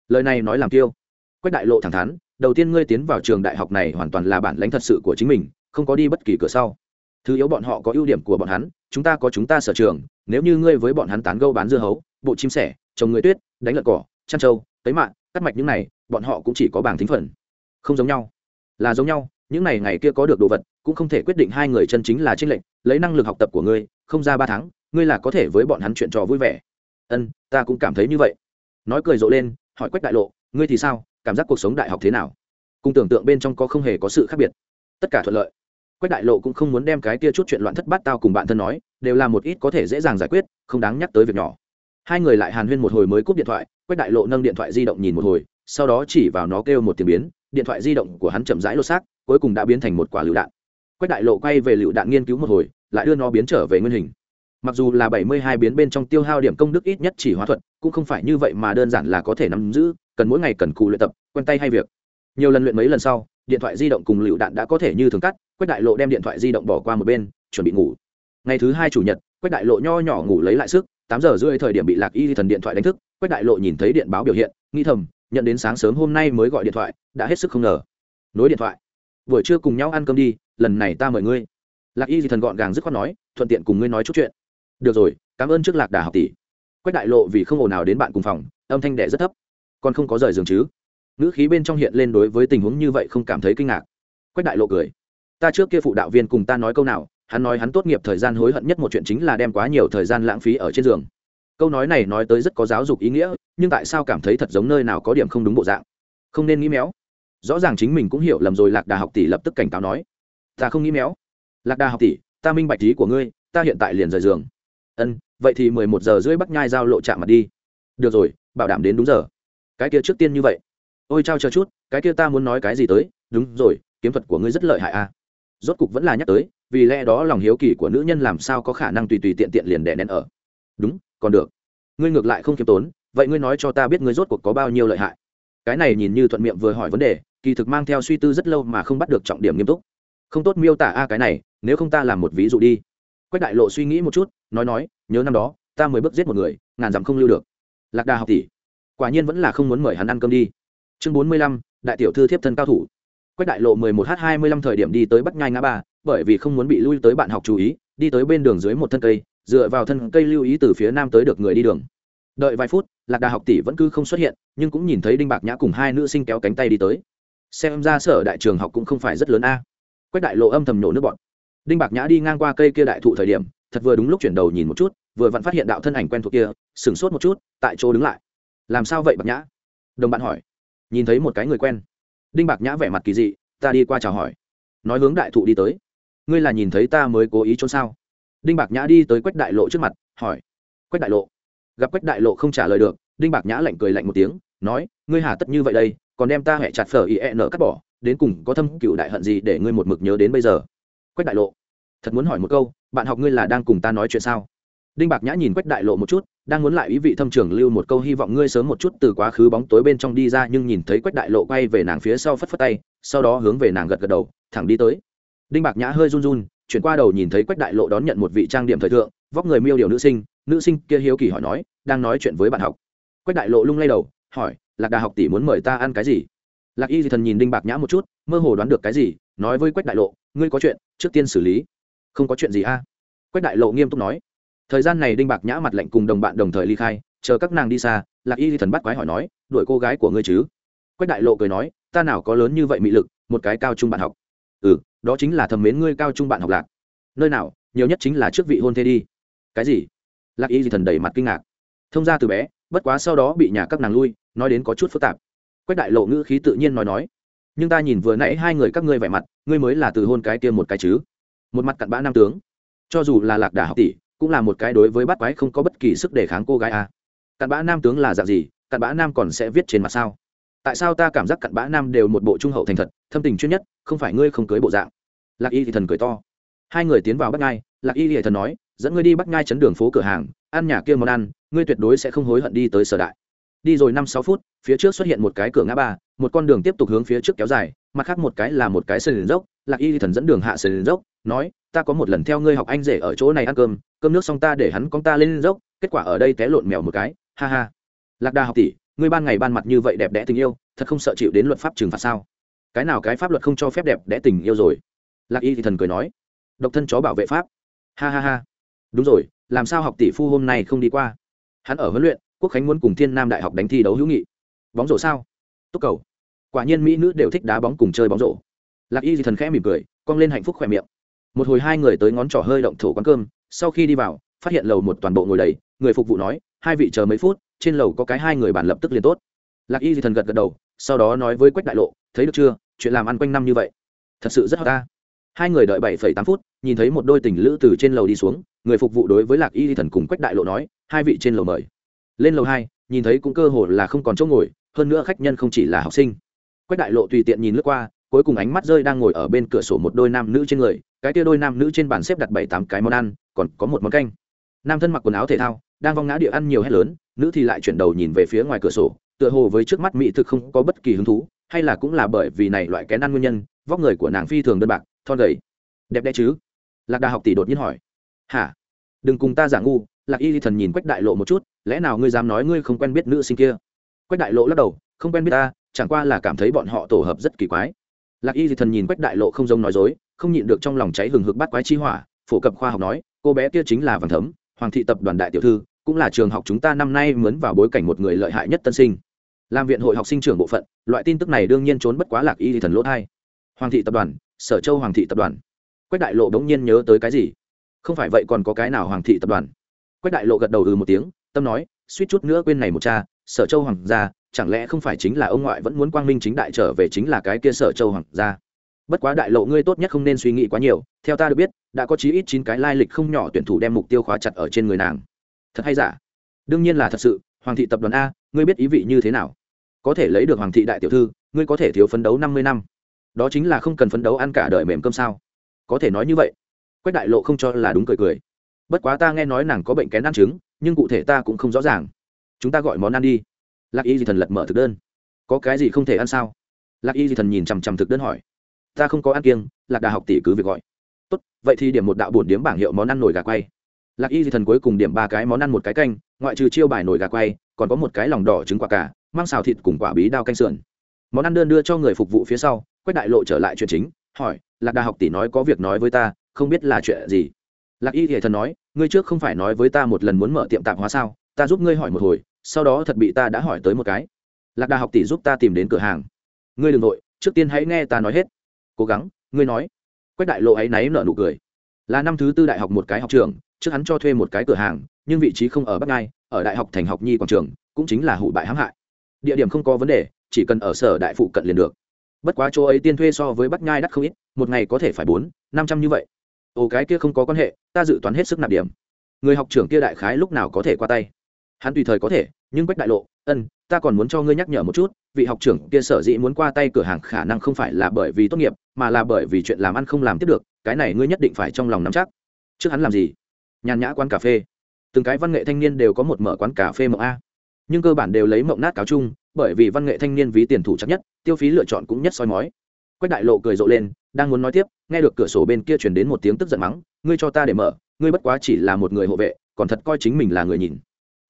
Lời này nói làm tiêu. Quách đại lộ thẳng thắn, đầu tiên ngươi tiến vào trường đại học này hoàn toàn là bản lãnh thật sự của chính mình, không có đi bất kỳ cửa sau. Thứ yếu bọn họ có ưu điểm của bọn hắn, chúng ta có chúng ta sở trường, nếu như ngươi với bọn hắn tán gâu bán dưa hấu, bộ chim sẻ, trồng người tuyết, đánh lợn cỏ chăn trâu tấy mạng cắt mạch những này, bọn họ cũng chỉ có bảng thính phần. Không giống nhau. Là giống nhau, những này ngày kia có được đồ vật, cũng không thể quyết định hai người chân chính là trinh lệnh lấy năng lực học tập của ngươi, không ra ba tháng, ngươi là có thể với bọn hắn chuyện trò vui vẻ. Ân, ta cũng cảm thấy như vậy. Nói cười rộ lên, hỏi quách đại lộ, ngươi thì sao, cảm giác cuộc sống đại học thế nào? Cùng tưởng tượng bên trong có không hề có sự khác biệt. Tất cả thuận lợi. Quách đại lộ cũng không muốn đem cái kia chút chuyện loạn thất bát tao cùng bạn thân nói, đều là một ít có thể dễ dàng giải quyết, không đáng nhắc tới việc nhỏ hai người lại hàn huyên một hồi mới cúp điện thoại, quách đại lộ nâng điện thoại di động nhìn một hồi, sau đó chỉ vào nó kêu một tiếng biến, điện thoại di động của hắn chậm rãi lô xác, cuối cùng đã biến thành một quả lựu đạn. Quách đại lộ quay về lựu đạn nghiên cứu một hồi, lại đưa nó biến trở về nguyên hình. Mặc dù là bảy mươi hai biến bên trong tiêu hao điểm công đức ít nhất chỉ hóa thuật, cũng không phải như vậy mà đơn giản là có thể nắm giữ, cần mỗi ngày cần cù luyện tập, quen tay hay việc. Nhiều lần luyện mấy lần sau, điện thoại di động cùng lựu đạn đã có thể như thường cắt, quách đại lộ đem điện thoại di động bỏ qua một bên, chuẩn bị ngủ. Ngày thứ hai chủ nhật, quách đại lộ nho nhỏ ngủ lấy lại sức tám giờ rưỡi thời điểm bị lạc y thần điện thoại đánh thức, quách đại lộ nhìn thấy điện báo biểu hiện nghi thầm, nhận đến sáng sớm hôm nay mới gọi điện thoại, đã hết sức không ngờ. Nối điện thoại. Buổi trưa cùng nhau ăn cơm đi, lần này ta mời ngươi. Lạc y thần gọn gàng dứt khoát nói, thuận tiện cùng ngươi nói chút chuyện. Được rồi, cảm ơn trước lạc đà học tỷ. Quách đại lộ vì không ồn nào đến bạn cùng phòng, âm thanh đệ rất thấp. Còn không có rời giường chứ? Ngữ khí bên trong hiện lên đối với tình huống như vậy không cảm thấy kinh ngạc. Quách đại lộ cười. Ta trước kia phụ đạo viên cùng ta nói câu nào hắn nói hắn tốt nghiệp thời gian hối hận nhất một chuyện chính là đem quá nhiều thời gian lãng phí ở trên giường. Câu nói này nói tới rất có giáo dục ý nghĩa, nhưng tại sao cảm thấy thật giống nơi nào có điểm không đúng bộ dạng? Không nên nghĩ méo. Rõ ràng chính mình cũng hiểu lầm rồi, lạc đà học tỷ lập tức cảnh cáo nói. Ta không nghĩ méo. Lạc đà học tỷ, ta minh bạch ý của ngươi, ta hiện tại liền rời giường. Ân, vậy thì mười một giờ rưỡi bắc nhai giao lộ chạm mặt đi. Được rồi, bảo đảm đến đúng giờ. Cái kia trước tiên như vậy. Ôi, trao chờ chút, cái kia ta muốn nói cái gì tới? Đúng rồi, kiếm thuật của ngươi rất lợi hại à. Rốt cục vẫn là nhắc tới vì lẽ đó lòng hiếu kỳ của nữ nhân làm sao có khả năng tùy tùy tiện tiện liền đè nén ở. Đúng, còn được. Ngươi ngược lại không kiêm tốn, vậy ngươi nói cho ta biết ngươi rốt cuộc có bao nhiêu lợi hại. Cái này nhìn như thuận miệng vừa hỏi vấn đề, kỳ thực mang theo suy tư rất lâu mà không bắt được trọng điểm nghiêm túc. Không tốt miêu tả a, cái này, nếu không ta làm một ví dụ đi. Quách đại lộ suy nghĩ một chút, nói nói, nhớ năm đó, ta mới bước giết một người, ngàn dặm không lưu được. Lạc đà học tỷ. Quả nhiên vẫn là không muốn mời hắn ăn cơm đi. Chương bốn mươi lăm, đại tiểu thư thiếp thân cao thủ quách đại lộ mười một h hai mươi lăm thời điểm đi tới bắt nhai ngã ba, bởi vì không muốn bị lui tới bạn học chú ý, đi tới bên đường dưới một thân cây, dựa vào thân cây lưu ý từ phía nam tới được người đi đường. Đợi vài phút, lạc đà học tỷ vẫn cứ không xuất hiện, nhưng cũng nhìn thấy đinh bạc nhã cùng hai nữ sinh kéo cánh tay đi tới. Xem ra sở đại trường học cũng không phải rất lớn a. Quách đại lộ âm thầm nhổ nước bọn. Đinh bạc nhã đi ngang qua cây kia đại thụ thời điểm, thật vừa đúng lúc chuyển đầu nhìn một chút, vừa vặn phát hiện đạo thân ảnh quen thuộc kia, sửng sốt một chút, tại chỗ đứng lại. Làm sao vậy, bạc nhã? Đồng bạn hỏi. Nhìn thấy một cái người quen đinh bạc nhã vẻ mặt kỳ dị, ta đi qua chào hỏi. Nói hướng đại thụ đi tới. Ngươi là nhìn thấy ta mới cố ý trốn sao? Đinh bạc nhã đi tới quách đại lộ trước mặt, hỏi. Quách đại lộ? Gặp quách đại lộ không trả lời được, đinh bạc nhã lạnh cười lạnh một tiếng, nói, ngươi hà tất như vậy đây, còn đem ta hẹ chặt phở ý e nở cắt bỏ, đến cùng có thâm cựu đại hận gì để ngươi một mực nhớ đến bây giờ? Quách đại lộ, thật muốn hỏi một câu, bạn học ngươi là đang cùng ta nói chuyện sao? Đinh bạc nhã nhìn quách đại lộ một chút, đang muốn lại ý vị thâm trường lưu một câu hy vọng ngươi sớm một chút từ quá khứ bóng tối bên trong đi ra, nhưng nhìn thấy quách đại lộ quay về nàng phía sau phất phất tay, sau đó hướng về nàng gật gật đầu, thẳng đi tới. Đinh bạc nhã hơi run run, chuyển qua đầu nhìn thấy quách đại lộ đón nhận một vị trang điểm thời thượng, vóc người miêu điều nữ sinh nữ sinh kia hiếu kỳ hỏi nói, đang nói chuyện với bạn học. Quách đại lộ lung lay đầu, hỏi, lạc đà học tỷ muốn mời ta ăn cái gì? Lạc y di thần nhìn đinh bạc nhã một chút, mơ hồ đoán được cái gì, nói với quách đại lộ, ngươi có chuyện, trước tiên xử lý. Không có chuyện gì a? Quách đại lộ nghiêm túc nói thời gian này đinh bạc nhã mặt lạnh cùng đồng bạn đồng thời ly khai, chờ các nàng đi xa, lạc y di thần bắt quái hỏi nói, đuổi cô gái của ngươi chứ? Quách đại lộ cười nói, ta nào có lớn như vậy mị lực, một cái cao trung bạn học. Ừ đó chính là thầm mến ngươi cao trung bạn học lạc. Nơi nào, nhiều nhất chính là trước vị hôn thê đi. Cái gì? Lạc y di thần đầy mặt kinh ngạc. Thông ra từ bé, bất quá sau đó bị nhà các nàng lui, nói đến có chút phức tạp. Quách đại lộ ngữ khí tự nhiên nói nói, nhưng ta nhìn vừa nãy hai người các ngươi vẻ mặt, ngươi mới là từ hôn cái kia một cái chứ? Một mặt cặn bã nam tướng. Cho dù là lạc đà học tỷ cũng là một cái đối với bắt quái không có bất kỳ sức đề kháng cô gái a à. cặn bã nam tướng là dạng gì? Cặn bã nam còn sẽ viết trên mặt sao? Tại sao ta cảm giác cặn bã nam đều một bộ trung hậu thành thật, thâm tình chuyên nhất, không phải ngươi không cưới bộ dạng? Lạc y thì thần cười to. Hai người tiến vào bắt ngai, lạc y thì thần nói, dẫn ngươi đi bắt ngai chấn đường phố cửa hàng, ăn nhà kia món ăn, ngươi tuyệt đối sẽ không hối hận đi tới sở đại. Đi rồi năm sáu phút, phía trước xuất hiện một cái cửa ngã ba, một con đường tiếp tục hướng phía trước kéo dài, mặt khác một cái là một cái sườn dốc, lạc y thì thần dẫn đường hạ sườn dốc, nói ta có một lần theo ngươi học anh rể ở chỗ này ăn cơm cơm nước xong ta để hắn con ta lên dốc, kết quả ở đây té lộn mèo một cái, ha ha. Lạc đà học tỷ, ngươi ban ngày ban mặt như vậy đẹp đẽ tình yêu, thật không sợ chịu đến luật pháp trừng phạt sao? Cái nào cái pháp luật không cho phép đẹp đẽ tình yêu rồi? Lạc y thì thần cười nói, độc thân chó bảo vệ pháp. Ha ha ha. Đúng rồi, làm sao học tỷ phu hôm nay không đi qua? Hắn ở huấn luyện, quốc khánh muốn cùng thiên nam đại học đánh thi đấu hữu nghị. Bóng rổ sao? Túc cầu. Quả nhiên mỹ nữ đều thích đá bóng cùng chơi bóng rổ. Lạc y thì thần khẽ mỉm cười, cong lên hạnh phúc khỏe miệng một hồi hai người tới ngón trỏ hơi động thổ quán cơm, sau khi đi vào, phát hiện lầu một toàn bộ ngồi đầy, người phục vụ nói, hai vị chờ mấy phút, trên lầu có cái hai người bản lập tức liền tốt. Lạc y thì thần gật gật đầu, sau đó nói với quách đại lộ, thấy được chưa, chuyện làm ăn quanh năm như vậy, thật sự rất hot ta. Hai người đợi bảy phẩy tám phút, nhìn thấy một đôi tình lữ từ trên lầu đi xuống, người phục vụ đối với lạc y thì thần cùng quách đại lộ nói, hai vị trên lầu mời. Lên lầu hai, nhìn thấy cũng cơ hồ là không còn chỗ ngồi, hơn nữa khách nhân không chỉ là học sinh. Quách đại lộ tùy tiện nhìn lướt qua, cuối cùng ánh mắt rơi đang ngồi ở bên cửa sổ một đôi nam nữ trên người cái kia đôi nam nữ trên bàn xếp đặt bảy tám cái món ăn, còn có một món canh. Nam thân mặc quần áo thể thao, đang vong ngã địa ăn nhiều hết lớn, nữ thì lại chuyển đầu nhìn về phía ngoài cửa sổ, tựa hồ với trước mắt mỹ thực không có bất kỳ hứng thú, hay là cũng là bởi vì này loại kén ăn nguyên nhân, vóc người của nàng phi thường đơn bạc, thon gầy. Đẹp đẽ chứ? Lạc đà học tỷ đột nhiên hỏi. Hả? Đừng cùng ta giả ngu, lạc y thần nhìn quách đại lộ một chút, lẽ nào ngươi dám nói ngươi không quen biết nữ sinh kia? Quách đại lộ lắc đầu, không quen biết ta, chẳng qua là cảm thấy bọn họ tổ hợp rất kỳ quái. Lạc y thần nhìn quách đại lộ không giống nói dối không nhịn được trong lòng cháy hừng hực bắt quái chi hỏa, phổ cập khoa học nói, cô bé kia chính là vàng thấm, hoàng thị tập đoàn đại tiểu thư, cũng là trường học chúng ta năm nay mướn vào bối cảnh một người lợi hại nhất tân sinh. Làm viện hội học sinh trưởng bộ phận, loại tin tức này đương nhiên trốn bất quá lạc y thần lỗ thai. Hoàng thị tập đoàn, sở châu hoàng thị tập đoàn. Quách đại lộ bỗng nhiên nhớ tới cái gì? Không phải vậy còn có cái nào hoàng thị tập đoàn? Quách đại lộ gật đầu ừ một tiếng, tâm nói, suýt chút nữa quên này một cha, sở châu hoàng gia, chẳng lẽ không phải chính là ông ngoại vẫn muốn quang minh chính đại trở về chính là cái kia sở châu hoàng gia? Bất quá đại lộ ngươi tốt nhất không nên suy nghĩ quá nhiều, theo ta được biết, đã có chí ít chín cái lai lịch không nhỏ tuyển thủ đem mục tiêu khóa chặt ở trên người nàng. Thật hay giả? Đương nhiên là thật sự, hoàng thị tập đoàn a, ngươi biết ý vị như thế nào? Có thể lấy được hoàng thị đại tiểu thư, ngươi có thể thiếu phấn đấu năm mươi năm. Đó chính là không cần phấn đấu ăn cả đời mềm cơm sao? Có thể nói như vậy. Quách đại lộ không cho là đúng cười cười. Bất quá ta nghe nói nàng có bệnh kén ăn trứng, nhưng cụ thể ta cũng không rõ ràng. Chúng ta gọi món ăn đi. Lạc y di thần lật mở thực đơn. Có cái gì không thể ăn sao? Lạc y di thần nhìn chằm chằm thực đơn hỏi ta không có ăn kiêng, lạc đà học tỷ cứ việc gọi. Tốt, vậy thì điểm một đạo bổn điếm bảng hiệu món ăn nổi gà quay. Lạc y di thần cuối cùng điểm ba cái món ăn một cái canh, ngoại trừ chiêu bài nổi gà quay, còn có một cái lòng đỏ trứng quả cà, mang xào thịt cùng quả bí đao canh sườn. Món ăn đơn đưa cho người phục vụ phía sau, quách đại lộ trở lại chuyện chính, hỏi, lạc đà học tỷ nói có việc nói với ta, không biết là chuyện gì? Lạc y thì thần nói, ngươi trước không phải nói với ta một lần muốn mở tiệm tạp hóa sao, ta giúp ngươi hỏi một hồi, sau đó thật bị ta đã hỏi tới một cái. Lạc đà học tỷ giúp ta tìm đến cửa hàng. Ngươi đ ừ n g nội trước tiên hãy nghe ta nói hết cố gắng, ngươi nói. Quách đại lộ ấy náy nở nụ cười. Là năm thứ tư đại học một cái học trường, trước hắn cho thuê một cái cửa hàng, nhưng vị trí không ở bắc ngai, ở đại học thành học nhi quảng trường, cũng chính là hụ bại hãm hại. Địa điểm không có vấn đề, chỉ cần ở sở đại phụ cận liền được. Bất quá chỗ ấy tiên thuê so với bắc ngai đắt không ít, một ngày có thể phải bốn, năm trăm như vậy. Ồ, cái kia không có quan hệ, ta dự toán hết sức nạp điểm. Người học trưởng kia đại khái lúc nào có thể qua tay? Hắn tùy thời có thể, nhưng quách đại lộ, ân, ta còn muốn cho ngươi nhắc nhở một chút, vị học trưởng kia sở dĩ muốn qua tay cửa hàng khả năng không phải là bởi vì tốt nghiệp, mà là bởi vì chuyện làm ăn không làm tiếp được, cái này ngươi nhất định phải trong lòng nắm chắc. Trước hắn làm gì? Nhàn nhã quán cà phê. Từng cái văn nghệ thanh niên đều có một mở quán cà phê mộng a. Nhưng cơ bản đều lấy mộng nát cáo chung, bởi vì văn nghệ thanh niên ví tiền thủ chắc nhất, tiêu phí lựa chọn cũng nhất soi mói. Quách đại lộ cười rộ lên, đang muốn nói tiếp, nghe được cửa sổ bên kia chuyển đến một tiếng tức giận mắng, ngươi cho ta để mở, ngươi bất quá chỉ là một người hộ vệ, còn thật coi chính mình là người nhìn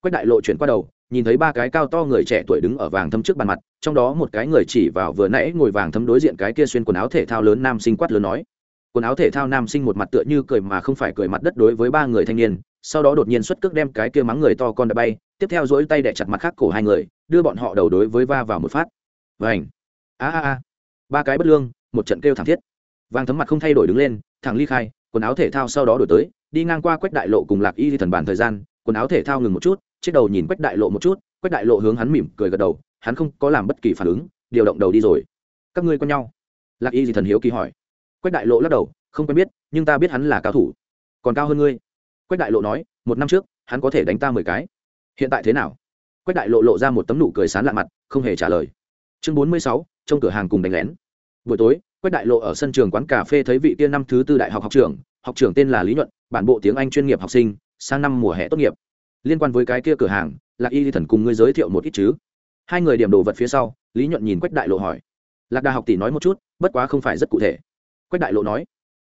quách đại lộ chuyển qua đầu, nhìn thấy ba cái cao to người trẻ tuổi đứng ở vàng thấm trước bàn mặt, trong đó một cái người chỉ vào vừa nãy ngồi vàng thấm đối diện cái kia xuyên quần áo thể thao lớn nam sinh quát lớn nói. Quần áo thể thao nam sinh một mặt tựa như cười mà không phải cười mặt đất đối với ba người thanh niên, sau đó đột nhiên xuất cước đem cái kia mắng người to con đã bay, tiếp theo dỗi tay đẻ chặt mặt khác cổ hai người, đưa bọn họ đầu đối với va vào một phát. Vảnh a a a! Ba cái bất lương, một trận kêu thảm thiết. Vàng thấm mặt không thay đổi đứng lên, thẳng ly khai, quần áo thể thao sau đó đổi tới, đi ngang qua quách đại lộ cùng lạc y thì thần bản thời gian, quần áo thể thao ngừng một chút chiếc đầu nhìn quách đại lộ một chút, quách đại lộ hướng hắn mỉm cười gật đầu, hắn không có làm bất kỳ phản ứng, điều động đầu đi rồi. Các ngươi quen nhau? Lạc y di thần hiếu kỳ hỏi. Quách đại lộ lắc đầu, không quen biết, nhưng ta biết hắn là cao thủ. Còn cao hơn ngươi? Quách đại lộ nói, một năm trước, hắn có thể đánh ta mười cái. Hiện tại thế nào? Quách đại lộ lộ ra một tấm nụ cười sán lạ mặt, không hề trả lời. Chương bốn mươi sáu trong cửa hàng cùng đánh lén. Buổi tối, quách đại lộ ở sân trường quán cà phê thấy vị tiên năm thứ tư đại học học trưởng học trưởng tên là lý nhuận, bản bộ tiếng anh chuyên nghiệp học sinh, sang năm mùa hè tốt nghiệp liên quan với cái kia cửa hàng, lạc y thần cùng ngươi giới thiệu một ít chứ? Hai người điểm đồ vật phía sau, lý nhuận nhìn quách đại lộ hỏi. Lạc đà học tỷ nói một chút, bất quá không phải rất cụ thể. Quách đại lộ nói.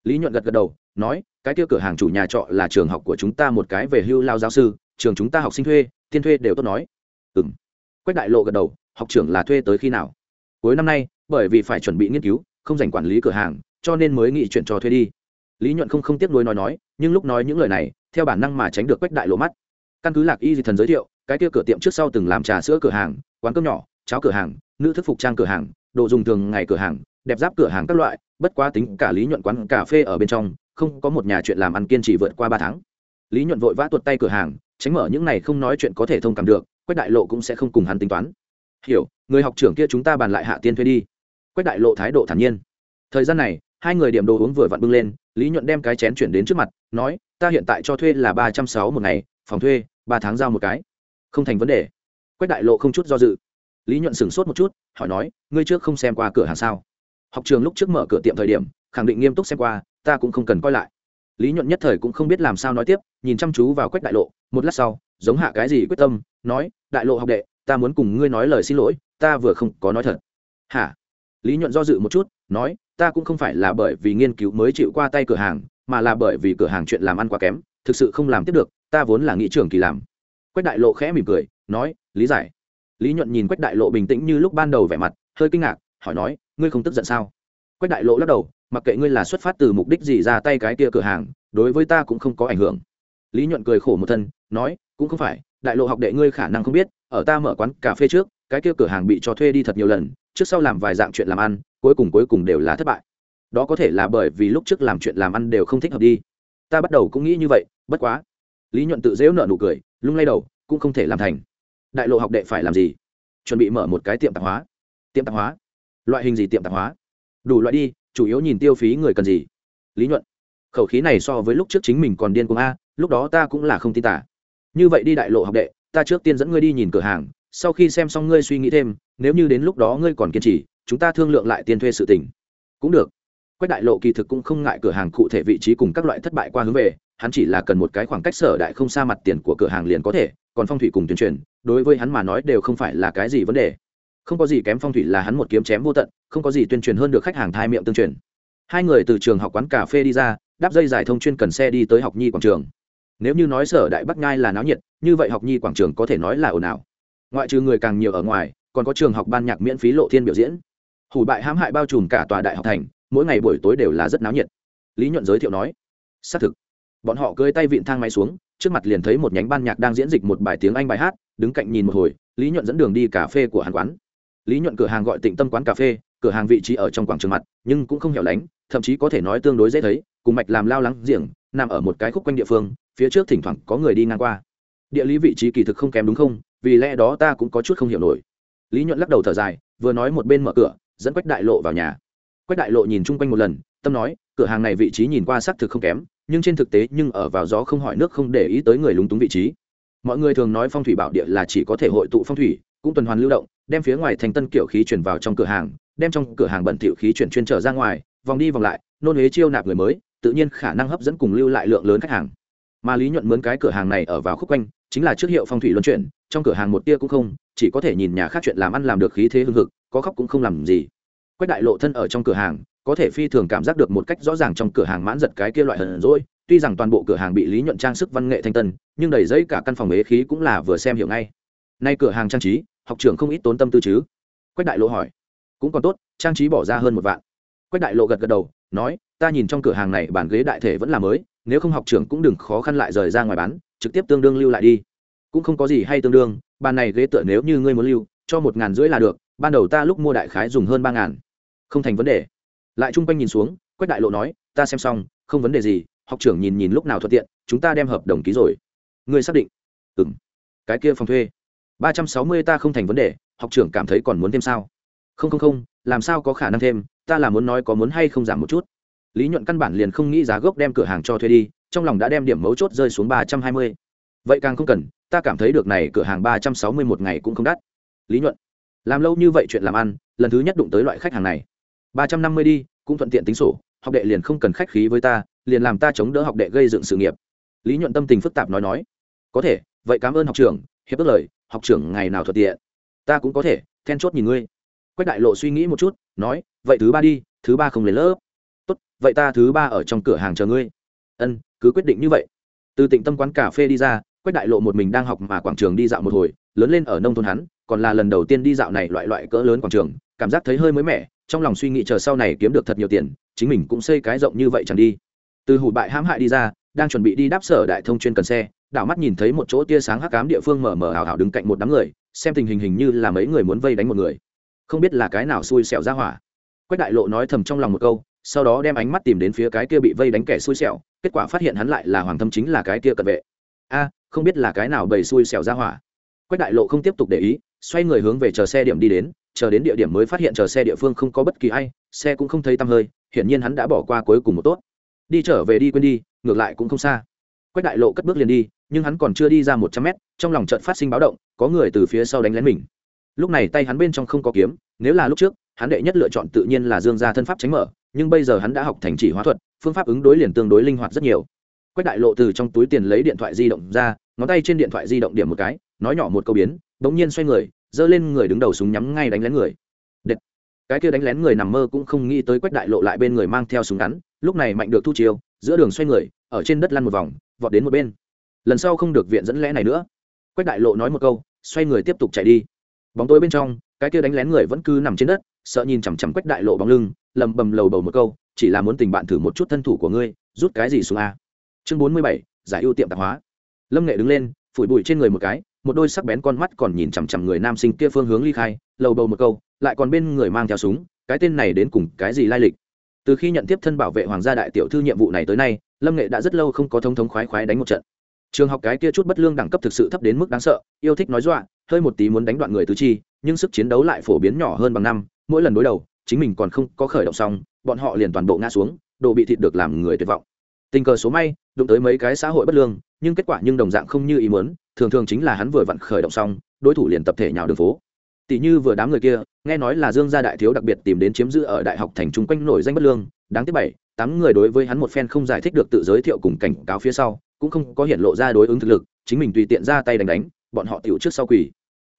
Lý nhuận gật gật đầu, nói, cái kia cửa hàng chủ nhà trọ là trường học của chúng ta một cái về hưu lao giáo sư, trường chúng ta học sinh thuê tiên thuê đều tốt nói. Ừ m quách đại lộ gật đầu, học trưởng là thuê tới khi nào? Cuối năm nay, bởi vì phải chuẩn bị nghiên cứu, không dành quản lý cửa hàng, cho nên mới nghị chuyển cho thuê đi. Lý nhuận không không tiếc nuối nói nói, nhưng lúc nói những lời này, theo bản năng mà tránh được quách đại lộ mắt căn cứ lạc y di thần giới thiệu, cái kia cửa tiệm trước sau từng làm trà sữa cửa hàng, quán cơm nhỏ, cháo cửa hàng, nữ thức phục trang cửa hàng, đồ dùng thường ngày cửa hàng, đẹp giáp cửa hàng các loại, bất quá tính cả lý nhuận quán cà phê ở bên trong, không có một nhà chuyện làm ăn kiên trì vượt qua ba tháng. Lý nhuận vội vã tuột tay cửa hàng, tránh mở những này không nói chuyện có thể thông cảm được, quách đại lộ cũng sẽ không cùng hắn tính toán. Hiểu, người học trưởng kia chúng ta bàn lại hạ tiên thuê đi. Quách đại lộ thái độ thản nhiên. Thời gian này, hai người điểm đồ uống vừa vặn bưng lên, lý nhuận đem cái chén chuyển đến trước mặt, nói, ta hiện tại cho thuê là ba trăm sáu một ngày phòng thuê, ba tháng giao một cái. Không thành vấn đề. Quách đại lộ không chút do dự. Lý nhuận sửng sốt một chút, hỏi nói, ngươi trước không xem qua cửa hàng sao? Học trường lúc trước mở cửa tiệm thời điểm, khẳng định nghiêm túc xem qua, ta cũng không cần coi lại. Lý nhuận nhất thời cũng không biết làm sao nói tiếp, nhìn chăm chú vào quách đại lộ, một lát sau, giống hạ cái gì quyết tâm, nói, đại lộ học đệ, ta muốn cùng ngươi nói lời xin lỗi, ta vừa không có nói thật. Hả? Lý nhuận do dự một chút, nói, ta cũng không phải là bởi vì nghiên cứu mới chịu qua tay cửa hàng, mà là bởi vì cửa hàng chuyện làm ăn quá kém, thực sự không làm tiếp được ta vốn là nghĩ trưởng kỳ làm. Quách đại lộ khẽ mỉm cười, nói, lý giải. Lý nhuận nhìn quách đại lộ bình tĩnh như lúc ban đầu vẻ mặt, hơi kinh ngạc, hỏi nói, ngươi không tức giận sao? Quách đại lộ lắc đầu, mặc kệ ngươi là xuất phát từ mục đích gì ra tay cái kia cửa hàng, đối với ta cũng không có ảnh hưởng. Lý nhuận cười khổ một thân, nói, cũng không phải, đại lộ học đệ ngươi khả năng không biết, ở ta mở quán cà phê trước, cái kia cửa hàng bị cho thuê đi thật nhiều lần, trước sau làm vài dạng chuyện làm ăn, cuối cùng cuối cùng đều là thất bại. Đó có thể là bởi vì lúc trước làm chuyện làm ăn đều không thích hợp đi. Ta bắt đầu cũng nghĩ như vậy, bất quá lý nhuận tự dễu nợ nụ cười, lung lay đầu, cũng không thể làm thành. Đại lộ học đệ phải làm gì? Chuẩn bị mở một cái tiệm tạp hóa. Tiệm tạp hóa? Loại hình gì tiệm tạp hóa? Đủ loại đi, chủ yếu nhìn tiêu phí người cần gì. Lý nhuận, khẩu khí này so với lúc trước chính mình còn điên cuồng a, lúc đó ta cũng là không tin tả. Như vậy đi đại lộ học đệ, ta trước tiên dẫn ngươi đi nhìn cửa hàng, sau khi xem xong ngươi suy nghĩ thêm, nếu như đến lúc đó ngươi còn kiên trì, chúng ta thương lượng lại tiền thuê sự tình. Cũng được. Quách đại lộ kỳ thực cũng không ngại cửa hàng cụ thể vị trí cùng các loại thất bại qua hướng về hắn chỉ là cần một cái khoảng cách sở đại không xa mặt tiền của cửa hàng liền có thể, còn phong thủy cùng tuyên truyền, đối với hắn mà nói đều không phải là cái gì vấn đề. Không có gì kém phong thủy là hắn một kiếm chém vô tận, không có gì tuyên truyền hơn được khách hàng thai miệng tương truyền. Hai người từ trường học quán cà phê đi ra, đáp dây giải thông chuyên cần xe đi tới học nhi quảng trường. Nếu như nói sở đại bắc nhai là náo nhiệt, như vậy học nhi quảng trường có thể nói là ồn ào. Ngoại trừ người càng nhiều ở ngoài, còn có trường học ban nhạc miễn phí lộ thiên biểu diễn. Hủ bại hãm hại bao trùm cả tòa đại học thành, mỗi ngày buổi tối đều là rất náo nhiệt. Lý nhuận giới thiệu nói, xác thực bọn họ cưới tay vịn thang máy xuống, trước mặt liền thấy một nhánh ban nhạc đang diễn dịch một bài tiếng anh bài hát, đứng cạnh nhìn một hồi, lý nhuận dẫn đường đi cà phê của hàng quán. Lý nhuận cửa hàng gọi tịnh tâm quán cà phê, cửa hàng vị trí ở trong quảng trường mặt, nhưng cũng không hẻo lánh, thậm chí có thể nói tương đối dễ thấy, cùng mạch làm lao lắng giềng, nằm ở một cái khúc quanh địa phương, phía trước thỉnh thoảng có người đi ngang qua. Địa lý vị trí kỳ thực không kém đúng không? Vì lẽ đó ta cũng có chút không hiểu nổi. Lý nhuận lắc đầu thở dài, vừa nói một bên mở cửa, dẫn quách đại lộ vào nhà. Quách đại lộ nhìn chung quanh một lần, tâm nói, cửa hàng này vị trí nhìn qua xác thực không kém nhưng trên thực tế nhưng ở vào gió không hỏi nước không để ý tới người lúng túng vị trí. Mọi người thường nói phong thủy bảo địa là chỉ có thể hội tụ phong thủy, cũng tuần hoàn lưu động, đem phía ngoài thành tân kiểu khí chuyển vào trong cửa hàng, đem trong cửa hàng bẩn thỉu khí chuyển chuyên trở ra ngoài, vòng đi vòng lại, nôn huế chiêu nạp người mới, tự nhiên khả năng hấp dẫn cùng lưu lại lượng lớn khách hàng. Mà lý nhuận mướn cái cửa hàng này ở vào khúc quanh, chính là trước hiệu phong thủy luân chuyển, trong cửa hàng một tia cũng không, chỉ có thể nhìn nhà khác chuyện làm ăn làm được khí thế hưng hực, có khóc cũng không làm gì quách đại lộ thân ở trong cửa hàng, có thể phi thường cảm giác được một cách rõ ràng trong cửa hàng mãn giật cái kia loại hờn rỗi tuy rằng toàn bộ cửa hàng bị lý nhuận trang sức văn nghệ thanh tân, nhưng đầy giấy cả căn phòng ế khí cũng là vừa xem hiểu ngay. Nay cửa hàng trang trí, học trưởng không ít tốn tâm tư chứ? Quách đại lộ hỏi. Cũng còn tốt, trang trí bỏ ra hơn một vạn. Quách đại lộ gật gật đầu, nói, ta nhìn trong cửa hàng này bàn ghế đại thể vẫn là mới, nếu không học trưởng cũng đừng khó khăn lại rời ra ngoài bán, trực tiếp tương đương lưu lại đi. Cũng không có gì hay tương đương, bàn này ghế tựa nếu như ngươi muốn lưu, cho một ngàn rưỡi là được, ban đầu ta lúc mua đại khái dùng hơn ba ngàn không thành vấn đề. Lại chung quanh nhìn xuống, quách đại lộ nói, ta xem xong, không vấn đề gì, học trưởng nhìn nhìn lúc nào thuận tiện, chúng ta đem hợp đồng ký rồi. Ngươi xác định? Ừ m cái kia phòng thuê. Ba trăm sáu mươi ta không thành vấn đề, học trưởng cảm thấy còn muốn thêm sao? Không không không, làm sao có khả năng thêm, ta là muốn nói có muốn hay không giảm một chút. Lý nhuận căn bản liền không nghĩ giá gốc đem cửa hàng cho thuê đi, trong lòng đã đem điểm mấu chốt rơi xuống ba trăm hai mươi. Vậy càng không cần, ta cảm thấy được này cửa hàng ba trăm sáu mươi một ngày cũng không đắt. Lý nhuận. Làm lâu như vậy chuyện làm ăn, lần thứ nhất đụng tới loại khách hàng này ba trăm năm mươi đi, cũng thuận tiện tính sổ, học đệ liền không cần khách khí với ta, liền làm ta chống đỡ học đệ gây dựng sự nghiệp. Lý nhuận tâm tình phức tạp nói nói. Có thể, vậy cảm ơn học trưởng, hiệp ước lời, học trưởng ngày nào thuận tiện? Ta cũng có thể, then chốt nhìn ngươi. Quách đại lộ suy nghĩ một chút, nói, vậy thứ ba đi, thứ ba không lên lớp. Tốt, vậy ta thứ ba ở trong cửa hàng chờ ngươi. Ân, cứ quyết định như vậy. Từ tịnh tâm quán cà phê đi ra, quách đại lộ một mình đang học mà quảng trường đi dạo một hồi, lớn lên ở nông thôn hắn, còn là lần đầu tiên đi dạo này loại loại cỡ lớn quảng trường, cảm giác thấy hơi mới mẻ trong lòng suy nghĩ chờ sau này kiếm được thật nhiều tiền, chính mình cũng xây cái rộng như vậy chẳng đi. Từ hủ bại hãm hại đi ra, đang chuẩn bị đi đáp sở đại thông chuyên cần xe, đảo mắt nhìn thấy một chỗ tia sáng hắc cám địa phương mở mở hào hào đứng cạnh một đám người, xem tình hình hình như là mấy người muốn vây đánh một người. Không biết là cái nào xui xẻo ra hỏa. Quách đại lộ nói thầm trong lòng một câu, sau đó đem ánh mắt tìm đến phía cái kia bị vây đánh kẻ xui xẻo, kết quả phát hiện hắn lại là hoàng thâm chính là cái kia cận vệ. A, không biết là cái nào bầy xui xẻo ra hỏa. Quách đại lộ không tiếp tục để ý, xoay người hướng về chờ xe điểm đi đến chờ đến địa điểm mới phát hiện chờ xe địa phương không có bất kỳ ai, xe cũng không thấy tăm hơi, hiển nhiên hắn đã bỏ qua cuối cùng một tốt. Đi trở về đi quên đi, ngược lại cũng không xa. Quách đại lộ cất bước liền đi, nhưng hắn còn chưa đi ra một trăm mét, trong lòng trận phát sinh báo động, có người từ phía sau đánh lén mình. Lúc này tay hắn bên trong không có kiếm, nếu là lúc trước, hắn đệ nhất lựa chọn tự nhiên là dương ra thân pháp tránh mở, nhưng bây giờ hắn đã học thành chỉ hóa thuật, phương pháp ứng đối liền tương đối linh hoạt rất nhiều. Quách đại lộ từ trong túi tiền lấy điện thoại di động ra, ngón tay trên điện thoại di động điểm một cái, nói nhỏ một câu biến bỗng nhiên xoay người giơ lên người đứng đầu súng nhắm ngay đánh lén người. Đệt. cái kia đánh lén người nằm mơ cũng không nghĩ tới quách đại lộ lại bên người mang theo súng ngắn, lúc này mạnh được thu chiêu, giữa đường xoay người, ở trên đất lăn một vòng, vọt đến một bên. Lần sau không được viện dẫn lẽ này nữa. Quách đại lộ nói một câu, xoay người tiếp tục chạy đi. Bóng tối bên trong, cái kia đánh lén người vẫn cứ nằm trên đất, sợ nhìn chằm chằm quách đại lộ bóng lưng, lầm bầm lầu bầu một câu, chỉ là muốn tình bạn thử một chút thân thủ của ngươi, rút cái gì xuống a? Chương bốn mươi bảy, giải ưu tiệm tạp hóa. Lâm nghệ đứng lên, phủi bụi trên người một cái một đôi sắc bén con mắt còn nhìn chằm chằm người nam sinh kia phương hướng ly khai, lầu bầu một câu, lại còn bên người mang theo súng, cái tên này đến cùng cái gì lai lịch? Từ khi nhận tiếp thân bảo vệ hoàng gia đại tiểu thư nhiệm vụ này tới nay, lâm nghệ đã rất lâu không có thông thống khoái khoái đánh một trận. Trường học cái kia chút bất lương đẳng cấp thực sự thấp đến mức đáng sợ, yêu thích nói dọa, hơi một tí muốn đánh đoạn người tứ chi, nhưng sức chiến đấu lại phổ biến nhỏ hơn bằng năm, mỗi lần đối đầu, chính mình còn không có khởi động xong, bọn họ liền toàn bộ ngã xuống, đồ bị thịt được làm người tuyệt vọng. Tình cờ số may, đụng tới mấy cái xã hội bất lương, nhưng kết quả nhưng đồng dạng không như ý muốn thường thường chính là hắn vừa vặn khởi động xong, đối thủ liền tập thể nhào đường phố. Tỷ như vừa đám người kia, nghe nói là dương gia đại thiếu đặc biệt tìm đến chiếm giữ ở đại học thành trung quanh nổi danh bất lương, đáng tiếc bảy, tám người đối với hắn một phen không giải thích được tự giới thiệu cùng cảnh cáo phía sau, cũng không có hiện lộ ra đối ứng thực lực, chính mình tùy tiện ra tay đánh đánh, bọn họ tiểu trước sau quỳ.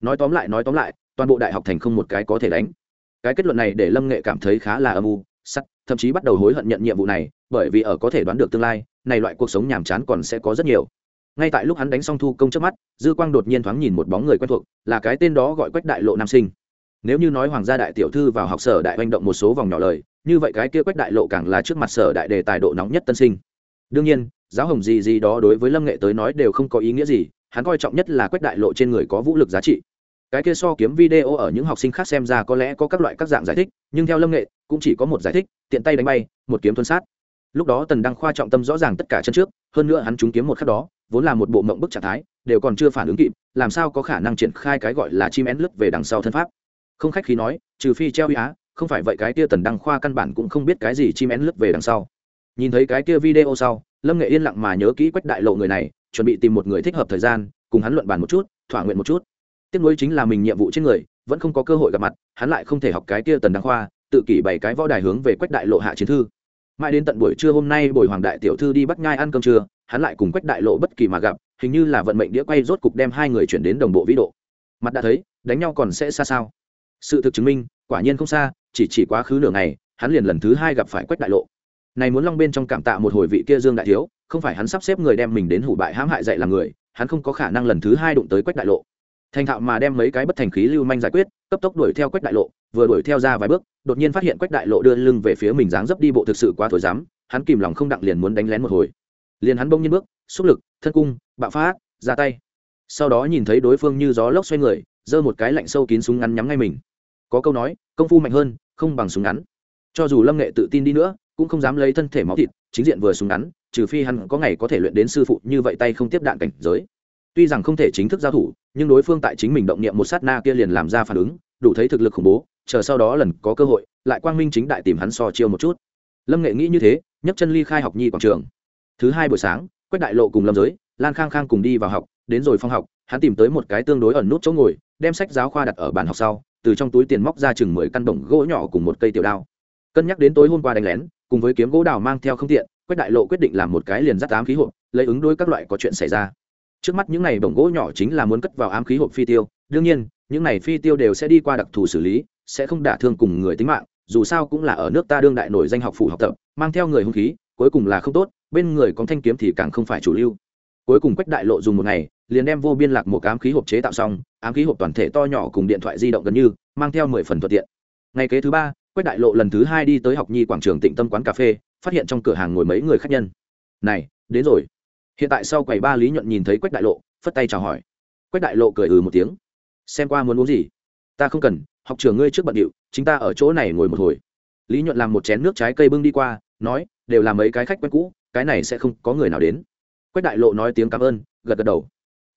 Nói tóm lại, nói tóm lại, toàn bộ đại học thành không một cái có thể đánh. Cái kết luận này để lâm nghệ cảm thấy khá là âm u sắc thậm chí bắt đầu hối hận nhận nhiệm vụ này, bởi vì ở có thể đoán được tương lai, này loại cuộc sống nhàm chán còn sẽ có rất nhiều ngay tại lúc hắn đánh xong thu công trước mắt, dư quang đột nhiên thoáng nhìn một bóng người quen thuộc, là cái tên đó gọi quách đại lộ nam sinh. Nếu như nói hoàng gia đại tiểu thư vào học sở đại manh động một số vòng nhỏ lời, như vậy cái kia quách đại lộ càng là trước mặt sở đại đề tài độ nóng nhất tân sinh. Đương nhiên, giáo hồng gì gì đó đối với lâm nghệ tới nói đều không có ý nghĩa gì, hắn coi trọng nhất là quách đại lộ trên người có vũ lực giá trị. Cái kia so kiếm video ở những học sinh khác xem ra có lẽ có các loại các dạng giải thích, nhưng theo lâm nghệ, cũng chỉ có một giải thích, tiện tay đánh bay, một kiếm tuân sát lúc đó tần đăng khoa trọng tâm rõ ràng tất cả chân trước, hơn nữa hắn trúng kiếm một khắc đó, vốn là một bộ mộng bức trạng thái, đều còn chưa phản ứng kịp, làm sao có khả năng triển khai cái gọi là chim én lướt về đằng sau thân pháp? Không khách khí nói, trừ phi treo uy á không phải vậy cái kia tần đăng khoa căn bản cũng không biết cái gì chim én lướt về đằng sau. Nhìn thấy cái kia video sau, lâm nghệ yên lặng mà nhớ kỹ quách đại lộ người này, chuẩn bị tìm một người thích hợp thời gian, cùng hắn luận bàn một chút, thỏa nguyện một chút. Tiếc nuối chính là mình nhiệm vụ trên người, vẫn không có cơ hội gặp mặt, hắn lại không thể học cái kia tần đăng khoa, tự kỷ bảy cái võ đài hướng về quách đại lộ hạ chiến thư mãi đến tận buổi trưa hôm nay buổi hoàng đại tiểu thư đi bắt nhai ăn cơm trưa, hắn lại cùng quách đại lộ bất kỳ mà gặp, hình như là vận mệnh đĩa quay rốt cục đem hai người chuyển đến đồng bộ vĩ độ. Mặt đã thấy, đánh nhau còn sẽ xa sao? Sự thực chứng minh, quả nhiên không xa, chỉ chỉ quá khứ nửa ngày, hắn liền lần thứ hai gặp phải quách đại lộ. Này muốn long bên trong cảm tạ một hồi vị kia dương đại thiếu, không phải hắn sắp xếp người đem mình đến hủ bại hãm hại dạy làm người, hắn không có khả năng lần thứ hai đụng tới quách đại lộ. Thành thạo mà đem mấy cái bất thành khí lưu manh giải quyết, cấp tốc đuổi theo quách đại lộ, vừa đuổi theo ra vài bước đột nhiên phát hiện quách đại lộ đưa lưng về phía mình dáng dấp đi bộ thực sự quá thổi dám hắn kìm lòng không đặng liền muốn đánh lén một hồi. Liền hắn bông nhiên bước, xúc lực, thân cung, bạo phá ra tay. Sau đó nhìn thấy đối phương như gió lốc xoay người, giơ một cái lạnh sâu kín súng ngắn nhắm ngay mình. Có câu nói, công phu mạnh hơn, không bằng súng ngắn. Cho dù lâm nghệ tự tin đi nữa, cũng không dám lấy thân thể máu thịt, chính diện vừa súng ngắn, trừ phi hắn có ngày có thể luyện đến sư phụ như vậy tay không tiếp đạn cảnh giới. Tuy rằng không thể chính thức giao thủ, nhưng đối phương tại chính mình động niệm một sát na kia liền làm ra phản ứng, đủ thấy thực lực khủng bố chờ sau đó lần có cơ hội, lại quang minh chính đại tìm hắn so chiêu một chút. Lâm nghệ nghĩ như thế, nhấc chân ly khai học nhi quảng trường. Thứ hai buổi sáng, quách đại lộ cùng lâm giới, lan khang khang cùng đi vào học, đến rồi phong học, hắn tìm tới một cái tương đối ẩn nút chỗ ngồi, đem sách giáo khoa đặt ở bàn học sau, từ trong túi tiền móc ra chừng mười căn bổng gỗ nhỏ cùng một cây tiểu đao. Cân nhắc đến tối hôm qua đánh lén, cùng với kiếm gỗ đào mang theo không tiện, quách đại lộ quyết định làm một cái liền dắt ám khí hộp, lấy ứng đối các loại có chuyện xảy ra. Trước mắt những này bổng gỗ nhỏ chính là muốn cất vào ám khí hộp phi tiêu, đương nhiên, những này phi tiêu đều sẽ đi qua đặc thù xử lý sẽ không đả thương cùng người tính mạng, dù sao cũng là ở nước ta đương đại nổi danh học phủ học tập, mang theo người hung khí, cuối cùng là không tốt, bên người có thanh kiếm thì càng không phải chủ lưu. Cuối cùng quách đại lộ dùng một ngày, liền đem vô biên lạc một ám khí hộp chế tạo xong, ám khí hộp toàn thể to nhỏ cùng điện thoại di động gần như, mang theo mười phần thuận tiện. Ngày kế thứ ba, quách đại lộ lần thứ hai đi tới học nhi quảng trường tịnh tâm quán cà phê, phát hiện trong cửa hàng ngồi mấy người khách nhân. Này, đến rồi. Hiện tại sau quầy ba lý nhuận nhìn thấy quách đại lộ, phất tay chào hỏi. Quách đại lộ cười ừ một tiếng. Xem qua muốn uống gì? Ta không cần học trưởng ngươi trước bận điệu, chính ta ở chỗ này ngồi một hồi. Lý nhuận làm một chén nước trái cây bưng đi qua, nói, đều là mấy cái khách quen cũ, cái này sẽ không có người nào đến. Quách đại lộ nói tiếng cảm ơn, gật gật đầu.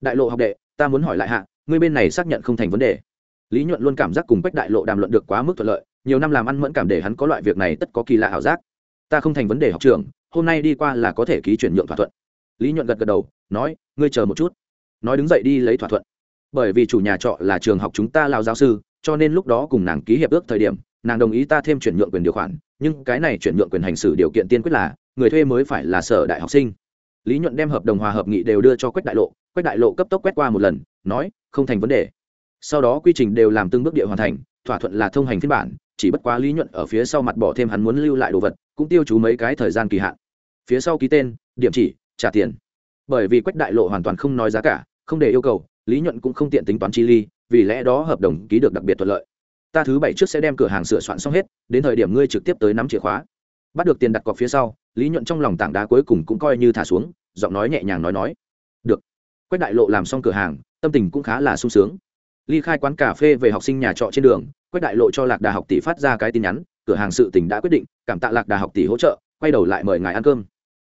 Đại lộ học đệ, ta muốn hỏi lại hạ, ngươi bên này xác nhận không thành vấn đề. Lý nhuận luôn cảm giác cùng quách đại lộ đàm luận được quá mức thuận lợi, nhiều năm làm ăn mẫn cảm để hắn có loại việc này tất có kỳ lạ ảo giác. Ta không thành vấn đề học trường, hôm nay đi qua là có thể ký chuyển nhượng thỏa thuận. Lý nhuận gật gật đầu, nói, ngươi chờ một chút. Nói đứng dậy đi lấy thỏa thuận. Bởi vì chủ nhà trọ là trường học chúng ta lao giáo sư cho nên lúc đó cùng nàng ký hiệp ước thời điểm, nàng đồng ý ta thêm chuyển nhượng quyền điều khoản, nhưng cái này chuyển nhượng quyền hành xử điều kiện tiên quyết là, người thuê mới phải là sở đại học sinh. Lý nhuận đem hợp đồng hòa hợp nghị đều đưa cho quách đại lộ, quách đại lộ cấp tốc quét qua một lần, nói, không thành vấn đề. Sau đó quy trình đều làm từng bước địa hoàn thành, thỏa thuận là thông hành phiên bản, chỉ bất quá lý nhuận ở phía sau mặt bỏ thêm hắn muốn lưu lại đồ vật, cũng tiêu chú mấy cái thời gian kỳ hạn. Phía sau ký tên, điểm chỉ, trả tiền. Bởi vì quách đại lộ hoàn toàn không nói giá cả, không để yêu cầu, lý nhuận cũng không tiện tính toán chi ly vì lẽ đó hợp đồng ký được đặc biệt thuận lợi. Ta thứ bảy trước sẽ đem cửa hàng sửa soạn xong hết, đến thời điểm ngươi trực tiếp tới nắm chìa khóa. Bắt được tiền đặt cọc phía sau, lý nhuận trong lòng tảng đá cuối cùng cũng coi như thả xuống, giọng nói nhẹ nhàng nói nói. Được. Quách đại lộ làm xong cửa hàng, tâm tình cũng khá là sung sướng. Ly khai quán cà phê về học sinh nhà trọ trên đường, quách đại lộ cho lạc đà học tỷ phát ra cái tin nhắn, cửa hàng sự tỉnh đã quyết định, cảm tạ lạc đà học tỷ hỗ trợ, quay đầu lại mời ngài ăn cơm.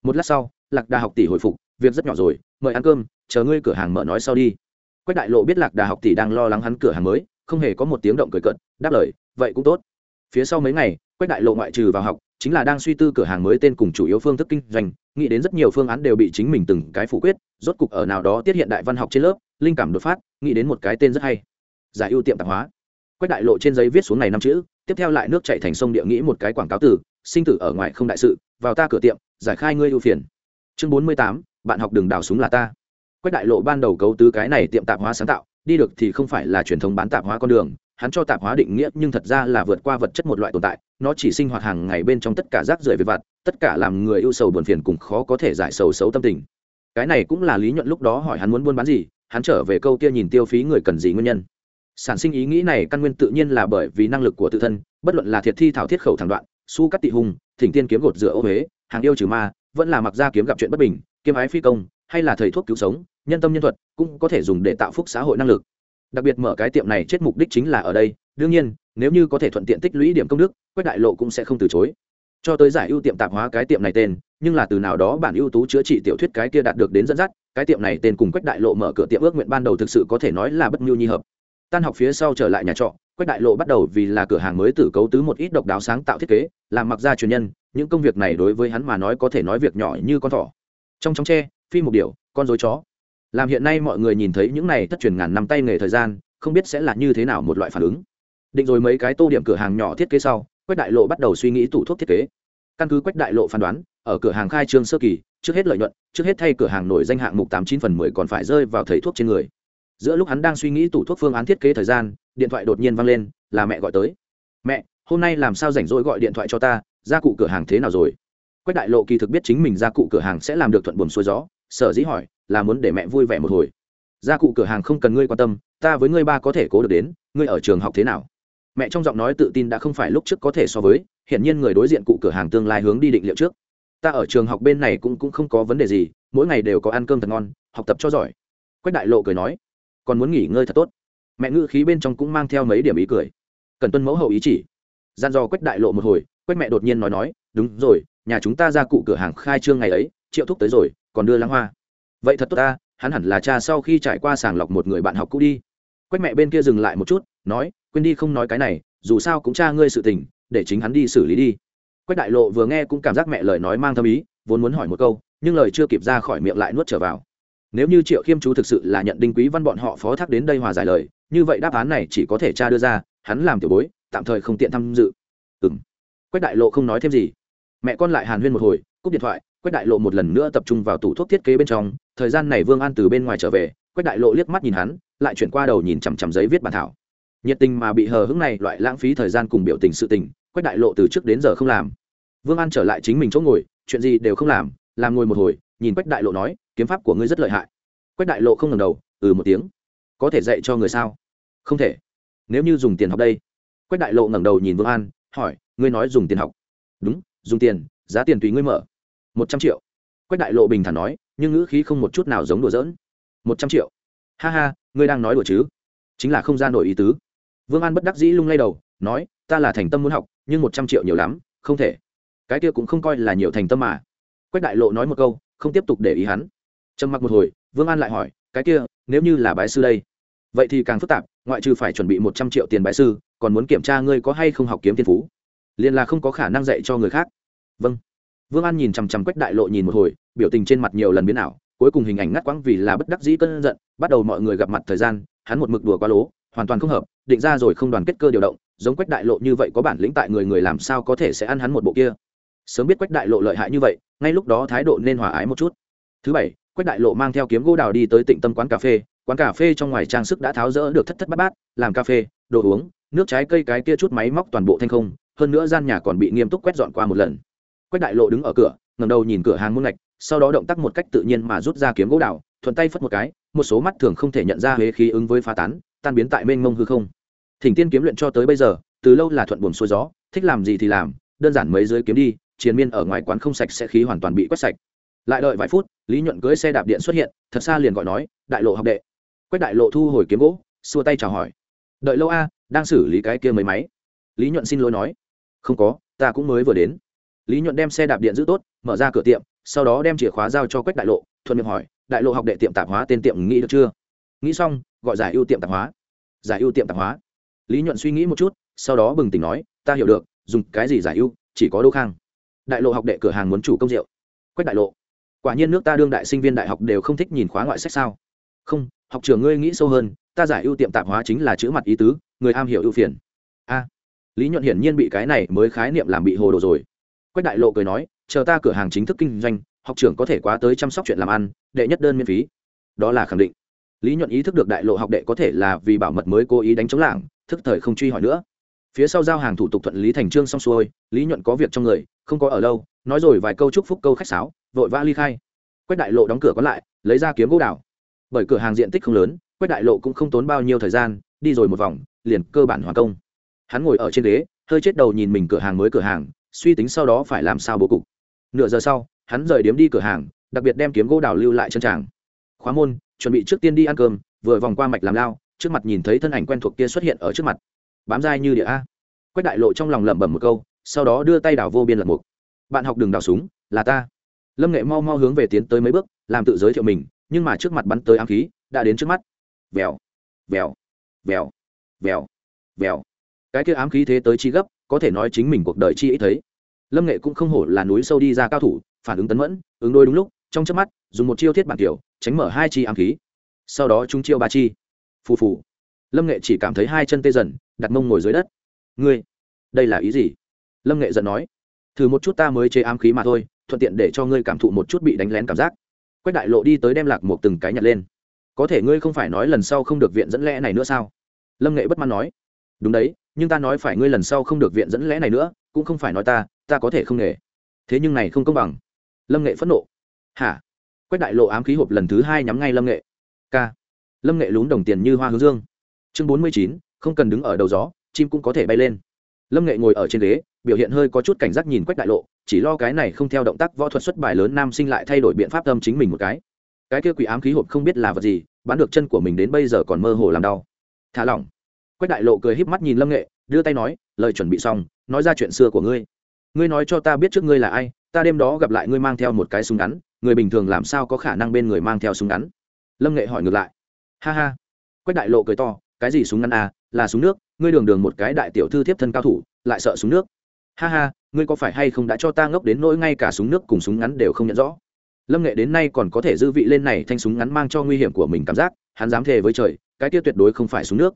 Một lát sau, lạc đà học tỷ hồi phục, việc rất nhỏ rồi, mời ăn cơm, chờ ngươi cửa hàng mở nói sau đi quách đại lộ biết lạc đà học tỷ đang lo lắng hắn cửa hàng mới, không hề có một tiếng động cười cận đáp lời, vậy cũng tốt. Phía sau mấy ngày, quách đại lộ ngoại trừ vào học, chính là đang suy tư cửa hàng mới tên cùng chủ yếu phương thức kinh doanh, nghĩ đến rất nhiều phương án đều bị chính mình từng cái phủ quyết, rốt cục ở nào đó tiết hiện đại văn học trên lớp, linh cảm đột phát, nghĩ đến một cái tên rất hay. Giải ưu tiệm tạp hóa. Quách đại lộ trên giấy viết xuống này năm chữ, tiếp theo lại nước chạy thành sông địa nghĩ một cái quảng cáo từ, sinh tử ở ngoài không đại sự, vào ta cửa tiệm, giải khai ngươi ưu phiền. Chương bốn mươi tám, bạn học đường đào súng là ta quách đại lộ ban đầu cấu tứ cái này tiệm tạp hóa sáng tạo, đi được thì không phải là truyền thống bán tạp hóa con đường, hắn cho tạp hóa định nghĩa nhưng thật ra là vượt qua vật chất một loại tồn tại, nó chỉ sinh hoạt hàng ngày bên trong tất cả rác rưởi về vặt, tất cả làm người ưu sầu buồn phiền cùng khó có thể giải sầu xấu tâm tình. Cái này cũng là lý nhuận lúc đó hỏi hắn muốn buôn bán gì, hắn trở về câu kia nhìn tiêu phí người cần gì nguyên nhân. Sản sinh ý nghĩ này căn nguyên tự nhiên là bởi vì năng lực của tự thân, bất luận là thiệt thi thảo thiết khẩu thẳng đoạn, su cắt tị hùng, thỉnh tiên kiếm gột rửa ô huế, hàng yêu trừ ma, vẫn là mặc ra kiếm gặp chuyện bất bình, kiếm ái phi công hay là thầy thuốc cứu sống, nhân tâm nhân thuật cũng có thể dùng để tạo phúc xã hội năng lực. Đặc biệt mở cái tiệm này chết mục đích chính là ở đây, đương nhiên, nếu như có thể thuận tiện tích lũy điểm công đức, quách đại lộ cũng sẽ không từ chối. Cho tới giải ưu tiệm tạp hóa cái tiệm này tên, nhưng là từ nào đó bản ưu tú chữa trị tiểu thuyết cái kia đạt được đến dẫn dắt, cái tiệm này tên cùng quách đại lộ mở cửa tiệm ước nguyện ban đầu thực sự có thể nói là bất nhu nhi hợp. Tan học phía sau trở lại nhà trọ, quách đại lộ bắt đầu vì là cửa hàng mới tử cấu tứ một ít độc đáo sáng tạo thiết kế, làm mặc ra truyền nhân, những công việc này đối với hắn mà nói có thể nói việc nhỏ như con thỏ. Trong trong tre phi một điều, con dối chó. Làm hiện nay mọi người nhìn thấy những này thất truyền ngàn năm tay nghề thời gian không biết sẽ là như thế nào một loại phản ứng. Định rồi mấy cái tô điểm cửa hàng nhỏ thiết kế sau quách đại lộ bắt đầu suy nghĩ tủ thuốc thiết kế. Căn cứ quách đại lộ phán đoán ở cửa hàng khai trương sơ kỳ trước hết lợi nhuận trước hết thay cửa hàng nổi danh hạng mục tám chín phần mười còn phải rơi vào thầy thuốc trên người. Giữa lúc hắn đang suy nghĩ tủ thuốc phương án thiết kế thời gian điện thoại đột nhiên vang lên là mẹ gọi tới. Mẹ hôm nay làm sao rảnh rỗi gọi điện thoại cho ta gia cụ cửa hàng thế nào rồi? Quách đại lộ kỳ thực biết chính mình gia cụ cửa hàng sẽ làm được thuận buồm xuôi gió sở dĩ hỏi, là muốn để mẹ vui vẻ một hồi. Gia cụ cửa hàng không cần ngươi quan tâm, ta với ngươi ba có thể cố được đến, ngươi ở trường học thế nào? Mẹ trong giọng nói tự tin đã không phải lúc trước có thể so với hiện nhiên người đối diện cụ cửa hàng tương lai hướng đi định liệu trước. Ta ở trường học bên này cũng cũng không có vấn đề gì, mỗi ngày đều có ăn cơm thật ngon, học tập cho giỏi. Quách đại lộ cười nói, còn muốn nghỉ ngơi thật tốt. Mẹ ngữ khí bên trong cũng mang theo mấy điểm ý cười. Cần tuân mẫu hậu ý chỉ. Gian do quách đại lộ một hồi, quách mẹ đột nhiên nói nói, đúng rồi, nhà chúng ta ra cụ cửa hàng khai trương ngày ấy, triệu thúc tới rồi còn đưa lãng hoa. Vậy thật tốt ta, hắn hẳn là cha sau khi trải qua sàng lọc một người bạn học cũ đi. Quách mẹ bên kia dừng lại một chút, nói, quên đi không nói cái này, dù sao cũng cha ngươi sự tình, để chính hắn đi xử lý đi. Quách đại lộ vừa nghe cũng cảm giác mẹ lời nói mang thâm ý, vốn muốn hỏi một câu, nhưng lời chưa kịp ra khỏi miệng lại nuốt trở vào. Nếu như triệu khiêm chú thực sự là nhận đinh quý văn bọn họ phó thác đến đây hòa giải lời, như vậy đáp án này chỉ có thể cha đưa ra, hắn làm tiểu bối, tạm thời không tiện tham dự. Ừ m quách đại lộ không nói thêm gì. Mẹ con lại hàn huyên một hồi, cúp điện thoại quách đại lộ một lần nữa tập trung vào tủ thuốc thiết kế bên trong, thời gian này vương an từ bên ngoài trở về, quách đại lộ liếc mắt nhìn hắn, lại chuyển qua đầu nhìn chằm chằm giấy viết bản thảo. Nhiệt tình mà bị hờ hững này loại lãng phí thời gian cùng biểu tình sự tình, quách đại lộ từ trước đến giờ không làm. Vương an trở lại chính mình chỗ ngồi, chuyện gì đều không làm làm ngồi một hồi, nhìn quách đại lộ nói, kiếm pháp của ngươi rất lợi hại. Quách đại lộ không ngẩng đầu ừ một tiếng. Có thể dạy cho người sao? Không thể. Nếu như dùng tiền học đây. Quách đại lộ ngẩng đầu nhìn vương an, hỏi, ngươi nói dùng tiền học? Đúng, dùng tiền, giá tiền tùy ngươi mở một trăm triệu. Quách đại lộ bình thản nói, nhưng ngữ khí không một chút nào giống đùa giỡn. Một trăm triệu. Ha ha, ngươi đang nói đùa chứ? Chính là không ra nổi ý tứ. Vương an bất đắc dĩ lung lay đầu, nói, ta là thành tâm muốn học, nhưng một trăm triệu nhiều lắm, không thể. Cái kia cũng không coi là nhiều thành tâm mà. Quách đại lộ nói một câu, không tiếp tục để ý hắn. Trầm mặc một hồi, vương an lại hỏi, cái kia, nếu như là bái sư đây? Vậy thì càng phức tạp, ngoại trừ phải chuẩn bị một trăm triệu tiền bái sư, còn muốn kiểm tra ngươi có hay không học kiếm thiên phú. Liền là không có khả năng dạy cho người khác. Vâng vương an nhìn chằm chằm quách đại lộ nhìn một hồi, biểu tình trên mặt nhiều lần biến ảo, cuối cùng hình ảnh ngắt quãng vì là bất đắc dĩ cơn giận, bắt đầu mọi người gặp mặt thời gian, hắn một mực đùa quá lố, hoàn toàn không hợp, định ra rồi không đoàn kết cơ điều động, giống quách đại lộ như vậy có bản lĩnh tại người người làm sao có thể sẽ ăn hắn một bộ kia. Sớm biết quách đại lộ lợi hại như vậy, ngay lúc đó thái độ nên hòa ái một chút. Thứ bảy, quách đại lộ mang theo kiếm gỗ đào đi tới tịnh tâm quán cà phê, quán cà phê trong ngoài trang sức đã tháo rỡ được thất thất bát bát, làm cà phê, đồ uống, nước trái cây cái kia chút máy móc toàn bộ thanh không, hơn nữa gian nhà còn bị nghiêm túc quét dọn qua một lần quách đại lộ đứng ở cửa ngầm đầu nhìn cửa hàng muôn ngạch, sau đó động tác một cách tự nhiên mà rút ra kiếm gỗ đào, thuận tay phất một cái, một số mắt thường không thể nhận ra huế khí ứng với phá tán, tan biến tại mênh mông hư không. Thỉnh tiên kiếm luyện cho tới bây giờ, từ lâu là thuận buồm xuôi gió, thích làm gì thì làm, đơn giản mấy dưới kiếm đi chiến miên ở ngoài quán không sạch sẽ khí hoàn toàn bị quét sạch. Lại đợi vài phút, lý nhuận cưới xe đạp điện xuất hiện, thật xa liền gọi nói, đại lộ học đệ. Quách đại lộ thu hồi kiếm gỗ, xua tay chào hỏi, đợi lâu a, đang xử lý cái kia mấy máy. Lý nhuận xin lỗi nói, không có, ta cũng mới vừa đến lý nhuận đem xe đạp điện giữ tốt, mở ra cửa tiệm, sau đó đem chìa khóa giao cho quách đại lộ, thuận miệng hỏi, đại lộ học đệ tiệm tạp hóa tên tiệm nghĩ được chưa? Nghĩ xong, gọi giải ưu tiệm tạp hóa. Giải ưu tiệm tạp hóa? Lý nhuận suy nghĩ một chút, sau đó bừng tỉnh nói, ta hiểu được, dùng cái gì giải ưu, chỉ có đô khang. Đại lộ học đệ cửa hàng muốn chủ công rượu. Quách đại lộ, quả nhiên nước ta đương đại sinh viên đại học đều không thích nhìn khóa ngoại sách sao? Không, học trường ngươi nghĩ sâu hơn, ta giải ưu tiệm tạp hóa chính là chữ mặt ý tứ, người am hiểu ưu phiền. A. Lý nhuận hiển nhiên bị cái này mới khái niệm làm bị hồ đồ rồi quách đại lộ cười nói, chờ ta cửa hàng chính thức kinh doanh, học trưởng có thể quá tới chăm sóc chuyện làm ăn, đệ nhất đơn miễn phí. Đó là khẳng định. Lý nhuận ý thức được đại lộ học đệ có thể là vì bảo mật mới cố ý đánh chống lảng, thức thời không truy hỏi nữa. Phía sau giao hàng thủ tục thuận lý thành trương xong xuôi, lý nhuận có việc trong người, không có ở lâu, nói rồi vài câu chúc phúc câu khách sáo, vội vã ly khai. Quách đại lộ đóng cửa còn lại, lấy ra kiếm gỗ đào. Bởi cửa hàng diện tích không lớn, quách đại lộ cũng không tốn bao nhiêu thời gian, đi rồi một vòng, liền cơ bản hoàn công. Hắn ngồi ở trên ghế, hơi chết đầu nhìn mình cửa hàng mới cửa hàng suy tính sau đó phải làm sao bố cục. Nửa giờ sau, hắn rời điếm đi cửa hàng, đặc biệt đem kiếm gỗ đào lưu lại chân tràng. Khóa môn, chuẩn bị trước tiên đi ăn cơm, vừa vòng qua mạch làm lao, trước mặt nhìn thấy thân ảnh quen thuộc kia xuất hiện ở trước mặt. Bám dai như địa a. Quách đại lộ trong lòng lẩm bẩm một câu, sau đó đưa tay đào vô biên lật mục. Bạn học đừng đào súng, là ta. Lâm nghệ mau mau hướng về tiến tới mấy bước, làm tự giới thiệu mình, nhưng mà trước mặt bắn tới ám khí, đã đến trước mắt. Vèo vèo vèo vèo vèo cái kia ám khí thế tới chi gấp có thể nói chính mình cuộc đời chi ít thấy. Lâm nghệ cũng không hổ là núi sâu đi ra cao thủ phản ứng tấn mẫn ứng đôi đúng lúc trong chớp mắt dùng một chiêu thiết bản tiểu, tránh mở hai chi ám khí. Sau đó chúng chiêu ba chi. Phù phù. Lâm nghệ chỉ cảm thấy hai chân tê dần đặt mông ngồi dưới đất. Ngươi đây là ý gì? Lâm nghệ giận nói. Thử một chút ta mới chế ám khí mà thôi thuận tiện để cho ngươi cảm thụ một chút bị đánh lén cảm giác. Quách đại lộ đi tới đem lạc một từng cái nhặt lên. Có thể ngươi không phải nói lần sau không được viện dẫn lẽ này nữa sao? Lâm nghệ bất mãn nói. Đúng đấy nhưng ta nói phải ngươi lần sau không được viện dẫn lẽ này nữa, cũng không phải nói ta ta có thể không nghề. Thế nhưng này không công bằng. Lâm nghệ phẫn nộ. Hả? Quách đại lộ ám khí hộp lần thứ hai nhắm ngay lâm nghệ. K lâm nghệ lún đồng tiền như hoa hướng dương. Chương bốn mươi chín, không cần đứng ở đầu gió, chim cũng có thể bay lên. Lâm nghệ ngồi ở trên ghế, biểu hiện hơi có chút cảnh giác nhìn quách đại lộ, chỉ lo cái này không theo động tác võ thuật xuất bài lớn nam sinh lại thay đổi biện pháp tâm chính mình một cái. Cái kia quỷ ám khí hộp không biết là vật gì, bán được chân của mình đến bây giờ còn mơ hồ làm đau. Thả lỏng quách đại lộ cười híp mắt nhìn lâm nghệ, đưa tay nói, lời chuẩn bị xong, nói ra chuyện xưa của ngươi. Ngươi nói cho ta biết trước ngươi là ai, ta đêm đó gặp lại ngươi mang theo một cái súng ngắn, người bình thường làm sao có khả năng bên người mang theo súng ngắn? Lâm nghệ hỏi ngược lại. Ha ha. Quách đại lộ cười to, cái gì súng ngắn à là súng nước, ngươi đường đường một cái đại tiểu thư thiếp thân cao thủ, lại sợ súng nước. Ha ha, ngươi có phải hay không đã cho ta ngốc đến nỗi ngay cả súng nước cùng súng ngắn đều không nhận rõ? Lâm nghệ đến nay còn có thể dư vị lên này thanh súng ngắn mang cho nguy hiểm của mình cảm giác, hắn dám thề với trời, cái kia tuyệt đối không phải súng nước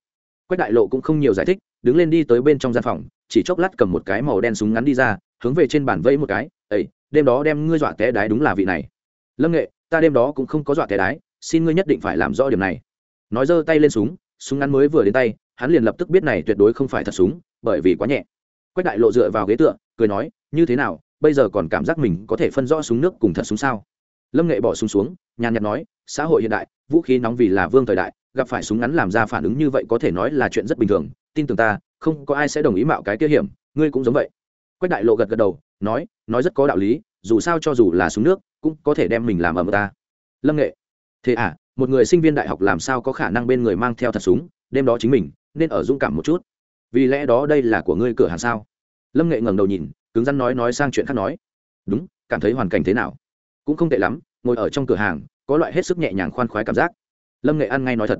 quách đại lộ cũng không nhiều giải thích, đứng lên đi tới bên trong gian phòng, chỉ chốc lát cầm một cái màu đen súng ngắn đi ra, hướng về trên bàn vẫy một cái ấy đêm đó đem ngươi dọa té đái đúng là vị này. Lâm nghệ, ta đêm đó cũng không có dọa té đái, xin ngươi nhất định phải làm rõ điểm này. Nói giơ tay lên súng súng ngắn mới vừa đến tay, hắn liền lập tức biết này tuyệt đối không phải thật súng, bởi vì quá nhẹ. Quách đại lộ dựa vào ghế tựa, cười nói, như thế nào, bây giờ còn cảm giác mình có thể phân rõ súng nước cùng thật súng sao? Lâm nghệ bỏ súng xuống, nhàn nhạt nói, xã hội hiện đại, vũ khí nóng vì là vương thời đại gặp phải súng ngắn làm ra phản ứng như vậy có thể nói là chuyện rất bình thường. Tin tưởng ta, không có ai sẽ đồng ý mạo cái kia hiểm. Ngươi cũng giống vậy. Quách đại lộ gật gật đầu, nói nói rất có đạo lý, dù sao cho dù là súng nước, cũng có thể đem mình làm ở ta. Lâm nghệ, thế à một người sinh viên đại học làm sao có khả năng bên người mang theo thật súng, đêm đó chính mình, nên ở dũng cảm một chút. Vì lẽ đó đây là của ngươi cửa hàng sao? Lâm nghệ ngẩng đầu nhìn, cứng rắn nói nói sang chuyện khác nói. Đúng, cảm thấy hoàn cảnh thế nào? Cũng không tệ lắm, ngồi ở trong cửa hàng, có loại hết sức nhẹ nhàng khoan khoái cảm giác lâm nghệ An ngay nói thật.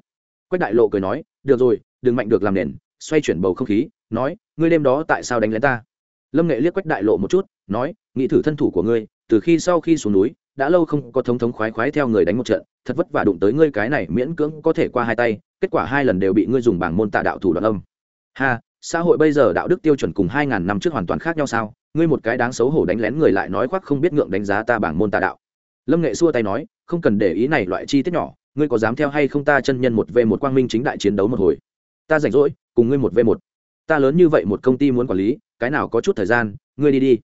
Quách đại lộ cười nói, được rồi, đừng mạnh được làm nền, xoay chuyển bầu không khí, nói, ngươi đêm đó tại sao đánh lén ta? Lâm nghệ liếc quách đại lộ một chút, nói, nghĩ thử thân thủ của ngươi, từ khi sau khi xuống núi, đã lâu không có thống thống khoái khoái theo người đánh một trận, thật vất vả đụng tới ngươi cái này miễn cưỡng có thể qua hai tay, kết quả hai lần đều bị ngươi dùng bảng môn tà đạo thủ đoạn âm. Ha, xã hội bây giờ đạo đức tiêu chuẩn cùng hai ngàn năm trước hoàn toàn khác nhau sao? Ngươi một cái đáng xấu hổ đánh lén người lại nói khoác không biết ngượng đánh giá ta bảng môn tà đạo. Lâm nghệ xua tay nói, không cần để ý này loại chi tiết nhỏ ngươi có dám theo hay không ta chân nhân một v một quang minh chính đại chiến đấu một hồi. Ta rảnh rỗi, cùng ngươi một v một. Ta lớn như vậy một công ty muốn quản lý, cái nào có chút thời gian, ngươi đi đi.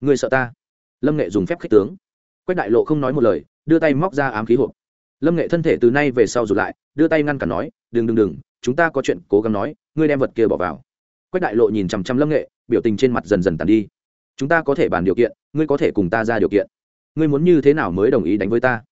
Ngươi sợ ta? Lâm nghệ dùng phép khích tướng. Quách đại lộ không nói một lời, đưa tay móc ra ám khí hộp. Lâm nghệ thân thể từ nay về sau rụt lại, đưa tay ngăn cản nói, đừng đừng đừng, chúng ta có chuyện cố gắng nói, ngươi đem vật kia bỏ vào. Quách đại lộ nhìn chằm chằm lâm nghệ, biểu tình trên mặt dần dần tàn đi. Chúng ta có thể bàn điều kiện, ngươi có thể cùng ta ra điều kiện. Ngươi muốn như thế nào mới đồng ý đánh với ta?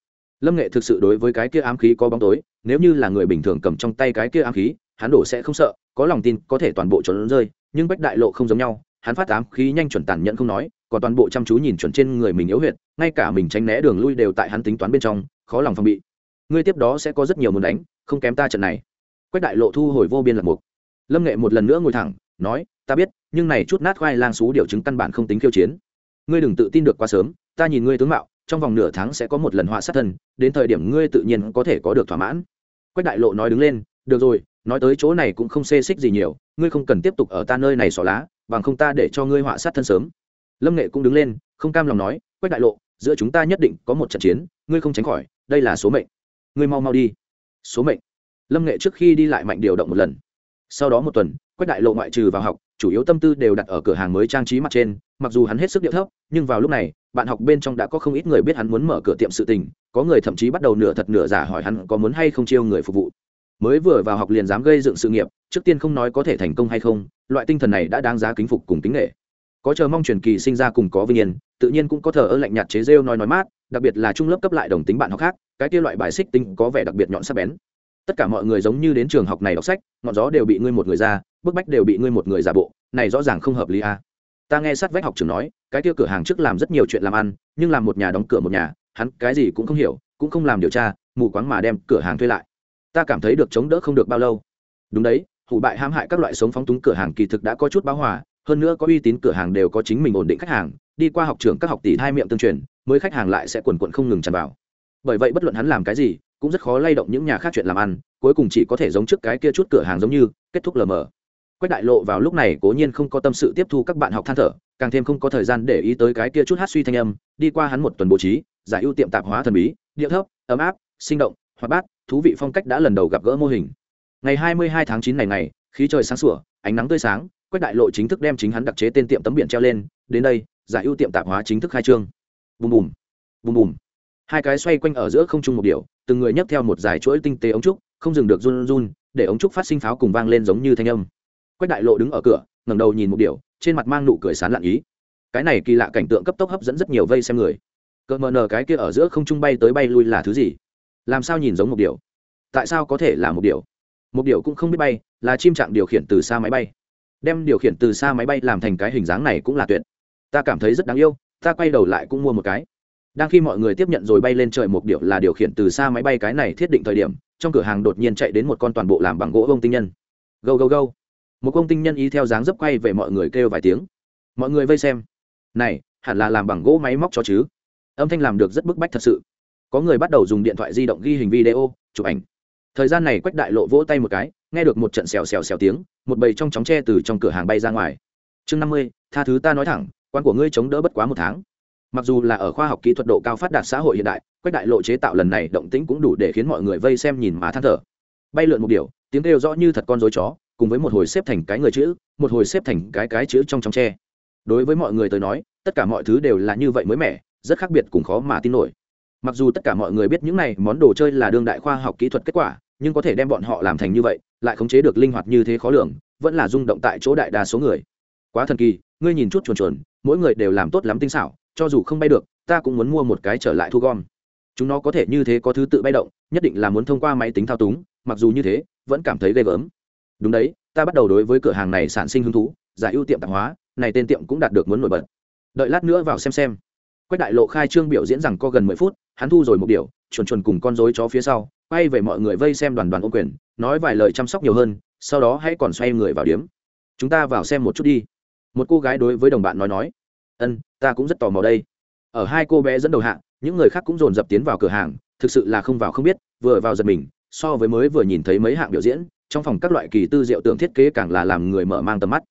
Lâm nghệ thực sự đối với cái kia ám khí có bóng tối, nếu như là người bình thường cầm trong tay cái kia ám khí, hắn đổ sẽ không sợ, có lòng tin có thể toàn bộ trốn rơi, nhưng bách đại lộ không giống nhau, hắn phát ám khí nhanh chuẩn tàn nhẫn không nói, còn toàn bộ chăm chú nhìn chuẩn trên người mình yếu huyệt, ngay cả mình tránh né đường lui đều tại hắn tính toán bên trong, khó lòng phòng bị. Ngươi tiếp đó sẽ có rất nhiều muốn đánh, không kém ta trận này. Quách đại lộ thu hồi vô biên lạc mục lâm nghệ một lần nữa ngồi thẳng, nói, ta biết, nhưng này chút nát khoai lang xú điều chứng căn bản không tính khiêu chiến. Ngươi đừng tự tin được quá sớm, ta nhìn ngươi tướng mạo trong vòng nửa tháng sẽ có một lần họa sát thân, đến thời điểm ngươi tự nhiên có thể có được thỏa mãn. Quách đại lộ nói đứng lên, được rồi, nói tới chỗ này cũng không xê xích gì nhiều, ngươi không cần tiếp tục ở ta nơi này xỏ lá, bằng không ta để cho ngươi họa sát thân sớm. Lâm nghệ cũng đứng lên, không cam lòng nói, quách đại lộ, giữa chúng ta nhất định có một trận chiến, ngươi không tránh khỏi, đây là số mệnh. Ngươi mau mau đi. Số mệnh? Lâm nghệ trước khi đi lại mạnh điều động một lần sau đó một tuần, quách đại lộ ngoại trừ vào học, chủ yếu tâm tư đều đặt ở cửa hàng mới trang trí mặt trên, mặc dù hắn hết sức điệu thấp, nhưng vào lúc này, bạn học bên trong đã có không ít người biết hắn muốn mở cửa tiệm sự tình, có người thậm chí bắt đầu nửa thật nửa giả hỏi hắn có muốn hay không chiêu người phục vụ. Mới vừa vào học liền dám gây dựng sự nghiệp, trước tiên không nói có thể thành công hay không, loại tinh thần này đã đáng giá kính phục cùng kính nghệ có chờ mong truyền kỳ sinh ra cùng có vinh yên, tự nhiên cũng có thờ ơ lạnh nhạt chế rêu nói nói mát, đặc biệt là trung lớp cấp lại đồng tính bạn học khác, cái kia loại bài xích tinh có vẻ đặc biệt nhọn sắc bén tất cả mọi người giống như đến trường học này đọc sách, ngọn gió đều bị ngươi một người ra, bức bách đều bị ngươi một người giả bộ, này rõ ràng không hợp lý a à. ta nghe sát vách học trường nói, cái kia cửa hàng trước làm rất nhiều chuyện làm ăn, nhưng làm một nhà đóng cửa một nhà, hắn cái gì cũng không hiểu, cũng không làm điều tra, mù quáng mà đem cửa hàng thuê lại. Ta cảm thấy được chống đỡ không được bao lâu. Đúng đấy, hủ bại hãm hại các loại sống phóng túng cửa hàng kỳ thực đã có chút báo hòa, hơn nữa có uy tín cửa hàng đều có chính mình ổn định khách hàng, đi qua học trường các học tỷ hai miệng tương truyền, mới khách hàng lại sẽ quần quận không ngừng tràn vào. Bởi vậy bất luận hắn làm cái gì cũng rất khó lay động những nhà khác chuyện làm ăn, cuối cùng chỉ có thể giống trước cái kia chút cửa hàng giống như, kết thúc lờ mờ. Quách đại lộ vào lúc này cố nhiên không có tâm sự tiếp thu các bạn học than thở, càng thêm không có thời gian để ý tới cái kia chút hát suy thanh âm, đi qua hắn một tuần bố trí, giải ưu tiệm tạp hóa thần bí điệu thấp, ấm áp, sinh động, hoạt bát, thú vị phong cách đã lần đầu gặp gỡ mô hình. Ngày 22 tháng 9 này ngày, khí trời sáng sủa, ánh nắng tươi sáng, quách đại lộ chính thức đem chính hắn đặc chế tên tiệm tấm biển treo lên, đến đây, giải ưu tiệm tạp hóa chính thức khai trương. Bùm bùm bùm bùm hai cái xoay quanh ở giữa không trung một điều, từng người nhấc theo một dài chuỗi tinh tế ống trúc, không dừng được run run, để ống trúc phát sinh pháo cùng vang lên giống như thanh âm. Quách đại lộ đứng ở cửa, ngẩng đầu nhìn một điều, trên mặt mang nụ cười sán lạn ý. Cái này kỳ lạ cảnh tượng cấp tốc hấp dẫn rất nhiều vây xem người. Cỡ mờ nờ cái kia ở giữa không trung bay tới bay lui là thứ gì? Làm sao nhìn giống một điều? Tại sao có thể là một điều? Một điều cũng không biết bay, là chim trạng điều khiển từ xa máy bay. Đem điều khiển từ xa máy bay làm thành cái hình dáng này cũng là tuyệt. Ta cảm thấy rất đáng yêu, ta quay đầu lại cũng mua một cái đang khi mọi người tiếp nhận rồi bay lên trời một điệu là điều khiển từ xa máy bay cái này thiết định thời điểm, trong cửa hàng đột nhiên chạy đến một con toàn bộ làm bằng gỗ ông tinh nhân. Go go go. Một công tinh nhân ý theo dáng dấp quay về mọi người kêu vài tiếng. Mọi người vây xem. Này, hẳn là làm bằng gỗ máy móc cho chứ. Âm thanh làm được rất bức bách thật sự. Có người bắt đầu dùng điện thoại di động ghi hình video, chụp ảnh. Thời gian này quách đại lộ vỗ tay một cái, nghe được một trận xèo xèo xèo tiếng, một bầy trong chóng tre từ trong cửa hàng bay ra ngoài. Chương năm mươi, tha thứ ta nói thẳng, quan của ngươi chống đỡ bất quá một tháng mặc dù là ở khoa học kỹ thuật độ cao phát đạt xã hội hiện đại, quách đại lộ chế tạo lần này động tĩnh cũng đủ để khiến mọi người vây xem nhìn má than thở. Bay lượn một điều, tiếng kêu rõ như thật con dối chó, cùng với một hồi xếp thành cái người chữ, một hồi xếp thành cái cái chữ trong trong tre. Đối với mọi người tới nói, tất cả mọi thứ đều là như vậy mới mẻ, rất khác biệt cùng khó mà tin nổi. Mặc dù tất cả mọi người biết những này món đồ chơi là đương đại khoa học kỹ thuật kết quả, nhưng có thể đem bọn họ làm thành như vậy, lại khống chế được linh hoạt như thế khó lường, vẫn là rung động tại chỗ đại đa số người. Quá thần kỳ, ngươi nhìn chút chuồn chuồn, mỗi người đều làm tốt lắm tinh xảo cho dù không bay được, ta cũng muốn mua một cái trở lại thu gom. Chúng nó có thể như thế có thứ tự bay động, nhất định là muốn thông qua máy tính thao túng, mặc dù như thế, vẫn cảm thấy ghê gớm. Đúng đấy, ta bắt đầu đối với cửa hàng này sản sinh hứng thú, giải ưu tiệm tạp hóa, này tên tiệm cũng đạt được muốn nổi bật. Đợi lát nữa vào xem xem. Quách đại lộ khai trương biểu diễn rằng có gần mười phút, hắn thu rồi một điều chuồn chuồn cùng con rối chó phía sau, quay về mọi người vây xem đoàn đoàn ô quyền, nói vài lời chăm sóc nhiều hơn, sau đó hãy còn xoay người vào điếm. Chúng ta vào xem một chút đi. Một cô gái đối với đồng bạn nói nói ân ta cũng rất tò mò đây. Ở hai cô bé dẫn đầu hạng, những người khác cũng dồn dập tiến vào cửa hàng thực sự là không vào không biết vừa vào giật mình so với mới vừa nhìn thấy mấy hạng biểu diễn trong phòng các loại kỳ tư diệu tượng thiết kế càng là làm người mở mang tầm mắt.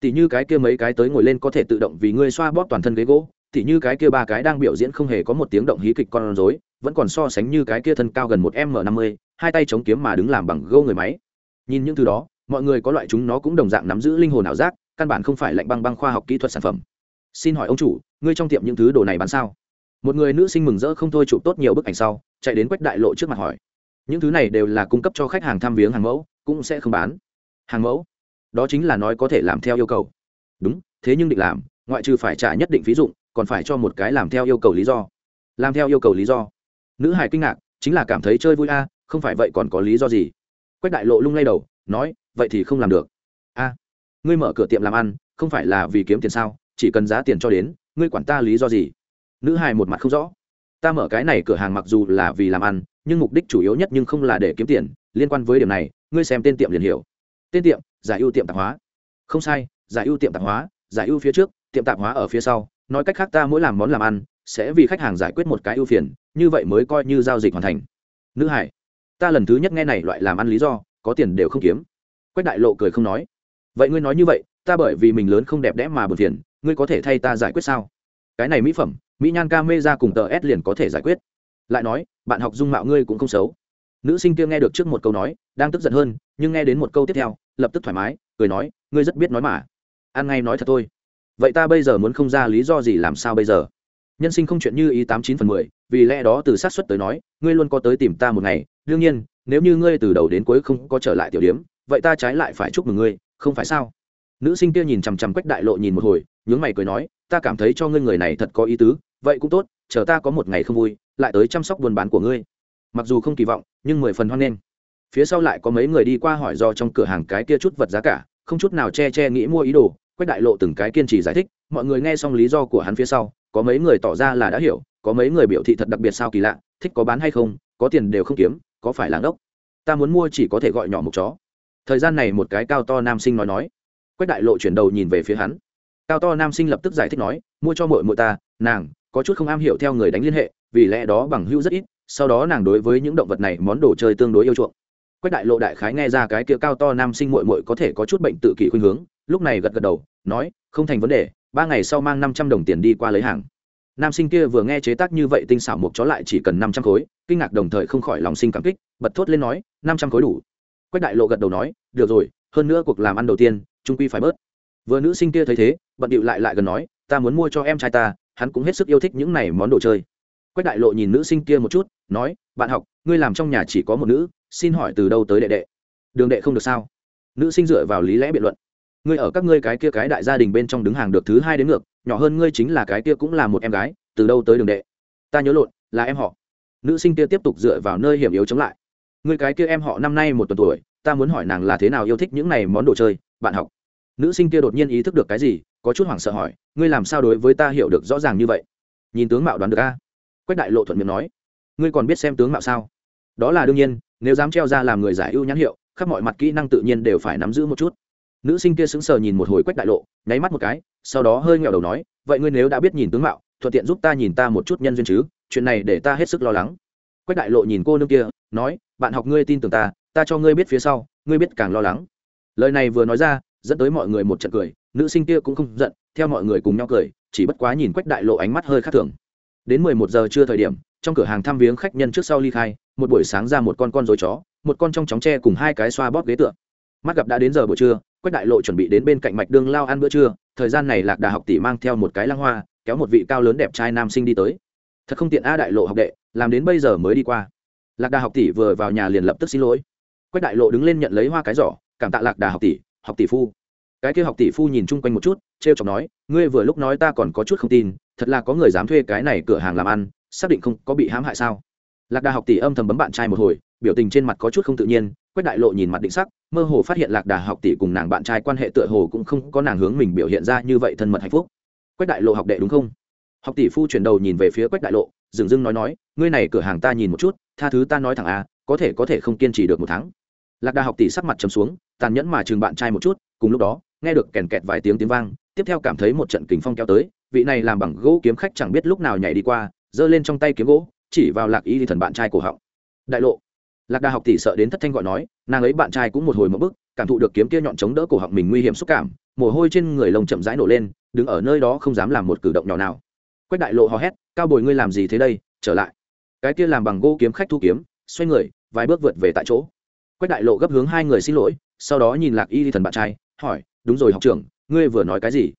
Tỷ như cái kia mấy cái tới ngồi lên có thể tự động vì ngươi xoa bóp toàn thân ghế gỗ tỷ như cái kia ba cái đang biểu diễn không hề có một tiếng động hí kịch con rối vẫn còn so sánh như cái kia thân cao gần một m năm mươi hai tay chống kiếm mà đứng làm bằng gô người máy. Nhìn những thứ đó mọi người có loại chúng nó cũng đồng dạng nắm giữ linh hồn ảo giác căn bản không phải lạnh băng băng khoa học kỹ thuật sản phẩm xin hỏi ông chủ, ngươi trong tiệm những thứ đồ này bán sao? Một người nữ sinh mừng rỡ không thôi chụp tốt nhiều bức ảnh sau, chạy đến quách đại lộ trước mặt hỏi. Những thứ này đều là cung cấp cho khách hàng tham viếng hàng mẫu, cũng sẽ không bán. Hàng mẫu? Đó chính là nói có thể làm theo yêu cầu. Đúng, thế nhưng định làm, ngoại trừ phải trả nhất định phí dụng, còn phải cho một cái làm theo yêu cầu lý do. Làm theo yêu cầu lý do. Nữ hải kinh ngạc, chính là cảm thấy chơi vui a, không phải vậy còn có lý do gì? Quách đại lộ lung lay đầu, nói, vậy thì không làm được. A, ngươi mở cửa tiệm làm ăn, không phải là vì kiếm tiền sao? Chỉ cần giá tiền cho đến, ngươi quản ta lý do gì? Nữ hải một mặt không rõ. Ta mở cái này cửa hàng mặc dù là vì làm ăn, nhưng mục đích chủ yếu nhất nhưng không là để kiếm tiền. Liên quan với điểm này, ngươi xem tên tiệm liền hiểu. Tên tiệm, giải ưu tiệm tạp hóa. Không sai, giải ưu tiệm tạp hóa, giải ưu phía trước, tiệm tạp hóa ở phía sau. Nói cách khác ta mỗi làm món làm ăn, sẽ vì khách hàng giải quyết một cái ưu phiền, như vậy mới coi như giao dịch hoàn thành. Nữ hải ta lần thứ nhất nghe này loại làm ăn lý do, có tiền đều không kiếm. Quách đại lộ cười không nói. Vậy ngươi nói như vậy, ta bởi vì mình lớn không đẹp đẽ mà buồn phiền ngươi có thể thay ta giải quyết sao? Cái này mỹ phẩm, mỹ nhan ca mê ra cùng tờ s liền có thể giải quyết. Lại nói, bạn học dung mạo ngươi cũng không xấu. Nữ sinh kia nghe được trước một câu nói, đang tức giận hơn, nhưng nghe đến một câu tiếp theo, lập tức thoải mái, cười nói, ngươi rất biết nói mà. Ăn ngay nói thật thôi. Vậy ta bây giờ muốn không ra lý do gì làm sao bây giờ? Nhân sinh không chuyện như ý tám chín phần mười, vì lẽ đó từ sát xuất tới nói, ngươi luôn có tới tìm ta một ngày. Đương nhiên, nếu như ngươi từ đầu đến cuối không có trở lại tiểu điếm vậy ta trái lại phải chúc mừng ngươi, không phải sao? Nữ sinh kia nhìn chằm chằm quách đại lộ nhìn một hồi nhướng mày cười nói, ta cảm thấy cho ngươi người này thật có ý tứ, vậy cũng tốt, chờ ta có một ngày không vui, lại tới chăm sóc buôn bán của ngươi. Mặc dù không kỳ vọng, nhưng mười phần hoan nghênh. Phía sau lại có mấy người đi qua hỏi do trong cửa hàng cái kia chút vật giá cả, không chút nào che che nghĩ mua ý đồ, quách đại lộ từng cái kiên trì giải thích, mọi người nghe xong lý do của hắn phía sau, có mấy người tỏ ra là đã hiểu, có mấy người biểu thị thật đặc biệt sao kỳ lạ, thích có bán hay không, có tiền đều không kiếm, có phải là ngốc? Ta muốn mua chỉ có thể gọi nhỏ một chó. Thời gian này một cái cao to nam sinh nói nói. Quách đại lộ chuyển đầu nhìn về phía hắn cao to nam sinh lập tức giải thích nói, mua cho mội mội ta, nàng có chút không am hiểu theo người đánh liên hệ, vì lẽ đó bằng hữu rất ít, sau đó nàng đối với những động vật này món đồ chơi tương đối yêu chuộng. Quách đại lộ đại khái nghe ra cái kia cao to nam sinh mội mội có thể có chút bệnh tự kỷ khuynh hướng, lúc này gật gật đầu, nói, không thành vấn đề, ba ngày sau mang năm trăm đồng tiền đi qua lấy hàng. Nam sinh kia vừa nghe chế tác như vậy tinh xảo một chó lại chỉ cần năm trăm khối, kinh ngạc đồng thời không khỏi lòng sinh cảm kích, bật thốt lên nói, năm trăm khối đủ. Quách đại lộ gật đầu nói, được rồi, hơn nữa cuộc làm ăn đầu tiên, trung quy phải bớt vừa nữ sinh kia thấy thế, bận điệu lại lại gần nói, ta muốn mua cho em trai ta, hắn cũng hết sức yêu thích những này món đồ chơi. Quách đại lộ nhìn nữ sinh kia một chút, nói, bạn học, ngươi làm trong nhà chỉ có một nữ, xin hỏi từ đâu tới đệ đệ? Đường đệ không được sao? Nữ sinh dựa vào lý lẽ biện luận, ngươi ở các ngươi cái kia cái đại gia đình bên trong đứng hàng được thứ hai đến ngược, nhỏ hơn ngươi chính là cái kia cũng là một em gái, từ đâu tới đường đệ? Ta nhớ lộn, là em họ. Nữ sinh kia tiếp tục dựa vào nơi hiểm yếu chống lại, ngươi cái kia em họ năm nay một tuần tuổi, ta muốn hỏi nàng là thế nào yêu thích những này món đồ chơi, bạn học nữ sinh kia đột nhiên ý thức được cái gì, có chút hoảng sợ hỏi, ngươi làm sao đối với ta hiểu được rõ ràng như vậy? Nhìn tướng mạo đoán được a. Quách đại lộ thuận miệng nói, ngươi còn biết xem tướng mạo sao? Đó là đương nhiên, nếu dám treo ra làm người giải ưu nhãn hiệu, khắp mọi mặt kỹ năng tự nhiên đều phải nắm giữ một chút. Nữ sinh kia sững sờ nhìn một hồi quách đại lộ, nháy mắt một cái, sau đó hơi nghẹo đầu nói, vậy ngươi nếu đã biết nhìn tướng mạo, thuận tiện giúp ta nhìn ta một chút nhân duyên chứ, chuyện này để ta hết sức lo lắng. Quách đại lộ nhìn cô nương kia, nói, bạn học ngươi tin tưởng ta ta cho ngươi biết phía sau, ngươi biết càng lo lắng. Lời này vừa nói ra dẫn tới mọi người một trận cười, nữ sinh kia cũng không giận, theo mọi người cùng nhau cười, chỉ bất quá nhìn quách đại lộ ánh mắt hơi khác thường. Đến mười một giờ trưa thời điểm, trong cửa hàng thăm viếng khách nhân trước sau ly khai, một buổi sáng ra một con con dối chó, một con trong chóng tre cùng hai cái xoa bóp ghế tựa. Mắt gặp đã đến giờ buổi trưa, quách đại lộ chuẩn bị đến bên cạnh mạch đường lao ăn bữa trưa, thời gian này lạc đà học tỷ mang theo một cái lăng hoa, kéo một vị cao lớn đẹp trai nam sinh đi tới. Thật không tiện a đại lộ học đệ, làm đến bây giờ mới đi qua. Lạc đà học tỷ vừa vào nhà liền lập tức xin lỗi. Quách đại lộ đứng lên nhận lấy hoa cái giỏ, cảm tạ lạc đà học tỷ học tỷ phu. Cái kia học tỷ phu nhìn chung quanh một chút t r e o chọc nói, ngươi vừa lúc nói ta còn có chút không tin, thật là có người dám thuê cái này cửa hàng làm ăn, xác định không có bị hãm hại sao? Lạc đà học tỷ âm thầm bấm bạn trai một hồi, biểu tình trên mặt có chút không tự nhiên quách đại lộ nhìn mặt định sắc, mơ hồ phát hiện lạc đà học tỷ cùng nàng bạn trai quan hệ tựa hồ cũng không có nàng hướng mình biểu hiện ra như vậy thân mật hạnh phúc. Quách đại lộ học đệ đúng không? Học tỷ phu chuyển đầu nhìn về phía quách đại lộ, dừng dưng nói nói, ngươi này cửa hàng ta nhìn một chút, tha thứ ta nói thẳng a có thể có thể không kiên trì được một tháng lạc đà học tỷ sắc mặt chấm xuống, tàn nhẫn mà chừng bạn trai một chút, cùng lúc đó, nghe được kèn kẹt vài tiếng tiếng vang, tiếp theo cảm thấy một trận kính phong kéo tới, vị này làm bằng gỗ kiếm khách chẳng biết lúc nào nhảy đi qua, giơ lên trong tay kiếm gỗ, chỉ vào lạc y thần bạn trai cổ họng. Đại lộ. Lạc đà học tỷ sợ đến thất thanh gọi nói, nàng ấy bạn trai cũng một hồi một bức, cảm thụ được kiếm kia nhọn chống đỡ cổ họng mình nguy hiểm xúc cảm, mồ hôi trên người lồng chậm rãi nổ lên, đứng ở nơi đó không dám làm một cử động nhỏ nào. Quách đại lộ hò hét, cao bồi ngươi làm gì thế đây, trở lại. Cái kia làm bằng gỗ kiếm khách thu kiếm, xoay người, vài bước vượt về tại chỗ quách đại lộ gấp hướng hai người xin lỗi, sau đó nhìn lạc y thần bạn trai, hỏi, đúng rồi, học trưởng, ngươi vừa nói cái gì?